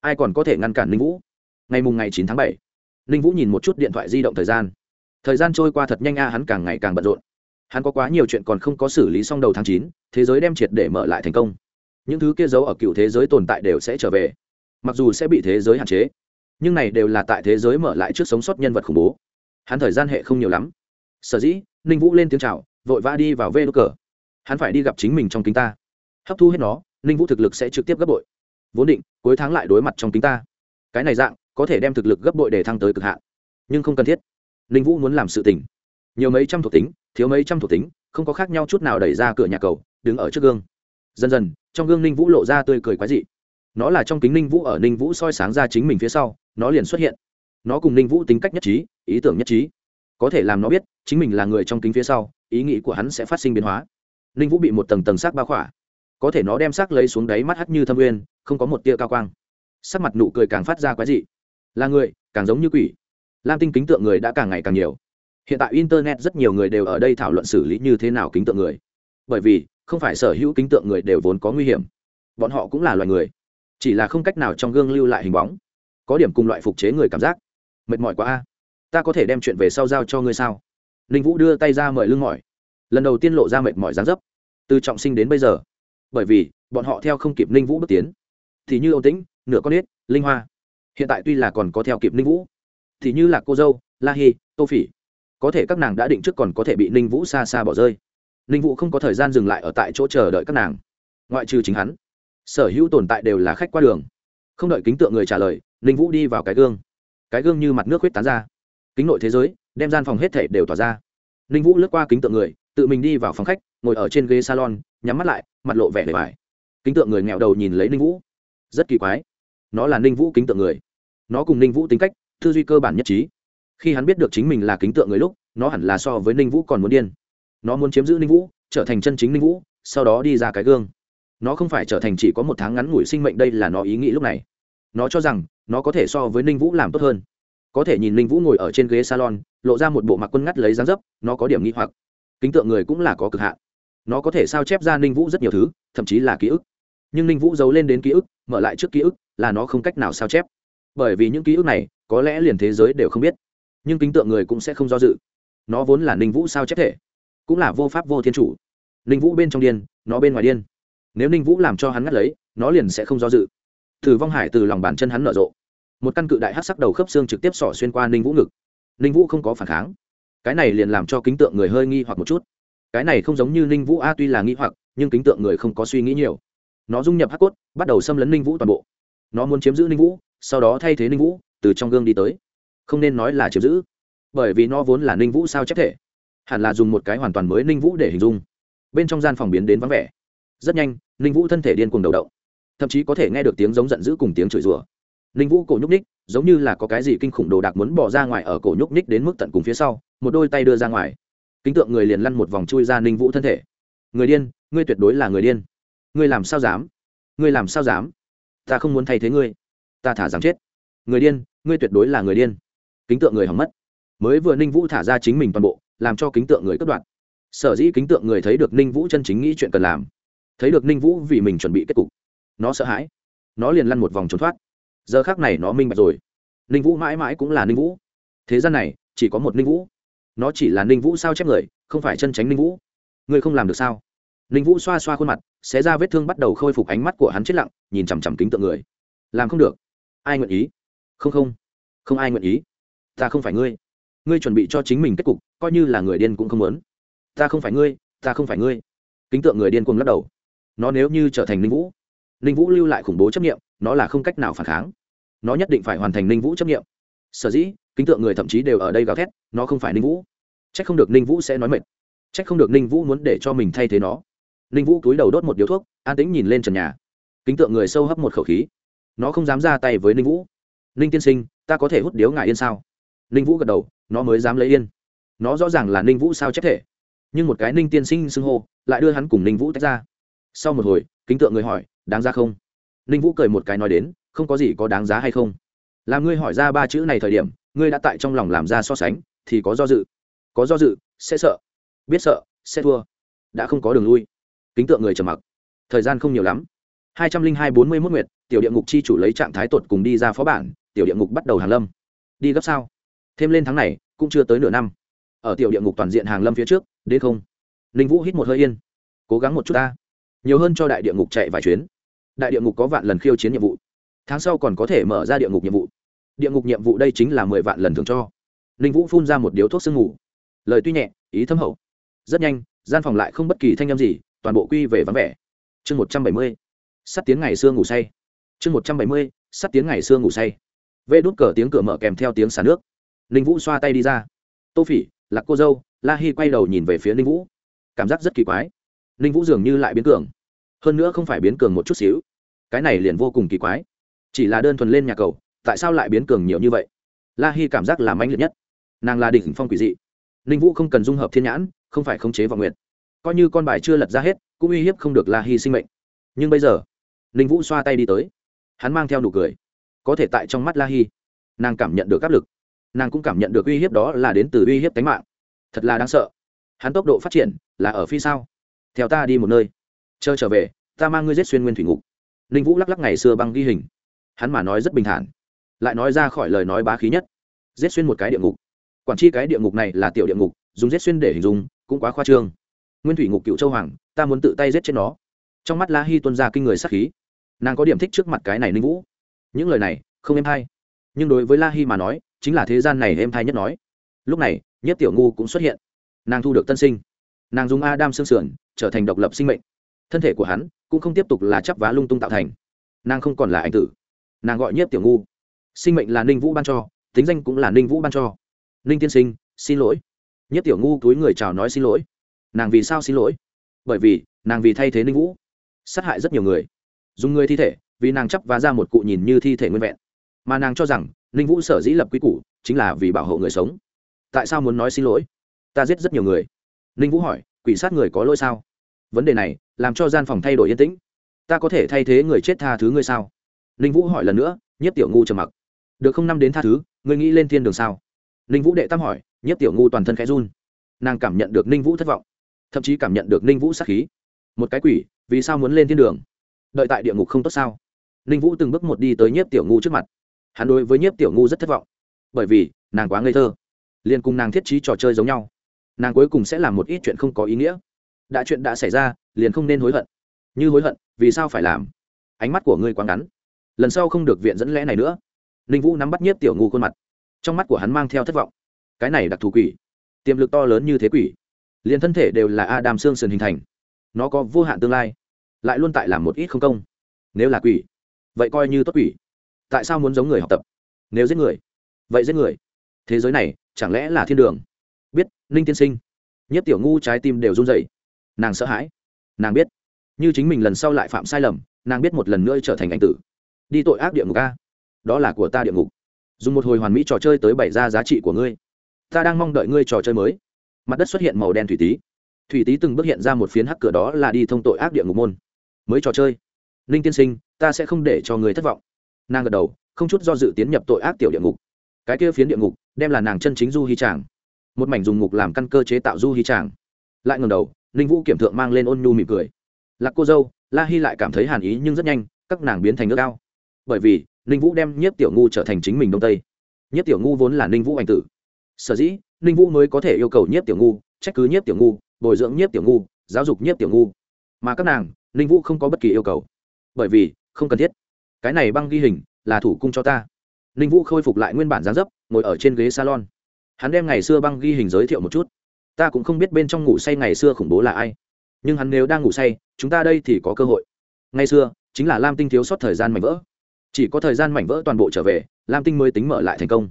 Ai còn có thể ngăn cản ninh vũ? Ngày mùng ngày chín tháng bảy ninh vũ nhìn một chút điện thoại di động thời gian. Thời gian trôi qua thật nhanh a, hắn càng ngày càng bận rộn. Hắn có quá nhiều chuyện còn không có xử lý xong đầu tháng chín, thế giới đem triệt để mở lại thành công. Những thứ kia giấu ở cựu thế giới tồn tại đều sẽ trở về. Mặc dù sẽ bị thế giới hạn chế, nhưng này đều là tại thế giới mở lại trước sống sót nhân vật khủng bố. Hắn thời gian hệ không nhiều lắm sở dĩ, ninh vũ lên tiếng c h à o vội vã đi vào vê đ cờ. Hắn phải đi gặp chính mình trong kính ta. Hấp thu hết nó, ninh vũ thực lực sẽ trực tiếp gấp bội. Vốn định, cuối tháng lại đối mặt trong kính ta. Cái này dạng, có thể đem thực lực gấp bội để thăng tới cực hạn. Nhưng không cần thiết. Ninh vũ muốn làm sự tình. Nhiều mấy trăm thuộc tính, thiếu mấy trăm thuộc tính, không có khác nhau chút nào đẩy ra cửa nhà cầu, đứng ở trước gương. Dần dần, trong gương ninh vũ lộ ra tươi cười quái dị. Nó là trong kính ninh vũ ở ninh vũ soi sáng ra chính mình phía sau, nó liền xuất hiện. Nó cùng ninh vũ tính cách nhất trí, ý tưởng nhất trí có thể làm nó biết, chính mình là người trong kính phía sau, ý nghĩ của hắn sẽ phát sinh biến hóa. Ninh vũ bị một tầng tầng xác bao khỏa. Có thể nó đem xác lấy xuống đáy mắt hắt như thâm uyên không có một tia cao quang. Sắc mặt nụ cười càng phát ra quái dị. Là người, càng giống như quỷ. Lam tinh kính tượng người đã càng ngày càng nhiều. Hiện tại internet rất nhiều người đều ở đây thảo luận xử lý như thế nào kính tượng người. Bởi vì, không phải sở hữu kính tượng người đều vốn có nguy hiểm. Bọn họ cũng là loài người. Chỉ là không cách nào trong gương lưu lại hình bóng. Có điểm cùng loại phục chế người cảm giác. Mệt mỏi quá a ta có thể đem chuyện về sau giao cho ngươi sao? Ninh vũ đưa tay ra mời lưng mỏi. Lần đầu tiên lộ ra mệt mỏi dán dấp. Từ trọng sinh đến bây giờ. Bởi vì, bọn họ theo không kịp ninh vũ bước tiến. Thì như âu tĩnh, nửa con nết linh hoa. Hiện tại tuy là còn có theo kịp ninh vũ, thì như là cô dâu, la hi, tô phỉ. Có thể các nàng đã định trước còn có thể bị ninh vũ xa xa bỏ rơi. Ninh vũ không có thời gian dừng lại ở tại chỗ chờ đợi các nàng. Ngoại trừ chính hắn, sở hữu tồn tại đều là khách qua đường. Không đợi kính tượng người trả lời, ninh vũ đi vào cái gương. Cái gương như mặt nước huyết tán ra kính nội thế giới, đem gian phòng hết thể đều tỏa ra. Ninh vũ lướt qua kính tượng người, tự mình đi vào phòng khách, ngồi ở trên ghế salon, nhắm mắt lại, mặt lộ vẻ để bài kính tượng người nghèo đầu nhìn lấy ninh vũ. Rất kỳ quái. Nó là ninh vũ kính tượng người. Nó cùng ninh vũ tính cách, tư duy cơ bản nhất trí. Khi hắn biết được chính mình là kính tượng người lúc, nó hẳn là so với ninh vũ còn muốn điên. Nó muốn chiếm giữ ninh vũ, trở thành chân chính ninh vũ, sau đó đi ra cái gương. Nó không phải trở thành chỉ có một tháng ngắn ngủi sinh mệnh đây là nó ý nghĩ lúc này. Nó cho rằng, nó có thể so với ninh vũ làm tốt hơn có thể nhìn ninh vũ ngồi ở trên ghế salon, lộ ra một bộ mặc quân ngắt lấy dáng dấp, nó có điểm nghi hoặc. Kính tượng người cũng là có cực hạn. Nó có thể sao chép ra ninh vũ rất nhiều thứ, thậm chí là ký ức. Nhưng ninh vũ giấu lên đến ký ức, mở lại trước ký ức, là nó không cách nào sao chép. Bởi vì những ký ức này, có lẽ liền thế giới đều không biết. Nhưng kính tượng người cũng sẽ không do dự. Nó vốn là ninh vũ sao chép thể, cũng là vô pháp vô thiên chủ. Ninh vũ bên trong điên, nó bên ngoài điên. Nếu ninh vũ làm cho hắn ngắt lấy, nó liền sẽ không do dự. Thử vong hải từ lòng bàn chân hắn nở rộ một căn cự đại hát sắc đầu khớp xương trực tiếp xỏ xuyên qua ninh vũ ngực. Ninh vũ không có phản kháng. Cái này liền làm cho kính tượng người hơi nghi hoặc một chút. Cái này không giống như ninh vũ a tuy là nghi hoặc, nhưng kính tượng người không có suy nghĩ nhiều. Nó dung nhập hát cốt, bắt đầu xâm lấn ninh vũ toàn bộ. Nó muốn chiếm giữ ninh vũ, sau đó thay thế ninh vũ, từ trong gương đi tới. Không nên nói là chiếm giữ, bởi vì nó vốn là ninh vũ sao chép thể. Hẳn là dùng một cái hoàn toàn mới ninh vũ để hình dung. Bên trong gian phòng biến đến vắng vẻ. Rất nhanh, ninh vũ thân thể điên cuồng đầu động. Thậm chí có thể nghe được tiếng giống giận dữ cùng tiếng chửi rủa ninh vũ cổ nhúc ních giống như là có cái gì kinh khủng đồ đạc muốn bỏ ra ngoài ở cổ nhúc ních đến mức tận cùng phía sau, một đôi tay đưa ra ngoài. Kính tượng người liền lăn một vòng chui ra ninh vũ thân thể. Người điên, ngươi tuyệt đối là người điên. Ngươi làm sao dám? Ngươi làm sao dám? Ta không muốn thay thế ngươi. Ta thả dám chết. Người điên, ngươi tuyệt đối là người điên. Kính tượng người hỏng mất. Mới vừa ninh vũ thả ra chính mình toàn bộ, làm cho kính tượng người cất đoạn. Sở dĩ kính tượng người thấy được ninh vũ chân chính nghĩ chuyện cần làm. Thấy được ninh vũ vì mình chuẩn bị kết cục. Nó sợ hãi. Nó liền lăn một vòng trốn thoát giờ khác này nó minh bạch rồi. Ninh vũ mãi mãi cũng là ninh vũ. Thế gian này, chỉ có một ninh vũ. Nó chỉ là ninh vũ sao chép người, không phải chân tránh ninh vũ. Ngươi không làm được sao? Ninh vũ xoa xoa khuôn mặt, xé ra vết thương bắt đầu khôi phục ánh mắt của hắn chết lặng, nhìn chằm chằm kính tượng người. Làm không được. Ai nguyện ý? Không không. Không ai nguyện ý. Ta không phải ngươi. Ngươi chuẩn bị cho chính mình kết cục, coi như là người điên cũng không muốn. Ta không phải ngươi, ta không phải ngươi. Kính tượng người điên cuồng lắc đầu. Nó nếu như trở thành ninh vũ ninh vũ lưu lại khủng bố chấp nghiệm nó là không cách nào phản kháng. Nó nhất định phải hoàn thành ninh vũ chấp nghiệm sở dĩ, kính tượng người thậm chí đều ở đây gào thét, nó không phải ninh vũ. C h ắ c không được ninh vũ sẽ nói mệt. C h ắ c không được ninh vũ muốn để cho mình thay thế nó. Ninh vũ cúi đầu đốt một điếu thuốc, an tĩnh nhìn lên trần nhà. Kính tượng người sâu hấp một khẩu khí. Nó không dám ra tay với ninh vũ. Ninh tiên sinh, ta có thể hút điếu ngại yên sao? Ninh vũ gật đầu, nó mới dám lấy yên. Nó rõ ràng là ninh vũ sao chép thể. Nhưng một cái ninh tiên sinh xưng hô, lại đưa hắn cùng ninh vũ tách ra. Sau một hồi, kính tượng người hỏi đáng ra không? Ninh vũ cười một cái nói đến, không có gì có đáng giá hay không? Làm ngươi hỏi ra ba chữ này thời điểm, ngươi đã tại trong lòng làm ra so sánh, thì có do dự. Có do dự, sẽ sợ. Biết sợ, sẽ thua. Đã không có đường lui. Kính tượng người trầm mặc. Thời gian không nhiều lắm. Hai trăm linh hai bốn mươi mốt nguyệt, tiểu địa ngục chi chủ lấy trạng thái tột cùng đi ra phó bản, tiểu địa ngục bắt đầu hàng lâm. Đi gấp sao? Thêm lên tháng này, cũng chưa tới nửa năm. Ở tiểu địa ngục toàn diện hàng lâm phía trước, đến không? Ninh vũ hít một hơi yên. Cố gắng một chút ta. Nhiều hơn cho đại địa ngục chạy vài chuyến đại địa ngục có vạn lần khiêu chiến nhiệm vụ. Tháng sau còn có thể mở ra địa ngục nhiệm vụ. Địa ngục nhiệm vụ đây chính là mười vạn lần thường cho. Ninh vũ phun ra một điếu thuốc sương ngủ lời tuy nhẹ, ý thâm hậu. Rất nhanh, gian phòng lại không bất kỳ thanh â m gì, toàn bộ quy về vắng vẻ. Chương một trăm bảy mươi sắt tiếng ngày xưa ngủ say. Chương một trăm bảy mươi sắt tiếng ngày xưa ngủ say. Vê đút cờ tiếng cửa mở kèm theo tiếng xả nước. Ninh vũ xoa tay đi ra. Tô phỉ, lạc cô dâu, la hi quay đầu nhìn về phía ninh vũ. Cảm giác rất kỳ quái. Ninh vũ dường như lại biến cường hơn nữa không phải biến cường một chút xíu. Cái này liền vô cùng kỳ quái. Chỉ là đơn thuần lên nhà cầu, tại sao lại biến cường nhiều như vậy? La hi cảm giác làm manh liệt nhất. Nàng là đỉnh phong quỷ dị. Ninh vũ không cần dung hợp thiên nhãn, không phải khống chế vọng nguyện coi như con bài chưa lật ra hết, cũng uy hiếp không được la hi sinh mệnh. Nhưng bây giờ, ninh vũ xoa tay đi tới. Hắn mang theo nụ cười. Có thể tại trong mắt la hi, nàng cảm nhận được áp lực. Nàng cũng cảm nhận được uy hiếp đó là đến từ uy hiếp tính mạng. Thật là đáng sợ. Hắn tốc độ phát triển là ở phi sao? theo ta đi một nơi chờ trở về, ta mang ngươi giết xuyên nguyên thủy ngục. Ninh vũ lắc lắc ngày xưa băng ghi hình. Hắn mà nói rất bình thản, lại nói ra khỏi lời nói bá khí nhất. Giết xuyên một cái địa ngục. Quản tri cái địa ngục này là tiểu địa ngục, dùng giết xuyên để hình dung, cũng quá khoa trương. Nguyên thủy ngục cựu châu hoàng, ta muốn tự tay giết chết nó. Trong mắt la hi tuân ra kinh người sắc khí. Nàng có điểm thích trước mặt cái này ninh vũ. Những lời này, không êm hay. Nhưng đối với la hi mà nói, chính là thế gian này êm hay nhất nói. Lúc này, nhất tiểu ngu cũng xuất hiện. Nàng thu được tân sinh. Nàng dùng adam xương sườn, trở thành độc lập sinh mệnh thân thể của hắn cũng không tiếp tục là chắp vá lung tung tạo thành. Nàng không còn là anh tử. Nàng gọi nhiếp tiểu ngu. Sinh mệnh là ninh vũ ban cho, tính danh cũng là ninh vũ ban cho. Ninh tiên sinh, xin lỗi. Nhiếp tiểu ngu túi người chào nói xin lỗi. Nàng vì sao xin lỗi? Bởi vì, nàng vì thay thế ninh vũ. Sát hại rất nhiều người. Dùng người thi thể, vì nàng chấp và ra một cụ nhìn như thi thể nguyên vẹn. Mà nàng cho rằng, ninh vũ sở dĩ lập quy củ, chính là vì bảo hộ người sống. Tại sao muốn nói xin lỗi? Ta giết rất nhiều người. Ninh vũ hỏi, quỷ sát người có lỗi sao? Vấn đề này làm cho gian phòng thay đổi yên tĩnh. Ta có thể thay thế người chết tha thứ ngươi sao? Ninh vũ hỏi lần nữa, nhiếp tiểu ngu trầm mặc. Được không năm đến tha thứ, ngươi nghĩ lên thiên đường sao? Ninh vũ đệ tam hỏi, nhiếp tiểu ngu toàn thân khẽ run. Nàng cảm nhận được ninh vũ thất vọng, thậm chí cảm nhận được ninh vũ sát khí. Một cái quỷ, vì sao muốn lên thiên đường? Đợi tại địa ngục không tốt sao? Ninh vũ từng bước một đi tới nhiếp tiểu ngu trước mặt. Hắn đối với nhiếp tiểu ngu rất thất vọng, bởi vì nàng quá ngây thơ. Liền cùng nàng thiết trí trò chơi giống nhau, nàng cuối cùng sẽ làm một ít chuyện không có ý nghĩa. Đã chuyện đã xảy ra liền không nên hối hận. Như hối hận, vì sao phải làm? Ánh mắt của ngươi quá ngắn. Lần sau không được viện dẫn lẽ này nữa. Ninh vũ nắm bắt nhiếp tiểu ngu khuôn mặt. Trong mắt của hắn mang theo thất vọng. Cái này đặc thù quỷ. Tiềm lực to lớn như thế quỷ. Liền thân thể đều là adam xương sườn hình thành. Nó có vô hạn tương lai, lại luôn tại làm một ít không công. Nếu là quỷ, vậy coi như tốt quỷ. Tại sao muốn giống người học tập? Nếu giết người, vậy giết người. Thế giới này chẳng lẽ là thiên đường? Biết, ninh tiên sinh. Nhất tiểu ngu trái tim đều run dậy nàng sợ hãi nàng biết. Như chính mình lần sau lại phạm sai lầm, nàng biết một lần nữa trở thành anh tử. Đi tội ác địa ngục a. Đó là của ta địa ngục. Dùng một hồi hoàn mỹ trò chơi tới bày ra giá trị của ngươi. Ta đang mong đợi ngươi trò chơi mới. Mặt đất xuất hiện màu đen thủy tý. Thủy tý từng bước hiện ra một phiến hắc cửa đó là đi thông tội ác địa ngục môn. Mới trò chơi. Ninh tiên sinh, ta sẽ không để cho người thất vọng. Nàng gật đầu, không chút do dự tiến nhập tội ác tiểu địa ngục. Cái kia phiến địa ngục, đem là nàng chân chính du hy tràng. Một mảnh dùng ngục làm căn cơ chế tạo du hy tràng. Lại ngầm đầu ninh vũ kiểm thượng mang lên ôn nhu mỉm cười. Lạc cô dâu, la hy lại cảm thấy hàn ý nhưng rất nhanh, các nàng biến thành nước cao bởi vì ninh vũ đem nhiếp tiểu ngu trở thành chính mình đông tây. Nhiếp tiểu ngu vốn là ninh vũ anh tử. Sở dĩ ninh vũ mới có thể yêu cầu nhiếp tiểu ngu, trách cứ nhiếp tiểu ngu, bồi dưỡng nhiếp tiểu ngu, giáo dục nhiếp tiểu ngu. Mà các nàng ninh vũ không có bất kỳ yêu cầu. Bởi vì, không cần thiết. Cái này băng ghi hình, là thủ cung cho ta. Ninh vũ khôi phục lại nguyên bản gián dấp, ngồi ở trên ghế salon. Hắn đem ngày xưa băng ghi hình giới thiệu một chút ta cũng không biết bên trong ngủ say ngày xưa khủng bố là ai. Nhưng hắn nếu đang ngủ say, chúng ta đây thì có cơ hội. Ngày xưa, chính là lam tinh thiếu sót thời gian mảnh vỡ. Chỉ có thời gian mảnh vỡ toàn bộ trở về, lam tinh mới tính mở lại thành công.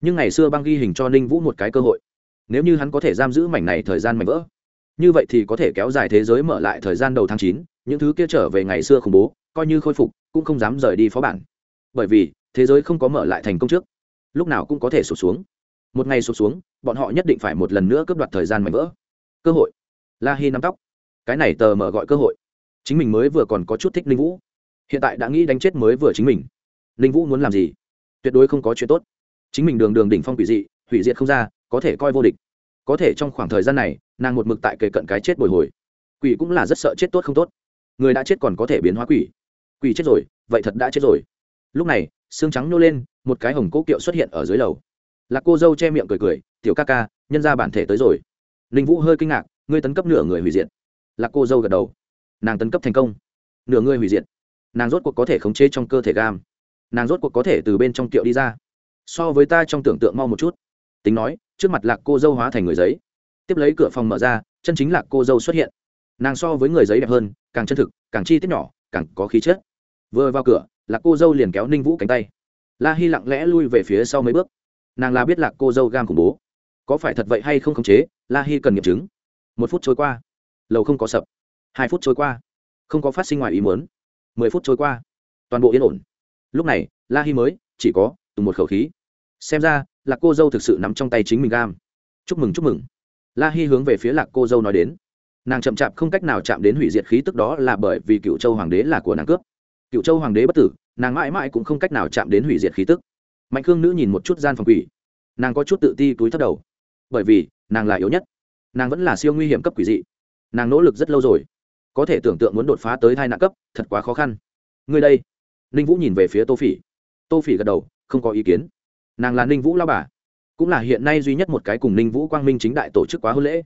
Nhưng ngày xưa băng ghi hình cho ninh vũ một cái cơ hội. Nếu như hắn có thể giam giữ mảnh này thời gian mảnh vỡ, như vậy thì có thể kéo dài thế giới mở lại thời gian đầu tháng chín, những thứ kia trở về ngày xưa khủng bố, coi như khôi phục, cũng không dám rời đi phó bản. Bởi vì, thế giới không có mở lại thành công trước, lúc nào cũng có thể sụt xuống một ngày sụp xuống, bọn họ nhất định phải một lần nữa cướp đoạt thời gian mảnh vỡ. Cơ hội. La hi nắm tóc. Cái này tờ mở gọi cơ hội. Chính mình mới vừa còn có chút thích linh vũ. Hiện tại đã nghĩ đánh chết mới vừa chính mình. Linh vũ muốn làm gì? Tuyệt đối không có chuyện tốt. Chính mình đường đường đỉnh phong quỷ dị, hủy diệt không ra, có thể coi vô địch. Có thể trong khoảng thời gian này, nàng một mực tại kề cận cái chết bồi hồi. Quỷ cũng là rất sợ chết tốt không tốt. Người đã chết còn có thể biến hóa quỷ. Quỷ chết rồi, vậy thật đã chết rồi. Lúc này, xương trắng nô lên, một cái hồng cố kiệu xuất hiện ở dưới lầu lạc cô dâu che miệng cười cười, tiểu ca ca, nhân ra bản thể tới rồi. Ninh vũ hơi kinh ngạc, ngươi tấn cấp nửa người hủy diệt. Lạc cô dâu gật đầu, nàng tấn cấp thành công. Nửa người hủy diệt? Nàng rốt cuộc có thể khống chế trong cơ thể gam? Nàng rốt cuộc có thể từ bên trong kiệu đi ra? So với ta trong tưởng tượng mau một chút. Tính nói, trước mặt lạc cô dâu hóa thành người giấy. Tiếp lấy cửa phòng mở ra, chân chính lạc cô dâu xuất hiện. Nàng so với người giấy đẹp hơn, càng chân thực, càng chi tiết nhỏ, càng có khí chất. Vừa vào cửa, lạc cô dâu liền kéo ninh vũ cánh tay. La hy lặng lẽ lui về phía sau mấy bước nàng là biết lạc cô dâu gam khủng bố. Có phải thật vậy hay không khống chế, la Hi cần nghiệm chứng. Một phút trôi qua. Lầu không có sập. Hai phút trôi qua. Không có phát sinh ngoài ý muốn. Mười phút trôi qua. Toàn bộ yên ổn. Lúc này, la Hi mới, chỉ có từng một khẩu khí. Xem ra, lạc cô dâu thực sự nắm trong tay chính mình gam. Chúc mừng chúc mừng. La Hi hướng về phía lạc cô dâu nói đến. Nàng chậm chạp không cách nào chạm đến hủy diệt khí tức đó là bởi vì cựu châu hoàng đế là của nàng cướp. Cựu châu hoàng đế bất tử, nàng mãi mãi cũng không cách nào chạm đến hủy diệt khí tức mạnh khương nữ nhìn một chút gian phòng quỷ. Nàng có chút tự ti túi thất đầu. Bởi vì nàng là yếu nhất. Nàng vẫn là siêu nguy hiểm cấp quỷ dị. Nàng nỗ lực rất lâu rồi. Có thể tưởng tượng muốn đột phá tới hai nạn cấp thật quá khó khăn. Ngươi đây. Ninh vũ nhìn về phía tô phỉ. Tô phỉ gật đầu không có ý kiến. Nàng là ninh vũ lao bà. Cũng là hiện nay duy nhất một cái cùng ninh vũ quang minh chính đại tổ chức quá hôn lễ.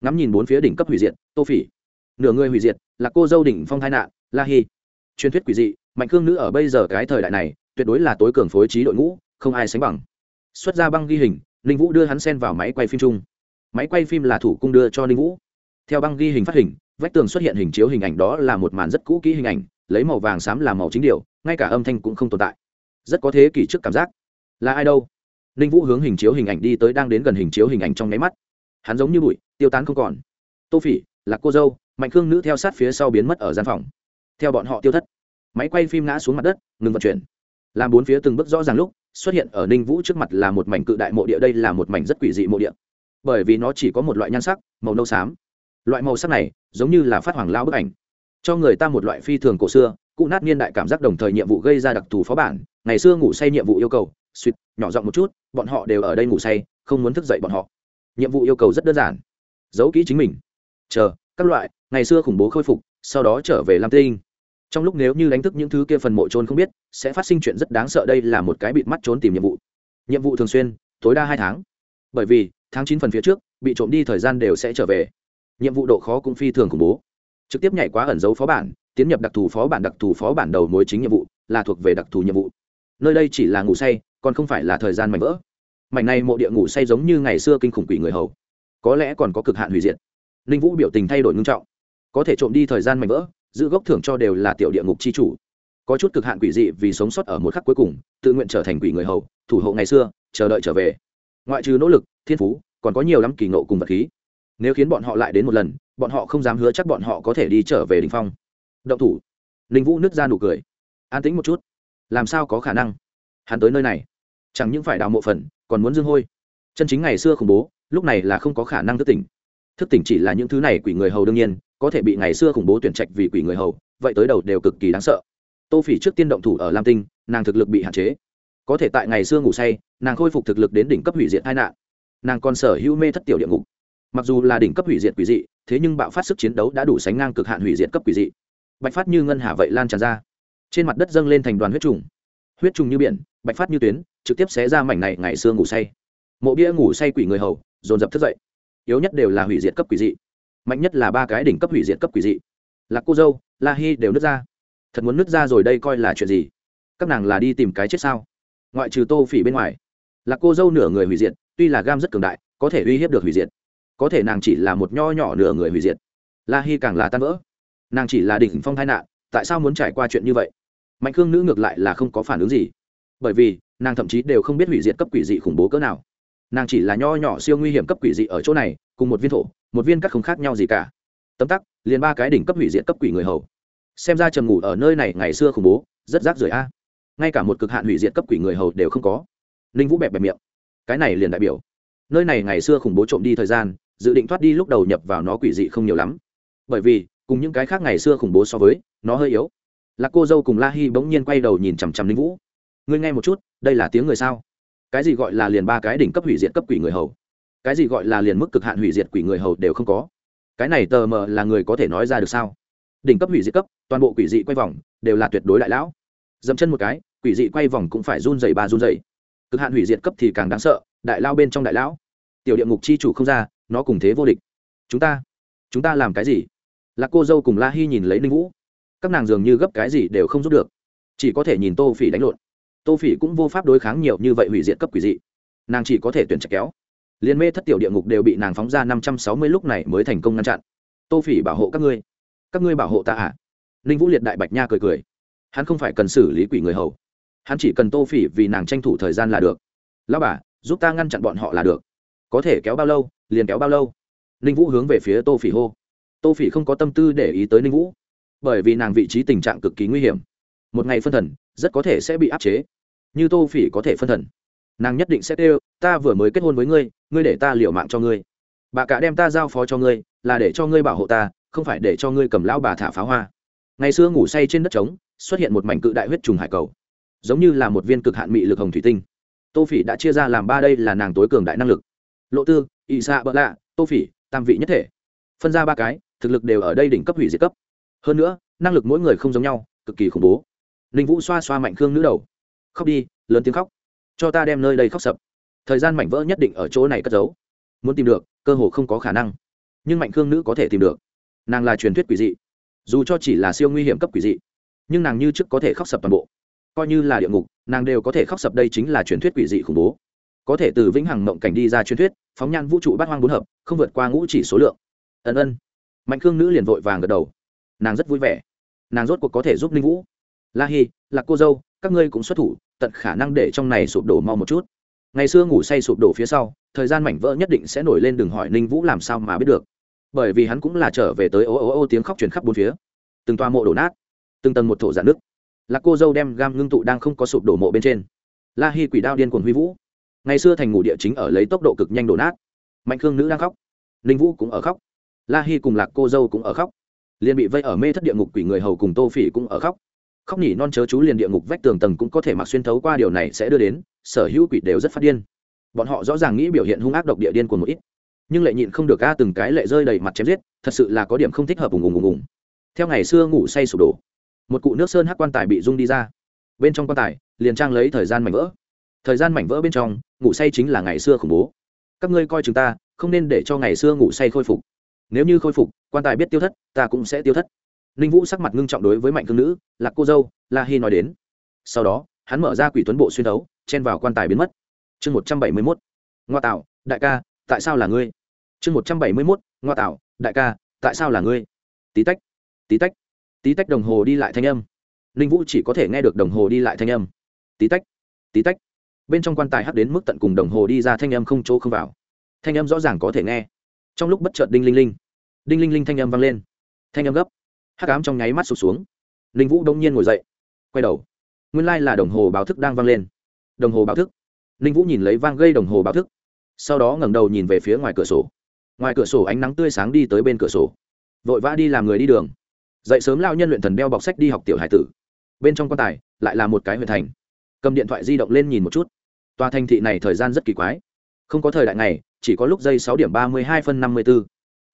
Ngắm nhìn bốn phía đỉnh cấp hủy diệt tô phỉ. Nửa người hủy diệt là cô dâu đỉnh phong thái nạn la hi, truyền thuyết quỷ dị mạnh cương nữ ở bây giờ cái thời đại này tuyệt đối là tối cường phối trí đội ngũ không ai sánh bằng. Xuất ra băng ghi hình, ninh vũ đưa hắn sen vào máy quay phim chung. Máy quay phim là thủ cung đưa cho ninh vũ. Theo băng ghi hình phát hình, vách tường xuất hiện hình chiếu hình ảnh đó là một màn rất cũ kỹ hình ảnh, lấy màu vàng xám làm màu chính điều, ngay cả âm thanh cũng không tồn tại. Rất có thế kỷ trước cảm giác. Là ai đâu? Ninh vũ hướng hình chiếu hình ảnh đi tới đang đến gần hình chiếu hình ảnh trong nháy mắt. Hắn giống như bụi, tiêu tán không còn. Tô phỉ là cô dâu, mạnh khương nữ theo sát phía sau biến mất ở gian phòng. Theo bọn họ tiêu thất. Máy quay phim ngã xuống mặt đất, ngừng vận chuyển. Làm bốn phía từng bước rõ ràng lúc xuất hiện ở ninh vũ trước mặt là một mảnh cự đại mộ địa, đây là một mảnh rất quỷ dị mộ địa. Bởi vì nó chỉ có một loại nhan sắc, màu nâu xám. Loại màu sắc này giống như là phát hoàng lao bức ảnh. Cho người ta một loại phi thường cổ xưa, cụ nát niên đại cảm giác đồng thời nhiệm vụ gây ra đặc thù phó bản. Ngày xưa ngủ say nhiệm vụ yêu cầu, suýt, nhỏ giọng một chút, bọn họ đều ở đây ngủ say, không muốn thức dậy bọn họ. Nhiệm vụ yêu cầu rất đơn giản, giấu kỹ chính mình. Chờ, các loại, ngày xưa khủng bố khôi phục, sau đó trở về lam tinh trong lúc nếu như đánh thức những thứ kia phần mộ trôn không biết, sẽ phát sinh chuyện rất đáng sợ đây là một cái bịt mắt trốn tìm nhiệm vụ. Nhiệm vụ thường xuyên, tối đa hai tháng. Bởi vì, tháng chín phần phía trước, bị trộm đi thời gian đều sẽ trở về. Nhiệm vụ độ khó cũng phi thường khủng bố. Trực tiếp nhảy quá ẩn dấu phó bản, tiến nhập đặc thù phó bản, đặc thù phó bản đầu mối chính nhiệm vụ, là thuộc về đặc thù nhiệm vụ. Nơi đây chỉ là ngủ say, còn không phải là thời gian mảnh vỡ. Mảnh này mộ địa ngủ say giống như ngày xưa kinh khủng quỷ người hầu. Có lẽ còn có cực hạn hủy diệt. Ninh vũ biểu tình thay đổi ngưng trọng. Có thể trộm đi thời gian mảnh vỡ giữ gốc thưởng cho đều là tiểu địa ngục c h i chủ. Có chút cực hạn quỷ dị vì sống sót ở một khắc cuối cùng, tự nguyện trở thành quỷ người hầu, thủ hộ ngày xưa, chờ đợi trở về. Ngoại trừ nỗ lực, thiên phú, còn có nhiều lắm kỳ nộ cùng vật khí. Nếu khiến bọn họ lại đến một lần, bọn họ không dám hứa chắc bọn họ có thể đi trở về đình phong. Động thủ. Ninh vũ nứt ra nụ cười. An tĩnh một chút. Làm sao có khả năng? Hắn tới nơi này. Chẳng những phải đào mộ phần, còn muốn dương hôi. Chân chính ngày xưa khủng bố, lúc này là không có khả năng thức tỉnh. Thức tỉnh chỉ là những thứ này quỷ người hầu đương nhiên có thể bị ngày xưa khủng bố tuyển trạch vì quỷ người hầu, vậy tới đầu đều cực kỳ đáng sợ. Tô phỉ trước tiên động thủ ở lam tinh, nàng thực lực bị hạn chế. Có thể tại ngày xưa ngủ say, nàng khôi phục thực lực đến đỉnh cấp hủy diệt tai nạn. Nàng còn sở hữu mê thất tiểu địa ngục. Mặc dù là đỉnh cấp hủy diệt quỷ dị, thế nhưng bạo phát sức chiến đấu đã đủ sánh ngang cực hạn hủy diệt cấp quỷ dị. Bạch phát như ngân hà vậy lan tràn ra. Trên mặt đất dâng lên thành đoàn huyết trùng. Huyết trùng như biển, bạch phát như tuyến, trực tiếp xé ra mảnh này ngày xưa ngủ say. Mộ bia ngủ say quỷ người hầu, dồn dập thức dậy. Yếu nhất đều là hủy diệt cấp quỷ dị mạnh nhất là ba cái đỉnh cấp hủy diệt cấp quỷ dị. Lạc cô dâu, la hi đều nứt ra. Thật muốn nứt ra rồi đây coi là chuyện gì? Các nàng là đi tìm cái chết sao? Ngoại trừ tô phỉ bên ngoài, lạc cô dâu nửa người hủy diệt, tuy là gam rất cường đại, có thể uy hiếp được hủy diệt. Có thể nàng chỉ là một nho nhỏ nửa người hủy diệt. La hi càng là tan vỡ. Nàng chỉ là đỉnh phong tai nạn, tại sao muốn trải qua chuyện như vậy? Mạnh khương nữ ngược lại là không có phản ứng gì. Bởi vì, nàng thậm chí đều không biết hủy diệt cấp quỷ dị khủng bố cỡ nào. Nàng chỉ là nho nhỏ siêu nguy hiểm cấp quỷ dị ở chỗ này, cùng một viên thổ một viên cắt không khác nhau gì cả. Tấm tắc, liền ba cái đỉnh cấp hủy diệt cấp quỷ người hầu. Xem ra trầm ngủ ở nơi này ngày xưa khủng bố, rất rác rưởi a. Ngay cả một cực hạn hủy diệt cấp quỷ người hầu đều không có. Ninh vũ bẹp bẹp miệng. Cái này liền đại biểu, nơi này ngày xưa khủng bố trộm đi thời gian, dự định thoát đi lúc đầu nhập vào nó quỷ dị không nhiều lắm. Bởi vì, cùng những cái khác ngày xưa khủng bố so với, nó hơi yếu. Lạc cô dâu cùng la hi bỗng nhiên quay đầu nhìn chằm chằm ninh vũ. Ngươi nghe một chút, đây là tiếng người sao? Cái gì gọi là liền ba cái đỉnh cấp hủy diệt cấp quỷ người hầu? Cái gì gọi là liền mức cực hạn hủy diệt quỷ người hầu đều không có. Cái này tờ mờ là người có thể nói ra được sao? Đỉnh cấp hủy diệt cấp, toàn bộ quỷ dị quay vòng đều là tuyệt đối đại lão. Dẫm chân một cái, quỷ dị quay vòng cũng phải run dày ba run dày cực hạn hủy diệt cấp thì càng đáng sợ, đại lao bên trong đại lão. Tiểu địa ngục chi chủ không ra, nó cùng thế vô địch. Chúng ta chúng ta làm cái gì? Là cô dâu cùng la hy nhìn lấy ninh vũ. Các nàng dường như gấp cái gì đều không giúp được. Chỉ có thể nhìn tô phỉ đánh lộn. Tô phỉ cũng vô pháp đối kháng nhiều như vậy hủy diệt cấp quỷ dị. Nàng chỉ có thể tuyển trạch kéo liên mê thất tiểu địa ngục đều bị nàng phóng ra năm trăm sáu mươi lúc này mới thành công ngăn chặn. Tô phỉ bảo hộ các ngươi. Các ngươi bảo hộ ta à? Ninh vũ liệt đại bạch nha cười cười. Hắn không phải cần xử lý quỷ người hầu. Hắn chỉ cần tô phỉ vì nàng tranh thủ thời gian là được. Lao bà, giúp ta ngăn chặn bọn họ là được. Có thể kéo bao lâu, liền kéo bao lâu. Ninh vũ hướng về phía tô phỉ hô. Tô phỉ không có tâm tư để ý tới ninh vũ. Bởi vì nàng vị trí tình trạng cực kỳ nguy hiểm. Một ngày phân thần, rất có thể sẽ bị áp chế. Như tô phỉ có thể phân thần. Nàng nhất định sẽ kêu, ta vừa mới kết hôn với ngươi ngươi để ta liều mạng cho ngươi. Bà cả đem ta giao phó cho ngươi, là để cho ngươi bảo hộ ta, không phải để cho ngươi cầm lão bà thả pháo hoa. Ngày xưa ngủ say trên đất trống, xuất hiện một mảnh cự đại huyết trùng hải cầu. Giống như là một viên cực hạn mị lực hồng thủy tinh. Tô phỉ đã chia ra làm ba đây là nàng tối cường đại năng lực. Lộ tư ỵ xạ bỡ lạ, tô phỉ, tam vị nhất thể. Phân ra ba cái, thực lực đều ở đây đỉnh cấp hủy diệt cấp. Hơn nữa, năng lực mỗi người không giống nhau, cực kỳ khủng bố. Ninh vũ xoa xoa mạnh khương nữ đầu. Khóc đi, lớn tiếng khóc. Cho ta đem nơi đây khóc sập thời gian mảnh vỡ nhất định ở chỗ này cất giấu. Muốn tìm được, cơ hồ không có khả năng. Nhưng mạnh khương nữ có thể tìm được. Nàng là truyền thuyết quỷ dị. Dù cho chỉ là siêu nguy hiểm cấp quỷ dị, nhưng nàng như trước có thể khóc sập toàn bộ. Coi như là địa ngục, nàng đều có thể khóc sập đây chính là truyền thuyết quỷ dị khủng bố. Có thể từ vĩnh hằng mộng cảnh đi ra truyền thuyết, phóng nhan vũ trụ bát hoang bốn hợp, không vượt qua ngũ chỉ số lượng. Ân ân. Mạnh khương nữ liền vội vàng gật đầu. Nàng rất vui vẻ. Nàng rốt cuộc có thể giúp ninh vũ. La hi là cô dâu, các ngươi cũng xuất thủ, tận khả năng để trong này sụp đổ mau một chút ngày xưa ngủ say sụp đổ phía sau, thời gian mảnh vỡ nhất định sẽ nổi lên đừng hỏi ninh vũ làm sao mà biết được. Bởi vì hắn cũng là trở về tới ô ô ô tiếng khóc truyền khắp bốn phía. Từng toa mộ đổ nát, từng tầng một thổ giãn nước là cô dâu đem gam ngưng tụ đang không có sụp đổ mộ bên trên. La hi quỷ đao điên cuồng huy vũ. Ngày xưa thành ngủ địa chính ở lấy tốc độ cực nhanh đổ nát. Mạnh khương nữ đang khóc. Ninh vũ cũng ở khóc. La hi cùng lạc cô dâu cũng ở khóc. Liền bị vây ở mê thất địa ngục quỷ người hầu cùng tô phỉ cũng ở khóc. Khóc nhỉ non chớ chú liền địa ngục vách tường tầng cũng có thể mặc xuyên thấu qua điều này sẽ đưa đến sở hữu quỷ đều rất phát điên. Bọn họ rõ ràng nghĩ biểu hiện hung ác độc địa điên của một ít, nhưng lệ nhịn không được ca từng cái lệ rơi đầy mặt chém giết, thật sự là có điểm không thích hợp ùng ùng ùng ùng. Theo ngày xưa ngủ say sụp đổ, một cụ nước sơn hắc quan tài bị rung đi ra. Bên trong quan tài, liền trang lấy thời gian mảnh vỡ. Thời gian mảnh vỡ bên trong, ngủ say chính là ngày xưa khủng bố. Các ngươi coi chúng ta, không nên để cho ngày xưa ngủ say khôi phục. Nếu như khôi phục, quan tài biết tiêu thất, ta cũng sẽ tiêu thất. Ninh vũ sắc mặt ngưng trọng đối với mạnh cương nữ, lạc cô dâu, la hy nói đến. Sau đó hắn mở ra quỷ tuấn bộ xuyên đấu chen vào quan tài biến mất. Chương một trăm bảy mươi mốt. Ngoa tạo, đại ca, tại sao là ngươi? Chương một trăm bảy mươi mốt, ngoa tạo, đại ca, tại sao là ngươi? Tí tách tí tách. Tí tách đồng hồ đi lại thanh âm. Ninh vũ chỉ có thể nghe được đồng hồ đi lại thanh âm. Tí tách tí tách. Bên trong quan tài hắt đến mức tận cùng đồng hồ đi ra thanh âm không chỗ không vào. Thanh âm rõ ràng có thể nghe. Trong lúc bất chợt đinh linh linh, đinh linh linh thanh âm vang lên. Thanh âm gấp. Hắc ám trong nháy mắt sụp xuống. Ninh vũ đông nhiên ngồi dậy, quay đầu nguyên lai là đồng hồ báo thức đang vang lên. Đồng hồ báo thức. Ninh vũ nhìn lấy vang gây đồng hồ báo thức. Sau đó ngẩng đầu nhìn về phía ngoài cửa sổ. Ngoài cửa sổ ánh nắng tươi sáng đi tới bên cửa sổ. Vội vã đi làm người đi đường. Dậy sớm lao nhân luyện thần đeo bọc sách đi học tiểu hải tử. Bên trong quan tài lại là một cái huyện thành. Cầm điện thoại di động lên nhìn một chút. Tòa thành thị này thời gian rất kỳ quái. Không có thời đại này, chỉ có lúc giây sáu điểm ba mươi hai phân năm mươi b ố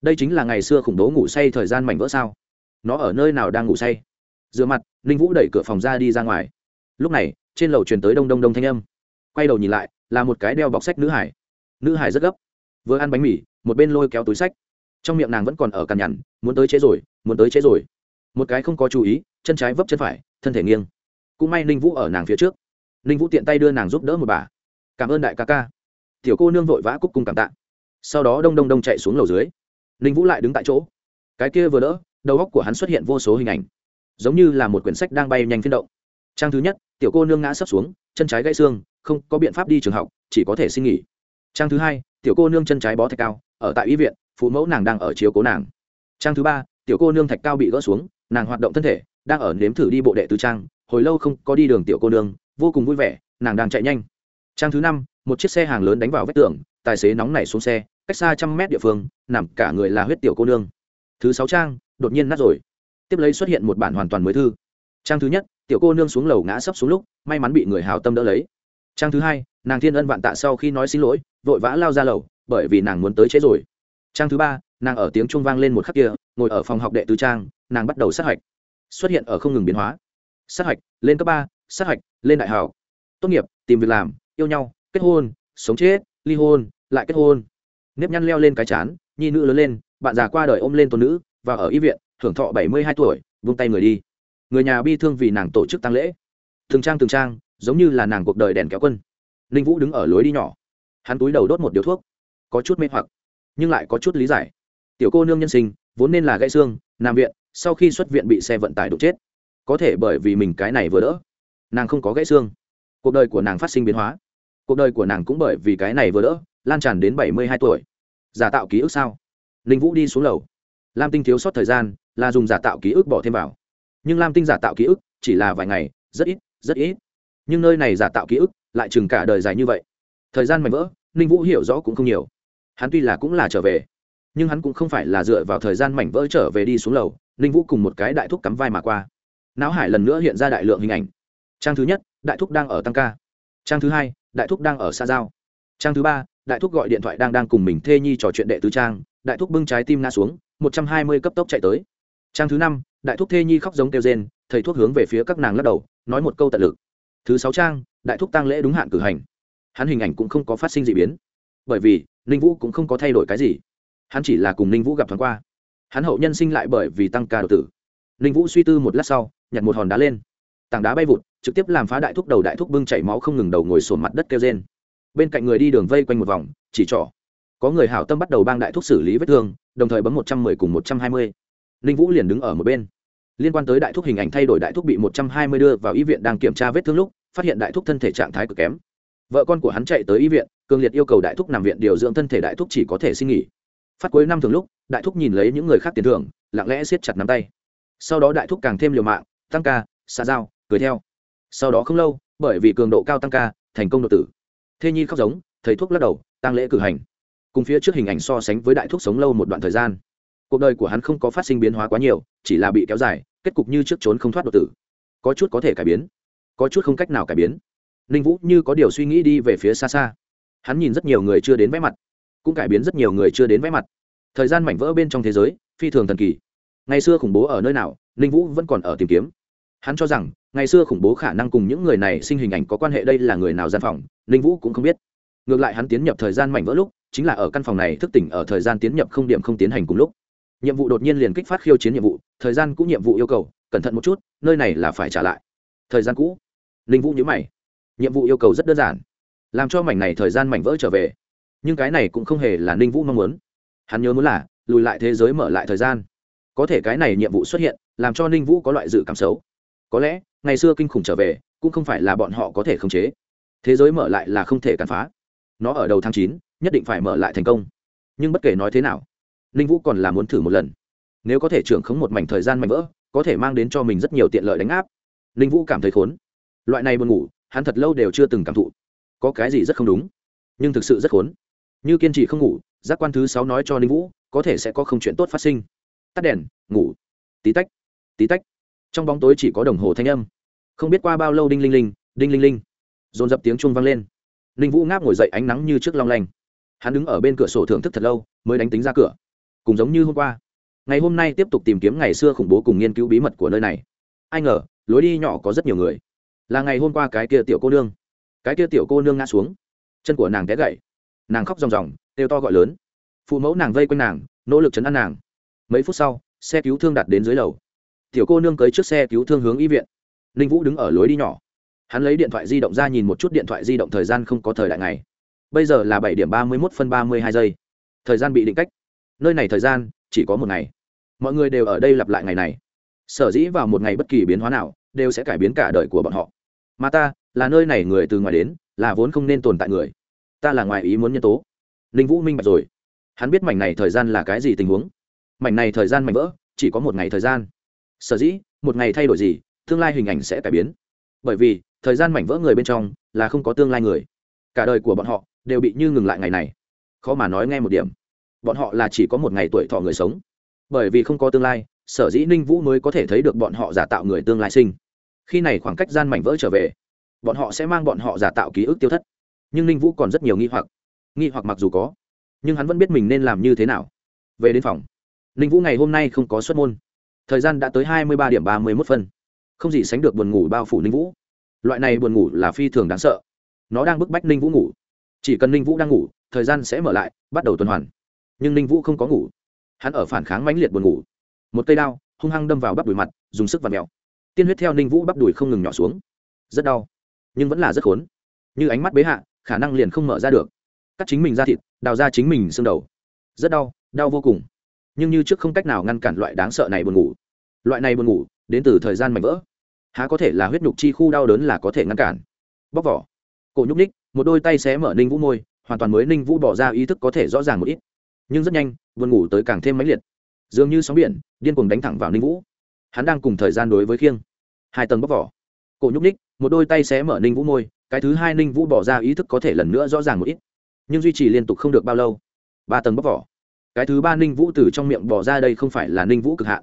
đây chính là ngày xưa khủng bố ngủ say thời gian mảnh vỡ sao? Nó ở nơi nào đang ngủ say? Dựa mặt, ninh vũ đẩy cửa phòng ra đi ra ngoài lúc này, trên lầu truyền tới đông đông đông thanh âm. Quay đầu nhìn lại, là một cái đeo bọc sách nữ hải. Nữ hải rất gấp. Vừa ăn bánh mì, một bên lôi kéo túi sách. Trong miệng nàng vẫn còn ở cằn nhằn, muốn tới chế rồi, muốn tới chế rồi. Một cái không có chú ý, chân trái vấp chân phải, thân thể nghiêng. Cũng may ninh vũ ở nàng phía trước. Ninh vũ tiện tay đưa nàng giúp đỡ một bà. Cảm ơn đại ca ca. Tiểu cô nương vội vã cúc cung cảm tạ. Sau đó đông đông đông chạy xuống lầu dưới. Ninh vũ lại đứng tại chỗ. Cái kia vừa đỡ, đầu góc của hắn xuất hiện vô số hình ảnh. Giống như là một quyển sách đang bay nhanh phiên động trang thứ nhất, tiểu cô nương ngã sấp xuống, chân trái gãy xương, không có biện pháp đi trường học, chỉ có thể xin nghỉ. Trang thứ hai, tiểu cô nương chân trái bó thạch cao, ở tại y viện, phụ mẫu nàng đang ở chiếu cố nàng. Trang thứ ba, tiểu cô nương thạch cao bị gỡ xuống, nàng hoạt động thân thể, đang ở nếm thử đi bộ đệ tứ trang, hồi lâu không có đi đường tiểu cô nương, vô cùng vui vẻ, nàng đang chạy nhanh. Trang thứ năm, một chiếc xe hàng lớn đánh vào vách tường, tài xế nóng nảy xuống xe, cách xa trăm mét địa phương, nằm cả người là huyết tiểu cô nương. Thứ sáu trang, đột nhiên nát rồi. Tiếp lấy xuất hiện một bản hoàn toàn mới thư. Trang thứ nhất tiểu cô nương xuống lầu ngã sấp xuống lúc, may mắn bị người hào tâm đỡ lấy. Trang thứ hai, nàng thiên ân vạn tạ sau khi nói xin lỗi, vội vã lao ra lầu, bởi vì nàng muốn tới chế rồi. Trang thứ ba, nàng ở tiếng trung vang lên một khắc kia, ngồi ở phòng học đệ tứ trang, nàng bắt đầu sát hạch. Xuất hiện ở không ngừng biến hóa. Sát hạch, lên cấp ba, sát hạch, lên đại học. Tốt nghiệp, tìm việc làm, yêu nhau, kết hôn, sống chết, ly hôn, lại kết hôn. Nếp nhăn leo lên cái chán, nhi nữ lớn lên, bạn già qua đời ôm lên tôn nữ, và ở y viện hưởng thọ bảy mươi hai tuổi, vung tay người đi người nhà bi thương vì nàng tổ chức tăng lễ. Từng trang từng trang, giống như là nàng cuộc đời đèn kéo quân. Ninh vũ đứng ở lối đi nhỏ. Hắn túi đầu đốt một điếu thuốc. Có chút mê hoặc, nhưng lại có chút lý giải. Tiểu cô nương nhân sinh, vốn nên là gãy xương, nằm viện, sau khi xuất viện bị xe vận tải đụng chết. Có thể bởi vì mình cái này vừa đỡ, nàng không có gãy xương. Cuộc đời của nàng phát sinh biến hóa. Cuộc đời của nàng cũng bởi vì cái này vừa đỡ, lan tràn đến bảy mươi hai tuổi. Giả tạo ký ức sao? Ninh vũ đi xuống lầu. Lam tinh thiếu sót thời gian, là dùng giả tạo ký ức bỏ thêm vào nhưng lam tinh giả tạo ký ức chỉ là vài ngày, rất ít rất ít. Nhưng nơi này giả tạo ký ức lại chừng cả đời dài như vậy. Thời gian mảnh vỡ, ninh vũ hiểu rõ cũng không nhiều. Hắn tuy là cũng là trở về, nhưng hắn cũng không phải là dựa vào thời gian mảnh vỡ trở về đi xuống lầu, ninh vũ cùng một cái đại thúc cắm vai mà qua. Não hải lần nữa hiện ra đại lượng hình ảnh. Trang thứ nhất, đại thúc đang ở tăng ca. Trang thứ hai, đại thúc đang ở xa giao. Trang thứ ba, đại thúc gọi điện thoại đang đang cùng mình thê nhi trò chuyện đệ tứ trang. Đại thúc bưng trái tim ngã xuống, một trăm hai mươi cấp tốc chạy tới trang thứ năm, đại thúc thê nhi khóc giống kêu rên, thầy thuốc hướng về phía các nàng lắc đầu, nói một câu tận lực. Thứ sáu trang, đại thúc tăng lễ đúng hạn cử hành. Hắn hình ảnh cũng không có phát sinh d ị biến, bởi vì ninh vũ cũng không có thay đổi cái gì. Hắn chỉ là cùng ninh vũ gặp thoáng qua. Hắn hậu nhân sinh lại bởi vì tăng ca đột tử. Ninh vũ suy tư một lát sau, nhặt một hòn đá lên. Tảng đá bay vụt, trực tiếp làm phá đại thúc đầu đại thúc bưng chảy máu không ngừng đầu ngồi sồn mặt đất kêu trên bên cạnh người đi đường vây quanh một vòng, chỉ trỏ. Có người hảo tâm bắt đầu bang đại thúc xử lý vết thương, đồng thời bấm một trăm mười cùng một trăm hai mươi ninh vũ liền đứng ở một bên. Liên quan tới đại thúc hình ảnh thay đổi đại thúc bị một trăm hai mươi đưa vào y viện đang kiểm tra vết thương lúc, phát hiện đại thúc thân thể trạng thái cực kém. Vợ con của hắn chạy tới y viện, cường liệt yêu cầu đại thúc nằm viện điều dưỡng thân thể đại thúc chỉ có thể xin nghỉ. Phát cuối năm thường lúc, đại thúc nhìn lấy những người khác tiền thưởng, lặng lẽ siết chặt nắm tay. Sau đó đại thúc càng thêm liều mạng, tăng ca xa dao cười theo. Sau đó không lâu, bởi vì cường độ cao tăng ca, thành công độ tử. Thê nhi khóc giống, thầy thuốc lắc đầu tăng lễ cử hành. Cùng phía trước hình ảnh so sánh với đại thuốc sống lâu một đoạn thời gian cuộc đời của hắn không có phát sinh biến hóa quá nhiều, chỉ là bị kéo dài, kết cục như trước trốn không thoát đột tử. Có chút có thể cải biến, có chút không cách nào cải biến. Ninh vũ như có điều suy nghĩ đi về phía xa xa. Hắn nhìn rất nhiều người chưa đến vẽ mặt, cũng cải biến rất nhiều người chưa đến vẽ mặt. Thời gian mảnh vỡ bên trong thế giới, phi thường thần kỳ. Ngày xưa khủng bố ở nơi nào, ninh vũ vẫn còn ở tìm kiếm. Hắn cho rằng, ngày xưa khủng bố khả năng cùng những người này sinh hình ảnh có quan hệ đây là người nào gian phòng, ninh vũ cũng không biết. Ngược lại hắn tiến nhập thời gian mảnh vỡ lúc, chính là ở căn phòng này thức tỉnh ở thời gian tiến nhập không điểm không tiến hành cùng lúc nhiệm vụ đột nhiên liền kích phát khiêu chiến nhiệm vụ, thời gian cũ nhiệm vụ yêu cầu, cẩn thận một chút, nơi này là phải trả lại. Thời gian cũ. Ninh vũ nhớ mày. Nhiệm vụ yêu cầu rất đơn giản, làm cho mảnh này thời gian mảnh vỡ trở về. Nhưng cái này cũng không hề là ninh vũ mong muốn. Hắn nhớ muốn là, lùi lại thế giới mở lại thời gian. Có thể cái này nhiệm vụ xuất hiện, làm cho ninh vũ có loại dự cảm xấu. Có lẽ, ngày xưa kinh khủng trở về, cũng không phải là bọn họ có thể khống chế. Thế giới mở lại là không thể cản phá. Nó ở đầu tháng chín, nhất định phải mở lại thành công. Nhưng bất kể nói thế nào ninh vũ còn là muốn thử một lần. Nếu có thể trưởng khống một mảnh thời gian mạnh vỡ, có thể mang đến cho mình rất nhiều tiện lợi đánh áp. Ninh vũ cảm thấy khốn. Loại này buồn ngủ, hắn thật lâu đều chưa từng cảm thụ. Có cái gì rất không đúng, nhưng thực sự rất khốn. Như kiên trì không ngủ, giác quan thứ sáu nói cho ninh vũ, có thể sẽ có không chuyện tốt phát sinh. Tắt đèn, ngủ. Tí tách tí tách. Trong bóng tối chỉ có đồng hồ thanh âm. Không biết qua bao lâu đinh linh linh, đinh linh linh. Dồn dập tiếng chuông vang lên. Ninh vũ ngáp ngồi dậy ánh nắng như trước long lanh. Hắn đứng ở bên cửa sổ thưởng thức thật lâu, mới đánh tính ra cửa cùng giống như hôm qua. Ngày hôm nay tiếp tục tìm kiếm ngày xưa khủng bố cùng nghiên cứu bí mật của nơi này. Ai ngờ, lối đi nhỏ có rất nhiều người. Là ngày hôm qua cái kia tiểu cô nương. Cái kia tiểu cô nương ngã xuống. Chân của nàng té gậy. Nàng khóc ròng ròng têu to gọi lớn. Phụ mẫu nàng vây quanh nàng, nỗ lực chấn an nàng. Mấy phút sau, xe cứu thương đặt đến dưới lầu. Tiểu cô nương cưới trước xe cứu thương hướng y viện. Ninh vũ đứng ở lối đi nhỏ. Hắn lấy điện thoại di động ra nhìn một chút điện thoại di động thời gian không có thời đại ngày. Bây giờ là bảy điểm ba mươi mốt phân ba mươi hai giây. Thời gian bị định cách nơi này thời gian, chỉ có một ngày. Mọi người đều ở đây lặp lại ngày này. Sở dĩ vào một ngày bất kỳ biến hóa nào, đều sẽ cải biến cả đời của bọn họ. Mà ta, là nơi này người từ ngoài đến, là vốn không nên tồn tại người. Ta là ngoài ý muốn nhân tố. Ninh vũ minh bạch rồi. Hắn biết mảnh này thời gian là cái gì tình huống. Mảnh này thời gian mảnh vỡ, chỉ có một ngày thời gian. Sở dĩ, một ngày thay đổi gì, tương lai hình ảnh sẽ cải biến. Bởi vì, thời gian mảnh vỡ người bên trong, là không có tương lai người. Cả đời của bọn họ, đều bị như ngừng lại ngày này. Khó mà nói nghe một điểm bọn họ là chỉ có một ngày tuổi thọ người sống. Bởi vì không có tương lai, sở dĩ ninh vũ mới có thể thấy được bọn họ giả tạo người tương lai sinh. Khi này khoảng cách gian mảnh vỡ trở về, bọn họ sẽ mang bọn họ giả tạo ký ức tiêu thất. Nhưng ninh vũ còn rất nhiều nghi hoặc. Nghi hoặc mặc dù có, nhưng hắn vẫn biết mình nên làm như thế nào. Về đến phòng, ninh vũ ngày hôm nay không có xuất môn. Thời gian đã tới hai mươi ba điểm ba mươi mốt phân. Không gì sánh được buồn ngủ bao phủ ninh vũ. Loại này buồn ngủ là phi thường đáng sợ. Nó đang bức bách ninh vũ ngủ. Chỉ cần ninh vũ đang ngủ, thời gian sẽ mở lại, bắt đầu tuần hoàn nhưng ninh vũ không có ngủ. Hắn ở phản kháng mãnh liệt buồn ngủ. Một cây đao, hung hăng đâm vào bắp đùi mặt, dùng sức và mèo. Tiên huyết theo ninh vũ bắp đùi không ngừng nhỏ xuống. Rất đau, nhưng vẫn là rất khốn. Như ánh mắt bế hạ, khả năng liền không mở ra được. Cắt chính mình ra thịt, đào ra chính mình xương đầu. Rất đau đau vô cùng. Nhưng như trước không cách nào ngăn cản loại đáng sợ này buồn ngủ. Loại này buồn ngủ, đến từ thời gian mảnh vỡ. Há có thể là huyết nhục chi khu đau đớn là có thể ngăn cản. Bóc vỏ. Cổ nhúc ních một đôi tay xé mở ninh vũ môi, hoàn toàn mới ninh vũ bỏ ra ý thức có thể rõ ràng một ít nhưng rất nhanh vườn ngủ tới càng thêm mãnh liệt. Dường như sóng biển, điên cuồng đánh thẳng vào ninh vũ. Hắn đang cùng thời gian đối với khiêng. Hai tầng bóc vỏ. Cổ nhúc ních một đôi tay xé mở ninh vũ môi, cái thứ hai ninh vũ bỏ ra ý thức có thể lần nữa rõ ràng một ít. Nhưng duy trì liên tục không được bao lâu. Ba tầng bóc vỏ. Cái thứ ba ninh vũ từ trong miệng bỏ ra đây không phải là ninh vũ cực hạn,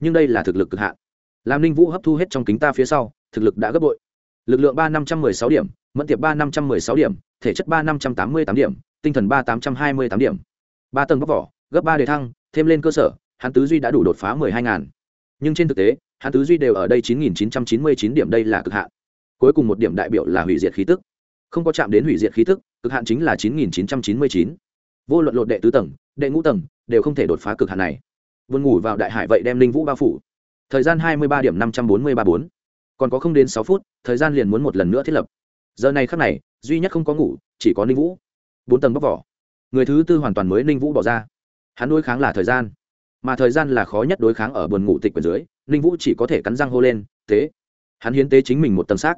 nhưng đây là thực lực cực hạn. Làm ninh vũ hấp thu hết trong kính ta phía sau, thực lực đã gấp bội. Lực lượng ba năm trăm mười sáu điểm, mẫn tiệp ba năm trăm mười sáu điểm, thể chất ba năm trăm tám mươi tám điểm, tinh thần ba tám trăm hai mươi tám điểm ba tầng bóc vỏ, gấp ba đề thăng, thêm lên cơ sở, hắn tứ duy đã đủ đột phá mười hai ngàn. Nhưng trên thực tế, hắn tứ duy đều ở đây chín nghìn chín trăm chín mươi chín điểm đây là cực hạn. Cuối cùng một điểm đại biểu là hủy diệt khí tức. Không có chạm đến hủy diệt khí tức, cực hạn chính là chín nghìn chín trăm chín mươi chín. Vô luận lột đệ tứ tầng, đệ ngũ tầng, đều không thể đột phá cực hạn này. Vươn ngủ vào đại hải vậy đem linh vũ bao phủ. Thời gian hai mươi ba điểm năm trăm bốn mươi ba bốn. Còn có không đến sáu phút, thời gian liền muốn một lần nữa thiết lập. Giờ này khắc này, duy nhất không có ngủ, chỉ có ninh vũ. Bốn tầng bóc vỏ người thứ tư hoàn toàn mới ninh vũ bỏ ra. Hắn đối kháng là thời gian, mà thời gian là khó nhất đối kháng ở buồn ngủ tịch quyền dưới, ninh vũ chỉ có thể cắn răng hô lên, tế. Hắn hiến tế chính mình một tầng xác.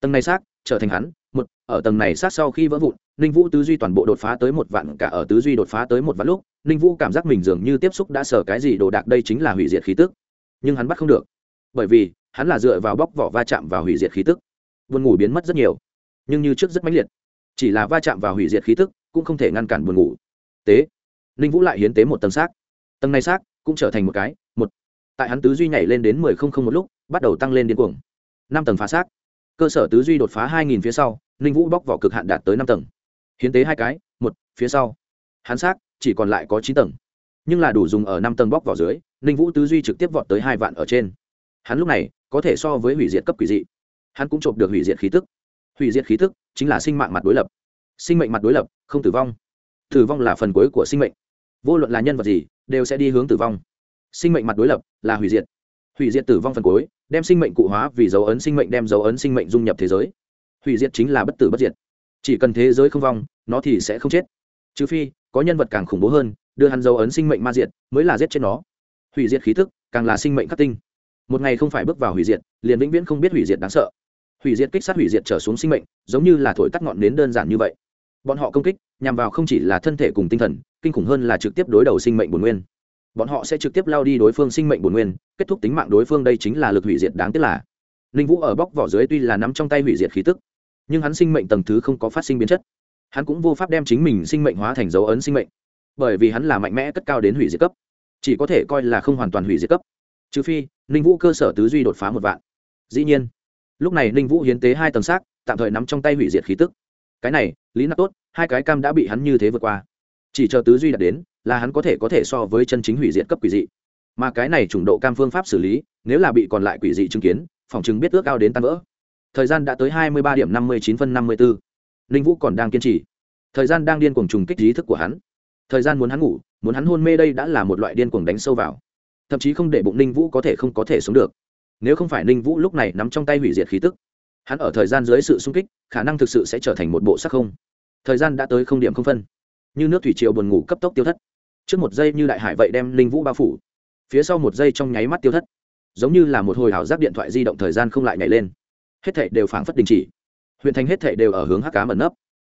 Tầng này xác trở thành hắn, một, ở tầng này xác sau khi vỡ vụn, ninh vũ tứ duy toàn bộ đột phá tới một vạn, cả ở tứ duy đột phá tới một vạn lúc, ninh vũ cảm giác mình dường như tiếp xúc đã sở cái gì đồ đạc đây chính là hủy diệt khí tức. Nhưng hắn bắt không được, bởi vì hắn là dựa vào bóc vỏ va chạm vào hủy diệt khí tức. Buồn ngủ biến mất rất nhiều, nhưng như trước rất mãnh liệt. Chỉ là va chạm vào hủy diệt khí tức cũng không thể ngăn cản buồn ngủ. Tế. Ninh vũ lại hiến tế một tầng xác. Tầng này xác cũng trở thành một cái, một. Tại hắn tứ duy nhảy lên đến mười không không một lúc, bắt đầu tăng lên điên cuồng. Năm tầng phá xác. Cơ sở tứ duy đột phá hai nghìn phía sau, ninh vũ bóc vỏ cực hạn đạt tới năm tầng. Hiến tế hai cái, một, phía sau. Hắn xác chỉ còn lại có chín tầng. Nhưng là đủ dùng ở năm tầng bóc vỏ dưới, ninh vũ tứ duy trực tiếp vọt tới hai vạn ở trên. Hắn lúc này có thể so với hủy diệt cấp quỷ dị. Hắn cũng chộp được hủy diệt khí tức. Hủy diệt khí tức chính là sinh mạng mặt đối lập. Sinh mệnh mặt đối lập không tử vong. Tử vong là phần cuối của sinh mệnh. Vô luận là nhân vật gì, đều sẽ đi hướng tử vong. Sinh mệnh mặt đối lập là hủy diệt. Hủy diệt tử vong phần cuối, đem sinh mệnh cụ hóa vì dấu ấn sinh mệnh, đem dấu ấn sinh mệnh dung nhập thế giới. Hủy diệt chính là bất tử bất diệt. Chỉ cần thế giới không vong, nó thì sẽ không chết. Trừ phi, có nhân vật càng khủng bố hơn, đưa hắn dấu ấn sinh mệnh ma diệt, mới là giết chết nó. Hủy diệt khí thức, càng là sinh mệnh khắc tinh. Một ngày không phải bước vào hủy diệt, liền vĩnh viễn không biết hủy diệt đáng sợ. Hủy diệt kích sát hủy diệt trở xuống sinh mệnh, giống như là thổi tắt ngọn nến đơn giản như vậy bọn họ công kích nhằm vào không chỉ là thân thể cùng tinh thần, kinh khủng hơn là trực tiếp đối đầu sinh mệnh bồn nguyên. Bọn họ sẽ trực tiếp lao đi đối phương sinh mệnh bồn nguyên, kết thúc tính mạng đối phương đây chính là lực hủy diệt đáng tiếc là. Ninh vũ ở bóc vỏ dưới tuy là nắm trong tay hủy diệt khí tức, nhưng hắn sinh mệnh tầng thứ không có phát sinh biến chất. Hắn cũng vô pháp đem chính mình sinh mệnh hóa thành dấu ấn sinh mệnh, bởi vì hắn là mạnh mẽ cất cao đến hủy diệt cấp, chỉ có thể coi là không hoàn toàn hủy diệt cấp. Trừ phi ninh vũ cơ sở tứ duy đột phá một vạn. Dĩ nhiên, lúc này ninh vũ hiến tế hai tầng xác, tạm thời nắm trong tay hủy diệt khí tức cái này, lý nạp tốt, hai cái cam đã bị hắn như thế vượt qua. Chỉ chờ tứ duy đạt đến, là hắn có thể có thể so với chân chính hủy diệt cấp quỷ dị. Mà cái này chủng độ cam phương pháp xử lý, nếu là bị còn lại quỷ dị chứng kiến, phòng chứng biết ước cao đến tan vỡ. Thời gian đã tới hai mươi ba điểm năm mươi chín phân năm mươi bốn. Ninh vũ còn đang kiên trì. Thời gian đang điên cuồng trùng kích trí thức của hắn. Thời gian muốn hắn ngủ, muốn hắn hôn mê đây đã là một loại điên cuồng đánh sâu vào. Thậm chí không để bụng ninh vũ có thể không có thể sống được. Nếu không phải ninh vũ lúc này nắm trong tay hủy diệt khí tức hắn ở thời gian dưới sự sung kích, khả năng thực sự sẽ trở thành một bộ sắc không. Thời gian đã tới không điểm không phân. Như nước thủy triều buồn ngủ cấp tốc tiêu thất. Trước một giây như đại hải vậy đem linh vũ bao phủ. Phía sau một giây trong nháy mắt tiêu thất. Giống như là một hồi hảo giác điện thoại di động thời gian không lại nhảy lên. Hết thảy đều phảng phất đình chỉ. Huyện thành hết thảy đều ở hướng hắc cá mẩn nấp.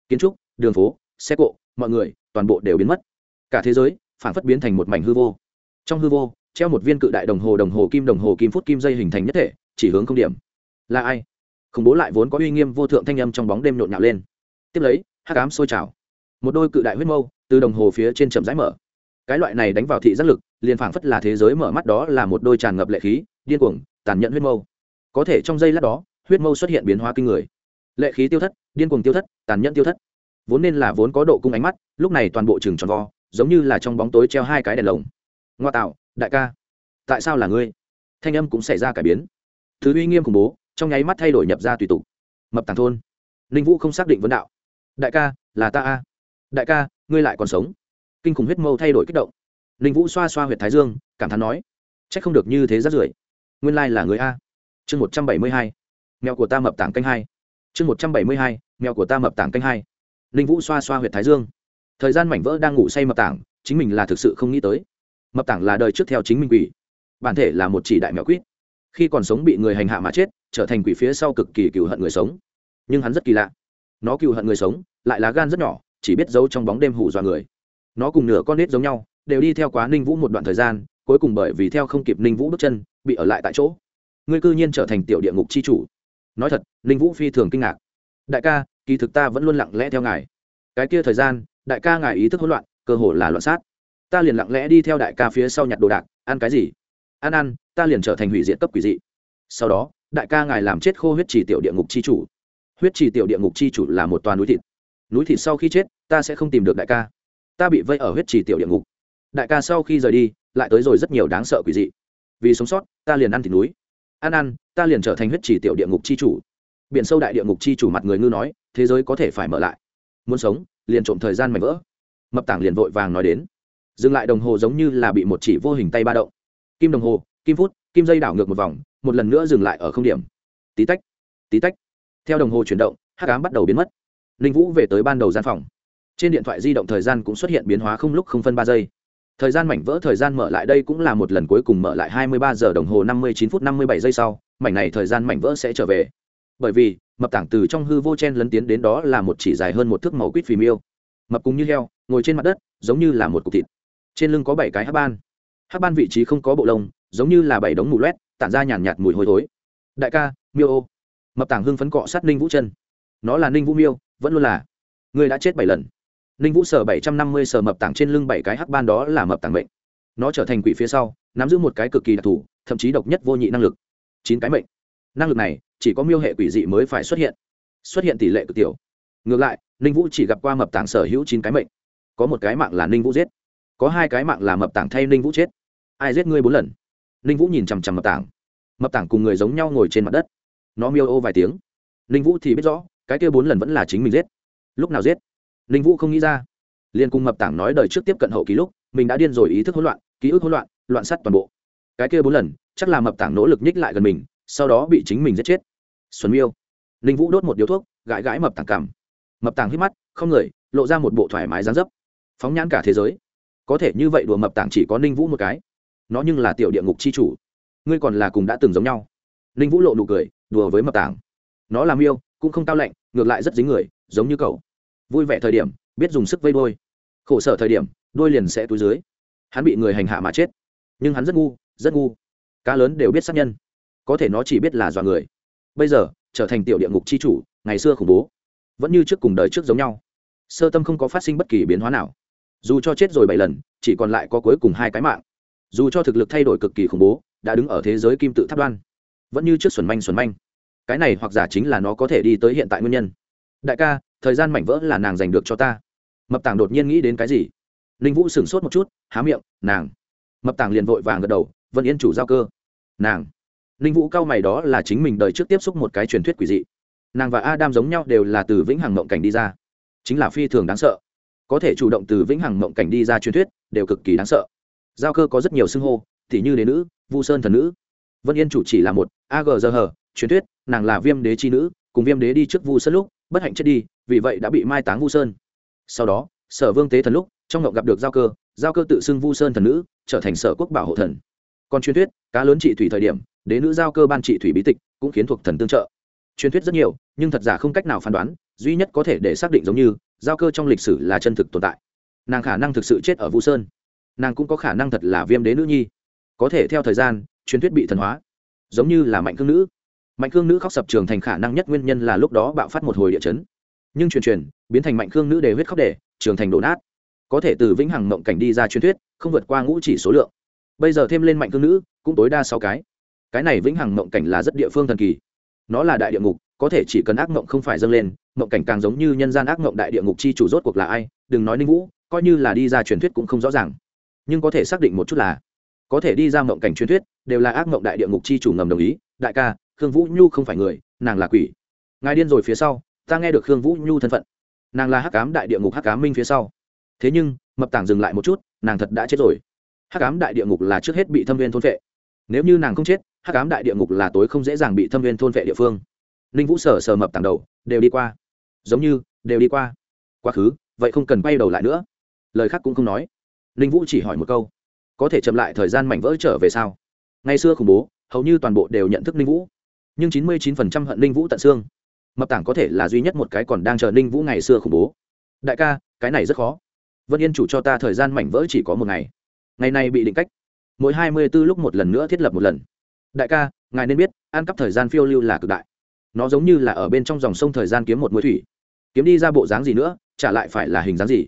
Kiến trúc, đường phố, xe cộ, mọi người, toàn bộ đều biến mất. Cả thế giới phảng phất biến thành một mảnh hư vô. Trong hư vô, treo một viên cự đại đồng hồ đồng hồ kim đồng hồ kim phút kim dây hình thành nhất thể, chỉ hướng không điểm. Là ai? Khủng bố lại vốn có uy nghiêm vô thượng thanh âm trong bóng đêm nhộn nhạo lên. Tiếp lấy, hắc ám sôi trào. Một đôi cự đại huyết mâu từ đồng hồ phía trên chậm rãi mở. Cái loại này đánh vào thị giác lực, liền phảng phất là thế giới mở mắt đó là một đôi tràn ngập lệ khí, điên cuồng, tàn nhẫn huyết mâu. Có thể trong giây lát đó, huyết mâu xuất hiện biến hóa kinh người. Lệ khí tiêu thất, điên cuồng tiêu thất, tàn nhẫn tiêu thất. Vốn nên là vốn có độ cung ánh mắt, lúc này toàn bộ trường tròn vo, giống như là trong bóng tối treo hai cái đèn lồng. Ngoa tạo, đại ca, tại sao là ngươi? Thanh âm cũng xảy ra cải biến. Thứ uy nghiêm khủng bố trong nháy mắt thay đổi nhập ra tùy tục. Mập tàng thôn. Ninh vũ không xác định vấn đạo. Đại ca, là ta a. Đại ca, ngươi lại còn sống. Kinh khủng huyết mâu thay đổi kích động. Ninh vũ xoa xoa h u y ệ t thái dương, cảm thán nói c h ắ c không được như thế rát rưởi. Nguyên lai là người a. Chương một trăm bảy mươi hai. Mèo của ta mập tảng canh hai. Chương một trăm bảy mươi hai. Mèo của ta mập tảng canh hai. Ninh vũ xoa xoa h u y ệ t thái dương. Thời gian mảnh vỡ đang ngủ say mập tảng chính mình là thực sự không nghĩ tới. Mập tảng là đời trước theo chính mình quỷ. Bản thể là một chỉ đại mèo quýt khi còn sống bị người hành hạ mà chết, trở thành quỷ phía sau cực kỳ cựu hận người sống. Nhưng hắn rất kỳ lạ. Nó cựu hận người sống, lại là gan rất nhỏ, chỉ biết giấu trong bóng đêm hù dọa người. Nó cùng nửa con nết giống nhau, đều đi theo quá ninh vũ một đoạn thời gian, cuối cùng bởi vì theo không kịp ninh vũ bước chân, bị ở lại tại chỗ. Ngươi cư nhiên trở thành tiểu địa ngục c h i chủ. Nói thật, ninh vũ phi thường kinh ngạc. Đại ca, kỳ thực ta vẫn luôn lặng lẽ theo ngài. Cái kia thời gian, đại ca ngài ý thức hỗn loạn, cơ hồ là loạn sát. Ta liền lặng lẽ đi theo đại ca phía sau nhặt đồ đạc, ăn cái gì? Ăn ăn ta liền trở thành hủy diện cấp quỷ dị. Sau đó, đại ca ngài làm chết khô huyết trì tiểu địa ngục c h i chủ. Huyết trì tiểu địa ngục c h i chủ là một toàn núi thịt. Núi thịt sau khi chết, ta sẽ không tìm được đại ca. Ta bị vây ở huyết trì tiểu địa ngục. Đại ca sau khi rời đi, lại tới rồi rất nhiều đáng sợ quỷ dị. Vì sống sót, ta liền ăn thịt núi. Ăn ăn, ta liền trở thành huyết trì tiểu địa ngục c h i chủ. Biển sâu đại địa ngục c h i chủ mặt người ngư nói, thế giới có thể phải mở lại. Muốn sống, liền trộm thời gian mảnh vỡ. Mập tảng liền vội vàng nói đến. Dừng lại đồng hồ giống như là bị một chỉ vô hình tay ba động. Kim đồng hồ kim phút, kim dây đảo ngược một vòng, một lần nữa dừng lại ở không điểm. Tí tách tí tách. Theo đồng hồ chuyển động hát cám bắt đầu biến mất. Ninh vũ về tới ban đầu gian phòng. Trên điện thoại di động thời gian cũng xuất hiện biến hóa không lúc không phân ba giây. Thời gian mảnh vỡ thời gian mở lại đây cũng là một lần cuối cùng mở lại hai mươi ba giờ đồng hồ năm mươi chín phút năm mươi bảy giây sau, mảnh này thời gian mảnh vỡ sẽ trở về. Bởi vì, mập tảng từ trong hư vô chen lấn tiến đến đó là một chỉ dài hơn một thước màu quýt phì miêu. Mập cùng như heo, ngồi trên mặt đất, giống như là một cục thịt. Trên lưng có bảy cái hát ban. Hát ban vị trí không có bộ lông giống như là bảy đống mù loét, tản ra nhàn nhạt mùi hôi thối. Đại ca, miêu ô. Mập tảng hưng phấn cọ sát ninh vũ chân. Nó là ninh vũ miêu, vẫn luôn là. Người đã chết bảy lần. Ninh vũ sở bảy trăm năm mươi sở mập tảng trên lưng bảy cái hắc ban đó là mập tảng bệnh nó trở thành quỷ phía sau, nắm giữ một cái cực kỳ đặc thù, thậm chí độc nhất vô nhị năng lực. Chín cái mệnh. Năng lực này, chỉ có miêu hệ quỷ dị mới phải xuất hiện. Xuất hiện tỷ lệ cực tiểu. Ngược lại, ninh vũ chỉ gặp qua mập tảng sở hữu chín cái mệnh. Có một cái mạng là ninh vũ giết. Có hai cái mạng là mập tảng thay ninh vũ chết. Ai giết ngươi bốn lần? Ninh vũ nhìn chằm chằm mập tảng. Mập tảng cùng người giống nhau ngồi trên mặt đất. Nó miêu ô vài tiếng. Ninh vũ thì biết rõ, cái kia bốn lần vẫn là chính mình giết. Lúc nào giết? Ninh vũ không nghĩ ra. Liên cùng mập tảng nói đời trước tiếp cận hậu ký lúc, mình đã điên rồi ý thức hỗn loạn, ký ức hỗn loạn loạn sắt toàn bộ. Cái kia bốn lần, chắc là mập tảng nỗ lực nhích lại gần mình, sau đó bị chính mình giết chết. Xuân miêu. Ninh vũ đốt một điếu thuốc, gãi gãi mập tảng cằm. Mập tảng hít mắt, không người, lộ ra một bộ thoải mái dán dấp. Phóng nhãn cả thế giới. Có thể như vậy đùa mập tảng chỉ có ninh vũ một cái nó nhưng là tiểu địa ngục c h i chủ. Ngươi còn là cùng đã từng giống nhau. Ninh vũ lộ nụ cười, đùa với mập tảng. Nó làm yêu, cũng không cao lạnh, ngược lại rất dính người, giống như cậu. Vui vẻ thời điểm, biết dùng sức vây đôi khổ sở thời điểm đôi liền sẽ túi dưới. Hắn bị người hành hạ mà chết. Nhưng hắn rất ngu rất ngu. Cá lớn đều biết sát nhân. Có thể nó chỉ biết là dọa người. Bây giờ, trở thành tiểu địa ngục c h i chủ, ngày xưa khủng bố. Vẫn như trước cùng đời trước giống nhau. Sơ tâm không có phát sinh bất kỳ biến hóa nào. Dù cho chết rồi bảy lần, chỉ còn lại có cuối cùng hai cái mạng dù cho thực lực thay đổi cực kỳ khủng bố, đã đứng ở thế giới kim tự tháp đoan. Vẫn như trước xuẩn manh xuẩn manh. Cái này hoặc giả chính là nó có thể đi tới hiện tại nguyên nhân. Đại ca, thời gian mảnh vỡ là nàng giành được cho ta. Mập tàng đột nhiên nghĩ đến cái gì? Ninh vũ sửng sốt một chút, há miệng, nàng. Mập tàng liền vội vàng gật đầu, vân yên chủ giao cơ. Nàng. Ninh vũ cao mày đó là chính mình đời trước tiếp xúc một cái truyền thuyết quỷ dị. Nàng và adam giống nhau đều là từ vĩnh hằng mộng cảnh đi ra. Chính là phi thường đáng sợ. Có thể chủ động từ vĩnh hằng mộng cảnh đi ra truyền thuyết, đều cực kỳ đáng sợ giao cơ có rất nhiều xưng hô t h như đế nữ, vu sơn thần nữ. Vân yên chủ chỉ là một ag giờ hờ truyền thuyết, nàng là viêm đế c h i nữ, cùng viêm đế đi trước vu sơn lúc, bất hạnh chết đi, vì vậy đã bị mai táng vu sơn. Sau đó, sở vương tế thần lúc, trong ngộng gặp được giao cơ giao cơ tự xưng vu sơn thần nữ, trở thành sở quốc bảo hộ thần. Còn truyền thuyết, cá lớn trị thủy thời điểm, đế nữ giao cơ ban trị thủy bí tịch, cũng khiến thuộc thần tương trợ. Truyền thuyết rất nhiều, nhưng thật giả không cách nào phán đoán, duy nhất có thể để xác định giống như, giao cơ trong lịch sử là chân thực tồn tại. Nàng khả năng thực sự chết ở Vu sơn nàng cũng có khả năng thật là viêm đế nữ nhi. Có thể theo thời gian, truyền thuyết bị thần hóa. Giống như là mạnh cương nữ. Mạnh cương nữ khóc sập trường thành khả năng nhất nguyên nhân là lúc đó bạo phát một hồi địa chấn. Nhưng truyền truyền, biến thành mạnh cương nữ đề huyết khóc để trường thành đổ nát. Có thể từ vĩnh hằng mộng cảnh đi ra truyền thuyết, không vượt qua ngũ chỉ số lượng. Bây giờ thêm lên mạnh cương nữ, cũng tối đa sáu cái. Cái này vĩnh hằng mộng cảnh là rất địa phương thần kỳ. Nó là đại địa ngục, có thể chỉ cần ác mộng không phải dâng lên, mộng cảnh càng giống như nhân gian ác mộng đại địa ngục chi chủ rốt cuộc là ai, đừng nói ninh vũ, coi như là đi ra truyền thuyết cũng không rõ ràng nhưng có thể xác định một chút là, có thể đi ra mộng cảnh truyền thuyết, đều là ác mộng đại địa ngục chi chủ ngầm đồng ý, đại ca, khương vũ nhu không phải người, nàng là quỷ. Ngài điên rồi phía sau, ta nghe được khương vũ nhu thân phận. Nàng là hắc cám đại địa ngục hắc cám minh phía sau. Thế nhưng, mập tảng dừng lại một chút, nàng thật đã chết rồi. Hắc cám đại địa ngục là trước hết bị thâm viên thôn vệ nếu như nàng không chết, hắc ám đại địa ngục là tối không dễ dàng bị thâm viên thôn vệ địa phương. Ninh vũ sở sờ mập tảng đầu, đều đi qua. Giống như, đều đi qua. Quá khứ, vậy không cần quay đầu lại nữa. Lời khác cũng không nói ninh vũ chỉ hỏi một câu, có thể chậm lại thời gian mảnh vỡ trở về sao? Ngày xưa khủng bố, hầu như toàn bộ đều nhận thức ninh vũ, nhưng chín mươi chín phần trăm hận ninh vũ tận xương. Mập tảng có thể là duy nhất một cái còn đang chờ ninh vũ ngày xưa khủng bố. Đại ca, cái này rất khó. Vân yên chủ cho ta thời gian mảnh vỡ chỉ có một ngày. Ngày này bị định cách. Mỗi hai mươi b ố lúc một lần nữa thiết lập một lần. Đại ca, ngài nên biết, ăn cắp thời gian phiêu lưu là cực đại. Nó giống như là ở bên trong dòng sông thời gian kiếm một mũi thủy. Kiếm đi ra bộ dáng gì nữa trả lại phải là hình dáng gì.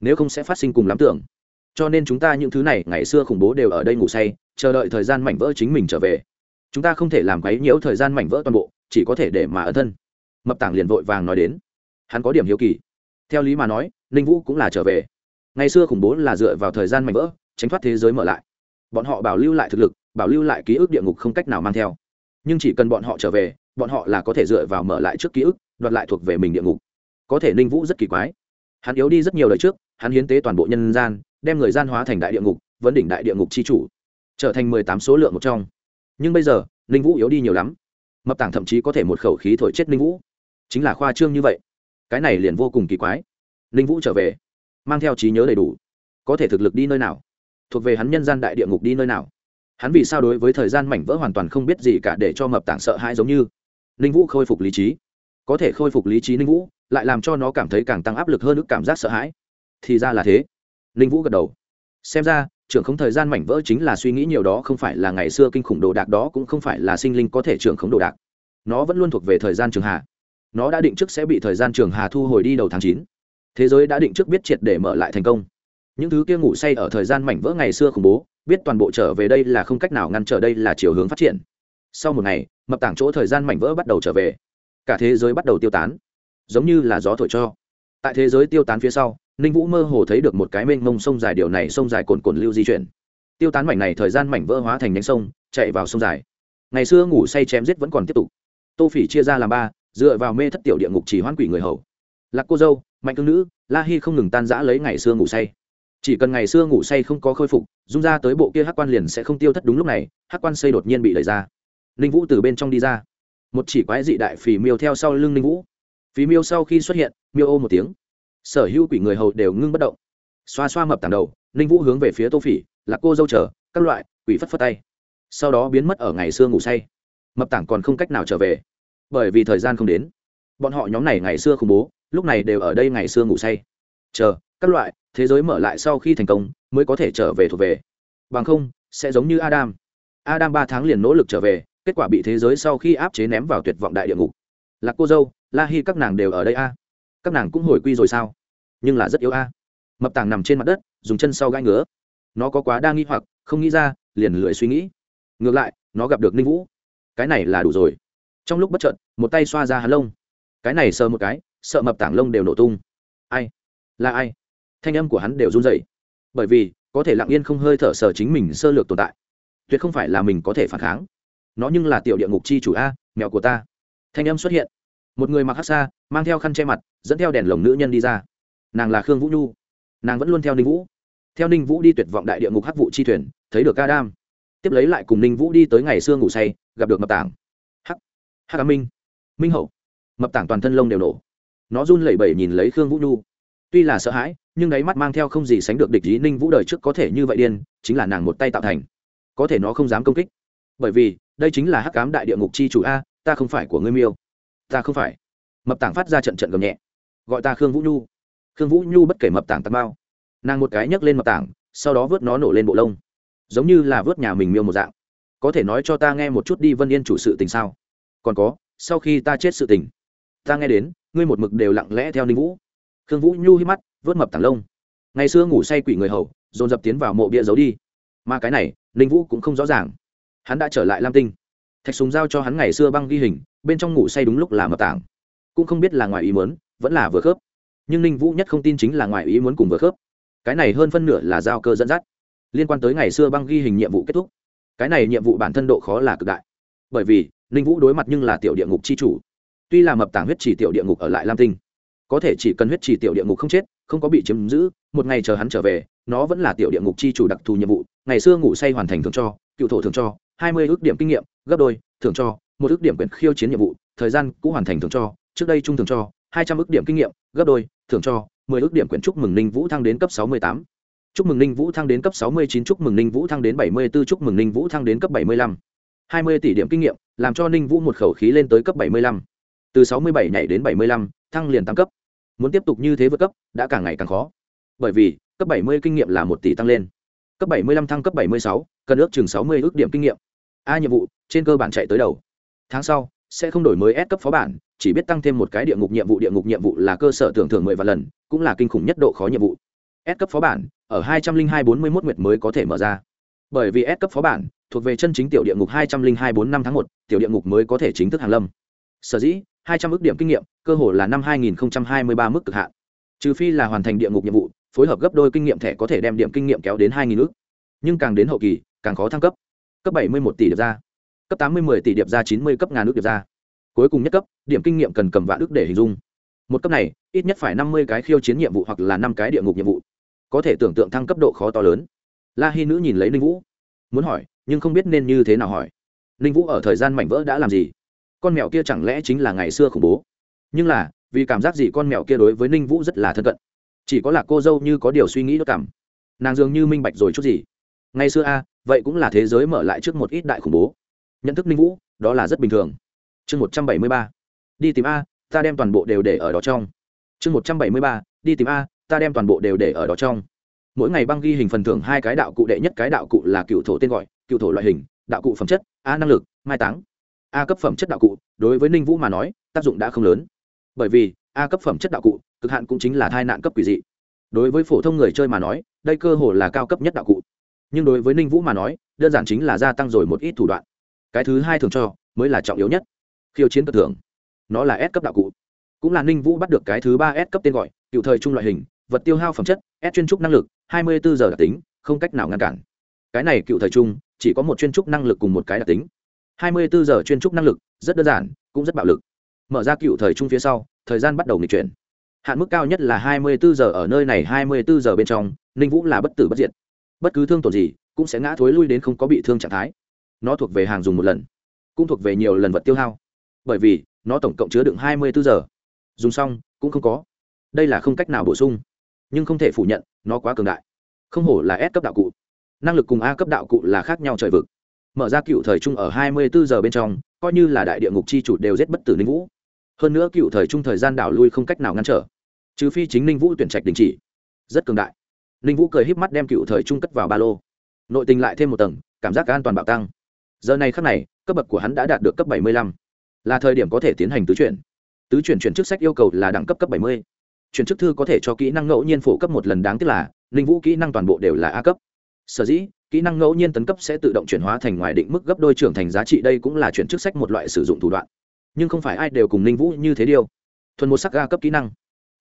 Nếu không sẽ phát sinh cùng lắm tưởng cho nên chúng ta những thứ này ngày xưa khủng bố đều ở đây ngủ say, chờ đợi thời gian mảnh vỡ chính mình trở về. Chúng ta không thể làm quấy nhiễu thời gian mảnh vỡ toàn bộ, chỉ có thể để mà ẩn thân. Mập tảng liền vội vàng nói đến. Hắn có điểm hiếu kỳ. Theo lý mà nói, ninh vũ cũng là trở về. Ngày xưa khủng bố là dựa vào thời gian mảnh vỡ, tránh thoát thế giới mở lại. Bọn họ bảo lưu lại thực lực, bảo lưu lại ký ức địa ngục không cách nào mang theo. Nhưng chỉ cần bọn họ trở về, bọn họ là có thể dựa vào mở lại trước ký ức, đoạt lại thuộc về mình địa ngục. Có thể ninh vũ rất kỳ quái. Hắn yếu đi rất nhiều lời trước, hắn hiến tế toàn bộ nhân gian đem người gian hóa thành đại địa ngục, vấn đỉnh đại địa ngục c h i chủ, trở thành mười tám số lượng một trong. Nhưng bây giờ, ninh vũ yếu đi nhiều lắm. Mập tảng thậm chí có thể một khẩu khí thổi chết ninh vũ. Chính là khoa trương như vậy. Cái này liền vô cùng kỳ quái. Ninh vũ trở về, mang theo trí nhớ đầy đủ. Có thể thực lực đi nơi nào? Thuộc về hắn nhân gian đại địa ngục đi nơi nào? Hắn vì sao đối với thời gian mảnh vỡ hoàn toàn không biết gì cả để cho mập tảng sợ hãi giống như? Ninh vũ khôi phục lý trí. Có thể khôi phục lý trí ninh vũ, lại làm cho nó cảm thấy càng tăng áp lực hơn ức cảm giác sợ hãi. Thì ra là thế ninh vũ gật đầu. Xem ra, trưởng không thời gian mảnh vỡ chính là suy nghĩ nhiều đó, không phải là ngày xưa kinh khủng đồ đạc đó, cũng không phải là sinh linh có thể trưởng khống đồ đạc. Nó vẫn luôn thuộc về thời gian trường hà. Nó đã định trước sẽ bị thời gian trường hà thu hồi đi đầu tháng chín. Thế giới đã định trước biết triệt để mở lại thành công. Những thứ kia ngủ say ở thời gian mảnh vỡ ngày xưa khủng bố, biết toàn bộ trở về đây là không cách nào ngăn trở đây là chiều hướng phát triển. Sau một ngày, mập tảng chỗ thời gian mảnh vỡ bắt đầu trở về. Cả thế giới bắt đầu tiêu tán. Giống như là gió thổi cho. Tại thế giới tiêu tán phía sau ninh vũ mơ hồ thấy được một cái mênh mông sông dài, điều này sông dài cồn cồn lưu di chuyển. Tiêu tán mảnh này thời gian mảnh vỡ hóa thành nhánh sông, chạy vào sông dài. Ngày xưa ngủ say chém giết vẫn còn tiếp tục. Tô phỉ chia ra làm ba, dựa vào mê thất tiểu địa ngục chỉ hoãn quỷ người hầu. Lạc cô dâu, mạnh cương nữ, la hi không ngừng tan giã lấy ngày xưa ngủ say. Chỉ cần ngày xưa ngủ say không có khôi phục, dung ra tới bộ kia hát quan liền sẽ không tiêu thất đúng lúc này hát quan xây đột nhiên bị đẩy ra. Ninh vũ từ bên trong đi ra. Một chỉ quái dị đại phì miêu theo sau lưng ninh vũ. Phí miêu sau khi xuất hiện, miêu ô một tiếng sở hữu quỷ người hầu đều ngưng bất động. Xoa xoa mập tàng đầu, ninh vũ hướng về phía tô phỉ là cô dâu chờ, các loại, quỷ phất phất tay. Sau đó biến mất ở ngày xưa ngủ say. Mập tảng còn không cách nào trở về, bởi vì thời gian không đến. Bọn họ nhóm này ngày xưa khủng bố, lúc này đều ở đây ngày xưa ngủ say. Chờ, các loại, thế giới mở lại sau khi thành công, mới có thể trở về thuộc về. Bằng không, sẽ giống như adam. Adam ba tháng liền nỗ lực trở về, kết quả bị thế giới sau khi áp chế ném vào tuyệt vọng đại địa ngục. Là cô dâu, la hi các nàng đều ở đây a các nàng cũng hồi quy rồi sao? Nhưng là rất yếu a. Mập tàng nằm trên mặt đất, dùng chân sau gãi ngứa. Nó có quá đa nghi hoặc, không nghĩ ra, liền lười suy nghĩ. Ngược lại, nó gặp được ninh vũ. Cái này là đủ rồi. Trong lúc bất trợn một tay xoa ra hắn lông. Cái này sờ một cái, sợ mập tảng lông đều nổ tung. Ai? Là ai? Thanh âm của hắn đều run rẩy. Bởi vì, có thể lặng yên không hơi thở sờ chính mình sơ lược tồn tại. Tuyệt không phải là mình có thể phản kháng. Nó nhưng là tiểu địa ngục chi chủ a, mẹo của ta. Thanh âm xuất hiện một người mặc hát xa, mang theo khăn che mặt, dẫn theo đèn lồng nữ nhân đi ra. Nàng là khương vũ nhu. Nàng vẫn luôn theo ninh vũ. Theo ninh vũ đi tuyệt vọng đại địa ngục hắc vụ chi thuyền, thấy được ca đam tiếp lấy lại cùng ninh vũ đi tới ngày xưa ngủ say, gặp được mập tảng. Hắc hắc cá minh. Minh hậu. Mập tảng toàn thân lông đều nổ. Nó run lẩy bẩy nhìn lấy khương vũ nhu. Tuy là sợ hãi, nhưng đáy mắt mang theo không gì sánh được địch ý ninh vũ đời trước có thể như vậy điên, chính là nàng một tay tạo thành. Có thể nó không dám công kích. Bởi vì, đây chính là hắc cám đại địa ngục chi chủ a, ta không phải của ngươi miêu ta không phải. Mập tảng phát ra trận trận gầm nhẹ. Gọi ta khương vũ nhu. Khương vũ nhu bất kể mập tảng tạt bao. Nàng một cái nhấc lên mập tảng, sau đó vớt nó nổ lên bộ lông. Giống như là vớt nhà mình miêu một dạng. Có thể nói cho ta nghe một chút đi vân yên chủ sự tình sao? Còn có, sau khi ta chết sự tình. Ta nghe đến, ngươi một mực đều lặng lẽ theo ninh vũ. Khương vũ nhu hít mắt, vớt mập tảng lông. Ngày xưa ngủ say quỷ người hầu, dồn dập tiến vào mộ bia giấu đi. Mà cái này, ninh vũ cũng không rõ ràng. Hắn đã trở lại lam tinh thạch súng giao cho hắn ngày xưa băng ghi hình, bên trong ngủ say đúng lúc là mập tảng. Cũng không biết là ngoài ý muốn, vẫn là vừa khớp. Nhưng ninh vũ nhất không tin chính là ngoài ý muốn cùng vừa khớp. Cái này hơn phân nửa là giao cơ dẫn dắt. Liên quan tới ngày xưa băng ghi hình nhiệm vụ kết thúc, cái này nhiệm vụ bản thân độ khó là cực đại. Bởi vì, ninh vũ đối mặt nhưng là tiểu địa ngục c h i chủ. Tuy là mập tảng huyết chỉ tiểu địa ngục ở lại lam tinh, có thể chỉ cần huyết chỉ tiểu địa ngục không chết, không có bị chiếm giữ, một ngày chờ hắn trở về, nó vẫn là tiểu địa ngục c h i chủ đặc thù nhiệm vụ, ngày xưa ngủ say hoàn thành thường cho, cựu thổ thường cho, hai mươi ước điểm kinh nghiệm gấp đôi thường cho, một ước điểm quyền khiêu chiến nhiệm vụ, thời gian cũ hoàn thành thường cho, trước đây trung thường cho, hai trăm ước điểm kinh nghiệm, gấp đôi thường cho, mười ước điểm quyển chúc mừng ninh vũ thăng đến cấp sáu mươi tám. Chúc mừng ninh vũ thăng đến cấp sáu mươi chín, chúc mừng ninh vũ thăng đến bảy mươi b ố chúc mừng ninh vũ thăng đến cấp bảy mươi lăm. hai mươi tỷ điểm kinh nghiệm, làm cho ninh vũ một khẩu khí lên tới cấp bảy mươi lăm. Từ sáu mươi bảy nhảy đến bảy mươi lăm, thăng liền tăng cấp. Muốn tiếp tục như thế vượt cấp, đã càng ngày càng khó. Bởi vì, cấp bảy mươi kinh nghiệm là một tỷ tăng lên. Cấp bảy mươi lăm thăng cấp bảy mươi sáu cần ước chừng sáu mươi ước điểm kinh nghiệm. A nhiệm vụ trên cơ bản chạy tới đầu. Tháng sau, sẽ không đổi mới S cấp phó bản, chỉ biết tăng thêm một cái địa ngục nhiệm vụ, địa ngục nhiệm vụ là cơ sở tưởng thưởng mười vạn lần, cũng là kinh khủng nhất độ khó nhiệm vụ. S cấp phó bản, ở hai trăm linh hai bốn mươi mốt nguyệt mới có thể mở ra. Bởi vì S cấp phó bản, thuộc về chân chính tiểu địa ngục hai trăm linh hai bốn năm tháng một, tiểu địa ngục mới có thể chính thức hàng lâm. Sở dĩ, hai trăm ước điểm kinh nghiệm, cơ hồ là năm hai nghìn hai mươi ba mức cực hạn. Trừ phi là hoàn thành địa ngục nhiệm vụ, phối hợp gấp đôi kinh nghiệm thẻ có thể đem điểm kinh nghiệm kéo đến hai nghìn ước. Nhưng càng đến hậu kỳ, càng khó thăng cấp. Cấp bảy mươi một tỷ được ra cấp tám mươi tỷ điệp ra, chín mươi cấp ngàn ước điệp ra. Cuối cùng nhất cấp, điểm kinh nghiệm cần cầm vạn ước để hình dung. Một cấp này, ít nhất phải năm mươi cái khiêu chiến nhiệm vụ hoặc là năm cái địa ngục nhiệm vụ. Có thể tưởng tượng thăng cấp độ khó to lớn. La hy nữ nhìn lấy ninh vũ. Muốn hỏi, nhưng không biết nên như thế nào hỏi. Ninh vũ ở thời gian mảnh vỡ đã làm gì? Con mèo kia chẳng lẽ chính là ngày xưa khủng bố? Nhưng là, vì cảm giác gì con mèo kia đối với ninh vũ rất là thân cận? Chỉ có là cô dâu như có điều suy nghĩ đốt cảm. Nàng dường như minh bạch rồi chút gì. Ngày xưa a, vậy cũng là thế giới mở lại trước một ít đại khủng bố nhận thức ninh vũ, đó là rất bình thường. Chương một trăm bảy mươi ba. Đi tìm a, ta đem toàn bộ đều để ở đó trong. Chương một trăm bảy mươi ba, đi tìm a, ta đem toàn bộ đều để ở đó trong. Mỗi ngày băng ghi hình phần thưởng hai cái đạo cụ, đệ nhất cái đạo cụ là cựu thổ tên gọi, cựu thổ loại hình, đạo cụ phẩm chất, a năng lực, mai táng. A cấp phẩm chất đạo cụ, đối với ninh vũ mà nói, tác dụng đã không lớn. Bởi vì, a cấp phẩm chất đạo cụ, cực hạn cũng chính là thai nạn cấp quỷ dị. Đối với phổ thông người chơi mà nói, đây cơ hồ là cao cấp nhất đạo cụ. Nhưng đối với ninh vũ mà nói, đơn giản chính là gia tăng rồi một ít thủ đoạn cái thứ hai thường cho, mới là trọng yếu nhất. Khiêu chiến cất thưởng nó là S cấp đạo cụ. Cũng là ninh vũ bắt được cái thứ ba S cấp tên gọi, cựu thời trung loại hình, vật tiêu hao phẩm chất, S chuyên trúc năng lực, hai mươi bốn giờ đặc tính, không cách nào ngăn cản. Cái này cựu thời trung, chỉ có một chuyên trúc năng lực cùng một cái đặc tính. hai mươi bốn giờ chuyên trúc năng lực, rất đơn giản, cũng rất bạo lực. Mở ra cựu thời trung phía sau, thời gian bắt đầu nghịch chuyển. Hạn mức cao nhất là hai mươi bốn giờ ở nơi này, hai mươi bốn giờ bên trong, ninh vũ là bất tử bất diệt. Bất cứ thương tổn gì, cũng sẽ ngã thối lui đến không có bị thương trạng thái nó thuộc về hàng dùng một lần, cũng thuộc về nhiều lần vật tiêu hao. Bởi vì, nó tổng cộng chứa đựng hai mươi bốn giờ. Dùng xong, cũng không có. Đây là không cách nào bổ sung. Nhưng không thể phủ nhận, nó quá cường đại. Không hổ là S cấp đạo cụ. Năng lực cùng A cấp đạo cụ là khác nhau trời vực. Mở ra cựu thời trung ở hai mươi bốn giờ bên trong, coi như là đại địa ngục chi chủ đều giết bất tử ninh vũ. Hơn nữa cựu thời trung thời gian đảo lui không cách nào ngăn trở. Trừ phi chính ninh vũ tuyển trạch đình chỉ. Rất cường đại. Ninh vũ cười híp mắt đem cựu thời trung cất vào ba lô. Nội tình lại thêm một tầng, cảm giác an toàn bạo tăng giờ này khắc này, cấp bậc của hắn đã đạt được cấp bảy mươi lăm. Là thời điểm có thể tiến hành tứ chuyển. Tứ chuyển chuyển chức sách yêu cầu là đẳng cấp cấp bảy mươi. Chuyển chức thư có thể cho kỹ năng ngẫu nhiên phổ cấp một lần đáng tiếc là linh vũ kỹ năng toàn bộ đều là a cấp. Sở dĩ, kỹ năng ngẫu nhiên tấn cấp sẽ tự động chuyển hóa thành ngoài định mức gấp đôi trưởng thành giá trị đây cũng là chuyển chức sách một loại sử dụng thủ đoạn. Nhưng không phải ai đều cùng linh vũ như thế điều thuần một sắc ga cấp kỹ năng.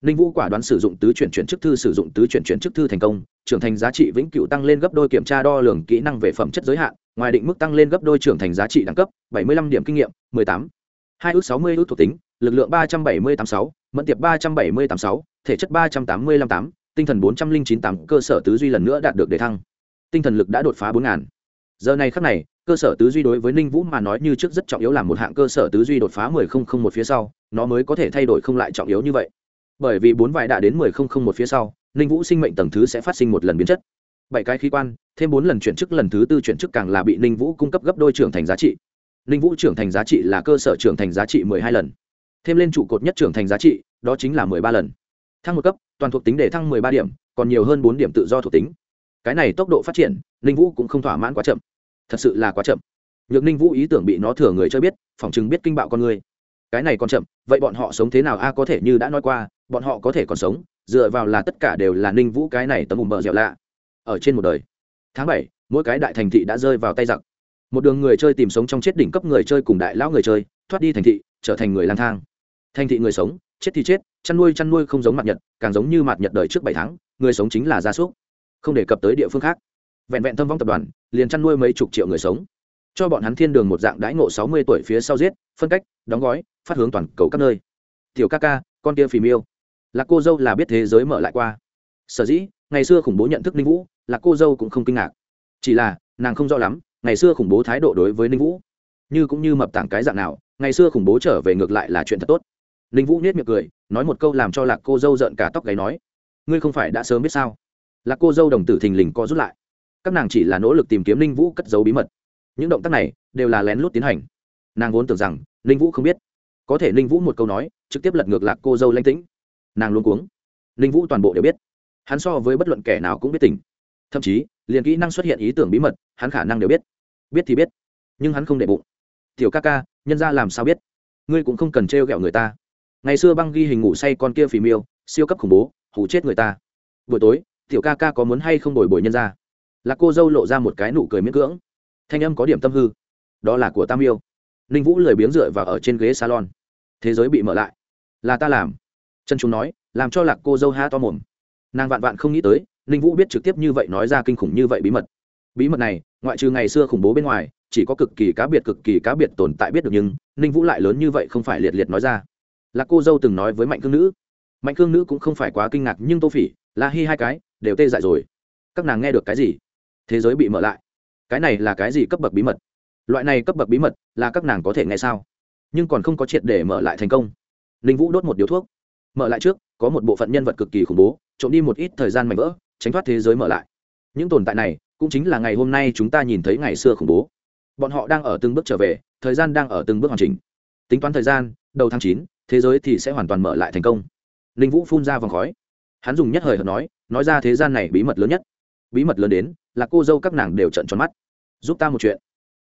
Ninh vũ quả đoán sử dụng tứ chuyển chuyển chức thư sử dụng tứ chuyển chuyển chức thư thành công, trưởng thành giá trị vĩnh cửu tăng lên gấp đôi kiểm tra đo lường kỹ năng về phẩm chất giới hạn ngoài định mức tăng lên gấp đôi trưởng thành giá trị đẳng cấp, bảy mươi lăm điểm kinh nghiệm, mười tám. Hai ước sáu mươi ước thuộc tính, lực lượng ba trăm bảy mươi tám sáu, mẫn tiệp ba trăm bảy mươi tám sáu, thể chất ba trăm tám mươi năm tám, tinh thần bốn trăm linh chín tám, cơ sở tứ duy lần nữa đạt được đề thăng. Tinh thần lực đã đột phá 4000 giờ này khắc này, cơ sở tứ duy đối với ninh vũ mà nói như trước rất trọng yếu làm một hạng cơ sở tứ duy đột phá mười không không một phía sau, nó mới có thể thay đổi không lại trọng yếu như vậy. Bởi vì bốn vải đã đến mười không không một phía sau, ninh vũ sinh mệnh tầng thứ sẽ phát sinh một lần biến chất bảy cái khí quan, thêm bốn lần chuyển chức, lần thứ tư chuyển chức càng là bị ninh vũ cung cấp gấp đôi trưởng thành giá trị. Ninh vũ trưởng thành giá trị là cơ sở trưởng thành giá trị mười hai lần. Thêm lên trụ cột nhất trưởng thành giá trị, đó chính là mười ba lần. Thăng một cấp, toàn thuộc tính để thăng mười ba điểm, còn nhiều hơn bốn điểm tự do thuộc tính. Cái này tốc độ phát triển, ninh vũ cũng không thỏa mãn quá chậm. Thật sự là quá chậm. Nhược ninh vũ ý tưởng bị nó thừa người cho biết, phỏng chừng biết kinh bạo con người. Cái này còn chậm, vậy bọn họ sống thế nào? A, có thể như đã nói qua, bọn họ có thể còn sống, dựa vào là tất cả đều là ninh vũ cái này tấm bùm bờ dẻo lạ ở trên một đời. Tháng bảy, mỗi cái đại thành thị đã rơi vào tay giặc. Một đường người chơi tìm sống trong chết đỉnh cấp người chơi cùng đại lão người chơi, thoát đi thành thị, trở thành người lang thang. Thành thị người sống, chết thì chết, chăn nuôi chăn nuôi không giống mặt nhật, càng giống như mặt nhật đời trước bảy tháng, người sống chính là gia súc. Không đề cập tới địa phương khác. Vẹn vẹn thâm vong tập đoàn, liền chăn nuôi mấy chục triệu người sống. Cho bọn hắn thiên đường một dạng đãi ngộ sáu mươi tuổi phía sau giết, phân cách, đóng gói, phát hướng toàn cầu các nơi. Tiểu ca ca, con kia phì miêu. Là cô dâu là biết thế giới mở lại qua. Sở dĩ, ngày xưa khủng bố nhận thức ninh vũ là cô dâu cũng không kinh ngạc. Chỉ là, nàng không rõ lắm, ngày xưa khủng bố thái độ đối với ninh vũ. Như cũng như mập tảng cái dạng nào, ngày xưa khủng bố trở về ngược lại là chuyện thật tốt. Ninh vũ nết miệng cười, nói một câu làm cho lạc cô dâu giận cả tóc gáy nói, ngươi không phải đã sớm biết sao? Lạc cô dâu đồng tử thình lình co rút lại. Các nàng chỉ là nỗ lực tìm kiếm ninh vũ cất giấu bí mật. Những động tác này đều là lén lút tiến hành. Nàng vốn tưởng rằng, ninh vũ không biết. Có thể ninh vũ một câu nói, trực tiếp lật ngược lạc cô dâu lanh tĩnh. Nàng luôn cuống. Ninh vũ toàn bộ đều biết. Hắn so với bất luận kẻ nào cũng biết tình thậm chí, liền kỹ năng xuất hiện ý tưởng bí mật, hắn khả năng đều biết. Biết thì biết, nhưng hắn không để bụng. Tiểu ca ca, nhân ra làm sao biết? Ngươi cũng không cần trêu ghẹo người ta. Ngày xưa băng ghi hình ngủ say con kia phì miêu, siêu cấp khủng bố hủ chết người ta. Buổi tối, tiểu ca ca có muốn hay không đổi bồi nhân ra? Là cô dâu lộ ra một cái nụ cười miễn cưỡng. Thanh âm có điểm tâm hư. Đó là của tam yêu ninh vũ lười biếng dựa vào ở trên ghế salon. Thế giới bị mở lại. Là ta làm. Chân chúng nói, làm cho lạc cô dâu ha to mồm. Nàng vạn vạn không nghĩ tới ninh vũ biết trực tiếp như vậy nói ra kinh khủng như vậy bí mật. Bí mật này, ngoại trừ ngày xưa khủng bố bên ngoài, chỉ có cực kỳ cá biệt cực kỳ cá biệt tồn tại biết được nhưng ninh vũ lại lớn như vậy không phải liệt liệt nói ra. Là cô dâu từng nói với mạnh cương nữ. Mạnh cương nữ cũng không phải quá kinh ngạc nhưng tô phỉ, la hi hai cái, đều tê dại rồi. Các nàng nghe được cái gì? Thế giới bị mở lại. Cái này là cái gì cấp bậc bí mật? Loại này cấp bậc bí mật là các nàng có thể nghe sao? Nhưng còn không có triệt để mở lại thành công. Ninh vũ đốt một điếu thuốc. Mở lại trước, có một bộ phận nhân vật cực kỳ khủng bố, trộm đi một ít thời gian mảnh vỡ tránh thoát thế giới mở lại. Những tồn tại này cũng chính là ngày hôm nay chúng ta nhìn thấy ngày xưa khủng bố. Bọn họ đang ở từng bước trở về, thời gian đang ở từng bước hoàn chỉnh. Tính toán thời gian, đầu tháng chín, thế giới thì sẽ hoàn toàn mở lại thành công. Ninh vũ phun ra vòng khói. Hắn dùng nhất hời hợt nói nói ra thế gian này bí mật lớn nhất. Bí mật lớn đến, là cô dâu các nàng đều trận tròn mắt. Giúp ta một chuyện.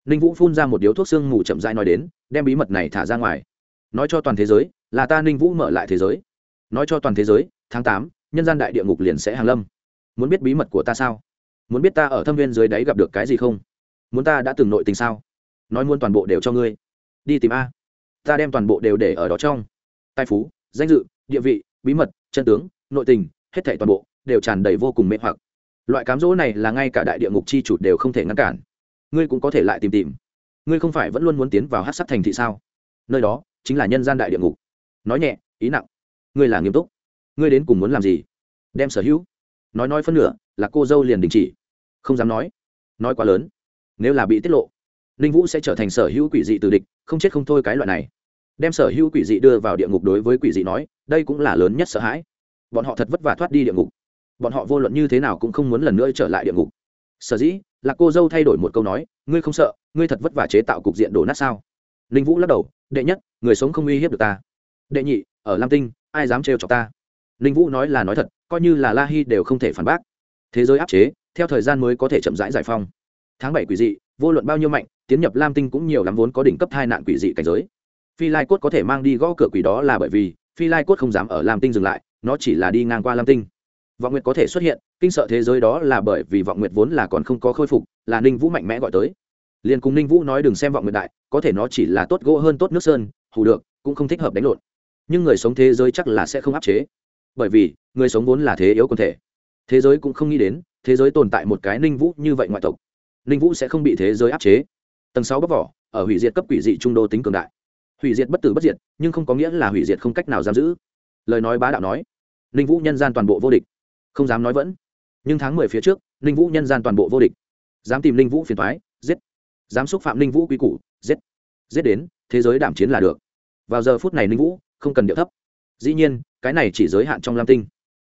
Ninh vũ phun ra một điếu thuốc sương mù chậm dai nói đến, đem bí mật này thả ra ngoài. Nói cho toàn thế giới, là ta ninh vũ mở lại thế giới. Nói cho toàn thế giới, tháng tám, nhân gian đại địa ngục liền sẽ hàng lâm muốn biết bí mật của ta sao? Muốn biết ta ở thâm viên dưới đáy gặp được cái gì không? Muốn ta đã từng nội tình sao? Nói muốn toàn bộ đều cho ngươi. Đi tìm a. Ta đem toàn bộ đều để ở đó trong. Tài phú, danh dự, địa vị, bí mật, chân tướng, nội tình, hết thảy toàn bộ đều tràn đầy vô cùng mê hoặc. Loại cám dỗ này là ngay cả đại địa ngục chi chủ đều không thể ngăn cản. Ngươi cũng có thể lại tìm tìm. Ngươi không phải vẫn luôn muốn tiến vào hát sắc thành thị sao? Nơi đó chính là nhân gian đại địa ngục. Nói nhẹ, ý nặng. Ngươi là nghiêm túc. Ngươi đến cùng muốn làm gì? Đem sở hữu nói nói phân nửa là cô dâu liền đình chỉ. Không dám nói. Nói quá lớn. Nếu là bị tiết lộ, ninh vũ sẽ trở thành sở hữu quỷ dị từ địch, không chết không thôi cái loại này. Đem sở hữu quỷ dị đưa vào địa ngục đối với quỷ dị nói, đây cũng là lớn nhất sợ hãi. Bọn họ thật vất vả thoát đi địa ngục. Bọn họ vô luận như thế nào cũng không muốn lần nữa trở lại địa ngục. Sở dĩ, là cô dâu thay đổi một câu nói, ngươi không sợ, ngươi thật vất vả chế tạo cục diện đổ nát sao? Ninh vũ lắc đầu, đệ nhất, người sống không uy hiếp được ta. Đệ nhị, ở lam tinh, ai dám trêu chọc ta? Ninh vũ nói là nói thật, coi như là la hi đều không thể phản bác. Thế giới áp chế, theo thời gian mới có thể chậm rãi giải phong tháng bảy quỷ dị, vô luận bao nhiêu mạnh, tiến nhập lam tinh cũng nhiều lắm vốn có đỉnh cấp hai nạn quỷ dị cảnh giới. Phi lai cốt có thể mang đi gõ cửa quỷ đó là bởi vì, phi lai cốt không dám ở lam tinh dừng lại, nó chỉ là đi ngang qua lam tinh. Vọng nguyệt có thể xuất hiện, kinh sợ thế giới đó là bởi vì vọng nguyệt vốn là còn không có khôi phục, là ninh vũ mạnh mẽ gọi tới. Liền cùng ninh vũ nói đừng xem vọng nguyệt đại, có thể nó chỉ là tốt gỗ hơn tốt nước sơn, hù được, cũng không thích hợp đánh lộn. Nhưng người sống thế giới chắc là sẽ không áp chế bởi vì, người sống vốn là thế yếu quần thể. Thế giới cũng không nghĩ đến, thế giới tồn tại một cái ninh vũ như vậy ngoại tộc. Ninh vũ sẽ không bị thế giới áp chế. Tầng sáu bóc vỏ, ở hủy diệt cấp quỷ dị trung đô tính cường đại. Hủy diệt bất tử bất diệt, nhưng không có nghĩa là hủy diệt không cách nào giam giữ. Lời nói bá đạo nói, ninh vũ nhân gian toàn bộ vô địch. Không dám nói vẫn. Nhưng tháng mười phía trước, ninh vũ nhân gian toàn bộ vô địch. Dám tìm ninh vũ phiền thoái giết. Dám xúc phạm ninh vũ quy củ, giết. Giết đến, thế giới đảm chiến là được. Vào giờ phút này ninh vũ không cần điệu thấp. Dĩ nhiên cái này chỉ giới hạn trong lam tinh.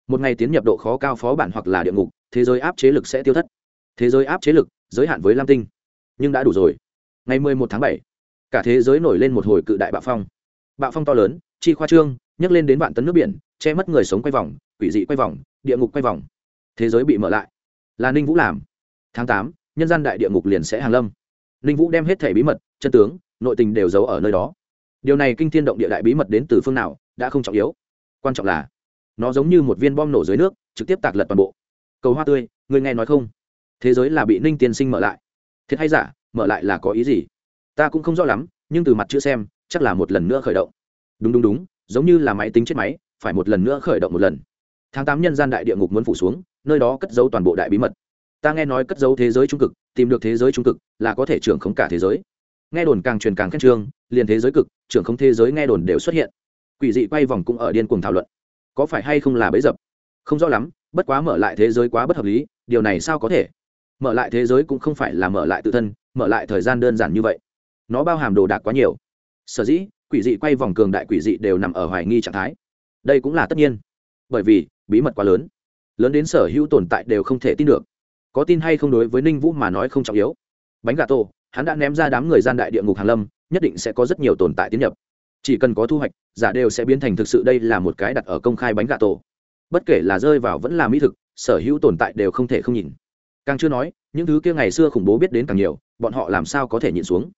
Một ngày tiến nhập độ khó cao phó bản hoặc là địa ngục, thế giới áp chế lực sẽ tiêu thất. Thế giới áp chế lực, giới hạn với lam tinh. Nhưng đã đủ rồi. Ngày mười một tháng bảy, cả thế giới nổi lên một hồi cự đại bạo phong. Bạo phong to lớn, chi khoa trương, nhấc lên đến vạn tấn nước biển, che mất người sống quay vòng, quỷ dị quay vòng, địa ngục quay vòng. Thế giới bị mở lại. Là ninh vũ làm. Tháng tám, nhân gian đại địa ngục liền sẽ hàng lâm. Ninh vũ đem hết thẻ bí mật, chân tướng, nội tình đều giấu ở nơi đó. Điều này kinh thiên động địa đại bí mật đến từ phương nào, đã không trọng yếu quan trọng là nó giống như một viên bom nổ dưới nước, trực tiếp tạc lật toàn bộ. Cầu hoa tươi người nghe nói không? Thế giới là bị ninh tiên sinh mở lại. Thiệt hay giả, mở lại là có ý gì? Ta cũng không rõ lắm, nhưng từ mặt chữ xem, chắc là một lần nữa khởi động. Đúng đúng đúng, giống như là máy tính chết máy, phải một lần nữa khởi động một lần. Tháng tám nhân gian đại địa ngục muốn phủ xuống, nơi đó cất giấu toàn bộ đại bí mật. Ta nghe nói cất giấu thế giới trung cực, tìm được thế giới trung cực, là có thể trưởng không cả thế giới. Nghe đồn càng truyền càng khen trương, liền thế giới cực, trưởng không thế giới nghe đồn đều xuất hiện quỷ dị quay vòng cũng ở điên cuồng thảo luận. Có phải hay không là bấy dập? Không rõ lắm, bất quá mở lại thế giới quá bất hợp lý, điều này sao có thể? Mở lại thế giới cũng không phải là mở lại tự thân, mở lại thời gian đơn giản như vậy. Nó bao hàm đồ đạc quá nhiều. Sở dĩ, quỷ dị quay vòng cường đại quỷ dị đều nằm ở hoài nghi trạng thái. Đây cũng là tất nhiên. Bởi vì, bí mật quá lớn. Lớn đến sở hữu tồn tại đều không thể tin được. Có tin hay không đối với ninh vũ mà nói không trọng yếu. Bánh gà tổ, hắn đã ném ra đám người gian đại địa ngục hàn lâm, nhất định sẽ có rất nhiều tồn tại tiến nhập chỉ cần có thu hoạch giả đều sẽ biến thành thực sự đây là một cái đặt ở công khai bánh gà tổ. Bất kể là rơi vào vẫn là mỹ thực sở hữu tồn tại đều không thể không nhìn. Càng chưa nói những thứ kia ngày xưa khủng bố biết đến càng nhiều bọn họ làm sao có thể nhịn xuống?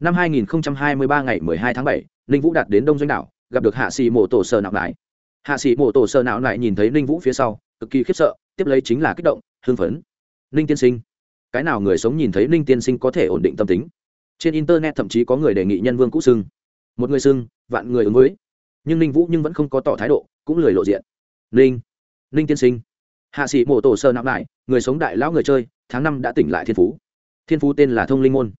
Năm 2023 ngày 12 tháng 7, ninh vũ đạt đến đông doanh đảo gặp được hạ sĩ mộ tổ sơ não lại hạ sĩ mộ tổ sơ não lại nhìn thấy ninh vũ phía sau cực kỳ khiếp sợ tiếp lấy chính là kích động hưng phấn. Ninh tiên sinh cái nào người sống nhìn thấy ninh tiên sinh có thể ổn định tâm tính? Trên internet thậm chí có người đề nghị nhân vương cũ xưng một người xưng, vạn người ứng với. Nhưng ninh vũ nhưng vẫn không có tỏ thái độ, cũng lười lộ diện. Ninh ninh tiên sinh. Hạ sĩ mộ tổ sơ nặng lại, người sống đại lão người chơi, tháng năm đã tỉnh lại thiên phú. Thiên phú tên là thông linh môn.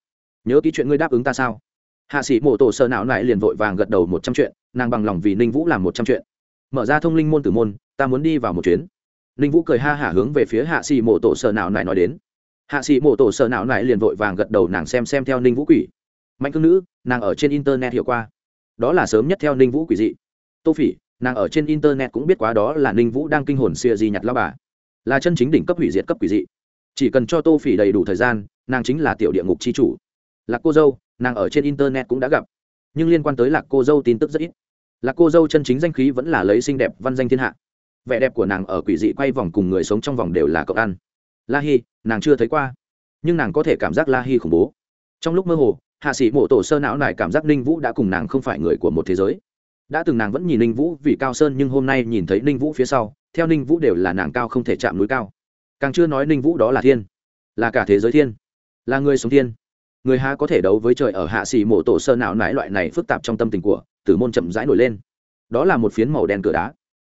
Nhớ ký chuyện ngươi đáp ứng ta sao? Hạ sĩ mộ tổ sơ não lại liền vội vàng gật đầu một trăm chuyện, nàng bằng lòng vì ninh vũ làm một trăm chuyện. Mở ra thông linh môn tử môn, ta muốn đi vào một chuyến. Ninh vũ cười ha hả hướng về phía hạ sĩ mộ tổ sơ não lại nói đến. Hạ sĩ mộ tổ sơ não lại liền vội vàng gật đầu nàng xem xem theo ninh vũ quỷ mạnh cương nữ, nàng ở trên internet hiểu qua. Đó là sớm nhất theo ninh vũ quỷ dị. Tô phỉ, nàng ở trên internet cũng biết quá đó là ninh vũ đang kinh hồn xìa di nhặt lao bà. Là chân chính đỉnh cấp hủy diệt cấp quỷ dị. Chỉ cần cho tô phỉ đầy đủ thời gian, nàng chính là tiểu địa ngục c h i chủ. Lạc cô dâu, nàng ở trên internet cũng đã gặp. Nhưng liên quan tới lạc cô dâu tin tức rất ít. Lạc cô dâu chân chính danh khí vẫn là lấy xinh đẹp văn danh thiên hạ. Vẻ đẹp của nàng ở quỷ dị quay vòng cùng người sống trong vòng đều là cậu ăn. La hi, nàng chưa thấy qua. Nhưng nàng có thể cảm giác la hi khủng bố. Trong lúc mơ hồ hạ sĩ mộ tổ sơ não này cảm giác ninh vũ đã cùng nàng không phải người của một thế giới. Đã từng nàng vẫn nhìn ninh vũ vì cao sơn nhưng hôm nay nhìn thấy ninh vũ phía sau, theo ninh vũ đều là nàng cao không thể chạm núi cao. Càng chưa nói ninh vũ đó là thiên, là cả thế giới thiên, là người sống thiên. Người há có thể đấu với trời ở hạ xì mổ tổ sơ nào nãi loại này phức tạp trong tâm tình của tử môn chậm rãi nổi lên. Đó là một phiến màu đen cửa đá.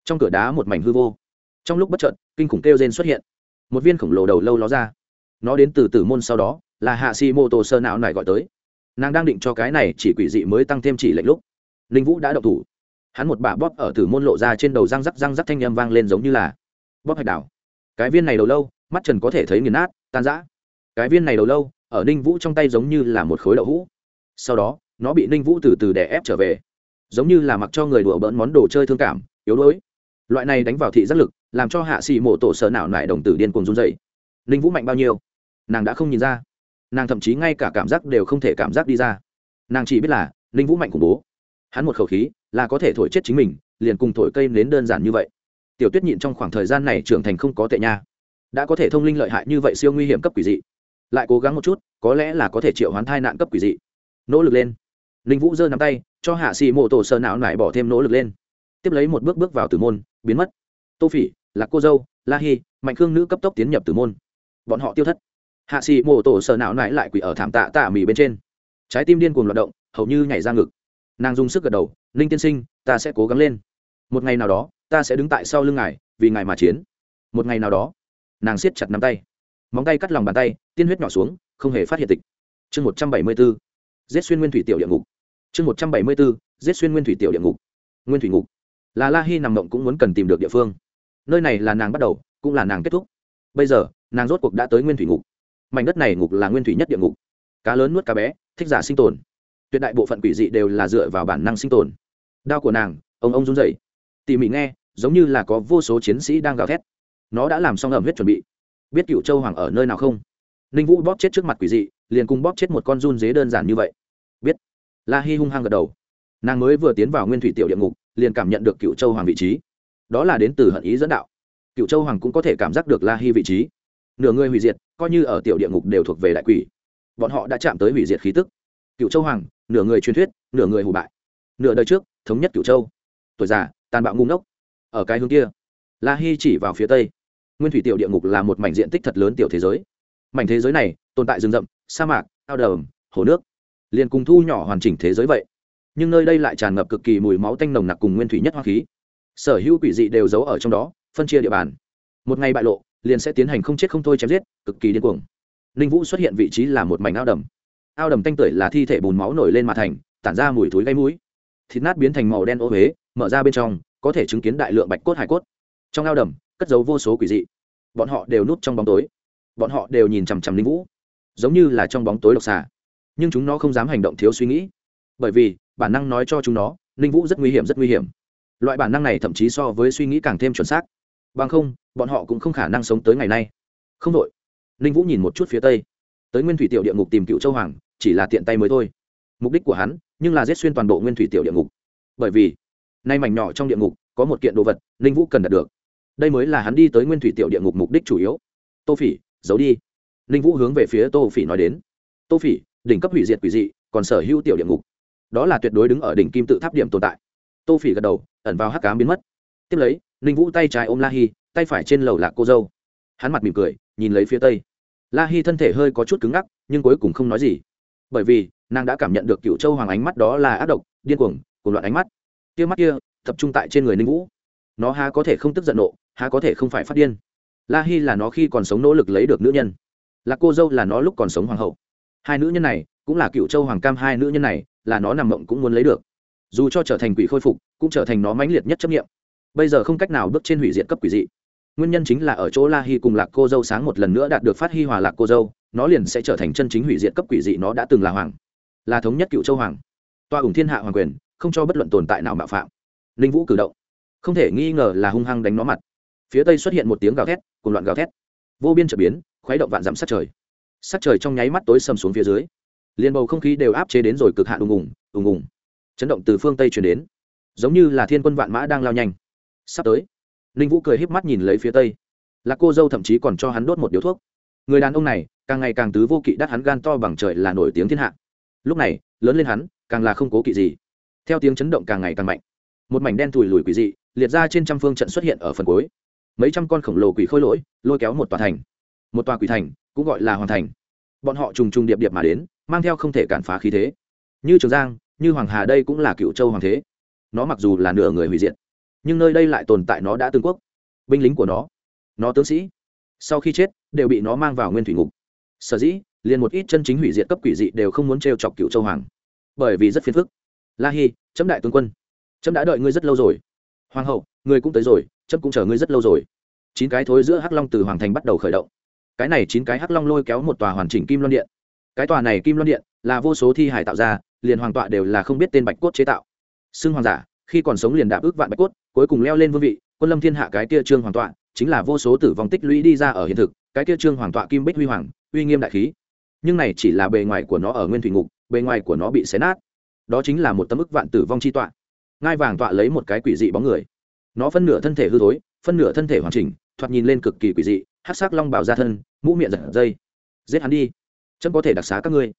Trong cửa đá một mảnh hư vô. Trong lúc bất trợn kinh khủng kêu rên xuất hiện. Một viên khổng lồ đầu lâu ló ra. Nó đến từ tử môn sau đó, là hạ xì mô Tổ sơ não Nãi gọi tới nàng đang định cho cái này chỉ quỷ dị mới tăng thêm chỉ lệnh lúc, ninh vũ đã đậu thủ. Hắn một bà bóp ở tử môn lộ ra trên đầu răng rắc răng rắc thanh â m vang lên giống như là, bóp hạch đảo. Cái viên này đầu lâu, mắt trần có thể thấy nghiền nát, tan rã. Cái viên này đầu lâu, ở ninh vũ trong tay giống như là một khối đậu hũ. Sau đó, nó bị ninh vũ từ từ đè ép trở về. Giống như là mặc cho người đùa bỡn món đồ chơi thương cảm, yếu đuối. Loại này đánh vào thị giác lực, làm cho hạ xì mộ tổ sở não nại đồng tử điên cuồng run dậy ninh vũ mạnh bao nhiêu? Nàng đã không nhìn ra nàng thậm chí ngay cả cảm giác đều không thể cảm giác đi ra. Nàng chỉ biết là, ninh vũ mạnh khủng bố. Hắn một khẩu khí, là có thể thổi chết chính mình, liền cùng thổi cây nến đơn giản như vậy. Tiểu tuyết nhịn trong khoảng thời gian này trưởng thành không có tệ nha. Đã có thể thông linh lợi hại như vậy siêu nguy hiểm cấp quỷ dị. Lại cố gắng một chút, có lẽ là có thể triệu hoán thai nạn cấp quỷ dị. Nỗ lực lên. Ninh vũ giơ nắm tay, cho hạ xì mô tổ sơ não nải bỏ thêm nỗ lực lên. Tiếp lấy một bước bước vào tử môn, biến mất. Tô phỉ, lạc cô dâu, la hi, mạnh khương nữ cấp tốc tiến nhập tử môn. Bọn họ tiêu thất hạ xì mô tổ sợ não nại lại quỷ ở thảm tạ tạ mì bên trên. Trái tim điên cuồng loạt động, hầu như nhảy ra ngực. Nàng dùng sức gật đầu, ninh tiên sinh, ta sẽ cố gắng lên. Một ngày nào đó, ta sẽ đứng tại sau lưng ngài, vì ngài mà chiến. Một ngày nào đó, nàng siết chặt nắm tay. Móng tay cắt lòng bàn tay, tiên huyết nhỏ xuống, không hề phát hiện tịch. Chương một trăm bảy mươi b ố giết xuyên nguyên thủy tiểu địa ngục. Chương một trăm bảy mươi b ố giết xuyên nguyên thủy tiểu địa ngục. Nguyên thủy ngục. Là la hi nằm mộng cũng muốn cần tìm được địa phương. Nơi này là nàng bắt đầu, cũng là nàng kết thúc. Bây giờ, nàng rốt cuộc đã tới nguyên thủy ngục mảnh đất này ngục là nguyên thủy nhất địa ngục. Cá lớn nuốt cá bé, thích giả sinh tồn. Tuyệt đại bộ phận quỷ dị đều là dựa vào bản năng sinh tồn. Đao của nàng, ông ông run rẩy. Tỉ mỉ nghe, giống như là có vô số chiến sĩ đang gào thét. Nó đã làm xong ẩm huyết chuẩn bị. Biết cựu châu hoàng ở nơi nào không? Ninh vũ bóp chết trước mặt quỷ dị, liền cùng bóp chết một con run dế đơn giản như vậy. Biết. La hi hung hăng gật đầu. Nàng mới vừa tiến vào nguyên thủy tiểu địa ngục, liền cảm nhận được cựu châu hoàng vị trí. Đó là đến từ hận ý dẫn đạo. Cựu châu hoàng cũng có thể cảm giác được la hi vị trí nửa người hủy diệt coi như ở tiểu địa ngục đều thuộc về đại quỷ. Bọn họ đã chạm tới hủy diệt khí tức. Cựu châu hoàng nửa người truyền thuyết nửa người hủ bại. Nửa đời trước thống nhất cựu châu. Tuổi già tàn bạo ngu ngốc. Ở cái hướng kia la hi chỉ vào phía tây. Nguyên thủy tiểu địa ngục là một mảnh diện tích thật lớn tiểu thế giới. Mảnh thế giới này tồn tại rừng rậm sa mạc ao đầm, hồ nước. Liền cùng thu nhỏ hoàn chỉnh thế giới vậy. Nhưng nơi đây lại tràn ngập cực kỳ mùi máu tanh nồng nặc cùng nguyên thủy nhất hoa khí. Sở hữu quỷ dị đều giấu ở trong đó phân chia địa bàn. Một ngày bại lộ liền sẽ tiến hành không chết không thôi chém giết, cực kỳ điên cuồng. Ninh vũ xuất hiện vị trí là một mảnh ao đầm. Ao đầm tanh tưởi là thi thể bùn máu nổi lên mà thành, tản ra mùi thối gây mũi. Thịt nát biến thành màu đen ô huế mở ra bên trong, có thể chứng kiến đại lượng bạch cốt hải cốt. Trong ao đầm, cất giấu vô số quỷ dị. Bọn họ đều núp trong bóng tối. Bọn họ đều nhìn chằm chằm linh vũ. Giống như là trong bóng tối độc xà nhưng chúng nó không dám hành động thiếu suy nghĩ. Bởi vì, bản năng nói cho chúng nó linh vũ rất nguy hiểm, rất nguy hiểm. Loại bản năng này thậm chí so với suy nghĩ càng thêm chuẩn xác bằng không, bọn họ cũng không khả năng sống tới ngày nay. Không đội. Linh vũ nhìn một chút phía tây. Tới nguyên thủy tiểu địa ngục tìm cựu châu hoàng, chỉ là tiện tay mới thôi. Mục đích của hắn, nhưng là giết xuyên toàn bộ nguyên thủy tiểu địa ngục. Bởi vì, nay mảnh nhỏ trong địa ngục, có một kiện đồ vật linh vũ cần đạt được. Đây mới là hắn đi tới nguyên thủy tiểu địa ngục mục đích chủ yếu. Tô phỉ, giấu đi. Ninh vũ hướng về phía tô phỉ nói đến. Tô phỉ, đỉnh cấp hủy diệt quỷ dị, còn sở hữu tiểu địa ngục. Đó là tuyệt đối đứng ở đỉnh kim tự tháp điểm tồn tại. Tô phỉ gật đầu, ẩn vào hắc cám biến mất. Tiếp lấy ninh vũ tay trái ôm la hi, tay phải trên lầu lạc cô dâu. Hắn mặt mỉm cười, nhìn lấy phía tây. La hi thân thể hơi có chút cứng ngắc, nhưng cuối cùng không nói gì. Bởi vì, nàng đã cảm nhận được cựu châu hoàng ánh mắt đó là ác độc, điên cuồng cùng loạn ánh mắt. Kia mắt kia, tập trung tại trên người ninh vũ. Nó há có thể không tức giận nộ, há có thể không phải phát điên. La hi là nó khi còn sống nỗ lực lấy được nữ nhân. Là cô dâu là nó lúc còn sống hoàng hậu. Hai nữ nhân này, cũng là cựu châu hoàng cam hai nữ nhân này, là nó nằm mộng cũng muốn lấy được. Dù cho trở thành quỷ khôi phục, cũng trở thành nó mãnh liệt nhất chấp nghiệm bây giờ không cách nào bước trên hủy diệt cấp quỷ dị. Nguyên nhân chính là ở chỗ la hi cùng lạc cô dâu sáng một lần nữa đạt được phát hi hòa lạc cô dâu, nó liền sẽ trở thành chân chính hủy diệt cấp quỷ dị nó đã từng là hoàng. Là thống nhất cựu châu hoàng. Toa ủng thiên hạ hoàng quyền, không cho bất luận tồn tại nào mạo phạm. Linh vũ cử động. Không thể nghi ngờ là hung hăng đánh nó mặt. Phía tây xuất hiện một tiếng gào thét cùng loạn gào thét. Vô biên trở biến, khuấy động vạn dặm sát trời. Sát trời trong nháy mắt tối sầm xuống phía dưới. Liền bầu không khí đều áp chế đến rồi cực hạn ùng ùng ùng ùng. Chấn động từ phương tây chuyển đến. Giống như là thiên quân vạn mã đang lao nhanh sắp tới. Ninh vũ cười híp mắt nhìn lấy phía tây. Lạc cô dâu thậm chí còn cho hắn đốt một điếu thuốc. Người đàn ông này, càng ngày càng tứ vô kỵ đắt hắn gan to bằng trời là nổi tiếng thiên hạ. Lúc này, lớn lên hắn, càng là không cố kỵ gì. Theo tiếng chấn động càng ngày càng mạnh. Một mảnh đen thùi lùi quỷ dị, liệt ra trên trăm phương trận xuất hiện ở phần cuối. Mấy trăm con khổng lồ quỷ khôi lỗi, lôi kéo một tòa thành. Một tòa quỷ thành, cũng gọi là hoàn thành. Bọn họ trùng trùng điệp điệp mà đến, mang theo không thể cản phá khí thế. Như trường giang, như hoàng hà đây cũng là cựu châu hoàng thế. Nó mặc dù là nửa người hủy diệt nhưng nơi đây lại tồn tại nó đã tương quốc. Binh lính của nó nó tướng sĩ sau khi chết đều bị nó mang vào nguyên thủy ngục. Sở dĩ liền một ít chân chính hủy diệt cấp quỷ dị đều không muốn t chọc cựu châu hoàng. Bởi vì rất phiền phức. La hi, chấm đại tướng quân. Chấm đã đợi ngươi rất lâu rồi. Hoàng hậu ngươi cũng tới rồi chấm cũng chờ ngươi rất lâu rồi. Chín cái thối giữa hắc long từ hoàng thành bắt đầu khởi động. Cái này chín cái hắc long lôi kéo một tòa hoàn chỉnh kim loan điện. Cái tòa này kim loan điện là vô số thi hải tạo ra liền hoàng tọa đều là không biết tên bạch cốt chế tạo. Xưng hoàng giả khi còn sống liền đạp ước vạn bạch cốt, cuối cùng leo lên vương vị, quân lâm thiên hạ cái kia trương hoàng tọa, chính là vô số tử vong tích lũy đi ra ở hiện thực, cái kia trương hoàng tọa kim bích huy hoàng, uy nghiêm đại khí. Nhưng này chỉ là bề ngoài của nó ở nguyên thủy ngục, bề ngoài của nó bị xé nát. Đó chính là một tấm ức vạn tử vong chi tọa. Ngai vàng tọa lấy một cái quỷ dị bóng người. Nó phân nửa thân thể hư thối, phân nửa thân thể hoàn chỉnh, thoạt nhìn lên cực kỳ quỷ dị hát sắc long bảo ra thân, mũ miệng giật dây. Giết hắn đi. Chấm có thể đặc xá các ngươi.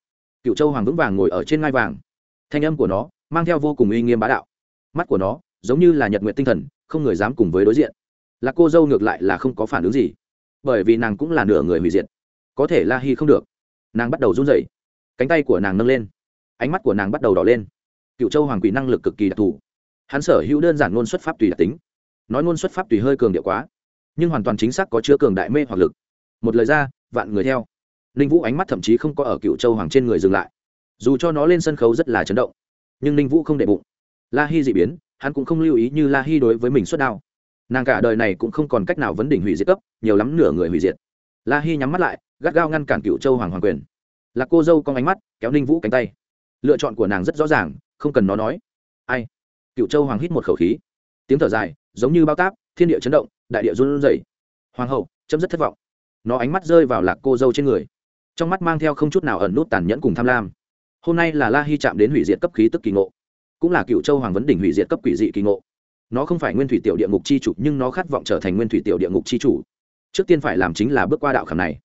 Cựu châu hoàng vững vàng ngồi ở trên ngai vàng. Thanh âm của nó mang theo vô cùng uy nghiêm bá đạo mắt của nó giống như là nhật nguyện tinh thần, không người dám cùng với đối diện. Là cô dâu ngược lại là không có phản ứng gì, bởi vì nàng cũng là nửa người hủy diệt. Có thể la hi không được. Nàng bắt đầu run rẩy. Cánh tay của nàng nâng lên. Ánh mắt của nàng bắt đầu đỏ lên. Cựu châu hoàng quỷ năng lực cực kỳ đặc thù. Hắn sở hữu đơn giản ngôn xuất pháp tùy đặc tính. Nói ngôn xuất pháp tùy hơi cường điệu quá, nhưng hoàn toàn chính xác có chứa cường đại mê hoặc lực. Một lời ra, vạn người theo. Ninh vũ ánh mắt thậm chí không có ở cựu châu hoàng trên người dừng lại. Dù cho nó lên sân khấu rất là chấn động, nhưng ninh vũ không để bụng la hi dị biến, hắn cũng không lưu ý như la hi đối với mình xuất đao. Nàng cả đời này cũng không còn cách nào vấn đỉnh hủy diệt cấp, nhiều lắm nửa người hủy diệt. La hi nhắm mắt lại, gắt gao ngăn cản cựu châu hoàng hoàng quyền. Lạc cô dâu con ánh mắt, kéo ninh vũ cánh tay. Lựa chọn của nàng rất rõ ràng, không cần nó nói. Ai? Cựu châu hoàng hít một khẩu khí. Tiếng thở dài, giống như bao táp, thiên địa chấn động, đại địa run rẩy. Hoàng hậu, chấm rất thất vọng. Nó ánh mắt rơi vào lạc cô dâu trên người. Trong mắt mang theo không chút nào ẩn nút tàn nhẫn cùng tham lam. Hôm nay là la hy chạm đến hủy diệt cấp khí tức kỳ ngộ cũng là cựu châu hoàng vấn đỉnh hủy diệt cấp quỷ dị kỳ ngộ. Nó không phải nguyên thủy tiểu địa ngục chi chủ, nhưng nó khát vọng trở thành nguyên thủy tiểu địa ngục chi chủ. Trước tiên phải làm chính là bước qua đạo khảm này.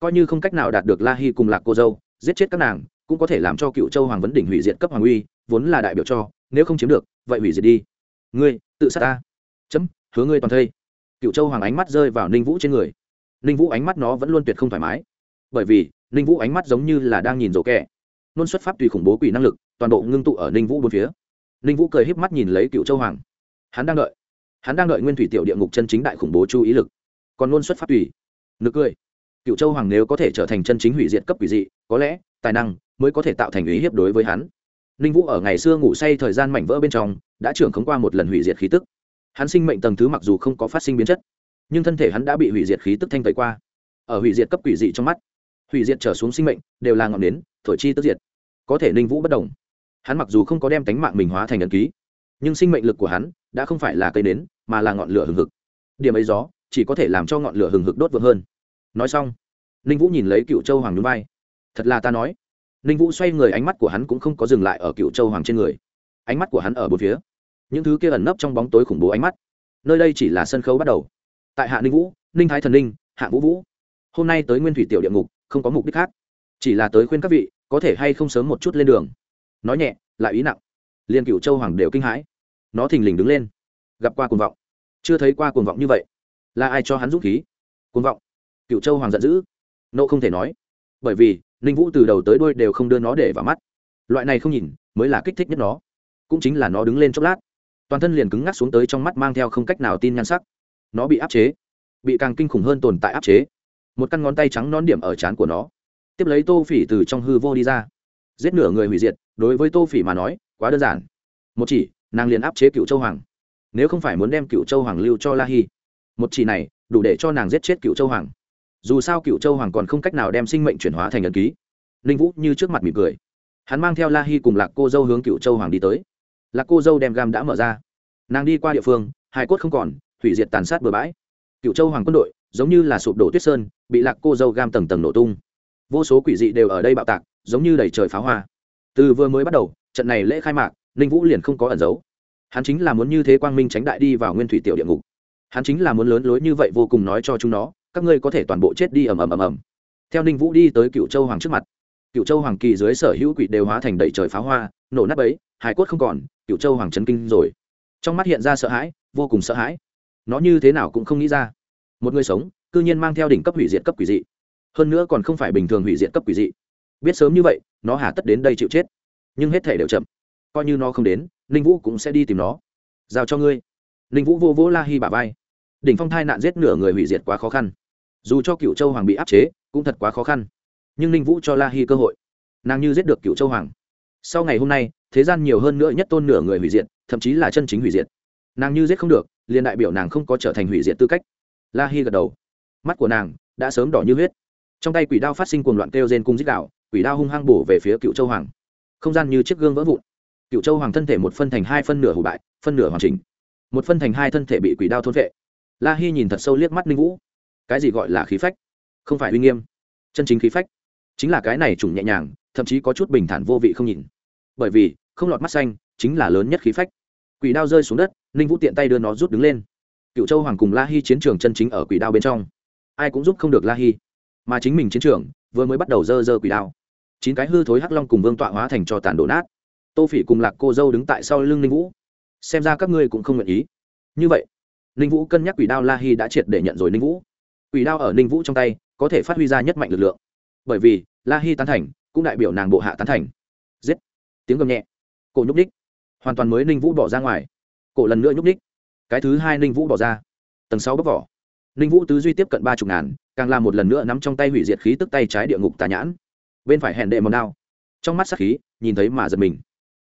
Coi như không cách nào đạt được la hy cùng lạc cô dâu, giết chết các nàng, cũng có thể làm cho cựu châu hoàng vấn đỉnh hủy diệt cấp hoàng uy, vốn là đại biểu cho, nếu không chiếm được, vậy hủy diệt đi. Ngươi, tự sát ta. Chấm, hứa ngươi toàn thây. Cựu châu hoàng ánh mắt rơi vào ninh vũ trên người. Ninh vũ ánh mắt nó vẫn luôn tuyệt không thoải mái. Bởi vì, ninh vũ ánh mắt giống như là đang nhìn rổ kẹ nôn xuất pháp tùy khủng bố quỷ năng lực, toàn bộ ngưng tụ ở ninh vũ bốn phía ninh vũ cười híp mắt nhìn lấy cựu châu hoàng. Hắn đang đợi. Hắn đang đợi nguyên thủy tiểu địa ngục chân chính đại khủng bố chú ý lực. Còn luôn xuất phát tùy. Nực cười. Cựu châu hoàng nếu có thể trở thành chân chính hủy diệt cấp quỷ dị, có lẽ, tài năng mới có thể tạo thành ý hiếp đối với hắn. Ninh vũ ở ngày xưa ngủ say thời gian mảnh vỡ bên trong, đã trưởng khống qua một lần hủy diệt khí tức. Hắn sinh mệnh tầng thứ mặc dù không có phát sinh biến chất, nhưng thân thể hắn đã bị hủy diệt khí tức thanh tẩy qua. Ở hủy diệt cấp quỷ dị trong mắt, hủy diệt trở xuống sinh mệnh đều là ngọn nến, thổi chi tức diệt. Có thể ninh vũ bất đồng hắn mặc dù không có đem tánh mạng mình hóa thành ẩn ký, nhưng sinh mệnh lực của hắn đã không phải là cây nến, mà là ngọn lửa hừng hực. Điểm ấy gió chỉ có thể làm cho ngọn lửa hừng hực đốt vượng hơn. Nói xong, ninh vũ nhìn lấy cựu châu hoàng núi vai. Thật là ta nói. Ninh vũ xoay người, ánh mắt của hắn cũng không có dừng lại ở cựu châu hoàng trên người. Ánh mắt của hắn ở bốn phía. Những thứ kia ẩn nấp trong bóng tối khủng bố ánh mắt, nơi đây chỉ là sân khấu bắt đầu. Tại hạ ninh vũ, ninh thái thần ninh, hạ vũ vũ. Hôm nay tới nguyên thủy tiểu địa ngục, không có mục đích khác. Chỉ là tới khuyên các vị, có thể hay không sớm một chút lên đường nói nhẹ, lại ý nặng. Liên cựu châu hoàng đều kinh hãi. Nó thình lình đứng lên. Gặp qua cuồng vọng. Chưa thấy qua cuồng vọng như vậy. Là ai cho hắn dũng khí? Cuồng vọng. Cựu châu hoàng giận dữ. Nộ không thể nói. Bởi vì, ninh vũ từ đầu tới đuôi đều không đưa nó để vào mắt. Loại này không nhìn, mới là kích thích nhất nó. Cũng chính là nó đứng lên chốc lát. Toàn thân liền cứng ngắc xuống tới trong mắt mang theo không cách nào tin nhan sắc. Nó bị áp chế. Bị càng kinh khủng hơn tồn tại áp chế. Một căn ngón tay trắng nón điểm ở trán của nó. Tiếp lấy tô phỉ từ trong hư vô đi ra giết nửa người hủy diệt, đối với tô phỉ mà nói, quá đơn giản. Một chỉ, nàng liền áp chế cựu châu hoàng. Nếu không phải muốn đem cựu châu hoàng lưu cho la hi, một chỉ này đủ để cho nàng giết chết cựu châu hoàng. Dù sao cựu châu hoàng còn không cách nào đem sinh mệnh chuyển hóa thành ấn ký. Ninh vũ như trước mặt mỉm cười. Hắn mang theo la hi cùng lạc cô dâu hướng cựu châu hoàng đi tới. Lạc cô dâu đem gam đã mở ra. Nàng đi qua địa phương hai cốt không còn, hủy diệt tàn sát bừa bãi. Cựu châu hoàng quân đội giống như là sụp đổ tuyết sơn, bị lạc cô dâu gam tầng tầng nổ tung. Vô số quỷ dị đều ở đây bạo tạc giống như đầy trời pháo hoa. Từ vừa mới bắt đầu, trận này lễ khai mạc, ninh vũ liền không có ẩn giấu. Hắn chính là muốn như thế quang minh tránh đại đi vào nguyên thủy tiểu địa ngục. Hắn chính là muốn lớn lối như vậy vô cùng nói cho chúng nó, các ngươi có thể toàn bộ chết đi ầm ầm ầm ầm. Theo ninh vũ đi tới cựu châu hoàng trước mặt. Cựu châu hoàng kỳ dưới sở hữu quỷ đều hóa thành đầy trời pháo hoa, nổ nát ấy hải cốt không còn, cựu châu hoàng trấn kinh rồi. Trong mắt hiện ra sợ hãi, vô cùng sợ hãi. Nó như thế nào cũng không nghĩ ra. Một người sống, cư nhiên mang theo đỉnh cấp hủy diệt cấp quỷ dị. Hơn nữa còn không phải bình thường hủy diệt cấp quỷ dị biết sớm như vậy, nó hà tất đến đây chịu chết. Nhưng hết thể đều chậm. Coi như nó không đến, ninh vũ cũng sẽ đi tìm nó. Giao cho ngươi. Ninh vũ vô vỗ la hi bà vai. Đỉnh phong thai nạn giết nửa người hủy diệt quá khó khăn. Dù cho cựu châu hoàng bị áp chế, cũng thật quá khó khăn. Nhưng ninh vũ cho la hi cơ hội. Nàng như giết được cựu châu hoàng. Sau ngày hôm nay, thế gian nhiều hơn nữa nhất tôn nửa người hủy diệt, thậm chí là chân chính hủy diệt. Nàng như giết không được, liền đại biểu nàng không có trở thành hủy diệt tư cách. La hi gật đầu. Mắt của nàng đã sớm đỏ như huyết. Trong tay quỷ đao phát sinh cuồng loạn kêu rên cung dích đạo quỷ đao hung hăng bổ về phía cựu châu hoàng. Không gian như chiếc gương vỡ vụn. Cựu châu hoàng thân thể một phân thành hai phân nửa hủ bại, phân nửa hoàn chỉnh. Một phân thành hai thân thể bị quỷ đao thôn vệ. La hi nhìn thật sâu liếc mắt ninh vũ. Cái gì gọi là khí phách? Không phải uy nghiêm, chân chính khí phách. Chính là cái này trùng nhẹ nhàng, thậm chí có chút bình thản vô vị không nhìn. Bởi vì, không lọt mắt xanh, chính là lớn nhất khí phách. Quỷ đao rơi xuống đất, ninh vũ tiện tay đưa nó rút đứng lên. Cựu châu hoàng cùng la hi chiến trường chân chính ở quỷ đao bên trong. Ai cũng giúp không được la hi. Mà chính mình chiến trường, vừa mới bắt đầu dơ dơ quỷ đao chín cái hư thối hắc long cùng vương tọa hóa thành cho tàn đổ nát. Tô phỉ cùng lạc cô dâu đứng tại sau lưng ninh vũ. Xem ra các ngươi cũng không nguyện ý. Như vậy, ninh vũ cân nhắc quỷ đao la hi đã triệt để nhận rồi ninh vũ. Quỷ đao ở ninh vũ trong tay, có thể phát huy ra nhất mạnh lực lượng. Bởi vì, la hi tán thành, cũng đại biểu nàng bộ hạ tán thành. Giết! Tiếng gầm nhẹ. Cổ nhúc ních hoàn toàn mới ninh vũ bỏ ra ngoài. Cổ lần nữa nhúc ních cái thứ hai ninh vũ bỏ ra. Tầng sáu bóc vỏ. Ninh vũ tứ duy tiếp cận ba chục ngàn, càng làm một lần nữa nắm trong tay hủy diệt khí tức tay trái địa ngục tà nhãn bên phải hẹn đệ mòn đao. Trong mắt sắc khí, nhìn thấy mà giật mình.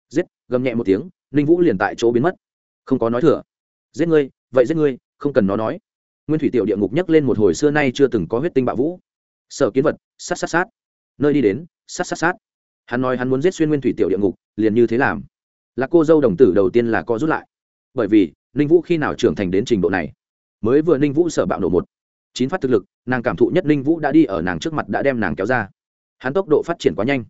Giết, gầm nhẹ một tiếng, ninh vũ liền tại chỗ biến mất. Không có nói thừa. Giết ngươi, vậy giết ngươi, không cần nó nói. Nguyên thủy tiểu địa ngục nhấc lên một hồi xưa nay chưa từng có huyết tinh bạo vũ. Sở kiến vật, sát sát sát. Nơi đi đến, sát sát sát. Hắn nói hắn muốn giết xuyên nguyên thủy tiểu địa ngục, liền như thế làm. Là cô dâu đồng tử đầu tiên là co rút lại. Bởi vì, ninh vũ khi nào trưởng thành đến trình độ này, mới vừa ninh vũ sở bạo nổ một. Chín phát thực lực, nàng cảm thụ nhất ninh vũ đã đi ở nàng trước mặt đã đem nàng kéo ra hắn tốc độ phát triển quá nhanh.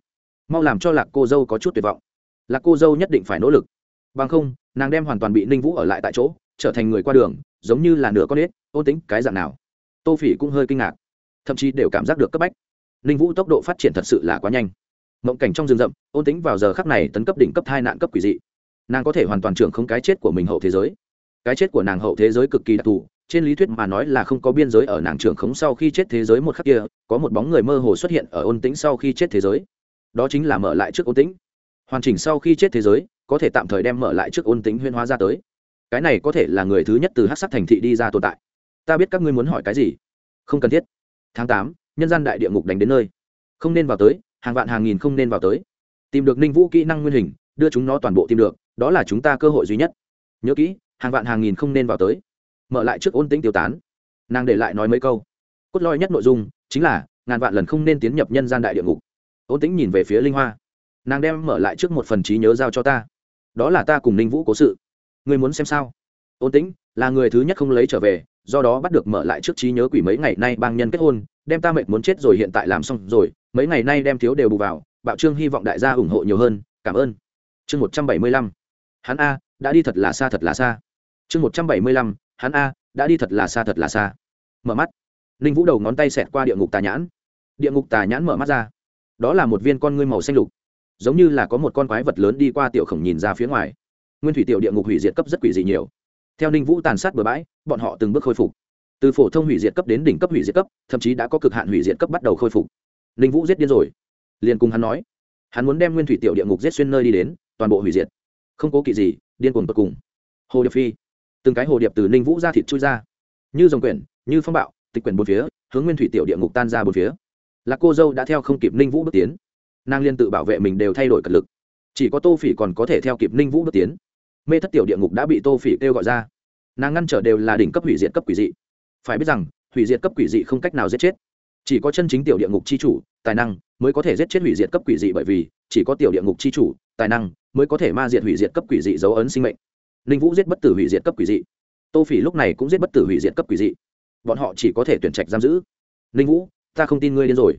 Mau làm cho lạc cô dâu có chút tuyệt vọng. Lạc cô dâu nhất định phải nỗ lực. Bằng không, nàng đem hoàn toàn bị ninh vũ ở lại tại chỗ, trở thành người qua đường, giống như là nửa con ếch ôn tính cái dạng nào. Tô phỉ cũng hơi kinh ngạc, thậm chí đều cảm giác được cấp bách. Ninh vũ tốc độ phát triển thật sự là quá nhanh. Mộng cảnh trong rừng rậm ôn tính vào giờ khắc này tấn cấp đỉnh cấp hai nạn cấp quỷ dị. Nàng có thể hoàn toàn trưởng không cái chết của mình hậu thế giới. Cái chết của nàng hậu thế giới cực kỳ đặc thù trên lý thuyết mà nói là không có biên giới ở nàng trưởng khống sau khi chết thế giới một khắc kia, có một bóng người mơ hồ xuất hiện ở ôn tĩnh sau khi chết thế giới. Đó chính là mở lại trước ôn tĩnh. Hoàn chỉnh sau khi chết thế giới, có thể tạm thời đem mở lại trước ôn tĩnh huyên hóa ra tới. Cái này có thể là người thứ nhất từ hát sắc thành thị đi ra tồn tại. Ta biết các ngươi muốn hỏi cái gì? Không cần thiết. Tháng tám, nhân gian đại địa ngục đánh đến nơi. Không nên vào tới, hàng vạn hàng nghìn không nên vào tới. Tìm được ninh vũ kỹ năng nguyên hình, đưa chúng nó toàn bộ tìm được, đó là chúng ta cơ hội duy nhất. Nhớ kỹ, hàng vạn hàng nghìn không nên vào tới mở lại trước ôn tĩnh tiêu tán. Nàng để lại nói mấy câu. Cốt lõi nhất nội dung chính là ngàn vạn lần không nên tiến nhập nhân gian đại địa ngục. Ôn tĩnh nhìn về phía linh hoa. Nàng đem mở lại trước một phần trí nhớ giao cho ta. Đó là ta cùng ninh vũ cố sự. Người muốn xem sao? Ôn tĩnh là người thứ nhất không lấy trở về, do đó bắt được mở lại trước trí nhớ quỷ mấy ngày nay bang nhân kết hôn, đem ta mệt muốn chết rồi hiện tại làm xong rồi, mấy ngày nay đem thiếu đều bù vào, bạo trương hy vọng đại gia ủng hộ nhiều hơn, cảm ơn. Chương một trăm bảy mươi lăm. Hắn a, đã đi thật là xa thật là xa. Chương một trăm bảy mươi lăm hắn a, đã đi thật là xa thật là xa. Mở mắt. Ninh vũ đầu ngón tay xẹt qua địa ngục tà nhãn. Địa ngục tà nhãn mở mắt ra. Đó là một viên con ngươi màu xanh lục. Giống như là có một con quái vật lớn đi qua tiểu khổng nhìn ra phía ngoài. Nguyên thủy tiểu địa ngục hủy diệt cấp rất quỷ dị nhiều. Theo ninh vũ tàn sát bừa bãi, bọn họ từng bước khôi phục. Từ phổ thông hủy diệt cấp đến đỉnh cấp hủy diệt cấp, thậm chí đã có cực hạn hủy diệt cấp bắt đầu khôi phục. Ninh vũ giết điên rồi. Liền cùng hắn nói, hắn muốn đem nguyên thủy tiểu địa ngục giết xuyên nơi đi đến, toàn bộ hủy diệt. Không cố kỵ gì, điên cuồng tột cùng. Hồ điệp phi từng cái hồ điệp từ ninh vũ ra thịt chui ra. Như dòng quyển, như phong bạo, tịch quyển bốn phía, hướng nguyên thủy tiểu địa ngục tan ra bốn phía. Là cô dâu đã theo không kịp ninh vũ bước tiến. Nàng liên tự bảo vệ mình đều thay đổi cật lực. Chỉ có tô phỉ còn có thể theo kịp ninh vũ bước tiến. Mê thất tiểu địa ngục đã bị tô phỉ kêu gọi ra. Nàng ngăn trở đều là đỉnh cấp hủy diệt cấp quỷ dị. Phải biết rằng, hủy diệt cấp quỷ dị không cách nào giết chết. Chỉ có chân chính tiểu địa ngục c h i chủ, tài năng, mới có thể giết chết hủy diệt cấp quỷ dị bởi vì chỉ có tiểu địa ngục c h i chủ, tài năng, mới có thể ma diệt hủy diệt cấp quỷ dị dấu ấn sinh mệnh ninh vũ giết bất tử hủy diệt cấp quỷ dị. Tô phỉ lúc này cũng giết bất tử hủy diệt cấp quỷ dị. Bọn họ chỉ có thể tuyển trạch giam giữ. Ninh vũ, ta không tin ngươi điên rồi.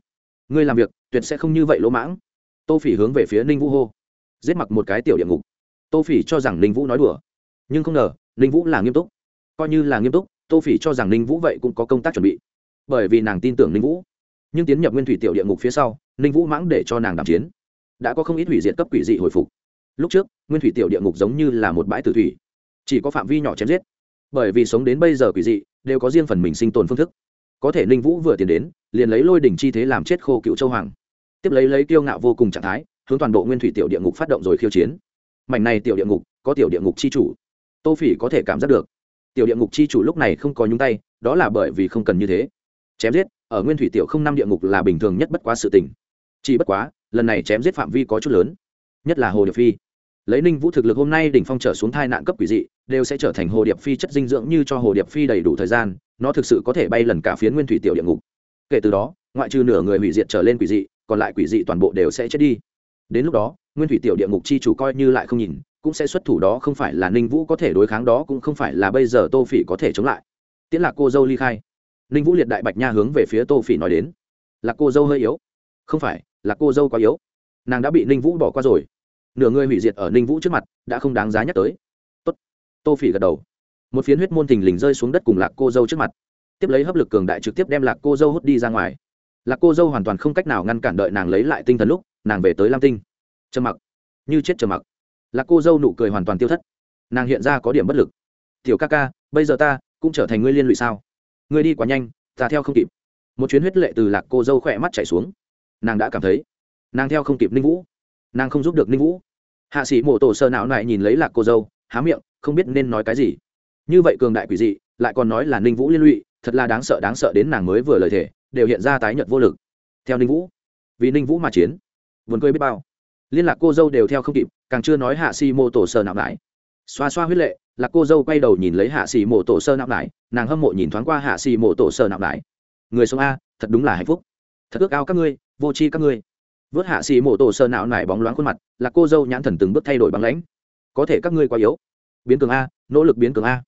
Ngươi làm việc, tuyệt sẽ không như vậy lỗ mãng. Tô phỉ hướng về phía ninh vũ hô. Giết mặc một cái tiểu địa ngục. Tô phỉ cho rằng ninh vũ nói đùa. Nhưng không ngờ, ninh vũ là nghiêm túc. Coi như là nghiêm túc, tô phỉ cho rằng ninh vũ vậy cũng có công tác chuẩn bị. Bởi vì nàng tin tưởng ninh vũ. Nhưng tiến nhập nguyên thủy tiểu địa ngục phía sau, ninh vũ mãng để cho nàng đàm chiến. Đã có không ít hủy diệt cấp quỷ dị hồi phục lúc trước, nguyên thủy tiểu địa ngục giống như là một bãi tử thủy. Chỉ có phạm vi nhỏ chém giết. Bởi vì sống đến bây giờ quỷ dị, đều có riêng phần mình sinh tồn phương thức. Có thể ninh vũ vừa tiến đến, liền lấy lôi đỉnh chi thế làm chết khô cựu châu hoàng. Tiếp lấy lấy kiêu ngạo vô cùng trạng thái, hướng toàn bộ nguyên thủy tiểu địa ngục phát động rồi khiêu chiến. Mảnh này tiểu địa ngục, có tiểu địa ngục chi chủ. Tô phỉ có thể cảm giác được. Tiểu địa ngục chi chủ lúc này không có nhúng tay, đó là bởi vì không cần như thế. Chém giết, ở nguyên thủy tiểu không năm địa ngục là bình thường nhất bất quá sự tình. Chỉ bất quá, lần này chém giết phạm vi có chút lớn nhất là hồ điệp phi. Lấy ninh vũ thực lực hôm nay đỉnh phong trở xuống thai nạn cấp quỷ dị, đều sẽ trở thành hồ điệp phi chất dinh dưỡng như cho hồ điệp phi đầy đủ thời gian, nó thực sự có thể bay lần cả phiến nguyên thủy tiểu địa ngục. Kể từ đó, ngoại trừ nửa người hủy diệt trở lên quỷ dị, còn lại quỷ dị toàn bộ đều sẽ chết đi. Đến lúc đó, nguyên thủy tiểu địa ngục chi chủ coi như lại không nhìn, cũng sẽ xuất thủ đó không phải là ninh vũ có thể đối kháng đó cũng không phải là bây giờ tô phỉ có thể chống lại. Tiễn lạc cô dâu ly khai. Ninh vũ liệt đại bạch nha hướng về phía tô phỉ nói đến. Là cô dâu hơi yếu. Không phải là cô dâu quá yếu. Nàng đã bị ninh vũ bỏ qua rồi nửa người hủy diệt ở ninh vũ trước mặt, đã không đáng giá nhắc tới. Tốt. tô phỉ gật đầu. Một phiến huyết môn thình lình rơi xuống đất cùng lạc cô dâu trước mặt. Tiếp lấy hấp lực cường đại trực tiếp đem lạc cô dâu hút đi ra ngoài. Lạc cô dâu hoàn toàn không cách nào ngăn cản đợi nàng lấy lại tinh thần lúc, nàng về tới lam tinh. Trầm mặc. Như chết trầm mặc. Lạc cô dâu nụ cười hoàn toàn tiêu thất. Nàng hiện ra có điểm bất lực. Tiểu ca ca, bây giờ ta cũng trở thành ngươi liên lụy sao? Ngươi đi quá nhanh, ta theo không kịp. Một chuyến huyết lệ từ lạc cô dâu khỏe mắt chảy xuống. Nàng đã cảm thấy, nàng theo không kịp ninh vũ. Nàng không giúp được ninh vũ hạ sĩ mổ tổ sơ não này nhìn lấy lạc cô dâu, há miệng, không biết nên nói cái gì. Như vậy cường đại quỷ dị, lại còn nói là ninh vũ liên lụy, thật là đáng sợ đáng sợ đến nàng mới vừa lời thể đều hiện ra tái nhợt vô lực. Theo ninh vũ, vì ninh vũ mà chiến vườn cười biết bao. Liên lạc cô dâu đều theo không kịp, càng chưa nói hạ sĩ mộ tổ sơ não lại xoa xoa huyết lệ, lạc cô dâu quay đầu nhìn lấy hạ sĩ mộ tổ sơ não lại nàng hâm mộ nhìn thoáng qua hạ sĩ mộ tổ sơ não lại người sống a, thật đúng là hạnh phúc. Thật ước ao các ngươi, vô tri các ngươi vớt hạ xì mộ tổ sơ não nải bóng loáng khuôn mặt, là cô dâu nhãn thần từng bước thay đổi bằng lãnh. Có thể các ngươi quá yếu. Biến cường a, nỗ lực biến cường a.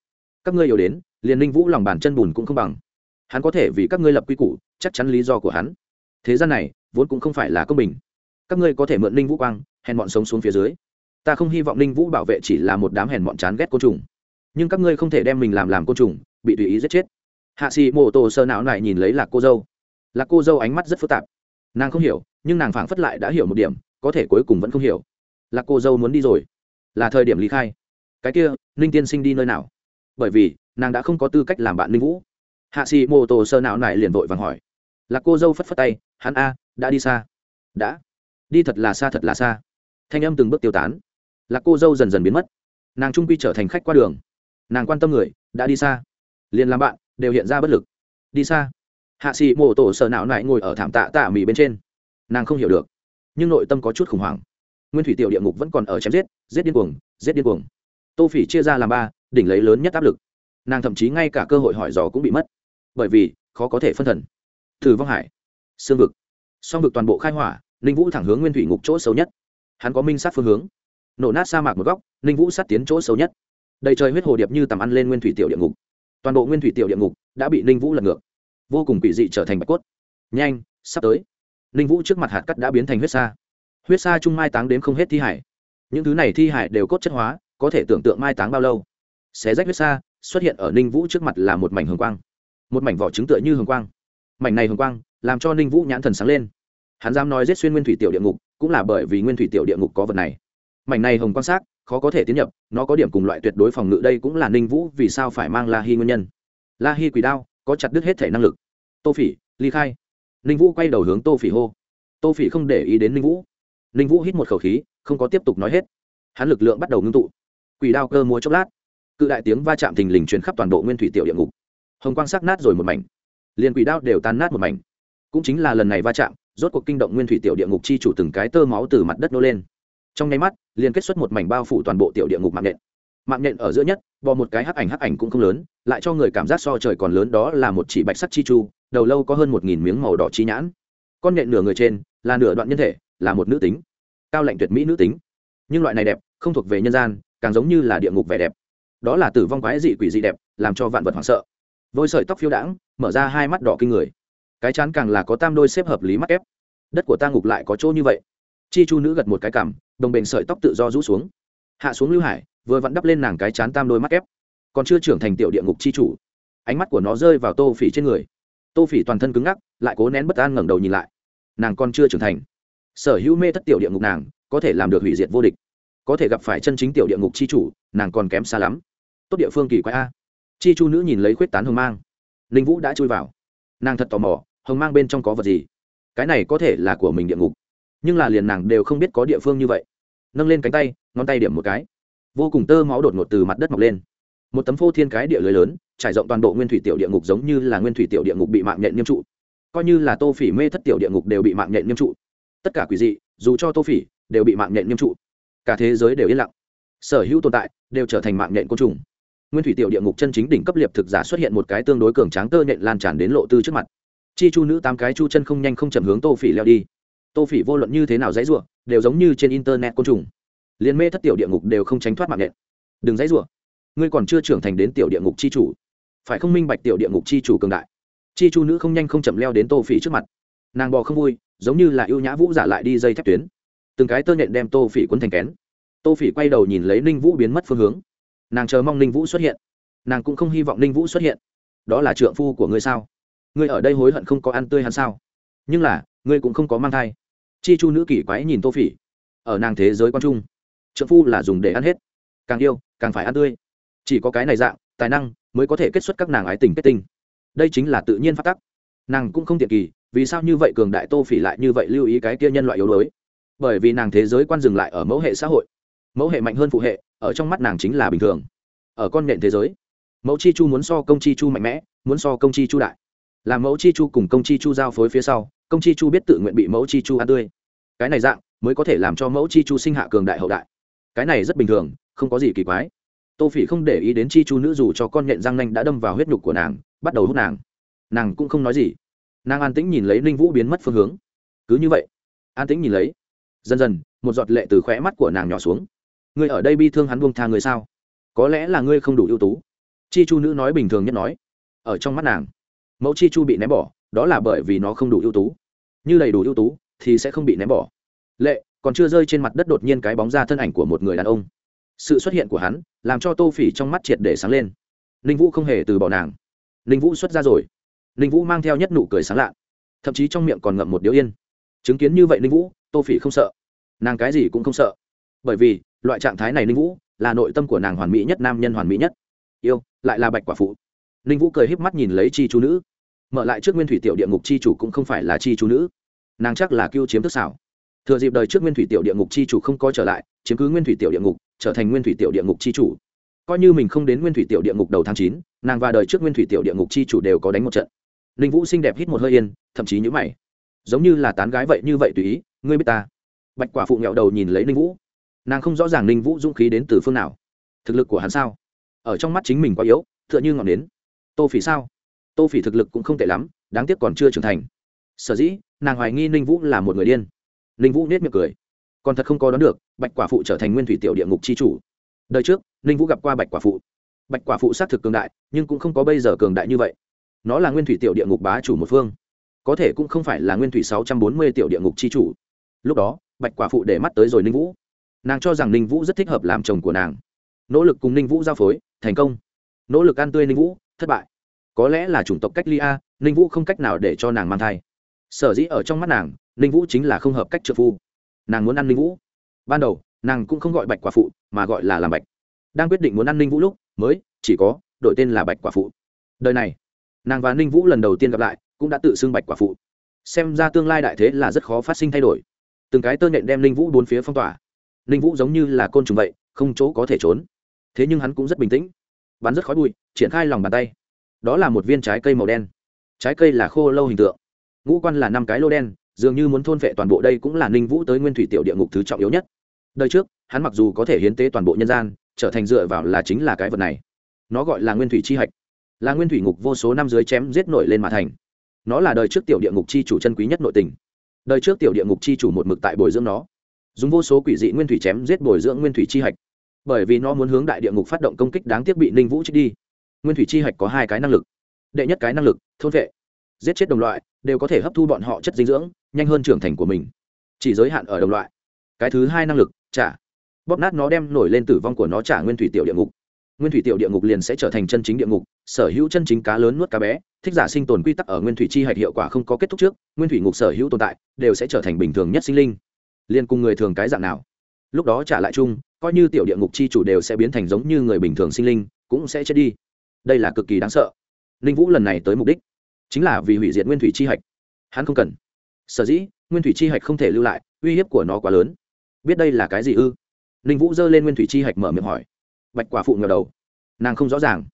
Các ngươi yếu đến, liền ninh vũ lòng bàn chân bùn cũng không bằng. Hắn có thể vì các ngươi lập quy củ, chắc chắn lý do của hắn. Thế gian này, vốn cũng không phải là công bình. Các ngươi có thể mượn ninh vũ quang, hèn bọn sống xuống phía dưới. Ta không hy vọng ninh vũ bảo vệ chỉ là một đám hèn bọn chán ghét côn trùng. Nhưng các ngươi không thể đem mình làm làm côn trùng, bị tùy ý giết chết. Hạ sĩ mô tô sơ não này nhìn lấy là cô dâu. Là cô dâu ánh mắt rất phức tạp nàng không hiểu, nhưng nàng phảng phất lại đã hiểu một điểm, có thể cuối cùng vẫn không hiểu. Là cô dâu muốn đi rồi. Là thời điểm lý khai. Cái kia, ninh tiên sinh đi nơi nào? Bởi vì, nàng đã không có tư cách làm bạn ninh vũ. Hạ sĩ mô tô sơ não này liền vội vàng hỏi. Là cô dâu phất phất tay, hắn a, đã đi xa. Đã. Đi thật là xa thật là xa. Thanh âm từng bước tiêu tán. Là cô dâu dần dần biến mất. Nàng trung quy trở thành khách qua đường. Nàng quan tâm người, đã đi xa. Liền làm bạn, đều hiện ra bất lực. Đi xa hạ sĩ mô tổ sợ não nại ngồi ở thảm tạ tạ mì bên trên. Nàng không hiểu được, nhưng nội tâm có chút khủng hoảng. Nguyên thủy tiểu địa ngục vẫn còn ở chém giết giết điên cuồng, giết điên cuồng. Tô phỉ chia ra làm ba, đỉnh lấy lớn nhất áp lực. Nàng thậm chí ngay cả cơ hội hỏi dò cũng bị mất. Bởi vì, khó có thể phân thần. Thử vong hải, xương vực. Song vực toàn bộ khai hỏa, ninh vũ thẳng hướng nguyên thủy ngục chỗ xấu nhất. Hắn có minh sát phương hướng. Nổ nát sa mạc một góc, ninh vũ sát tiến chỗ xấu nhất. Đầy trời huyết hồ điệp như tầm ăn lên nguyên thủy tiểu địa ngục. Toàn bộ nguyên thủy tiểu địa ngục đã bị ninh vũ lật ngược vô cùng quỷ dị trở thành bạch cốt. Nhanh, sắp tới. Ninh vũ trước mặt hạt cắt đã biến thành huyết sa. Huyết sa chung mai táng đến không hết thi hải. Những thứ này thi hải đều cốt chất hóa, có thể tưởng tượng mai táng bao lâu. Xé rách huyết sa, xuất hiện ở ninh vũ trước mặt là một mảnh hồng quang. Một mảnh vỏ trứng tựa như hồng quang. Mảnh này hồng quang, làm cho ninh vũ nhãn thần sáng lên. Hắn dám nói rết xuyên nguyên thủy tiểu địa ngục, cũng là bởi vì nguyên thủy tiểu địa ngục có vật này. Mảnh này hồng quan sát khó có thể tiến nhập, nó có điểm cùng loại tuyệt đối phòng ngự đây cũng là ninh vũ vì sao phải mang la hi nguyên nhân. La hi quỷ đao có chặt đứt hết thể năng lực. Tô phỉ, ly khai. Ninh vũ quay đầu hướng tô phỉ hô. Tô phỉ không để ý đến ninh vũ. Ninh vũ hít một khẩu khí, không có tiếp tục nói hết. Hắn lực lượng bắt đầu ngưng tụ. Quỷ đao cơ múa chốc lát. Cự đại tiếng va chạm thình lình truyền khắp toàn bộ nguyên thủy tiểu địa ngục. Hồng quang sắc nát rồi một mảnh. Liền quỷ đao đều tan nát một mảnh. Cũng chính là lần này va chạm, rốt cuộc kinh động nguyên thủy tiểu địa ngục chi chủ từng cái tơ máu từ mặt đất nô lên. Trong nháy mắt liền kết xuất một mảnh bao phủ toàn bộ tiểu địa ngục mạng nện mạng nhện ở giữa nhất, bò một cái hắc ảnh hắc ảnh cũng không lớn, lại cho người cảm giác so trời còn lớn đó là một chỉ bạch sắt chi chu, đầu lâu có hơn một nghìn miếng màu đỏ chi nhãn. Con nhện nửa người trên là nửa đoạn nhân thể, là một nữ tính. Cao lạnh tuyệt mỹ nữ tính. Nhưng loại này đẹp, không thuộc về nhân gian, càng giống như là địa ngục vẻ đẹp. Đó là tử vong quái dị quỷ dị đẹp, làm cho vạn vật hoảng sợ. Vôi sợi tóc phiêu đãng, mở ra hai mắt đỏ kinh người. Cái chán càng là có tam đôi xếp hợp lý mắt ép đất của ta ngục lại có chỗ như vậy. Chi chu nữ gật một cái cảm đồng bền sợi tóc tự do rũ xuống. Hạ xuống lưu hải vừa vặn đắp lên nàng cái chán tam đôi mắt ép. Còn chưa trưởng thành tiểu địa ngục chi chủ. Ánh mắt của nó rơi vào tô phỉ trên người. Tô phỉ toàn thân cứng ngắc, lại cố nén bất an ngẩng đầu nhìn lại. Nàng còn chưa trưởng thành. Sở hữu mê thất tiểu địa ngục nàng, có thể làm được hủy diệt vô địch. Có thể gặp phải chân chính tiểu địa ngục chi chủ, nàng còn kém xa lắm. Tốt địa phương kỳ quái a. Chi chu nữ nhìn lấy khuyết tán hồng mang. Ninh vũ đã chui vào. Nàng thật tò mò, hồng mang bên trong có vật gì? Cái này có thể là của mình địa ngục. Nhưng là liền nàng đều không biết có địa phương như vậy. Nâng lên cánh tay, ngón tay điểm một cái vô cùng tơ máu đột ngột từ mặt đất mọc lên. Một tấm phô thiên cái địa lưới lớn, trải rộng toàn bộ nguyên thủy tiểu địa ngục giống như là nguyên thủy tiểu địa ngục bị mạng nhện nghiêm trụ. Coi như là tô phỉ mê thất tiểu địa ngục đều bị mạng nhện nghiêm trụ. Tất cả quỷ dị, dù cho tô phỉ, đều bị mạng nhện nghiêm trụ. Cả thế giới đều yên lặng. Sở hữu tồn tại đều trở thành mạng nhện côn trùng. Nguyên thủy tiểu địa ngục chân chính đỉnh cấp liệp thực giả xuất hiện một cái tương đối cường tráng tơ nhện lan tràn đến lộ tư trước mặt. Chi chu nữ tám cái chu chân không nhanh không chậm hướng tô phỉ leo đi. Tô phỉ vô luận như thế nào dãy rủa, đều giống như trên internet côn trùng liền mê thất tiểu địa ngục đều không tránh thoát mạng nhện. Đừng dãy rủa. Ngươi còn chưa trưởng thành đến tiểu địa ngục chi chủ. Phải không minh bạch tiểu địa ngục chi chủ cường đại? Chi chu nữ không nhanh không chậm leo đến tô phỉ trước mặt. Nàng bò không vui, giống như là ưu nhã vũ giả lại đi dây thép tuyến. Từng cái tơ nhện đem tô phỉ quấn thành kén. Tô phỉ quay đầu nhìn lấy ninh vũ biến mất phương hướng. Nàng chờ mong ninh vũ xuất hiện. Nàng cũng không hy vọng ninh vũ xuất hiện. Đó là trượng phu của ngươi sao? Ngươi ở đây hối hận không có ăn tươi hắn sao? Nhưng là, ngươi cũng không có mang thai. Chi chu nữ kỷ quái nhìn tô phỉ. Ở nàng thế giới quan trung trượng phu là dùng để ăn hết. Càng yêu, càng phải ăn tươi. Chỉ có cái này dạng, tài năng mới có thể kết xuất các nàng ái tình kết tinh. Đây chính là tự nhiên phát tắc. Nàng cũng không tiện kỳ, vì sao như vậy cường đại tô phỉ lại như vậy lưu ý cái kia nhân loại yếu đuối? Bởi vì nàng thế giới quan dừng lại ở mẫu hệ xã hội. Mẫu hệ mạnh hơn phụ hệ, ở trong mắt nàng chính là bình thường. Ở con nện thế giới, mẫu chi chu muốn so công chi chu mạnh mẽ, muốn so công chi chu đại. Làm mẫu chi chu cùng công chi chu giao phối phía sau, công chi chu biết tự nguyện bị mẫu chi chu ăn tươi. Cái này dạng mới có thể làm cho mẫu chi chu sinh hạ cường đại hậu đại cái này rất bình thường, không có gì kỳ quái. Tô phỉ không để ý đến chi chu nữ dù cho con nhện răng nanh đã đâm vào huyết nhục của nàng, bắt đầu hút nàng. Nàng cũng không nói gì. Nàng an tĩnh nhìn lấy ninh vũ biến mất phương hướng. Cứ như vậy, an tĩnh nhìn lấy, dần dần, một giọt lệ từ khóe mắt của nàng nhỏ xuống. Ngươi ở đây bi thương hắn buông tha người sao? Có lẽ là ngươi không đủ ưu tú. Chi chu nữ nói bình thường nhất nói, ở trong mắt nàng, mẫu chi chu bị ném bỏ, đó là bởi vì nó không đủ ưu tú. Như đầy đủ ưu tú thì sẽ không bị ném bỏ. Lệ còn chưa rơi trên mặt đất đột nhiên cái bóng ra thân ảnh của một người đàn ông. Sự xuất hiện của hắn làm cho tô phỉ trong mắt triệt để sáng lên. Ninh vũ không hề từ bỏ nàng. Ninh vũ xuất ra rồi. Ninh vũ mang theo nhất nụ cười sáng lạ. Thậm chí trong miệng còn ngậm một điếu yên. Chứng kiến như vậy ninh vũ, tô phỉ không sợ. Nàng cái gì cũng không sợ. Bởi vì, loại trạng thái này ninh vũ là nội tâm của nàng hoàn mỹ nhất, nam nhân hoàn mỹ nhất. Yêu, lại là bạch quả phụ. Ninh vũ cười híp mắt nhìn lấy chi chú nữ. Mở lại trước nguyên thủy tiểu địa ngục, chi chủ cũng không phải là chi chú nữ. Nàng chắc là cưu chiếm thức xảo thừa dịp đời trước nguyên thủy tiểu địa ngục chi chủ không có trở lại, chiếm cứ nguyên thủy tiểu địa ngục, trở thành nguyên thủy tiểu địa ngục chi chủ. Coi như mình không đến nguyên thủy tiểu địa ngục đầu tháng chín, nàng và đời trước nguyên thủy tiểu địa ngục chi chủ đều có đánh một trận. Ninh vũ xinh đẹp hít một hơi yên, thậm chí nhữ mày. Giống như là tán gái vậy như vậy tùy ý, ngươi biết ta. Bạch quả phụ nghẹo đầu nhìn lấy ninh vũ. Nàng không rõ ràng ninh vũ dũng khí đến từ phương nào. Thực lực của hắn sao? Ở trong mắt chính mình quá yếu t h ư ợ n h ư ngọn nến. Tô phỉ sao? Tô phỉ thực lực cũng không tệ lắm, đáng tiếc còn chưa trưởng thành. Sở dĩ, nàng hoài nghi ninh vũ là một người điên ninh vũ nết miệng cười. Còn thật không có đoán được, bạch quả phụ trở thành nguyên thủy tiểu địa ngục c h i chủ. Đời trước, ninh vũ gặp qua bạch quả phụ. Bạch quả phụ xác thực cường đại, nhưng cũng không có bây giờ cường đại như vậy. Nó là nguyên thủy tiểu địa ngục bá chủ một phương. Có thể cũng không phải là nguyên thủy sáu trăm bốn mươi tiểu địa ngục c h i chủ. Lúc đó, bạch quả phụ để mắt tới rồi ninh vũ. Nàng cho rằng ninh vũ rất thích hợp làm chồng của nàng. Nỗ lực cùng ninh vũ giao phối, thành công. Nỗ lực ăn tươi ninh vũ, thất bại. Có lẽ là chủng tộc cách ly a, ninh vũ không cách nào để cho nàng mang thai. Sở dĩ ở trong mắt nàng ninh vũ chính là không hợp cách trợ phu. Nàng muốn ăn ninh vũ. Ban đầu, nàng cũng không gọi bạch quả phụ, mà gọi là làm bạch. Đang quyết định muốn ăn ninh vũ lúc, mới, chỉ có, đổi tên là bạch quả phụ. Đời này, nàng và ninh vũ lần đầu tiên gặp lại, cũng đã tự xưng bạch quả phụ. Xem ra tương lai đại thế là rất khó phát sinh thay đổi. Từng cái tơ nhện đem ninh vũ bốn phía phong tỏa. Ninh vũ giống như là côn trùng vậy, không chỗ có thể trốn. Thế nhưng hắn cũng rất bình tĩnh. Bắn rất khói bụi, triển khai lòng bàn tay. Đó là một viên trái cây màu đen. Trái cây là khô lâu hình tượng. Ngũ quan là năm cái lô đen dường như muốn thôn phệ toàn bộ đây cũng là ninh vũ tới nguyên thủy tiểu địa ngục thứ trọng yếu nhất. Đời trước, hắn mặc dù có thể hiến tế toàn bộ nhân gian, trở thành dựa vào là chính là cái vật này. Nó gọi là nguyên thủy chi hạch. Là nguyên thủy ngục vô số năm dưới chém giết nổi lên mà thành. Nó là đời trước tiểu địa ngục chi chủ chân quý nhất nội tình. Đời trước tiểu địa ngục chi chủ một mực tại bồi dưỡng nó. Dùng vô số quỷ dị nguyên thủy chém giết bồi dưỡng nguyên thủy chi hạch. Bởi vì nó muốn hướng đại địa ngục phát động công kích đáng tiếc bị ninh vũ trích đi. Nguyên thủy chi hạch có hai cái năng lực. Đệ nhất cái năng lực, thôn vệ giết chết đồng loại, đều có thể hấp thu bọn họ chất dinh dưỡng, nhanh hơn trưởng thành của mình. Chỉ giới hạn ở đồng loại. Cái thứ hai năng lực, trả. Bóp nát nó đem nổi lên tử vong của nó trả nguyên thủy tiểu địa ngục. Nguyên thủy tiểu địa ngục liền sẽ trở thành chân chính địa ngục, sở hữu chân chính cá lớn nuốt cá bé, thích giả sinh tồn quy tắc ở nguyên thủy chi hạch hiệu quả không có kết thúc trước, nguyên thủy ngục sở hữu tồn tại, đều sẽ trở thành bình thường nhất sinh linh. Liên cùng người thường cái dạng nào? Lúc đó trả lại chung, coi như tiểu địa ngục chi chủ đều sẽ biến thành giống như người bình thường sinh linh, cũng sẽ chết đi. Đây là cực kỳ đáng sợ. Ninh vũ lần này tới mục đích chính là vì hủy diệt nguyên thủy chi hạch. Hắn không cần. Sở dĩ, nguyên thủy chi hạch không thể lưu lại, uy hiếp của nó quá lớn. Biết đây là cái gì ư? Ninh vũ giơ lên nguyên thủy chi hạch mở miệng hỏi. Bạch quả phụ ngờ đầu. Nàng không rõ ràng.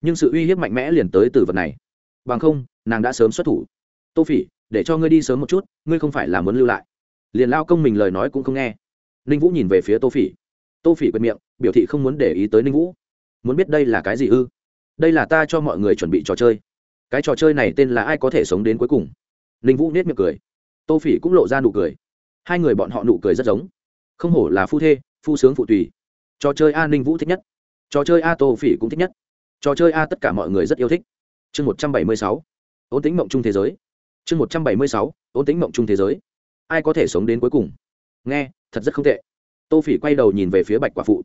Nhưng sự uy hiếp mạnh mẽ liền tới từ vật này. Bằng không, nàng đã sớm xuất thủ. Tô phỉ, để cho ngươi đi sớm một chút, ngươi không phải là muốn lưu lại. Liền lao công mình lời nói cũng không nghe. Ninh vũ nhìn về phía tô phỉ. Tô phỉ quệt miệng, biểu thị không muốn để ý tới ninh vũ. Muốn biết đây là cái gì ư? Đây là ta cho mọi người chuẩn bị trò chơi cái trò chơi này tên là ai có thể sống đến cuối cùng? Ninh vũ nết miệng cười. Tô phỉ cũng lộ ra nụ cười. Hai người bọn họ nụ cười rất giống. Không hổ là phu thê, phu sướng phụ tùy. Trò chơi a ninh vũ thích nhất. Trò chơi a tô phỉ cũng thích nhất. Trò chơi a tất cả mọi người rất yêu thích. Chương một trăm bảy mươi sáu. Ôn tính mộng chung thế giới. Chương một trăm bảy mươi sáu. Ôn tính mộng chung thế giới. Ai có thể sống đến cuối cùng? Nghe, thật rất không tệ. Tô phỉ quay đầu nhìn về phía bạch quả phụ.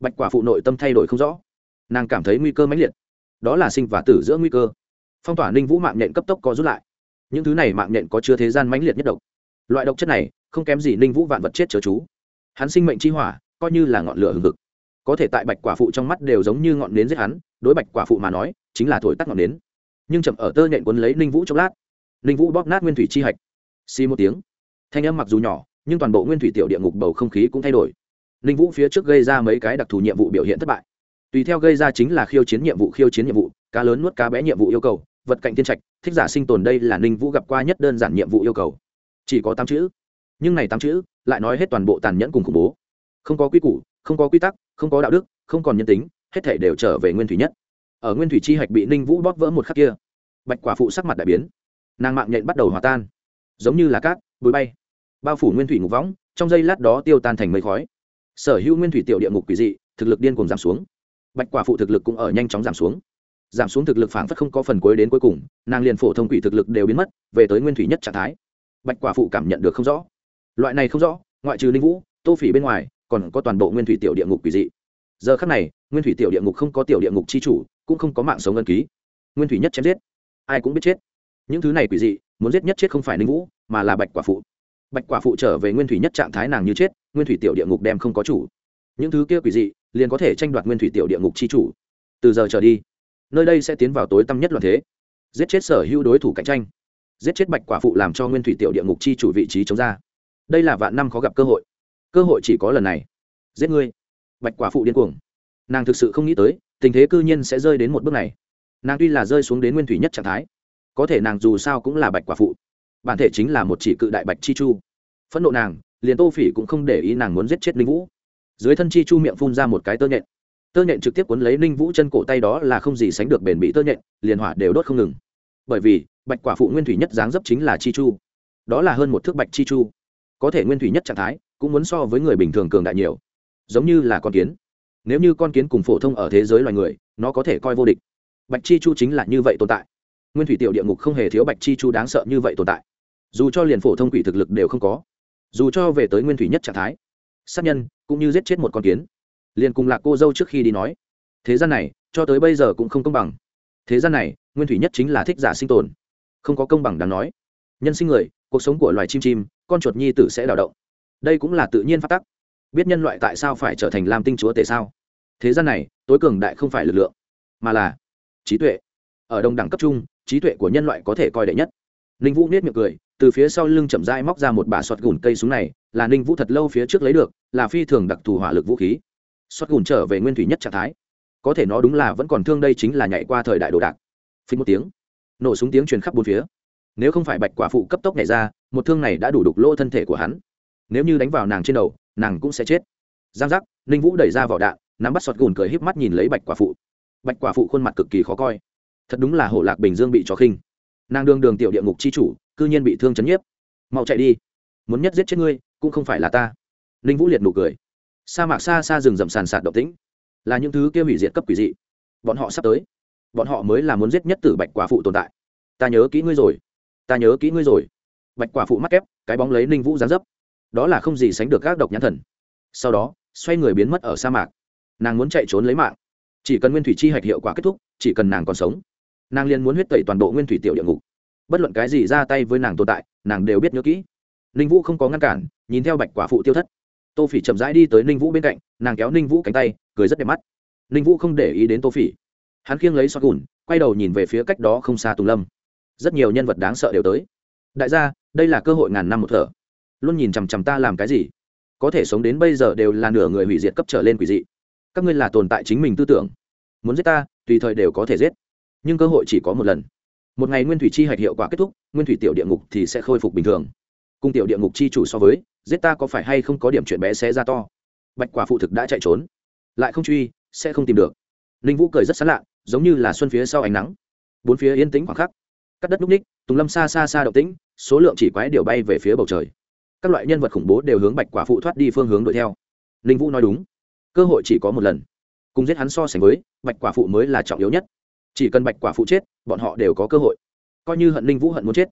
Bạch quả phụ nội tâm thay đổi không rõ. Nàng cảm thấy nguy cơ mãnh liệt. Đó là sinh và tử giữa nguy cơ phong tỏa ninh vũ mạng nhện cấp tốc có rút lại. Những thứ này mạng nhện có chứa thế gian mãnh liệt nhất độc. Loại độc chất này không kém gì ninh vũ vạn vật chết chớ chú. Hắn sinh mệnh chi hỏa coi như là ngọn lửa hừng hực. Có thể tại bạch quả phụ trong mắt đều giống như ngọn nến giết hắn, đối bạch quả phụ mà nói, chính là thổi tắt ngọn nến. Nhưng chậm ở tơ nhện quấn lấy ninh vũ trong lát, ninh vũ bóp nát nguyên thủy chi hạch. Xi một tiếng, thanh âm mặc dù nhỏ, nhưng toàn bộ nguyên thủy tiểu địa ngục bầu không khí cũng thay đổi. Ninh vũ phía trước gây ra mấy cái đặc thù nhiệm vụ biểu hiện thất bại. Tùy theo gây ra chính là khiêu chiến nhiệm vụ, khiêu chiến nhiệm vụ, cá lớn nuốt cá bé nhiệm vụ yêu cầu vật cạnh tiên trạch, thích giả sinh tồn đây là ninh vũ gặp qua nhất đơn giản nhiệm vụ yêu cầu. Chỉ có tám chữ. Nhưng này tám chữ lại nói hết toàn bộ tàn nhẫn cùng khủng bố. Không có quy củ, không có quy tắc, không có đạo đức, không còn nhân tính, hết thể đều trở về nguyên thủy nhất. Ở nguyên thủy chi hạch bị ninh vũ bóp vỡ một khắc kia, bạch quả phụ sắc mặt đại biến. Nàng mạng nhện bắt đầu hòa tan. Giống như là cát, bụi bay. Bao phủ nguyên thủy ngục võng, trong giây lát đó tiêu tan thành mây khói. Sở hữu nguyên thủy tiểu địa ngục quỷ dị, thực lực điên cùng giảm xuống. Bạch quả phụ thực lực cũng ở nhanh chóng giảm xuống giảm xuống thực lực phảng phất không có phần cuối đến cuối cùng, nàng liền phổ thông quỷ thực lực đều biến mất, về tới nguyên thủy nhất trạng thái. Bạch quả phụ cảm nhận được không rõ. Loại này không rõ, ngoại trừ linh vũ, tô phỉ bên ngoài, còn có toàn bộ nguyên thủy tiểu địa ngục quỷ dị. Giờ khắc này, nguyên thủy tiểu địa ngục không có tiểu địa ngục c h i chủ, cũng không có mạng sống ân ký. Nguyên thủy nhất chém giết. Ai cũng biết chết. Những thứ này quỷ dị, muốn giết nhất chết không phải ninh vũ, mà là bạch quả phụ. Bạch quả phụ trở về nguyên thủy nhất trạng thái nàng như chết, nguyên thủy tiểu địa ngục đem không có chủ. Những thứ kia quỷ dị, liền có thể tranh đoạt nguyên thủy tiểu địa ngục c h i chủ. Từ giờ trở đi nơi đây sẽ tiến vào tối tăm nhất loạn thế. Giết chết sở hữu đối thủ cạnh tranh. Giết chết bạch quả phụ làm cho nguyên thủy tiểu địa ngục chi chủ vị trí chống ra. Đây là vạn năm khó gặp cơ hội. Cơ hội chỉ có lần này. Giết ngươi. Bạch quả phụ điên cuồng. Nàng thực sự không nghĩ tới, tình thế cư nhiên sẽ rơi đến một bước này. Nàng tuy là rơi xuống đến nguyên thủy nhất trạng thái, có thể nàng dù sao cũng là bạch quả phụ. Bản thể chính là một chỉ cự đại bạch chi chu. Phẫn nộ nàng, liền tô phỉ cũng không để ý nàng muốn giết chết linh vũ. Dưới thân chi chu miệng phun ra một cái tơ nhện tơ nhện trực tiếp cuốn lấy ninh vũ chân cổ tay đó là không gì sánh được bền bị tơ nhện, liền hỏa đều đốt không ngừng. Bởi vì, bạch quả phụ nguyên thủy nhất dáng dấp chính là chi chu. Đó là hơn một thước bạch chi chu. Có thể nguyên thủy nhất trạng thái, cũng muốn so với người bình thường cường đại nhiều. Giống như là con kiến. Nếu như con kiến cùng phổ thông ở thế giới loài người, nó có thể coi vô địch. Bạch chi chu chính là như vậy tồn tại. Nguyên thủy tiểu địa ngục không hề thiếu bạch chi chu đáng sợ như vậy tồn tại. Dù cho liền phổ thông quỷ thực lực đều không có. Dù cho về tới nguyên thủy nhất trạng thái, sát nhân cũng như giết chết một con kiến liền cùng lạc cô dâu trước khi đi nói, thế gian này, cho tới bây giờ cũng không công bằng. Thế gian này, nguyên thủy nhất chính là thích giả sinh tồn. Không có công bằng đáng nói. Nhân sinh người, cuộc sống của loài chim chim, con chuột nhi tử sẽ đào động. Đây cũng là tự nhiên phát tắc. Biết nhân loại tại sao phải trở thành lam tinh chúa tể sao? Thế gian này, tối cường đại không phải lực lượng, mà là trí tuệ. Ở đồng đẳng cấp trung, trí tuệ của nhân loại có thể coi đệ nhất. Ninh vũ nết miệng cười, từ phía sau lưng chậm rãi móc ra một bả sọt gùn cây súng này, là ninh vũ thật lâu phía trước lấy được, là phi thường đặc thù hỏa lực vũ khí xuất gùn trở về nguyên thủy nhất trạng thái. Có thể nó đúng là vẫn còn thương đây chính là nhảy qua thời đại đồ đạc. Phình một tiếng, nổ súng tiếng truyền khắp bốn phía. Nếu không phải bạch quả phụ cấp tốc nhảy ra, một thương này đã đủ đục lỗ thân thể của hắn. Nếu như đánh vào nàng trên đầu, nàng cũng sẽ chết. Giang giác, ninh vũ đẩy ra vỏ đạn, nắm bắt sọt gùn cười híp mắt nhìn lấy bạch quả phụ. Bạch quả phụ khuôn mặt cực kỳ khó coi. Thật đúng là hổ lạc bình dương bị cho khinh. Nàng đương đường tiểu địa ngục chi chủ, cư nhiên bị thương chấn nhiếp. Mau chạy đi. Muốn nhất giết chết ngươi, cũng không phải là ta. Ninh vũ liệt nụ cười sa mạc xa xa rừng rậm sàn sạt động tĩnh. Là những thứ kia hủy diệt cấp quỷ dị. Bọn họ sắp tới. Bọn họ mới là muốn giết nhất tử bạch quả phụ tồn tại. Ta nhớ kỹ ngươi rồi. Ta nhớ kỹ ngươi rồi. Bạch quả phụ mắc ép cái bóng lấy ninh vũ gián dấp. Đó là không gì sánh được các độc nhãn thần. Sau đó, xoay người biến mất ở sa mạc. Nàng muốn chạy trốn lấy mạng. Chỉ cần nguyên thủy chi hạch hiệu quả kết thúc, chỉ cần nàng còn sống, nàng liền muốn huyết tẩy toàn bộ nguyên thủy tiểu địa ngục. Bất luận cái gì ra tay với nàng tồn tại, nàng đều biết nhớ kỹ. Ninh vũ không có ngăn cản, nhìn theo bạch quả phụ tiêu thất tô phỉ chậm rãi đi tới ninh vũ bên cạnh nàng kéo ninh vũ cánh tay cười rất đẹp mắt ninh vũ không để ý đến tô phỉ hắn khiêng lấy sọt gùn quay đầu nhìn về phía cách đó không xa tùng lâm rất nhiều nhân vật đáng sợ đều tới đại gia đây là cơ hội ngàn năm một thở luôn nhìn chằm chằm ta làm cái gì có thể sống đến bây giờ đều là nửa người hủy diệt cấp trở lên quỷ dị các ngươi là tồn tại chính mình tư tưởng muốn giết ta tùy thời đều có thể giết nhưng cơ hội chỉ có một lần một ngày nguyên thủy chi hạch hiệu quả kết thúc nguyên thủy tiểu địa ngục thì sẽ khôi phục bình thường cùng tiểu địa ngục chi chủ so với, giết ta có phải hay không có điểm chuyện bé xé ra to? Bạch quả phụ thực đã chạy trốn. Lại không truy, sẽ không tìm được. Ninh vũ cười rất sán lạ giống như là xuân phía sau ánh nắng. Bốn phía yên tĩnh khoảng khắc. Cắt đất núp ních, tùng lâm xa xa xa động tĩnh, số lượng chỉ quái điều bay về phía bầu trời. Các loại nhân vật khủng bố đều hướng bạch quả phụ thoát đi phương hướng đuổi theo. Ninh vũ nói đúng. Cơ hội chỉ có một lần. Cùng giết hắn so sánh với, bạch quả phụ mới là trọng yếu nhất. Chỉ cần bạch quả phụ chết, bọn họ đều có cơ hội. Coi như hận ninh vũ hận muốn chết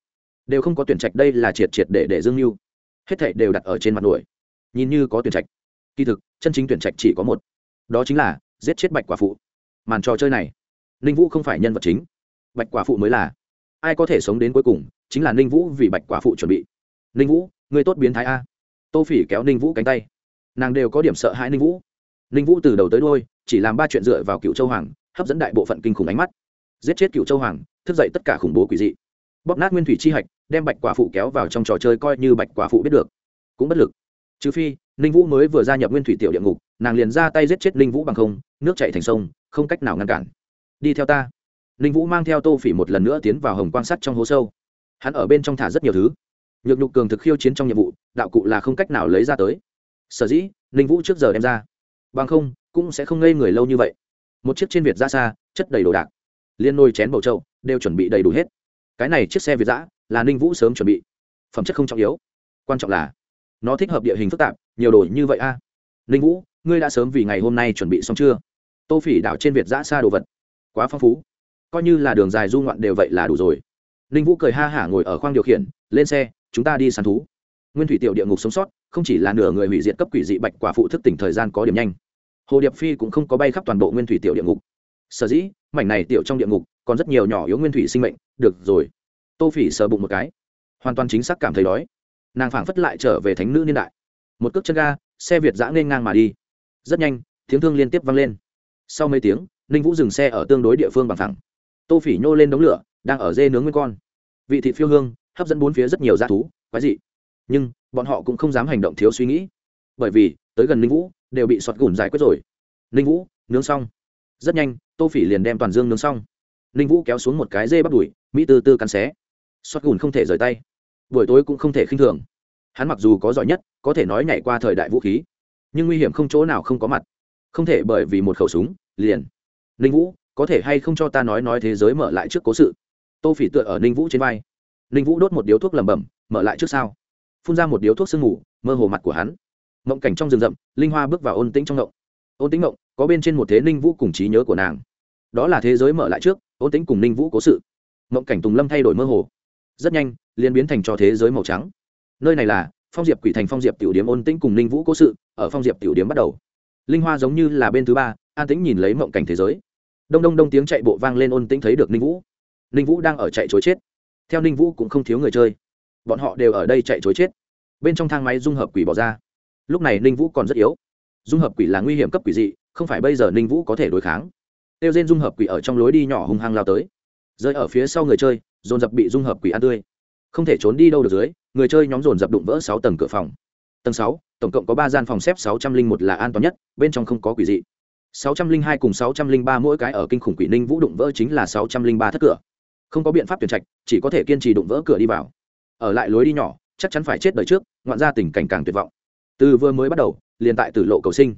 đều không có tuyển trạch đây là triệt triệt để để dương mưu. Hết thảy đều đặt ở trên mặt đuổi. Nhìn như có tuyển trạch, kỳ thực, chân chính tuyển trạch chỉ có một. Đó chính là giết chết bạch quả phụ. Màn trò chơi này, ninh vũ không phải nhân vật chính. Bạch quả phụ mới là. Ai có thể sống đến cuối cùng, chính là ninh vũ vì bạch quả phụ chuẩn bị. Ninh vũ, người tốt biến thái a. Tô phỉ kéo ninh vũ cánh tay. Nàng đều có điểm sợ hãi ninh vũ. Ninh vũ từ đầu tới đôi chỉ làm ba chuyện dựa vào cựu châu hoàng, hấp dẫn đại bộ phận kinh khủng ánh mắt. Giết chết cựu châu hoàng, thức dậy tất cả khủng bố quỷ dị bóp nát nguyên thủy chi hạch, đem bạch quả phụ kéo vào trong trò chơi coi như bạch quả phụ biết được. Cũng bất lực. Trừ phi, ninh vũ mới vừa gia nhập nguyên thủy tiểu địa ngục, nàng liền ra tay giết chết ninh vũ bằng không, nước chạy thành sông, không cách nào ngăn cản. Đi theo ta. Ninh vũ mang theo tô phỉ một lần nữa tiến vào hồng quan sát trong hố sâu. Hắn ở bên trong thả rất nhiều thứ. Nhược nhục cường thực khiêu chiến trong nhiệm vụ, đạo cụ là không cách nào lấy ra tới. Sở dĩ, ninh vũ trước giờ đem ra. Bằng không, cũng sẽ không ngây người lâu như vậy. Một chiếc trên việt ra xa, chất đầy đồ đạc. Liên nôi chén bầu trâu đều chuẩn bị đầy đủ hết cái này chiếc xe việt giã là ninh vũ sớm chuẩn bị. Phẩm chất không trọng yếu. Quan trọng là, nó thích hợp địa hình phức tạp, nhiều đồ như vậy a. À. ninh vũ, ngươi đã sớm vì ngày hôm nay chuẩn bị xong chưa? Tô phỉ đảo trên việt giã xa đồ vật. Quá phong phú. Coi như là đường dài du ngoạn đều vậy là đủ rồi. Ninh vũ cười ha hả ngồi ở khoang điều khiển, lên xe, chúng ta đi săn thú. Nguyên thủy tiểu địa ngục sống sót, không chỉ là nửa người hủy diệt cấp quỷ dị bạch quả phụ thức tỉnh thời gian có điểm nhanh. Hồ điệp phi cũng không có bay khắp toàn bộ nguyên thủy tiểu địa ngục. Sở dĩ, mảnh này tiểu trong địa ngục còn rất nhiều nhỏ yếu nguyên thủy sinh mệnh, được rồi. Tô phỉ sờ bụng một cái. Hoàn toàn chính xác cảm thấy đói. Nàng phảng phất lại trở về thánh nữ niên đại. Một cước chân ga, xe việt giã nên ngang mà đi. Rất nhanh, tiếng thương liên tiếp vang lên. Sau mấy tiếng, ninh vũ dừng xe ở tương đối địa phương bằng thẳng. Tô phỉ nhô lên đống lửa, đang ở dê nướng nguyên con. Vị thị phiêu hương, hấp dẫn bốn phía rất nhiều g thú, quái dị. Nhưng, bọn họ cũng không dám hành động thiếu suy nghĩ. Bởi vì, tới gần ninh vũ, đều bị sọt gùn giải quyết rồi. Ninh vũ, nướng xong. Rất nhanh, tô phỉ liền đem toàn dương nướng xong ninh vũ kéo xuống một cái dê bắt đùi, mỹ tư tư cắn xé. Xoát gùn không thể rời tay. Buổi tối cũng không thể khinh thường. Hắn mặc dù có giỏi nhất, có thể nói nhảy qua thời đại vũ khí, nhưng nguy hiểm không chỗ nào không có mặt. Không thể bởi vì một khẩu súng, liền. Ninh vũ, có thể hay không cho ta nói nói thế giới mở lại trước cố sự? Tô phỉ tựa ở ninh vũ trên vai. Ninh vũ đốt một điếu thuốc lẩm bẩm, mở lại trước sao? Phun ra một điếu thuốc sương mù, mơ hồ mặt của hắn. Mộng cảnh trong rừng rậm, linh hoa bước vào ôn tĩnh trong ngộng. Ôn tĩnh ngộng, có bên trên một thế ninh vũ cùng trí nhớ của nàng đó là thế giới mở lại trước, ôn tĩnh cùng ninh vũ cố sự. Mộng cảnh tùng lâm thay đổi mơ hồ. Rất nhanh, liền biến thành cho thế giới màu trắng. Nơi này là phong diệp quỷ thành phong diệp tiểu điếm ôn tĩnh cùng ninh vũ cố sự, ở phong diệp tiểu điếm bắt đầu. Linh hoa giống như là bên thứ ba, an tĩnh nhìn lấy mộng cảnh thế giới. Đông đông đông tiếng chạy bộ vang lên ôn tĩnh thấy được ninh vũ. Ninh vũ đang ở chạy chối chết. Theo ninh vũ cũng không thiếu người chơi. Bọn họ đều ở đây chạy chối chết. Bên trong thang máy dung hợp quỷ bỏ ra. Lúc này ninh vũ còn rất yếu. Dung hợp quỷ là nguy hiểm cấp quỷ dị, không phải bây giờ ninh vũ có thể đối kháng tiêu diên dung hợp quỷ ở trong lối đi nhỏ hung hăng lao tới. Rơi ở phía sau người chơi, dồn dập bị dung hợp quỷ ăn tươi. Không thể trốn đi đâu được dưới, người chơi nhóm dồn dập đụng vỡ sáu tầng cửa phòng. Tầng sáu, tổng cộng có ba gian phòng xếp sáu trăm linh một là an toàn nhất, bên trong không có quỷ dị. sáu trăm linh hai cùng sáu trăm linh ba mỗi cái ở kinh khủng quỷ ninh vũ đụng vỡ chính là sáu trăm linh ba thất cửa. Không có biện pháp tuyển trạch, chỉ có thể kiên trì đụng vỡ cửa đi vào. Ở lại lối đi nhỏ, chắc chắn phải chết đời trước, ngoạn ra tình cảnh càng tuyệt vọng. Từ vừa mới bắt đầu, liền tại tử lộ cầu sinh.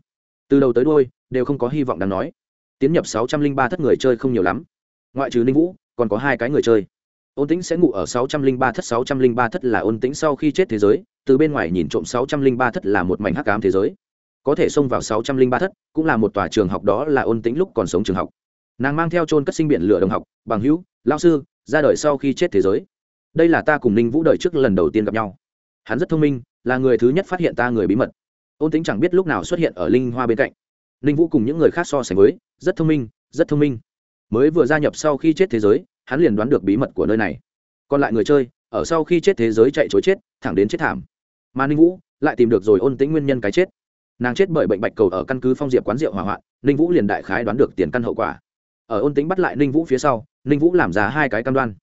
Từ đầu tới đôi đều không có hy vọng đáng nói tiến nhập sáu trăm linh ba thất người chơi không nhiều lắm. Ngoại trừ ninh vũ, còn có hai cái người chơi. Ôn tĩnh sẽ ngủ ở sáu trăm linh ba thất, sáu trăm linh ba thất là ôn tĩnh sau khi chết thế giới, từ bên ngoài nhìn trộm sáu trăm linh ba thất là một mảnh hắc ám thế giới. Có thể xông vào sáu trăm linh ba thất, cũng là một tòa trường học đó là ôn tĩnh lúc còn sống trường học. Nàng mang theo trôn cất sinh biển lửa đồng học, bằng hữu lao sư, ra đời sau khi chết thế giới. Đây là ta cùng ninh vũ đời trước lần đầu tiên gặp nhau. Hắn rất thông minh, là người thứ nhất phát hiện ta người bí mật. Ôn tính chẳng biết lúc nào xuất hiện ở linh hoa bên cạnh ninh vũ cùng những người khác so sánh với, rất thông minh, rất thông minh. Mới vừa gia nhập sau khi chết thế giới, hắn liền đoán được bí mật của nơi này. Còn lại người chơi, ở sau khi chết thế giới chạy chối chết, thẳng đến chết thảm. Mà ninh vũ lại tìm được rồi ôn tính nguyên nhân cái chết. Nàng chết bởi bệnh bạch cầu ở căn cứ phong diệp quán rượu hỏa hoạn, ninh vũ liền đại khái đoán được tiền căn hậu quả. Ở ôn tính bắt lại ninh vũ phía sau, ninh vũ làm ra hai cái cam đoan.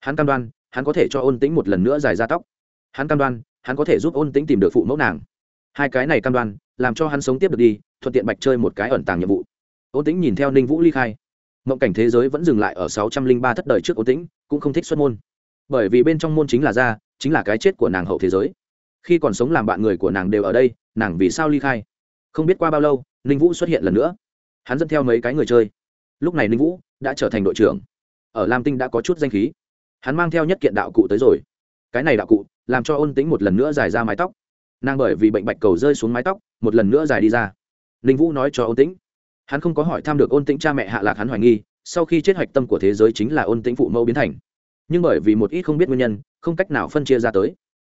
Hắn cam đoan, hắn có thể cho ôn tĩnh một lần nữa dài ra tóc. Hắn cam đoan, hắn có thể giúp ôn tĩnh tìm được phụ mẫu nàng. Hai cái này cam đoan, làm cho hắn sống tiếp được đi thuận tiện bạch chơi một cái ẩn tàng nhiệm vụ. Ôn tĩnh nhìn theo ninh vũ ly khai. Mộng cảnh thế giới vẫn dừng lại ở sáu trăm linh ba thất đời trước ôn tĩnh, cũng không thích xuất môn. Bởi vì bên trong môn chính là da chính là cái chết của nàng hậu thế giới. Khi còn sống làm bạn người của nàng đều ở đây, nàng vì sao ly khai? Không biết qua bao lâu, ninh vũ xuất hiện lần nữa. Hắn dẫn theo mấy cái người chơi. Lúc này ninh vũ đã trở thành đội trưởng. Ở lam tinh đã có chút danh khí. Hắn mang theo nhất kiện đạo cụ tới rồi. Cái này đạo cụ làm cho ôn tính một lần nữa dài ra mái tóc. Nàng bởi vì bệnh bạch cầu rơi xuống mái tóc, một lần nữa dài đi ra ninh vũ nói cho ôn tĩnh. Hắn không có hỏi thăm được ôn tĩnh cha mẹ hạ lạc hắn hoài nghi, sau khi chết hoạch tâm của thế giới chính là ôn tĩnh phụ mẫu biến thành. Nhưng bởi vì một ít không biết nguyên nhân, không cách nào phân chia ra tới.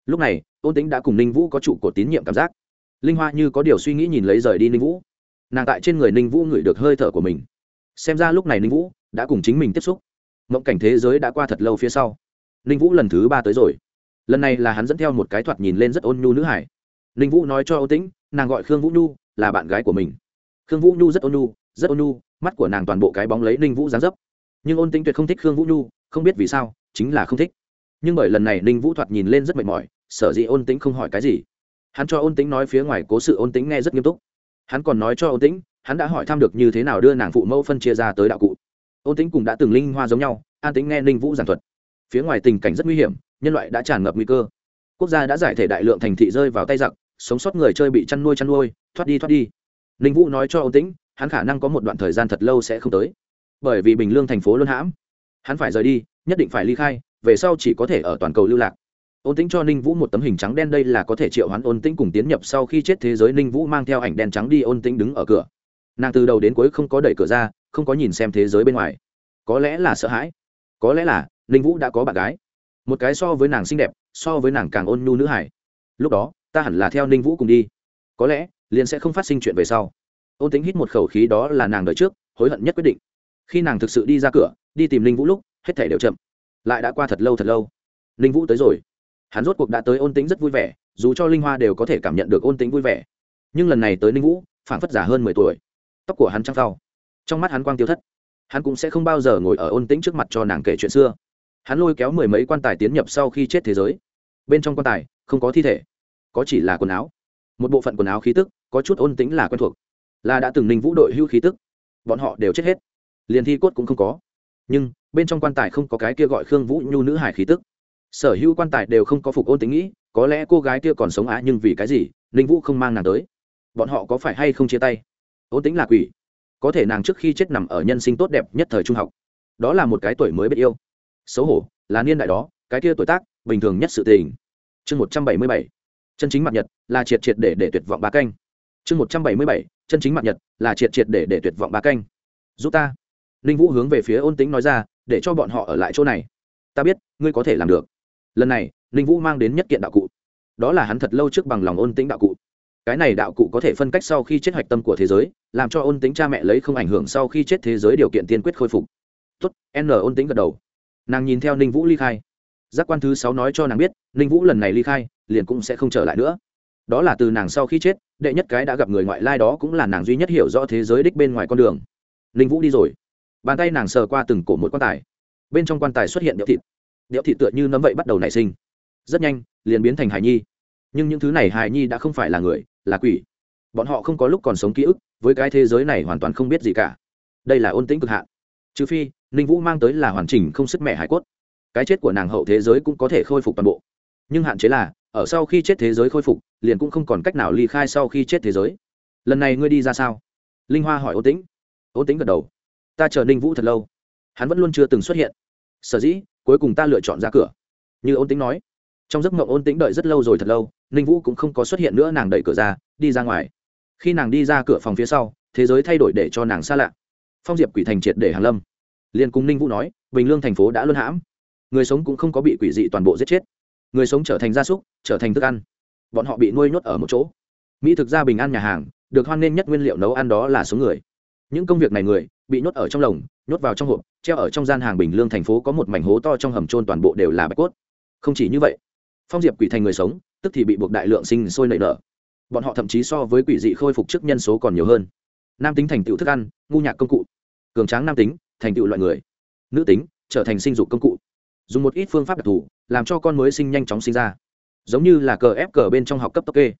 Lúc này, ôn tĩnh đã cùng ninh vũ có trụ cột tín nhiệm cảm giác. Linh hoa như có điều suy nghĩ nhìn lấy rời đi ninh vũ. Nàng tại trên người ninh vũ ngửi được hơi thở của mình. Xem ra lúc này ninh vũ đã cùng chính mình tiếp xúc. Mộng cảnh thế giới đã qua thật lâu phía sau. Ninh vũ lần thứ ba tới rồi. Lần này là hắn dẫn theo một cái thoạt nhìn lên rất ôn nhu nữ hải. Ninh vũ nói cho Ôn tĩnh, nàng gọi khương vũ nhu là bạn gái của mình. Khương vũ nhu rất ôn nhu, rất ôn nhu, mắt của nàng toàn bộ cái bóng lấy ninh vũ dán dấp. Nhưng ôn tĩnh tuyệt không thích khương vũ nhu, không biết vì sao, chính là không thích. Nhưng bởi lần này ninh vũ thoạt nhìn lên rất mệt mỏi, sở dĩ ôn tĩnh không hỏi cái gì. Hắn cho ôn tĩnh nói phía ngoài cố sự ôn tĩnh nghe rất nghiêm túc. Hắn còn nói cho ôn tĩnh, hắn đã hỏi thăm được như thế nào đưa nàng phụ mẫu phân chia ra tới đạo cụ. Ôn tĩnh cũng đã từng linh hoa giống nhau, an tĩnh nghe ninh vũ giảng thuật. Phía ngoài tình cảnh rất nguy hiểm, nhân loại đã tràn ngập nguy cơ. Quốc gia đã giải thể đại lượng thành thị rơi vào tay giặc sống sót người chơi bị chăn nuôi chăn nuôi, thoát đi thoát đi. Ninh vũ nói cho ôn tĩnh, hắn khả năng có một đoạn thời gian thật lâu sẽ không tới. Bởi vì bình lương thành phố luôn hãm. Hắn phải rời đi, nhất định phải ly khai, về sau chỉ có thể ở toàn cầu lưu lạc. Ôn tĩnh cho ninh vũ một tấm hình trắng đen đây là có thể triệu hoán ôn tĩnh cùng tiến nhập sau khi chết thế giới. Ninh vũ mang theo ảnh đen trắng đi ôn tĩnh đứng ở cửa. Nàng từ đầu đến cuối không có đẩy cửa ra, không có nhìn xem thế giới bên ngoài. Có lẽ là sợ hãi. Có lẽ là ninh vũ đã có bạn gái. Một cái so với nàng xinh đẹp, so với nàng càng ôn nhu nữ hải lúc đó ta hẳn là theo ninh vũ cùng đi. Có lẽ, liền sẽ không phát sinh chuyện về sau. Ôn tính hít một khẩu khí đó là nàng đợi trước, hối hận nhất quyết định. Khi nàng thực sự đi ra cửa, đi tìm ninh vũ lúc, hết thể đều chậm. Lại đã qua thật lâu thật lâu. Ninh vũ tới rồi. Hắn rốt cuộc đã tới ôn tính rất vui vẻ, dù cho linh hoa đều có thể cảm nhận được ôn tính vui vẻ. Nhưng lần này tới ninh vũ phản phất giả hơn mười tuổi. Tóc của hắn trăng phao trong mắt hắn quang tiêu thất. Hắn cũng sẽ không bao giờ ngồi ở ôn tĩnh trước mặt cho nàng kể chuyện xưa. Hắn lôi kéo mười mấy quan tài tiến nhập sau khi chết thế giới. Bên trong quan tài, không có thi thể có chỉ là quần áo. Một bộ phận quần áo khí tức, có chút ôn tĩnh là quen thuộc. Là đã từng ninh vũ đội hưu khí tức. Bọn họ đều chết hết. Liền thi cốt cũng không có. Nhưng, bên trong quan tài không có cái kia gọi khương vũ nhu nữ hải khí tức. Sở hữu quan tài đều không có phục ôn tính nghĩ, có lẽ cô gái kia còn sống á, nhưng vì cái gì, ninh vũ không mang nàng tới. Bọn họ có phải hay không chia tay? Ôn tính là quỷ. Có thể nàng trước khi chết nằm ở nhân sinh tốt đẹp nhất thời trung học. Đó là một cái tuổi mới biết yêu. Xấu hổ, là niên đại đó, cái kia tuổi tác, bình thường nhất sự tình. Chương một trăm bảy mươi bảy chân chính mặt nhật là triệt triệt để để tuyệt vọng ba canh. Chương một trăm bảy mươi bảy, chân chính mặt nhật là triệt triệt để để tuyệt vọng ba canh. Giúp ta. Ninh vũ hướng về phía ôn tính nói ra, để cho bọn họ ở lại chỗ này. Ta biết, ngươi có thể làm được. Lần này, ninh vũ mang đến nhất kiện đạo cụ. Đó là hắn thật lâu trước bằng lòng ôn tính đạo cụ. Cái này đạo cụ có thể phân cách sau khi chết hạch tâm của thế giới, làm cho ôn tính cha mẹ lấy không ảnh hưởng sau khi chết thế giới điều kiện tiên quyết khôi phục. Tốt, n, ôn tính gật đầu. Nàng nhìn theo ninh vũ ly khai. Giác quan thứ sáu nói cho nàng biết, ninh vũ lần này ly khai liền cũng sẽ không trở lại nữa. Đó là từ nàng sau khi chết, đệ nhất cái đã gặp người ngoại lai đó cũng là nàng duy nhất hiểu rõ thế giới đích bên ngoài con đường. Ninh vũ đi rồi. Bàn tay nàng sờ qua từng cổ một quan tài. Bên trong quan tài xuất hiện điệu thịt. Điệu thịt tựa như nấm vậy bắt đầu nảy sinh. Rất nhanh, liền biến thành hài nhi. Nhưng những thứ này hài nhi đã không phải là người, là quỷ. Bọn họ không có lúc còn sống ký ức, với cái thế giới này hoàn toàn không biết gì cả. Đây là ôn tĩnh cực hạn. Trừ phi, ninh vũ mang tới là hoàn chỉnh không sức mẹ hải cốt. Cái chết của nàng hậu thế giới cũng có thể khôi phục toàn bộ. Nhưng hạn chế là ở sau khi chết thế giới khôi phục, liền cũng không còn cách nào ly khai sau khi chết thế giới. Lần này ngươi đi ra sao? Linh hoa hỏi ôn tĩnh. Ôn tĩnh gật đầu. Ta chờ ninh vũ thật lâu. Hắn vẫn luôn chưa từng xuất hiện. Sở dĩ, cuối cùng ta lựa chọn ra cửa. Như ôn tĩnh nói. Trong giấc mộng ôn tĩnh đợi rất lâu rồi thật lâu, ninh vũ cũng không có xuất hiện nữa, nàng đẩy cửa ra, đi ra ngoài. Khi nàng đi ra cửa phòng phía sau, thế giới thay đổi để cho nàng xa lạ. Phong diệp quỷ thành triệt để hàng lâm. Liền cùng ninh vũ nói, bình lương thành phố đã luân hãm. Người sống cũng không có bị quỷ dị toàn bộ giết chết người sống trở thành gia súc, trở thành thức ăn. Bọn họ bị nuôi nhốt ở một chỗ. Mỹ thực ra bình an nhà hàng, được hoan nghênh nhất nguyên liệu nấu ăn đó là số người. Những công việc này người, bị nhốt ở trong lồng, nhốt vào trong hộp, treo ở trong gian hàng bình lương thành phố có một mảnh hố to trong hầm trôn toàn bộ đều là bạch cốt. Không chỉ như vậy, phong diệp quỷ thành người sống, tức thì bị buộc đại lượng sinh sôi nảy nở. Bọn họ thậm chí so với quỷ dị khôi phục trước nhân số còn nhiều hơn. Nam tính thành tựu thức ăn, ngu nhạc công cụ. Cường tráng nam tính, thành tựu loại người. Nữ tính, trở thành sinh dục công cụ dùng một ít phương pháp đặc thù làm cho con mới sinh nhanh chóng sinh ra. Giống như là cờ ép cờ bên trong học cấp tốc kê.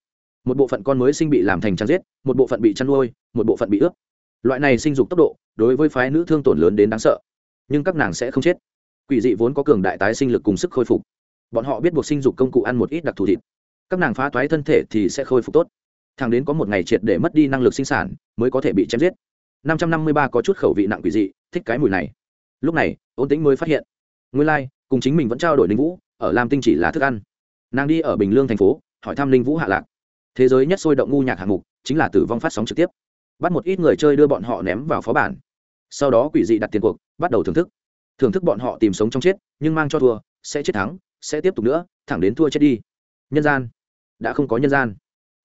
Một bộ phận con mới sinh bị làm thành chăn giết một bộ phận bị chăn nuôi một bộ phận bị ướp. Loại này sinh dục tốc độ đối với phái nữ thương tổn lớn đến đáng sợ. Nhưng các nàng sẽ không chết. Quỷ dị vốn có cường đại tái sinh lực cùng sức khôi phục. Bọn họ biết buộc sinh dục công cụ ăn một ít đặc thù thịt. Các nàng phá toái thân thể thì sẽ khôi phục tốt. Thằng đến có một ngày triệt để mất đi năng lực sinh sản mới có thể bị chém giết. Năm trăm năm mươi ba có chút khẩu vị nặng quỷ dị thích cái mùi này. Lúc này ôn tĩnh mới phát hiện. Nguyên lai、like, cùng chính mình vẫn trao đổi linh vũ, ở lam tinh chỉ là thức ăn. Nàng đi ở bình lương thành phố, hỏi thăm linh vũ hạ lạc. Thế giới nhất sôi động ngu nhạc hạng mục, chính là tử vong phát sóng trực tiếp. Bắt một ít người chơi đưa bọn họ ném vào phó bản. Sau đó quỷ dị đặt tiền cuộc, bắt đầu thưởng thức. Thưởng thức bọn họ tìm sống trong chết, nhưng mang cho thua, sẽ chết thắng, sẽ tiếp tục nữa, thẳng đến thua chết đi. Nhân gian. Đã không có nhân gian.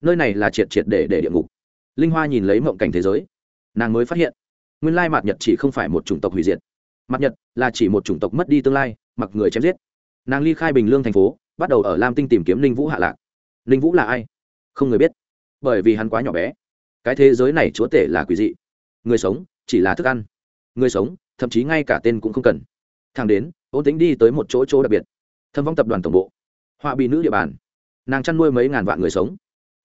Nơi này là triệt triệt để để địa ngục. Linh hoa nhìn lấy mộng cảnh thế giới. Nàng mới phát hiện, nguyên lai mạt nhật chỉ không phải một chủng tộc hủy diệt. Mặt nhật là chỉ một chủng tộc mất đi tương lai mặc người chém giết. Nàng ly khai bình lương thành phố, bắt đầu ở lam tinh tìm kiếm ninh vũ hạ lạc. Ninh vũ là ai? Không người biết. Bởi vì hắn quá nhỏ bé. Cái thế giới này chúa tể là quỷ dị. Người sống chỉ là thức ăn. Người sống, thậm chí ngay cả tên cũng không cần. Thằng đến, ôn tính đi tới một chỗ chỗ đặc biệt. Thâm vong tập đoàn tổng bộ. Họa bị nữ địa bàn. Nàng chăn nuôi mấy ngàn vạn người sống.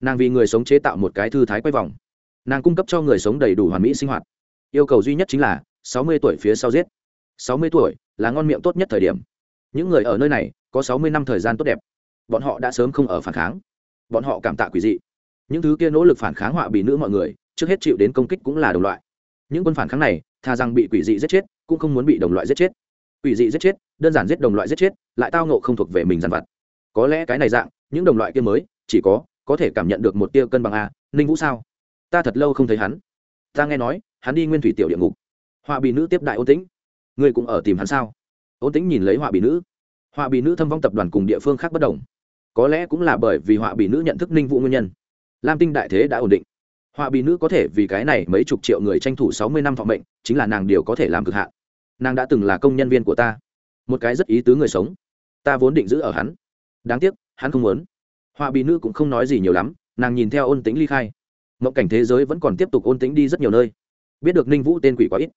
Nàng vì người sống chế tạo một cái thư thái quay vòng. Nàng cung cấp cho người sống đầy đủ hoàn mỹ sinh hoạt. Yêu cầu duy nhất chính là sáu mươi tuổi phía sau giết sáu mươi tuổi, là ngon miệng tốt nhất thời điểm. Những người ở nơi này, có sáu mươi năm thời gian tốt đẹp. Bọn họ đã sớm không ở phản kháng. Bọn họ cảm tạ quỷ dị. Những thứ kia nỗ lực phản kháng họa bị nữ mọi người, trước hết chịu đến công kích cũng là đồng loại. Những quân phản kháng này thà rằng bị quỷ dị giết chết, cũng không muốn bị đồng loại giết chết. Quỷ dị giết chết, đơn giản giết đồng loại giết chết, lại tao nộ không thuộc về mình dàn vặt. Có lẽ cái này dạng, những đồng loại kia mới, chỉ có có thể cảm nhận được một tia cân bằng a, ninh vũ sao? Ta thật lâu không thấy hắn. Ta nghe nói, hắn đi nguyên thủy tiểu địa ngục. Họa bị nữ tiếp đại ôn tĩnh ngươi cũng ở tìm hắn sao? Ôn tĩnh nhìn lấy họa bị nữ. Họa bị nữ thâm vong tập đoàn cùng địa phương khác bất đồng. Có lẽ cũng là bởi vì họa bị nữ nhận thức ninh vũ nguyên nhân. Lam tinh đại thế đã ổn định. Họa bị nữ có thể vì cái này mấy chục triệu người tranh thủ sáu mươi năm thọ mệnh, chính là nàng điều có thể làm cực hạn. Nàng đã từng là công nhân viên của ta. Một cái rất ý tứ người sống. Ta vốn định giữ ở hắn. Đáng tiếc, hắn không muốn. Họa bị nữ cũng không nói gì nhiều lắm, nàng nhìn theo ôn tính ly khai. Mộng cảnh thế giới vẫn còn tiếp tục ôn tính đi rất nhiều nơi. Biết được ninh vũ tên quỷ quá ít.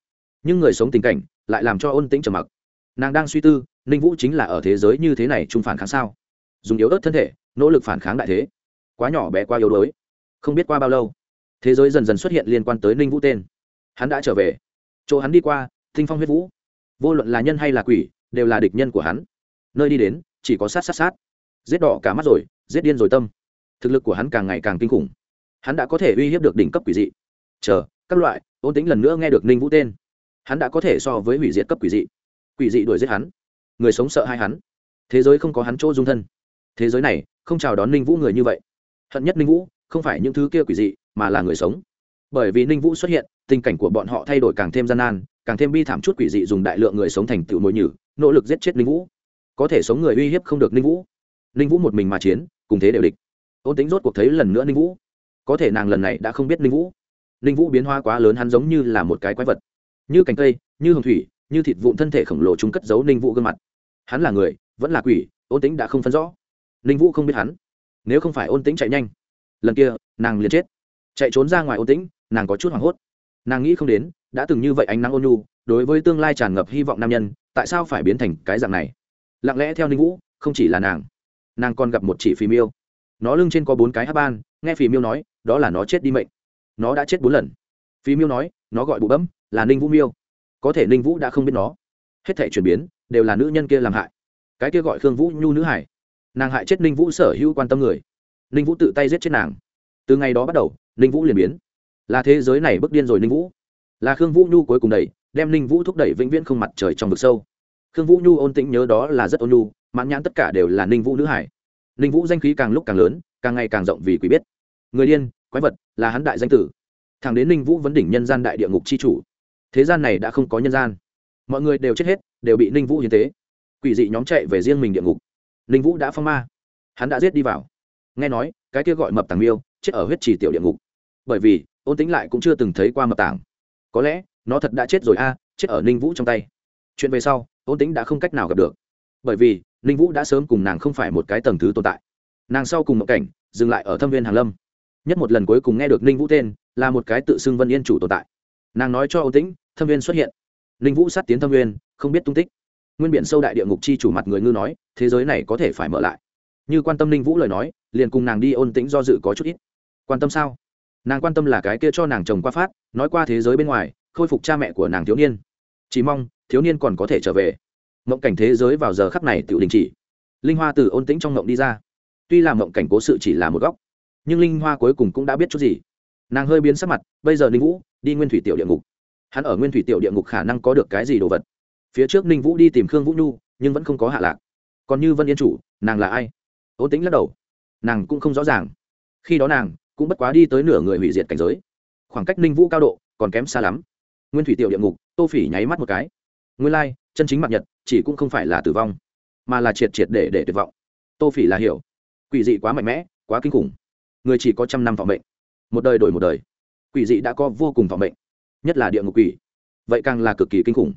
Nhưng người sống tình cảnh lại làm cho ôn tĩnh trầm mặc. Nàng đang suy tư, ninh vũ chính là ở thế giới như thế này chung phản kháng sao? Dùng yếu ớt thân thể, nỗ lực phản kháng đại thế. Quá nhỏ bé, quá yếu đuối. Không biết qua bao lâu, thế giới dần dần xuất hiện liên quan tới ninh vũ tên. Hắn đã trở về. Chỗ hắn đi qua, tinh phong huyết vũ. Vô luận là nhân hay là quỷ, đều là địch nhân của hắn. Nơi đi đến, chỉ có sát sát sát. Giết đỏ cả mắt rồi, giết điên rồi tâm. Thực lực của hắn càng ngày càng kinh khủng. Hắn đã có thể uy hiếp được đỉnh cấp quỷ dị. Chờ, các loại, ôn tính lần nữa nghe được ninh vũ tên hắn đã có thể so với hủy diệt cấp quỷ dị. Quỷ dị đuổi giết hắn. Người sống sợ hai hắn. Thế giới không có hắn chỗ dung thân. Thế giới này, không chào đón ninh vũ người như vậy. Hận nhất ninh vũ, không phải những thứ kia quỷ dị, mà là người sống. Bởi vì ninh vũ xuất hiện, tình cảnh của bọn họ thay đổi càng thêm gian nan, càng thêm bi thảm chút quỷ dị dùng đại lượng người sống thành tựu mồi nhử, nỗ lực giết chết ninh vũ. Có thể sống người uy hiếp không được ninh vũ. Ninh vũ một mình mà chiến, cùng thế đều địch. Ôn tính rốt cuộc thấy lần nữa ninh vũ. Có thể nàng lần này đã không biết ninh vũ. Ninh vũ biến hóa quá lớn hắn giống như là một cái quái vật như cành cây, như hồng thủy, như thịt vụn thân thể khổng lồ chúng cất giấu ninh vũ gương mặt. Hắn là người, vẫn là quỷ, ôn tính đã không phân rõ. Ninh vũ không biết hắn. Nếu không phải ôn tính chạy nhanh, lần kia, nàng liền chết. Chạy trốn ra ngoài ôn tĩnh, nàng có chút hoảng hốt. Nàng nghĩ không đến, đã từng như vậy ánh nắng ôn nhu, đối với tương lai tràn ngập hy vọng nam nhân, tại sao phải biến thành cái dạng này? Lặng lẽ theo ninh vũ, không chỉ là nàng. Nàng còn gặp một chỉ phì miêu. Nó lưng trên có bốn cái hát ban, nghe phì miêu nói, đó là nó chết đi mệnh. Nó đã chết bốn lần. Phì miêu nói, nó gọi bụ bấm là ninh vũ miêu có thể ninh vũ đã không biết nó hết thể chuyển biến đều là nữ nhân kia làm hại cái kia gọi khương vũ nhu nữ hải nàng hại chết ninh vũ sở hữu quan tâm người ninh vũ tự tay giết chết nàng từ ngày đó bắt đầu ninh vũ liền biến là thế giới này bước điên rồi ninh vũ là khương vũ nhu cuối cùng đẩy đem ninh vũ thúc đẩy vĩnh viễn không mặt trời trong vực sâu khương vũ nhu ôn tĩnh nhớ đó là rất ôn nhu mãn nhãn tất cả đều là ninh vũ nữ hải ninh vũ danh khí càng lúc càng lớn càng ngày càng rộng vì quý biết người điên quái vật là hắn đại danh tử thẳng đến ninh vũ vấn đỉnh nhân gian đại địa ngục c h i chủ thế gian này đã không có nhân gian. Mọi người đều chết hết, đều bị ninh vũ hiến tế. Quỷ dị nhóm chạy về riêng mình địa ngục. Ninh vũ đã phong ma. Hắn đã giết đi vào. Nghe nói, cái kia gọi mập tàng miêu chết ở huyết trì tiểu địa ngục. Bởi vì, ôn tính lại cũng chưa từng thấy qua mập tàng. Có lẽ, nó thật đã chết rồi a, chết ở ninh vũ trong tay. Chuyện về sau, ôn tính đã không cách nào gặp được. Bởi vì, ninh vũ đã sớm cùng nàng không phải một cái tầng thứ tồn tại. Nàng sau cùng một cảnh, dừng lại ở thâm viên hàn lâm. Nhất một lần cuối cùng nghe được ninh vũ tên, là một cái tự xưng vân yên chủ tồn tại nàng nói cho Âu tĩnh, thâm viên xuất hiện. Ninh vũ sát tiến thâm viên, không biết tung tích. Nguyên Biện sâu đại địa ngục chi chủ mặt người ngư nói, thế giới này có thể phải mở lại. Như quan tâm ninh vũ lời nói, liền cùng nàng đi ôn tĩnh do dự có chút ít. Quan tâm sao? Nàng quan tâm là cái kia cho nàng chồng qua phát, nói qua thế giới bên ngoài, khôi phục cha mẹ của nàng thiếu niên. Chỉ mong, thiếu niên còn có thể trở về. Mộng cảnh thế giới vào giờ khắc này tự đình chỉ. Linh hoa từ ôn tĩnh trong mộng đi ra. Tuy là mộng cảnh cố sự chỉ là một góc, nhưng linh hoa cuối cùng cũng đã biết chút gì. Nàng hơi biến sắc mặt, bây giờ ninh vũ đi nguyên thủy tiểu địa ngục. Hắn ở nguyên thủy tiểu địa ngục khả năng có được cái gì đồ vật? Phía trước ninh vũ đi tìm khương vũ nhu, nhưng vẫn không có hạ lạc. Còn như vân yên chủ, nàng là ai? Ôn tính lắc đầu. Nàng cũng không rõ ràng. Khi đó nàng cũng bất quá đi tới nửa người hủy diệt cảnh giới. Khoảng cách ninh vũ cao độ còn kém xa lắm. Nguyên thủy tiểu địa ngục, tô phỉ nháy mắt một cái. Nguyên lai, chân chính mặt nhật chỉ cũng không phải là tử vong, mà là triệt triệt để để tuyệt vọng. Tô phỉ là hiểu. Quỷ dị quá mạnh mẽ, quá kinh khủng. Người chỉ có trăm năm vọng mệnh. Một đời đổi một đời quỷ dị đã có vô cùng vọng mệnh, nhất là địa ngục quỷ. Vậy càng là cực kỳ kinh khủng.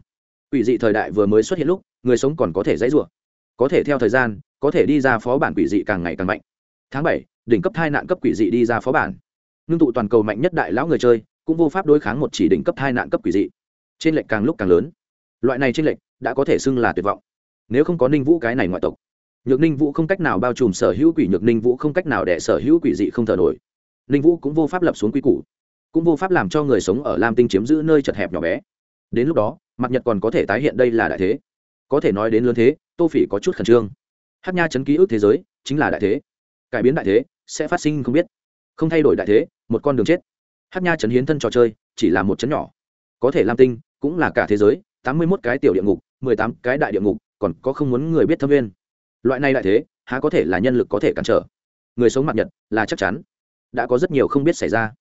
Quỷ dị thời đại vừa mới xuất hiện lúc, người sống còn có thể dãy rủa, có thể theo thời gian, có thể đi ra phó bản quỷ dị càng ngày càng mạnh. Tháng bảy, đỉnh cấp hai nạn cấp quỷ dị đi ra phó bản. Ngưng tụ toàn cầu mạnh nhất đại lão người chơi, cũng vô pháp đối kháng một chỉ đỉnh cấp hai nạn cấp quỷ dị. Trên lệnh càng lúc càng lớn. Loại này trên lệnh đã có thể xưng là tuyệt vọng. Nếu không có ninh vũ cái này ngoại tộc, nhược ninh vũ không cách nào bao trùm sở hữu quỷ, nhược ninh vũ không cách nào để sở hữu quỷ dị không thở nổi. Ninh vũ cũng vô pháp lập xuống quy củ cũng vô pháp làm cho người sống ở lam tinh chiếm giữ nơi chật hẹp nhỏ bé. Đến lúc đó, mặt nhật còn có thể tái hiện đây là đại thế. Có thể nói đến lớn thế, tô phỉ có chút khẩn trương. Hát nha chấn ký ức thế giới chính là đại thế. Cải biến đại thế sẽ phát sinh không biết. Không thay đổi đại thế, một con đường chết. Hát nha chấn hiến thân trò chơi chỉ là một chấn nhỏ. Có thể lam tinh cũng là cả thế giới, tám mươi mốt cái tiểu địa ngục, mười tám cái đại địa ngục, còn có không muốn người biết thâm viên. Loại này đại thế, há có thể là nhân lực có thể cản trở. Người sống mặt nhật là chắc chắn. Đã có rất nhiều không biết xảy ra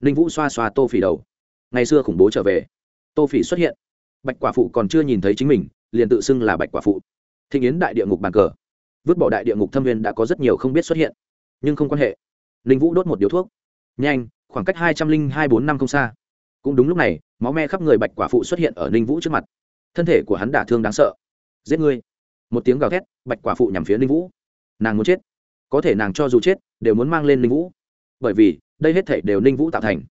ninh vũ xoa xoa tô phỉ đầu. Ngày xưa khủng bố trở về. Tô phỉ xuất hiện. Bạch quả phụ còn chưa nhìn thấy chính mình, liền tự xưng là bạch quả phụ. Thịnh yến đại địa ngục bàn cờ. Vứt bỏ đại địa ngục thâm viên đã có rất nhiều không biết xuất hiện. Nhưng không quan hệ. Ninh vũ đốt một điếu thuốc. Nhanh, khoảng cách hai trăm linh hai bốn năm không xa. Cũng đúng lúc này, máu me khắp người bạch quả phụ xuất hiện ở ninh vũ trước mặt. Thân thể của hắn đả thương đáng sợ. Giết ngươi. Một tiếng gào thét, bạch quả phụ nhằm phía ninh vũ. Nàng muốn chết. Có thể nàng cho dù chết, đều muốn mang lên ninh vũ. Bởi vì đây hết thể đều ninh vũ tạo thành.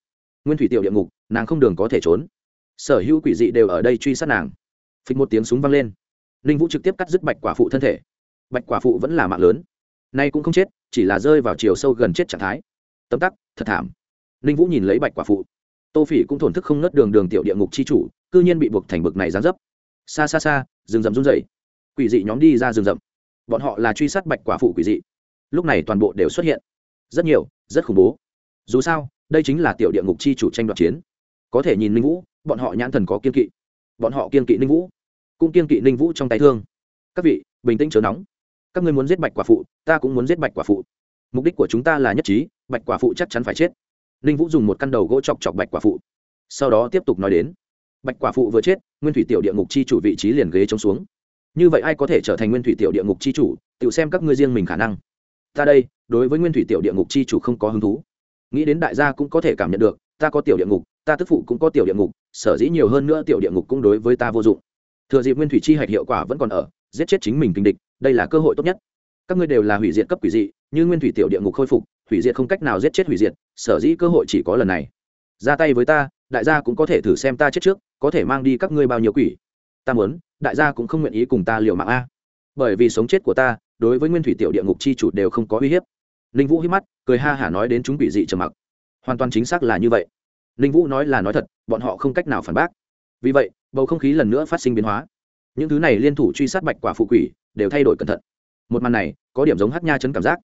Nguyên thủy tiểu địa ngục, nàng không đường có thể trốn. Sở hữu quỷ dị đều ở đây truy sát nàng. Phịch một tiếng súng vang lên. Ninh vũ trực tiếp cắt dứt bạch quả phụ thân thể. Bạch quả phụ vẫn là mạng lớn. Nay cũng không chết, chỉ là rơi vào chiều sâu gần chết trạng thái. Tấm tắc, thật thảm. Ninh vũ nhìn lấy bạch quả phụ. Tô phỉ cũng thổn thức không ngớt đường đường tiểu địa ngục c h i chủ c ư nhiên bị buộc thành bực này gián dấp. Xa xa xa, rừng rậm run rẩy. Quỷ dị nhóm đi ra rừng rậm. Bọn họ là truy sát bạch quả phụ quỷ dị. Lúc này toàn bộ đều xuất hiện. Rất nhiều, rất khủng bố dù sao, đây chính là tiểu địa ngục chi chủ tranh đoạt chiến. Có thể nhìn ninh vũ, bọn họ nhãn thần có kiên kỵ. Bọn họ kiên kỵ ninh vũ, cũng kiên kỵ ninh vũ trong tay thương. Các vị, bình tĩnh chớ nóng. Các ngươi muốn giết bạch quả phụ, ta cũng muốn giết bạch quả phụ. Mục đích của chúng ta là nhất trí, bạch quả phụ chắc chắn phải chết. Ninh vũ dùng một căn đầu gỗ chọc chọc bạch quả phụ. Sau đó tiếp tục nói đến. Bạch quả phụ vừa chết, nguyên thủy tiểu địa ngục chi chủ vị trí liền ghế chống xuống. Như vậy ai có thể trở thành nguyên thủy tiểu địa ngục chi chủ? Tự xem các ngươi riêng mình khả năng. Ta đây, đối với nguyên thủy tiểu địa ngục chi chủ không có hứng thú nghĩ đến đại gia cũng có thể cảm nhận được, ta có tiểu địa ngục, ta tức phụ cũng có tiểu địa ngục, sở dĩ nhiều hơn nữa tiểu địa ngục cũng đối với ta vô dụng. Thừa dịp nguyên thủy chi hạch hiệu quả vẫn còn ở, giết chết chính mình kinh địch, đây là cơ hội tốt nhất. Các ngươi đều là hủy diệt cấp quỷ dị, như nguyên thủy tiểu địa ngục khôi phục, hủy diệt không cách nào giết chết hủy diệt, sở dĩ cơ hội chỉ có lần này. Ra tay với ta, đại gia cũng có thể thử xem ta chết trước, có thể mang đi các ngươi bao nhiêu quỷ. Ta muốn, đại gia cũng không nguyện ý cùng ta liều mạng a. Bởi vì sống chết của ta, đối với nguyên thủy tiểu địa ngục chi chủ đều không có uy hiếp ninh vũ hít mắt, cười ha hả nói đến chúng bị dị trầm mặc. Hoàn toàn chính xác là như vậy. Ninh vũ nói là nói thật, bọn họ không cách nào phản bác. Vì vậy, bầu không khí lần nữa phát sinh biến hóa. Những thứ này liên thủ truy sát bạch quả phụ quỷ, đều thay đổi cẩn thận. Một màn này, có điểm giống hát nha chấn cảm giác.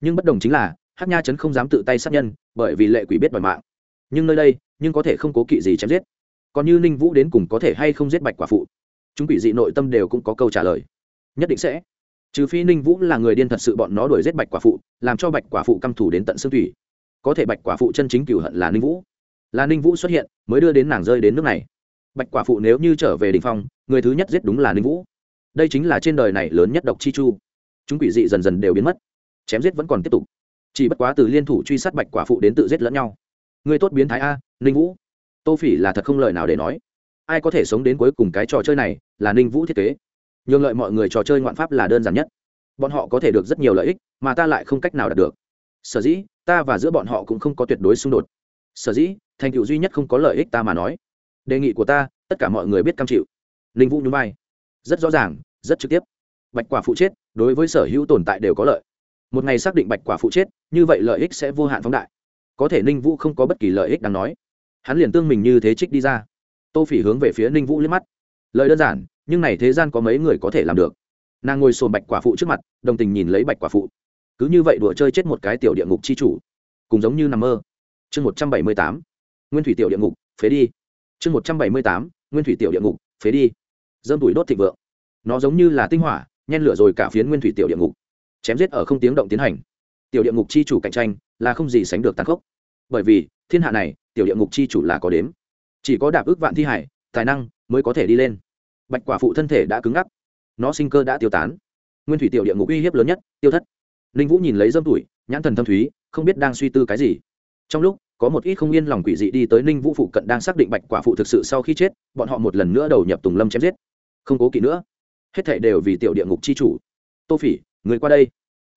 Nhưng bất đồng chính là hát nha chấn không dám tự tay sát nhân, bởi vì lệ quỷ biết đòi mạng. Nhưng nơi đây, nhưng có thể không cố kỵ gì chém giết. Còn như ninh vũ đến cùng có thể hay không giết bạch quả phụ? Chúng quỷ dị nội tâm đều cũng có câu trả lời. Nhất định sẽ trừ phi ninh vũ là người điên thật sự bọn nó đuổi giết bạch quả phụ, làm cho bạch quả phụ căm thủ đến tận xương thủy. Có thể bạch quả phụ chân chính cửu hận là ninh vũ. Là ninh vũ xuất hiện, mới đưa đến nàng rơi đến nước này. Bạch quả phụ nếu như trở về đình phong, người thứ nhất giết đúng là ninh vũ. Đây chính là trên đời này lớn nhất độc chi chu. Chúng quỷ dị dần dần đều biến mất. Chém giết vẫn còn tiếp tục. Chỉ bất quá từ liên thủ truy sát bạch quả phụ đến tự giết lẫn nhau. Người tốt biến thái a, ninh vũ. Tô phỉ là thật không lời nào để nói. Ai có thể sống đến cuối cùng cái trò chơi này là ninh vũ thiết kế nhường lợi mọi người trò chơi ngoạn pháp là đơn giản nhất. Bọn họ có thể được rất nhiều lợi ích, mà ta lại không cách nào đạt được. Sở dĩ, ta và giữa bọn họ cũng không có tuyệt đối xung đột. Sở dĩ, thành tựu duy nhất không có lợi ích ta mà nói. Đề nghị của ta, tất cả mọi người biết cam chịu. Ninh vũ nhún vai. Rất rõ ràng, rất trực tiếp. Bạch quả phụ chết, đối với sở hữu tồn tại đều có lợi. Một ngày xác định bạch quả phụ chết, như vậy lợi ích sẽ vô hạn phóng đại. Có thể ninh vũ không có bất kỳ lợi ích đáng nói. Hắn liền tương mình như thế trích đi ra. Tô phỉ hướng về phía ninh vũ liếc mắt. Lời đơn giản nhưng này thế gian có mấy người có thể làm được. Nàng ngồi sồn bạch quả phụ trước mặt, đồng tình nhìn lấy bạch quả phụ. Cứ như vậy đùa chơi chết một cái tiểu địa ngục chi chủ. Cùng giống như nằm mơ. Chương một trăm bảy mươi tám. Nguyên thủy tiểu địa ngục, phế đi. Chương một trăm bảy mươi tám. Nguyên thủy tiểu địa ngục, phế đi. Dơm đùi đốt thịnh vượng. Nó giống như là tinh hỏa, nhen lửa rồi cả phiến nguyên thủy tiểu địa ngục. Chém giết ở không tiếng động tiến hành. Tiểu địa ngục chi chủ cạnh tranh, là không gì sánh được tàn khốc. Bởi vì, thiên hạ này, tiểu địa ngục chi chủ là có đếm. Chỉ có đạp ước vạn thi hải, tài năng, mới có thể đi lên bạch quả phụ thân thể đã cứng ngắc. Nó sinh cơ đã tiêu tán. Nguyên thủy tiểu địa ngục uy hiếp lớn nhất, tiêu thất. Ninh vũ nhìn lấy dâm tuổi, nhãn thần thâm thúy, không biết đang suy tư cái gì. Trong lúc, có một ít không yên lòng quỷ dị đi tới ninh vũ phụ cận đang xác định bạch quả phụ thực sự sau khi chết, bọn họ một lần nữa đầu nhập tùng lâm chém giết. Không cố kỵ nữa. Hết thệ đều vì tiểu địa ngục chi chủ. Tô phỉ, người qua đây.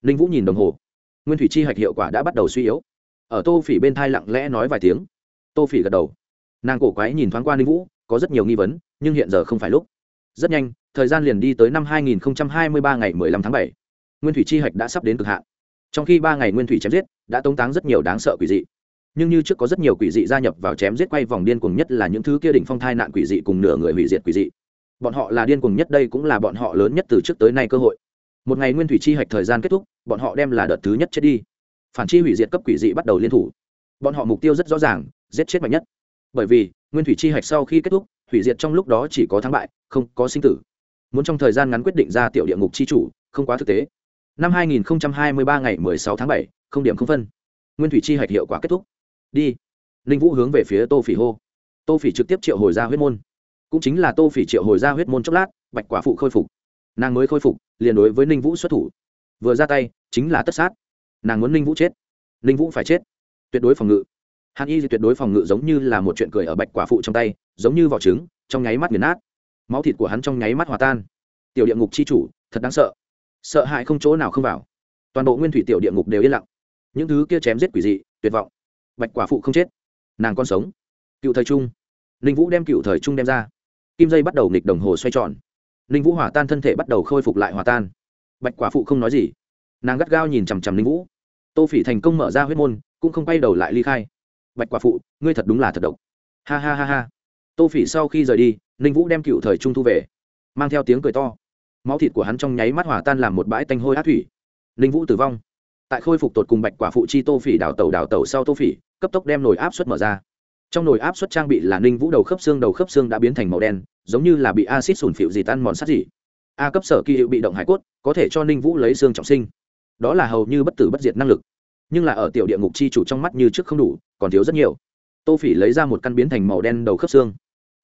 Ninh vũ nhìn đồng hồ. Nguyên thủy chi hạch hiệu quả đã bắt đầu suy yếu. Ở tô phỉ bên thai lặng lẽ nói vài tiếng. Tô phỉ gật đầu. Nàng cổ quái nhìn thoáng qua ninh vũ, có rất nhiều nghi vấn, nhưng hiện giờ không phải lúc rất nhanh, thời gian liền đi tới năm 2023 ngày 15 tháng 7. nguyên thủy chi hạch đã sắp đến cực hạn. Trong khi ba ngày nguyên thủy chém giết đã tống táng rất nhiều đáng sợ quỷ dị. Nhưng như trước có rất nhiều quỷ dị gia nhập vào chém giết quay vòng điên cuồng nhất là những thứ kia đỉnh phong thai nạn quỷ dị cùng nửa người hủy diệt quỷ dị. Bọn họ là điên cuồng nhất đây cũng là bọn họ lớn nhất từ trước tới nay cơ hội. Một ngày nguyên thủy chi hạch thời gian kết thúc, bọn họ đem là đợt thứ nhất chết đi. Phản chi hủy diệt cấp quỷ dị bắt đầu liên thủ. Bọn họ mục tiêu rất rõ ràng, giết chết mạnh nhất. Bởi vì, nguyên thủy chi hạch sau khi kết thúc hủy diệt trong lúc đó chỉ có thắng bại không có sinh tử. Muốn trong thời gian ngắn quyết định ra tiểu địa ngục chi chủ không quá thực tế. Năm 2023 ngày 16 tháng 7, không điểm không phân. Nguyên thủy chi hạch hiệu quả kết thúc. Đi. Ninh vũ hướng về phía tô phỉ hô. Tô phỉ trực tiếp triệu hồi ra huyết môn. Cũng chính là tô phỉ triệu hồi ra huyết môn chốc lát bạch quả phụ khôi phục. Nàng mới khôi phục liền đối với ninh vũ xuất thủ. Vừa ra tay chính là tất sát. Nàng muốn ninh vũ chết. Ninh vũ phải chết. Tuyệt đối phòng ngự hàn y tuyệt đối phòng ngự giống như là một chuyện cười ở bạch quả phụ trong tay, giống như vỏ trứng, trong nháy mắt nghiền nát. Máu thịt của hắn trong nháy mắt hòa tan. Tiểu địa ngục c h i chủ, thật đáng sợ. Sợ hãi không chỗ nào không vào. Toàn bộ nguyên thủy tiểu địa ngục đều yên lặng. Những thứ kia chém giết quỷ dị, tuyệt vọng. Bạch quả phụ không chết. Nàng còn sống. Cựu thời trung. Ninh vũ đem cựu thời trung đem ra. Kim dây bắt đầu nghịch đồng hồ xoay tròn. Ninh vũ hỏa tan thân thể bắt đầu khôi phục lại hòa tan. Bạch quả phụ không nói gì. Nàng gắt gao nhìn chằm chằm ninh vũ. Tô phỉ thành công mở ra huyết môn, cũng không quay đầu lại ly khai bạch quả phụ, ngươi thật đúng là thật độc. Ha ha ha ha. Tô phỉ sau khi rời đi, ninh vũ đem cựu thời trung thu về, mang theo tiếng cười to. Máu thịt của hắn trong nháy mắt hỏa tan làm một bãi tanh hôi hát thủy. Ninh vũ tử vong. Tại khôi phục tột cùng bạch quả phụ chi tô phỉ đào tẩu đào tẩu sau tô phỉ, cấp tốc đem nồi áp suất mở ra. Trong nồi áp suất trang bị là ninh vũ đầu khớp xương, đầu khớp xương đã biến thành màu đen, giống như là bị acid sủn phịu gì tan mòn sắt gì a cấp sở kỳ hiệu bị động hải cốt, có thể cho ninh vũ lấy xương trọng sinh. Đó là hầu như bất tử bất diệt năng lực, nhưng là ở tiểu địa ngục chi chủ trong mắt như trước không đủ còn thiếu rất nhiều. Tô phỉ lấy ra một căn biến thành màu đen đầu khớp xương.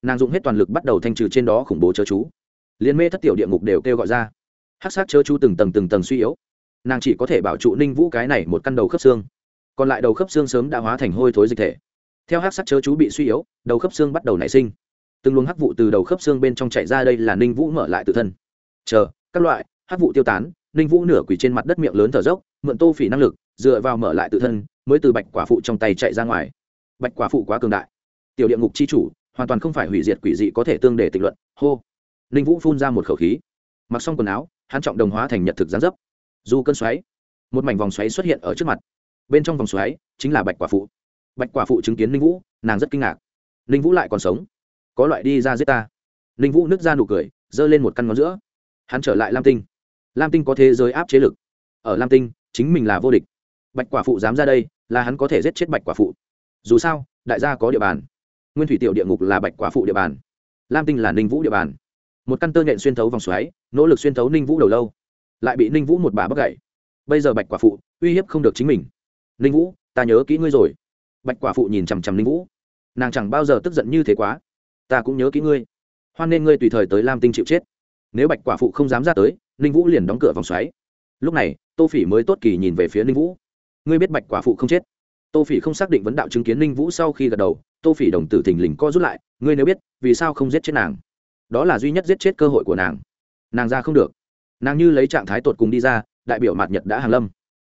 Nàng dùng hết toàn lực bắt đầu thanh trừ trên đó khủng bố chớ chú. Liên mê thất tiểu địa ngục đều kêu gọi ra. Hát sát chớ chú từng tầng từng tầng suy yếu. Nàng chỉ có thể bảo trụ ninh vũ cái này một căn đầu khớp xương. Còn lại đầu khớp xương sớm đã hóa thành hôi thối dịch thể. Theo hát sắc chớ chú bị suy yếu, đầu khớp xương bắt đầu nảy sinh. Từng luồng hắc vụ từ đầu khớp xương bên trong chạy ra đây là ninh vũ mở lại tự thân. Chờ, các loại, hắc vụ tiêu tán. Ninh vũ nửa quỳ trên mặt đất miệng lớn thở dốc, mượn tô phỉ năng lực dựa vào mở lại tự thân, mới từ bạch quả phụ trong tay chạy ra ngoài. Bạch quả phụ quá cường đại. Tiểu địa ngục c h i chủ, hoàn toàn không phải hủy diệt quỷ dị có thể tương để tịch luận. Hô. Ninh vũ phun ra một khẩu khí. Mặc xong quần áo, hắn trọng đồng hóa thành nhật thực gián dấp. Dù cơn xoáy, một mảnh vòng xoáy xuất hiện ở trước mặt. Bên trong vòng xoáy chính là bạch quả phụ. Bạch quả phụ chứng kiến ninh vũ, nàng rất kinh ngạc. Ninh vũ lại còn sống. Có loại đi ra giết ta. Ninh vũ nứt ra nụ cười, giơ lên một căn ngón giữa. Hắn trở lại lam tinh. Lam tinh có thế giới áp chế lực. Ở lam tinh, chính mình là vô địch bạch quả phụ dám ra đây, là hắn có thể giết chết bạch quả phụ. Dù sao, đại gia có địa bàn. Nguyên thủy tiểu địa ngục là bạch quả phụ địa bàn. Lam tinh là ninh vũ địa bàn. Một căn tơ nhện xuyên thấu vòng xoáy, nỗ lực xuyên thấu ninh vũ đầu lâu. Lại bị ninh vũ một bà bắt gậy bây giờ bạch quả phụ, uy hiếp không được chính mình. Ninh vũ, ta nhớ kỹ ngươi rồi. Bạch quả phụ nhìn chằm chằm ninh vũ. Nàng chẳng bao giờ tức giận như thế quá. Ta cũng nhớ kỹ ngươi. Hoan nên ngươi tùy thời tới lam tinh chịu chết. Nếu bạch quả phụ không dám ra tới, ninh vũ liền đóng cửa vòng xoáy. Lúc này, tô phỉ mới tốt kỳ nhìn về phía ninh vũ ngươi biết bạch quả phụ không chết? Tô phỉ không xác định vấn đạo chứng kiến ninh vũ sau khi gật đầu, tô phỉ đồng tử thình lình co rút lại, ngươi nếu biết, vì sao không giết chết nàng? Đó là duy nhất giết chết cơ hội của nàng. Nàng ra không được. Nàng như lấy trạng thái tột cùng đi ra, đại biểu mạt nhật đã hàng lâm.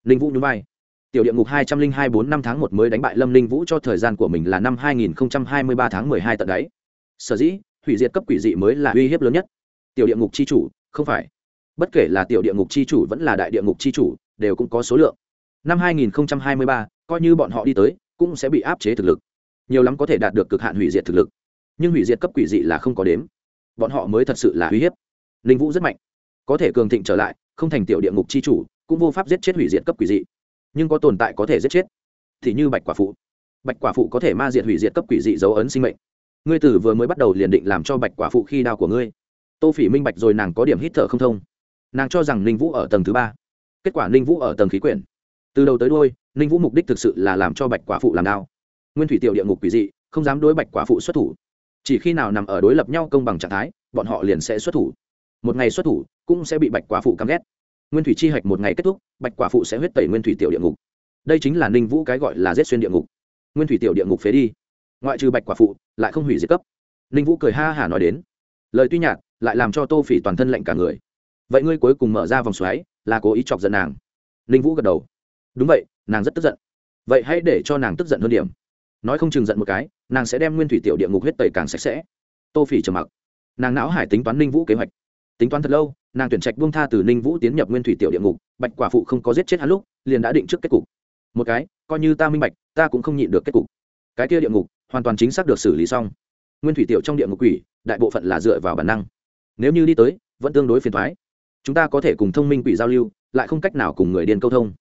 Ninh vũ nhún vai. Tiểu địa ngục hai trăm linh hai bốn năm tháng một mới đánh bại lâm ninh vũ cho thời gian của mình là năm hai nghìn hai mươi ba tháng mười hai tận đáy. Sở dĩ, hủy diệt cấp quỷ dị mới là uy hiếp lớn nhất. Tiểu địa ngục c h i chủ, không phải. Bất kể là tiểu địa ngục chi chủ vẫn là đại địa ngục chi chủ, đều cũng có số lượng năm 2023, coi như bọn họ đi tới cũng sẽ bị áp chế thực lực. Nhiều lắm có thể đạt được cực hạn hủy diệt thực lực. Nhưng hủy diệt cấp quỷ dị là không có đếm. Bọn họ mới thật sự là uy hiếp. Linh vũ rất mạnh. Có thể cường thịnh trở lại không thành tiểu địa ngục chi chủ cũng vô pháp giết chết hủy diệt cấp quỷ dị. Nhưng có tồn tại có thể giết chết. Thì như bạch quả phụ. Bạch quả phụ có thể ma diệt hủy diệt cấp quỷ dị dấu ấn sinh mệnh. Ngươi tử vừa mới bắt đầu liền định làm cho bạch quả phụ khi đao của ngươi. Tô phỉ minh bạch rồi nàng có điểm hít thở không thông. Nàng cho rằng ninh vũ ở tầng thứ ba. Kết quả ninh vũ ở tầng khí quyển từ đầu tới đôi ninh vũ mục đích thực sự là làm cho bạch quả phụ làm đao. Nguyên thủy tiểu địa ngục quỷ dị, không dám đối bạch quả phụ xuất thủ. Chỉ khi nào nằm ở đối lập nhau công bằng trạng thái, bọn họ liền sẽ xuất thủ. Một ngày xuất thủ, cũng sẽ bị bạch quả phụ căm ghét. Nguyên thủy chi hạch một ngày kết thúc, bạch quả phụ sẽ huyết tẩy nguyên thủy tiểu địa ngục. Đây chính là ninh vũ cái gọi là giết xuyên địa ngục. Nguyên thủy tiểu địa ngục phế đi. Ngoại trừ bạch quả phụ, lại không hủy diệt cấp. Ninh vũ cười ha hả nói đến. Lời tuy nhạt, lại làm cho tô phỉ toàn thân lạnh cả người. Vậy ngươi cuối cùng mở ra vòng xoáy, là cố ý chọc giận nàng. Ninh vũ gật đầu đúng vậy, nàng rất tức giận. Vậy hãy để cho nàng tức giận hơn điểm. Nói không chừng giận một cái, nàng sẽ đem nguyên thủy tiểu địa ngục huyết tẩy càng sạch sẽ. Tô phỉ trầm mặc. Nàng não hải tính toán ninh vũ kế hoạch. Tính toán thật lâu, nàng tuyển trạch buông tha từ ninh vũ tiến nhập nguyên thủy tiểu địa ngục, bạch quả phụ không có giết chết hắn lúc, liền đã định trước kết cục. Một cái, coi như ta minh bạch, ta cũng không nhịn được kết cục. Cái kia địa ngục, hoàn toàn chính xác được xử lý xong. Nguyên thủy tiểu trong địa ngục quỷ, đại bộ phận là dựa vào bản năng. Nếu như đi tới, vẫn tương đối phiền thoái. Chúng ta có thể cùng thông minh quỷ giao lưu, lại không cách nào cùng người điên câu thông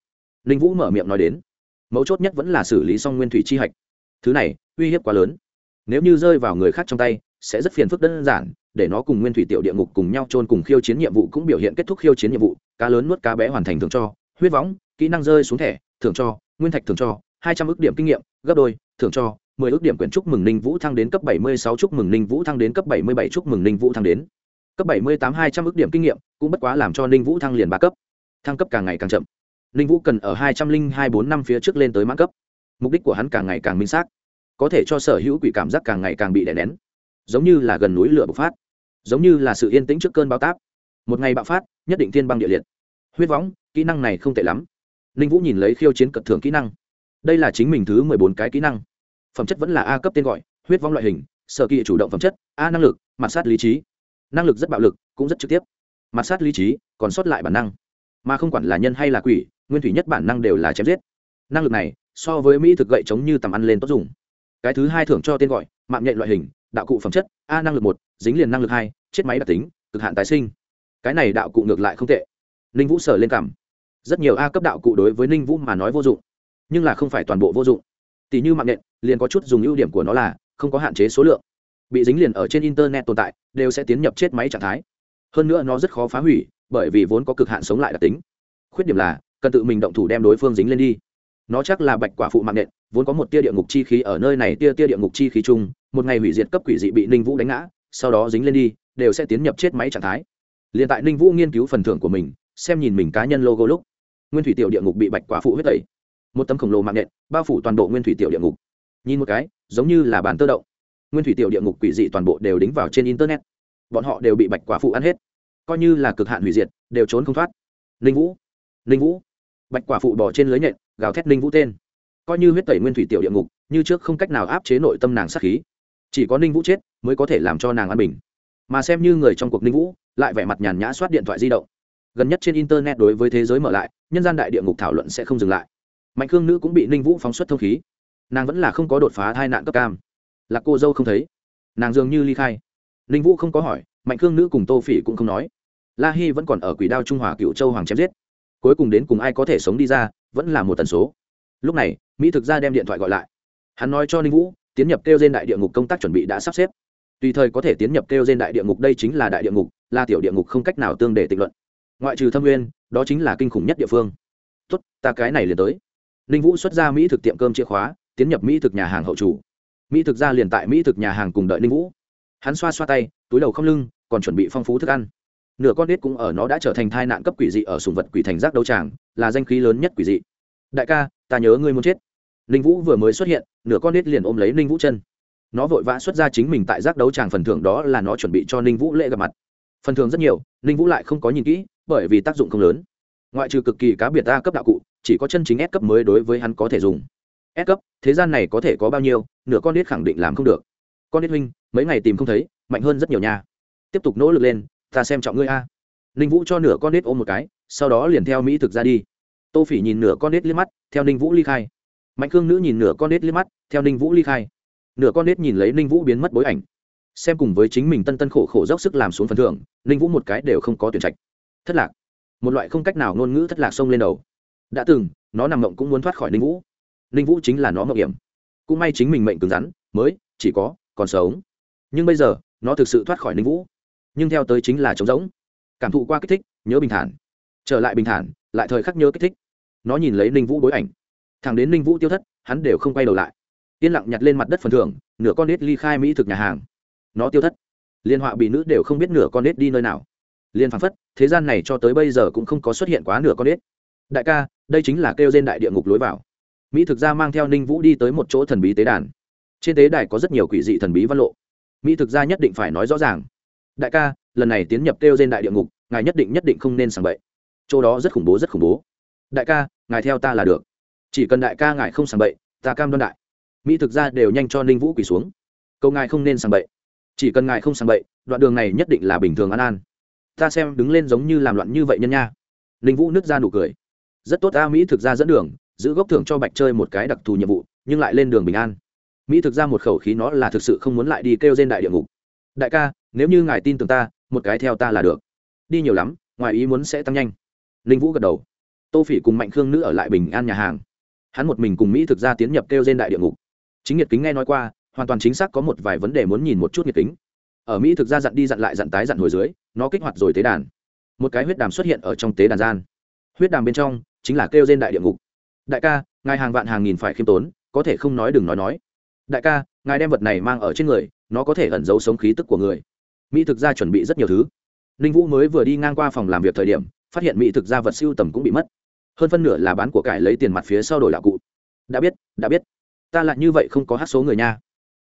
ninh vũ mở miệng nói đến, mấu chốt nhất vẫn là xử lý xong nguyên thủy chi hạch. Thứ này, uy hiếp quá lớn. Nếu như rơi vào người khác trong tay, sẽ rất phiền phức đơn giản, để nó cùng nguyên thủy tiểu địa ngục cùng nhau trôn cùng khiêu chiến nhiệm vụ cũng biểu hiện kết thúc khiêu chiến nhiệm vụ, cá lớn nuốt cá bé hoàn thành thường cho, huyết võng, kỹ năng rơi xuống thẻ thường cho, nguyên thạch thường cho, hai trăm ước điểm kinh nghiệm, gấp đôi thường cho, mười ước điểm quyển chúc mừng ninh vũ thăng đến cấp bảy mươi sáu chúc mừng ninh vũ thăng đến cấp bảy mươi bảy chúc mừng ninh vũ thăng đến. Cấp bảy mươi tám hai trăm ước điểm kinh nghiệm, cũng bất quá làm cho ninh vũ thăng liền ba cấp. Thăng cấp càng ngày càng chậm ninh vũ cần ở hai trăm linh hai bốn năm phía trước lên tới mãn cấp. Mục đích của hắn càng ngày càng minh xác, có thể cho sở hữu quỷ cảm giác càng ngày càng bị đè nén, giống như là gần núi lửa bộc phát, giống như là sự yên tĩnh trước cơn bao táp. Một ngày bạo phát, nhất định thiên băng địa liệt. Huyết võng, kỹ năng này không tệ lắm. Ninh vũ nhìn lấy khiêu chiến cận thường kỹ năng. Đây là chính mình thứ mười bốn cái kỹ năng. Phẩm chất vẫn là a cấp tên gọi, huyết vong loại hình, sở kỵ chủ động phẩm chất, a năng lực, mặt sát lý trí. Năng lực rất bạo lực, cũng rất trực tiếp. Mặt sát lý trí, còn sót lại bản năng mà không quản là nhân hay là quỷ, nguyên thủy nhất bản năng đều là chém giết. Năng lực này, so với mỹ thực gậy chống như tầm ăn lên tốt dùng. Cái thứ hai thưởng cho tên gọi, mạng nhện loại hình, đạo cụ phẩm chất, a năng lực một, dính liền năng lực hai, chết máy đặc tính, cực hạn tái sinh. Cái này đạo cụ ngược lại không tệ. Ninh vũ sở lên cảm. Rất nhiều a cấp đạo cụ đối với ninh vũ mà nói vô dụng, nhưng là không phải toàn bộ vô dụng. Tỷ như mạng nhện, liền có chút dùng ưu điểm của nó là không có hạn chế số lượng. Bị dính liền ở trên internet tồn tại, đều sẽ tiến nhập chết máy trạng thái. Hơn nữa nó rất khó phá hủy bởi vì vốn có cực hạn sống lại đặc tính. Khuyết điểm là, cần tự mình động thủ đem đối phương dính lên đi. Nó chắc là bạch quả phụ mạng nện, vốn có một tia địa ngục chi khí ở nơi này, tia tia địa ngục chi khí chung, một ngày hủy diệt cấp quỷ dị bị ninh vũ đánh ngã, sau đó dính lên đi, đều sẽ tiến nhập chết máy trạng thái. Liền tại ninh vũ nghiên cứu phần thưởng của mình, xem nhìn mình cá nhân logo lúc, nguyên thủy tiểu địa ngục bị bạch quả phụ huyết tẩy. Một tấm khổng lồ mạng nện, bao phủ toàn bộ nguyên thủy tiểu địa ngục. Nhìn một cái, giống như là bàn tơ động. Nguyên thủy tiểu địa ngục quỷ dị toàn bộ đều đính vào trên internet. Bọn họ đều bị bạch quả phụ ăn hết coi như là cực hạn hủy diệt, đều trốn không thoát. Ninh vũ ninh vũ. Bạch quả phụ bỏ trên lưới nhện, gào thét ninh vũ tên. Coi như huyết tẩy nguyên thủy tiểu địa ngục, như trước không cách nào áp chế nội tâm nàng sát khí. Chỉ có ninh vũ chết mới có thể làm cho nàng an bình. Mà xem như người trong cuộc ninh vũ, lại vẻ mặt nhàn nhã soát điện thoại di động. Gần nhất trên internet đối với thế giới mở lại, nhân gian đại địa ngục thảo luận sẽ không dừng lại. Mạnh khương nữ cũng bị ninh vũ phóng xuất thông khí. Nàng vẫn là không có đột phá hai nạn cấp cam. Là cô dâu không thấy. Nàng dường như ly khai. Ninh vũ không có hỏi, mạnh khương nữ cùng tô phỉ cũng không nói la hy vẫn còn ở quỷ đao trung hòa cựu châu hoàng chém giết. Cuối cùng đến cùng ai có thể sống đi ra, vẫn là một tần số. Lúc này, mỹ thực ra đem điện thoại gọi lại. Hắn nói cho ninh vũ, tiến nhập kêu trên đại địa ngục công tác chuẩn bị đã sắp xếp. Tùy thời có thể tiến nhập kêu trên đại địa ngục, đây chính là đại địa ngục, là tiểu địa ngục không cách nào tương để tịch luận. Ngoại trừ thâm nguyên, đó chính là kinh khủng nhất địa phương. Tốt, ta cái này liền tới. Ninh vũ xuất ra mỹ thực tiệm cơm chìa khóa, tiến nhập mỹ thực nhà hàng hậu chủ. Mỹ thực ra liền tại mỹ thực nhà hàng cùng đợi ninh vũ. Hắn xoa xoa tay, túi đầu không lưng, còn chuẩn bị phong phú thức ăn nửa con đít cũng ở nó đã trở thành thai nạn cấp quỷ dị ở sùng vật quỷ thành giác đấu tràng, là danh khí lớn nhất quỷ dị. Đại ca, ta nhớ ngươi muốn chết. Ninh vũ vừa mới xuất hiện, nửa con đít liền ôm lấy ninh vũ chân. Nó vội vã xuất ra chính mình tại giác đấu tràng phần thưởng đó là nó chuẩn bị cho ninh vũ lễ gặp mặt. Phần thưởng rất nhiều, ninh vũ lại không có nhìn kỹ, bởi vì tác dụng không lớn. Ngoại trừ cực kỳ cá biệt ta cấp đạo cụ, chỉ có chân chính S cấp mới đối với hắn có thể dùng. S cấp, thế gian này có thể có bao nhiêu, nửa con đít khẳng định làm không được. Con đít huynh, mấy ngày tìm không thấy, mạnh hơn rất nhiều nha. Tiếp tục nỗ lực lên ta xem trọng ngươi a. Ninh vũ cho nửa con nết ôm một cái, sau đó liền theo mỹ thực ra đi. Tô phỉ nhìn nửa con nết liếc mắt, theo ninh vũ ly khai. Mạnh khương nữ nhìn nửa con nết liếc mắt, theo ninh vũ ly khai. Nửa con nết nhìn lấy ninh vũ biến mất bối ảnh. Xem cùng với chính mình tân tân khổ khổ dốc sức làm xuống phần thưởng, ninh vũ một cái đều không có tuyển trạch. Thất lạc. Một loại không cách nào ngôn ngữ thất lạc xông lên đầu. Đã từng, nó nằm mộng cũng muốn thoát khỏi ninh vũ. Ninh vũ chính là nó mộng hiểm. Cũng may chính mình mệnh cứng rắn, mới, chỉ có, còn sống. Nhưng bây giờ, nó thực sự thoát khỏi ninh vũ nhưng theo tới chính là trống rỗng. Cảm thụ qua kích thích, nhớ bình thản. Trở lại bình thản, lại thời khắc nhớ kích thích. Nó nhìn lấy ninh vũ bối ảnh. Thẳng đến ninh vũ tiêu thất, hắn đều không quay đầu lại. Yên lặng nhặt lên mặt đất phần thưởng, nửa con nết ly khai mỹ thực nhà hàng. Nó tiêu thất. Liên họa bị nữ đều không biết nửa con nết đi nơi nào. Liên phán phất, thế gian này cho tới bây giờ cũng không có xuất hiện quá nửa con nết đại ca, đây chính là kêu trên đại địa ngục lối vào. Mỹ thực ra mang theo ninh vũ đi tới một chỗ thần bí tế đàn. Trên tế đài có rất nhiều quỷ dị thần bí văn lộ. Mỹ thực ra nhất định phải nói rõ ràng đại ca, lần này tiến nhập kêu trên đại địa ngục, ngài nhất định nhất định không nên sàng bậy. Chỗ đó rất khủng bố, rất khủng bố. Đại ca, ngài theo ta là được. Chỉ cần đại ca ngài không sàng bậy, ta cam đoan đại. Mỹ thực ra đều nhanh cho ninh vũ quỳ xuống. Câu ngài không nên sàng bậy. Chỉ cần ngài không sàng bậy, đoạn đường này nhất định là bình thường an an. Ta xem đứng lên giống như làm loạn như vậy nhân nha. Ninh vũ nứt ra nụ cười. Rất tốt ta mỹ thực ra dẫn đường, giữ gốc thưởng cho bạch chơi một cái đặc thù nhiệm vụ, nhưng lại lên đường bình an. Mỹ thực ra một khẩu khí nó là thực sự không muốn lại đi kêu trên đại địa ngục đại ca, nếu như ngài tin tưởng ta, một cái theo ta là được. Đi nhiều lắm, ngoài ý muốn sẽ tăng nhanh. Ninh vũ gật đầu. Tô phỉ cùng mạnh khương nữ ở lại bình an nhà hàng. Hắn một mình cùng mỹ thực ra tiến nhập kêu trên đại địa ngục. Chính nhiệt kính nghe nói qua, hoàn toàn chính xác có một vài vấn đề muốn nhìn một chút nhiệt kính. Ở mỹ thực ra dặn đi dặn lại dặn tái dặn hồi dưới, nó kích hoạt rồi tế đàn. Một cái huyết đàm xuất hiện ở trong tế đàn gian. Huyết đàm bên trong chính là kêu trên đại địa ngục. Đại ca, ngài hàng vạn hàng nghìn phải khiêm tốn, có thể không nói đừng nói nói. Đại ca, ngài đem vật này mang ở trên người nó có thể ẩn giấu sống khí tức của người. Mỹ thực ra chuẩn bị rất nhiều thứ. Ninh vũ mới vừa đi ngang qua phòng làm việc thời điểm, phát hiện mỹ thực ra vật siêu tầm cũng bị mất. Hơn phân nửa là bán của cải lấy tiền mặt phía sau đổi đạo cụ. Đã biết đã biết. Ta lại như vậy không có hát số người nha.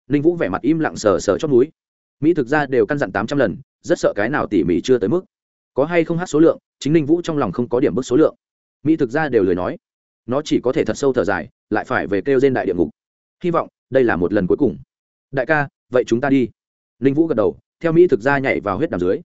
Ninh vũ vẻ mặt im lặng sờ sờ chót núi mỹ thực ra đều căn dặn tám trăm lần, rất sợ cái nào tỉ mỉ chưa tới mức. Có hay không hát số lượng, chính ninh vũ trong lòng không có điểm bức số lượng. Mỹ thực ra đều lời nói. Nó chỉ có thể thật sâu thở dài, lại phải về kêu trên đại địa ngục. Hy vọng đây là một lần cuối cùng. Đại ca vậy chúng ta đi. Ninh vũ gật đầu, theo mỹ thực ra nhảy vào huyết đàm dưới.